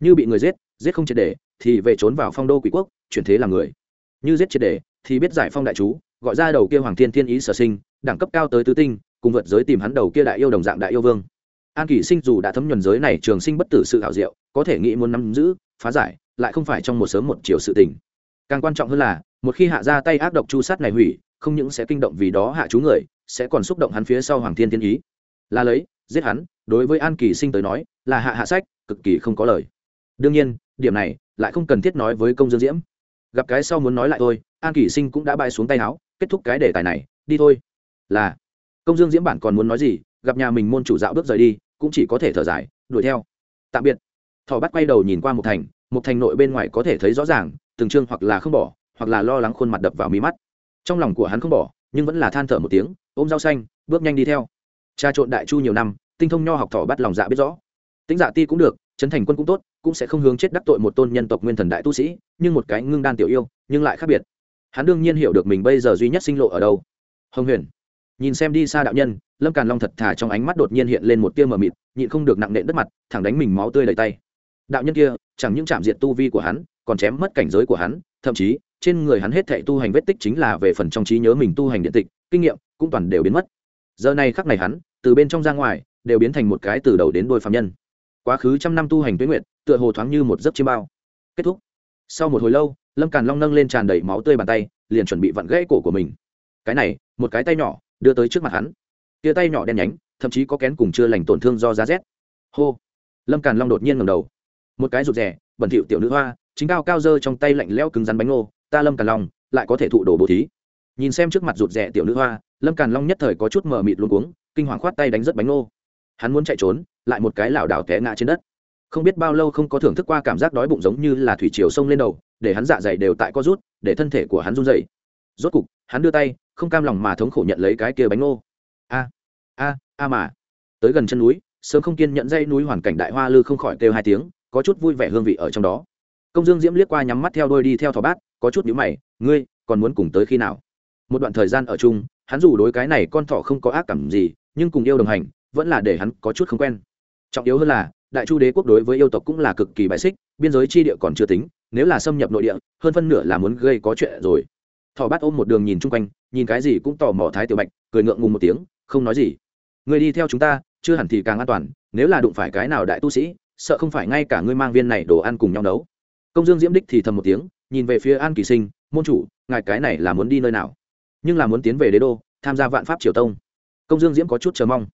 Như bị người giết giết không triệt để thì về trốn vào phong đô quỷ quốc, chuyển thế làm người. Như giết triệt để thì biết giải phong đại chú, gọi ra đầu kia hoàng thiên thiên ý sở sinh, đẳng cấp cao tới tứ tinh, cùng vượt giới tìm hắn đầu kia đại yêu đồng dạng đại yêu vương. An kỷ sinh dù đã thấm nhuần giới này trường sinh bất tử sự hảo diệu, có thể nghĩ muốn nắm giữ, phá giải, lại không phải trong một sớm một chiều sự tình. Càng quan trọng hơn là một khi hạ ra tay ác độc chu sát này hủy, không những sẽ kinh động vì đó hạ chú người, sẽ còn xúc động hắn phía sau hoàng thiên thiên ý. Là lấy, giết hắn, đối với an kỳ sinh tới nói, là hạ hạ sách, cực kỳ không có lời. Đương nhiên, điểm này, lại không cần thiết nói với công dương diễm. Gặp cái sau muốn nói lại thôi, an kỳ sinh cũng đã bay xuống tay áo, kết thúc cái đề tài này, đi thôi. Là, công dương diễm bản còn muốn nói gì, gặp nhà mình môn chủ dạo bước rời đi, cũng chỉ có thể thở dài, đuổi theo. Tạm biệt. Thỏ bắt quay đầu nhìn qua một thành một thành nội bên ngoài có thể thấy rõ ràng, từng chương hoặc là không bỏ hoặc là lo lắng khuôn mặt đập vào mí mắt. Trong lòng của hắn không bỏ, nhưng vẫn là than thở một tiếng, ôm rau xanh, bước nhanh đi theo. Cha trộn đại chu nhiều năm, tinh thông nho học thỏ bắt lòng dạ biết rõ. Tính dạ ti cũng được, trấn thành quân cũng tốt, cũng sẽ không hướng chết đắc tội một tôn nhân tộc nguyên thần đại tu sĩ, nhưng một cái ngưng đan tiểu yêu, nhưng lại khác biệt. Hắn đương nhiên hiểu được mình bây giờ duy nhất sinh lộ ở đâu. Hồng huyền, nhìn xem đi xa đạo nhân, lâm càn long thật thà trong ánh mắt đột nhiên hiện lên một tia mờ mịt, nhịn không được nặng nện đất mặt, thẳng đánh mình máu tươi đầy tay. Đạo nhân kia, chẳng những chạm diện tu vi của hắn, còn chém mất cảnh giới của hắn, thậm chí trên người hắn hết thệ tu hành vết tích chính là về phần trong trí nhớ mình tu hành điện tịch, kinh nghiệm cũng toàn đều biến mất. Giờ này khắc này hắn, từ bên trong ra ngoài, đều biến thành một cái từ đầu đến đôi phạm nhân. Quá khứ trăm năm tu hành tuyến nguyện tựa hồ thoáng như một giấc chiêm bao. Kết thúc. Sau một hồi lâu, lâm càn long nâng lên tràn đầy máu tươi bàn tay, liền chuẩn bị vặn gãy cổ của mình. Cái này, một cái tay nhỏ, đưa tới trước mặt hắn. Tia tay nhỏ đen nhánh, thậm chí có kén cùng chưa lành tổn thương do giá rét. Hô. Lâm càn long đột nhiên ngầm đầu. Một cái rụt rè, bẩn thỉu tiểu nữ hoa, chính cao cao dơ trong tay lạnh lẽo cứng rắn bánh ngô ta lâm càn long, lại có thể thụ đồ bố thí. Nhìn xem trước mặt rụt rè tiểu nữ hoa, lâm càn long nhất thời có chút mờ mịt luôn cuống, kinh hoàng khoát tay đánh rất bánh ngô. Hắn muốn chạy trốn, lại một cái lảo đảo té ngã trên đất. Không biết bao lâu không có thưởng thức qua cảm giác đói bụng giống như là thủy chiều sông lên đầu, để hắn dạ dày đều tại co rút, để thân thể của hắn run dày rốt cục, hắn đưa tay, không cam lòng mà thống khổ nhận lấy cái kia bánh ngô. A a a mà. Tới gần chân núi, sớm không kiên nhận dây núi hoàn cảnh đại hoa lư không khỏi kêu hai tiếng, có chút vui vẻ hương vị ở trong đó. Công dương diễm liếc qua nhắm mắt theo đôi đi theo thỏ bát có chút nhíu mày, ngươi còn muốn cùng tới khi nào? Một đoạn thời gian ở chung, hắn dù đối cái này con thỏ không có ác cảm gì, nhưng cùng yêu đồng hành, vẫn là để hắn có chút không quen. Trọng yếu hơn là, đại chu đế quốc đối với yêu tộc cũng là cực kỳ bài xích, biên giới chi địa còn chưa tính, nếu là xâm nhập nội địa, hơn phân nửa là muốn gây có chuyện rồi. Thỏ bát ôm một đường nhìn chung quanh, nhìn cái gì cũng tò mò thái tiểu bạch, cười ngượng ngùng một tiếng, không nói gì. Người đi theo chúng ta, chưa hẳn thì càng an toàn, nếu là đụng phải cái nào đại tu sĩ, sợ không phải ngay cả ngươi mang viên này đồ ăn cùng nhau nấu. Công dương diễm đích thì thầm một tiếng nhìn về phía an kỳ sinh, môn chủ, ngài cái này là muốn đi nơi nào? Nhưng là muốn tiến về đế đô, tham gia vạn pháp triều tông. Công dương diễm có chút chờ mong.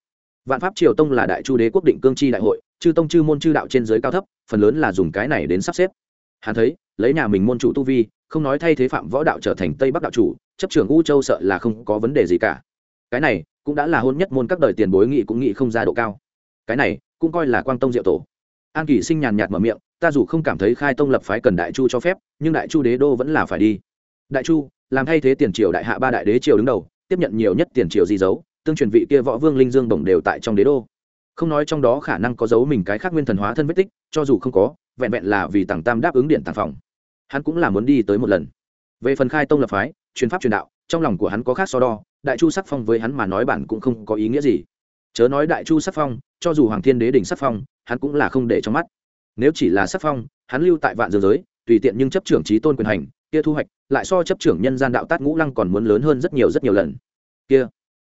Vạn pháp triều tông là đại chu đế quốc định cương chi đại hội, chư tông chư môn chư đạo trên giới cao thấp, phần lớn là dùng cái này đến sắp xếp. Hắn thấy, lấy nhà mình môn chủ tu vi, không nói thay thế phạm võ đạo trở thành tây bắc đạo chủ, chấp trưởng u châu sợ là không có vấn đề gì cả. Cái này cũng đã là hôn nhất môn các đời tiền bối nghị cũng nghị không ra độ cao. Cái này cũng coi là quang tông diệu tổ. An kỳ sinh nhàn nhạt mở miệng ta dù không cảm thấy khai tông lập phái cần đại chu cho phép, nhưng đại chu đế đô vẫn là phải đi. Đại chu, làm thay thế tiền triều đại hạ ba đại đế triều đứng đầu, tiếp nhận nhiều nhất tiền triều di dấu, tương truyền vị kia võ vương linh dương đồng đều tại trong đế đô. Không nói trong đó khả năng có dấu mình cái khác nguyên thần hóa thân vết tích, cho dù không có, vẹn vẹn là vì tàng tam đáp ứng điện tàng phòng. Hắn cũng là muốn đi tới một lần. Về phần khai tông lập phái, truyền pháp truyền đạo, trong lòng của hắn có khác so đo, đại chu sắc phong với hắn mà nói bản cũng không có ý nghĩa gì. Chớ nói đại chu sắc phong, cho dù hoàng thiên đế đỉnh sắc phong, hắn cũng là không để trong mắt nếu chỉ là sắc phong, hắn lưu tại vạn dương giới, tùy tiện nhưng chấp trưởng trí tôn quyền hành, kia thu hoạch, lại so chấp trưởng nhân gian đạo tát ngũ lăng còn muốn lớn hơn rất nhiều rất nhiều lần. Kia,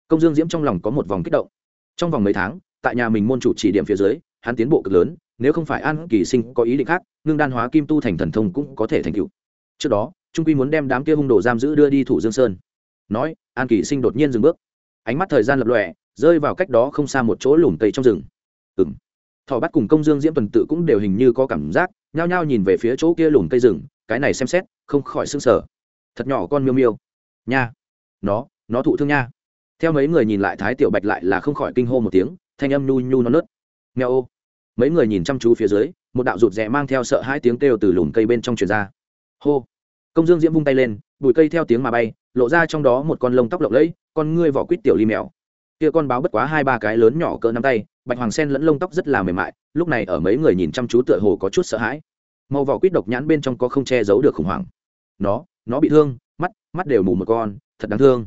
công dương diễm trong lòng có một vòng kích động. Trong vòng mấy tháng, tại nhà mình môn chủ chỉ điểm phía dưới, hắn tiến bộ cực lớn, nếu không phải an kỳ sinh có ý định khác, ngưng đan hóa kim tu thành thần thông cũng có thể thành cựu trước đó, trung quy muốn đem đám kia hung đồ giam giữ đưa đi thủ dương sơn. Nói, an kỳ sinh đột nhiên dừng bước. Ánh mắt thời gian lập lòe, rơi vào cách đó không xa một chỗ lùm cây trong rừng. Ừ m thỏ bắt cùng công dương diễm tuần tự cũng đều hình như có cảm giác, nhao nhao nhìn về phía chỗ kia lùm cây rừng, cái này xem xét, không khỏi s ư n g sở thật nhỏ con miêu miêu. Nha. Nó nó thụ thương nha. Theo mấy người nhìn lại thái tiểu bạch lại là không khỏi kinh hô một tiếng, thanh âm nhu nhu nó nớt. Nghe ô. Mấy người nhìn chăm chú phía dưới, một đạo rụt rè mang theo sợ hai tiếng kêu từ lùm cây bên trong truyền ra. Hô. Công dương diễm vung tay lên, bụi cây theo tiếng mà bay, lộ ra trong đó một con lông tóc lộng lẫy, con ngươi vỏ quýt tiểu ly mèo kia con báo bất quá hai ba cái lớn nhỏ cỡ nắm tay, bạch hoàng sen lẫn lông tóc rất là mềm mại, lúc này ở mấy người nhìn chăm chú tựa hồ có chút sợ hãi. Màu vỏ quýt độc nhãn bên trong có không che giấu được khủng hoảng. Nó nó bị thương, mắt mắt đều mù một con, thật đáng thương.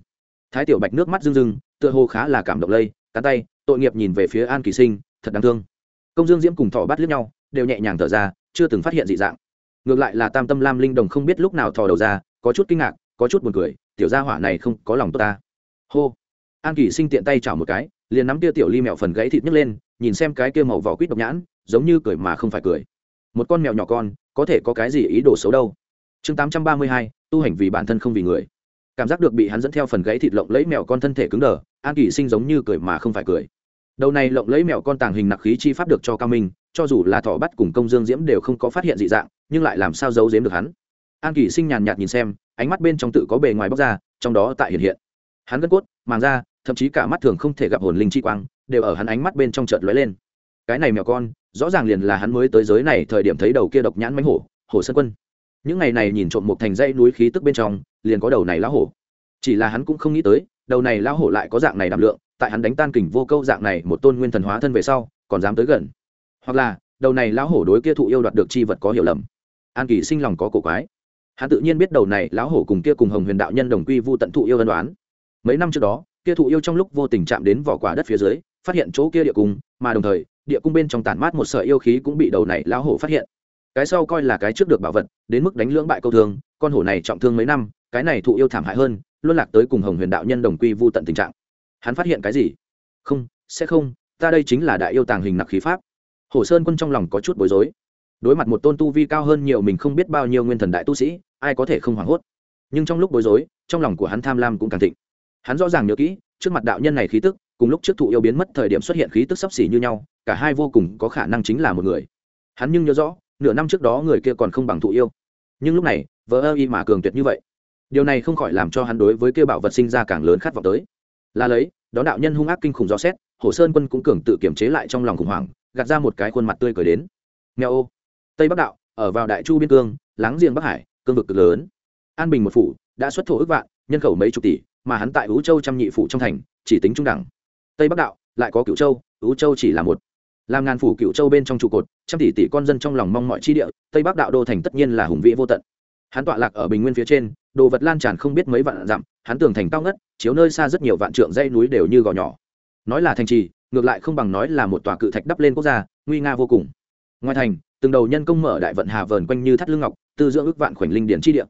Thái tiểu bạch nước mắt rưng rưng, tựa hồ khá là cảm động lây, cắn tay, tội nghiệp nhìn về phía an kỳ sinh, thật đáng thương. Công dương diễm cùng thỏ bắt lướt nhau, đều nhẹ nhàng thở ra, chưa từng phát hiện dị dạng. Ngược lại là tam tâm lam linh đồng không biết lúc nào thò đầu ra, có chút kinh ngạc, có chút buồn cười, tiểu gia hỏa này không có lòng tốt ta. Hô an kỳ sinh tiện tay chảo một cái, liền nắm tia tiểu ly mèo phần gãy thịt nhấc lên, nhìn xem cái kia màu vỏ quýt độc nhãn, giống như cười mà không phải cười. Một con mèo nhỏ con, có thể có cái gì ý đồ xấu đâu? Chương tám trăm ba mươi hai, tu hành vì bản thân không vì người. Cảm giác được bị hắn dẫn theo phần gãy thịt lộng lấy mèo con thân thể cứng đờ, an kỳ sinh giống như cười mà không phải cười. Đầu này lộng lấy mèo con tàng hình nặc khí chi pháp được cho cao minh, cho dù là thỏ bắt cùng công dương diễm đều không có phát hiện dị dạng, nhưng lại làm sao giấu giếm được hắn? An kỳ sinh nhàn nhạt nhìn xem, ánh mắt bên trong tự có bề ngoài bóc ra, trong đó tại hiện hiện. Hắn gân cốt, màng da thậm chí cả mắt thường không thể gặp hồn linh chi quang, đều ở hắn ánh mắt bên trong chợt lóe lên. Cái này mèo con, rõ ràng liền là hắn mới tới giới này thời điểm thấy đầu kia độc nhãn mánh hổ hổ sơn quân. Những ngày này nhìn trộm một thành dãy núi khí tức bên trong, liền có đầu này lão hổ. Chỉ là hắn cũng không nghĩ tới, đầu này lão hổ lại có dạng này đảm lượng, tại hắn đánh tan kình vô câu dạng này một tôn nguyên thần hóa thân về sau, còn dám tới gần. Hoặc là, đầu này lão hổ đối kia thụ yêu đoạt được chi vật có hiểu lầm. An kỳ sinh lòng có cổ quái. Hắn tự nhiên biết đầu này lão hổ cùng kia cùng hồng huyền đạo nhân đồng quy vu tận thụ yêu ân đoán. Mấy năm trước đó kia thụ yêu trong lúc vô tình chạm đến vỏ quả đất phía dưới, phát hiện chỗ kia địa cung, mà đồng thời, địa cung bên trong tản mát một sợi yêu khí cũng bị đầu này lão hổ phát hiện. Cái sau coi là cái trước được bảo vật, đến mức đánh lưỡng bại câu thương, con hổ này trọng thương mấy năm, cái này thụ yêu thảm hại hơn, luôn lạc tới cùng hồng huyền đạo nhân đồng quy vu tận tình trạng. Hắn phát hiện cái gì? Không, sẽ không, ta đây chính là đại yêu tàng hình nặc khí pháp. Hồ sơn quân trong lòng có chút bối rối. Đối mặt một tôn tu vi cao hơn nhiều mình không biết bao nhiêu nguyên thần đại tu sĩ, ai có thể không hoảng hốt? Nhưng trong lúc bối rối, trong lòng của hắn tham lam cũng càng thịnh hắn rõ ràng nhớ kỹ, trước mặt đạo nhân này khí tức, cùng lúc trước thụ yêu biến mất thời điểm xuất hiện khí tức sắp xỉ như nhau, cả hai vô cùng có khả năng chính là một người. Hắn nhưng nhớ rõ, nửa năm trước đó người kia còn không bằng thụ yêu. Nhưng lúc này vỡ ơ y mà cường tuyệt như vậy. Điều này không khỏi làm cho hắn đối với kia bảo vật sinh ra càng lớn khát vọng tới. Là lấy, đó đạo nhân hung ác kinh khủng rõ xét, hồ sơn quân cũng cường tự kiềm chế lại trong lòng khủng hoảng, gạt ra một cái khuôn mặt tươi cười đến. Nghèo ô. Tây bắc đạo, ở vào đại chu biên cương, láng giềng bắc hải, cương vực cực lớn. An bình một phủ, đã xuất thổ ước vạn, nhân khẩu mấy chục tỷ mà hắn tại ú châu trăm nhị phủ trong thành, chỉ tính trung đẳng. Tây bắc đạo, lại có cựu châu ú châu chỉ là một. Làm ngàn phủ cựu châu bên trong trụ cột, trăm tỷ tỷ con dân trong lòng mong mọi chi địa, tây bắc đạo đô thành tất nhiên là hùng vĩ vô tận. Hắn tọa lạc ở bình nguyên phía trên, đồ vật lan tràn không biết mấy vạn dặm, hắn tường thành cao ngất, chiếu nơi xa rất nhiều vạn trượng dây núi đều như gò nhỏ. Nói là thành trì, ngược lại không bằng nói là một tòa cự thạch đắp lên quốc gia, nguy nga vô cùng. Ngoài thành, từng đầu nhân công mở đại vận hà vờn quanh như thắt lưng ngọc, tư dưỡng ước vạn khoảnh linh điển chi địa.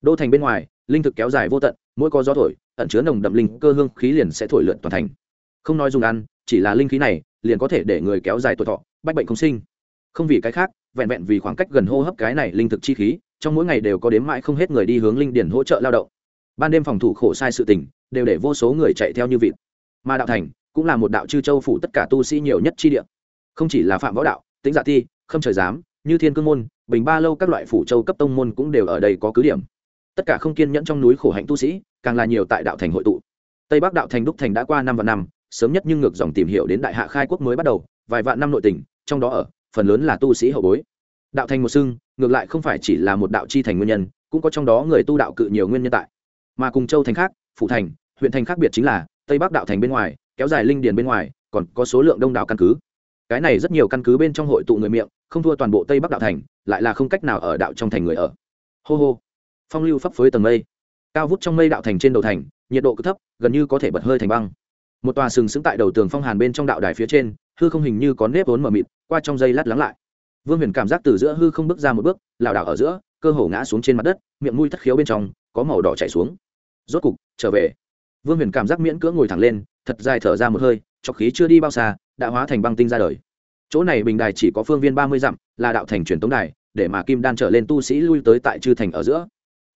Đô thành bên ngoài, linh thực kéo dài vô tận mỗi có gió thổi, ẩn chứa nồng đậm linh cơ hương khí liền sẽ thổi lượn toàn thành. Không nói dùng ăn, chỉ là linh khí này, liền có thể để người kéo dài tuổi thọ, bách bệnh không sinh. Không vì cái khác, vẹn vẹn vì khoảng cách gần hô hấp cái này linh thực chi khí, trong mỗi ngày đều có đếm mãi không hết người đi hướng linh điển hỗ trợ lao động. Ban đêm phòng thủ khổ sai sự tình, đều để vô số người chạy theo như vịt. Mà đạo thành, cũng là một đạo chư châu phủ tất cả tu sĩ nhiều nhất chi địa. Không chỉ là phạm võ đạo tính giả dạ thi không trời giám, như thiên cương môn, bình ba lâu các loại phủ châu cấp tông môn cũng đều ở đây có cứ điểm. Tất cả không kiên nhẫn trong núi khổ hạnh tu sĩ càng là nhiều tại đạo thành hội tụ. Tây bắc đạo thành đúc thành đã qua năm và năm, sớm nhất nhưng ngược dòng tìm hiểu đến đại hạ khai quốc mới bắt đầu, vài vạn năm nội tình, trong đó ở, phần lớn là tu sĩ hậu bối. Đạo thành một xưng, ngược lại không phải chỉ là một đạo chi thành nguyên nhân, cũng có trong đó người tu đạo cự nhiều nguyên nhân tại. Mà cùng châu thành khác phụ thành, huyện thành khác biệt chính là, tây bắc đạo thành bên ngoài, kéo dài linh điền bên ngoài, còn có số lượng đông đảo căn cứ. Cái này rất nhiều căn cứ bên trong hội tụ người miệng, không thua toàn bộ tây bắc đạo thành, lại là không cách nào ở đạo trong thành người ở. Hô hô. Phong lưu phấp phới tầng mây cao vút trong mây đạo thành trên đầu thành, nhiệt độ cực thấp, gần như có thể bật hơi thành băng. Một tòa sừng sững tại đầu tường phong hàn bên trong đạo đài phía trên, hư không hình như có nếp vốn mờ mịt, qua trong dây lát lắng lại. Vương huyền cảm giác từ giữa hư không bước ra một bước, lảo đảo ở giữa, cơ hồ ngã xuống trên mặt đất, miệng mũi thất khiếu bên trong, có màu đỏ chảy xuống. Rốt cục, trở về. Vương huyền cảm giác miễn cưỡng ngồi thẳng lên, thật dài thở ra một hơi, cho khí chưa đi bao xa, đã hóa thành băng tinh ra đời. Chỗ này bình đài chỉ có phương viên ba mươi dặm, là đạo thành truyền tống đài, để mà kim đan trở lên tu sĩ lui tới tại chư thành ở giữa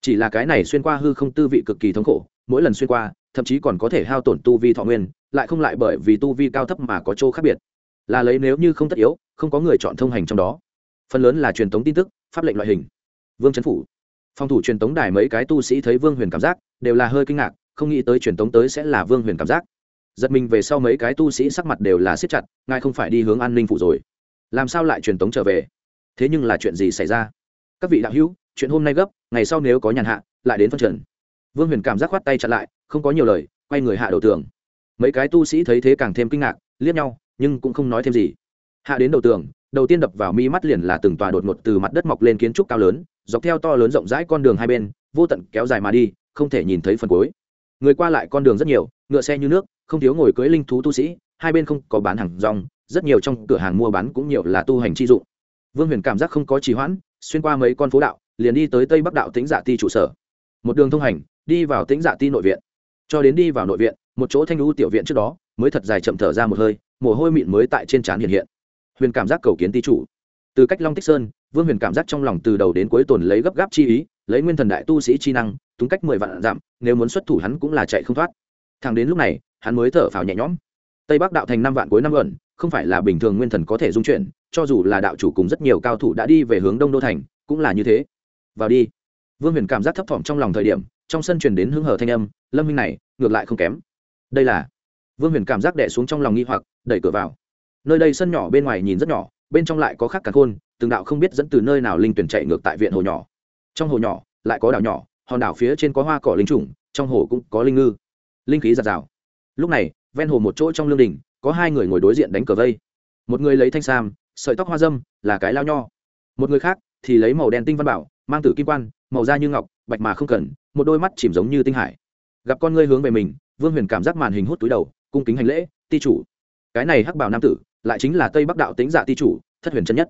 chỉ là cái này xuyên qua hư không tư vị cực kỳ thống khổ, mỗi lần xuyên qua, thậm chí còn có thể hao tổn tu vi thọ nguyên, lại không lại bởi vì tu vi cao thấp mà có chỗ khác biệt. Là lấy nếu như không tất yếu, không có người chọn thông hành trong đó. Phần lớn là truyền thống tin tức, pháp lệnh loại hình. Vương trấn phủ. Phòng thủ truyền tống đài mấy cái tu sĩ thấy vương huyền cảm giác, đều là hơi kinh ngạc, không nghĩ tới truyền tống tới sẽ là vương huyền cảm giác. Giật mình về sau mấy cái tu sĩ sắc mặt đều là siết chặt, ngài không phải đi hướng an ninh phủ rồi. Làm sao lại truyền tống trở về? Thế nhưng là chuyện gì xảy ra? Các vị đạo hữu chuyện hôm nay gấp, ngày sau nếu có nhàn hạ, lại đến phân trần. Vương huyền cảm giác khoát tay chặn lại, không có nhiều lời, quay người hạ đầu tường. Mấy cái tu sĩ thấy thế càng thêm kinh ngạc, liếc nhau, nhưng cũng không nói thêm gì. Hạ đến đầu tường, đầu tiên đập vào mi mắt liền là từng tòa đột ngột từ mặt đất mọc lên kiến trúc cao lớn, dọc theo to lớn rộng rãi con đường hai bên, vô tận kéo dài mà đi, không thể nhìn thấy phần cuối. Người qua lại con đường rất nhiều, ngựa xe như nước, không thiếu ngồi cưỡi linh thú tu sĩ, hai bên không có bán hàng rong, rất nhiều trong cửa hàng mua bán cũng nhiều là tu hành chi dụng. Vương huyền cảm giác không có trì hoãn, xuyên qua mấy con phố đạo liền đi tới tây bắc đạo tĩnh dạ ti trụ sở. Một đường thông hành đi vào tĩnh dạ ti nội viện. Cho đến đi vào nội viện một chỗ thanh lũ tiểu viện trước đó mới thật dài chậm thở ra một hơi mồ hôi mịn mới tại trên trán hiện hiện. Huyền cảm giác cầu kiến ti chủ. Từ cách long tích sơn vương huyền cảm giác trong lòng từ đầu đến cuối tồn lấy gấp gáp chi ý lấy nguyên thần đại tu sĩ chi năng túng cách mười vạn giảm, nếu muốn xuất thủ hắn cũng là chạy không thoát. Thằng đến lúc này hắn mới thở phào nhẹ nhõm. Tây bắc đạo thành năm vạn cuối năm gần không phải là bình thường nguyên thần có thể dung chuyển cho dù là đạo chủ cùng rất nhiều cao thủ đã đi về hướng đông đô thành cũng là như thế vào đi. Vương huyền cảm giác thấp thỏm trong lòng thời điểm, trong sân truyền đến hưng hở thanh âm, lâm minh này, ngược lại không kém. Đây là? Vương huyền cảm giác đẻ xuống trong lòng nghi hoặc, đẩy cửa vào. Nơi đây sân nhỏ bên ngoài nhìn rất nhỏ, bên trong lại có khắc cả khôn, từng đạo không biết dẫn từ nơi nào linh tuyển chạy ngược tại viện hồ nhỏ. Trong hồ nhỏ, lại có đảo nhỏ, hòn đảo phía trên có hoa cỏ linh trùng, trong hồ cũng có linh ngư. Linh khí giạt rào. Lúc này, ven hồ một chỗ trong lương đình, có hai người ngồi đối diện đánh cờ vây. Một người lấy thanh sam, sợi tóc hoa dâm, là cái lao nho. Một người khác thì lấy màu đen tinh văn bảo mang tử kim quan, màu da như ngọc, bạch mà không cần, một đôi mắt chìm giống như tinh hải. Gặp con ngươi hướng về mình, vương huyền cảm giác màn hình hút túi đầu, cung kính hành lễ, ti chủ. Cái này hắc bảo nam tử, lại chính là tây bắc đạo tính dạ ti chủ, thất huyền chân nhất.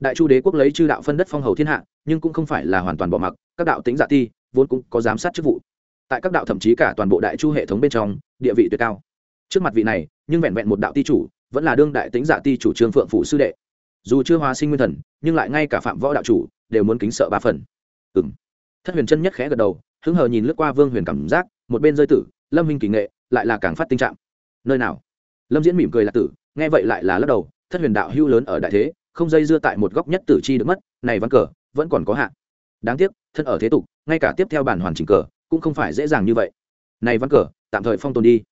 Đại chu đế quốc lấy chư đạo phân đất phong hầu thiên hạ, nhưng cũng không phải là hoàn toàn bỏ mặc, các đạo tính dạ ti vốn cũng có giám sát chức vụ. Tại các đạo thậm chí cả toàn bộ đại chu hệ thống bên trong, địa vị tuyệt cao. Trước mặt vị này, nhưng vẹn vẹn một đạo ti chủ, vẫn là đương đại tính giả dạ ti chủ trương phượng phụ sư đệ. Dù chưa hóa sinh nguyên thần, nhưng lại ngay cả phạm võ đạo chủ đều muốn kính sợ ba phần. Ừng thất huyền chân nhất khẽ gật đầu, hứng hờ nhìn lướt qua vương huyền cảm giác, một bên rơi tử, lâm minh kỳ nghệ, lại là càng phát tinh trạng. Nơi nào? Lâm diễn mỉm cười là tử, nghe vậy lại là lắc đầu, thất huyền đạo hưu lớn ở đại thế, không dây dưa tại một góc nhất tử chi được mất, này văn cờ, vẫn còn có hạn đáng tiếc, thân ở thế tục, ngay cả tiếp theo bản hoàn chỉnh cờ, cũng không phải dễ dàng như vậy. Này văn cờ, tạm thời phong tồn đi.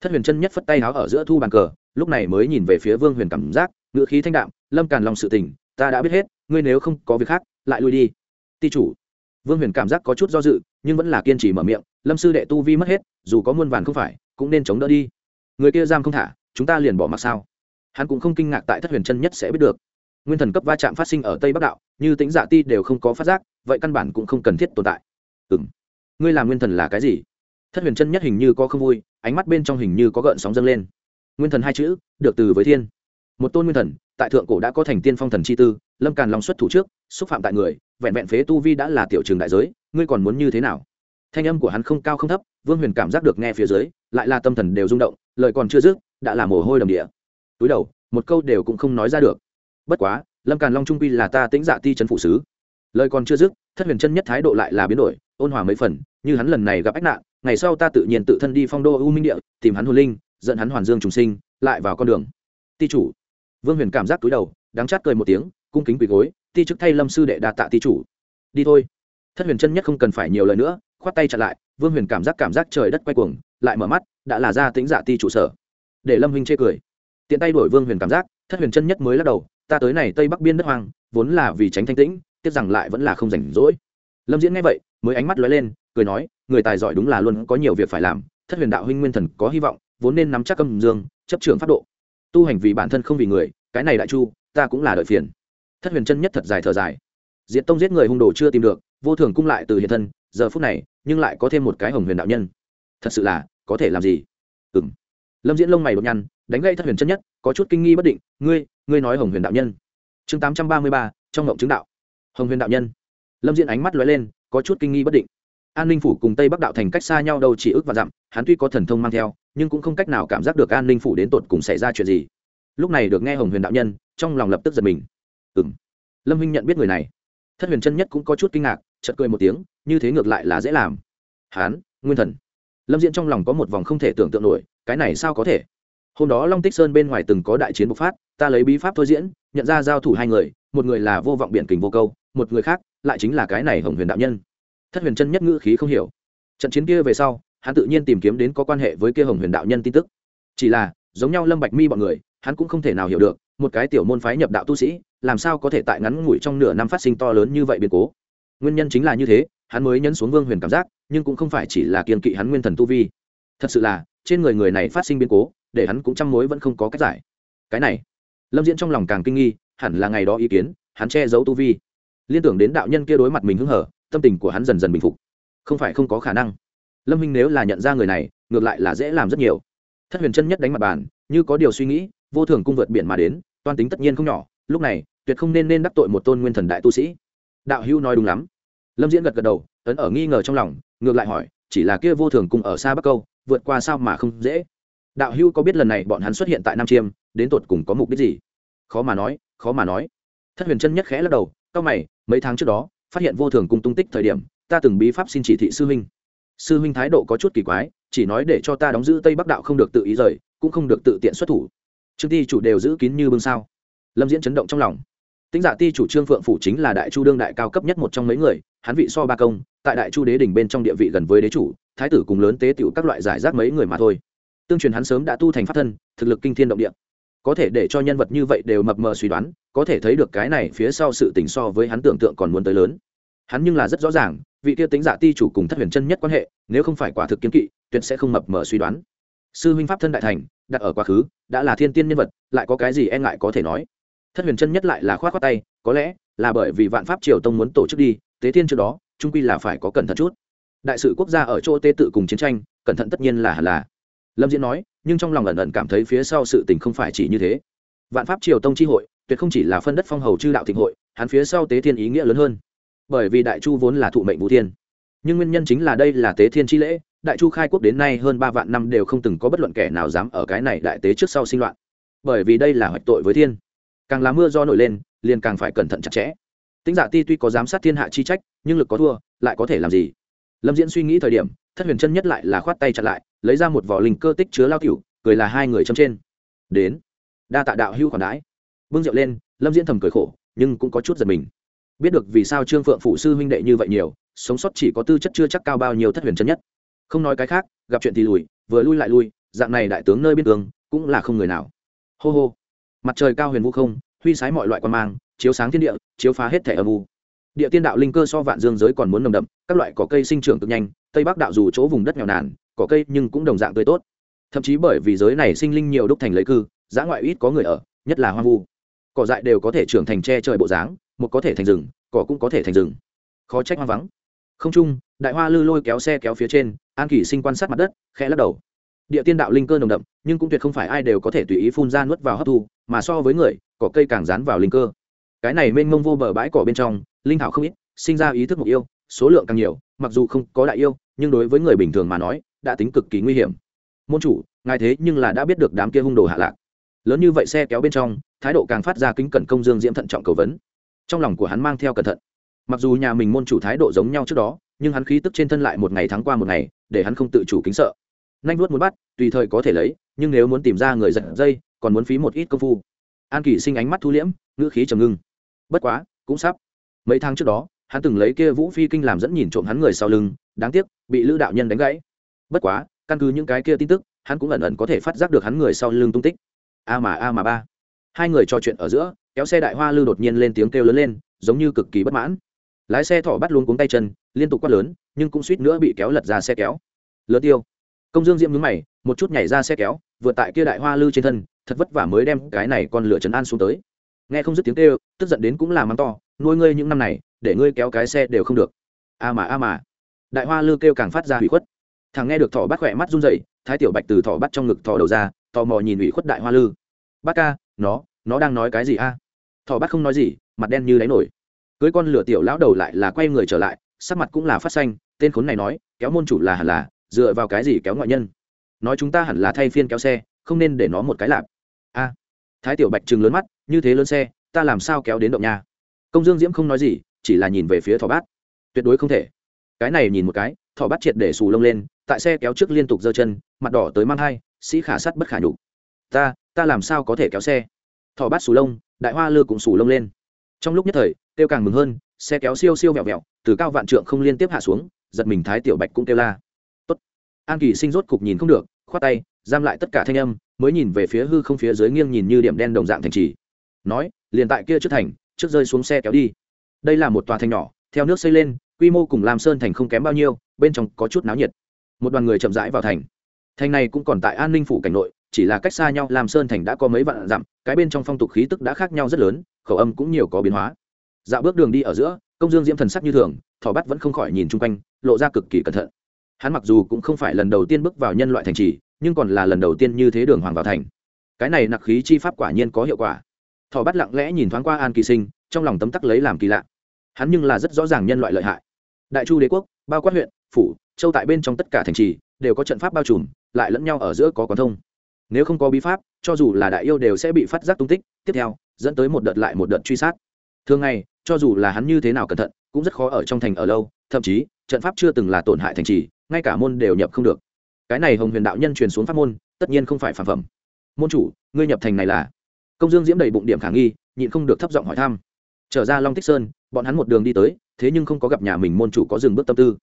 Thất huyền chân nhất phất tay áo ở giữa thu bàn cờ, lúc này mới nhìn về phía vương huyền cảm giác ngựa khí thanh đạm, lâm càn lòng sự tình, ta đã biết hết, ngươi nếu không có việc khác lại lui đi. Ti chủ. Vương huyền cảm giác có chút do dự, nhưng vẫn là kiên trì mở miệng, lâm sư đệ tu vi mất hết, dù có muôn vàn không phải, cũng nên chống đỡ đi. Người kia giam không thả, chúng ta liền bỏ mặc sao? Hắn cũng không kinh ngạc tại thất huyền chân nhất sẽ biết được. Nguyên thần cấp va chạm phát sinh ở tây bắc đạo, như tính dạ ti đều không có phát giác, vậy căn bản cũng không cần thiết tồn tại. Ừ m ngươi làm nguyên thần là cái gì? Thất huyền chân nhất hình như có không vui, ánh mắt bên trong hình như có gợn sóng dâng lên. Nguyên thần hai chữ, được từ với thiên. Một tôn nguyên thần tại thượng cổ đã có thành tiên phong thần chi tư, lâm càn long xuất thủ trước, xúc phạm tại người, vẹn vẹn phế tu vi đã là tiểu trường đại giới, ngươi còn muốn như thế nào? Thanh âm của hắn không cao không thấp, vương huyền cảm giác được nghe phía dưới, lại là tâm thần đều rung động, lời còn chưa dứt, đã là mồ hôi đầm địa. Túi đầu, một câu đều cũng không nói ra được. Bất quá, lâm càn long trung quy là ta tính dạ ti trấn phụ sứ. Lời còn chưa dứt, thất huyền chân nhất thái độ lại là biến đổi, ôn hòa mấy phần, như hắn lần này gặp ách nạn, ngày sau ta tự nhiên tự thân đi phong đô u minh địa, tìm hắn hồn linh, dẫn hắn hoàn dương trùng sinh, lại vào con đường. Ti chủ vương huyền cảm giác túi đầu đáng chát cười một tiếng, cung kính quỳ gối, ti chức thay lâm sư đệ đa tạ ti chủ. Đi thôi. Thất huyền chân nhất không cần phải nhiều lời nữa, khoát tay chặn lại, vương huyền cảm giác cảm giác trời đất quay cuồng, lại mở mắt, đã là ra tính dạ ti trụ sở. Để lâm huynh chê cười. Tiện tay đổi vương huyền cảm giác, thất huyền chân nhất mới lắc đầu, ta tới này tây bắc biên đất hoang, vốn là vì tránh thanh tĩnh, tiếc rằng lại vẫn là không rảnh rỗi. Lâm diễn nghe vậy, mới ánh mắt lóe lên, cười nói, người tài giỏi đúng là luôn có nhiều việc phải làm, thất huyền đạo huynh nguyên thần có hy vọng, vốn nên nắm chắc âm dương, chấp trường pháp độ tu hành vì bản thân không vì người, cái này đại chu, ta cũng là đợi phiền. Thất huyền chân nhất thật dài thở dài. Diệt tông giết người hung đồ chưa tìm được, vô thường cung lại từ hiện thân, giờ phút này, nhưng lại có thêm một cái hồng huyền đạo nhân. Thật sự là, có thể làm gì? Ừng lâm diễn lông mày đột nhăn, đánh gây thất huyền chân nhất, có chút kinh nghi bất định, ngươi ngươi nói hồng huyền đạo nhân. Chương tám trăm ba mươi ba, trong ngộng chứng đạo. Hồng huyền đạo nhân. Lâm diễn ánh mắt lóe lên, có chút kinh nghi bất định. An ninh phủ cùng tây bắc đạo thành cách xa nhau đâu chỉ ước và dặm, hắn tuy có thần thông mang theo nhưng cũng không cách nào cảm giác được an ninh phủ đến tột cùng xảy ra chuyện gì. Lúc này được nghe hồng huyền đạo nhân, trong lòng lập tức giật mình. Ừ m lâm huynh nhận biết người này. Thất huyền chân nhất cũng có chút kinh ngạc chật cười một tiếng, như thế ngược lại là dễ làm. Hán, nguyên thần. Lâm diễn trong lòng có một vòng không thể tưởng tượng nổi, cái này sao có thể? Hôm đó long tích sơn bên ngoài từng có đại chiến bộc phát, ta lấy bí pháp thôi diễn, nhận ra giao thủ hai người, một người là vô vọng biện kình vô câu, một người khác lại chính là cái này hồng huyền đạo nhân. Thất huyền chân nhất ngữ khí không hiểu. Trận chiến kia về sau hắn tự nhiên tìm kiếm đến có quan hệ với kia hồng huyền đạo nhân tin tức. Chỉ là, giống nhau lâm bạch mi bọn người, hắn cũng không thể nào hiểu được, một cái tiểu môn phái nhập đạo tu sĩ, làm sao có thể tại ngắn ngủi trong nửa năm phát sinh to lớn như vậy biến cố. Nguyên nhân chính là như thế, hắn mới nhấn xuống vương huyền cảm giác, nhưng cũng không phải chỉ là kiên kỵ hắn nguyên thần tu vi. Thật sự là, trên người người này phát sinh biến cố, để hắn cũng chăm mối vẫn không có cách giải. Cái này, lâm diễn trong lòng càng kinh nghi, hẳn là ngày đó ý kiến, hắn che giấu tu vi. Liên tưởng đến đạo nhân kia đối mặt mình hứng hở, tâm tình của hắn dần dần bình phục. Không phải không có khả năng lâm minh nếu là nhận ra người này, ngược lại là dễ làm rất nhiều. Thất huyền chân nhất đánh mặt bàn, như có điều suy nghĩ, vô thường cung vượt biển mà đến, toan tính tất nhiên không nhỏ, lúc này, tuyệt không nên nên đắc tội một tôn nguyên thần đại tu sĩ. Đạo hữu nói đúng lắm. Lâm diễn gật gật đầu, ấn ở nghi ngờ trong lòng, ngược lại hỏi, chỉ là kia vô thường cung ở xa bắc câu, vượt qua sao mà không dễ? Đạo hữu có biết lần này bọn hắn xuất hiện tại nam chiêm, đến tột cùng có mục đích gì? Khó mà nói, khó mà nói. Thất huyền chân nhất khẽ lắc đầu cao mày, mấy tháng trước đó, phát hiện vô thường cung tung tích thời điểm, ta từng bí pháp xin chỉ thị sư huynh sư huynh thái độ có chút kỳ quái, chỉ nói để cho ta đóng giữ tây bắc đạo không được tự ý rời, cũng không được tự tiện xuất thủ. Trương ti chủ đều giữ kín như bưng sao? Lâm diễn chấn động trong lòng. Tính giả dạ ti chủ trương phượng phủ chính là đại chu đương đại cao cấp nhất một trong mấy người, hắn vị so ba công, tại đại chu đế đỉnh bên trong địa vị gần với đế chủ, thái tử cùng lớn tế tiểu các loại giải rác mấy người mà thôi. Tương truyền hắn sớm đã tu thành pháp thân, thực lực kinh thiên động địa. Có thể để cho nhân vật như vậy đều mập mờ suy đoán, có thể thấy được cái này phía sau sự tình so với hắn tưởng tượng còn muốn tới lớn. Hắn nhưng là rất rõ ràng vị kia tính giả ti chủ cùng thất huyền chân nhất quan hệ, nếu không phải quả thực kiến kỵ, tuyệt sẽ không mập mờ suy đoán. Sư huynh pháp thân đại thành, đặt ở quá khứ, đã là thiên tiên nhân vật, lại có cái gì e ngại có thể nói? Thất huyền chân nhất lại là khoát khoát tay, có lẽ là bởi vì vạn pháp triều tông muốn tổ chức đi, tế thiên trước đó, trung quy là phải có cẩn thận chút. Đại sự quốc gia ở chỗ tế tự cùng chiến tranh, cẩn thận tất nhiên là hẳn là. Lâm diễn nói, nhưng trong lòng ẩn ẩn cảm thấy phía sau sự tình không phải chỉ như thế. Vạn pháp triều tông tri hội, tuyệt không chỉ là phân đất phong hầu chư đạo thịnh hội, hắn phía sau tế thiên ý nghĩa lớn hơn bởi vì đại chu vốn là thụ mệnh vũ thiên. Nhưng nguyên nhân chính là đây là tế thiên chi lễ, đại chu khai quốc đến nay hơn ba vạn năm đều không từng có bất luận kẻ nào dám ở cái này đại tế trước sau sinh loạn. Bởi vì đây là hoạch tội với thiên. Càng là mưa do nổi lên, liền càng phải cẩn thận chặt chẽ. Tính giả dạ ti tuy có giám sát thiên hạ chi trách, nhưng lực có thua, lại có thể làm gì? Lâm diễn suy nghĩ thời điểm, thất huyền chân nhất lại là khoát tay chặt lại, lấy ra một vỏ linh cơ tích chứa lao tiểu cười là hai người châm trên. Đến. Đa tạ đạo hưu khoản đãi. Bưng rượu lên, lâm diễn thầm cười khổ, nhưng cũng có chút giật mình biết được vì sao trương phượng phụ sư huynh đệ như vậy nhiều, sống sót chỉ có tư chất chưa chắc cao bao nhiêu thất huyền chân nhất. Không nói cái khác, gặp chuyện thì lùi, vừa lui lại lui, dạng này đại tướng nơi biên tường cũng là không người nào. Hô hô. Mặt trời cao huyền vũ không, huy sái mọi loại quan mang, chiếu sáng thiên địa, chiếu phá hết thẻ âm u. Địa tiên đạo linh cơ so vạn dương giới còn muốn nồng đậm, các loại cỏ cây sinh trưởng cực nhanh, tây bắc đạo dù chỗ vùng đất nghèo nàn, cỏ cây nhưng cũng đồng dạng tươi tốt. Thậm chí bởi vì giới này sinh linh nhiều đúc thành lấy cư giã ngoại ít có người ở, nhất là hoang vu. Cỏ dại đều có thể trưởng thành tre trời bộ dáng một có thể thành rừng, cỏ cũng có thể thành rừng. Khó trách hoang vắng. Không chung, đại hoa lư lôi kéo xe kéo phía trên, an kỷ sinh quan sát mặt đất, khẽ lắc đầu. Địa tiên đạo linh cơ nồng đậm, nhưng cũng tuyệt không phải ai đều có thể tùy ý phun ra nuốt vào hấp thu, mà so với người, cỏ cây càng dán vào linh cơ. Cái này mênh mông vô bờ bãi cỏ bên trong, linh thảo không ít, sinh ra ý thức mục yêu, số lượng càng nhiều, mặc dù không có đại yêu, nhưng đối với người bình thường mà nói, đã tính cực kỳ nguy hiểm. Môn chủ, ngài thế nhưng là đã biết được đám kia hung đồ hạ lạc. Lớn như vậy xe kéo bên trong, thái độ càng phát ra kính cẩn công dương diễm thận trọng cầu vấn trong lòng của hắn mang theo cẩn thận. Mặc dù nhà mình môn chủ thái độ giống nhau trước đó, nhưng hắn khí tức trên thân lại một ngày tháng qua một ngày, để hắn không tự chủ kính sợ. Nanh vuốt muốn bắt, tùy thời có thể lấy, nhưng nếu muốn tìm ra người giật dây, còn muốn phí một ít công phu. An kỷ sinh ánh mắt thu liễm, ngữ khí trầm ngưng. Bất quá, cũng sắp. Mấy tháng trước đó, hắn từng lấy kia vũ phi kinh làm dẫn nhìn trộm hắn người sau lưng, đáng tiếc, bị lữ đạo nhân đánh gãy. Bất quá, căn cứ những cái kia tin tức, hắn cũng ẩn ẩn có thể phát giác được hắn người sau lưng tung tích. A mà a mà ba. Hai người trò chuyện ở giữa kéo xe đại hoa lư đột nhiên lên tiếng kêu lớn lên, giống như cực kỳ bất mãn. Lái xe thỏ bắt luôn cuống tay chân, liên tục quát lớn, nhưng cũng suýt nữa bị kéo lật ra xe kéo. Lỡ tiêu. Công dương diễm nhướng mày, một chút nhảy ra xe kéo, vượt tại kia đại hoa lư trên thân, thật vất vả mới đem cái này con lửa trấn an xuống tới. Nghe không dứt tiếng kêu, tức giận đến cũng là mắng to, nuôi ngươi những năm này, để ngươi kéo cái xe đều không được. A mà a mà. Đại hoa lư kêu càng phát ra hủy khuất. Thằng nghe được thỏ bắt khỏe mắt run rẩy, thái tiểu bạch từ thỏ bắt trong ngực thỏ đầu ra, tò mò nhìn ủy khuất đại hoa lư. Bác ca, nó nó đang nói cái gì a? Thỏ bắt không nói gì, mặt đen như đáy nổi. Cưới con lửa tiểu lão đầu lại là quay người trở lại, sắc mặt cũng là phát xanh, tên khốn này nói, kéo môn chủ là hẳn là, dựa vào cái gì kéo ngoại nhân? Nói chúng ta hẳn là thay phiên kéo xe, không nên để nó một cái lạp. A. Thái tiểu bạch chừng lớn mắt, như thế lớn xe, ta làm sao kéo đến động nhà công dương diễm không nói gì, chỉ là nhìn về phía thỏ bát. Tuyệt đối không thể. Cái này nhìn một cái, thỏ bát triệt để xù lông lên, tại xe kéo trước liên tục giơ chân, mặt đỏ tới mang hai sĩ khả sắt bất khả nhục. Ta ta làm sao có thể kéo xe? Thỏ bát sù lông, đại hoa lư cũng sù lông lên. Trong lúc nhất thời, kêu càng mừng hơn, xe kéo siêu siêu vẹo vẹo, từ cao vạn trượng không liên tiếp hạ xuống, giật mình thái tiểu bạch cũng kêu la. Tốt. An kỳ sinh rốt cục nhìn không được, khoát tay, giam lại tất cả thanh âm, mới nhìn về phía hư không phía dưới nghiêng nhìn như điểm đen đồng dạng thành trì. Nói, liền tại kia trước thành, trước rơi xuống xe kéo đi. Đây là một tòa thành nhỏ, theo nước xây lên, quy mô cùng làm sơn thành không kém bao nhiêu, bên trong có chút náo nhiệt. Một đoàn người chậm rãi vào thành. Thành này cũng còn tại an ninh phủ cảnh nội, chỉ là cách xa nhau làm sơn thành đã có mấy vạn dặm cái bên trong phong tục khí tức đã khác nhau rất lớn, khẩu âm cũng nhiều có biến hóa. Dạo bước đường đi ở giữa, công dương diễm thần sắc như thường, thỏ bắt vẫn không khỏi nhìn chung quanh, lộ ra cực kỳ cẩn thận. Hắn mặc dù cũng không phải lần đầu tiên bước vào nhân loại thành trì, nhưng còn là lần đầu tiên như thế đường hoàng vào thành. Cái này nặc khí chi pháp quả nhiên có hiệu quả. Thỏ bắt lặng lẽ nhìn thoáng qua an kỳ sinh, trong lòng tấm tắc lấy làm kỳ lạ. Hắn nhưng là rất rõ ràng nhân loại lợi hại. Đại chu đế quốc, bao quát huyện, phủ, châu tại bên trong tất cả thành trì, đều có trận pháp bao trùm, lại lẫn nhau ở giữa có quán thông nếu không có bí pháp, cho dù là đại yêu đều sẽ bị phát giác tung tích. Tiếp theo, dẫn tới một đợt lại một đợt truy sát. Thường ngày, cho dù là hắn như thế nào cẩn thận, cũng rất khó ở trong thành ở lâu. Thậm chí, trận pháp chưa từng là tổn hại thành trì, ngay cả môn đều nhập không được. Cái này hồng huyền đạo nhân truyền xuống pháp môn, tất nhiên không phải phản phẩm. Môn chủ, ngươi nhập thành này là? Công dương diễm đầy bụng điểm khả nghi, nhịn không được thấp giọng hỏi thăm. Trở ra long tích sơn, bọn hắn một đường đi tới, thế nhưng không có gặp nhà mình môn chủ có dừng bước tâm tư.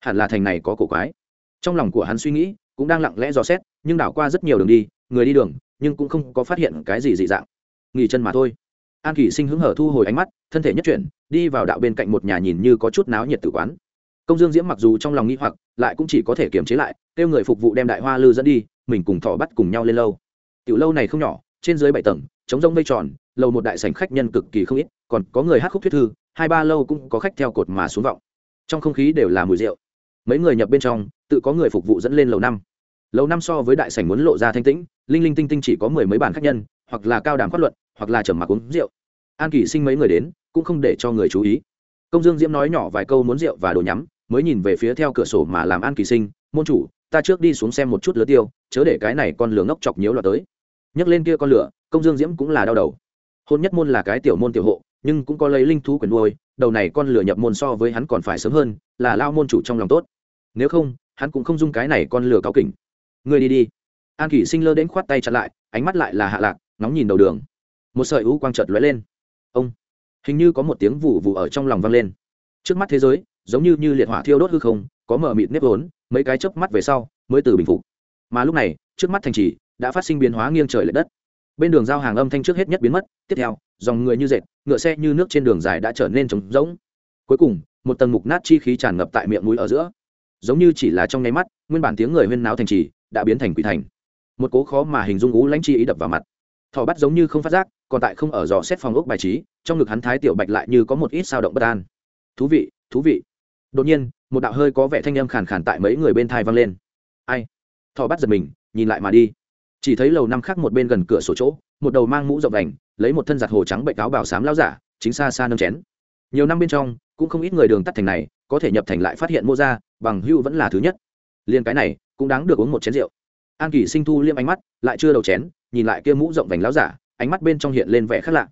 Hẳn là thành này có cổ quái. Trong lòng của hắn suy nghĩ, cũng đang lặng lẽ dò xét, nhưng đảo qua rất nhiều đường đi người đi đường, nhưng cũng không có phát hiện cái gì dị dạng. Nghỉ chân mà thôi. An kỳ sinh hứng hở thu hồi ánh mắt, thân thể nhất chuyển, đi vào đạo bên cạnh một nhà nhìn như có chút náo nhiệt tử quán. Công dương diễm mặc dù trong lòng nghĩ hoặc, lại cũng chỉ có thể kiềm chế lại, kêu người phục vụ đem đại hoa lư dẫn đi, mình cùng thỏ bắt cùng nhau lên lâu. Tiểu lâu này không nhỏ, trên dưới bảy tầng chống rông vây tròn, lầu một đại sảnh khách nhân cực kỳ không ít, còn có người hát khúc thuyết thư, hai ba lâu cũng có khách theo cột mà xuống vọng. Trong không khí đều là mùi rượu. Mấy người nhập bên trong, tự có người phục vụ dẫn lên lầu năm lâu năm so với đại sảnh muốn lộ ra thanh tĩnh, linh linh tinh tinh chỉ có mười mấy bàn khách nhân, hoặc là cao đàm phát luận hoặc là trầm mặc uống rượu. An kỳ sinh mấy người đến, cũng không để cho người chú ý. Công dương diễm nói nhỏ vài câu muốn rượu và đồ nhắm, mới nhìn về phía theo cửa sổ mà làm an kỳ sinh, môn chủ, ta trước đi xuống xem một chút lứa tiêu, chớ để cái này con lửa ngốc chọc nhiễu loạt tới. Nhấc lên kia con lửa, công dương diễm cũng là đau đầu. Hôn nhất môn là cái tiểu môn tiểu hộ, nhưng cũng có lấy linh thú quyền nuôi, đầu này con lửa nhập môn so với hắn còn phải sớm hơn, là lao môn chủ trong lòng tốt. Nếu không, hắn cũng không dung cái này con lửa cao kỉnh Ngươi đi đi. An kỷ sinh lơ đến khoát tay chặt lại, ánh mắt lại là hạ lạc nóng nhìn đầu đường. Một sợi ú quang chợt lóe lên. Ông, hình như có một tiếng vụ vụ ở trong lòng vang lên. Trước mắt thế giới, giống như như liệt hỏa thiêu đốt hư không, có mở mịt nếp vốn, mấy cái chớp mắt về sau, mới từ bình phục. Mà lúc này, trước mắt thành trì, đã phát sinh biến hóa nghiêng trời l ệ đất. Bên đường giao hàng âm thanh trước hết nhất biến mất, tiếp theo, dòng người như dệt, ngựa xe như nước trên đường dài đã trở nên trống rỗng. Cuối cùng, một tầng mục nát chi khí tràn ngập tại miệng mũi ở giữa. Giống như chỉ là trong nháy mắt, nguyên bản tiếng người huyên náo thành trì đã biến thành quỷ thành. Một cố khó mà hình dung ú lãnh chi ý đập vào mặt. Thỏ bắt giống như không phát giác, còn tại không ở dò xét phòng ốc bài trí, trong ngực hắn thái tiểu bạch lại như có một ít sao động bất an. Thú vị thú vị. Đột nhiên, một đạo hơi có vẻ thanh âm khàn khàn tại mấy người bên thai vang lên. Ai? Thỏ bắt giật mình, nhìn lại mà đi. Chỉ thấy lầu năm khác một bên gần cửa sổ chỗ, một đầu mang mũ rộng đành lấy một thân giặt hồ trắng bệnh áo bảo xám lao giả, chính xa xa nâng chén. Nhiều năm bên trong, cũng không ít người đường tắt thành này, có thể nhập thành lại phát hiện mô ra bằng hưu vẫn là thứ nhất. Liên cái này cũng đáng được uống một chén rượu. An kỳ sinh thu liêm ánh mắt, lại chưa đầu chén, nhìn lại kia mũ rộng vành láo giả, ánh mắt bên trong hiện lên vẻ khác lạ.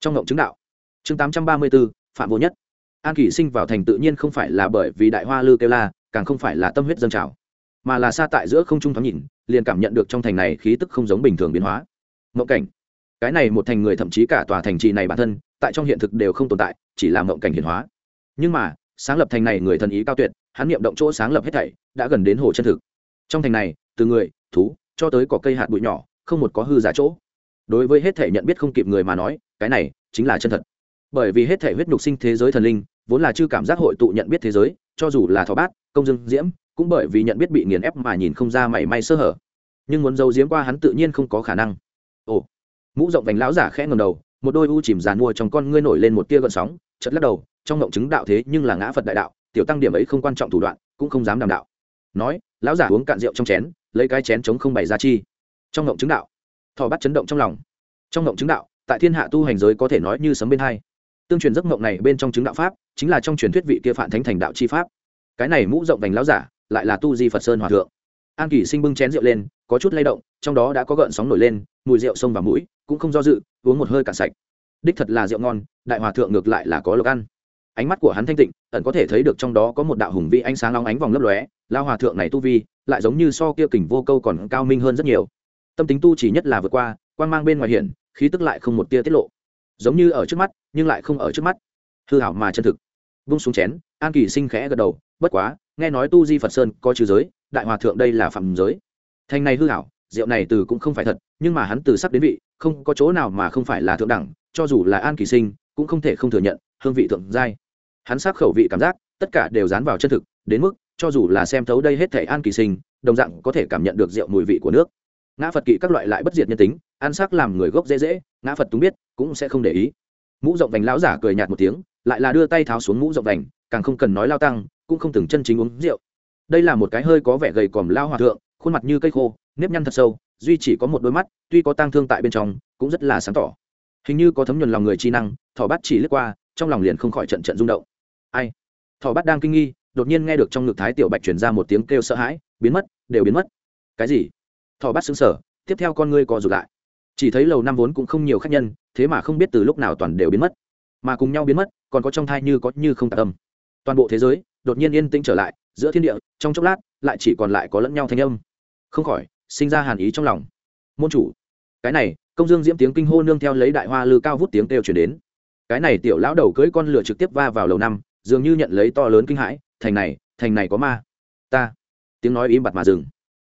Trong ngộng chứng đạo. Chương tám trăm ba mươi b ố phạm vô nhất. An kỳ sinh vào thành tự nhiên không phải là bởi vì đại hoa lư kêu la, càng không phải là tâm huyết dân trào, mà là xa tại giữa không trung thoáng nhìn, liền cảm nhận được trong thành này khí tức không giống bình thường biến hóa. Mộng cảnh. Cái này một thành người thậm chí cả tòa thành trì này bản thân, tại trong hiện thực đều không tồn tại, chỉ là mộng cảnh hiển hóa. Nhưng mà, sáng lập thành này người thần ý cao tuyệt, hắn niệm động chỗ sáng lập hết thảy, đã gần đến hồ chân thực trong thành này, từ người, thú, cho tới cỏ cây hạt bụi nhỏ, không một có hư giả chỗ. Đối với hết thể nhận biết không kịp người mà nói, cái này chính là chân thật. Bởi vì hết thể huyết nhục sinh thế giới thần linh, vốn là chư cảm giác hội tụ nhận biết thế giới, cho dù là thọ bát, công dương, diễm, cũng bởi vì nhận biết bị nghiền ép mà nhìn không ra mảy may sơ hở. Nhưng muốn giấu diếm qua hắn tự nhiên không có khả năng. Ồ, mũ rộng vành lão giả khẽ ngầm đầu, một đôi u chìm dàn mua trong con ngươi nổi lên một tia gợn sóng chật lắc đầu, trong ngộng chứng đạo thế nhưng là ngã phật đại đạo, tiểu tăng điểm ấy không quan trọng thủ đoạn, cũng không dám đảm đạo. Nói lão giả uống cạn rượu trong chén, lấy cái chén chống không bày ra chi. Trong ngộng chứng đạo thọ bắt chấn động trong lòng. Trong ngộng chứng đạo, tại thiên hạ tu hành giới có thể nói như sấm bên hai. Tương truyền giấc ngộng này bên trong chứng đạo pháp, chính là trong truyền thuyết vị kia phản thánh thành đạo chi pháp. Cái này mũ rộng vành lão giả, lại là tu di phật sơn hòa thượng. An kỷ sinh bưng chén rượu lên, có chút lay động, trong đó đã có gợn sóng nổi lên, mùi rượu sông vào mũi, cũng không do dự, uống một hơi cạn sạch. Đích thật là rượu ngon, đại hòa thượng ngược lại là có lộc ăn ánh mắt của hắn thanh tịnh, ẩn có thể thấy được trong đó có một đạo hùng vi ánh sáng long ánh vòng lấp lóe, lao hòa thượng này tu vi, lại giống như so kia kình vô câu còn cao minh hơn rất nhiều. Tâm tính tu chỉ nhất là vượt qua quan mang bên ngoài hiển, khí tức lại không một tia tiết lộ. Giống như ở trước mắt, nhưng lại không ở trước mắt. Hư hảo mà chân thực. Vung xuống chén, an kỳ sinh khẽ gật đầu, bất quá, nghe nói tu di phật sơn có trừ giới, đại hòa thượng đây là phạm giới. Thành này hư hảo, rượu này từ cũng không phải thật, nhưng mà hắn từ sắp đến vị, không có chỗ nào mà không phải là thượng đẳng, cho dù là an kỳ sinh, cũng không thể không thừa nhận, hương vị thượng giai hắn sắc khẩu vị cảm giác, tất cả đều dán vào chân thực, đến mức, cho dù là xem thấu đây hết thể an kỳ sinh, đồng dạng có thể cảm nhận được rượu mùi vị của nước. Ngã phật kỵ các loại lại bất diệt nhân tính, ăn sắc làm người gốc dễ dễ, ngã phật túng biết, cũng sẽ không để ý. Mũ rộng vành lão giả cười nhạt một tiếng, lại là đưa tay tháo xuống mũ rộng vành, càng không cần nói lao tăng, cũng không từng chân chính uống rượu. Đây là một cái hơi có vẻ gầy còm lao hòa thượng, khuôn mặt như cây khô, nếp nhăn thật sâu, duy chỉ có một đôi mắt, tuy có tang thương tại bên trong, cũng rất là sáng tỏ. Hình như có thấm nhuần lòng người chi năng, thỏ bát chỉ lướt qua, trong lòng liền không khỏi trận trận rung động ai? Thỏ bát đang kinh nghi, đột nhiên nghe được trong ngực thái tiểu bạch truyền ra một tiếng kêu sợ hãi, biến mất, đều biến mất. Cái gì? Thỏ bát xứng sở tiếp theo con ngươi co rụt lại. Chỉ thấy lầu năm vốn cũng không nhiều khách nhân, thế mà không biết từ lúc nào toàn đều biến mất. Mà cùng nhau biến mất, còn có trong thai như có như không tạ tâm toàn bộ thế giới đột nhiên yên tĩnh trở lại, giữa thiên địa, trong chốc lát, lại chỉ còn lại có lẫn nhau thanh âm. Không khỏi, sinh ra hàn ý trong lòng. Môn chủ, cái này, công dương diễm tiếng kinh hô nương theo lấy đại hoa lư cao vút tiếng kêu chuyển đến. Cái này tiểu lão đầu cưỡi con lửa trực tiếp va vào lầu năm dường như nhận lấy to lớn kinh hãi, thành này thành này có ma. Ta. Tiếng nói im bặt mà dừng.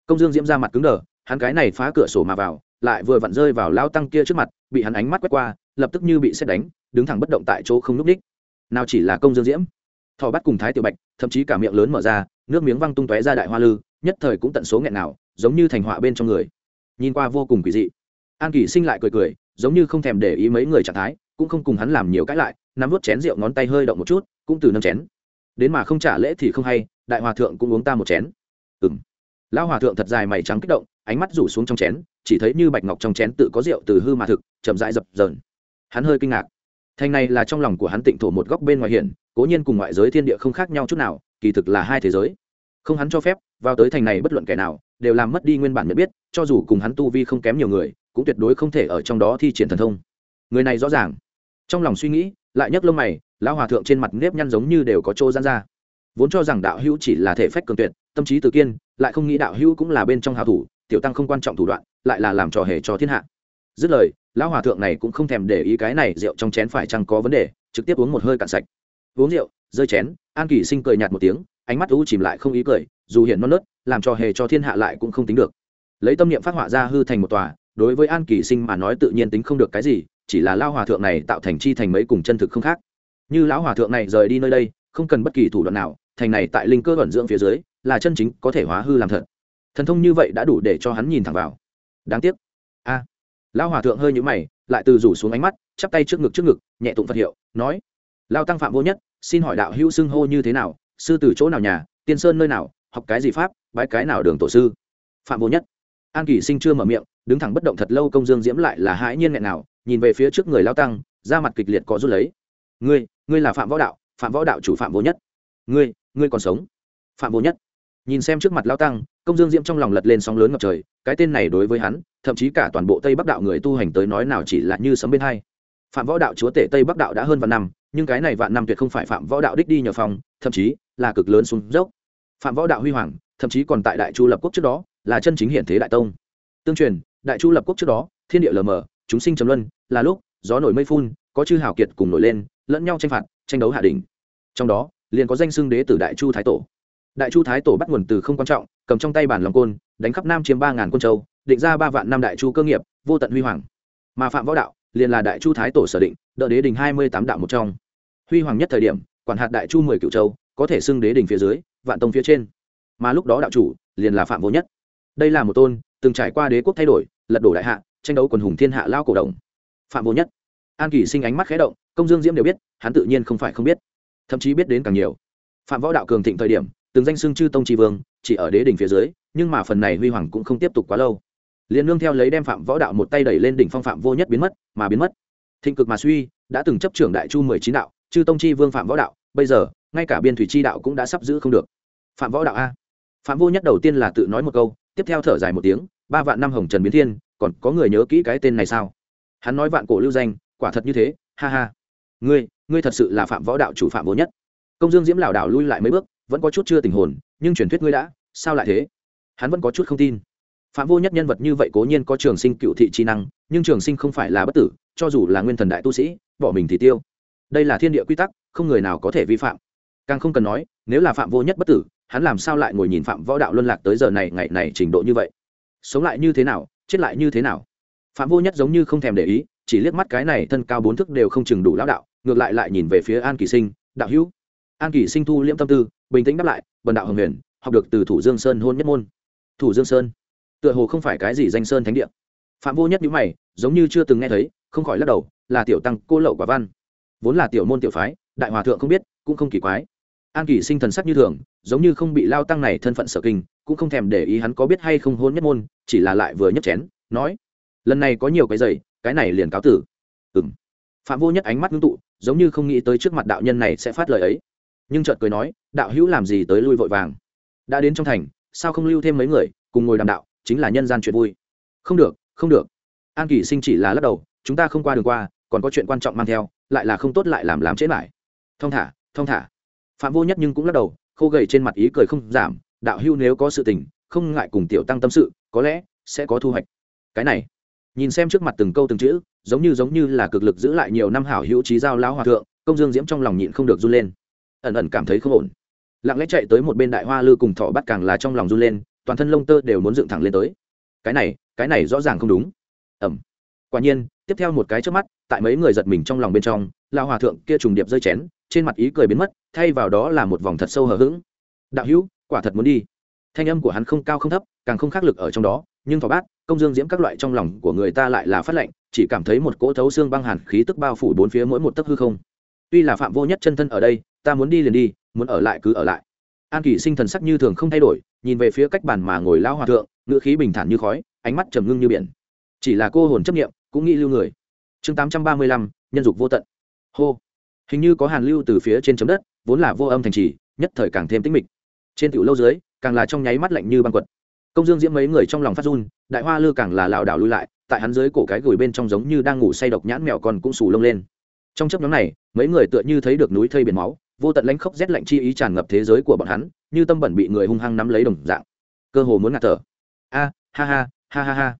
Công dương diễm ra mặt cứng đờ, hắn cái này phá cửa sổ mà vào, lại vừa vặn rơi vào lao tăng kia trước mặt, bị hắn ánh mắt quét qua, lập tức như bị xét đánh, đứng thẳng bất động tại chỗ không núp đích nào chỉ là công dương diễm. Thọ bắt cùng thái tiểu bạch, thậm chí cả miệng lớn mở ra, nước miếng văng tung tóe ra đại hoa lư, nhất thời cũng tận số nghẹn nào, giống như thành họa bên trong người. Nhìn qua vô cùng quỷ dị. An kỳ sinh lại cười cười, giống như không thèm để ý mấy người trạng thái, cũng không cùng hắn làm nhiều cãi lại nắm vút chén rượu ngón tay hơi động một chút, cũng từ nâng chén. Đến mà không trả lễ thì không hay, đại hòa thượng cũng uống ta một chén. Ừ m lão hòa thượng thật dài mày trắng kích động, ánh mắt rủ xuống trong chén, chỉ thấy như bạch ngọc trong chén tự có rượu từ hư mà thực, chậm rãi dập dờn. Hắn hơi kinh ngạc. Thành này là trong lòng của hắn tịnh thổ một góc bên ngoài hiển, cố nhiên cùng ngoại giới thiên địa không khác nhau chút nào, kỳ thực là hai thế giới. Không hắn cho phép, vào tới thành này bất luận kẻ nào, đều làm mất đi nguyên bản nhận biết, cho dù cùng hắn tu vi không kém nhiều người, cũng tuyệt đối không thể ở trong đó thi triển thần thông. Người này rõ ràng. Trong lòng suy nghĩ lại nhấc lông mày, lão hòa thượng trên mặt nếp nhăn giống như đều có chỗ gian ra. Vốn cho rằng đạo hữu chỉ là thể phách cường tuyệt, tâm trí tự kiên, lại không nghĩ đạo hữu cũng là bên trong hào thủ, tiểu tăng không quan trọng thủ đoạn, lại là làm trò hề cho thiên hạ. Dứt lời, lão hòa thượng này cũng không thèm để ý cái này, rượu trong chén phải chăng có vấn đề, trực tiếp uống một hơi cạn sạch. Uống rượu, rơi chén, an kỳ sinh cười nhạt một tiếng, ánh mắt u chìm lại không ý cười, dù hiện non nớt, làm trò hề cho thiên hạ lại cũng không tính được. Lấy tâm niệm phát họa ra hư thành một tòa, đối với an kỳ sinh mà nói tự nhiên tính không được cái gì chỉ là lao hòa thượng này tạo thành chi thành mấy cùng chân thực không khác. Như lão hòa thượng này rời đi nơi đây, không cần bất kỳ thủ đoạn nào, thành này tại linh cơ vận dưỡng phía dưới, là chân chính có thể hóa hư làm thật. Thần thông như vậy đã đủ để cho hắn nhìn thẳng vào. Đáng tiếc. A. Lão hòa thượng hơi nhũ mày, lại từ rủ xuống ánh mắt, chắp tay trước ngực trước ngực, nhẹ tụng phật hiệu, nói lao tăng phạm vô nhất, xin hỏi đạo hữu xưng hô như thế nào, sư từ chỗ nào nhà, tiên sơn nơi nào, học cái gì pháp, bái cái nào đường tổ sư? Phạm vô nhất. An kỳ sinh chưa mở miệng, đứng thẳng bất động thật lâu công dương diễm lại là hãi nhiên nghẹn nào nhìn về phía trước người lao tăng ra mặt kịch liệt có rút lấy. Ngươi ngươi là phạm võ đạo, phạm võ đạo chủ phạm vô nhất. Ngươi ngươi còn sống? Phạm vô nhất. Nhìn xem trước mặt lao tăng, công dương diễm trong lòng lật lên sóng lớn ngập trời, cái tên này đối với hắn, thậm chí cả toàn bộ tây bắc đạo người tu hành tới nói nào chỉ là như sấm bên hay phạm võ đạo chúa tể tây bắc đạo đã hơn vạn năm, nhưng cái này vạn năm tuyệt không phải phạm võ đạo đích đi nhờ phòng, thậm chí là cực lớn xuống dốc. Phạm võ đạo huy hoàng, thậm chí còn tại đại chu lập quốc trước đó, là chân chính hiển thế đại tông. Tương truyền, đại chu lập quốc trước đó, thiên địa lờ mờ, chúng sinh trầm luân là lúc, gió nổi mây phun, có chư hào kiệt cùng nổi lên, lẫn nhau tranh phạt, tranh đấu hạ đỉnh. Trong đó, liền có danh xưng đế tử đại chu thái tổ. Đại chu thái tổ bắt nguồn từ không quan trọng, cầm trong tay bản lòng côn, đánh khắp nam chiếm ba ngàn quân châu, định ra ba vạn năm đại chu cơ nghiệp, vô tận huy hoàng. Mà phạm võ đạo, liền là đại chu thái tổ sở định, đỡ đế đình hai mươi tám đạo một trong. Huy hoàng nhất thời điểm, quản hạt đại chu mười cựu châu, có thể xưng đế đình phía dưới, vạn tông phía trên. Mà lúc đó đạo chủ, liền là phạm vô nhất. Đây là một tôn, từng trải qua đế quốc thay đổi, lật đổ đại hạ, tranh đấu quần hùng thiên hạ lao cổ đồng phạm vô nhất. An kỳ sinh ánh mắt khé động, công dương diễm đều biết, hắn tự nhiên không phải không biết, thậm chí biết đến càng nhiều. Phạm võ đạo cường thịnh thời điểm, từng danh xưng chư tông tri vương, chỉ ở đế đỉnh phía dưới, nhưng mà phần này huy hoàng cũng không tiếp tục quá lâu. Liền nương theo lấy đem phạm võ đạo một tay đẩy lên đỉnh phong phạm vô nhất biến mất, mà biến mất. Thịnh cực mà suy, đã từng chấp trưởng đại chu mười chín đạo, chư tông chi vương phạm võ đạo, bây giờ, ngay cả biên thủy chi đạo cũng đã sắp giữ không được. Phạm võ đạo a. Phạm vô nhất đầu tiên là tự nói một câu, tiếp theo thở dài một tiếng, ba vạn năm hồng trần biến thiên, còn có người nhớ kỹ cái tên này sao? Hắn nói vạn cổ lưu danh, quả thật như thế, ha ha. Ngươi ngươi thật sự là phạm võ đạo chủ phạm vô nhất. Công dương diễm lảo đảo lui lại mấy bước, vẫn có chút chưa tình hồn, nhưng truyền thuyết ngươi đã, sao lại thế? Hắn vẫn có chút không tin. Phạm vô nhất nhân vật như vậy cố nhiên có trường sinh cựu thị trí năng, nhưng trường sinh không phải là bất tử, cho dù là nguyên thần đại tu sĩ, bỏ mình thì tiêu. Đây là thiên địa quy tắc, không người nào có thể vi phạm. Càng không cần nói, nếu là phạm vô nhất bất tử, hắn làm sao lại ngồi nhìn phạm võ đạo luân lạc tới giờ này, ngày này trình độ như vậy? Sống lại như thế nào, chết lại như thế nào? Phạm vô nhất giống như không thèm để ý, chỉ liếc mắt cái này thân cao bốn thức đều không chừng đủ lão đạo, ngược lại lại nhìn về phía an kỳ sinh, đạo hữu. An kỳ sinh thu liễm tâm tư, bình tĩnh đáp lại, bần đạo hồng huyền, học được từ thủ dương sơn hôn nhất môn. Thủ dương sơn? Tựa hồ không phải cái gì danh sơn thánh địa. Phạm vô nhất nhữ mày, giống như chưa từng nghe thấy, không khỏi lắc đầu, là tiểu tăng cô lậu quả văn. Vốn là tiểu môn tiểu phái, đại hòa thượng không biết, cũng không kỳ quái. An kỳ sinh thần sắc như thường, giống như không bị lao tăng này thân phận sở kinh, cũng không thèm để ý hắn có biết hay không hôn nhất môn, chỉ là lại vừa nhấc chén, nói lần này có nhiều cái giày, cái này liền cáo tử. Ừng phạm vô nhất ánh mắt ngưng tụ, giống như không nghĩ tới trước mặt đạo nhân này sẽ phát lời ấy. Nhưng chợt cười nói, đạo hữu làm gì tới lui vội vàng? Đã đến trong thành, sao không lưu thêm mấy người, cùng ngồi đàm đạo, chính là nhân gian chuyện vui. Không được không được. An kỳ sinh chỉ là lắc đầu, chúng ta không qua đường qua, còn có chuyện quan trọng mang theo, lại là không tốt lại làm làm chết lại. Thong thả thong thả. Phạm vô nhất nhưng cũng lắc đầu, khô gầy trên mặt ý cười không giảm, đạo hưu nếu có sự tình, không ngại cùng tiểu tăng tâm sự, có lẽ sẽ có thu hoạch. Cái này nhìn xem trước mặt từng câu từng chữ, giống như giống như là cực lực giữ lại nhiều năm hảo hữu trí giao lão hòa thượng, công dương diễm trong lòng nhịn không được run lên. Ẩn ẩn cảm thấy không ổn. Lặng lẽ chạy tới một bên đại hoa lư cùng thọ bắt càng là trong lòng run lên, toàn thân lông tơ đều muốn dựng thẳng lên tới. Cái này cái này rõ ràng không đúng. Ẩm. Quả nhiên, tiếp theo một cái trước mắt, tại mấy người giật mình trong lòng bên trong lao hòa thượng kia trùng điệp rơi chén, trên mặt ý cười biến mất, thay vào đó là một vòng thật sâu hờ hững. Đạo hữu, quả thật muốn đi. Thanh âm của hắn không cao không thấp, càng không khắc lực ở trong đó, nhưng thọ bát công dương diễm các loại trong lòng của người ta lại là phát lệnh, chỉ cảm thấy một cỗ thấu xương băng hàn khí tức bao phủ bốn phía mỗi một tấc hư không. Tuy là phạm vô nhất chân thân ở đây, ta muốn đi liền đi, muốn ở lại cứ ở lại. An kỷ sinh thần sắc như thường không thay đổi, nhìn về phía cách bàn mà ngồi lao hòa thượng, ngữ khí bình thản như khói, ánh mắt trầm ngưng như biển. Chỉ là cô hồn chấp nghiệm cũng nghĩ lưu người. Chương tám trăm ba mươi lăm, nhân dục vô tận. Hô. Hình như có hàn lưu từ phía trên chấm đất, vốn là vô âm thành trì, nhất thời càng thêm tĩnh mịch. Trên tiểu lâu dưới, càng là trong nháy mắt lạnh như băng quật công dương diễm mấy người trong lòng phát run, đại hoa lư càng là lảo đảo lui lại, tại hắn dưới cổ cái gửi bên trong giống như đang ngủ say độc nhãn mèo còn cũng sù lông lên. Trong chấp nhóm này, mấy người tựa như thấy được núi thây biển máu, vô tận lãnh khốc rét lạnh chi ý tràn ngập thế giới của bọn hắn, như tâm bẩn bị người hung hăng nắm lấy đồng dạng. Cơ hồ muốn ngạt thở. A, ha ha ha ha ha.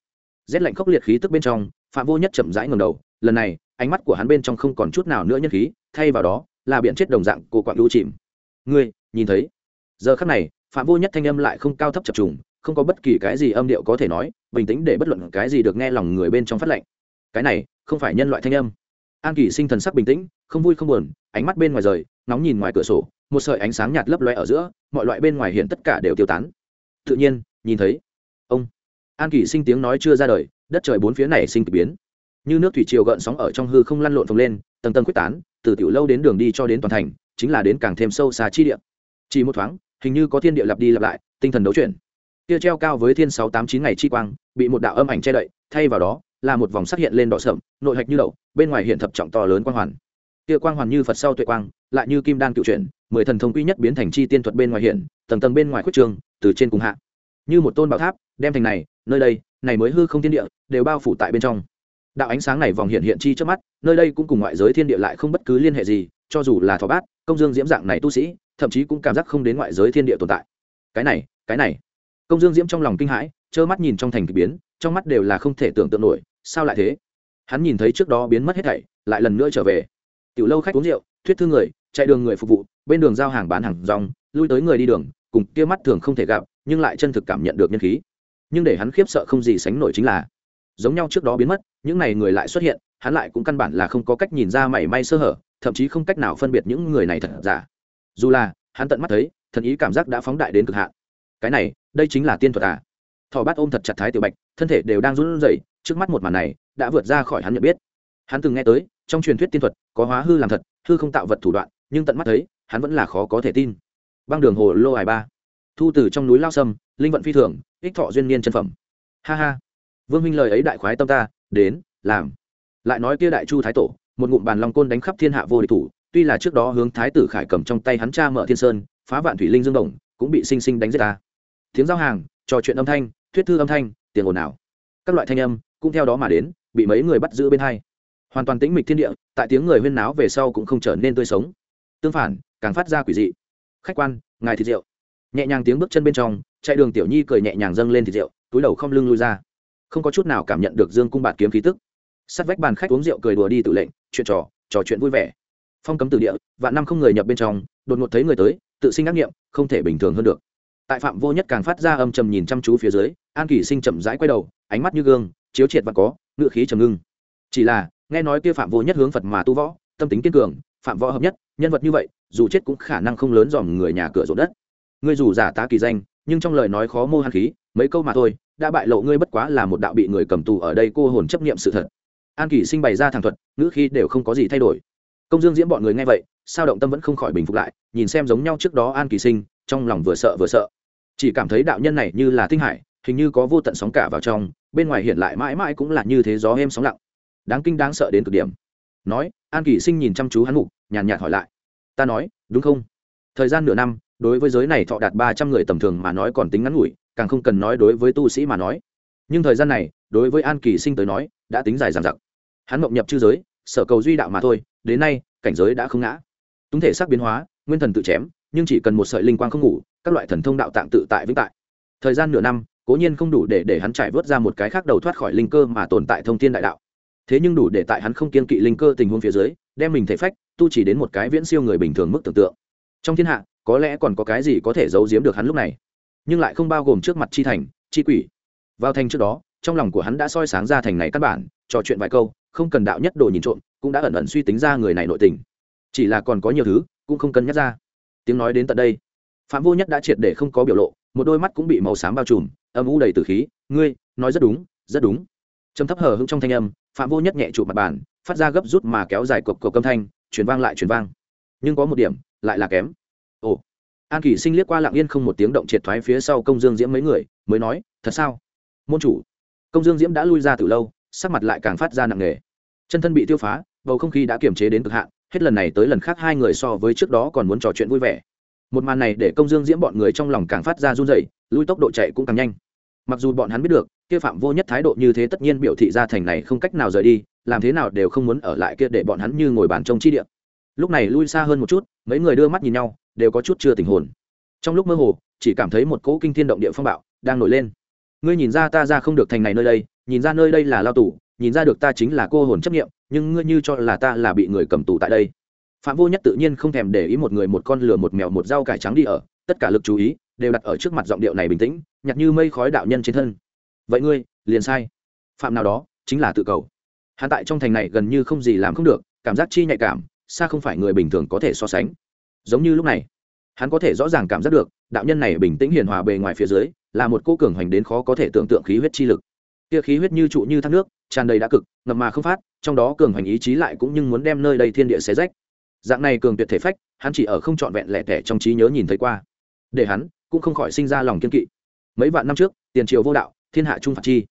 Rét lạnh khốc liệt khí tức bên trong, phạm vô nhất chậm rãi ngầm đầu, lần này, ánh mắt của hắn bên trong không còn chút nào nữa nhân khí, thay vào đó, là biện chết đồng dạng cô quạng lưu chìm. Ngươi, nhìn thấy. Giờ khắc này, phạm vô nhất thanh âm lại không cao thấp chập trùng không có bất kỳ cái gì âm điệu có thể nói, bình tĩnh để bất luận cái gì được nghe lòng người bên trong phát lệnh. Cái này, không phải nhân loại thanh âm. An kỳ sinh thần sắc bình tĩnh, không vui không buồn, ánh mắt bên ngoài rời nóng nhìn ngoài cửa sổ, một sợi ánh sáng nhạt lấp loe ở giữa, mọi loại bên ngoài hiện tất cả đều tiêu tán. Tự nhiên, nhìn thấy. Ông. An kỳ sinh tiếng nói chưa ra đời, đất trời bốn phía này sinh k ỳ biến. Như nước thủy triều gợn sóng ở trong hư không lăn lộn phồng lên, tầng tầng quyết tán, từ tiểu lâu đến đường đi cho đến toàn thành, chính là đến càng thêm sâu xa chi địa. Chỉ một thoáng, hình như có thiên địa lặp đi lặp lại, tinh thần đấu chuyển kia treo cao với thiên sáu tám chín ngày chi quang, bị một đạo âm ảnh che đậy, thay vào đó, là một vòng sắc hiện lên đỏ sậm, nội hạch như đậu, bên ngoài hiện thập trọng to lớn quang hoàn. Kia quang hoàn như phật sau tuệ quang, lại như kim đan cựu chuyển, mười thần thông quy nhất biến thành chi tiên thuật bên ngoài hiện, tầng tầng bên ngoài khuất trường, từ trên cùng hạ. Như một tôn bảo tháp, đem thành này, nơi đây, này mới hư không thiên địa, đều bao phủ tại bên trong. Đạo ánh sáng này vòng hiện hiện chi trước mắt, nơi đây cũng cùng ngoại giới thiên địa lại không bất cứ liên hệ gì, cho dù là thọ bát, công dương diễm dạng này tu sĩ, thậm chí cũng cảm giác không đến ngoại giới thiên địa tồn tại. Cái này cái này công dương diễm trong lòng kinh hãi, trơ mắt nhìn trong thành k ỳ biến, trong mắt đều là không thể tưởng tượng nổi, sao lại thế? Hắn nhìn thấy trước đó biến mất hết thảy, lại lần nữa trở về. Tiểu lâu khách uống rượu, thuyết thư người, chạy đường người phục vụ, bên đường giao hàng bán hàng rong, lui tới người đi đường, cùng kia mắt thường không thể gặp, nhưng lại chân thực cảm nhận được nhân khí. Nhưng để hắn khiếp sợ không gì sánh nổi chính là, giống nhau trước đó biến mất, những n à y người lại xuất hiện, hắn lại cũng căn bản là không có cách nhìn ra mảy may sơ hở, thậm chí không cách nào phân biệt những người này thật giả. Dù là, hắn tận mắt thấy, thần ý cảm giác đã phóng đại đến cực hạn cái này, đây chính là tiên thuật à? Thỏ bát ôm thật chặt thái tiểu bạch, thân thể đều đang run rẩy, trước mắt một màn này, đã vượt ra khỏi hắn nhận biết. Hắn từng nghe tới, trong truyền thuyết tiên thuật, có hóa hư làm thật, hư không tạo vật thủ đoạn, nhưng tận mắt thấy, hắn vẫn là khó có thể tin. Băng đường hồ lô hải ba. Thu từ trong núi lao sâm, linh vận phi thường, ích thọ duyên niên chân phẩm. Ha ha. Vương minh lời ấy đại khoái tâm ta, đến, làm. Lại nói kia đại chu thái tổ, một ngụm bàn long côn đánh khắp thiên hạ vô địch thủ, tuy là trước đó hướng thái tử khải cầm trong tay hắn cha mở thiên sơn, phá vạn thủy linh dương đồng, cũng bị sinh sinh đánh giết ta tiếng giao hàng, trò chuyện âm thanh, thuyết thư âm thanh tiền ồn ào. Các loại thanh âm cũng theo đó mà đến, bị mấy người bắt giữ bên hai. Hoàn toàn tĩnh mịch thiên địa, tại tiếng người huyên náo về sau cũng không trở nên tươi sống. Tương phản, càng phát ra quỷ dị. Khách quan, ngài thịt rượu. Nhẹ nhàng tiếng bước chân bên trong, chạy đường tiểu nhi cười nhẹ nhàng dâng lên thịt rượu, túi đầu không lưng lui ra. Không có chút nào cảm nhận được dương cung bạt kiếm khí tức. Sát vách bàn khách uống rượu cười đùa đi tự lệnh, chuyện trò trò chuyện vui vẻ. Phong cấm từ địa, vạn năm không người nhập bên trong, đột ngột thấy người tới, tự sinh ác nghiệm, không thể bình thường hơn được tại phạm vô nhất càng phát ra âm trầm nhìn chăm chú phía dưới, an kỷ sinh chậm rãi quay đầu, ánh mắt như gương, chiếu triệt và có, ngựa khí trầm ngưng. Chỉ là, nghe nói kia phạm vô nhất hướng phật mà tu võ, tâm tính kiên cường, phạm võ hợp nhất, nhân vật như vậy, dù chết cũng khả năng không lớn dòm người nhà cửa rộn đất. Ngươi dù giả tá kỳ danh, nhưng trong lời nói khó mô hàn khí, mấy câu mà thôi, đã bại lộ ngươi bất quá là một đạo bị người cầm tù ở đây cô hồn chấp niệm sự thật. An kỷ sinh bày ra thẳng thuật, ngữ khi đều không có gì thay đổi. Công dương diễm bọn người nghe vậy, sao động tâm vẫn không khỏi bình phục lại, nhìn xem giống nhau trước đó an kỳ sinh, trong lòng vừa sợ vừa sợ chỉ cảm thấy đạo nhân này như là tinh hải, hình như có vô tận sóng cả vào trong, bên ngoài hiện lại mãi mãi cũng là như thế gió êm sóng lặng. Đáng kinh đáng sợ đến cực điểm. Nói, an kỳ sinh nhìn chăm chú hắn mục nhàn nhạt hỏi lại. Ta nói, đúng không? Thời gian nửa năm, đối với giới này thọ đạt ba trăm người tầm thường mà nói còn tính ngắn ngủi, càng không cần nói đối với tu sĩ mà nói. Nhưng thời gian này, đối với an kỳ sinh tới nói, đã tính dài dằng dặc. Hắn mộng nhập chư giới, sở cầu duy đạo mà thôi, đến nay, cảnh giới đã không ngã. Túng thể sắc biến hóa, nguyên thần tự chém, nhưng chỉ cần một sợi linh quang không ngủ các loại thần thông đạo tạng tự tại vĩnh tại. Thời gian nửa năm, cố nhiên không đủ để để hắn trải vớt ra một cái khác đầu thoát khỏi linh cơ mà tồn tại thông thiên đại đạo. Thế nhưng đủ để tại hắn không kiên kỵ linh cơ tình huống phía dưới, đem mình thể phách, tu chỉ đến một cái viễn siêu người bình thường mức tưởng tượng. Trong thiên hạ, có lẽ còn có cái gì có thể giấu giếm được hắn lúc này, nhưng lại không bao gồm trước mặt chi thành, chi quỷ. Vào thành trước đó, trong lòng của hắn đã soi sáng ra thành này căn bản, trò chuyện vài câu, không cần đạo nhất đồ nhìn trộm, cũng đã ẩn ẩn suy tính ra người này nội tình. Chỉ là còn có nhiều thứ, cũng không cân nhắc ra. Tiếng nói đến tận đây phạm vô nhất đã triệt để không có biểu lộ, một đôi mắt cũng bị màu xám bao trùm, âm u đầy từ khí, ngươi, nói rất đúng rất đúng. Trầm thấp hờ hững trong thanh âm, phạm vô nhất nhẹ trụ mặt bàn, phát ra gấp rút mà kéo dài cộc cộc âm thanh, chuyển vang lại chuyển vang. Nhưng có một điểm, lại là kém. Ồ. An kỷ sinh liếc qua lặng yên không một tiếng động triệt thoái phía sau công dương diễm mấy người, mới nói, thật sao? Môn chủ. Công dương diễm đã lui ra từ lâu, sắc mặt lại càng phát ra nặng nề. Chân thân bị tiêu phá, bầu không khí đã kiềm chế đến cực hạn, hết lần này tới lần khác hai người so với trước đó còn muốn trò chuyện vui vẻ một màn này để công dương diễm bọn người trong lòng càng phát ra run rẩy, lui tốc độ chạy cũng càng nhanh. Mặc dù bọn hắn biết được, kia phạm vô nhất thái độ như thế tất nhiên biểu thị ra thành này không cách nào rời đi, làm thế nào đều không muốn ở lại kia để bọn hắn như ngồi bàn trông chi địa. Lúc này lui xa hơn một chút, mấy người đưa mắt nhìn nhau, đều có chút chưa tình hồn. Trong lúc mơ hồ, chỉ cảm thấy một cỗ kinh thiên động địa phong bạo đang nổi lên. Ngươi nhìn ra ta ra không được thành này nơi đây, nhìn ra nơi đây là lao tù, nhìn ra được ta chính là cô hồn chấp nghiệm nhưng ngươi như cho là ta là bị người cầm tù tại đây phạm vô nhất tự nhiên không thèm để ý một người một con lừa một mèo một rau cải trắng đi ở, tất cả lực chú ý đều đặt ở trước mặt giọng điệu này bình tĩnh, nhặt như mây khói đạo nhân trên thân. Vậy ngươi, liền sai. Phạm nào đó, chính là tự cầu. Hắn tại trong thành này gần như không gì làm không được, cảm giác chi nhạy cảm, xa không phải người bình thường có thể so sánh. Giống như lúc này, hắn có thể rõ ràng cảm giác được, đạo nhân này bình tĩnh hiền hòa bề ngoài phía dưới, là một cô cường hoành đến khó có thể tưởng tượng khí huyết chi lực. Kia khí huyết như trụ như thác nước, tràn đầy đã cực, ngập mà không phát, trong đó cường hoành ý chí lại cũng nhưng muốn đem nơi đây thiên địa xé rách dạng này cường tuyệt thể phách, hắn chỉ ở không trọn vẹn lẻ tẻ trong trí nhớ nhìn thấy qua. Để hắn cũng không khỏi sinh ra lòng kiên kỵ. Mấy vạn năm trước, tiền triều vô đạo, thiên hạ trung phạt chi.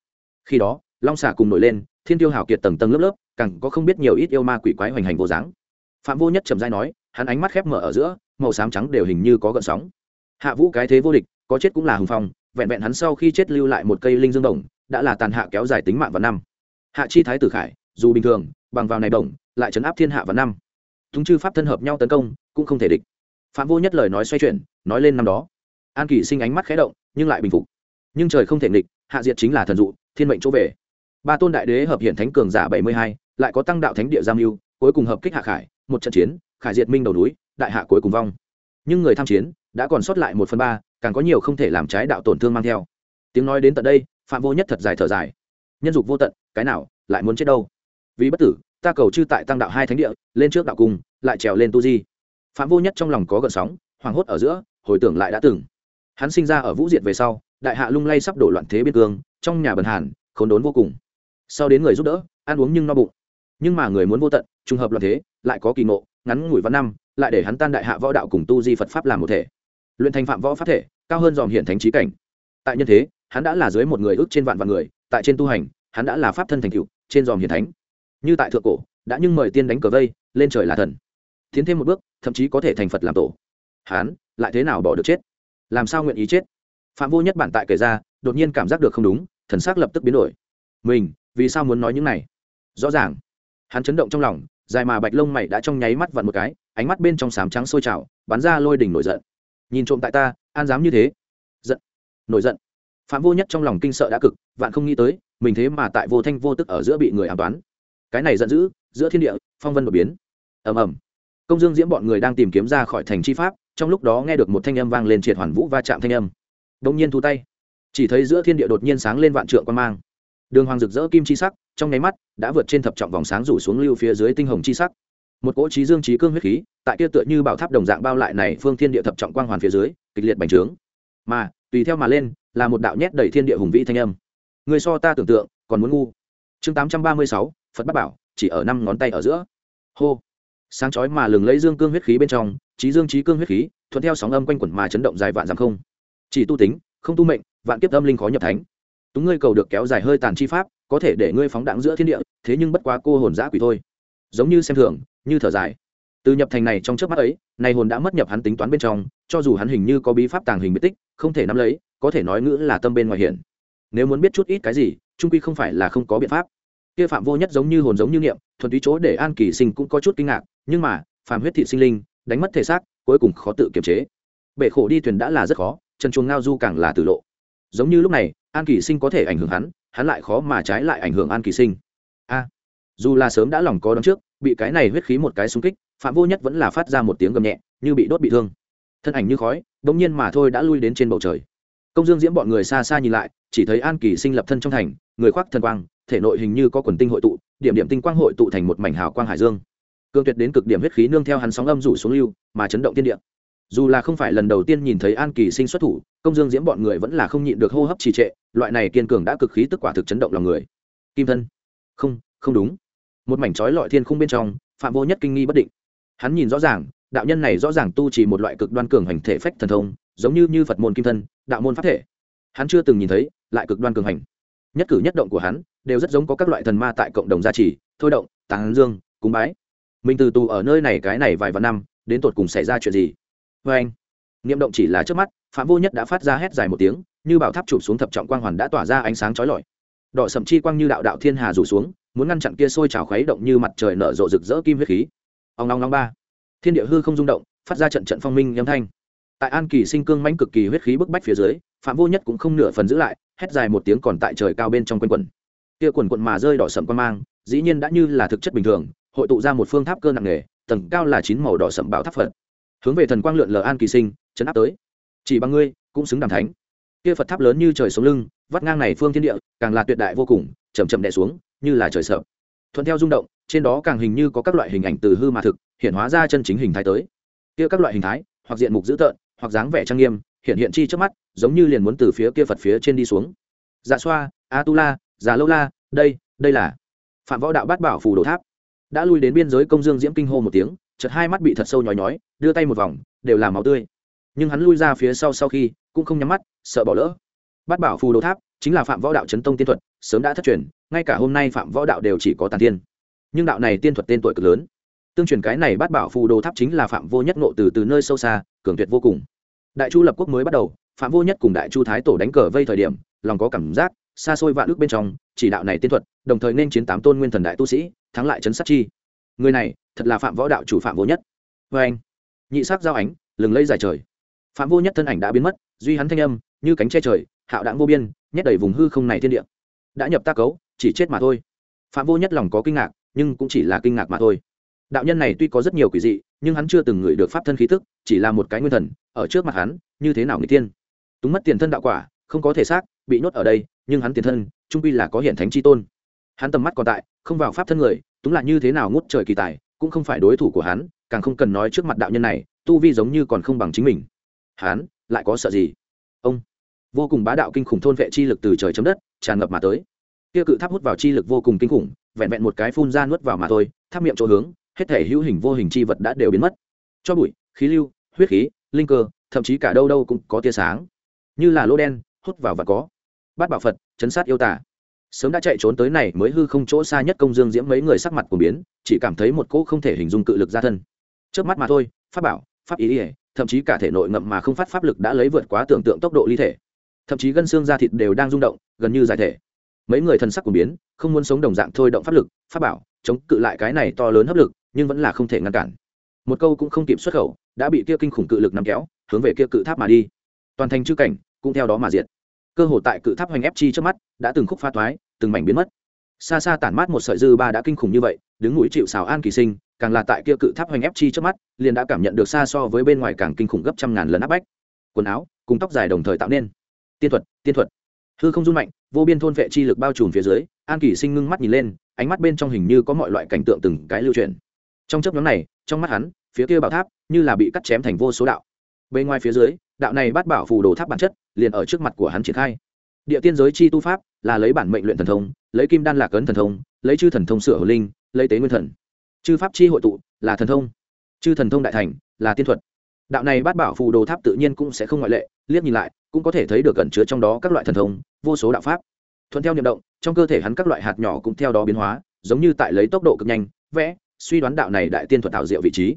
Khi đó, long xà cùng nổi lên, thiên tiêu hảo kiệt tầng tầng lớp lớp, càng có không biết nhiều ít yêu ma quỷ quái hoành hành vô dáng. Phạm vô nhất trầm dai nói, hắn ánh mắt khép mở ở giữa, màu xám trắng đều hình như có gợn sóng. Hạ vũ cái thế vô địch, có chết cũng là hùng phong, vẹn vẹn hắn sau khi chết lưu lại một cây linh dương đồng, đã là tàn hạ kéo dài tính mạng vào năm. Hạ chi thái tử khải, dù bình thường, bằng vào này đồng, lại chấn áp thiên hạ vào năm túng chư pháp thân hợp nhau tấn công, cũng không thể địch. Phạm vô nhất lời nói xoay chuyển, nói lên năm đó. An kỷ sinh ánh mắt khé động, nhưng lại bình phục. Nhưng trời không thể nghịch, hạ diệt chính là thần dụ, thiên mệnh chỗ về. Ba tôn đại đế hợp hiện thánh cường giả bảy mươi hai, lại có tăng đạo thánh địa giam mưu, cuối cùng hợp kích hạ khải, một trận chiến, khải diệt minh đầu núi, đại hạ cuối cùng vong. Nhưng người tham chiến, đã còn sót lại một phần ba, càng có nhiều không thể làm trái đạo tổn thương mang theo. Tiếng nói đến tận đây, phạm vô nhất thật dài thở dài. Nhân dục vô tận, cái nào, lại muốn chết đâu? Vì bất tử ta cầu chư tại tăng đạo hai thánh địa, lên trước đạo cung, lại trèo lên tu di. Phạm vô nhất trong lòng có gợn sóng, hoảng hốt ở giữa, hồi tưởng lại đã từng. Hắn sinh ra ở vũ diệt về sau, đại hạ lung lay sắp đổ loạn thế biên cương, trong nhà bần hàn, khốn đốn vô cùng. Sau đến người giúp đỡ, ăn uống nhưng no bụng. Nhưng mà người muốn vô tận, trùng hợp loạn thế, lại có kỳ ngộ, ngắn ngủi văn năm, lại để hắn tan đại hạ võ đạo cùng tu di phật pháp làm một thể. Luyện thành phạm võ pháp thể, cao hơn dòm hiện thánh trí cảnh. Tại nhân thế, hắn đã là dưới một người ước trên vạn vạn người, tại trên tu hành, hắn đã là pháp thân thành cựu trên dòm hiện thánh như tại thượng cổ, đã nhưng mời tiên đánh cờ vây, lên trời là thần. Tiến thêm một bước, thậm chí có thể thành phật làm tổ. Hắn lại thế nào bỏ được chết? Làm sao nguyện ý chết? Phạm vô nhất bản tại kể ra, đột nhiên cảm giác được không đúng, thần xác lập tức biến đổi. Mình, vì sao muốn nói những này? Rõ ràng. Hắn chấn động trong lòng, dài mà bạch lông mày đã trong nháy mắt vặn một cái, ánh mắt bên trong sám trắng sôi trào, bắn ra lôi đỉnh nổi giận. Nhìn trộm tại ta, an dám như thế? Giận. Nổi giận. Phạm vô nhất trong lòng kinh sợ đã cực, vạn không nghĩ tới, mình thế mà tại vô thanh vô tức ở giữa bị người ám toán cái này giận dữ giữa thiên địa phong vân đột biến. Ầm ầm. Công dương diễm bọn người đang tìm kiếm ra khỏi thành chi pháp trong lúc đó nghe được một thanh âm vang lên triệt hoàn vũ va chạm thanh âm. Đông nhiên thu tay. Chỉ thấy giữa thiên địa đột nhiên sáng lên vạn trượng quan mang. Đường hoàng rực rỡ kim chi sắc trong nháy mắt đã vượt trên thập trọng vòng sáng rủ xuống lưu phía dưới tinh hồng chi sắc. Một cỗ trí dương trí cương huyết khí tại kia tựa như bảo tháp đồng dạng bao lại này phương thiên địa thập trọng quang hoàn phía dưới kịch liệt bành trướng. Mà tùy theo mà lên là một đạo nhét đầy thiên địa hùng vĩ thanh âm. Người so ta tưởng tượng còn muốn ngu. Chương 836, phật bắt bảo, chỉ ở năm ngón tay ở giữa. Hô. Sáng chói mà lừng lấy dương cương huyết khí bên trong, trí dương trí cương huyết khí, thuận theo sóng âm quanh quẩn mà chấn động dài vạn dặm không. Chỉ tu tính, không tu mệnh, vạn kiếp âm linh khó nhập thánh. Túng ngươi cầu được kéo dài hơi tàn chi pháp, có thể để ngươi phóng đẳng giữa thiên địa, thế nhưng bất quá cô hồn giã quỷ thôi. Giống như xem thường, như thở dài. Từ nhập thành này trong trước mắt ấy, này hồn đã mất nhập hắn tính toán bên trong, cho dù hắn hình như có bí pháp tàng hình biệt tích, không thể nắm lấy, có thể nói ngữ là tâm bên ngoài hiển. Nếu muốn biết chút ít cái gì, trung quy không phải là không có biện pháp kia phạm vô nhất giống như hồn giống như niệm, thuần túy chỗ để an kỳ sinh cũng có chút kinh ngạc, nhưng mà phàm huyết thị sinh linh, đánh mất thể xác, cuối cùng khó tự kiềm chế. Bể khổ đi thuyền đã là rất khó, chân chuồng ngao du càng là tử lộ. Giống như lúc này, an kỳ sinh có thể ảnh hưởng hắn hắn lại khó mà trái lại ảnh hưởng an kỳ sinh. A, dù là sớm đã lòng có đón trước, bị cái này huyết khí một cái xung kích, phạm vô nhất vẫn là phát ra một tiếng gầm nhẹ, như bị đốt bị thương. Thân ảnh như khói bỗng nhiên mà thôi đã lui đến trên bầu trời. Công dương diễm bọn người xa xa nhìn lại, chỉ thấy an kỳ sinh lập thân trong thành, người khoác thần quang thể nội hình như có quần tinh hội tụ, điểm điểm tinh quang hội tụ thành một mảnh hào quang hải dương. Cương tuyệt đến cực điểm huyết khí nương theo hắn sóng âm rủ xuống lưu, mà chấn động tiên địa. Dù là không phải lần đầu tiên nhìn thấy an kỳ sinh xuất thủ, công dương diễm bọn người vẫn là không nhịn được hô hấp trì trệ, loại này kiên cường đã cực khí tức quả thực chấn động lòng người. Kim thân. Không không đúng. Một mảnh trói lọi thiên khung bên trong, phạm vô nhất kinh nghi bất định. Hắn nhìn rõ ràng, đạo nhân này rõ ràng tu chỉ một loại cực đoan cường hành thể phách thần thông, giống như như phật môn kim thân, đạo môn pháp thể. Hắn chưa từng nhìn thấy, lại cực đoan cường hành nhất cử nhất động của hắn đều rất giống có các loại thần ma tại cộng đồng gia trì, thôi động tàng dương, cúng bái. Mình từ tù ở nơi này cái này vài vạn năm, đến tột cùng xảy ra chuyện gì? Vê anh, niệm động chỉ là trước mắt, phạm vô nhất đã phát ra hét dài một tiếng, như bảo tháp chụp xuống thập trọng quang hoàn đã tỏa ra ánh sáng chói lọi. Đỏ sậm chi quang như đạo đạo thiên hà rủ xuống, muốn ngăn chặn kia sôi trào khuấy động như mặt trời nở rộ rực rỡ kim huyết khí. Ông long long ba. Thiên địa hư không rung động, phát ra trận trận phong minh âm thanh. Tại an kỳ sinh cương mãnh cực kỳ huyết khí bức bách phía dưới, phạm vô nhất cũng không nửa phần giữ lại hét dài một tiếng còn tại trời cao bên trong quanh quần kia quần quận mà rơi đỏ sậm quan mang, dĩ nhiên đã như là thực chất bình thường, hội tụ ra một phương tháp cơ nặng nề, tầng cao là chín màu đỏ sậm bảo tháp phật. Hướng về thần quang lượn lờ an kỳ sinh, chấn áp tới. Chỉ bằng ngươi, cũng xứng đàm thánh. Kia phật tháp lớn như trời sống lưng, vắt ngang này phương thiên địa, càng là tuyệt đại vô cùng chầm chậm đè xuống, như là trời sợ. Thuận theo rung động, trên đó càng hình như có các loại hình ảnh từ hư mà thực, hiện hóa ra chân chính hình thái tới. Kia các loại hình thái, hoặc diện mục dữ tợn, hoặc dáng vẻ trang nghiêm hiện hiện chi trước mắt, giống như liền muốn từ phía kia phật phía trên đi xuống. Dạ xoa, a tu la già lâu la, đây đây là phạm võ đạo bát bảo phù đồ tháp. Đã lui đến biên giới công dương diễm kinh hô một tiếng chật hai mắt bị thật sâu nhói nhói, đưa tay một vòng, đều là máu tươi. Nhưng hắn lui ra phía sau sau khi, cũng không nhắm mắt, sợ bỏ lỡ. Bát bảo phù đồ tháp chính là phạm võ đạo chấn tông tiên thuật, sớm đã thất truyền, ngay cả hôm nay phạm võ đạo đều chỉ có tàn tiên. Nhưng đạo này tiên thuật tên tuổi cực lớn. Tương truyền cái này bát bảo phù đồ tháp chính là phạm vô nhất nộ từ từ nơi sâu xa, cường tuyệt vô cùng đại chu lập quốc mới bắt đầu, phạm vô nhất cùng đại chu thái tổ đánh cờ vây thời điểm, lòng có cảm giác, xa xôi vạn ước bên trong, chỉ đạo này tiên thuật, đồng thời nên chiến tám tôn nguyên thần đại tu sĩ, thắng lại trấn sát chi. Người này, thật là phạm võ đạo chủ phạm vô nhất. Vê anh, nhị sắc giao ánh, lừng lây dài trời. Phạm vô nhất thân ảnh đã biến mất, duy hắn thanh âm, như cánh che trời, hạo đạn vô biên, nhét đầy vùng hư không này thiên địa. Đã nhập ta cấu, chỉ chết mà thôi. Phạm vô nhất lòng có kinh ngạc, nhưng cũng chỉ là kinh ngạc mà thôi đạo nhân này tuy có rất nhiều quỷ dị, nhưng hắn chưa từng ngửi được pháp thân khí tức, chỉ là một cái nguyên thần, ở trước mặt hắn, như thế nào người tiên túng mất tiền thân đạo quả, không có thể xác, bị nhốt ở đây, nhưng hắn tiền thân, trung pi là có hiện thánh chi tôn. Hắn tầm mắt còn tại, không vào pháp thân người, túng là như thế nào ngút trời kỳ tài, cũng không phải đối thủ của hắn, càng không cần nói trước mặt đạo nhân này, tu vi giống như còn không bằng chính mình. Hắn, lại có sợ gì? Ông, vô cùng bá đạo kinh khủng thôn vệ chi lực từ trời chấm đất, tràn ngập mà tới. Kia cự tháp hút vào chi lực vô cùng kinh khủng, vẹn vẹn một cái phun ra nuốt vào mà thôi, tháp miệng chỗ hướng hết thể hữu hình vô hình chi vật đã đều biến mất. Cho bụi, khí lưu, huyết khí, linh cơ, thậm chí cả đâu đâu cũng có tia sáng. Như là lô đen, hút vào và có. Bát bảo phật, chấn sát yêu tả sớm đã chạy trốn tới này mới hư không chỗ xa nhất công dương diễm mấy người sắc mặt của biến, chỉ cảm thấy một cỗ không thể hình dung cự lực ra thân. Trước mắt mà thôi, pháp bảo, pháp ý ỉa thậm chí cả thể nội ngậm mà không phát pháp lực đã lấy vượt quá tưởng tượng tốc độ ly thể. Thậm chí gân xương da thịt đều đang rung động, gần như giải thể. Mấy người thần sắc của biến, không muốn sống đồng dạng thôi động pháp lực, pháp bảo, chống cự lại cái này to lớn hấp lực nhưng vẫn là không thể ngăn cản. Một câu cũng không kịp xuất khẩu, đã bị kia kinh khủng cự lực nắm kéo, hướng về kia cự tháp mà đi. Toàn thành chư cảnh cũng theo đó mà diệt. Cơ hồ tại cự tháp hoành ép chi trước mắt, đã từng khúc pha toái từng mảnh biến mất. Xa xa tản mát một sợi dư ba đã kinh khủng như vậy, đứng núi chịu xào an kỳ sinh, càng là tại kia cự tháp hoành ép chi trước mắt, liền đã cảm nhận được xa so với bên ngoài càng kinh khủng gấp trăm ngàn lần áp bách. Quần áo, cùng tóc dài đồng thời tạo nên. Tiên thuật tiên thuật. Hư không run mạnh, vô biên thôn vệ chi lực bao trùm phía dưới, an kỳ sinh ngưng mắt nhìn lên, ánh mắt bên trong hình như có mọi loại cảnh tượng từng cái lưu truyền trong chấp nhóm này, trong mắt hắn, phía kia bảo tháp như là bị cắt chém thành vô số đạo. Bên ngoài phía dưới, đạo này bắt bảo phù đồ tháp bản chất liền ở trước mặt của hắn triển khai. Địa tiên giới chi tu pháp là lấy bản mệnh luyện thần thông, lấy kim đan lạc ấn thần thông, lấy chư thần thông sửa hồ linh, lấy tế nguyên thần. Chư pháp chi hội tụ là thần thông, chư thần thông đại thành là tiên thuật. Đạo này bát bảo phù đồ tháp tự nhiên cũng sẽ không ngoại lệ, liếc nhìn lại, cũng có thể thấy được gần chứa trong đó các loại thần thông, vô số đạo pháp. Thuận theo niệm động, trong cơ thể hắn các loại hạt nhỏ cũng theo đó biến hóa, giống như tại lấy tốc độ cực nhanh, vẽ suy đoán đạo này đại tiên thuật tạo diệu vị trí.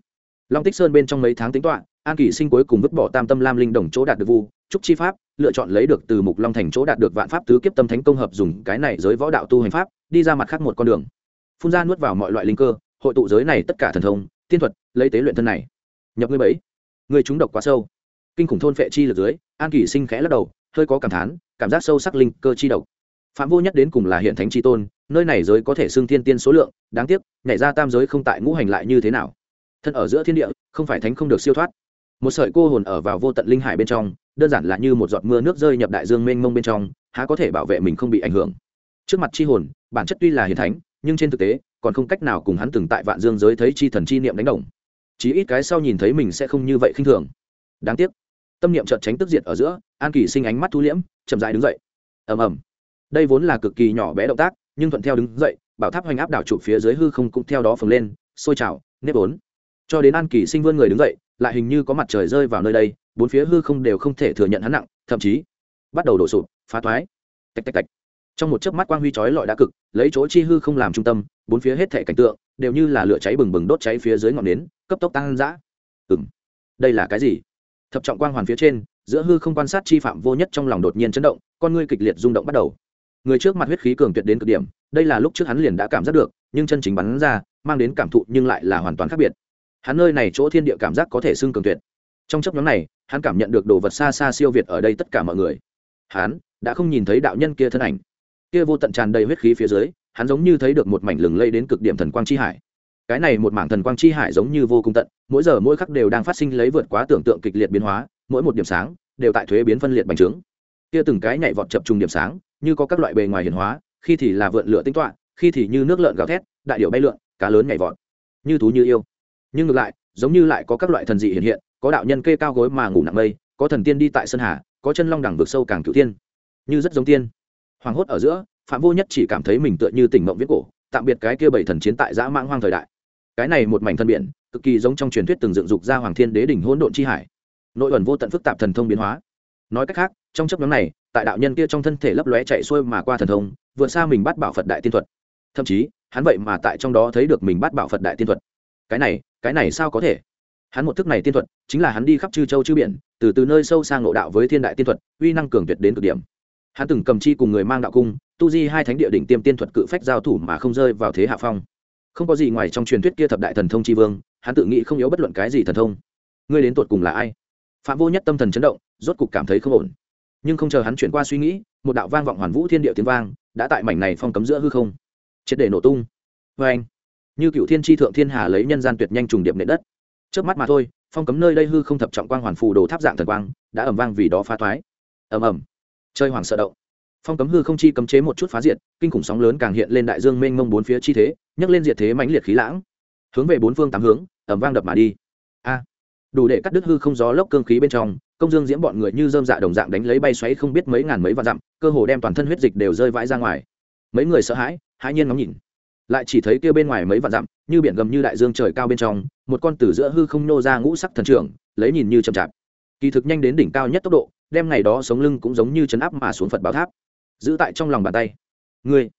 Long tích sơn bên trong mấy tháng tính toán, an kỳ sinh cuối cùng vứt bỏ tam tâm lam linh đồng chỗ đạt được vu, trúc chi pháp, lựa chọn lấy được từ mục long thành chỗ đạt được vạn pháp tứ kiếp tâm thánh công hợp dùng cái này giới võ đạo tu hành pháp, đi ra mặt khác một con đường. Phun ra nuốt vào mọi loại linh cơ, hội tụ giới này tất cả thần thông, tiên thuật, lấy tế luyện thân này. Nhập ngươi bẫy. Người chúng độc quá sâu. Kinh khủng thôn phệ chi lực dưới, an kỳ sinh khẽ lắc đầu, hơi có cảm thán, cảm giác sâu sắc linh cơ chi độc. Phạm vô nhất đến cùng là hiện thánh chi tôn nơi này giới có thể xưng thiên tiên số lượng, đáng tiếc, nhảy ra tam giới không tại ngũ hành lại như thế nào. Thân ở giữa thiên địa, không phải thánh không được siêu thoát. Một sợi cô hồn ở vào vô tận linh hải bên trong, đơn giản là như một giọt mưa nước rơi nhập đại dương mênh mông bên trong, há có thể bảo vệ mình không bị ảnh hưởng. Trước mặt chi hồn, bản chất tuy là hiền thánh, nhưng trên thực tế, còn không cách nào cùng hắn từng tại vạn dương giới thấy chi thần chi niệm đánh đồng. Chí ít cái sau nhìn thấy mình sẽ không như vậy khinh thường. Đáng tiếc. Tâm niệm trợt tránh tức diệt ở giữa, an kỳ sinh ánh mắt thu liễm, chậm dại đứng dậy. Ầm ầm. Đây vốn là cực kỳ nhỏ bé động tác nhưng thuận theo đứng dậy, bảo tháp hoành áp đảo trụ phía dưới hư không cũng theo đó phồng lên, sôi trào, nếp ốn cho đến an kỳ sinh vươn người đứng dậy, lại hình như có mặt trời rơi vào nơi đây, bốn phía hư không đều không thể thừa nhận hắn nặng, thậm chí bắt đầu đổ sụp, phá thoái. Tạch tạch tạch. Trong một chớp mắt quang huy chói lọi đã cực, lấy chỗ chi hư không làm trung tâm, bốn phía hết thể cảnh tượng đều như là lửa cháy bừng bừng đốt cháy phía dưới ngọn nến, cấp tốc tăng dã ừng đây là cái gì? Thập trọng quang hoàn phía trên, giữa hư không quan sát chi phạm vô nhất trong lòng đột nhiên chấn động, con ngươi kịch liệt rung động bắt đầu người trước mặt huyết khí cường tuyệt đến cực điểm, đây là lúc trước hắn liền đã cảm giác được, nhưng chân chính bắn ra, mang đến cảm thụ nhưng lại là hoàn toàn khác biệt. Hắn nơi này chỗ thiên địa cảm giác có thể xưng cường tuyệt. Trong chấp nhóm này, hắn cảm nhận được đồ vật xa xa siêu việt ở đây tất cả mọi người. Hắn đã không nhìn thấy đạo nhân kia thân ảnh. Kia vô tận tràn đầy huyết khí phía dưới, hắn giống như thấy được một mảnh lừng lây đến cực điểm thần quang chi hải. Cái này một mảng thần quang chi hải giống như vô cùng tận, mỗi giờ mỗi khắc đều đang phát sinh lấy vượt quá tưởng tượng kịch liệt biến hóa, mỗi một điểm sáng đều tại thuế biến phân liệt bành trướng. Kia từng cái nhảy vọt chập trùng điểm sáng như có các loại bề ngoài hiển hóa, khi thì là vượn lửa tinh toạ khi thì như nước lợn gào thét, đại điệu bay lượn, cá lớn nhảy vọt. Như thú như yêu. Nhưng ngược lại, giống như lại có các loại thần dị hiện hiện, có đạo nhân kê cao gối mà ngủ nặng mây, có thần tiên đi tại sơn hà, có chân long đẳng vượt sâu càng cửu tiên như rất giống tiên. Hoàng hốt ở giữa, phạm vô nhất chỉ cảm thấy mình tựa như tỉnh mộng viết cổ, tạm biệt cái kia bảy thần chiến tại dã mãng hoang thời đại. Cái này một mảnh thân biển, cực kỳ giống trong truyền thuyết từng dựng dục ra hoàng thiên đế đỉnh hỗn độn chi hải. Nội ẩn vô tận phức tạp thần thông biến hóa. Nói cách khác, trong chấp nhóm này tại đạo nhân kia trong thân thể lấp lóe chạy xuôi mà qua thần thông, vượt xa mình bắt bảo phật đại tiên thuật. Thậm chí, hắn vậy mà tại trong đó thấy được mình bắt bảo phật đại tiên thuật. Cái này cái này sao có thể? Hắn một thức này tiên thuật, chính là hắn đi khắp chư châu chư biển, từ từ nơi sâu sang ngộ đạo với thiên đại tiên thuật, uy năng cường tuyệt đến cực điểm. Hắn từng cầm chi cùng người mang đạo cung, tu di hai thánh địa đỉnh tiêm tiên thuật cự phách giao thủ mà không rơi vào thế hạ phong. Không có gì ngoài trong truyền thuyết kia thập đại thần thông tri vương, hắn tự nghĩ không yếu bất luận cái gì thần thông. Ngươi đến tột cùng là ai? Phạm vô nhất tâm thần chấn động, rốt cục cảm thấy không ổn nhưng không chờ hắn chuyển qua suy nghĩ, một đạo vang vọng hoàn vũ thiên địa tiếng vang đã tại mảnh này phong cấm giữa hư không. Triệt để nổ tung. Vê anh, như cựu thiên tri thượng thiên hà lấy nhân gian tuyệt nhanh trùng điệp nệ đất. Trước mắt mà thôi, phong cấm nơi đây hư không thập trọng quang hoàn phù đồ tháp dạng thần quang đã ẩm vang vì đó phá thoái. Ầm ầm. Chơi hoàng sợ động. Phong cấm hư không chi cấm chế một chút phá diệt, kinh khủng sóng lớn càng hiện lên đại dương mênh mông bốn phía chi thế, nhấc lên diệt thế mãnh liệt khí lãng. Hướng về bốn phương tám hướng ẩm vang đập mà đi. A. Đủ để cắt đứt hư không gió lốc cương khí bên trong công dương diễm bọn người như dơm dạ đồng dạng đánh lấy bay xoáy không biết mấy ngàn mấy vạn dặm, cơ hồ đem toàn thân huyết dịch đều rơi vãi ra ngoài. Mấy người sợ hãi hãi nhiên ngóng nhìn. Lại chỉ thấy kia bên ngoài mấy vạn dặm, như biển gầm như đại dương trời cao bên trong, một con từ giữa hư không nô ra ngũ sắc thần trưởng, lấy nhìn như chậm chạp. Kỳ thực nhanh đến đỉnh cao nhất tốc độ, đem ngày đó sống lưng cũng giống như chấn áp mà xuống phật bảo tháp. Giữ tại trong lòng bàn tay. Ngươi